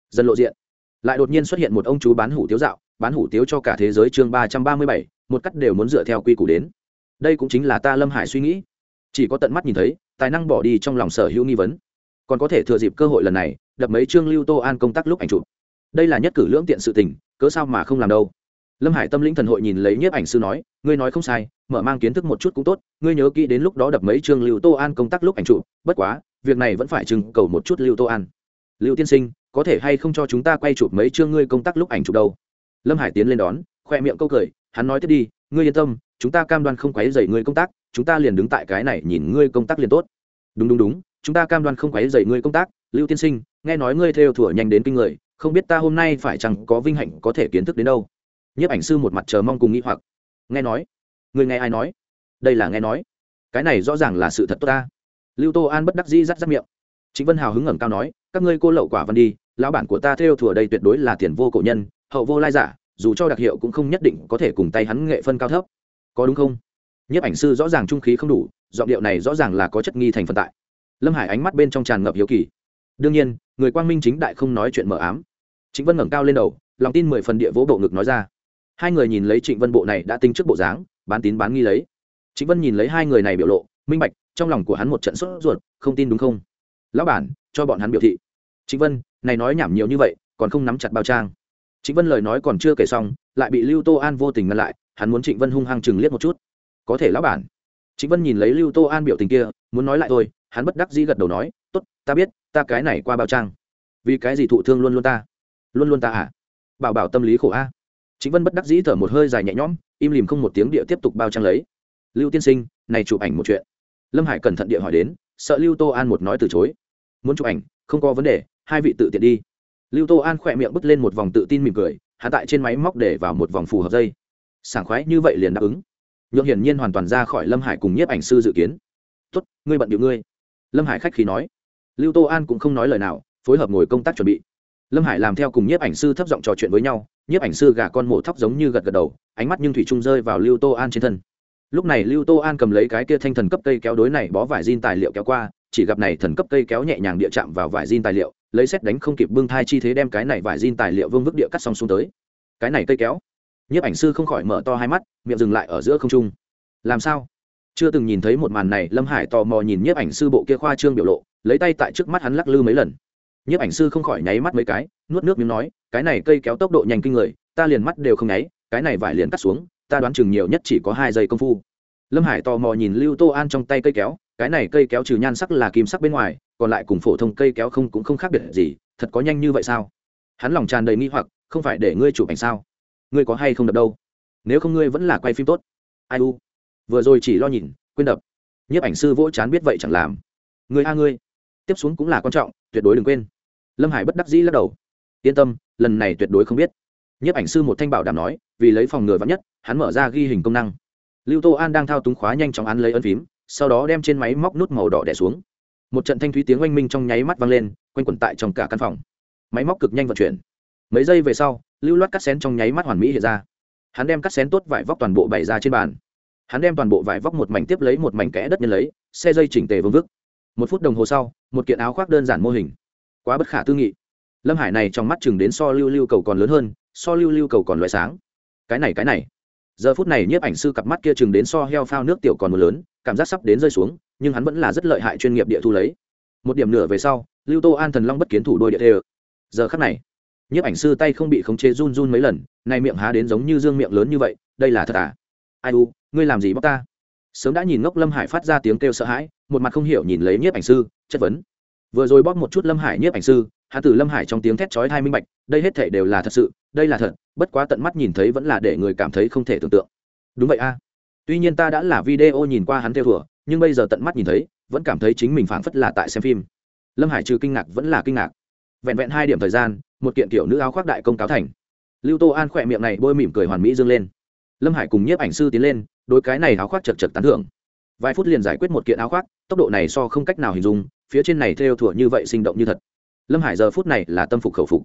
Dần lộ diện. Lại đột nhiên xuất hiện một ông chú bán hủ tiếu dạo bán hủ tiếu cho cả thế giới chương ba trăm ba mươi bảy, một cách đều muốn dựa theo quy củ đến. Đây cũng chính là ta lâm hải suy nghĩ. Chỉ có tận mắt nhìn thấy, tài năng bỏ đi trong lòng sở hữu nghi vấn. Còn có thể thừa dịp cơ hội lần này, đập mấy chương lưu tô an công tác lúc ảnh chụp. Đây là nhất cử lưỡng tiện sự tình, cớ sao mà không làm đâu? Lâm hải tâm lĩnh thần hội nhìn lấy nhiếp ảnh sư nói, ngươi nói không sai, mở mang kiến thức một chút cũng tốt, ngươi nhớ kỹ đến lúc đó đập mấy chương lưu tô an công tác lúc ảnh chụp, bất quá, việc này vẫn phải trưng cầu một chút lưu tô an. Lưu tiên sinh, có thể hay không cho chúng ta quay chụp mấy chương ngươi công tác lúc ảnh chụp đâu? Lâm hải tiến lên đón, khoe miệng câu cười, hắn nói tiếp đi, ngươi yên tâm, chúng ta cam đoan không quấy dày ngươi công tác, chúng ta liền đứng tại cái này nhìn ngươi công tác liền tốt. Đúng đúng đúng, chúng ta cam đoan không quấy dày ngươi công tác, lưu tiên sinh, nghe nói ngươi theo thủa nhanh đến kinh người, không biết ta hôm nay phải chẳng có vinh hạnh có thể kiến thức đến đâu? Nhiếp ảnh sư một mặt chờ mong cùng nghĩ hoặc. Nghe nói. Người nghe ai nói? Đây là nghe nói. Cái này rõ ràng là sự thật tốt ta. Lưu tô an bất đắc dĩ rắt rắt miệng. Chính vân hào hứng ngẩng cao nói, các ngươi cô lậu quả văn đi, lão bản của ta theo thủa đây tuyệt đối là tiền vô cổ nhân hậu vô lai giả, dù cho đặc hiệu cũng không nhất định có thể cùng tay hắn nghệ phân cao thấp. Có đúng không? Nhiếp ảnh sư rõ ràng trung khí không đủ, giọng điệu này rõ ràng là có chất nghi thành phần tại. Lâm hải ánh mắt bên trong tràn ngập hiếu kỳ. Đương nhiên, người quang minh chính đại không nói chuyện mờ ám. Chính vân ngẩng cao lên đầu, lòng tin mười phần địa vỗ bộ ngực nói ra. Hai người nhìn lấy trịnh vân bộ này đã tính trước bộ dáng, bán tín bán nghi lấy. Trịnh vân nhìn lấy hai người này biểu lộ, minh bạch, trong lòng của hắn một trận sốt ruột, không tin đúng không? Lão bản, cho bọn hắn biểu thị. Trịnh vân, này nói nhảm nhiều như vậy, còn không nắm chặt bao trang trịnh vân lời nói còn chưa kể xong, lại bị lưu tô an vô tình ngăn lại, hắn muốn trịnh vân hung hăng chừng liếc một chút. Có thể lão bản. Trịnh vân nhìn lấy lưu tô an biểu tình kia, muốn nói lại thôi, hắn bất đắc dĩ gật đầu nói, tốt, ta biết, ta cái này qua bao trang. Vì cái gì thụ thương luôn luôn ta? Luôn luôn ta à? Bảo bảo tâm lý khổ a. Trịnh vân bất đắc dĩ thở một hơi dài nhẹ nhõm, im lìm không một tiếng địa tiếp tục bao trang lấy. Lưu tiên sinh, này chụp ảnh một chuyện. Lâm hải cẩn thận địa hỏi đến, sợ lưu tô an một nói từ chối. Muốn chụp ảnh, không có vấn đề, hai vị tự tiện đi lưu tô an khỏe miệng bứt lên một vòng tự tin mỉm cười hạ tại trên máy móc để vào một vòng phù hợp dây. Sảng khoái như vậy liền đáp ứng. Nhượng hiển nhiên hoàn toàn ra khỏi lâm hải cùng nhiếp ảnh sư dự kiến. Tốt, ngươi bận điệu ngươi. Lâm hải khách khí nói. Lưu tô an cũng không nói lời nào, phối hợp ngồi công tác chuẩn bị. Lâm hải làm theo cùng nhiếp ảnh sư thấp giọng trò chuyện với nhau, nhiếp ảnh sư gà con mổ thóc giống như gật gật đầu, ánh mắt nhưng thủy trung rơi vào lưu tô an trên thân. Lúc này lưu tô an cầm lấy cái kia thanh thần cấp cây kéo đối này bó vải jean tài liệu kéo qua, chỉ gặp này thần cấp cây kéo nhẹ nhàng địa chạm vào vải jean tài liệu lấy xét đánh không kịp bưng thai chi thế đem cái này vải zin tài liệu vương vức địa cắt xong xuống tới. Cái này cây kéo. Nhiếp ảnh sư không khỏi mở to hai mắt, miệng dừng lại ở giữa không trung. Làm sao? Chưa từng nhìn thấy một màn này, lâm hải tò mò nhìn nhiếp ảnh sư bộ kia khoa trương biểu lộ, lấy tay tại trước mắt hắn lắc lư mấy lần. Nhiếp ảnh sư không khỏi nháy mắt mấy cái, nuốt nước miếng nói, cái này cây kéo tốc độ nhanh kinh người, ta liền mắt đều không nháy, cái này vải liền cắt xuống, ta đoán chừng nhiều nhất chỉ có hai giây công phu. Lâm hải tò mò nhìn lưu tô an trong tay cây kéo cái này cây kéo trừ nhan sắc là kim sắc bên ngoài, còn lại cùng phổ thông cây kéo không cũng không khác biệt gì, thật có nhanh như vậy sao? Hắn lòng tràn đầy nghi hoặc, không phải để ngươi chụp ảnh sao? Ngươi có hay không đập đâu? Nếu không ngươi vẫn là quay phim tốt. Ai u? Vừa rồi chỉ lo nhìn, quên đập. Nhiếp ảnh sư vỗ chán biết vậy chẳng làm. Ngươi a ngươi. Tiếp xuống cũng là quan trọng, tuyệt đối đừng quên. Lâm hải bất đắc dĩ lắc đầu. Yên tâm, lần này tuyệt đối không biết. Nhiếp ảnh sư một thanh bảo đảm nói, vì lấy phòng ngừa vắn nhất, hắn mở ra ghi hình công năng. Lưu tô an đang thao túng khóa nhanh chóng án lấy ấn phím sau đó đem trên máy móc nút màu đỏ đẻ xuống. Một trận thanh thúy tiếng oanh minh trong nháy mắt vang lên, quanh quẩn tại trong cả căn phòng. Máy móc cực nhanh vận chuyển. Mấy giây về sau, lưu loát cắt xén trong nháy mắt hoàn mỹ hiện ra. Hắn đem cắt xén tốt vải vóc toàn bộ bày ra trên bàn. Hắn đem toàn bộ vải vóc một mảnh tiếp lấy một mảnh kẽ đất nhân lấy, xe dây chỉnh tề vương vức. Một phút đồng hồ sau, một kiện áo khoác đơn giản mô hình. Quá bất khả tư nghị. Lâm hải này trong mắt chừng đến so lưu lưu cầu còn lớn hơn, so lưu lưu cầu còn loại sáng. Cái này cái này giờ phút này nhiếp ảnh sư cặp mắt kia chừng đến so heo phao nước tiểu còn một lớn, cảm giác sắp đến rơi xuống, nhưng hắn vẫn là rất lợi hại chuyên nghiệp địa thu lấy. Một điểm nửa về sau, lưu tô an thần long bất kiến thủ đôi địa thê giờ khắc này, nhiếp ảnh sư tay không bị khống chế run run mấy lần, nay miệng há đến giống như dương miệng lớn như vậy, đây là thật à? Ai u, ngươi làm gì bóc ta? Sớm đã nhìn ngốc lâm hải phát ra tiếng kêu sợ hãi, một mặt không hiểu nhìn lấy nhiếp ảnh sư, chất vấn. Vừa rồi bóp một chút lâm hải nhiếp ảnh sư, hạ tử lâm hải trong tiếng thét chói hai minh bạch, đây hết thể đều là thật sự đây là thật, bất quá tận mắt nhìn thấy vẫn là để người cảm thấy không thể tưởng tượng. Đúng vậy a. Tuy nhiên ta đã là video nhìn qua hắn theo thùa nhưng bây giờ tận mắt nhìn thấy, vẫn cảm thấy chính mình phảng phất là tại xem phim. Lâm hải trừ kinh ngạc vẫn là kinh ngạc. Vẹn vẹn hai điểm thời gian, một kiện kiểu nữ áo khoác đại công cáo thành. Lưu tô an khỏe miệng này bôi mỉm cười hoàn mỹ dâng lên. Lâm hải cùng nhiếp ảnh sư tiến lên đôi cái này áo khoác chật chật tán thưởng. Vài phút liền giải quyết một kiện áo khoác, tốc độ này so không cách nào hình dung, phía trên này theo thủa như vậy sinh động như thật. Lâm hải giờ phút này là tâm phục khẩu phục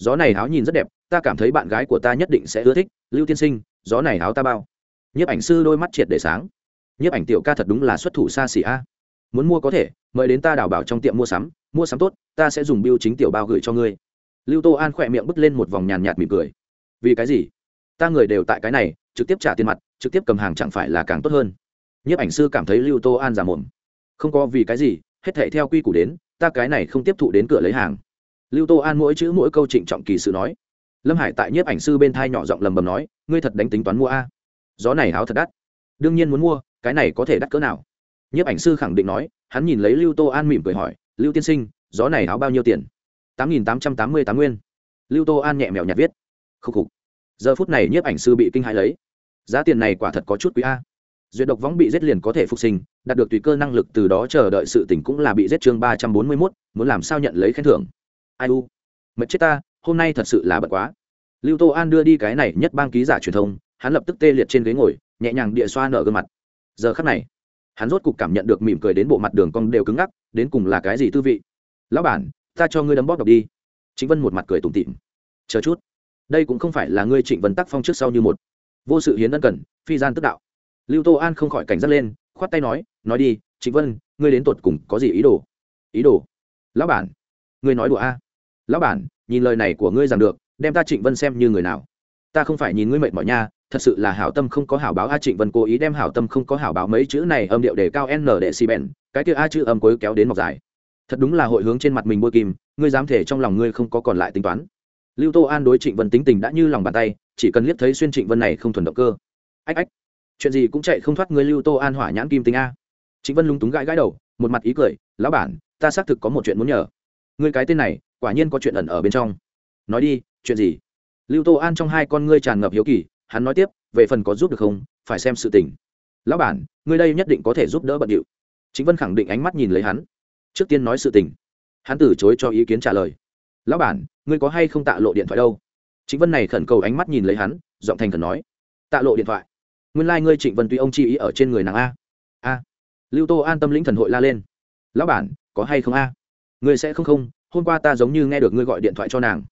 gió này áo nhìn rất đẹp, ta cảm thấy bạn gái của ta nhất định sẽ ưa thích, lưu tiên sinh, gió này áo ta bao. Nhiếp ảnh sư đôi mắt triệt để sáng. Nhiếp ảnh tiểu ca thật đúng là xuất thủ xa xỉ a. Muốn mua có thể, mời đến ta đào bảo trong tiệm mua sắm mua sắm tốt, ta sẽ dùng biêu chính tiểu bao gửi cho ngươi. Lưu tô an khỏe miệng bứt lên một vòng nhàn nhạt mỉm cười. Vì cái gì? Ta người đều tại cái này, trực tiếp trả tiền mặt, trực tiếp cầm hàng chẳng phải là càng tốt hơn. Nhiếp ảnh sư cảm thấy lưu tô an giả mồm. Không có vì cái gì, hết thể theo quy củ đến, ta cái này không tiếp thụ đến cửa lấy hàng lưu tô an mỗi chữ mỗi câu trịnh trọng kỳ sự nói. Lâm hải tại nhiếp ảnh sư bên thai nhỏ giọng lầm bầm nói, ngươi thật đánh tính toán mua a. Gió này áo thật đắt. Đương nhiên muốn mua, cái này có thể đắt cỡ nào? Nhiếp ảnh sư khẳng định nói, hắn nhìn lấy lưu tô an mỉm cười hỏi, lưu tiên sinh, gió này áo bao nhiêu tiền? Tám nghìn tám trăm tám mươi tám nguyên. Lưu tô an nhẹ mèo nhạt viết. Khúc khục. Giờ phút này nhiếp ảnh sư bị kinh hãi lấy. Giá tiền này quả thật có chút quý a. Duyệt độc võng bị giết liền có thể phục sinh, đạt được tùy cơ năng lực từ đó chờ đợi sự tỉnh cũng là bị giết chương ba trăm bốn mươi mốt, muốn làm sao nhận lấy khen thưởng? Ai u? Mệt chết ta, hôm nay thật sự là bận quá. Lưu tô an đưa đi cái này nhất bang ký giả truyền thông, hắn lập tức tê liệt trên ghế ngồi, nhẹ nhàng địa xoa nở gương mặt. Giờ khắc này, hắn rốt cục cảm nhận được mỉm cười đến bộ mặt đường cong đều cứng ngắc, đến cùng là cái gì tư vị? Lão bản, ta cho ngươi đấm bóp đọc đi. Chính vân một mặt cười tủm tỉm. Chờ chút. Đây cũng không phải là ngươi trịnh vân tắc phong trước sau như một. Vô sự hiến ân cần, phi gian tức đạo. Lưu tô an không khỏi cảnh giác lên, khoát tay nói nói đi, trịnh vân, ngươi đến tột cùng có gì ý đồ? Ý đồ? Lão bản, ngươi nói đùa a lão bản, nhìn lời này của ngươi rằng được, đem ta trịnh vân xem như người nào. Ta không phải nhìn ngươi mệt mỏi nha, thật sự là hảo tâm không có hảo báo a trịnh vân cố ý đem hảo tâm không có hảo báo mấy chữ này âm điệu để cao n để xì bèn, cái kia a chữ âm cuối kéo đến mọc dài. Thật đúng là hội hướng trên mặt mình bôi kim, ngươi dám thể trong lòng ngươi không có còn lại tính toán. Lưu tô an đối trịnh vân tính tình đã như lòng bàn tay, chỉ cần liếc thấy xuyên trịnh vân này không thuần động cơ. Ách ách, chuyện gì cũng chạy không thoát ngươi lưu tô an hỏa nhãn kim tính a. Trịnh vân lúng túng gãi gãi đầu, một mặt ý cười, lão bản, ta xác thực có một chuyện muốn nhờ. Ngươi cái tên này quả nhiên có chuyện ẩn ở bên trong. Nói đi, chuyện gì? Lưu tô an trong hai con ngươi tràn ngập hiếu kỳ, hắn nói tiếp, về phần có giúp được không, phải xem sự tình. Lão bản, ngươi đây nhất định có thể giúp đỡ bận điệu. Chính vân khẳng định ánh mắt nhìn lấy hắn. Trước tiên nói sự tình. Hắn từ chối cho ý kiến trả lời. Lão bản, ngươi có hay không tạ lộ điện thoại đâu? Chính vân này khẩn cầu ánh mắt nhìn lấy hắn, giọng thành khẩn nói. Tạ lộ điện thoại. Nguyên lai、like、ngươi trịnh vân tuy ông chi ý ở trên người nàng a. A. Lưu tô an tâm lĩnh thần hội la lên. Lão bản, có hay không a? Ngươi sẽ không không hôm qua ta giống như nghe được ngươi gọi điện thoại cho nàng.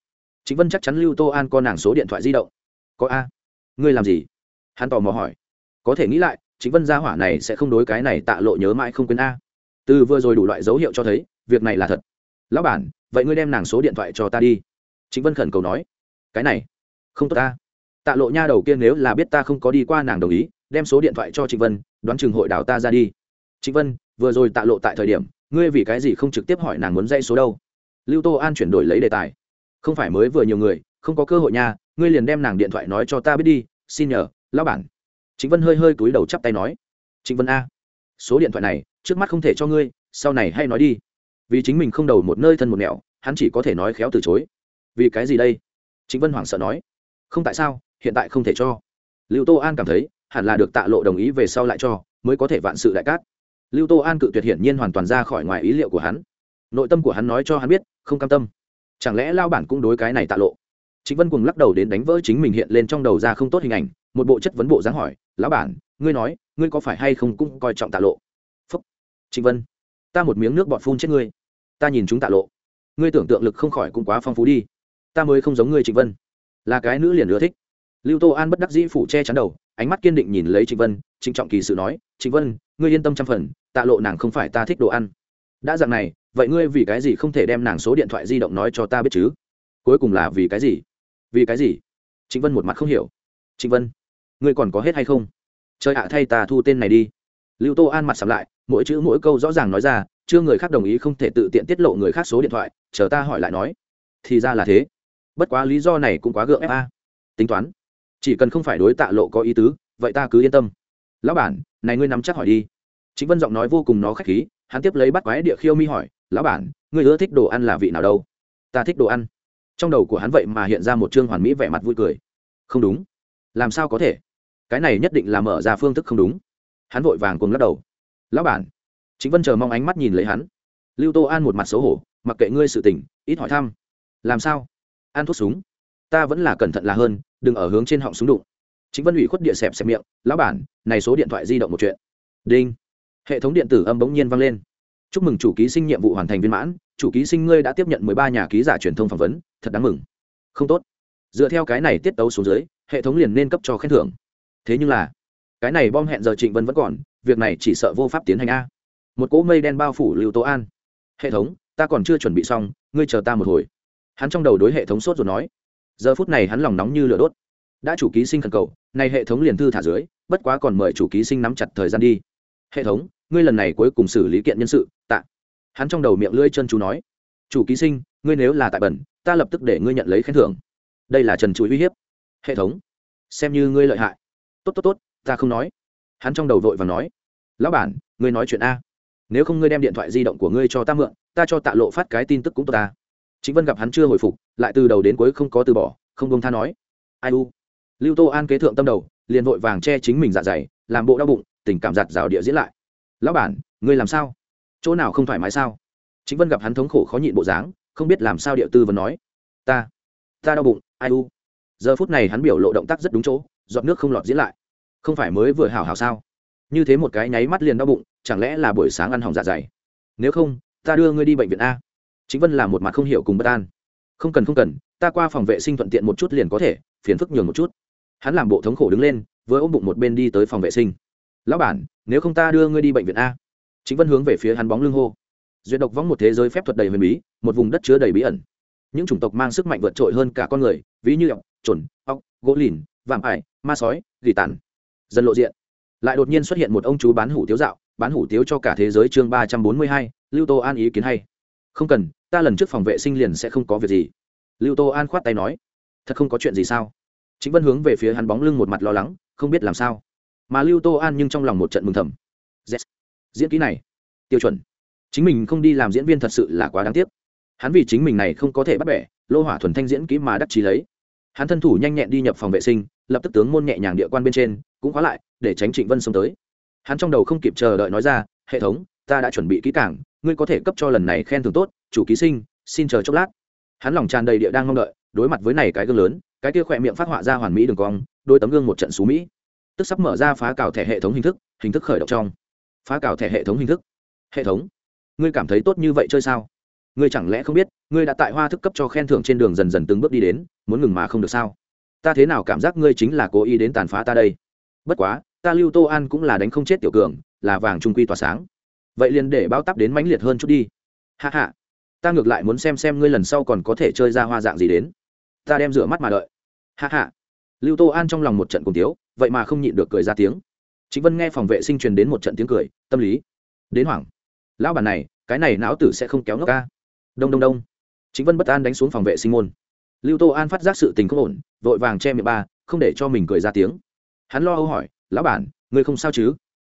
Chính vân chắc chắn lưu tô an có nàng số điện thoại di động. Có a? Ngươi làm gì? Hắn tò mò hỏi. Có thể nghĩ lại chính vân gia hỏa này sẽ không đối cái này tạ lộ nhớ mãi không quên a. Từ vừa rồi đủ loại dấu hiệu cho thấy, việc này là thật. Lão bản, vậy ngươi đem nàng số điện thoại cho ta đi. Chính vân khẩn cầu nói. Cái này, không tốt ta tạ lộ nha đầu kia nếu là biết ta không có đi qua nàng đồng ý, đem số điện thoại cho trịnh vân, đoán chừng hội đào ta ra đi. Trịnh vân, vừa rồi tạ lộ tại thời điểm, ngươi vì cái gì không trực tiếp hỏi nàng muốn dây số đâu? Lưu tô an chuyển đổi lấy đề tài. Không phải mới vừa nhiều người, không có cơ hội nha, ngươi liền đem nàng điện thoại nói cho ta biết đi, xin nhờ, lão bản. Trịnh vân hơi hơi túi đầu chắp tay nói. Trịnh vân a, số điện thoại này, trước mắt không thể cho ngươi, sau này hay nói đi. Vì chính mình không đầu một nơi thân một nẻo, hắn chỉ có thể nói khéo từ chối. Vì cái gì đây? Trịnh vân hoảng sợ nói. Không tại sao, hiện tại không thể cho. Lưu tô an cảm thấy, hẳn là được tạ lộ đồng ý về sau lại cho, mới có thể vạn sự đại cát. Lưu tô an cự tuyệt hiển nhiên hoàn toàn ra khỏi ngoài ý liệu của hắn. Nội tâm của hắn nói cho hắn biết không cam tâm. Chẳng lẽ lao bản cũng đối cái này tạ lộ? Chính vân cùng lắc đầu đến đánh vỡ chính mình hiện lên trong đầu ra không tốt hình ảnh, một bộ chất vấn bộ dáng hỏi, lão bản, ngươi nói, ngươi có phải hay không cũng coi trọng tạ lộ? Phúc. Chính vân, ta một miếng nước bọt phun chết ngươi. Ta nhìn chúng tạ lộ. Ngươi tưởng tượng lực không khỏi cũng quá phong phú đi. Ta mới không giống ngươi, trịnh vân. Là cái nữ liền ưa thích. Lưu tô an bất đắc dĩ phủ che chắn đầu, ánh mắt kiên định nhìn lấy trịnh vân, trịnh trọng kỳ sự nói, trịnh vân, ngươi yên tâm trăm phần, tạ lộ nàng không phải ta thích đồ ăn. Đã dạng này vậy ngươi vì cái gì không thể đem nàng số điện thoại di động nói cho ta biết chứ? Cuối cùng là vì cái gì? Vì cái gì? Trịnh vân một mặt không hiểu. Trịnh vân, ngươi còn có hết hay không? Trời ạ, thay ta thu tên này đi. Lưu tô an mặt sắm lại, mỗi chữ mỗi câu rõ ràng nói ra, chưa người khác đồng ý không thể tự tiện tiết lộ người khác số điện thoại, chờ ta hỏi lại nói. Thì ra là thế. Bất quá lý do này cũng quá gượng ép a. Tính toán. Chỉ cần không phải đối tạ lộ có ý tứ, vậy ta cứ yên tâm. Lão bản, này ngươi nắm chắc hỏi đi. Chính vân giọng nói vô cùng nó khách khí hắn tiếp lấy bắt quái địa khiêu mi hỏi, lão bản người ưa thích đồ ăn là vị nào đâu? Ta thích đồ ăn. Trong đầu của hắn vậy mà hiện ra một chương hoàn mỹ vẻ mặt vui cười. Không đúng. Làm sao có thể? Cái này nhất định là mở ra phương thức không đúng. Hắn vội vàng cùng lắc đầu. Lão bản. Chính vân chờ mong ánh mắt nhìn lấy hắn. Lưu tô an một mặt xấu hổ, mặc kệ ngươi sự tình, ít hỏi thăm. Làm sao? Ăn thuốc súng? Ta vẫn là cẩn thận là hơn, đừng ở hướng trên họng súng đụng. Chính vân ủy khuất địa xẹp xẹp miệng. Lão bản, này số điện thoại di động một chuyện. Đinh hệ thống điện tử âm bỗng nhiên vang lên. Chúc mừng chủ ký sinh nhiệm vụ hoàn thành viên mãn, chủ ký sinh ngươi đã tiếp nhận mười ba nhà ký giả truyền thông phỏng vấn, thật đáng mừng. Không tốt. Dựa theo cái này tiết tấu xuống dưới, hệ thống liền nên cấp cho khen thưởng. Thế nhưng là, cái này bom hẹn giờ trịnh vân vẫn còn, việc này chỉ sợ vô pháp tiến hành a. Một cỗ mây đen bao phủ lưu tố an. Hệ thống, ta còn chưa chuẩn bị xong, ngươi chờ ta một hồi. Hắn trong đầu đối hệ thống sốt rồi nói. Giờ phút này hắn lòng nóng như lửa đốt. Đã chủ ký sinh khẩn cầu nay hệ thống liền thư thả dưới, bất quá còn mời chủ ký sinh nắm chặt thời gian đi. Hệ thống ngươi lần này cuối cùng xử lý kiện nhân sự, tạ. Hắn trong đầu miệng lưỡi chân chú nói, chủ ký sinh, ngươi nếu là tại bẩn, ta lập tức để ngươi nhận lấy khen thưởng. Đây là trần chuỗi uy hiếp. Hệ thống, xem như ngươi lợi hại. Tốt tốt tốt, ta không nói. Hắn trong đầu vội và nói, lão bản, ngươi nói chuyện a. Nếu không ngươi đem điện thoại di động của ngươi cho ta mượn, ta cho tạ lộ phát cái tin tức cũng tốt ta. Chính vân gặp hắn chưa hồi phục, lại từ đầu đến cuối không có từ bỏ, không buông tha nói, ai u? Lưu tô an kế thượng tâm đầu, liền vội vàng che chính mình dạ dày, làm bộ đau bụng, tình cảm giặt rào địa diễn lại lão bản, ngươi làm sao? Chỗ nào không thoải mái sao? Chính vân gặp hắn thống khổ khó nhịn bộ dáng, không biết làm sao địa tư vẫn nói. Ta ta đau bụng, ai u? Giờ phút này hắn biểu lộ động tác rất đúng chỗ, giọt nước không lọt diễn lại. Không phải mới vừa hào hào sao? Như thế một cái nháy mắt liền đau bụng, chẳng lẽ là buổi sáng ăn hỏng dạ dày? Nếu không, ta đưa ngươi đi bệnh viện a. Chính vân là một mặt không hiểu cùng bất an. Không cần không cần, ta qua phòng vệ sinh thuận tiện một chút liền có thể, phiền phức nhường một chút. Hắn làm bộ thống khổ đứng lên với ôm bụng một bên đi tới phòng vệ sinh lão bản, nếu không ta đưa ngươi đi bệnh viện a. Chính vân hướng về phía hắn bóng lưng hô. Duyệt độc vong một thế giới phép thuật đầy huyền bí, một vùng đất chứa đầy bí ẩn. Những chủng tộc mang sức mạnh vượt trội hơn cả con người, ví như ọc trồn ọc gỗ lìn, vạm ải, ma sói, gỉ tàn. Dần lộ diện. Lại đột nhiên xuất hiện một ông chú bán hủ tiếu dạo, bán hủ tiếu cho cả thế giới chương ba trăm bốn mươi hai, lưu tô an ý kiến hay. Không cần, ta lần trước phòng vệ sinh liền sẽ không có việc gì. Lưu tô an khoát tay nói. Thật không có chuyện gì sao? Chính vân hướng về phía hắn bóng lưng một mặt lo lắng, không biết làm sao mà lưu tô an nhưng trong lòng một trận mừng thầm. Yes. diễn kỹ này, tiêu chuẩn. Chính mình không đi làm diễn viên thật sự là quá đáng tiếc. Hắn vì chính mình này không có thể bắt bẻ, lô hỏa thuần thanh diễn kỹ mà đắc trí lấy. Hắn thân thủ nhanh nhẹn đi nhập phòng vệ sinh, lập tức tướng môn nhẹ nhàng địa quan bên trên, cũng khóa lại, để tránh trịnh vân xông tới. Hắn trong đầu không kịp chờ đợi nói ra, hệ thống, ta đã chuẩn bị kỹ cảng ngươi có thể cấp cho lần này khen thưởng tốt, chủ ký sinh, xin chờ chốc lát. Hắn lòng tràn đầy địa đang mong đợi, đối mặt với này cái gương lớn, cái kia khỏe miệng phát họa ra hoàn mỹ đường cong, đôi tấm gương một trận xú mỹ tức sắp mở ra phá cào thẻ hệ thống hình thức hình thức khởi động trong. Phá cào thẻ hệ thống hình thức. Hệ thống. Ngươi cảm thấy tốt như vậy chơi sao? Ngươi chẳng lẽ không biết, ngươi đã tại hoa thức cấp cho khen thưởng trên đường dần dần từng bước đi đến, muốn ngừng mà không được sao? Ta thế nào cảm giác ngươi chính là cố ý đến tàn phá ta đây? Bất quá, ta lưu tô an cũng là đánh không chết tiểu cường, là vàng trung quy tỏa sáng. Vậy liền để bao tắp đến mãnh liệt hơn chút đi. Hạ hạ ta ngược lại muốn xem xem ngươi lần sau còn có thể chơi ra hoa dạng gì đến. Ta đem rửa mắt mà đợi. Hạ hạ lưu tô an trong lòng một trận cùng tiếu, vậy mà không nhịn được cười ra tiếng. Chính vân nghe phòng vệ sinh truyền đến một trận tiếng cười, tâm lý. Đến hoảng. Lão bản này, cái này não tử sẽ không kéo ngốc ca. Đông đông đông. Chính vân bất an đánh xuống phòng vệ sinh môn. Lưu tô an phát giác sự tình không ổn, vội vàng che miệng ba, không để cho mình cười ra tiếng. Hắn lo âu hỏi, lão bản, ngươi không sao chứ?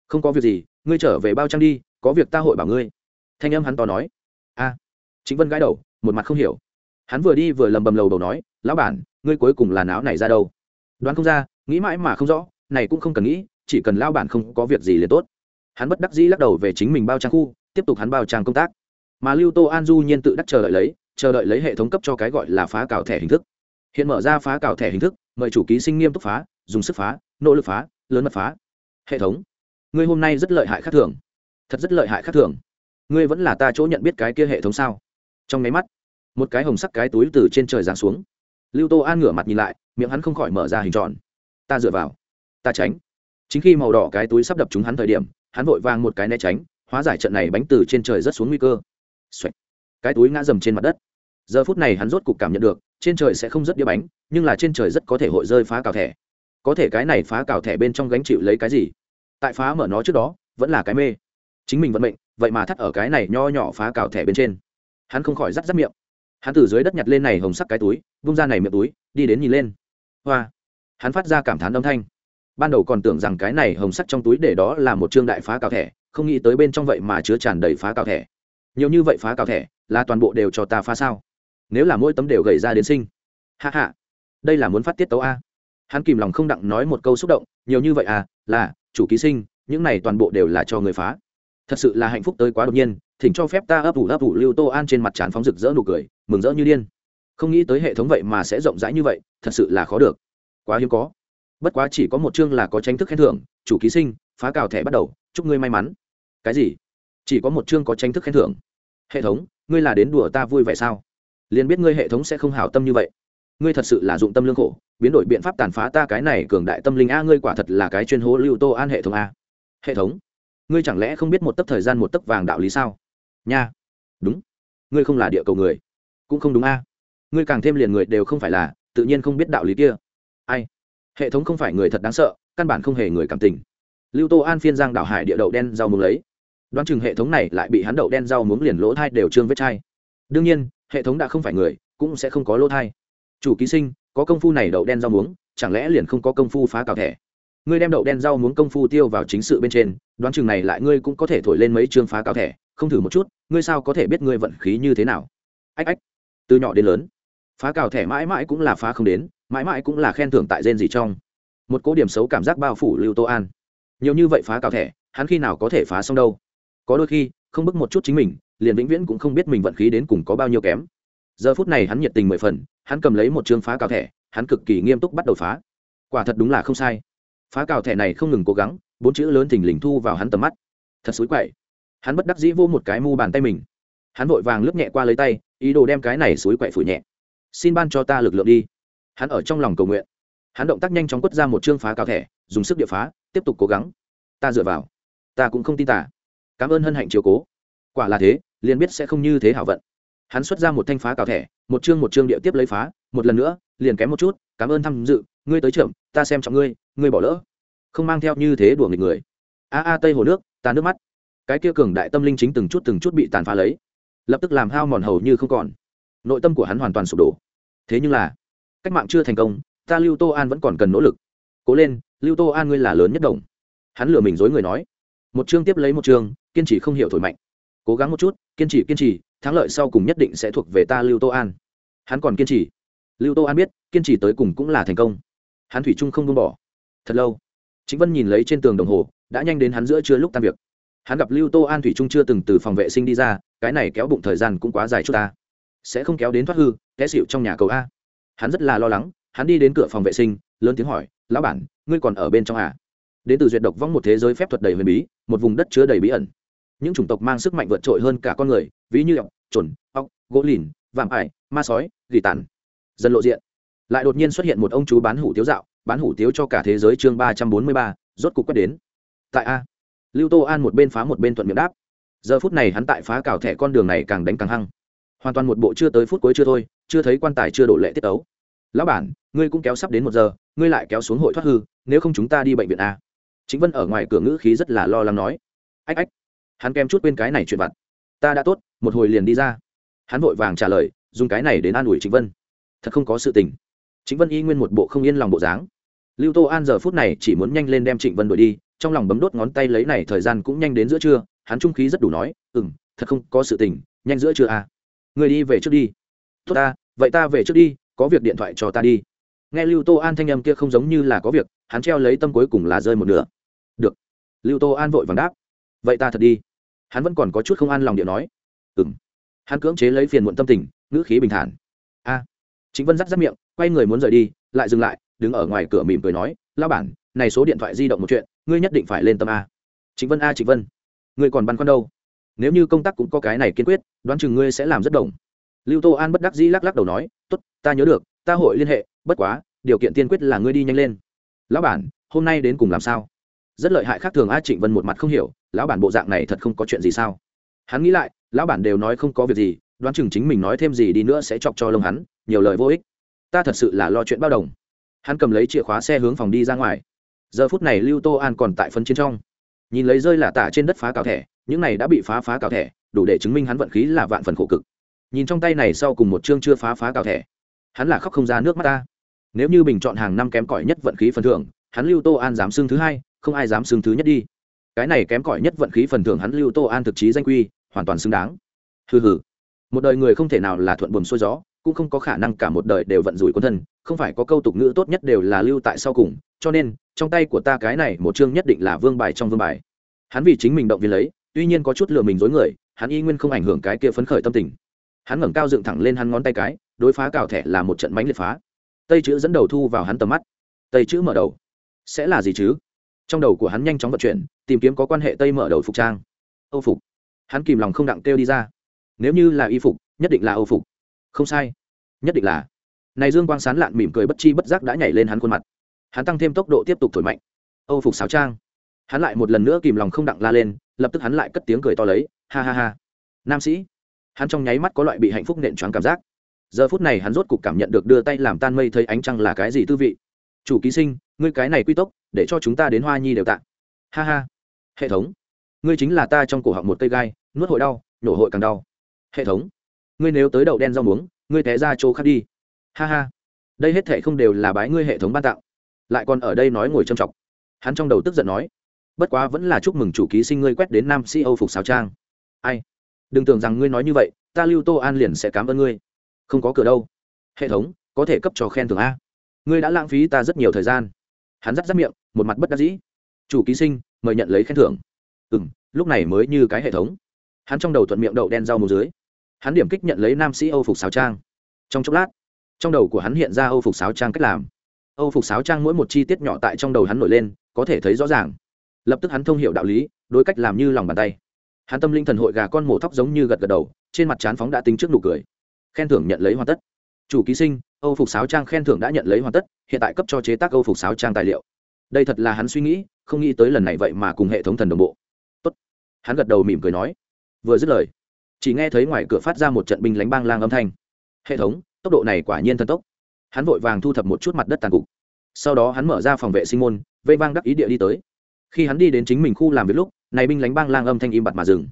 Không có việc gì, ngươi trở về bao trang đi, có việc ta hội bảo ngươi. Thanh âm hắn to nói. A. Chính vân gãi đầu, một mặt không hiểu. Hắn vừa đi vừa lầm bầm lầu đầu nói, lão bản, ngươi cuối cùng là não này ra đâu? Đoán không ra, nghĩ mãi mà không rõ, này cũng không cần nghĩ, chỉ cần lao bản không có việc gì liền tốt. Hắn bất đắc dĩ lắc đầu về chính mình bao trang khu, tiếp tục hắn bao trang công tác. Mà lưu tô an du nhiên tự đắc chờ đợi lấy, chờ đợi lấy hệ thống cấp cho cái gọi là phá cào thẻ hình thức. Hiện mở ra phá cào thẻ hình thức, mời chủ ký sinh nghiêm túc phá, dùng sức phá, nỗ lực phá, lớn mật phá. Hệ thống, ngươi hôm nay rất lợi hại khác thường. Thật rất lợi hại khác thường. Ngươi vẫn là ta chỗ nhận biết cái kia hệ thống sao? Trong máy mắt, một cái hồng sắc cái túi từ trên trời giáng xuống. Lưu tô an ngửa mặt nhìn lại miệng hắn không khỏi mở ra hình tròn. Ta dựa vào. Ta tránh. Chính khi màu đỏ cái túi sắp đập chúng hắn thời điểm, hắn vội vàng một cái né tránh, hóa giải trận này bánh từ trên trời rất xuống nguy cơ、Xoạch. cái túi ngã dầm trên mặt đất. Giờ phút này hắn rốt cục cảm nhận được, trên trời sẽ không rất đĩa bánh, nhưng là trên trời rất có thể hội rơi phá cào thẻ. Có thể cái này phá cào thẻ bên trong gánh chịu lấy cái gì? Tại phá mở nó trước đó, vẫn là cái mê. Chính mình vận mệnh, vậy mà thắt ở cái này nho nhỏ phá cào thẻ bên trên. Hắn không khỏi rắt rắt miệng. Hắn từ dưới đất nhặt lên này hồng sắc cái túi, vung ra này miệng túi, đi đến nhìn lên hoa. Hắn phát ra cảm thán âm thanh. Ban đầu còn tưởng rằng cái này hồng sắt trong túi để đó là một trương đại phá cào thẻ, không nghĩ tới bên trong vậy mà chứa tràn đầy phá cào thẻ. Nhiều như vậy phá cào thẻ, là toàn bộ đều cho ta phá sao? Nếu là mỗi tấm đều gầy ra đến sinh. Hạ hạ đây là muốn phát tiết tấu a. Hắn kìm lòng không đặng nói một câu xúc động, nhiều như vậy à là, chủ ký sinh, những này toàn bộ đều là cho người phá. Thật sự là hạnh phúc tới quá đột nhiên, thỉnh cho phép ta ấp ủ ấp ủ lưu tô an trên mặt trán phóng rực rỡ nụ cười, mừng rỡ như điên. Không nghĩ tới hệ thống vậy mà sẽ rộng rãi như vậy thật sự là khó được. Quá hiếm có. Bất quá chỉ có một chương là có tranh thức khen thưởng, chủ ký sinh, phá cào thẻ bắt đầu, chúc ngươi may mắn. Cái gì? Chỉ có một chương có tranh thức khen thưởng. Hệ thống, ngươi là đến đùa ta vui vẻ sao? Liền biết ngươi hệ thống sẽ không hảo tâm như vậy. Ngươi thật sự là dụng tâm lương khổ, biến đổi biện pháp tàn phá ta cái này cường đại tâm linh a, ngươi quả thật là cái chuyên hố lưu tô an hệ thống a. Hệ thống, ngươi chẳng lẽ không biết một tấc thời gian một tấc vàng đạo lý sao? Nha. Đúng. Ngươi không là địa cầu người. Cũng không đúng a. Ngươi càng thêm liền người đều không phải là tự nhiên không biết đạo lý kia. Ai? Hệ thống không phải người thật đáng sợ, căn bản không hề người cảm tình. Lưu tô an phiên giang đảo hải địa đậu đen rau muống lấy. Đoán chừng hệ thống này lại bị hắn đậu đen rau muống liền lỗ thai đều trương vết chai. Đương nhiên, hệ thống đã không phải người, cũng sẽ không có lỗ thai. Chủ ký sinh, có công phu này đậu đen rau muống, chẳng lẽ liền không có công phu phá cào thẻ? Ngươi đem đậu đen rau muống công phu tiêu vào chính sự bên trên, đoán chừng này lại ngươi cũng có thể thổi lên mấy chương phá cào thẻ. Không thử một chút, ngươi sao có thể biết ngươi vận khí như thế nào? Ách ách. Từ nhỏ đến lớn phá cào thẻ mãi mãi cũng là phá không đến, mãi mãi cũng là khen thưởng tại gen gì trong. Một cố điểm xấu cảm giác bao phủ lưu tô an. Nhiều như vậy phá cào thẻ, hắn khi nào có thể phá xong đâu? Có đôi khi, không bức một chút chính mình, liền vĩnh viễn cũng không biết mình vận khí đến cùng có bao nhiêu kém. Giờ phút này hắn nhiệt tình mười phần, hắn cầm lấy một chương phá cào thẻ, hắn cực kỳ nghiêm túc bắt đầu phá. Quả thật đúng là không sai. Phá cào thẻ này không ngừng cố gắng, bốn chữ lớn thình lình thu vào hắn tầm mắt. Thật xúi quậy. Hắn bất đắc dĩ vô một cái mu bàn tay mình. Hắn vội vàng lướt nhẹ qua lấy tay, ý đồ đem cái này xúi quậy phủ nhẹ xin ban cho ta lực lượng đi. Hắn ở trong lòng cầu nguyện. Hắn động tác nhanh chóng quất ra một chương phá cào thẻ, dùng sức địa phá, tiếp tục cố gắng. Ta dựa vào. Ta cũng không tin tả cảm ơn hân hạnh chiều cố. Quả là thế, liền biết sẽ không như thế hảo vận. Hắn xuất ra một thanh phá cào thẻ, một chương một chương địa tiếp lấy phá, một lần nữa, liền kém một chút, cảm ơn tham dự, ngươi tới trưởng, ta xem trọng ngươi ngươi bỏ lỡ. Không mang theo như thế đùa nghịch người. A a, tây hồ nước, ta nước mắt. Cái kia cường đại tâm linh chính từng chút từng chút bị tàn phá lấy. Lập tức làm hao mòn hầu như không còn nội tâm của hắn hoàn toàn sụp đổ. Thế nhưng là, cách mạng chưa thành công, ta lưu tô an vẫn còn cần nỗ lực. Cố lên, lưu tô an ngươi là lớn nhất đồng. Hắn lừa mình dối người nói. Một chương tiếp lấy một chương, kiên trì không hiểu thổi mạnh. Cố gắng một chút, kiên trì kiên trì, thắng lợi sau cùng nhất định sẽ thuộc về ta lưu tô an. Hắn còn kiên trì. Lưu tô an biết, kiên trì tới cùng cũng là thành công. Hắn thủy trung không buông bỏ. Thật lâu chính vân nhìn lấy trên tường đồng hồ, đã nhanh đến hắn giữa trưa lúc tan việc. Hắn gặp lưu tô an thủy trung chưa từng từ phòng vệ sinh đi ra, cái này kéo bụng thời gian cũng quá dài chút ta sẽ không kéo đến thoát hư, té xịu trong nhà cầu a. Hắn rất là lo lắng, hắn đi đến cửa phòng vệ sinh, lớn tiếng hỏi, lão bản, ngươi còn ở bên trong à? Đến từ duyệt độc vong một thế giới phép thuật đầy huyền bí, một vùng đất chứa đầy bí ẩn. Những chủng tộc mang sức mạnh vượt trội hơn cả con người, ví như ọc trồn ọc gỗ lìn, vạm ải, ma sói, gỉ tàn. Dần lộ diện. Lại đột nhiên xuất hiện một ông chú bán hủ tiếu dạo, bán hủ tiếu cho cả thế giới chương ba trăm bốn mươi ba, rốt cục quét đến. Tại a. Lưu tô an một bên phá một bên thuận miệng đáp. Giờ phút này hắn tại phá cào thẻ con đường này càng đánh càng hăng hoàn toàn một bộ chưa tới phút cuối chưa thôi, chưa thấy quan tài chưa đổ lệ tiết ấu. Lão bản, ngươi cũng kéo sắp đến một giờ, ngươi lại kéo xuống hội thoát hư, nếu không chúng ta đi bệnh viện a. Chính vân ở ngoài cửa ngữ khí rất là lo lắng nói. Ách ách, hắn kem chút quên cái này chuyện vặt. Ta đã tốt, một hồi liền đi ra. Hắn vội vàng trả lời, dùng cái này đến an ủi chính vân. Thật không có sự tình. Chính vân y nguyên một bộ không yên lòng bộ dáng. Lưu tô an giờ phút này chỉ muốn nhanh lên đem trịnh vân đuổi đi, trong lòng bấm đốt ngón tay lấy này thời gian cũng nhanh đến giữa trưa, hắn trung khí rất đủ nói ừ m thật không có sự tình, nhanh giữa trưa à người đi về trước đi. Tốt ta, vậy ta về trước đi, có việc điện thoại cho ta đi. Nghe lưu tô an thanh âm kia không giống như là có việc, hắn treo lấy tâm cuối cùng là rơi một nửa. Được. Lưu tô an vội vàng đáp. Vậy ta thật đi. Hắn vẫn còn có chút không an lòng điện nói. Ừ m hắn cưỡng chế lấy phiền muộn tâm tình, ngữ khí bình thản. A. Chính vân dắt dắt miệng, quay người muốn rời đi, lại dừng lại, đứng ở ngoài cửa mỉm cười nói lao bản, này số điện thoại di động một chuyện, ngươi nhất định phải lên tâm a. Chính vân a, chính vân. Ngươi còn băn khoăn đâu? Nếu như công tác cũng có cái này kiên quyết, đoán chừng ngươi sẽ làm rất đồng. Lưu tô an bất đắc dĩ lắc lắc đầu nói t ố t ta nhớ được, ta hội liên hệ, bất quá, điều kiện tiên quyết là ngươi đi nhanh lên. Lão bản, hôm nay đến cùng làm sao? Rất lợi hại khác thường a trịnh vân một mặt không hiểu, lão bản bộ dạng này thật không có chuyện gì sao? Hắn nghĩ lại, lão bản đều nói không có việc gì, đoán chừng chính mình nói thêm gì đi nữa sẽ chọc cho lông hắn, nhiều lời vô ích. Ta thật sự là lo chuyện bao đồng. Hắn cầm lấy chìa khóa xe hướng phòng đi ra ngoài. Giờ phút này lưu tô an còn tại phân chiến trong. Nhìn lấy rơi là tả trên đất phá cào thẻ những này đã bị phá phá cào thẻ, đủ để chứng minh hắn vận khí là vạn phần khổ cực. Nhìn trong tay này sau cùng một chương chưa phá phá cào thẻ, hắn là khóc không ra nước mắt ta. Nếu như bình chọn hàng năm kém cỏi nhất vận khí phần thưởng, hắn lưu tô an dám xưng thứ hai, không ai dám xưng thứ nhất đi. Cái này kém cỏi nhất vận khí phần thưởng hắn lưu tô an thực chí danh quy, hoàn toàn xứng đáng. Hừ hừ. Một đời người không thể nào là thuận buồm xuôi gió, cũng không có khả năng cả một đời đều vận rủi quân thân, không phải có câu tục ngữ tốt nhất đều là lưu tại sau cùng, cho nên, trong tay của ta cái này một chương nhất định là vương bài trong vương bài. Hắn vì chính mình động viên lấy tuy nhiên có chút lừa mình dối người, hắn y nguyên không ảnh hưởng cái kia phấn khởi tâm tình. Hắn ngẩng cao dựng thẳng lên hắn ngón tay cái, đối phá cào thẻ là một trận bánh liệt phá. Tây chữ dẫn đầu thu vào hắn tầm mắt. Tây chữ mở đầu. Sẽ là gì chứ? Trong đầu của hắn nhanh chóng vận chuyển, tìm kiếm có quan hệ tây mở đầu phục trang. Âu phục. Hắn kìm lòng không đặng kêu đi ra. Nếu như là y phục, nhất định là âu phục. Không sai. Nhất định là. Này dương quang sán lạn mỉm cười bất chi bất giác đã nhảy lên hắn khuôn mặt. Hắn tăng thêm tốc độ tiếp tục thổi mạnh. Âu phục sáo trang hắn lại một lần nữa kìm lòng không đặng la lên, lập tức hắn lại cất tiếng cười to lấy, ha ha ha. Nam sĩ, hắn trong nháy mắt có loại bị hạnh phúc nện choáng cảm giác. Giờ phút này hắn rốt cục cảm nhận được đưa tay làm tan mây thấy ánh trăng là cái gì tư vị. Chủ ký sinh, ngươi cái này quy tốc, để cho chúng ta đến hoa nhi đều tạ. Ha ha. Hệ thống, ngươi chính là ta trong cổ họng một cây gai, nuốt hội đau nhổ hội càng đau. Hệ thống, ngươi nếu tới đậu đen rau muống, ngươi té ra chỗ khác đi. Ha ha. Đây hết thệ không đều là bái ngươi hệ thống ban tặng lại còn ở đây nói ngồi trầm trọng hắn trong đầu tức giận nói bất quá vẫn là chúc mừng chủ ký sinh ngươi quét đến nam sĩ âu phục sáo trang. Ai? Đừng tưởng rằng ngươi nói như vậy, ta lưu tô an liền sẽ cảm ơn ngươi. Không có cửa đâu. Hệ thống, có thể cấp cho khen thưởng a. Ngươi đã lãng phí ta rất nhiều thời gian. Hắn dắt dắt miệng, một mặt bất đắc dĩ. Chủ ký sinh, mời nhận lấy khen thưởng. Ừ m lúc này mới như cái hệ thống. Hắn trong đầu thuận miệng đậu đen rau mù dưới. Hắn điểm kích nhận lấy nam sĩ âu phục sáo trang. Trong chốc lát, trong đầu của hắn hiện ra âu phục sáo trang cách làm. Âu phục sáo trang mỗi một chi tiết nhỏ tại trong đầu hắn nổi lên, có thể thấy rõ ràng lập tức hắn thông h i ể u đạo lý, đối cách làm như lòng bàn tay. Hắn tâm linh thần hội gà con mổ thóc giống như gật gật đầu, trên mặt chán phóng đã tính trước nụ cười. Khen thưởng nhận lấy hoàn tất. Chủ ký sinh, âu phục sáo trang khen thưởng đã nhận lấy hoàn tất, hiện tại cấp cho chế tác âu phục sáo trang tài liệu. Đây thật là hắn suy nghĩ, không nghĩ tới lần này vậy mà cùng hệ thống thần đồng bộ. Tốt. hắn gật đầu mỉm cười nói. Vừa dứt lời, chỉ nghe thấy ngoài cửa phát ra một trận binh lánh bang lang âm thanh. Hệ thống, tốc độ này quả nhiên thần tốc. Hắn vội vàng thu thập một chút mặt đất tàn cục. Sau đó hắn mở ra phòng vệ sinh môn, vây vang đắc ý địa đi tới khi hắn đi đến chính mình khu làm việc lúc, này binh lánh bang lang âm thanh im bặt mà dừng.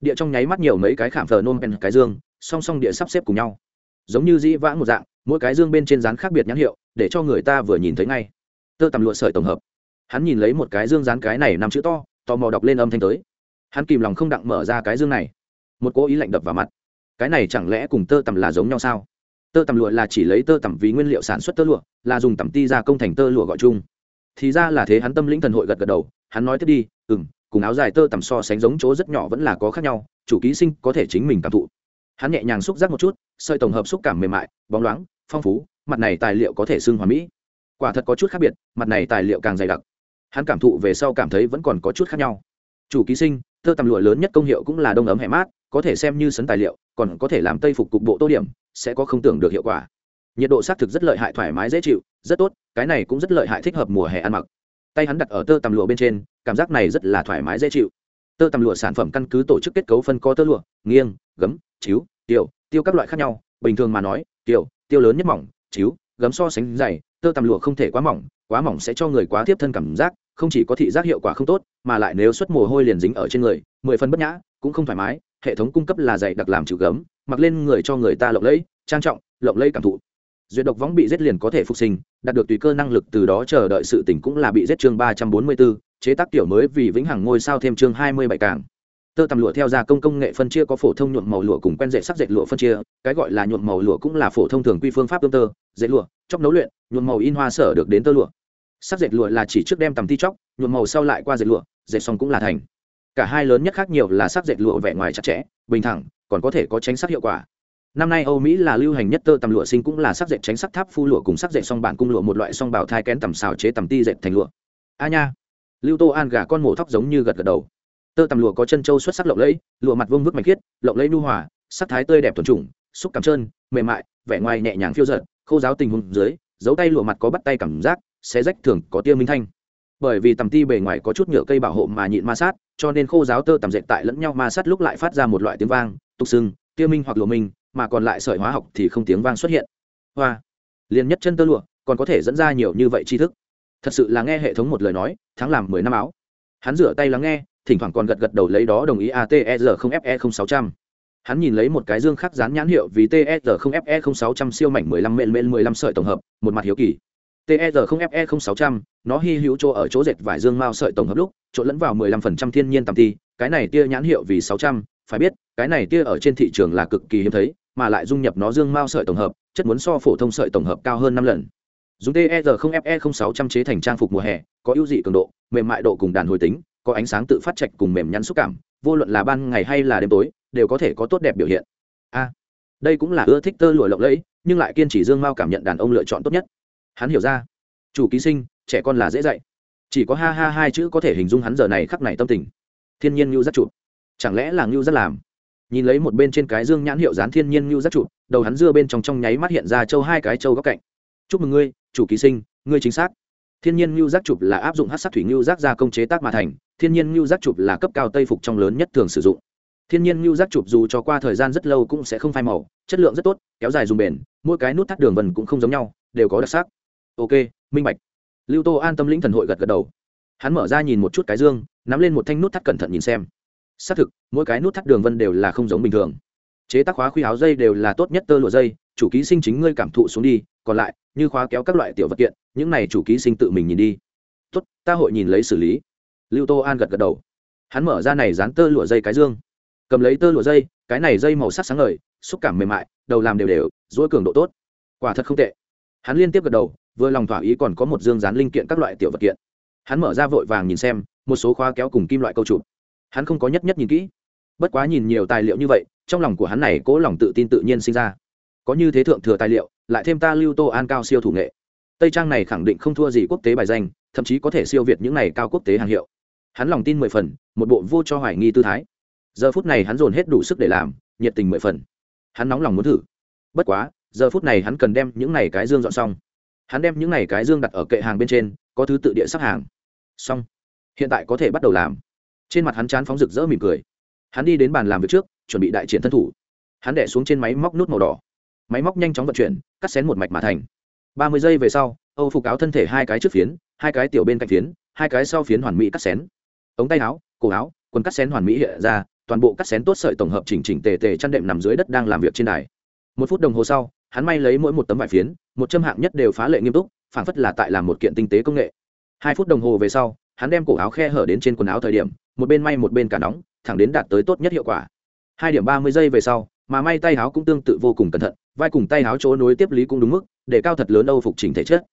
Địa trong nháy mắt nhiều mấy cái khảm thờ nôm pen cái dương, song song địa sắp xếp cùng nhau. Giống như dĩ vãng một dạng, mỗi cái dương bên trên rán khác biệt nhãn hiệu, để cho người ta vừa nhìn thấy ngay. Tơ tằm lụa sợi tổng hợp. Hắn nhìn lấy một cái dương rán cái này nằm chữ to, tò mò đọc lên âm thanh tới. Hắn kìm lòng không đặng mở ra cái dương này. Một cố ý lạnh đập vào mặt. Cái này chẳng lẽ cùng tơ tằm là giống nhau sao? Tơ tằm lụa là chỉ lấy tơ tằm vì nguyên liệu sản xuất tơ lụa, là dùng tằm ti ra công thành tơ lụa gọi chung thì ra là thế hắn tâm lĩnh thần hội gật gật đầu, hắn nói tiếp đi ừ m cùng áo dài tơ tầm so sánh giống chỗ rất nhỏ vẫn là có khác nhau, chủ ký sinh có thể chính mình cảm thụ. Hắn nhẹ nhàng xúc giác một chút, sợi tổng hợp xúc cảm mềm mại, bóng loáng, phong phú, mặt này tài liệu có thể xưng hòa mỹ. Quả thật có chút khác biệt, mặt này tài liệu càng dày đặc. Hắn cảm thụ về sau cảm thấy vẫn còn có chút khác nhau. Chủ ký sinh, tơ tằm lụa lớn nhất công hiệu cũng là đông ấm hẻ mát, có thể xem như sấn tài liệu, còn có thể làm tây phục cục bộ tô điểm, sẽ có không tưởng được hiệu quả nhiệt độ xác thực rất lợi hại, thoải mái, dễ chịu, rất tốt, cái này cũng rất lợi hại, thích hợp mùa hè ăn mặc. Tay hắn đặt ở tơ tằm lụa bên trên, cảm giác này rất là thoải mái, dễ chịu. Tơ tằm lụa sản phẩm căn cứ tổ chức kết cấu phân co tơ lụa, nghiêng, gấm chiếu tiêu tiêu các loại khác nhau. Bình thường mà nói tiêu tiêu lớn nhất mỏng chiếu gấm so sánh dày, tơ tằm lụa không thể quá mỏng quá mỏng sẽ cho người quá tiếp thân cảm giác, không chỉ có thị giác hiệu quả không tốt, mà lại nếu xuất mồ hôi liền dính ở trên người, mười phân bất nhã, cũng không thoải mái. Hệ thống cung cấp là dày đặc làm chịu gấm, mặc lên người cho người ta lộng lẫy, trang trọng, lộng lẫy cảm thụ duyệt độc võng bị giết liền có thể phục sinh, đạt được tùy cơ năng lực từ đó chờ đợi sự tỉnh cũng là bị giết chương ba trăm bốn mươi bốn chế tác tiểu mới vì vĩnh hằng ngôi sao thêm chương hai mươi bảy càng. Tơ tằm lụa theo gia công công nghệ phân chia có phổ thông nhuộm màu lụa cùng quen dệt sắc dệt lụa phân chia, cái gọi là nhuộm màu lụa cũng là phổ thông thường quy phương pháp tương tơ, dệt lụa, chóc nấu luyện, nhuộm màu in hoa sở được đến tơ lụa. Sắc dệt lụa là chỉ trước đem tầm ti chóc, nhuộm màu sau lại qua dệt lụa, dệt xong cũng là thành. Cả hai lớn nhất khác nhiều là sắc dệt lụa vẻ ngoài chặt chẽ, bình thẳng, còn có thể có tránh sắc hiệu quả năm nay âu mỹ là lưu hành nhất tơ tầm lụa sinh cũng là sắc dệt tránh sắc tháp phu lụa cùng sắc dệt song bản cung lụa, một loại song bảo thai kén tầm xào chế tầm ti dệt thành lụa. A nha. Lưu tô an gà con mổ thóc giống như gật gật đầu. Tơ tầm lụa có chân trâu xuất sắc lộng lẫy, lụa mặt vương vức mạch khiết, lộng lẫy nu hòa, sắc thái tươi đẹp thuần trùng xúc cảm trơn, mềm mại, vẻ ngoài nhẹ nhàng phiêu giật khô giáo tình huống dưới, dấu tay lụa mặt có bắt tay cảm giác sẽ rách thường có tia minh thanh. Bởi vì tầm ti bề ngoài có chút nhựa cây bảo hộ mà nhịn ma sát, cho nên khô giáo tơ tầm dệt tại lẫn nhau ma sát lúc lại phát ra một loại tiếng vang, tục sưng, tia minh hoặc lụa minh mà còn lại sợi hóa học thì không tiếng vang xuất hiện. Hoa, liền nhất chân tơ lụa, còn có thể dẫn ra nhiều như vậy tri thức. Thật sự là nghe hệ thống một lời nói tháng làm mười năm áo. Hắn rửa tay lắng nghe, thỉnh thoảng còn gật gật đầu lấy đó đồng ý atr không fe không sáu trăm. Hắn nhìn lấy một cái dương khắc dán nhãn hiệu vì tsr không fe không sáu trăm siêu mảnh mười lăm ml mười lăm sợi tổng hợp, một mặt hiếu kỳ. Tsr không fe không sáu trăm, nó hy hữu chỗ ở chỗ dệt vải dương mao sợi tổng hợp lúc trộn lẫn vào mười lăm phần trăm thiên nhiên tầm ti, cái này tia nhãn hiệu vì sáu trăm, phải biết, cái này tia ở trên thị trường là cực kỳ hiếm thấy mà lại dung nhập nó dương mao sợi tổng hợp, chất muốn so phổ thông sợi tổng hợp cao hơn năm lần. Dùng ter không fe không sáu trăm chế thành trang phục mùa hè, có ưu dị cường độ, mềm mại độ cùng đàn hồi tính, có ánh sáng tự phát trạch cùng mềm nhắn xúc cảm, vô luận là ban ngày hay là đêm tối, đều có thể có tốt đẹp biểu hiện. A, đây cũng là ưa thích tơ lụa lộng lẫy, nhưng lại kiên trì dương mao cảm nhận đàn ông lựa chọn tốt nhất. Hắn hiểu ra. Chủ ký sinh, trẻ con là dễ dạy. Chỉ có ha ha hai chữ có thể hình dung hắn giờ này khắc này tâm tình. Thiên nhiên ngưu rất chụp. Chẳng lẽ là ngưu rất làm? Nhìn lấy một bên trên cái dương nhãn hiệu dán thiên nhiên như rất trụ, đầu hắn dưa bên trong trong nháy mắt hiện ra châu hai cái châu góc cạnh. Chúc mừng ngươi chủ ký sinh ngươi chính xác. Thiên nhiên ngưu giác chụp là áp dụng hát sắc thủy ngưu giác gia công chế tác mà thành thiên nhiên ngưu giác chụp là cấp cao tây phục trong lớn nhất thường sử dụng. Thiên nhiên ngưu giác chụp dù cho qua thời gian rất lâu cũng sẽ không phai màu chất lượng rất tốt kéo dài dùng bền mỗi cái nút thắt đường vần cũng không giống nhau đều có đặc sắc. Ok minh bạch. Lưu tô an tâm lĩnh thần hội gật gật đầu. Hắn mở ra nhìn một chút cái dương nắm lên một thanh nút thắt cẩn thận nhìn xem xác thực, mỗi cái nút thắt đường vân đều là không giống bình thường. Chế tác khóa khuy áo dây đều là tốt nhất tơ lụa dây, chủ ký sinh chính ngươi cảm thụ xuống đi, còn lại, như khóa kéo các loại tiểu vật kiện, những này chủ ký sinh tự mình nhìn đi. Tốt, ta hội nhìn lấy xử lý. Lưu tô an gật gật đầu. Hắn mở ra này dán tơ lụa dây cái dương. Cầm lấy tơ lụa dây, cái này dây màu sắc sáng ngời, xúc cảm mềm mại, đầu làm đều đều dỗi cường độ tốt. Quả thật không tệ. Hắn liên tiếp gật đầu, vừa lòng thỏa ý còn có một dương dán linh kiện các loại tiểu vật kiện. Hắn mở ra vội vàng nhìn xem, một số khóa kéo cùng kim loại câu chụp hắn không có nhất nhất nhìn kỹ. Bất quá nhìn nhiều tài liệu như vậy, trong lòng của hắn này cố lòng tự tin tự nhiên sinh ra. Có như thế thượng thừa tài liệu, lại thêm ta lưu tô an cao siêu thủ nghệ. Tây trang này khẳng định không thua gì quốc tế bài danh, thậm chí có thể siêu việt những này cao quốc tế hàng hiệu. Hắn lòng tin mười phần, một bộ vô cho hoài nghi tư thái. Giờ phút này hắn dồn hết đủ sức để làm, nhiệt tình mười phần. Hắn nóng lòng muốn thử. Bất quá, giờ phút này hắn cần đem những này cái dương dọn xong. Hắn đem những này cái dương đặt ở kệ hàng bên trên, có thứ tự địa sắp hàng. Xong. Hiện tại có thể bắt đầu làm trên mặt hắn chán phóng rực rỡ mỉm cười. Hắn đi đến bàn làm việc trước, chuẩn bị đại triển thân thủ. Hắn đẻ xuống trên máy móc nút màu đỏ. Máy móc nhanh chóng vận chuyển, cắt xén một mạch mà thành. Ba mươi giây về sau, âu phục áo thân thể hai cái trước phiến, hai cái tiểu bên cạnh phiến, hai cái sau phiến hoàn mỹ cắt xén. Ống tay áo, cổ áo, quần cắt xén hoàn mỹ hiện ra, toàn bộ cắt xén tốt sợi tổng hợp chỉnh chỉnh tề tề chăn đệm nằm dưới đất đang làm việc trên đài. Một phút đồng hồ sau, hắn may lấy mỗi một tấm vải phiến, một châm hạng nhất đều phá lệ nghiêm túc, phảng phất là tại làm một kiện tinh tế công nghệ. Hai phút đồng hồ về sau hắn đem cổ áo khe hở đến trên quần áo thời điểm, một bên may một bên cả nóng, thẳng đến đạt tới tốt nhất hiệu quả. Hai điểm ba mươi giây về sau, mà may tay áo cũng tương tự vô cùng cẩn thận, vai cùng tay áo chỗ nối tiếp lý cũng đúng mức, để cao thật lớn âu phục chỉnh thể chất.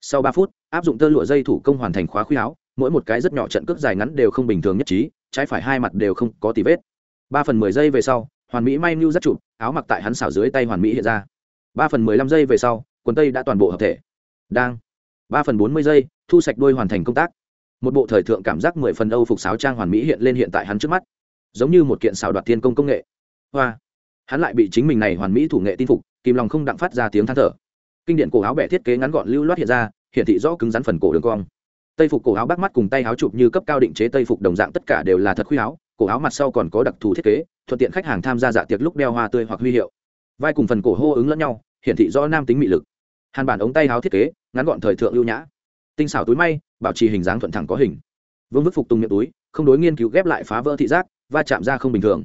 Sau ba phút, áp dụng tơ lụa dây thủ công hoàn thành khóa khuy áo, mỗi một cái rất nhỏ trận cước dài ngắn đều không bình thường nhất trí, trái phải hai mặt đều không có tì vết. Ba phần mười giây về sau, hoàn mỹ may mưu rất chụp, áo mặc tại hắn xảo dưới tay hoàn mỹ hiện ra. Ba phần mười lăm giây về sau, quần tây đã toàn bộ hợp thể. Đang. Ba phần bốn mươi giây, thu sạch đôi hoàn thành công tác một bộ thời thượng cảm giác mười phần âu phục sáo trang hoàn mỹ hiện lên hiện tại hắn trước mắt. Giống như một kiện xào đoạt thiên công công nghệ. Hoa. Hắn lại bị chính mình này hoàn mỹ thủ nghệ tin phục, kìm lòng không đặng phát ra tiếng than thở. Kinh điển cổ áo bẻ thiết kế ngắn gọn lưu loát hiện ra hiện thị rõ cứng rắn phần cổ đường cong. Tây phục cổ áo bắt mắt cùng tay áo chụp như cấp cao định chế tây phục đồng dạng tất cả đều là thật khuy áo, cổ áo mặt sau còn có đặc thù thiết kế, thuận tiện khách hàng tham gia dạ tiệc lúc đeo hoa tươi hoặc huy hiệu. Vai cùng phần cổ hô ứng lẫn nhau, hiển thị rõ nam tính mị lực. Hàn bản ống tay áo thiết kế, ngắn gọn thời thượng lưu nhã. Tinh xảo túi may bảo trì hình dáng thuận thẳng có hình. Vương vức phục tùng miệng túi, không đối nghiên cứu ghép lại phá vỡ thị giác, va chạm ra không bình thường.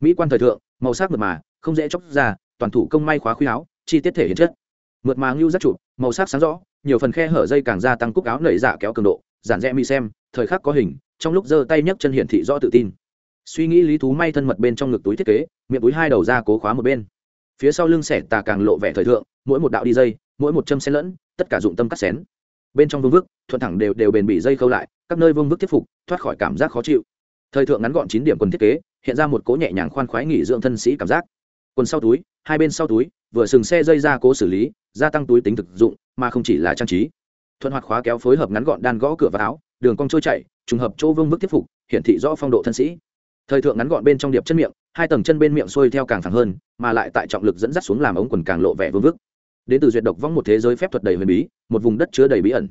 Mỹ quan thời thượng, màu sắc mượt mà, không dễ chóc ra, toàn thủ công may khóa khuy áo, chi tiết thể hiện chất. Mượt mà ngưu rất chụp, màu sắc sáng rõ, nhiều phần khe hở dây càng gia tăng cúc áo nảy dạ kéo cường độ, giản rẽ mi xem, thời khắc có hình, trong lúc giơ tay nhấc chân hiển thị rõ tự tin. Suy nghĩ lý thú may thân mật bên trong ngực túi thiết kế, miệng túi hai đầu ra cố khóa một bên. Phía sau lưng xẻ tà càng lộ vẻ thời thượng, mỗi một đạo đi dây, mỗi một châm xen lẫn, tất cả dụng tâm cắt xén bên trong vương vức, thuận thẳng đều đều bền bị dây khâu lại, các nơi vương vức tiếp phục, thoát khỏi cảm giác khó chịu. Thời thượng ngắn gọn chín điểm quần thiết kế, hiện ra một cố nhẹ nhàng khoan khoái nghỉ dưỡng thân sĩ cảm giác. Quần sau túi, hai bên sau túi, vừa sừng xe dây ra cố xử lý, gia tăng túi tính thực dụng, mà không chỉ là trang trí. Thuận hoạt khóa kéo phối hợp ngắn gọn đan gõ cửa và áo, đường cong trôi chạy trùng hợp chỗ vương vức tiếp phục, hiển thị rõ phong độ thân sĩ. Thời thượng ngắn gọn bên trong điệp chân miệng, hai tầng chân bên miệng xuôi theo càng thẳng hơn, mà lại tại trọng lực dẫn dắt xuống làm ống quần càng lộ vẻ vương vức đến từ duyệt độc vong một thế giới phép thuật đầy huyền bí, một vùng đất chứa đầy bí ẩn.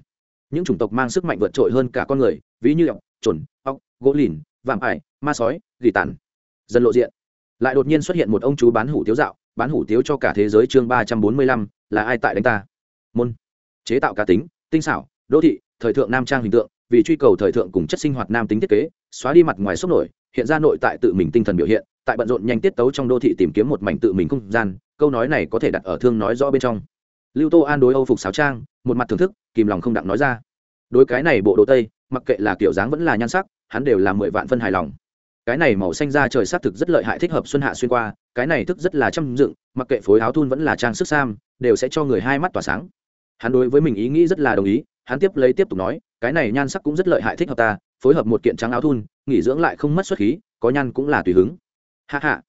Những chủng tộc mang sức mạnh vượt trội hơn cả con người, ví như ọc trồn ọc gỗ lìn, vạm ải, ma sói, gỉ tàn. Dần lộ diện. Lại đột nhiên xuất hiện một ông chú bán hủ tiếu dạo, bán hủ tiếu cho cả thế giới chương ba trăm bốn mươi lăm, là ai tại đánh ta? Môn. Chế tạo cá tính, tinh xảo, đô thị, thời thượng nam trang hình tượng, vì truy cầu thời thượng cùng chất sinh hoạt nam tính thiết kế, xóa đi mặt ngoài sốc nổi, hiện ra nội tại tự mình tinh thần biểu hiện, tại bận rộn nhanh tiết tấu trong đô thị tìm kiếm một mảnh tự mình không gian câu nói này có thể đặt ở thương nói rõ bên trong. Lưu tô an đối âu phục sáo trang, một mặt thưởng thức, kìm lòng không đặng nói ra. Đối cái này bộ đồ tây, mặc kệ là kiểu dáng vẫn là nhan sắc, hắn đều là mười vạn phân hài lòng. Cái này màu xanh da trời s thực rất lợi hại thích hợp xuân hạ xuyên qua, cái này thức rất là chăm dựng, mặc kệ phối áo thun vẫn là trang sức sam, đều sẽ cho người hai mắt tỏa sáng. Hắn đối với mình ý nghĩ rất là đồng ý, hắn tiếp lấy tiếp tục nói, cái này nhan sắc cũng rất lợi hại thích hợp ta, phối hợp một kiện trắng áo thun, nghỉ dưỡng lại không mất xuất khí, có nhan cũng là tùy hứng. Hạ hạ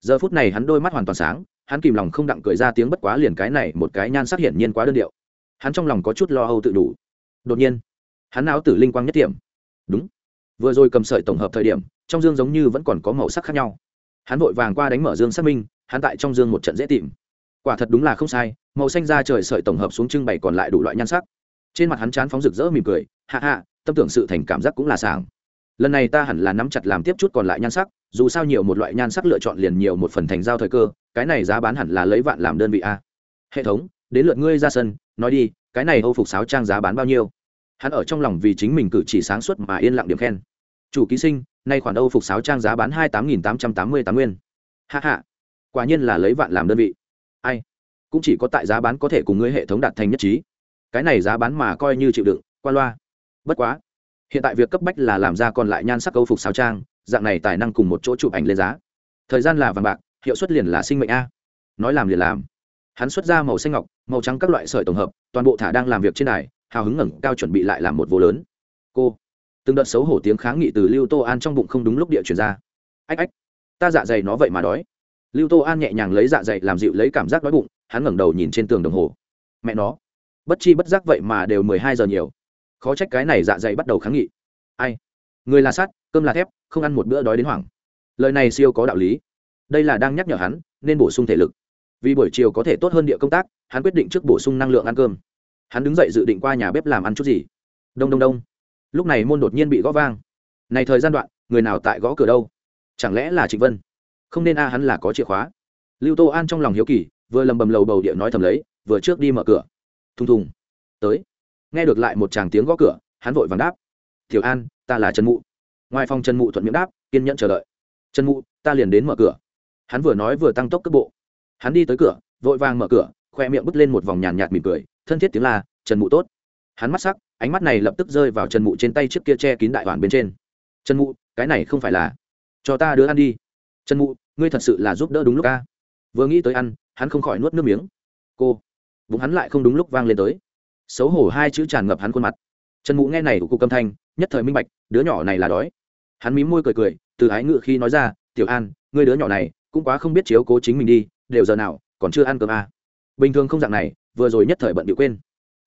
giờ phút này hắn đôi mắt hoàn toàn sáng hắn kìm lòng không đặng cười ra tiếng bất quá liền cái này một cái nhan sắc hiển nhiên quá đơn điệu. Hắn trong lòng có chút lo âu tự đủ. Đột nhiên, hắn áo tử linh quang nhất điểm đúng. Vừa rồi cầm sợi tổng hợp thời điểm, trong dương giống như vẫn còn có màu sắc khác nhau. Hắn vội vàng qua đánh mở dương xác minh, hắn tại trong dương một trận dễ tìm. Quả thật đúng là không sai, màu xanh da trời sợi tổng hợp xuống trưng bày còn lại đủ loại nhan sắc. Trên mặt hắn chán phóng rực rỡ mỉm cười hạ hạ tâm tưởng sự thành cảm giác cũng là sảng lần này ta hẳn là nắm chặt làm tiếp chút còn lại nhan sắc, dù sao nhiều một loại nhan sắc lựa chọn liền nhiều một phần thành giao thời cơ, cái này giá bán hẳn là lấy vạn làm đơn vị a. Hệ thống, đến lượt ngươi ra sân, nói đi, cái này âu phục sáo trang giá bán bao nhiêu? Hắn ở trong lòng vì chính mình cử chỉ sáng suốt mà yên lặng điểm khen. Chủ ký sinh, nay khoản âu phục sáo trang giá bán hai tám nghìn tám trăm tám mươi tám nguyên. Hạ hạ quả nhiên là lấy vạn làm đơn vị. Ai? Cũng chỉ có tại giá bán có thể cùng ngươi hệ thống đạt thành nhất trí. Cái này giá bán mà coi như chịu đựng, qua loa. Bất quá hiện tại việc cấp bách là làm ra còn lại nhan sắc câu phục sáo trang, dạng này tài năng cùng một chỗ chụp ảnh lên giá. Thời gian là vàng bạc, hiệu suất liền là sinh mệnh a. Nói làm liền làm. Hắn xuất ra màu xanh ngọc, màu trắng các loại sợi tổng hợp, toàn bộ thả đang làm việc trên đài, hào hứng ngẩng cao chuẩn bị lại làm một vô lớn. Cô, từng đợt xấu hổ tiếng kháng nghị từ lưu tô an trong bụng không đúng lúc địa chuyển ra. Ách ách, ta dạ dày nó vậy mà đói. Lưu tô an nhẹ nhàng lấy dạ dày làm dịu lấy cảm giác đói bụng, hắn ngẩng đầu nhìn trên tường đồng hồ. Mẹ nó, bất chi bất giác vậy mà đều mười hai giờ nhiều khó trách cái này dạ dày bắt đầu kháng nghị. Ai? Người là sắt, cơm là thép, không ăn một bữa đói đến hoảng. Lời này siêu có đạo lý. Đây là đang nhắc nhở hắn, nên bổ sung thể lực. Vì buổi chiều có thể tốt hơn địa công tác, hắn quyết định trước bổ sung năng lượng ăn cơm. Hắn đứng dậy dự định qua nhà bếp làm ăn chút gì. Đông đông đông. Lúc này môn đột nhiên bị gõ vang. Này thời gian đoạn, người nào tại gõ cửa đâu? Chẳng lẽ là trịnh vân? Không nên a, hắn là có chìa khóa. Lưu tô an trong lòng hiếu kỳ, vừa lầm bầm lầu bầu địa nói thầm lấy, vừa trước đi mở cửa. Thùng thùng. Tới nghe được lại một chàng tiếng gõ cửa, hắn vội vàng đáp. Thiểu an, ta là trần mụ. Ngoài phòng trần mụ thuận miệng đáp, kiên nhẫn chờ đợi. Trần mụ, ta liền đến mở cửa. Hắn vừa nói vừa tăng tốc cấp bộ. Hắn đi tới cửa, vội vàng mở cửa, khoe miệng bứt lên một vòng nhàn nhạt mỉm cười, thân thiết tiếng là trần mụ tốt. Hắn mắt sắc, ánh mắt này lập tức rơi vào trần mụ trên tay trước kia che kín đại hoàn bên trên. Trần mụ, cái này không phải là cho ta đứa ăn đi. Trần mụ, ngươi thật sự là giúp đỡ đúng lúc ca vừa nghĩ tới ăn, hắn không khỏi nuốt nước miếng. Cô. Bụng hắn lại không đúng lúc vang lên tới xấu hổ hai chữ tràn ngập hắn khuôn mặt. Trần mụ nghe này của cụ âm thanh, nhất thời minh bạch, đứa nhỏ này là đói. Hắn mím môi cười cười, từ ái ngự khi nói ra, tiểu an, ngươi đứa nhỏ này cũng quá không biết chiếu cố chính mình đi, đều giờ nào, còn chưa ăn cơm à. bình thường không dạng này, vừa rồi nhất thời bận bị quên.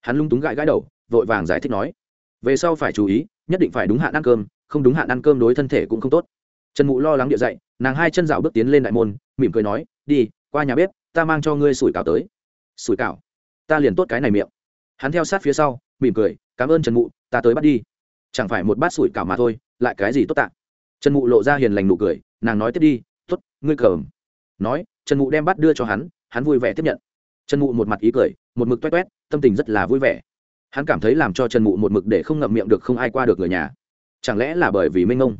Hắn lung túng gãi gãi đầu, vội vàng giải thích nói, về sau phải chú ý, nhất định phải đúng hạn ăn cơm, không đúng hạn ăn cơm đối thân thể cũng không tốt. Trần mụ lo lắng địa dậy, nàng hai chân rào bước tiến lên đại môn, mỉm cười nói, đi, qua nhà bếp, ta mang cho ngươi sủi cảo tới. Sủi cảo? Ta liền tốt cái này miệng hắn theo sát phía sau, mỉm cười, cảm ơn trần mụ, ta tới bắt đi. Chẳng phải một bát sủi cảo mà thôi, lại cái gì tốt tạ? Trần mụ lộ ra hiền lành nụ cười, nàng nói tiếp đi t ố t ngươi cờm nói, trần mụ đem bát đưa cho hắn hắn vui vẻ tiếp nhận. Trần mụ một mặt ý cười, một mực toét toét tâm tình rất là vui vẻ. Hắn cảm thấy làm cho trần mụ một mực để không ngậm miệng được không ai qua được người nhà. Chẳng lẽ là bởi vì mênh mông?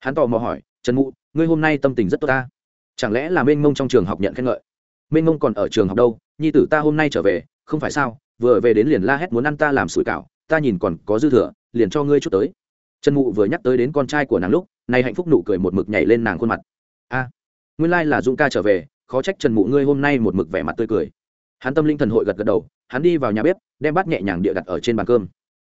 Hắn tò mò hỏi, trần mụ, ngươi hôm nay tâm tình rất tốt ta? Chẳng lẽ là mênh mông trong trường học nhận khen ngợi? Mênh mông còn ở trường học đâu? Nhi tử ta hôm nay trở về, không phải sao? Vừa về đến liền la hét muốn ăn ta làm sủi cảo, ta nhìn còn có dư thừa, liền cho ngươi chút tới. Trần mụ vừa nhắc tới đến con trai của nàng lúc nay hạnh phúc nụ cười một mực nhảy lên nàng khuôn mặt. A, nguyên lai là dũng ca trở về, khó trách trần mụ ngươi hôm nay một mực vẻ mặt tươi cười. Hắn tâm linh thần hội gật gật đầu, hắn đi vào nhà bếp, đem bát nhẹ nhàng địa đặt ở trên bàn cơm.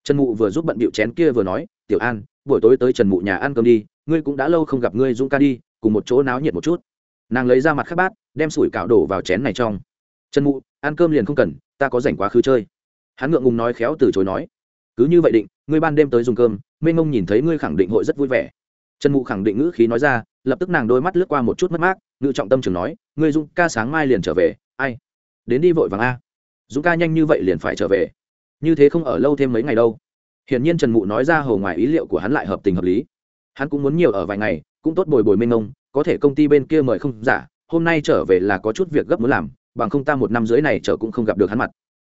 Trần mụ vừa giúp bận bịu chén kia vừa nói, tiểu an, buổi tối tới trần mụ nhà ăn cơm đi, ngươi cũng đã lâu không gặp ngươi dũng ca đi, cùng một chỗ náo nhiệt một chút. Nàng lấy ra mặt khắc bát, đem sủi cạo đổ vào chén này trong. Trần mụ, ăn cơm liền không cần ta có rảnh quá khứ chơi. Hắn ngượng ngùng nói khéo từ chối nói. Cứ như vậy định, ngươi ban đêm tới dùng cơm, mênh mông nhìn thấy ngươi khẳng định hội rất vui vẻ. Trần mụ khẳng định ngữ khí nói ra, lập tức nàng đôi mắt lướt qua một chút mất mát, ngự trọng tâm trường nói, ngươi dung ca sáng mai liền trở về, ai? Đến đi vội vàng a. Dũng ca nhanh như vậy liền phải trở về. Như thế không ở lâu thêm mấy ngày đâu. Hiển nhiên trần mụ nói ra hầu ngoài ý liệu của hắn lại hợp tình hợp lý. Hắn cũng muốn nhiều ở vài ngày, cũng tốt bồi bồi mênh mông, có thể công ty bên kia mời không giả, hôm nay trở về là có chút việc gấp muốn làm bằng không ta một năm dưới này trở cũng không gặp được hắn mặt.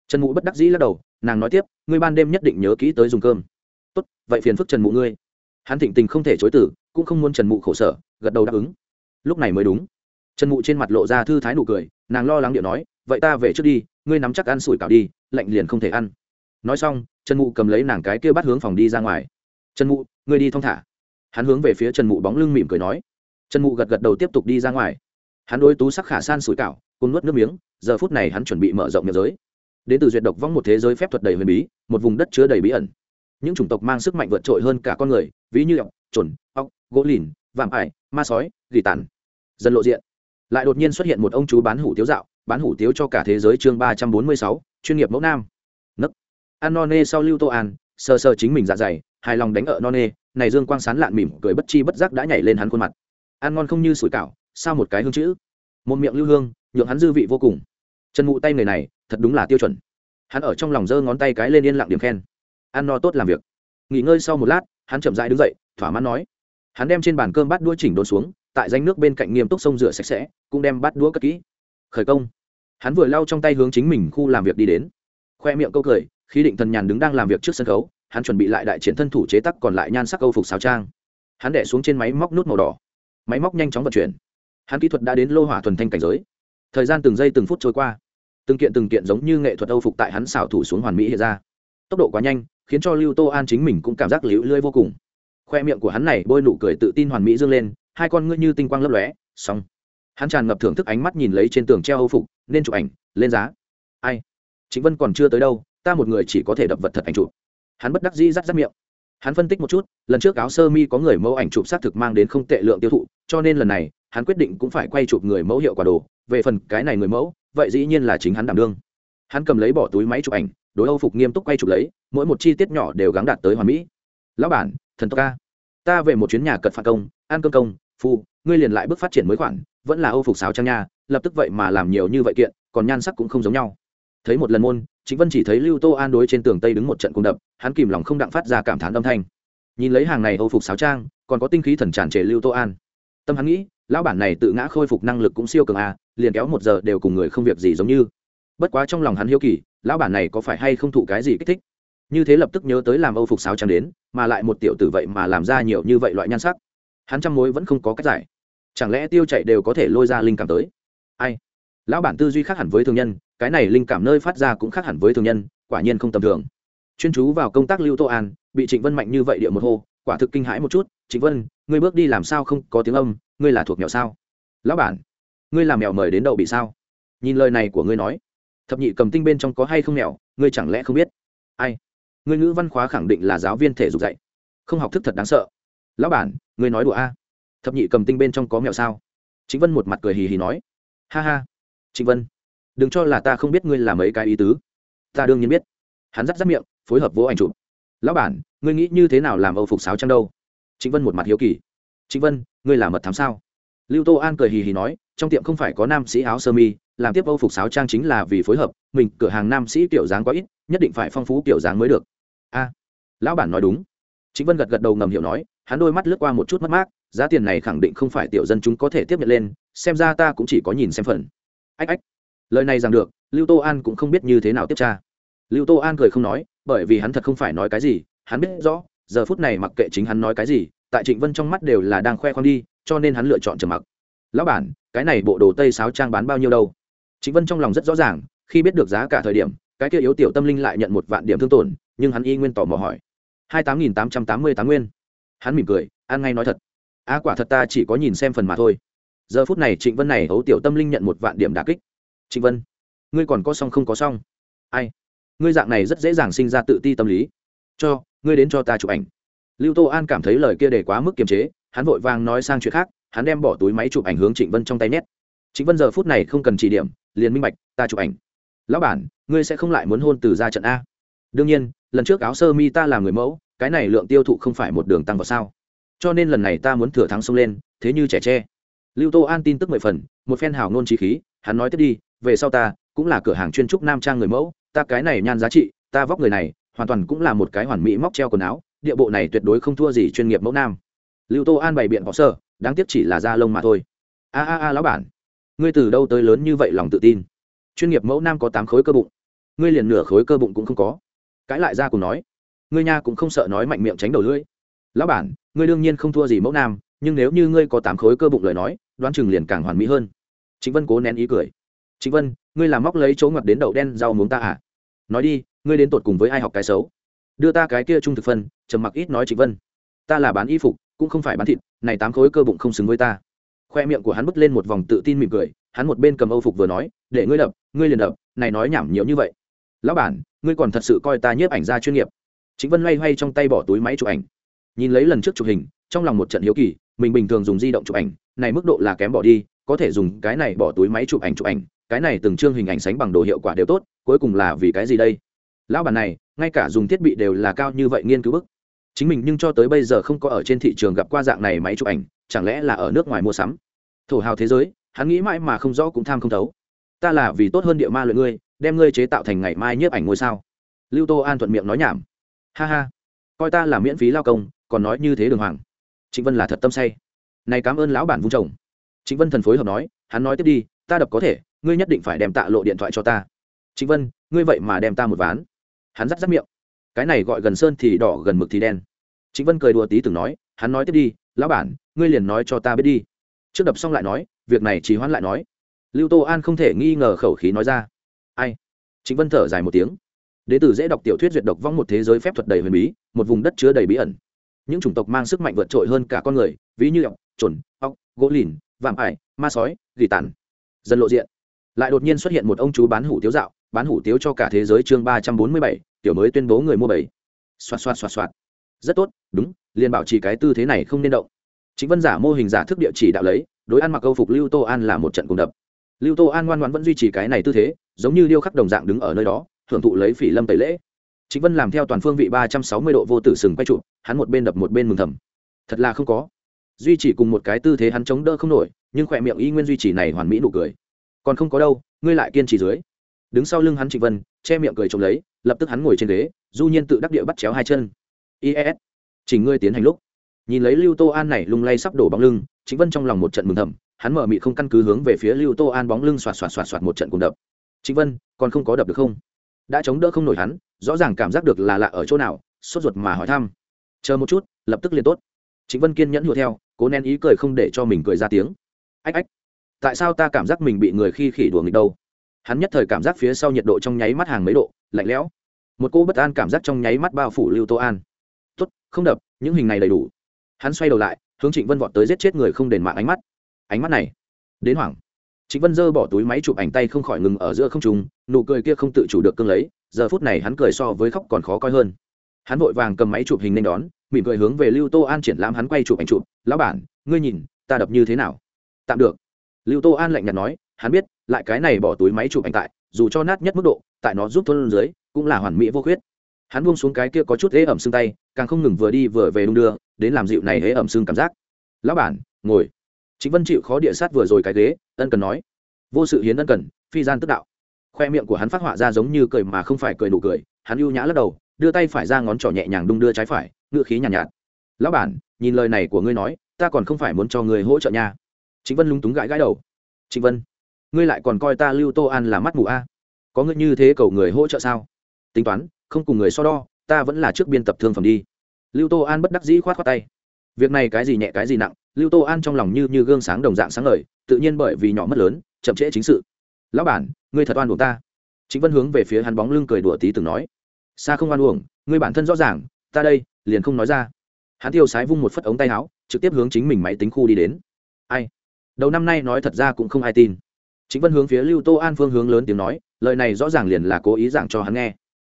Trần mụ bất đắc dĩ lắc đầu, nàng nói tiếp, ngươi ban đêm nhất định nhớ kỹ tới dùng cơm. Tốt, vậy phiền phức trần mụ ngươi. Hắn thịnh tình không thể chối tử cũng không muốn trần mụ khổ sở, gật đầu đáp ứng. Lúc này mới đúng. Trần mụ trên mặt lộ ra thư thái nụ cười, nàng lo lắng điệu nói, vậy ta về trước đi, ngươi nắm chắc ăn sủi cảo đi, lạnh liền không thể ăn. Nói xong, trần mụ cầm lấy nàng cái kia bắt hướng phòng đi ra ngoài. Trần mụ, ngươi đi thong thả. Hắn hướng về phía trần mụ bóng lưng mỉm cười nói. Trần mụ gật gật đầu tiếp tục đi ra ngoài hắn đối tú sắc khả san sủi cảo cùng nuốt nước miếng, giờ phút này hắn chuẩn bị mở rộng miệng giới. Đến từ duyệt độc vong một thế giới phép thuật đầy huyền bí, một vùng đất chứa đầy bí ẩn. Những chủng tộc mang sức mạnh vượt trội hơn cả con người, ví như ọc trồn ọc gỗ lìn vàm ải, ma sói, gỉ tàn. Dân lộ diện. Lại đột nhiên xuất hiện một ông chú bán hủ tiếu dạo, bán hủ tiếu cho cả thế giới chương ba trăm bốn mươi sáu, chuyên nghiệp mẫu nam. Nấc. Ăn no nê sau lưu tô an, sờ sờ chính mình dạ dày, hài lòng đánh ở no nê, này dương quang sán lạn mỉm cười bất chi bất giác đã nhảy lên hắn khuôn mặt. Ăn ngon không như sủi cảo sao một cái hương chữ? Một miệng lưu hương, nhượng hắn dư vị vô cùng. Chân mụ tay người này, thật đúng là tiêu chuẩn. Hắn ở trong lòng giơ ngón tay cái lên yên lặng điểm khen. Ăn no tốt làm việc. Nghỉ ngơi sau một lát, hắn chậm rãi đứng dậy, thỏa mãn nói. Hắn đem trên bàn cơm bát đũa chỉnh đốn xuống, tại danh nước bên cạnh nghiêm túc sông rửa sạch sẽ, cũng đem bát đũa cất kỹ. Khởi công. Hắn vừa lau trong tay hướng chính mình khu làm việc đi đến. Khoe miệng câu cười khi định thần nhàn đứng đang làm việc trước sân khấu, hắn chuẩn bị lại đại triển thân thủ chế tắc còn lại nhan sắc câu phục xào trang. Hắn đẻ xuống trên máy móc nút màu đỏ. Máy móc nhanh chóng vận chuyển hắn kỹ thuật đã đến lô hỏa thuần thanh cảnh giới. Thời gian từng giây từng phút trôi qua. Từng kiện từng kiện giống như nghệ thuật âu phục tại hắn xảo thủ xuống hoàn mỹ hiện ra. Tốc độ quá nhanh, khiến cho lưu tô an chính mình cũng cảm giác liễu lưỡi vô cùng. Khoe miệng của hắn này bôi nụ cười tự tin hoàn mỹ dương lên, hai con ngươi như tinh quang lấp lóe, xong. Hắn tràn ngập thưởng thức ánh mắt nhìn lấy trên tường treo âu phục, nên chụp ảnh, lên giá. Ai? Chính vân còn chưa tới đâu, ta một người chỉ có thể đập vật thật ảnh chụp. Hắn bất đắc dĩ rắt rắt miệng. Hắn phân tích một chút, lần trước áo sơ mi có người mẫu ảnh chụp xác thực mang đến không tệ lượng tiêu thụ, cho nên lần này hắn quyết định cũng phải quay chụp người mẫu hiệu quả đồ, về phần cái này người mẫu, vậy dĩ nhiên là chính hắn đảm đương. Hắn cầm lấy bỏ túi máy chụp ảnh, đối âu phục nghiêm túc quay chụp lấy, mỗi một chi tiết nhỏ đều gắng đạt tới hoàn mỹ. Lão bản, thần tộc ca ta về một chuyến nhà cật phạt công, ăn cơm công, phu, ngươi liền lại bước phát triển mới khoản, vẫn là âu phục sáo trang nha, lập tức vậy mà làm nhiều như vậy kiện, còn nhan sắc cũng không giống nhau. Thấy một lần môn chính vân chỉ thấy lưu tô an đối trên tường tây đứng một trận cung đập, hắn kìm lòng không đặng phát ra cảm thán âm thanh. Nhìn lấy hàng này âu phục sáo trang, còn có tinh khí thần tràn trề lưu tô an. Tâm hắn nghĩ lão bản này tự ngã khôi phục năng lực cũng siêu cường a, liền kéo một giờ đều cùng người không việc gì giống như. Bất quá trong lòng hắn hiếu kỳ, lão bản này có phải hay không thụ cái gì kích thích? Như thế lập tức nhớ tới làm âu phục sáo trắng đến, mà lại một tiểu tử vậy mà làm ra nhiều như vậy loại nhan sắc. Hắn trăm mối vẫn không có cách giải. Chẳng lẽ tiêu chạy đều có thể lôi ra linh cảm tới? Ai? Lão bản tư duy khác hẳn với thường nhân, cái này linh cảm nơi phát ra cũng khác hẳn với thường nhân, quả nhiên không tầm thường. Chuyên chú vào công tác lưu tô an, bị trịnh vân mạnh như vậy địa một hô, quả thực kinh hãi một chút, trịnh vân, ngươi bước đi làm sao không có tiếng âm ngươi là thuộc mèo sao? Lão bản, ngươi làm mèo mời đến đậu bị sao? Nhìn lời này của ngươi nói, thập nhị cầm tinh bên trong có hay không mèo, ngươi chẳng lẽ không biết? Ai? Ngươi ngữ văn khóa khẳng định là giáo viên thể dục dạy. Không học thức thật đáng sợ. Lão bản, ngươi nói đùa a. Thập nhị cầm tinh bên trong có mèo sao? Chính vân một mặt cười hì hì nói. Ha ha. Chính vân, đừng cho là ta không biết ngươi làm mấy cái ý tứ. Ta đương nhiên biết. Hắn dắt dắt miệng, phối hợp vỗ ảnh chụp. Lão bản, ngươi nghĩ như thế nào làm âu phục sáo trăng đâu? Chính vân một mặt hiếu kỳ trịnh vân, ngươi là mật thám sao? Lưu tô an cười hì hì nói, trong tiệm không phải có nam sĩ áo sơ mi, làm tiếp âu phục sáo trang chính là vì phối hợp, mình, cửa hàng nam sĩ kiểu dáng quá ít, nhất định phải phong phú kiểu dáng mới được. A, lão bản nói đúng. Chính vân gật gật đầu ngầm hiểu nói, hắn đôi mắt lướt qua một chút mất mát, giá tiền này khẳng định không phải tiểu dân chúng có thể tiếp nhận lên, xem ra ta cũng chỉ có nhìn xem phần. Ách ách. Lời này rằng được, lưu tô an cũng không biết như thế nào tiếp tra. Lưu tô an cười không nói, bởi vì hắn thật không phải nói cái gì, hắn biết rõ, giờ phút này mặc kệ chính hắn nói cái gì tại trịnh vân trong mắt đều là đang khoe khoang đi, cho nên hắn lựa chọn trầm mặc. Lão bản, cái này bộ đồ tây sáo trang bán bao nhiêu đâu? Trịnh vân trong lòng rất rõ ràng, khi biết được giá cả thời điểm, cái kia yếu tiểu tâm linh lại nhận một vạn điểm thương tổn, nhưng hắn y nguyên tỏ mò hỏi. Hai tám nghìn tám trăm tám mươi tám nguyên. Hắn mỉm cười, an ngay nói thật. A, quả thật ta chỉ có nhìn xem phần mà thôi. Giờ phút này trịnh vân này hấu tiểu tâm linh nhận một vạn điểm đà kích. Trịnh vân, ngươi còn có xong không có xong? Ai? Ngươi dạng này rất dễ dàng sinh ra tự ti tâm lý. Cho, ngươi đến cho ta chụp ảnh lưu tô an cảm thấy lời kia để quá mức kiềm chế, hắn vội vàng nói sang chuyện khác, hắn đem bỏ túi máy chụp ảnh hướng trịnh vân trong tay nhét. Trịnh vân giờ phút này không cần chỉ điểm, liền minh bạch, ta chụp ảnh. Lão bản, ngươi sẽ không lại muốn hôn từ ra trận a. Đương nhiên, lần trước áo sơ mi ta làm người mẫu, cái này lượng tiêu thụ không phải một đường tăng vào sao. Cho nên lần này ta muốn thừa thắng xông lên, thế như trẻ tre. Lưu tô an tin tức mười phần, một phen hào ngôn trí khí, hắn nói tiếp đi, về sau ta, cũng là cửa hàng chuyên trúc nam trang người mẫu, ta cái này nhan giá trị, ta vóc người này, hoàn toàn cũng là một cái hoàn mỹ móc treo quần áo địa bộ này tuyệt đối không thua gì chuyên nghiệp mẫu nam. Lưu tô an bày biện bỏ sơ, đáng tiếc chỉ là da lông mà thôi. A a a lão bản, ngươi từ đâu tới lớn như vậy lòng tự tin? Chuyên nghiệp mẫu nam có tám khối cơ bụng, ngươi liền nửa khối cơ bụng cũng không có. Cãi lại ra cùng nói, ngươi nha cũng không sợ nói mạnh miệng tránh đầu lưỡi. Lão bản, ngươi đương nhiên không thua gì mẫu nam, nhưng nếu như ngươi có tám khối cơ bụng lời nói, đoán chừng liền càng hoàn mỹ hơn. Chính vân cố nén ý cười. Chính vân, ngươi làm móc lấy chỗ ngặt đến đậu đen rau muống ta à? Nói đi, ngươi đến tột cùng với ai học cái xấu? Đưa ta cái kia trung thực phân, trầm mặc ít nói trịnh vân. Ta là bán y phục, cũng không phải bán thịt, này tám khối cơ bụng không xứng với ta. Khoe miệng của hắn bứt lên một vòng tự tin mỉm cười, hắn một bên cầm âu phục vừa nói, để ngươi đập, ngươi liền đập, này nói nhảm nhiều như vậy. Lão bản, ngươi còn thật sự coi ta nhiếp ảnh gia chuyên nghiệp. Chính vân loay hoay trong tay bỏ túi máy chụp ảnh. Nhìn lấy lần trước chụp hình, trong lòng một trận hiếu kỳ, mình bình thường dùng di động chụp ảnh, này mức độ là kém bỏ đi, có thể dùng cái này bỏ túi máy chụp ảnh chụp ảnh, cái này từng chương hình ảnh sánh bằng đồ hiệu quả đều tốt, cuối cùng là vì cái gì đây? Lão bản này ngay cả dùng thiết bị đều là cao như vậy nghiên cứu bức. Chính mình nhưng cho tới bây giờ không có ở trên thị trường gặp qua dạng này máy chụp ảnh, chẳng lẽ là ở nước ngoài mua sắm? Thổ hào thế giới, hắn nghĩ mãi mà không rõ cũng tham không thấu. Ta là vì tốt hơn địa ma luyện ngươi, đem ngươi chế tạo thành ngày mai nhiếp ảnh ngôi sao. Lưu tô an thuận miệng nói nhảm. Ha ha, coi ta là miễn phí lao công, còn nói như thế đường hoàng. Trịnh vân là thật tâm say. Này cảm ơn lão bản vung chồng. Trịnh vân thần phối hợp nói, hắn nói tiếp đi, ta đập có thể, ngươi nhất định phải đem tạ lộ điện thoại cho ta. Trịnh vân, ngươi vậy mà đem ta một ván hắn rắt rắt miệng. Cái này gọi gần sơn thì đỏ, gần mực thì đen. Chính vân cười đùa tí từng nói, hắn nói tiếp đi, lão bản, ngươi liền nói cho ta biết đi. Trước đập xong lại nói, việc này chỉ hoãn lại nói. Lưu tô an không thể nghi ngờ khẩu khí nói ra. Ai? Chính vân thở dài một tiếng. Đ ế tử dễ đọc tiểu thuyết duyệt độc vong một thế giới phép thuật đầy huyền bí, một vùng đất chứa đầy bí ẩn. Những chủng tộc mang sức mạnh vượt trội hơn cả con người, ví như ọc trồn ọc gỗ lìn, vạm ải, ma sói, gỉ tàn. Dần lộ diện. Lại đột nhiên xuất hiện một ông chú bán hủ tiếu dạo bán hủ tiếu cho cả thế giới chương ba trăm bốn mươi bảy, tiểu mới tuyên bố người mua bảy. Xoạt xoạt xoạt xoạt. Rất tốt, đúng, liền bảo trì cái tư thế này không nên động. Chính vân giả mô hình giả thức địa chỉ đạo lấy, đối ăn mặc câu phục lưu tô an là một trận cùng đập. Lưu tô an ngoan ngoãn vẫn duy trì cái này tư thế, giống như điêu khắc đồng dạng đứng ở nơi đó, hưởng thụ lấy phỉ lâm tẩy lễ. Chính vân làm theo toàn phương vị ba trăm sáu mươi độ vô tử sừng quay trụ, hắn một bên đập một bên mừng thầm. Thật là không có. Duy trì cùng một cái tư thế hắn chống đỡ không nổi, nhưng khỏe miệng y nguyên duy trì này hoàn mỹ nụ cười. Còn không có đâu, ngươi lại kiên trì dưới đứng sau lưng hắn trịnh vân, che miệng cười trông lấy, lập tức hắn ngồi trên ghế, du nhiên tự đắc địa bắt chéo hai chân. Is chỉnh ngươi tiến hành lúc. Nhìn lấy lưu tô an này lung lay sắp đổ bóng lưng chính vân trong lòng một trận mừng thầm, hắn mở mị không căn cứ hướng về phía lưu tô an bóng lưng xoạt xoạt xoạt xoạt một trận cùng đập. Chính vân, còn không có đập được không? Đã chống đỡ không nổi hắn, rõ ràng cảm giác được là lạ ở chỗ nào, sốt ruột mà hỏi thăm. Chờ một chút, lập tức liền tốt. Chính vân kiên nhẫn hùa theo, cố nén ý cười không để cho mình cười ra tiếng. Ách ách, tại sao ta cảm giác mình bị người khi khỉ đùa nghịch đâu? Hắn nhất thời cảm giác phía sau nhiệt độ trong nháy mắt hàng mấy độ, lạnh lẽo. Một cô bất an cảm giác trong nháy mắt bao phủ lưu tô an. Tốt, không đập, những hình này đầy đủ. Hắn xoay đầu lại, hướng trịnh vân vọt tới giết chết người không đền mạng ánh mắt. Ánh mắt này, đến hoảng. Trịnh vân giơ bỏ túi máy chụp ảnh tay không khỏi ngừng ở giữa không trùng nụ cười kia không tự chủ được cưng lấy, giờ phút này hắn cười so với khóc còn khó coi hơn. Hắn vội vàng cầm máy chụp hình nên đón, mỉm cười hướng về lưu tô an triển lãm hắn quay chụp ảnh chụp. Lão bản, ngươi nhìn, ta đập như thế nào? Tạm được. Lưu tô an lạnh nhạt nói hắn biết lại cái này bỏ túi máy chụp ảnh tại dù cho nát nhất mức độ tại nó giúp thôn dưới cũng là hoàn mỹ vô khuyết. Hắn buông xuống cái kia có chút ế ẩm xương tay càng không ngừng vừa đi vừa về đung đưa đến làm dịu này ế ẩm xương cảm giác. Lão bản ngồi. Chính vân chịu khó địa sát vừa rồi cái ghế ân cần nói. Vô sự hiến ân cần phi gian tức đạo. Khoe miệng của hắn phát họa ra giống như cười mà không phải cười nụ cười hắn ưu nhã lắc đầu đưa tay phải ra ngón trỏ nhẹ nhàng đung đưa trái phải ngựa khí nhàn nhạt, nhạt. Lão bản nhìn lời này của ngươi nói ta còn không phải muốn cho người hỗ trợ nha. Chính vân lúng túng gãi gãi đầu. Chính vân ngươi lại còn coi ta lưu tô an là mắt mù a? Có ngươi như thế cầu người hỗ trợ sao? Tính toán không cùng người so đo ta vẫn là trước biên tập thương phẩm đi. Lưu tô an bất đắc dĩ khoát khoát tay. Việc này cái gì nhẹ cái gì nặng lưu tô an trong lòng như như gương sáng đồng dạng sáng lời, tự nhiên bởi vì nhỏ mất lớn chậm trễ chính sự. Lão bản ngươi thật oan buồn ta. Chính vân hướng về phía hắn bóng lưng cười đùa tí từng nói. Xa không oan uổng ngươi bản thân rõ ràng ta đây liền không nói ra. Hắn tiêu sái vung một phất ống tay áo trực tiếp hướng chính mình máy tính khu đi đến. Ai? Đầu năm nay nói thật ra cũng không ai tin chính vân hướng phía lưu tô an phương hướng lớn tiếng nói, lời này rõ ràng liền là cố ý giảng cho hắn nghe.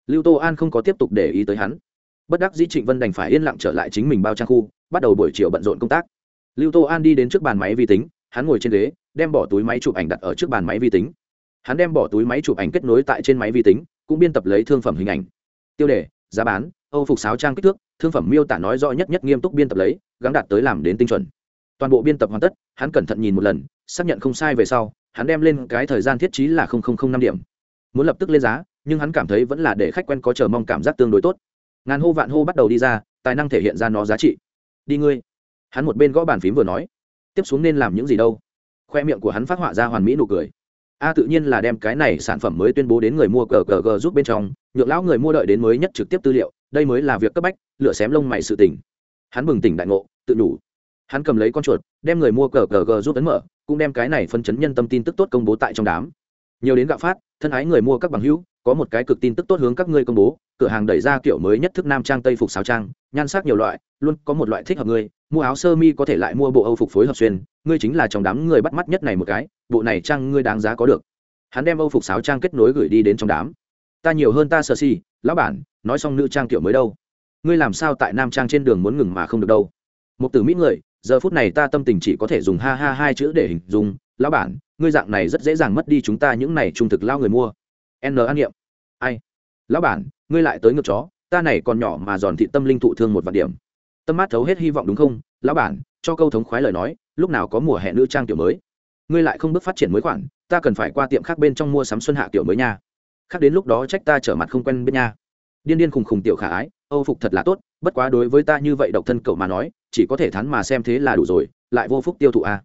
Lưu tô an không có tiếp tục để ý tới hắn. Bất đắc dĩ trịnh vân đành phải yên lặng trở lại chính mình bao trang khu, bắt đầu buổi chiều bận rộn công tác. Lưu tô an đi đến trước bàn máy vi tính, hắn ngồi trên ghế, đem bỏ túi máy chụp ảnh đặt ở trước bàn máy vi tính. Hắn đem bỏ túi máy chụp ảnh kết nối tại trên máy vi tính, cũng biên tập lấy thương phẩm hình ảnh. Tiêu đề, giá bán, âu phục sáo trang kích thước, thương phẩm miêu tả nói rõ nhất nhất nghiêm túc biên tập lấy gắn đạt tới làm đến tinh chuẩn. Toàn bộ biên tập hoàn tất, hắn cẩn thận nhìn một lần, xác nhận không sai về sau hắn đem lên cái thời gian thiết trí là năm điểm. Muốn lập tức lên giá, nhưng hắn cảm thấy vẫn là để khách quen có chờ mong cảm giác tương đối tốt. Ngàn hô vạn hô bắt đầu đi ra, tài năng thể hiện ra nó giá trị. Đi ngươi. Hắn một bên gõ bàn phím vừa nói. Tiếp xuống nên làm những gì đâu? Khoe miệng của hắn phát họa ra hoàn mỹ nụ cười. A tự nhiên là đem cái này sản phẩm mới tuyên bố đến người mua cờ cờ g giúp bên trong, nhượng lão người mua đợi đến mới nhất trực tiếp tư liệu, đây mới là việc cấp bách, lựa xém lông mày sự tỉnh hắn bừng tỉnh đại ngộ, tự đủ. Hắn cầm lấy con chuột, đem người mua cờ cờ g giúp ấn mở cũng đem cái này phân chấn nhân tâm tin tức tốt công bố tại trong đám. Nhiều đến gạo phát, thân ái người mua các bằng hữu, có một cái cực tin tức tốt hướng các ngươi công bố, cửa hàng đẩy ra kiểu mới nhất thức nam trang tây phục sáo trang, nhan sắc nhiều loại, luôn có một loại thích hợp ngươi mua áo sơ mi có thể lại mua bộ âu phục phối hợp xuyên, ngươi chính là trong đám người bắt mắt nhất này một cái, bộ này trang ngươi đáng giá có được. Hắn đem âu phục sáo trang kết nối gửi đi đến trong đám. Ta nhiều hơn ta sơ si, lão bản, nói xong nữ trang kiểu mới đâu? Ngươi làm sao tại nam trang trên đường muốn ngừng mà không được đâu? Một từ mỹ người giờ phút này ta tâm tình chỉ có thể dùng ha ha hai chữ để hình dung, lão bản, ngươi dạng này rất dễ dàng mất đi chúng ta những này trung thực lao người mua. N an niệm. Ai? Lão bản, ngươi lại tới ngược chó, ta này còn nhỏ mà giòn thị tâm linh thụ thương một vạn điểm. Tâm mát thấu hết hy vọng đúng không? Lão bản, cho câu thống khoái lời nói, lúc nào có mùa hè nữ trang tiểu mới. Ngươi lại không bước phát triển mới khoản, ta cần phải qua tiệm khác bên trong mua sắm xuân hạ tiểu mới nha. Khác đến lúc đó trách ta trở mặt không quen bên nha điên điên khùng khùng tiểu khả ái, âu phục thật là tốt, bất quá đối với ta như vậy độc thân cậu mà nói, chỉ có thể thắn mà xem thế là đủ rồi, lại vô phúc tiêu thụ a à.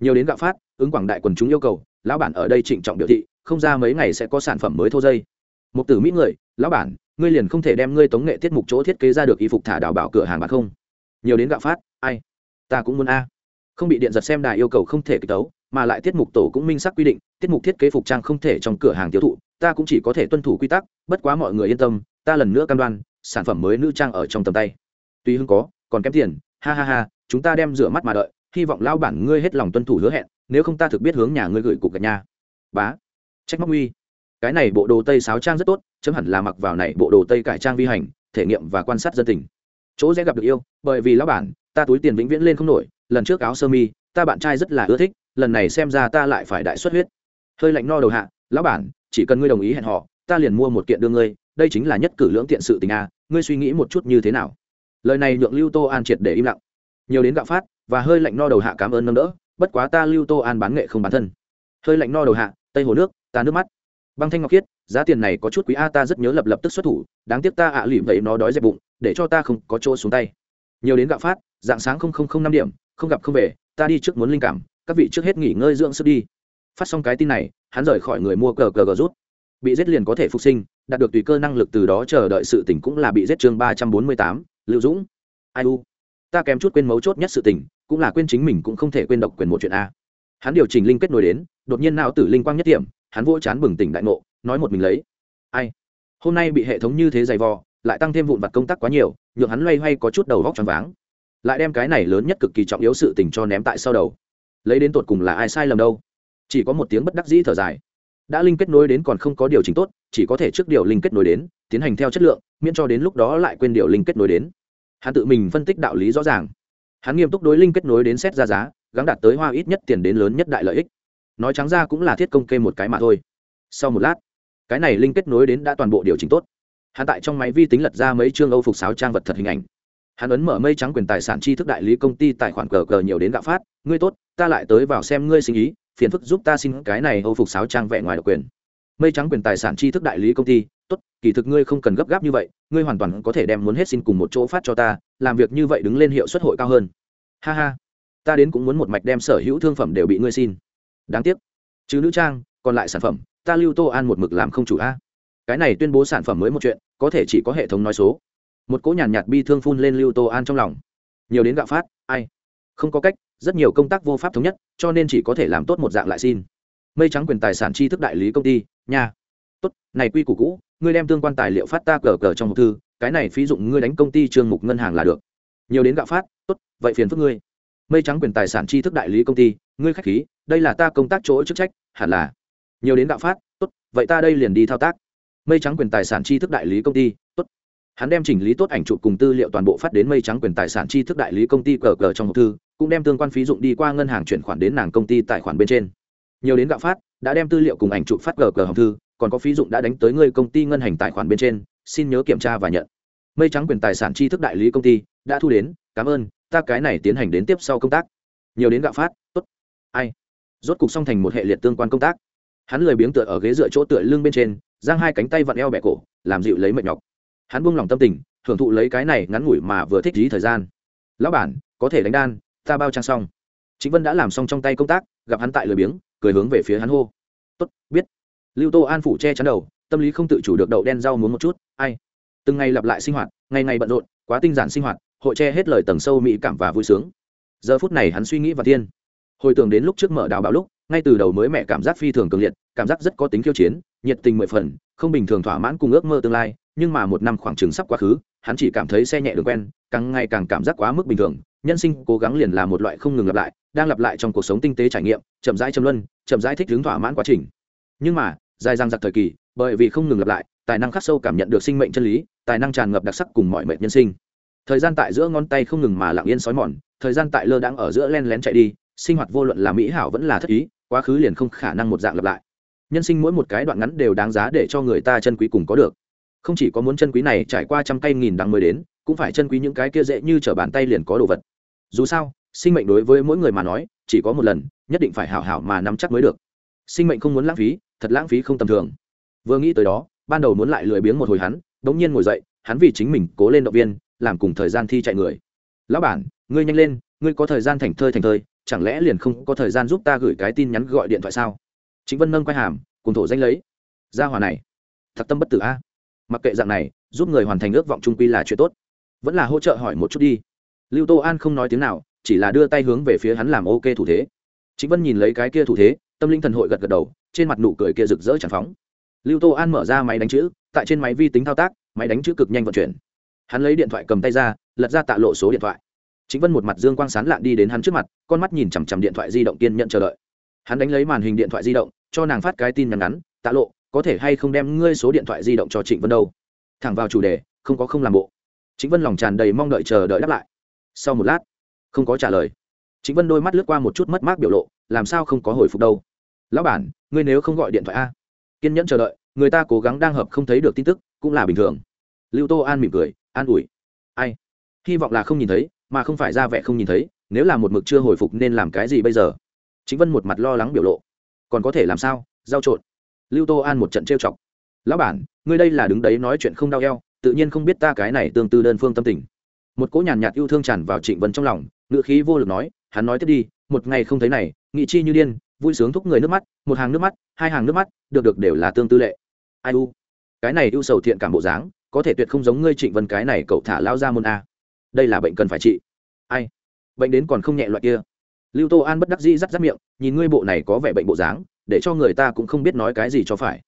nhiều đến gạo phát, ứng quảng đại quần chúng yêu cầu, lão bản ở đây trịnh trọng biểu thị, không ra mấy ngày sẽ có sản phẩm mới thô dây. Một tử mỹ người, lão bản, ngươi liền không thể đem ngươi tống nghệ tiết mục chỗ thiết kế ra được y phục thả đào bảo cửa hàng bạc không? Nhiều đến gạo phát, ai, ta cũng muốn a. Không bị điện giật xem đài yêu cầu không thể kịch tấu, mà lại tiết mục tổ cũng minh xác quy định, tiết mục thiết kế phục trang không thể trong cửa hàng tiêu thụ, ta cũng chỉ có thể tuân thủ quy tắc, bất quá mọi người yên tâm ta lần nữa cam đoan, sản phẩm mới nữ trang ở trong tầm tay. Tuy hưng có, còn kém tiền, ha ha ha, chúng ta đem rửa mắt mà đợi, hy vọng lao bản ngươi hết lòng tuân thủ hứa hẹn, nếu không ta thực biết hướng nhà ngươi gửi cục gạch nha. Bá. Trách móc uy. Cái này bộ đồ tây sáo trang rất tốt, chấm hẳn là mặc vào này bộ đồ tây cải trang vi hành, thể nghiệm và quan sát dân tình. Chỗ dễ gặp được yêu, bởi vì lão bản, ta túi tiền vĩnh viễn lên không nổi, lần trước áo sơ mi, ta bạn trai rất là ưa thích, lần này xem ra ta lại phải đại xuất huyết. Hơi lạnh no đầu hạ, lão bản, chỉ cần ngươi đồng ý hẹn họ ta liền mua một kiện đưa ngươi đây chính là nhất cử lưỡng tiện sự tình a, ngươi suy nghĩ một chút như thế nào? Lời này nhượng lưu tô an triệt để im lặng. Nhiều đến gạo phát và hơi lạnh no đầu hạ cảm ơn nâng đỡ, bất quá ta lưu tô an bán nghệ không bán thân. Hơi lạnh no đầu hạ, tây hồ nước, ta nước mắt. Băng thanh ngọc khiết, giá tiền này có chút quý a, ta rất nhớ lập lập tức xuất thủ, đáng tiếc ta ạ à lụy vậy nó đói dẹp bụng, để cho ta không có chỗ xuống tay. Nhiều đến gạo phát, dạng sáng năm điểm, không gặp không về, ta đi trước muốn linh cảm, các vị trước hết nghỉ ngơi dưỡng sức đi. Phát xong cái tin này, hắn rời khỏi người mua cờ cờ cờ rút bị giết liền có thể phục sinh, đạt được tùy cơ năng lực từ đó chờ đợi sự tỉnh cũng là bị giết chương ba trăm bốn mươi tám, lưu dũng. Ai u? Ta kém chút quên mấu chốt nhất sự tỉnh cũng là quên chính mình cũng không thể quên độc quyền một chuyện a. Hắn điều chỉnh linh kết nối đến, đột nhiên não tử linh quang nhất điểm hắn vỗ chán bừng tỉnh đại ngộ, nói một mình lấy. Ai? Hôm nay bị hệ thống như thế dày vò, lại tăng thêm vụn vặt công tác quá nhiều, nhượng hắn loay hoay có chút đầu vóc choáng váng. Lại đem cái này lớn nhất cực kỳ trọng yếu sự tình cho ném tại sau đầu. Lấy đến tột cùng là ai sai lầm đâu? Chỉ có một tiếng bất đắc dĩ thở dài đã linh kết nối đến còn không có điều chỉnh tốt, chỉ có thể trước điều linh kết nối đến, tiến hành theo chất lượng, miễn cho đến lúc đó lại quên điều linh kết nối đến. Hắn tự mình phân tích đạo lý rõ ràng. Hắn nghiêm túc đối linh kết nối đến xét ra giá gắn đạt tới hoa ít nhất tiền đến lớn nhất đại lợi ích. Nói trắng ra cũng là thiết công kê một cái mà thôi. Sau một lát, cái này linh kết nối đến đã toàn bộ điều chỉnh tốt. Hắn tại trong máy vi tính lật ra mấy chương âu phục sáo trang vật thật hình ảnh. Hắn ấn mở mây trắng quyền tài sản chi thức đại lý công ty tài khoản cờ cờ nhiều đến gạo phát. Ngươi tốt, ta lại tới vào xem ngươi sinh ý phiền phức giúp ta xin cái này âu phục sáo trang vẽ ngoài độc quyền. Mây trắng quyền tài sản tri thức đại lý công ty tốt kỳ thực ngươi không cần gấp gáp như vậy ngươi hoàn toàn có thể đem muốn hết xin cùng một chỗ phát cho ta làm việc như vậy đứng lên hiệu suất hội cao hơn. Ha ha ta đến cũng muốn một mạch đem sở hữu thương phẩm đều bị ngươi xin. Đáng tiếc chứ nữ trang còn lại sản phẩm ta lưu tô an một mực làm không chủ a. Cái này tuyên bố sản phẩm mới một chuyện có thể chỉ có hệ thống nói số. Một cỗ nhàn nhạt, nhạt bi thương phun lên lưu tô an trong lòng. Nhiều đến gạo phát ai? Không có cách rất nhiều công tác vô pháp thống nhất, cho nên chỉ có thể làm tốt một dạng lại xin. Mây trắng quyền tài sản tri thức đại lý công ty, nha. Tốt, này quy củ cũ, ngươi đem tương quan tài liệu phát ta cờ cờ trong hộp thư, cái này phí dụng ngươi đánh công ty trương mục ngân hàng là được. Nhiều đến gạo phát, tốt, vậy phiền phức ngươi. Mây trắng quyền tài sản tri thức đại lý công ty, ngươi khách khí, đây là ta công tác chỗ chức trách, hẳn là. Nhiều đến gạo phát, tốt, vậy ta đây liền đi thao tác. Mây trắng quyền tài sản tri thức đại lý công ty, tốt. Hắn đem chỉnh lý tốt ảnh chụp cùng tư liệu toàn bộ phát đến mây trắng quyền tài sản tri thức đại lý công ty cờ cờ trong hộp thư cũng đem tương quan phí dụng đi qua ngân hàng chuyển khoản đến nàng công ty tài khoản bên trên. Nhiều đến gạo phát, đã đem tư liệu cùng ảnh chụp phát gờ cờ hộp thư, còn có phí dụng đã đánh tới ngươi công ty ngân hành tài khoản bên trên, xin nhớ kiểm tra và nhận. Mây trắng quyền tài sản tri thức đại lý công ty, đã thu đến, cảm ơn, ta cái này tiến hành đến tiếp sau công tác. Nhiều đến gạo phát, tốt, ai? Rốt cục xong thành một hệ liệt tương quan công tác. Hắn lười biếng tựa ở ghế dựa chỗ tựa lưng bên trên, giang hai cánh tay vặn eo bẹ cổ, làm dịu lấy mệt nhọc. Hắn buông lòng tâm tình, hưởng thụ lấy cái này ngắn ngủi mà vừa thích dí thời gian. Lão bản, có thể đánh đan ta bao trang xong. Chính vân đã làm xong trong tay công tác, gặp hắn tại lười biếng, cười hướng về phía hắn hô. Tốt, biết. Lưu tô an phủ che chắn đầu, tâm lý không tự chủ được đậu đen rau muốn một chút, ai? Từng ngày lặp lại sinh hoạt, ngày ngày bận rộn, quá tinh giản sinh hoạt, hội che hết lời tầng sâu mỹ cảm và vui sướng. Giờ phút này hắn suy nghĩ và thiên hồi tưởng đến lúc trước mở đào bạo lúc, ngay từ đầu mới mẹ cảm giác phi thường cường liệt, cảm giác rất có tính khiêu chiến, nhiệt tình mười phần, không bình thường thỏa mãn cùng ước mơ tương lai, nhưng mà một năm khoảng chừng sắp quá khứ, hắn chỉ cảm thấy xe nhẹ đường quen, càng ngày càng cảm giác quá mức bình thường nhân sinh cố gắng liền là một loại không ngừng lặp lại, đang lặp lại trong cuộc sống tinh tế trải nghiệm, chậm rãi châm luân, chậm rãi thích hướng thỏa mãn quá trình. Nhưng mà, dài dang dặc thời kỳ, bởi vì không ngừng lặp lại, tài năng khắc sâu cảm nhận được sinh mệnh chân lý, tài năng tràn ngập đặc sắc cùng mọi mệnh nhân sinh. Thời gian tại giữa ngón tay không ngừng mà lặng yên sói mòn, thời gian tại lơ đang ở giữa len lén chạy đi, sinh hoạt vô luận là mỹ hảo vẫn là thất ý, quá khứ liền không khả năng một dạng lặp lại. Nhân sinh mỗi một cái đoạn ngắn đều đáng giá để cho người ta chân quý cùng có được. Không chỉ có muốn chân quý này trải qua trăm cây nghìn đắng mới đến, cũng phải chân quý những cái kia dễ như t r ở bàn tay liền có đồ vật dù sao, sinh mệnh đối với mỗi người mà nói, chỉ có một lần, nhất định phải hảo hảo mà nắm chắc mới được. Sinh mệnh không muốn lãng phí, thật lãng phí không tầm thường. Vừa nghĩ tới đó, ban đầu muốn lại lười biếng một hồi hắn đ ỗ n g nhiên ngồi dậy, hắn vì chính mình cố lên động viên, làm cùng thời gian thi chạy người. Lão bản, ngươi nhanh lên, ngươi có thời gian thành thơi thành thơi, chẳng lẽ liền không có thời gian giúp ta gửi cái tin nhắn gọi điện thoại sao? Chính vân nâng quay hàm cùng thổ danh lấy. Ra hòa này, thật tâm bất tử a. Mặc kệ dạng này, giúp người hoàn thành ước vọng trung quy là chuyện tốt. Vẫn là hỗ trợ hỏi một chút đi lưu tô an không nói tiếng nào, chỉ là đưa tay hướng về phía hắn làm ok thủ thế. Chính vân nhìn lấy cái kia thủ thế, tâm linh thần hội gật gật đầu, trên mặt nụ cười kia rực rỡ tràn phóng. Lưu tô an mở ra máy đánh chữ, tại trên máy vi tính thao tác, máy đánh chữ cực nhanh vận chuyển. Hắn lấy điện thoại cầm tay ra, lật ra tạ lộ số điện thoại. Chính vân một mặt dương quang sán lạn đi đến hắn trước mặt, con mắt nhìn chằm chằm điện thoại di động kiên nhận chờ đợi. Hắn đánh lấy màn hình điện thoại di động, cho nàng phát cái tin nhắn ngắn, tạ lộ, có thể hay không đem ngươi số điện thoại di động cho trịnh vân đâu? Thẳng vào chủ đề, không có không làm bộ. Chính vân lòng tràn đầy mong đợi chờ đợi đáp lại sau một lát, không có trả lời. Chính vân đôi mắt lướt qua một chút mất mát biểu lộ, làm sao không có hồi phục đâu? Lão bản, ngươi nếu không gọi điện thoại a. Kiên nhẫn chờ đợi, người ta cố gắng đang hợp không thấy được tin tức, cũng là bình thường. Lưu tô an mỉm cười, an ủi. Ai? Hy vọng là không nhìn thấy, mà không phải ra vẻ không nhìn thấy, nếu là một mực chưa hồi phục nên làm cái gì bây giờ? Chính vân một mặt lo lắng biểu lộ. Còn có thể làm sao? Giao trộn. Lưu tô an một trận trêu chọc. Lão bản, ngươi đây là đứng đấy nói chuyện không đau eo, tự nhiên không biết ta cái này tương tư đơn phương tâm tình một cỗ nhàn nhạt yêu thương tràn vào trịnh vân trong lòng ngựa khí vô lực nói, hắn nói tiếp đi, một ngày không thấy này, nghị chi như điên, vui sướng thúc người nước mắt, một hàng nước mắt, hai hàng nước mắt, được được đều là tương tư lệ. Ai u? Cái này ưu sầu thiện cảm bộ dáng, có thể tuyệt không giống ngươi trịnh vân cái này cậu thả lao ra môn a. Đây là bệnh cần phải trị. Ai? Bệnh đến còn không nhẹ loại kia. Lưu tô an bất đắc dĩ rắt rắt miệng, nhìn ngươi bộ này có vẻ bệnh bộ dáng, để cho người ta cũng không biết nói cái gì cho phải.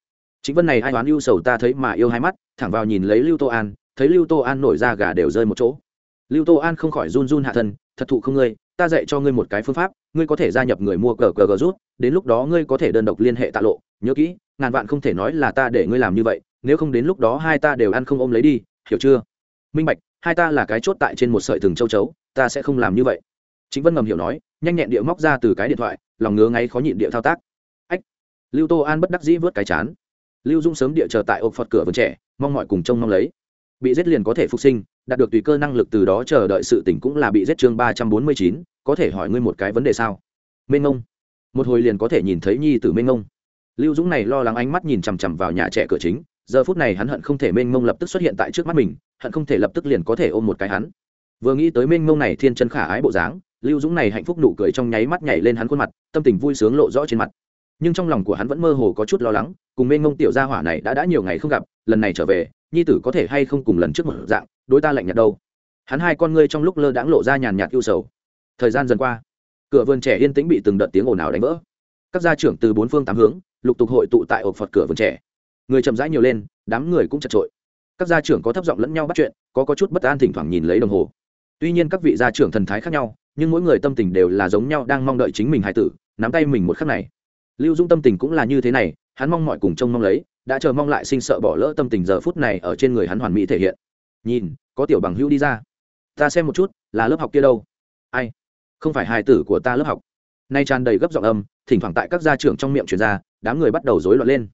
Chính vân này ai đoán ưu sầu ta thấy mà yêu hai mắt, thẳng vào nhìn lấy lưu tô an, thấy lưu tô an nổi ra gà đều rơi một chỗ lưu tô an không khỏi run run hạ thân, thật thụ không ngươi, ta dạy cho ngươi một cái phương pháp, ngươi có thể gia nhập người mua cờ cờ gờ rút, đến lúc đó ngươi có thể đơn độc liên hệ tạ lộ, nhớ kỹ, ngàn vạn không thể nói là ta để ngươi làm như vậy, nếu không đến lúc đó hai ta đều ăn không ôm lấy đi, hiểu chưa? Minh bạch, hai ta là cái chốt tại trên một sợi thừng châu chấu, ta sẽ không làm như vậy. Chính vân ngầm hiểu nói, nhanh nhẹn địa móc ra từ cái điện thoại, lòng ngứa ngáy khó nhịn địa thao tác. Ách. Lưu tô an bất đắc dĩ vớt cái chán. Lưu dung sớm địa chờ tại ộp phật cửa vườn trẻ, mong mọi cùng trông mong lấy bị giết liền có thể phục sinh, đạt được tùy cơ năng lực từ đó chờ đợi sự tỉnh cũng là bị giết chương ba trăm bốn mươi chín, có thể hỏi ngươi một cái vấn đề sao? Mênh ngông. Một hồi liền có thể nhìn thấy nhi tử mênh ngông. Lưu dũng này lo lắng ánh mắt nhìn chằm chằm vào nhà trẻ cửa chính, giờ phút này hắn hận không thể mênh mông lập tức xuất hiện tại trước mắt mình, hận không thể lập tức liền có thể ôm một cái hắn. Vừa nghĩ tới mênh mông này thiên chân khả ái bộ dáng, lưu dũng này hạnh phúc nụ cười trong nháy mắt nhảy lên hắn khuôn mặt, tâm tình vui sướng lộ rõ trên mặt. Nhưng trong lòng của hắn vẫn mơ hồ có chút lo lắng, cùng mênh mông tiểu gia hỏa này đã đã nhiều ngày không gặp lần này trở về, nhi tử có thể hay không cùng lần trước một dạng, đối ta lạnh nhạt đâu. Hắn hai con ngươi trong lúc lơ đãng lộ ra nhàn nhạt ưu sầu. Thời gian dần qua, cửa vườn trẻ yên tĩnh bị từng đợt tiếng ồn ào đánh vỡ. Các gia trưởng từ bốn phương tám hướng, lục tục hội tụ tại ổ phật cửa vườn trẻ. Người chậm rãi nhiều lên, đám người cũng chật trội. Các gia trưởng có thấp giọng lẫn nhau bắt chuyện, có có chút bất an thỉnh thoảng nhìn lấy đồng hồ. Tuy nhiên các vị gia trưởng thần thái khác nhau, nhưng mỗi người tâm tình đều là giống nhau đang mong đợi chính mình hài tử, nắm tay mình một khắc này. Lưu dung tâm tình cũng là như thế này, hắn mong mọi cùng trông mong lấy đã chờ mong lại sinh sợ bỏ lỡ tâm tình giờ phút này ở trên người hắn hoàn mỹ thể hiện. Nhìn, có tiểu bằng hữu đi ra. Ta xem một chút, là lớp học kia đâu? Ai? Không phải hài tử của ta lớp học. Nay tràn đầy gấp giọng âm, thỉnh thoảng tại các gia trưởng trong miệng truyền ra, đám người bắt đầu rối loạn lên.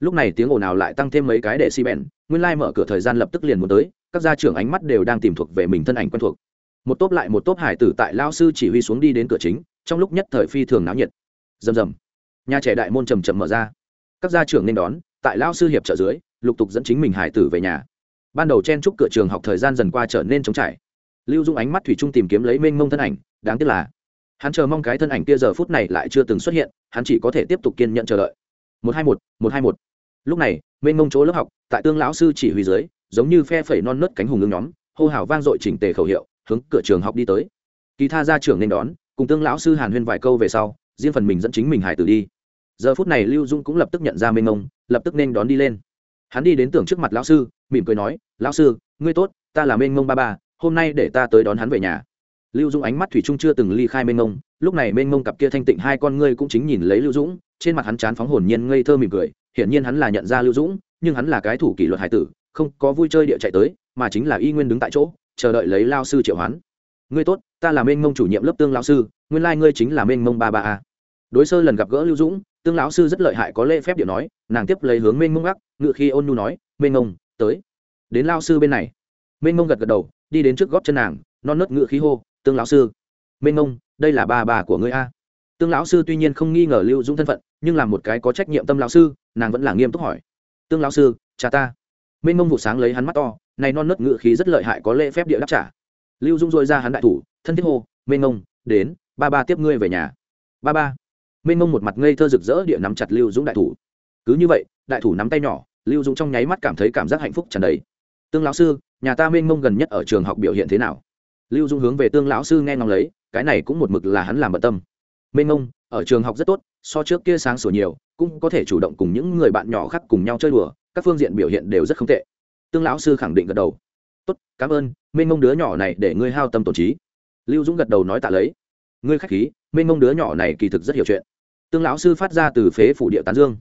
Lúc này tiếng ồn nào lại tăng thêm mấy cái để xi bèn, nguyên lai、like、mở cửa thời gian lập tức liền muốn tới, các gia trưởng ánh mắt đều đang tìm thuộc về mình thân ảnh quen thuộc. Một tốp lại một tốp hải tử tại lao sư chỉ huy xuống đi đến cửa chính, trong lúc nhất thời phi thường náo nhiệt. Rầm rầm. Nhà trẻ đại môn trầm trầm mở ra. Các gia trưởng nên đón tại lao sư hiệp trợ dưới, lục tục dẫn chính mình hải tử về nhà. Ban đầu chen chúc cửa trường học thời gian dần qua trở nên trống trải. Lưu dung ánh mắt thủy trung tìm kiếm lấy mênh mông thân ảnh, đáng tiếc là hắn chờ mong cái thân ảnh kia giờ phút này lại chưa từng xuất hiện, hắn chỉ có thể tiếp tục kiên nhận chờ đợi. Một hai một một hai một. Lúc này, mênh mông chỗ lớp học, tại tương lão sư chỉ huy dưới, giống như phe phẩy non nớt cánh hùng ngưng nhóm, hô hào vang dội chỉnh tề khẩu hiệu, hướng cửa trường học đi tới. Kỳ tha ra trường nên đón, cùng tương lão sư hàn huyên vài câu về sau, riêng phần mình dẫn chính mình hải tử đi. Giờ phút này lưu dung cũng lập tức nhận ra mênh mông lập tức nên đón đi lên. Hắn đi đến tưởng trước mặt lão sư, mỉm cười nói, lão sư, ngươi tốt, ta là mênh mông ba ba, hôm nay để ta tới đón hắn về nhà. Lưu dũng ánh mắt thủy trung chưa từng ly khai mênh mông, lúc này mênh mông cặp kia thanh tịnh hai con ngươi cũng chính nhìn lấy lưu dũng, trên mặt hắn chán phóng hồn nhiên ngây thơ mỉm cười, hiển nhiên hắn là nhận ra lưu dũng, nhưng hắn là cái thủ kỷ luật hải tử, không có vui chơi địa chạy tới, mà chính là y nguyên đứng tại chỗ, chờ đợi lấy lao sư triệu hoán. Ngươi tốt, ta là mênh mông chủ nhiệm lớp tương lão sư, nguyên lai、like、ngươi chính là mênh mông ba ba a đối sơ lần gặp gỡ lưu dũng tương lão sư rất lợi hại có lễ phép điệu nói, nàng tiếp lấy hướng mênh mông gác, ngự khi ôn nhu nói mênh mông tới. Đến lao sư bên này. Mênh mông gật gật đầu, đi đến trước góp chân nàng, non nớt ngự khí hô, tương lão sư mênh mông đây là bà bà của ngươi a. Tương lão sư tuy nhiên không nghi ngờ lưu dũng thân phận, nhưng là một cái có trách nhiệm tâm lão sư, nàng vẫn là nghiêm túc hỏi, tương lão sư cha ta. Mênh mông vụ sáng lấy hắn mắt to, này non nớt ngự khí rất lợi hại có lễ phép địa đáp trả. Lưu dũng dội ra hắn đại thủ, thân thiết hô mênh mông đến, ba ba tiếp ngươi về nhà. Ba ba mênh mông một mặt ngây thơ rực rỡ địa nắm chặt lưu dũng đại thủ. Cứ như vậy, đại thủ nắm tay nhỏ, lưu dũng trong nháy mắt cảm thấy cảm giác hạnh phúc tràn đầy. Tương lão sư, nhà ta mênh mông gần nhất ở trường học biểu hiện thế nào? Lưu dung hướng về tương lão sư nghe ngóng lấy, cái này cũng một mực là hắn làm bận tâm. Mênh mông, ở trường học rất tốt, so trước kia sáng sủa nhiều, cũng có thể chủ động cùng những người bạn nhỏ khác cùng nhau chơi đùa, các phương diện biểu hiện đều rất không tệ. Tương lão sư khẳng định gật đầu. Tốt, cảm ơn, mênh mông đứa nhỏ này để ngươi hao tâm tổn trí. Lưu dũng gật đầu nói tạ lấy. Ngươi khách khí, mênh mông đứa nhỏ này kỳ thực rất hiểu chuyện tương lão sư phát ra từ phế phủ địa tán dương.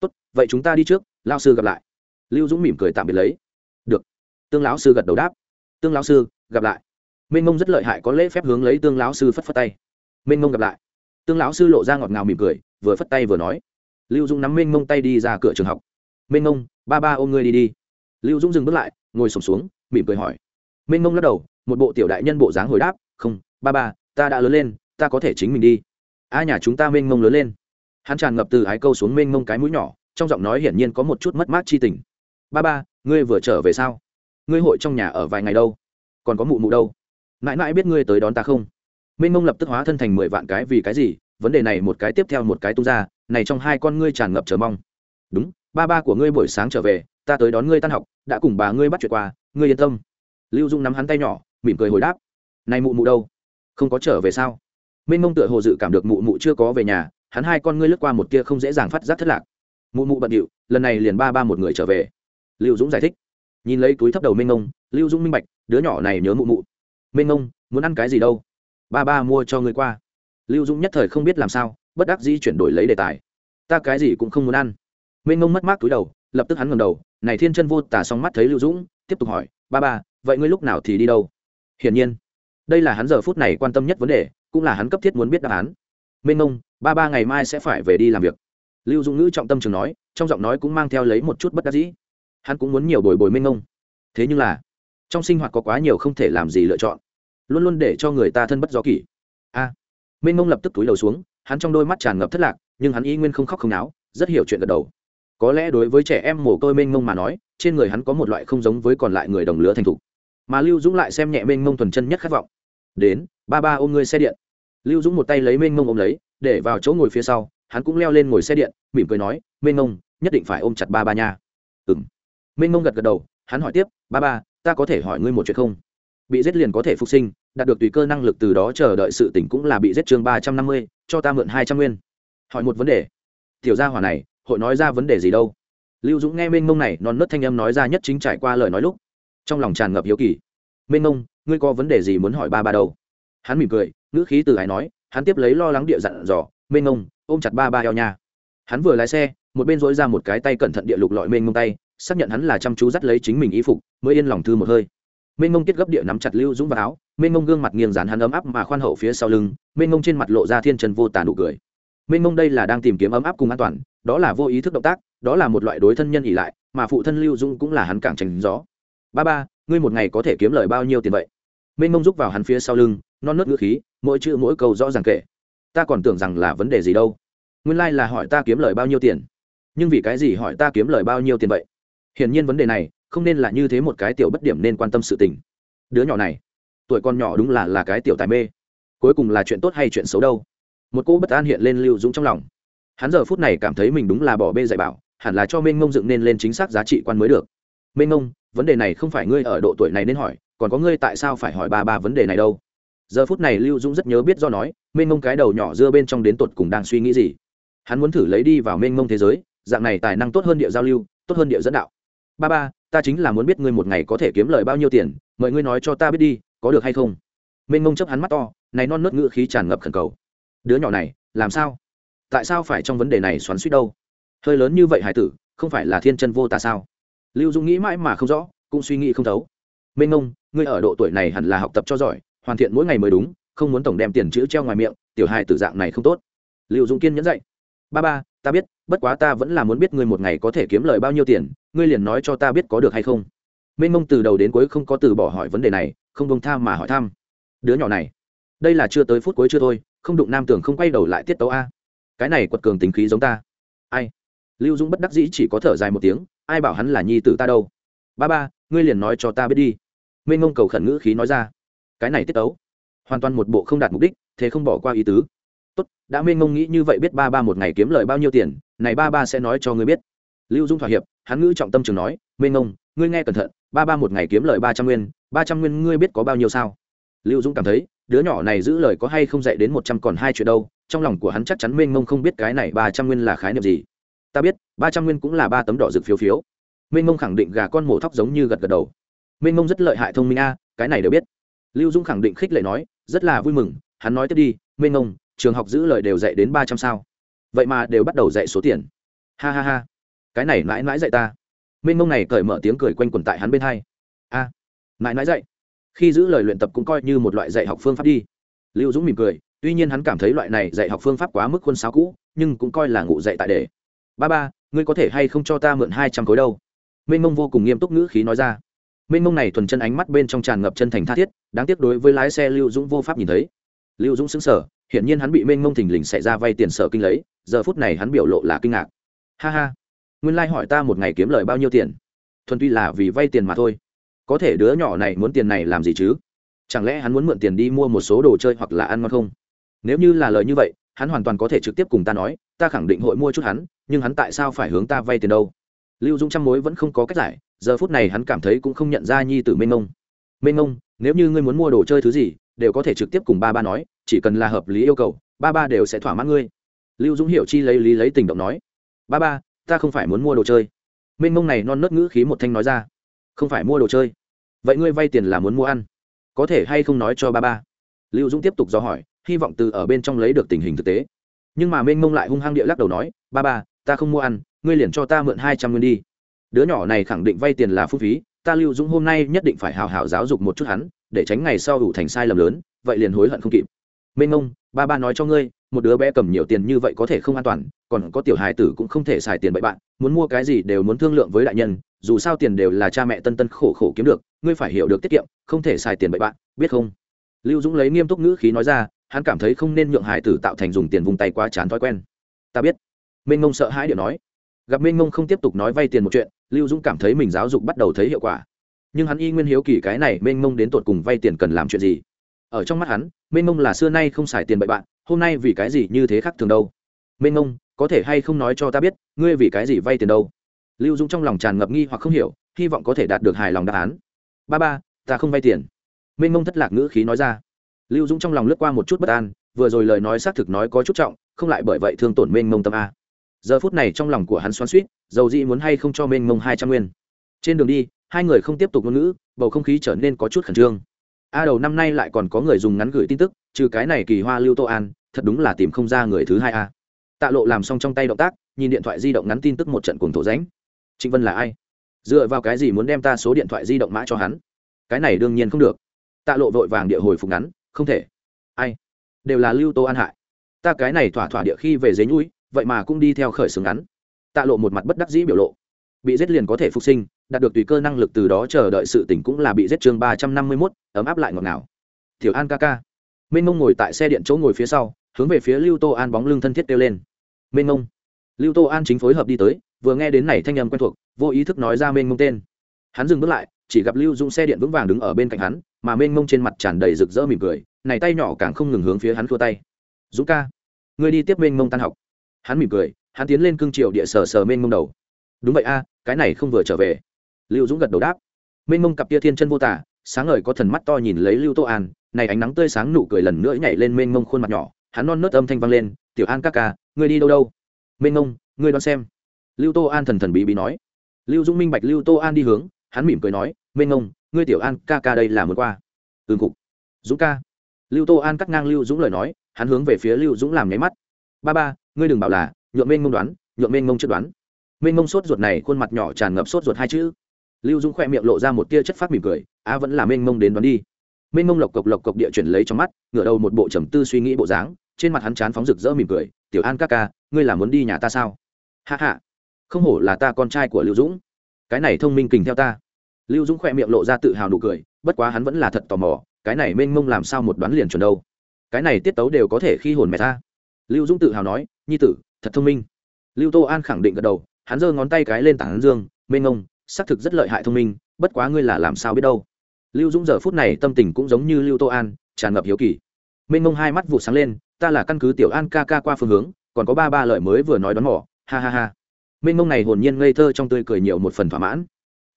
Tốt, vậy chúng ta đi trước, lão sư gặp lại. Lưu dũng mỉm cười tạm biệt lấy. Được. Tương lão sư gật đầu đáp. Tương lão sư, gặp lại. Mênh mông rất lợi hại có lễ phép hướng lấy tương lão sư phất phất tay. Mênh mông gặp lại. Tương lão sư lộ ra ngọt ngào mỉm cười, vừa phất tay vừa nói. Lưu dũng nắm mênh mông tay đi ra cửa trường học. Mênh mông, ba ba ôm ngươi đi đi. Lưu dũng dừng bước lại, ngồi sổm xuống, mỉm cười hỏi. Mênh mông lắc đầu, một bộ tiểu đại nhân bộ dáng hồi đáp, không, ba ba, ta đã lớn lên, ta có thể chính mình đi a nhà chúng ta mênh mông lớn lên. Hắn tràn ngập từ ái câu xuống mênh mông cái mũi nhỏ, trong giọng nói hiển nhiên có một chút mất mát chi tình. Ba ba, ngươi vừa trở về sao? Ngươi hội trong nhà ở vài ngày đâu? Còn có mụ mụ đâu? Mãi mãi biết ngươi tới đón ta không? Minh mông lập tức hóa thân thành mười vạn cái vì cái gì? Vấn đề này một cái tiếp theo một cái tung ra, này trong hai con ngươi tràn ngập chờ mong. Đúng, ba ba của ngươi buổi sáng trở về, ta tới đón ngươi tan học, đã cùng bà ngươi bắt chuyện qua, ngươi yên tâm. Lưu dung nắm hắn tay nhỏ, mỉm cười hồi đáp. Này mụ mụ đâu? Không có trở về sao? Minh mông tựa hồ dự cảm được mụ mụ chưa có về nhà, hắn hai con ngươi lướt qua một kia không dễ dàng phát giác thất lạc. Mụ mụ bận điệu, lần này liền ba ba một người trở về. Lưu dũng giải thích. Nhìn lấy túi thấp đầu minh mông, lưu dũng minh bạch, đứa nhỏ này nhớ mụ mụ. Mênh ngông muốn ăn cái gì đâu? Ba ba mua cho người qua. Lưu dũng nhất thời không biết làm sao, bất đắc dĩ chuyển đổi lấy đề tài. Ta cái gì cũng không muốn ăn. Mênh ngông mất mát túi đầu, lập tức hắn ngầm đầu, này thiên chân vô tả xong mắt thấy lưu dũng, tiếp tục hỏi, ba ba, vậy ngươi lúc nào thì đi đâu? Hiển nhiên, đây là hắn giờ phút này quan tâm nhất vấn đề cũng là hắn cấp thiết muốn biết đáp án. Mênh ngông ba ba ngày mai sẽ phải về đi làm việc. Lưu dũng ngữ trọng tâm trường nói trong giọng nói cũng mang theo lấy một chút bất đắc dĩ. Hắn cũng muốn nhiều bồi bồi mênh ngông thế nhưng là trong sinh hoạt có quá nhiều không thể làm gì lựa chọn. Luôn luôn để cho người ta thân bất do kỷ. A à, minh mông lập tức túi đầu xuống hắn trong đôi mắt tràn ngập thất lạc nhưng hắn y nguyên không khóc không náo rất hiểu chuyện gật đầu. Có lẽ đối với trẻ em mồ côi mênh mông mà nói trên người hắn có một loại không giống với còn lại người đồng lứa thành thục. Mà lưu dũng lại xem nhẹ mênh mông thuần chân nhất khát vọng. Đến ba ba ôm ngươi xe điện lưu dũng một tay lấy mênh mông ôm lấy, để vào chỗ ngồi phía sau, hắn cũng leo lên ngồi xe điện, mỉm cười nói, mênh mông, nhất định phải ôm chặt ba ba nha. Ừng mênh mông gật gật đầu, hắn hỏi tiếp, ba ba, ta có thể hỏi ngươi một chuyện không? Bị giết liền có thể phục sinh, đạt được tùy cơ năng lực từ đó chờ đợi sự tỉnh cũng là bị giết chương ba trăm năm mươi, cho ta mượn hai trăm nguyên. Hỏi một vấn đề. Tiểu gia hỏa này, hội nói ra vấn đề gì đâu? Lưu dũng nghe mênh mông này non nớt thanh âm nói ra nhất chính trải qua lời nói lúc, trong lòng tràn ngập hiếu kỳ. Mênh mông, ngươi có vấn đề gì muốn hỏi ba ba đâu? Hắn mỉm cười ngữ khí từ ái nói, hắn tiếp lấy lo lắng địa dặn dò mênh mông ôm chặt ba ba eo nha. Hắn vừa lái xe, một bên dối ra một cái tay cẩn thận địa lục lọi mênh mông tay, xác nhận hắn là chăm chú dắt lấy chính mình y phục, mới yên lòng thư một hơi. Mênh mông tiết gấp địa nắm chặt lưu dũng vào áo mênh mông gương mặt nghiêng dán hắn ấm áp mà khoan hậu phía sau lưng mênh mông trên mặt lộ ra thiên trần vô tàn nụ cười. Mênh mông đây là đang tìm kiếm ấm áp cùng an toàn, đó là vô ý thức động tác, đó là một loại đối thân nhân ỉ lại, mà phụ thân lưu dũng cũng là hắn cảng tránh gió. Ba ba, ngươi một ngày có thể kiếm lời bao nhiêu tiền vậy? Mênh mông rúc vào hắn phía sau lưng non nớt ngữ khí, mỗi chữ mỗi câu rõ ràng kể. Ta còn tưởng rằng là vấn đề gì đâu. Nguyên lai、like、là hỏi ta kiếm lời bao nhiêu tiền. Nhưng vì cái gì hỏi ta kiếm lời bao nhiêu tiền vậy? Hiển nhiên vấn đề này, không nên là như thế một cái tiểu bất điểm nên quan tâm sự tình. Đứa nhỏ này, tuổi con nhỏ đúng là là cái tiểu tài mê. Cuối cùng là chuyện tốt hay chuyện xấu đâu? Một cô bất an hiện lên lưu dũng trong lòng. Hắn giờ phút này cảm thấy mình đúng là bỏ bê dạy bảo, hẳn là cho mênh mông dựng nên lên chính xác giá trị quan mới được. Mênh mông vấn đề này không phải ngươi ở độ tuổi này nên hỏi, còn có ngươi tại sao phải hỏi ba ba vấn đề này đâu? Giờ phút này lưu dũng rất nhớ biết do nói, mênh mông cái đầu nhỏ dưa bên trong đến tột cùng đang suy nghĩ gì. Hắn muốn thử lấy đi vào mênh mông thế giới, dạng này tài năng tốt hơn địa giao lưu, tốt hơn địa dẫn đạo. Ba ba, ta chính là muốn biết ngươi một ngày có thể kiếm lời bao nhiêu tiền, mời ngươi nói cho ta biết đi, có được hay không? Mênh mông chấp hắn mắt to, này non nớt ngự khí tràn ngập khẩn cầu. Đứa nhỏ này, làm sao? Tại sao phải trong vấn đề này xoắn suýt đâu? Hơi lớn như vậy hải tử, không phải là thiên chân vô tà sao? Lưu dung nghĩ mãi mà không rõ, cũng suy nghĩ không thấu. Mênh mông, ngươi ở độ tuổi này hẳn là học tập cho giỏi hoàn thiện mỗi ngày mới đúng, không muốn tổng đem tiền chữ treo ngoài miệng, tiểu hài tử dạng này không tốt. Lưu dung kiên nhẫn dạy ba ba, ta biết, bất quá ta vẫn là muốn biết ngươi một ngày có thể kiếm lời bao nhiêu tiền, ngươi liền nói cho ta biết có được hay không. Mênh mông từ đầu đến cuối không có từ bỏ hỏi vấn đề này, không bông tha mà hỏi thăm đứa nhỏ này, đây là chưa tới phút cuối chưa thôi, không đụng nam tưởng không quay đầu lại tiết tấu a. Cái này quật cường tính khí giống ta. Ai? Lưu dũng bất đắc dĩ chỉ có thở dài một tiếng, ai bảo hắn là nhi tử ta đâu. Ba ba, ngươi liền nói cho ta biết đi. Mênh Mông cầu khẩn ngữ khí nói ra cái này tiết tấu. Hoàn toàn một bộ không đạt mục đích, thế không bỏ qua ý tứ. Tốt, đã mênh ngông nghĩ như vậy biết ba ba một ngày kiếm lời bao nhiêu tiền, này ba ba sẽ nói cho ngươi biết. Lưu dung thỏa hiệp, hắn ngữ trọng tâm trường nói, mênh ngông ngươi nghe cẩn thận, ba ba một ngày kiếm lời ba trăm nguyên, ba trăm nguyên ngươi biết có bao nhiêu sao? Lưu dung cảm thấy, đứa nhỏ này giữ lời có hay không dạy đến một trăm còn hai chuyện đâu, trong lòng của hắn chắc chắn mênh mông không biết cái này ba trăm nguyên là khái niệm gì. Ta biết, ba trăm nguyên cũng là ba tấm đỏ rực phiếu phiếu. Mênh mông khẳng định gà con mổ thóc giống như gật gật đầu. Mênh mông rất lợi hại thông minh a, cái này đều biết lưu dung khẳng định khích lệ nói, rất là vui mừng, hắn nói tiếp đi, mênh mông, trường học giữ lời đều dạy đến ba trăm sao. Vậy mà đều bắt đầu dạy số tiền. Ha ha ha. Cái này mãi mãi dạy ta. Mênh mông này cởi mở tiếng cười quanh quẩn tại hắn bên hai. A, mãi mãi dạy. Khi giữ lời luyện tập cũng coi như một loại dạy học phương pháp đi. Lưu dũng mỉm cười, tuy nhiên hắn cảm thấy loại này dạy học phương pháp quá mức khuôn sáo cũ, nhưng cũng coi là ngụ dạy tại đề ba ba, ngươi có thể hay không cho ta mượn hai trăm khối đâu? Mênh mông vô cùng nghiêm túc ngữ khí nói ra mênh mông này thuần chân ánh mắt bên trong tràn ngập chân thành tha thiết, đáng tiếc đối với lái xe lưu dũng vô pháp nhìn thấy. Lưu dũng xứng sở hiển nhiên hắn bị mênh mông thình lình xảy ra vay tiền sở kinh lấy, giờ phút này hắn biểu lộ là kinh ngạc. Ha ha, nguyên lai、like、hỏi ta một ngày kiếm lời bao nhiêu tiền? Thuần tuy là vì vay tiền mà thôi. Có thể đứa nhỏ này muốn tiền này làm gì chứ? Chẳng lẽ hắn muốn mượn tiền đi mua một số đồ chơi hoặc là ăn ngon không? Nếu như là lời như vậy, hắn hoàn toàn có thể trực tiếp cùng ta nói, ta khẳng định hội mua chút hắn, nhưng hắn tại sao phải hướng ta vay tiền đâu? Lưu dũng trăm mối vẫn không có cách giải giờ phút này hắn cảm thấy cũng không nhận ra nhi tử mênh mông. Mênh mông, nếu như ngươi muốn mua đồ chơi thứ gì, đều có thể trực tiếp cùng ba ba nói, chỉ cần là hợp lý yêu cầu, ba ba đều sẽ thỏa mãn ngươi. Lưu dũng hiểu chi lấy lý lấy tình động nói, ba ba, ta không phải muốn mua đồ chơi. Mênh mông này non nớt ngữ khí một thanh nói ra, không phải mua đồ chơi. Vậy ngươi vay tiền là muốn mua ăn, có thể hay không nói cho ba ba? Lưu dũng tiếp tục do hỏi, hy vọng từ ở bên trong lấy được tình hình thực tế. Nhưng mà mênh mông lại hung hăng địa lắc đầu nói, ba ba, ta không mua ăn, ngươi liền cho ta mượn hai trăm nguyên đi đứa nhỏ này khẳng định vay tiền là phung phí, ta lưu dũng hôm nay nhất định phải hào hào giáo dục một chút hắn, để tránh ngày sau đủ thành sai lầm lớn, vậy liền hối hận không kịp. Mênh mông, ba ba nói cho ngươi, một đứa bé cầm nhiều tiền như vậy có thể không an toàn, còn có tiểu hài tử cũng không thể xài tiền bậy bạn, muốn mua cái gì đều muốn thương lượng với đại nhân, dù sao tiền đều là cha mẹ tân tân khổ khổ kiếm được, ngươi phải hiểu được tiết kiệm, không thể xài tiền bậy bạn, biết không? Lưu dũng lấy nghiêm túc ngữ khí nói ra, hắn cảm thấy không nên nhượng hải tử tạo thành dùng tiền vùng tay quá chán thói quen. Ta biết. Minh mông sợ hãi điệu nói. Gặp minh mông không tiếp tục nói vay tiền một chuyện lưu dũng cảm thấy mình giáo dục bắt đầu thấy hiệu quả. Nhưng hắn y nguyên hiếu kỳ cái này minh mông đến tột cùng vay tiền cần làm chuyện gì? Ở trong mắt hắn minh mông là xưa nay không xài tiền bậy bạn, hôm nay vì cái gì như thế khác thường đâu? Minh mông, có thể hay không nói cho ta biết, ngươi vì cái gì vay tiền đâu? Lưu dũng trong lòng tràn ngập nghi hoặc không hiểu, hy vọng có thể đạt được hài lòng đáp án. Ba ba, ta không vay tiền. Minh mông thất lạc ngữ khí nói ra. Lưu dũng trong lòng lướt qua một chút bất an, vừa rồi lời nói xác thực nói có chút trọng, không lại bởi vậy thương tổn mênh mông tâm a giờ phút này trong lòng của hắn xoắn suýt dầu dĩ muốn hay không cho mênh mông hai trăm nguyên. Trên đường đi, hai người không tiếp tục ngôn ngữ, bầu không khí trở nên có chút khẩn trương. A đầu năm nay lại còn có người dùng ngắn gửi tin tức, trừ cái này kỳ hoa lưu tô an, thật đúng là tìm không ra người thứ hai a. Tạ lộ làm xong trong tay động tác, nhìn điện thoại di động ngắn tin tức một trận cùng thổ ránh trịnh vân là ai? Dựa vào cái gì muốn đem ta số điện thoại di động mã cho hắn? Cái này đương nhiên không được. Tạ lộ vội vàng địa hồi phục ngắn, không thể. Ai? Đều là lưu tô an hại. Ta cái này thỏa thỏa địa khi về dế nhũi vậy mà cũng đi theo khởi xướng ngắn. Tạ lộ một mặt bất đắc dĩ biểu lộ. Bị giết liền có thể phục sinh, đạt được tùy cơ năng lực từ đó chờ đợi sự tỉnh cũng là bị giết chương ba trăm năm mươi mốt, ấm áp lại ngọt ngào. Thiểu an ca ca. Minh mông ngồi tại xe điện chỗ ngồi phía sau, hướng về phía lưu tô an bóng lưng thân thiết kêu lên. Minh mông lưu tô an chính phối hợp đi tới, vừa nghe đến này thanh âm quen thuộc, vô ý thức nói ra minh mông tên. Hắn dừng bước lại, chỉ gặp lưu dũng xe điện vững vàng đứng ở bên cạnh hắn, mà mênh mông trên mặt tràn đầy rực rỡ mỉm cười, này tay nhỏ càng không ngừng hướng phía hắn thua tay. Dũng ca, ngươi đi tiếp mênh mông tan học hắn mỉm cười, hắn tiến lên cương triều địa sờ sờ mênh mông đầu. Đúng vậy a, cái này không vừa trở về. Lưu dũng gật đầu đáp. Mênh mông cặp tia thiên chân vô tả, sáng ngời có thần mắt to nhìn lấy lưu tô an, này ánh nắng tươi sáng nụ cười lần nữa nhảy lên mênh mông khuôn mặt nhỏ, hắn non nớt âm thanh vang lên, tiểu an ca ca, ngươi đi đâu đâu? Mênh mông, ngươi đoán xem. Lưu tô an thần thần bí bí nói. Lưu dũng minh bạch lưu tô an đi hướng, hắn mỉm cười nói, mênh mông, ngươi tiểu an ca ca đây là muốn qua. Ương cục. Dũng ca. Lưu tô an cắt ngang lưu dũng lời nói, hắn hướng về phía lưu dũng làm nháy mắt. Ba ba ngươi đừng bảo là nhuộm mênh mông đoán nhuộm mênh mông chất đoán. Mênh mông sốt ruột này khuôn mặt nhỏ tràn ngập sốt ruột hai chữ. Lưu dũng khoe miệng lộ ra một tia chất phát mỉm cười, á, vẫn là mênh mông đến đoán đi. Mênh mông lộc cộc lộc cộc địa chuyển lấy trong mắt, ngửa đầu một bộ trầm tư suy nghĩ bộ dáng, trên mặt hắn chán phóng rực rỡ mỉm cười, tiểu an các ca, ngươi là muốn đi nhà ta sao? Hạ hạ không hổ là ta con trai của lưu dũng. Cái này thông minh kình theo ta. Lưu dũng khoe miệng lộ ra tự hào nụ cười, bất quá hắn vẫn là thật tò mò, cái này mênh mông làm sao một đoán liền chuẩn đâu? Cái này tiết tấu đều có thể khi hồn mẹ ta lưu dũng tự hào nói, nhi tử, thật thông minh. Lưu tô an khẳng định gật đầu, hắn giơ ngón tay cái lên tảng dương mênh mông xác thực rất lợi hại thông minh, bất quá ngươi là làm sao biết đâu? Lưu dũng giờ phút này tâm tình cũng giống như lưu tô an, tràn ngập hiếu kỳ. Mênh mông hai mắt vụ sáng lên, ta là căn cứ tiểu an ca ca qua phương hướng, còn có ba ba lợi mới vừa nói đón mỏ ha ha ha. Mênh mông này hồn nhiên ngây thơ trong tươi cười nhiều một phần thỏa mãn.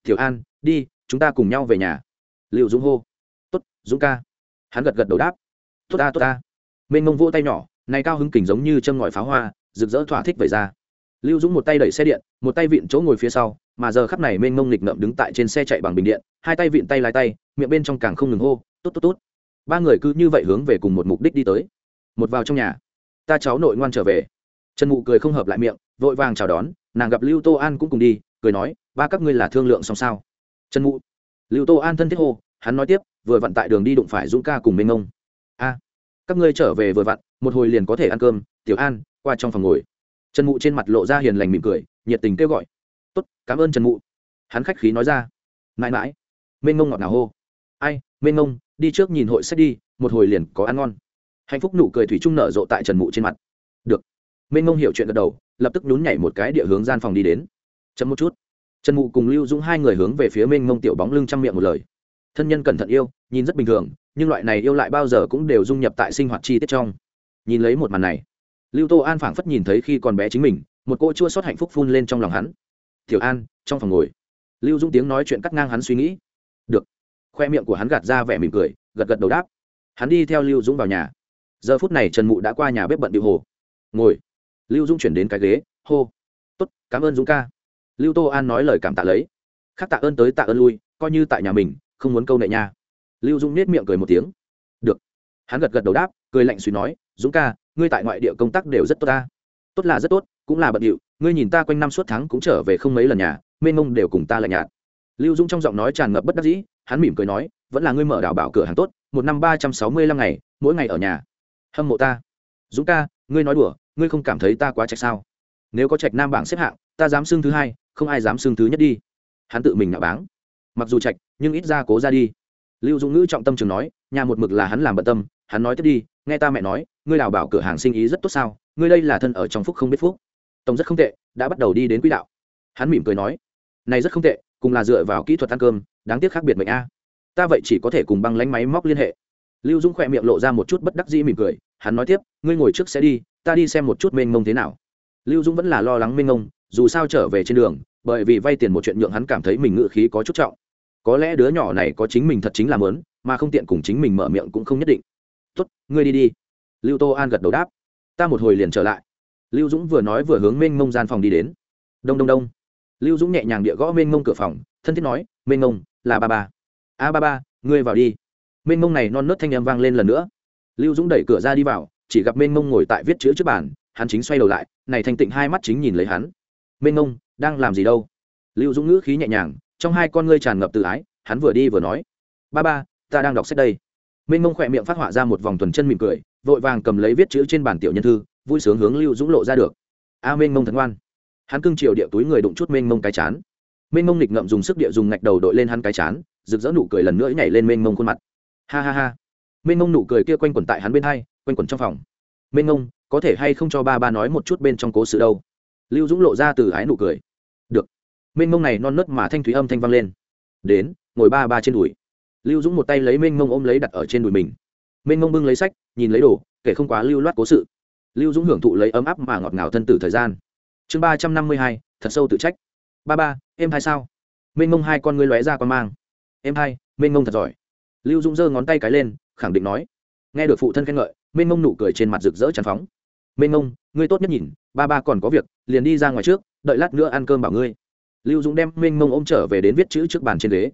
Tiểu an, đi, chúng ta cùng nhau về nhà. Liệu dũng hô. Tốt, dũng ca. Hắn gật gật đầu đáp. Tốt ta tốt ta. Mênh mông vỗ tay nhỏ này cao hứng kình giống như châm ngòi pháo hoa, rực rỡ thỏa thích vậy ra. Lưu dũng một tay đẩy xe điện, một tay vịn chỗ ngồi phía sau, mà giờ khắp này mênh mông nghịch ngậm đứng tại trên xe chạy bằng bình điện, hai tay vịn tay lái tay, miệng bên trong càng không ngừng hô, tốt tốt tốt. Ba người cứ như vậy hướng về cùng một mục đích đi tới. Một vào trong nhà, ta cháu nội ngoan trở về. Trần mụ cười không hợp lại miệng, vội vàng chào đón, nàng gặp lưu tô an cũng cùng đi, cười nói, ba các ngươi là thương lượng xong sao? Trần mụ, lưu tô an thân thiết hô, hắn nói tiếp, vừa vặn tại đường đi đụng phải dũng ca cùng mênh ngông. A, các ngươi trở về vừa vặn một hồi liền có thể ăn cơm, tiểu an, qua trong phòng ngồi. Trần mụ trên mặt lộ ra hiền lành mỉm cười, nhiệt tình kêu gọi. Tốt, cảm ơn trần mụ. Hắn khách khí nói ra. Mãi mãi. Mênh ngông ngọt ngào hô. Ai, mênh ngông, đi trước nhìn hội sách đi, một hồi liền có ăn ngon. Hạnh phúc nụ cười thủy chung nở rộ tại trần mụ trên mặt. Được. Mênh ngông hiểu chuyện gật đầu, lập tức nhún nhảy một cái địa hướng gian phòng đi đến. Chấm một chút. Trần mụ cùng lưu dũng hai người hướng về phía mênh mông tiểu bóng lưng chăm miệng một lời. Thân nhân cẩn thận yêu, nhìn rất bình thường, nhưng loại này yêu lại bao giờ cũng đều dung nhập tại sinh hoạt chi tiết trong nhìn lấy một màn này. Lưu tô an phảng phất nhìn thấy khi còn bé chính mình, một cô chua xót hạnh phúc phun lên trong lòng hắn. Tiểu an, trong phòng ngồi. Lưu dũng tiếng nói chuyện cắt ngang hắn suy nghĩ. Được. Khoe miệng của hắn gạt ra vẻ mỉm cười, gật gật đầu đáp. Hắn đi theo lưu dũng vào nhà. Giờ phút này trần mụ đã qua nhà bếp bận điệu hồ. Ngồi. Lưu dũng chuyển đến cái ghế, hô. Tốt, cảm ơn dũng ca. Lưu tô an nói lời cảm tạ lấy. Khác tạ ơn tới tạ ơn lui, coi như tại nhà mình, không muốn câu nệ nha. Lưu dũng nết miệng cười một tiếng. Được. Hắn gật gật đầu đáp cười lạnh suy nói dũng ca ngươi tại ngoại địa công tác đều rất tốt ta. Tốt là rất tốt cũng là bận điệu ngươi nhìn ta quanh năm suốt tháng cũng trở về không mấy lần nhà mênh mông đều cùng ta lạnh nhạt. Lưu dũng trong giọng nói tràn ngập bất đắc dĩ hắn mỉm cười nói vẫn là ngươi mở đảo bảo cửa hàng tốt một năm ba trăm sáu mươi lăm ngày mỗi ngày ở nhà. Hâm mộ ta. Dũng ca ngươi nói đùa ngươi không cảm thấy ta quá trạch sao? Nếu có trạch nam bảng xếp hạng ta dám xưng thứ hai không ai dám xưng thứ nhất đi. Hắn tự mình nạ báng. Mặc dù trạch, nhưng ít ra cố ra đi. Lưu dũng ngữ trọng tâm trường nói nhà một mực là hắn làm bận tâm hắn nói tiếp đi, nghe ta mẹ nói, ngươi đào bảo cửa hàng sinh ý rất tốt sao, ngươi đây là thân ở trong phúc không biết phúc. Tổng rất không tệ, đã bắt đầu đi đến quỹ đạo. Hắn mỉm cười nói, này rất không tệ, cùng là dựa vào kỹ thuật ăn cơm, đáng tiếc khác biệt mệnh a. Ta vậy chỉ có thể cùng băng lánh máy móc liên hệ. Lưu dũng khỏe miệng lộ ra một chút bất đắc dĩ mỉm cười, hắn nói tiếp, ngươi ngồi trước sẽ đi, ta đi xem một chút mênh mông thế nào. Lưu dũng vẫn là lo lắng mênh mông, dù sao trở về trên đường, bởi vì vay tiền một chuyện nhượng hắn cảm thấy mình ngự khí có chút trọng. Có lẽ đứa nhỏ này có chính mình thật chính là mớn, mà không tiện cùng chính mình mở miệng cũng không nhất định tốt, ngươi đi đi. Lưu tô an gật đầu đáp. Ta một hồi liền trở lại. Lưu dũng vừa nói vừa hướng mênh mông gian phòng đi đến. Đông đông đông. Lưu dũng nhẹ nhàng địa gõ mênh mông cửa phòng, thân thiết nói, mênh mông, là ba ba. A ba ba, ngươi vào đi. Mênh mông này non nớt thanh em vang lên lần nữa. Lưu dũng đẩy cửa ra đi vào, chỉ gặp mênh mông ngồi tại viết chữ trước bàn, hắn chính xoay đầu lại, này thanh tịnh hai mắt chính nhìn lấy hắn. Mênh mông, đang làm gì đâu? Lưu dũng ngữ khí nhẹ nhàng, trong hai con ngươi tràn ngập tự ái, hắn vừa đi vừa nói, ba ba, ta đang đọc sách đây. Minh mông khỏe miệng phát họa ra một vòng tuần chân mỉm cười, vội vàng cầm lấy viết chữ trên bản tiểu nhân thư, vui sướng hướng lưu dũng lộ ra được. A, Minh mông thần ngoan. Hắn cưng chiều địa túi người đụng chút Minh mông cái chán. Minh mông nghịch ngậm dùng sức địa dùng ngạch đầu đội lên hắn cái chán, rực rỡ nụ cười lần nữa nhảy lên Minh mông khuôn mặt. Ha ha ha. Minh mông nụ cười kia quanh quẩn tại hắn bên hai, quanh quẩn trong phòng. Minh mông, có thể hay không cho ba ba nói một chút bên trong cố sự đâu? Lưu dũng lộ ra từ ái nụ cười. Được. Minh mông này non nớt mà thanh thúy âm thanh vang lên. Đến, ngồi ba ba trên đùi lưu dũng một tay lấy mênh mông ôm lấy đặt ở trên đùi mình. Mênh mông bưng lấy sách, nhìn lấy đồ, kể không quá lưu loát cố sự. Lưu dũng hưởng thụ lấy ấm áp mà ngọt ngào thân tử thời gian. Chương ba trăm năm mươi hai, thật sâu tự trách. Ba ba, em hai sao? Mênh mông hai con ngươi lóe ra con mang. Em hai mênh mông thật giỏi. Lưu dũng giơ ngón tay cái lên, khẳng định nói. Nghe được phụ thân khen ngợi mênh mông nụ cười trên mặt rực rỡ tràn phóng. Mênh mông ngươi tốt nhất nhìn, ba ba còn có việc, liền đi ra ngoài trước, đợi lát nữa ăn cơm bảo ngươi. Lưu dũng đem mênh mông ôm trở về đến viết chữ trước bàn trên ghế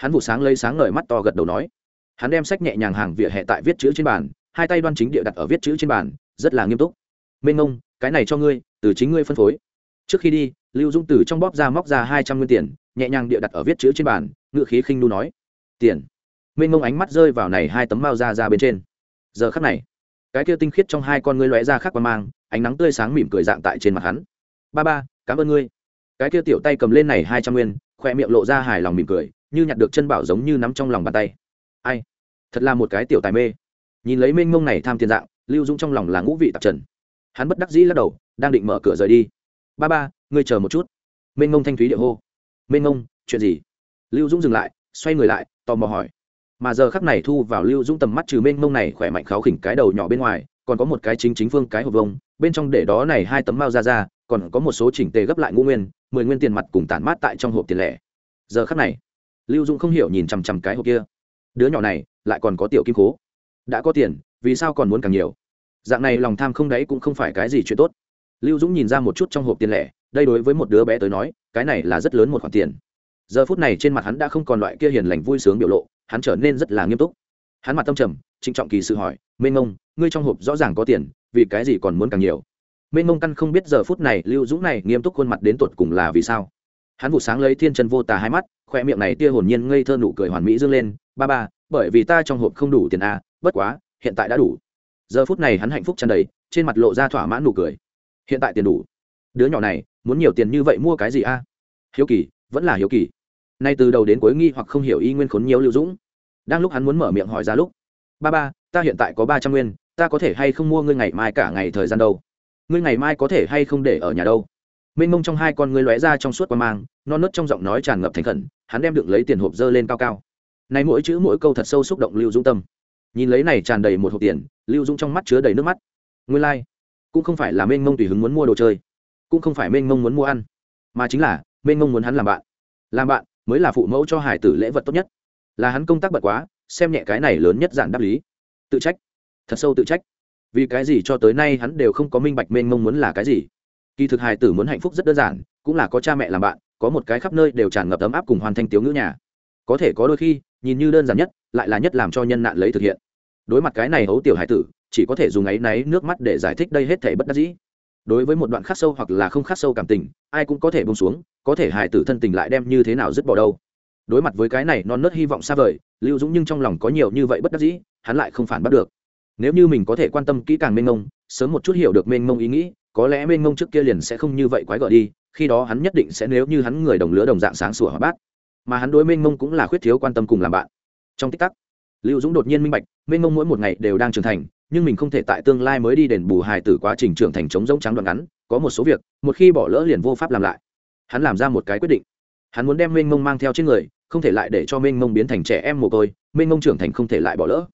hắn vụ sáng lấy sáng ngời mắt to gật đầu nói. Hắn đem sách nhẹ nhàng hàng vỉa hè tại viết chữ trên bàn, hai tay đoan chính địa đặt ở viết chữ trên bàn, rất là nghiêm túc. Mênh ngông cái này cho ngươi, từ chính ngươi phân phối. Trước khi đi, lưu Dung từ trong bóp ra móc ra hai trăm nguyên tiền, nhẹ nhàng địa đặt ở viết chữ trên bàn, ngựa khí khinh nu nói. Tiền. Mênh ngông ánh mắt rơi vào này hai tấm bao da ra bên trên. Giờ khắc này, cái kia tinh khiết trong hai con ngươi lóe ra khắc qua mang, ánh nắng tươi sáng mỉm cười dạng tại trên mặt hắn. Ba ba, cảm ơn ngươi. Cái kia tiểu tay cầm lên này hai trăm nguyên, khoe miệng lộ ra hài lòng mỉm cười như nhặt được chân bảo giống như nắm trong lòng bàn tay. Ai? Thật là một cái tiểu tài mê. Nhìn lấy mênh mông này tham tiền dạng, lưu dũng trong lòng là ngũ vị tạp trần. Hắn bất đắc dĩ lắc đầu, đang định mở cửa rời đi. Ba ba, ngươi chờ một chút. Mênh mông thanh thúy địa hô. Mênh mông, chuyện gì? Lưu dũng dừng lại, xoay người lại, tò mò hỏi. Mà giờ khắc này thu vào lưu dũng tầm mắt trừ mênh mông này khỏe mạnh kháo khỉnh cái đầu nhỏ bên ngoài, còn có một cái chính chính phương cái hộp vông bên trong để đó này hai tấm mao ra ra, còn có một số chỉnh tề gấp lại ngũ nguyên, mười nguyên tiền mặt cùng tản mát tại trong hộp tiền lẻ. Giờ khắc này lưu dũng không hiểu nhìn chằm chằm cái hộp kia. Đứa nhỏ này lại còn có tiểu kim cố đã có tiền, vì sao còn muốn càng nhiều? Dạng này lòng tham không đấy cũng không phải cái gì chuyện tốt. Lưu dũng nhìn ra một chút trong hộp tiền lẻ, đây đối với một đứa bé tới nói, cái này là rất lớn một khoản tiền. Giờ phút này trên mặt hắn đã không còn loại kia hiền lành vui sướng biểu lộ, hắn trở nên rất là nghiêm túc. Hắn mặt tâm trầm, trịnh trọng kỳ sự hỏi, mênh mông, ngươi trong hộp rõ ràng có tiền, vì cái gì còn muốn càng nhiều? Mênh mông căn không biết giờ phút này lưu dũng này nghiêm túc khuôn mặt đến tột cùng là vì sao hắn vụ sáng lấy thiên chân vô tà hai mắt khoe miệng này tia hồn nhiên ngây thơ nụ cười hoàn mỹ dương lên ba ba bởi vì ta trong hộp không đủ tiền a à, bất quá hiện tại đã đủ. Giờ phút này hắn hạnh phúc tràn đầy trên mặt lộ ra thỏa mãn nụ cười. Hiện tại tiền đủ. Đứa nhỏ này muốn nhiều tiền như vậy mua cái gì a hiếu kỳ vẫn là hiếu kỳ. Nay từ đầu đến cuối nghi hoặc không hiểu y nguyên khốn nhiều lưu dũng. Đang lúc hắn muốn mở miệng hỏi ra lúc ba ba ta hiện tại có ba trăm nguyên ta có thể hay không mua ngươi ngày mai cả ngày thời gian đâu? Ngươi ngày mai có thể hay không để ở nhà đâu? Mênh mông trong hai con ngươi lóe ra trong suốt qua mang, non nớt trong giọng nói tràn ngập thành khẩn, hắn đem đựng lấy tiền hộp dơ lên cao cao. Này mỗi chữ mỗi câu thật sâu xúc động lưu dũng tâm. Nhìn lấy này tràn đầy một hộp tiền, lưu dũng trong mắt chứa đầy nước mắt. Nguyên lai、like. cũng không phải là mênh mông tùy hứng muốn mua đồ chơi, cũng không phải mênh mông muốn mua ăn, mà chính là mênh mông muốn hắn làm bạn. Làm bạn mới là phụ mẫu cho hải tử lễ vật tốt nhất. Là hắn công tác bật quá, xem nhẹ cái này lớn nhất giản đáp lý. Tự trách, thật sâu tự trách. Vì cái gì cho tới nay hắn đều không có minh bạch mênh mông muốn là cái gì kỳ thực hài tử muốn hạnh phúc rất đơn giản, cũng là có cha mẹ làm bạn, có một cái khắp nơi đều tràn ngập ấm áp cùng hoàn thanh tiếu ngữ nhà. Có thể có đôi khi, nhìn như đơn giản nhất, lại là nhất làm cho nhân nạn lấy thực hiện. Đối mặt cái này hấu tiểu hải tử, chỉ có thể dùng áy náy nước mắt để giải thích đây hết thể bất đắc dĩ. Đối với một đoạn khắc sâu hoặc là không khắc sâu cảm tình, ai cũng có thể bông xuống, có thể hài tử thân tình lại đem như thế nào dứt bỏ đâu. Đối mặt với cái này non nớt hy vọng xa vời, lưu dũng nhưng trong lòng có nhiều như vậy bất đắc dĩ, hắn lại không phản bắt được. Nếu như mình có thể quan tâm kỹ càng mênh mông, sớm một chút hiểu được mênh mông ý nghĩ có lẽ mênh mông trước kia liền sẽ không như vậy quái gở đi, khi đó hắn nhất định sẽ nếu như hắn người đồng lứa đồng dạng sáng sủa hóa bát. Mà hắn đối mênh mông cũng là khuyết thiếu quan tâm cùng làm bạn. Trong tích tắc, lưu dũng đột nhiên minh bạch, mênh mông mỗi một ngày đều đang trưởng thành, nhưng mình không thể tại tương lai mới đi đền bù hài tử quá trình trưởng thành chống giống trắng đoạn ngắn, có một số việc, một khi bỏ lỡ liền vô pháp làm lại. Hắn làm ra một cái quyết định. Hắn muốn đem mênh mông mang theo trên người, không thể lại để cho mênh mông biến thành trẻ em mồ côi, mênh mông trưởng thành không thể lại bỏ lỡ.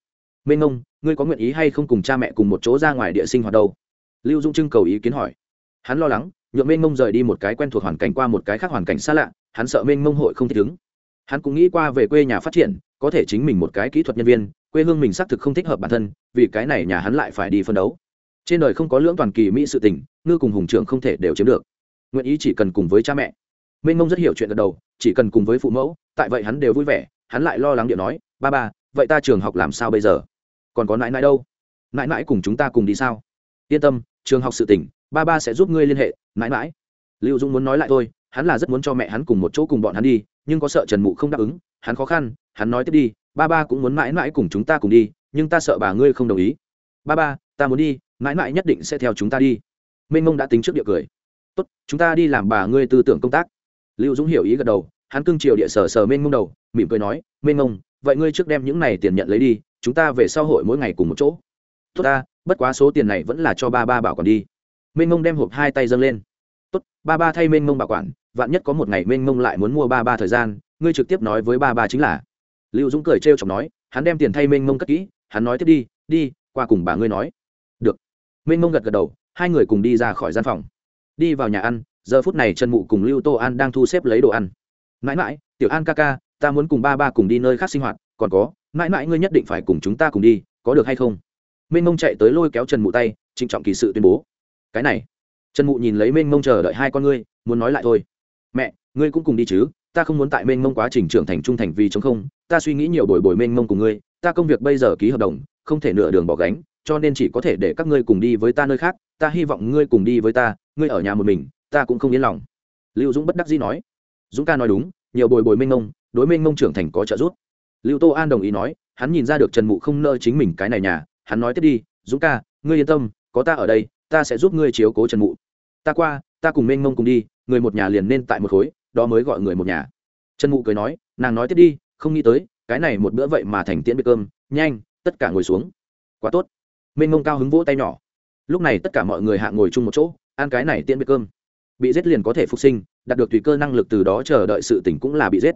Mênh mông, ngươi có nguyện ý hay không cùng cha mẹ cùng một chỗ ra ngoài địa sinh hoạt đâu? Lưu dung trưng cầu ý kiến hỏi. Hắn lo lắng, nhượng mênh mông rời đi một cái quen thuộc hoàn cảnh qua một cái khác hoàn cảnh xa lạ, hắn sợ mênh mông hội không thích ứng. Hắn cũng nghĩ qua về quê nhà phát triển, có thể chính mình một cái kỹ thuật nhân viên, quê hương mình xác thực không thích hợp bản thân, vì cái này nhà hắn lại phải đi phân đấu. Trên đời không có lưỡng toàn kỳ mỹ sự tình, ngư cùng hùng trưởng không thể đều chiếm được. Nguyện ý chỉ cần cùng với cha mẹ. Mênh mông rất hiểu chuyện gật đầu, chỉ cần cùng với phụ mẫu, tại vậy hắn đều vui vẻ, hắn lại lo lắng điện nói, ba ba, vậy ta trường học làm sao bây giờ? Còn có nãi nãi đâu? Nãi nãi cùng chúng ta cùng đi sao? Yên tâm, trường học sự tỉnh ba ba sẽ giúp ngươi liên hệ, mãi mãi. lưu dũng muốn nói lại thôi, hắn là rất muốn cho mẹ hắn cùng một chỗ cùng bọn hắn đi, nhưng có sợ trần mụ không đáp ứng, hắn khó khăn, hắn nói tiếp đi, ba ba cũng muốn mãi mãi cùng chúng ta cùng đi, nhưng ta sợ bà ngươi không đồng ý. Ba ba, ta muốn đi, mãi mãi nhất định sẽ theo chúng ta đi. Mênh mông đã tính trước địa cười. Tốt, chúng ta đi làm bà ngươi tư tưởng công tác. Lưu dũng hiểu ý gật đầu, hắn cưng chiều địa sở sờ mênh mông đầu, mỉm cười nói mênh mông vậy ngươi trước đem những này tiền nhận lấy đi, chúng ta về sau hội mỗi ngày cùng một chỗ. Tốt ta bất quá số tiền này vẫn là cho ba ba bảo quản đi. Mênh mông đem hộp hai tay dâng lên. Tốt, ba ba thay mênh mông bảo quản, vạn nhất có một ngày mênh mông lại muốn mua ba ba thời gian, ngươi trực tiếp nói với ba ba chính là. Lưu dũng cười trêu chọc nói, hắn đem tiền thay mênh mông cất kỹ, hắn nói tiếp đi đi, qua cùng bà ngươi nói. Được. Mênh mông gật gật đầu, hai người cùng đi ra khỏi gian phòng. Đi vào nhà ăn, giờ phút này trần mụ cùng lưu tô an đang thu xếp lấy đồ ăn. Mãi mãi, tiểu an ca ca, ta muốn cùng ba ba cùng đi nơi khác sinh hoạt, còn có, mãi mãi ngươi nhất định phải cùng chúng ta cùng đi, có được hay không? Mênh mông chạy tới lôi kéo trần mụ tay, trịnh trọng kỳ sự tuyên bố. Cái này, trần mụ nhìn lấy mênh mông chờ đợi hai con ngươi, muốn nói lại thôi. Mẹ, ngươi cũng cùng đi chứ, ta không muốn tại mênh mông quá trình trưởng thành trung thành vì chống không, ta suy nghĩ nhiều bồi bồi mênh mông cùng ngươi, ta công việc bây giờ ký hợp đồng, không thể nửa đường bỏ gánh, cho nên chỉ có thể để các ngươi cùng đi với ta nơi khác, ta hy vọng ngươi cùng đi với ta, ngươi ở nhà một mình, ta cũng không yên lòng. Lưu dũng bất đắc dĩ nói. Dũng ca nói đúng, nhiều bồi bồi mênh mông, đối mênh mông trưởng thành có trợ giúp. Lưu tô an đồng ý nói, hắn nhìn ra được trần mụ không nợ chính mình cái này nhà hắn nói tiếp đi, dũng ca, ngươi yên tâm, có ta ở đây, ta sẽ giúp ngươi chiếu cố trần mụ. Ta qua, ta cùng mênh mông cùng đi, người một nhà liền nên tại một khối, đó mới gọi người một nhà. Trần mụ cười nói, nàng nói tiếp đi, không nghĩ tới, cái này một bữa vậy mà thành tiễn biệt cơm, nhanh, tất cả ngồi xuống. Quá tốt. Mênh mông cao hứng vỗ tay nhỏ. Lúc này tất cả mọi người hạ ngồi chung một chỗ, ăn cái này tiễn biệt cơm. Bị giết liền có thể phục sinh, đạt được tùy cơ năng lực từ đó chờ đợi sự tỉnh cũng là bị giết.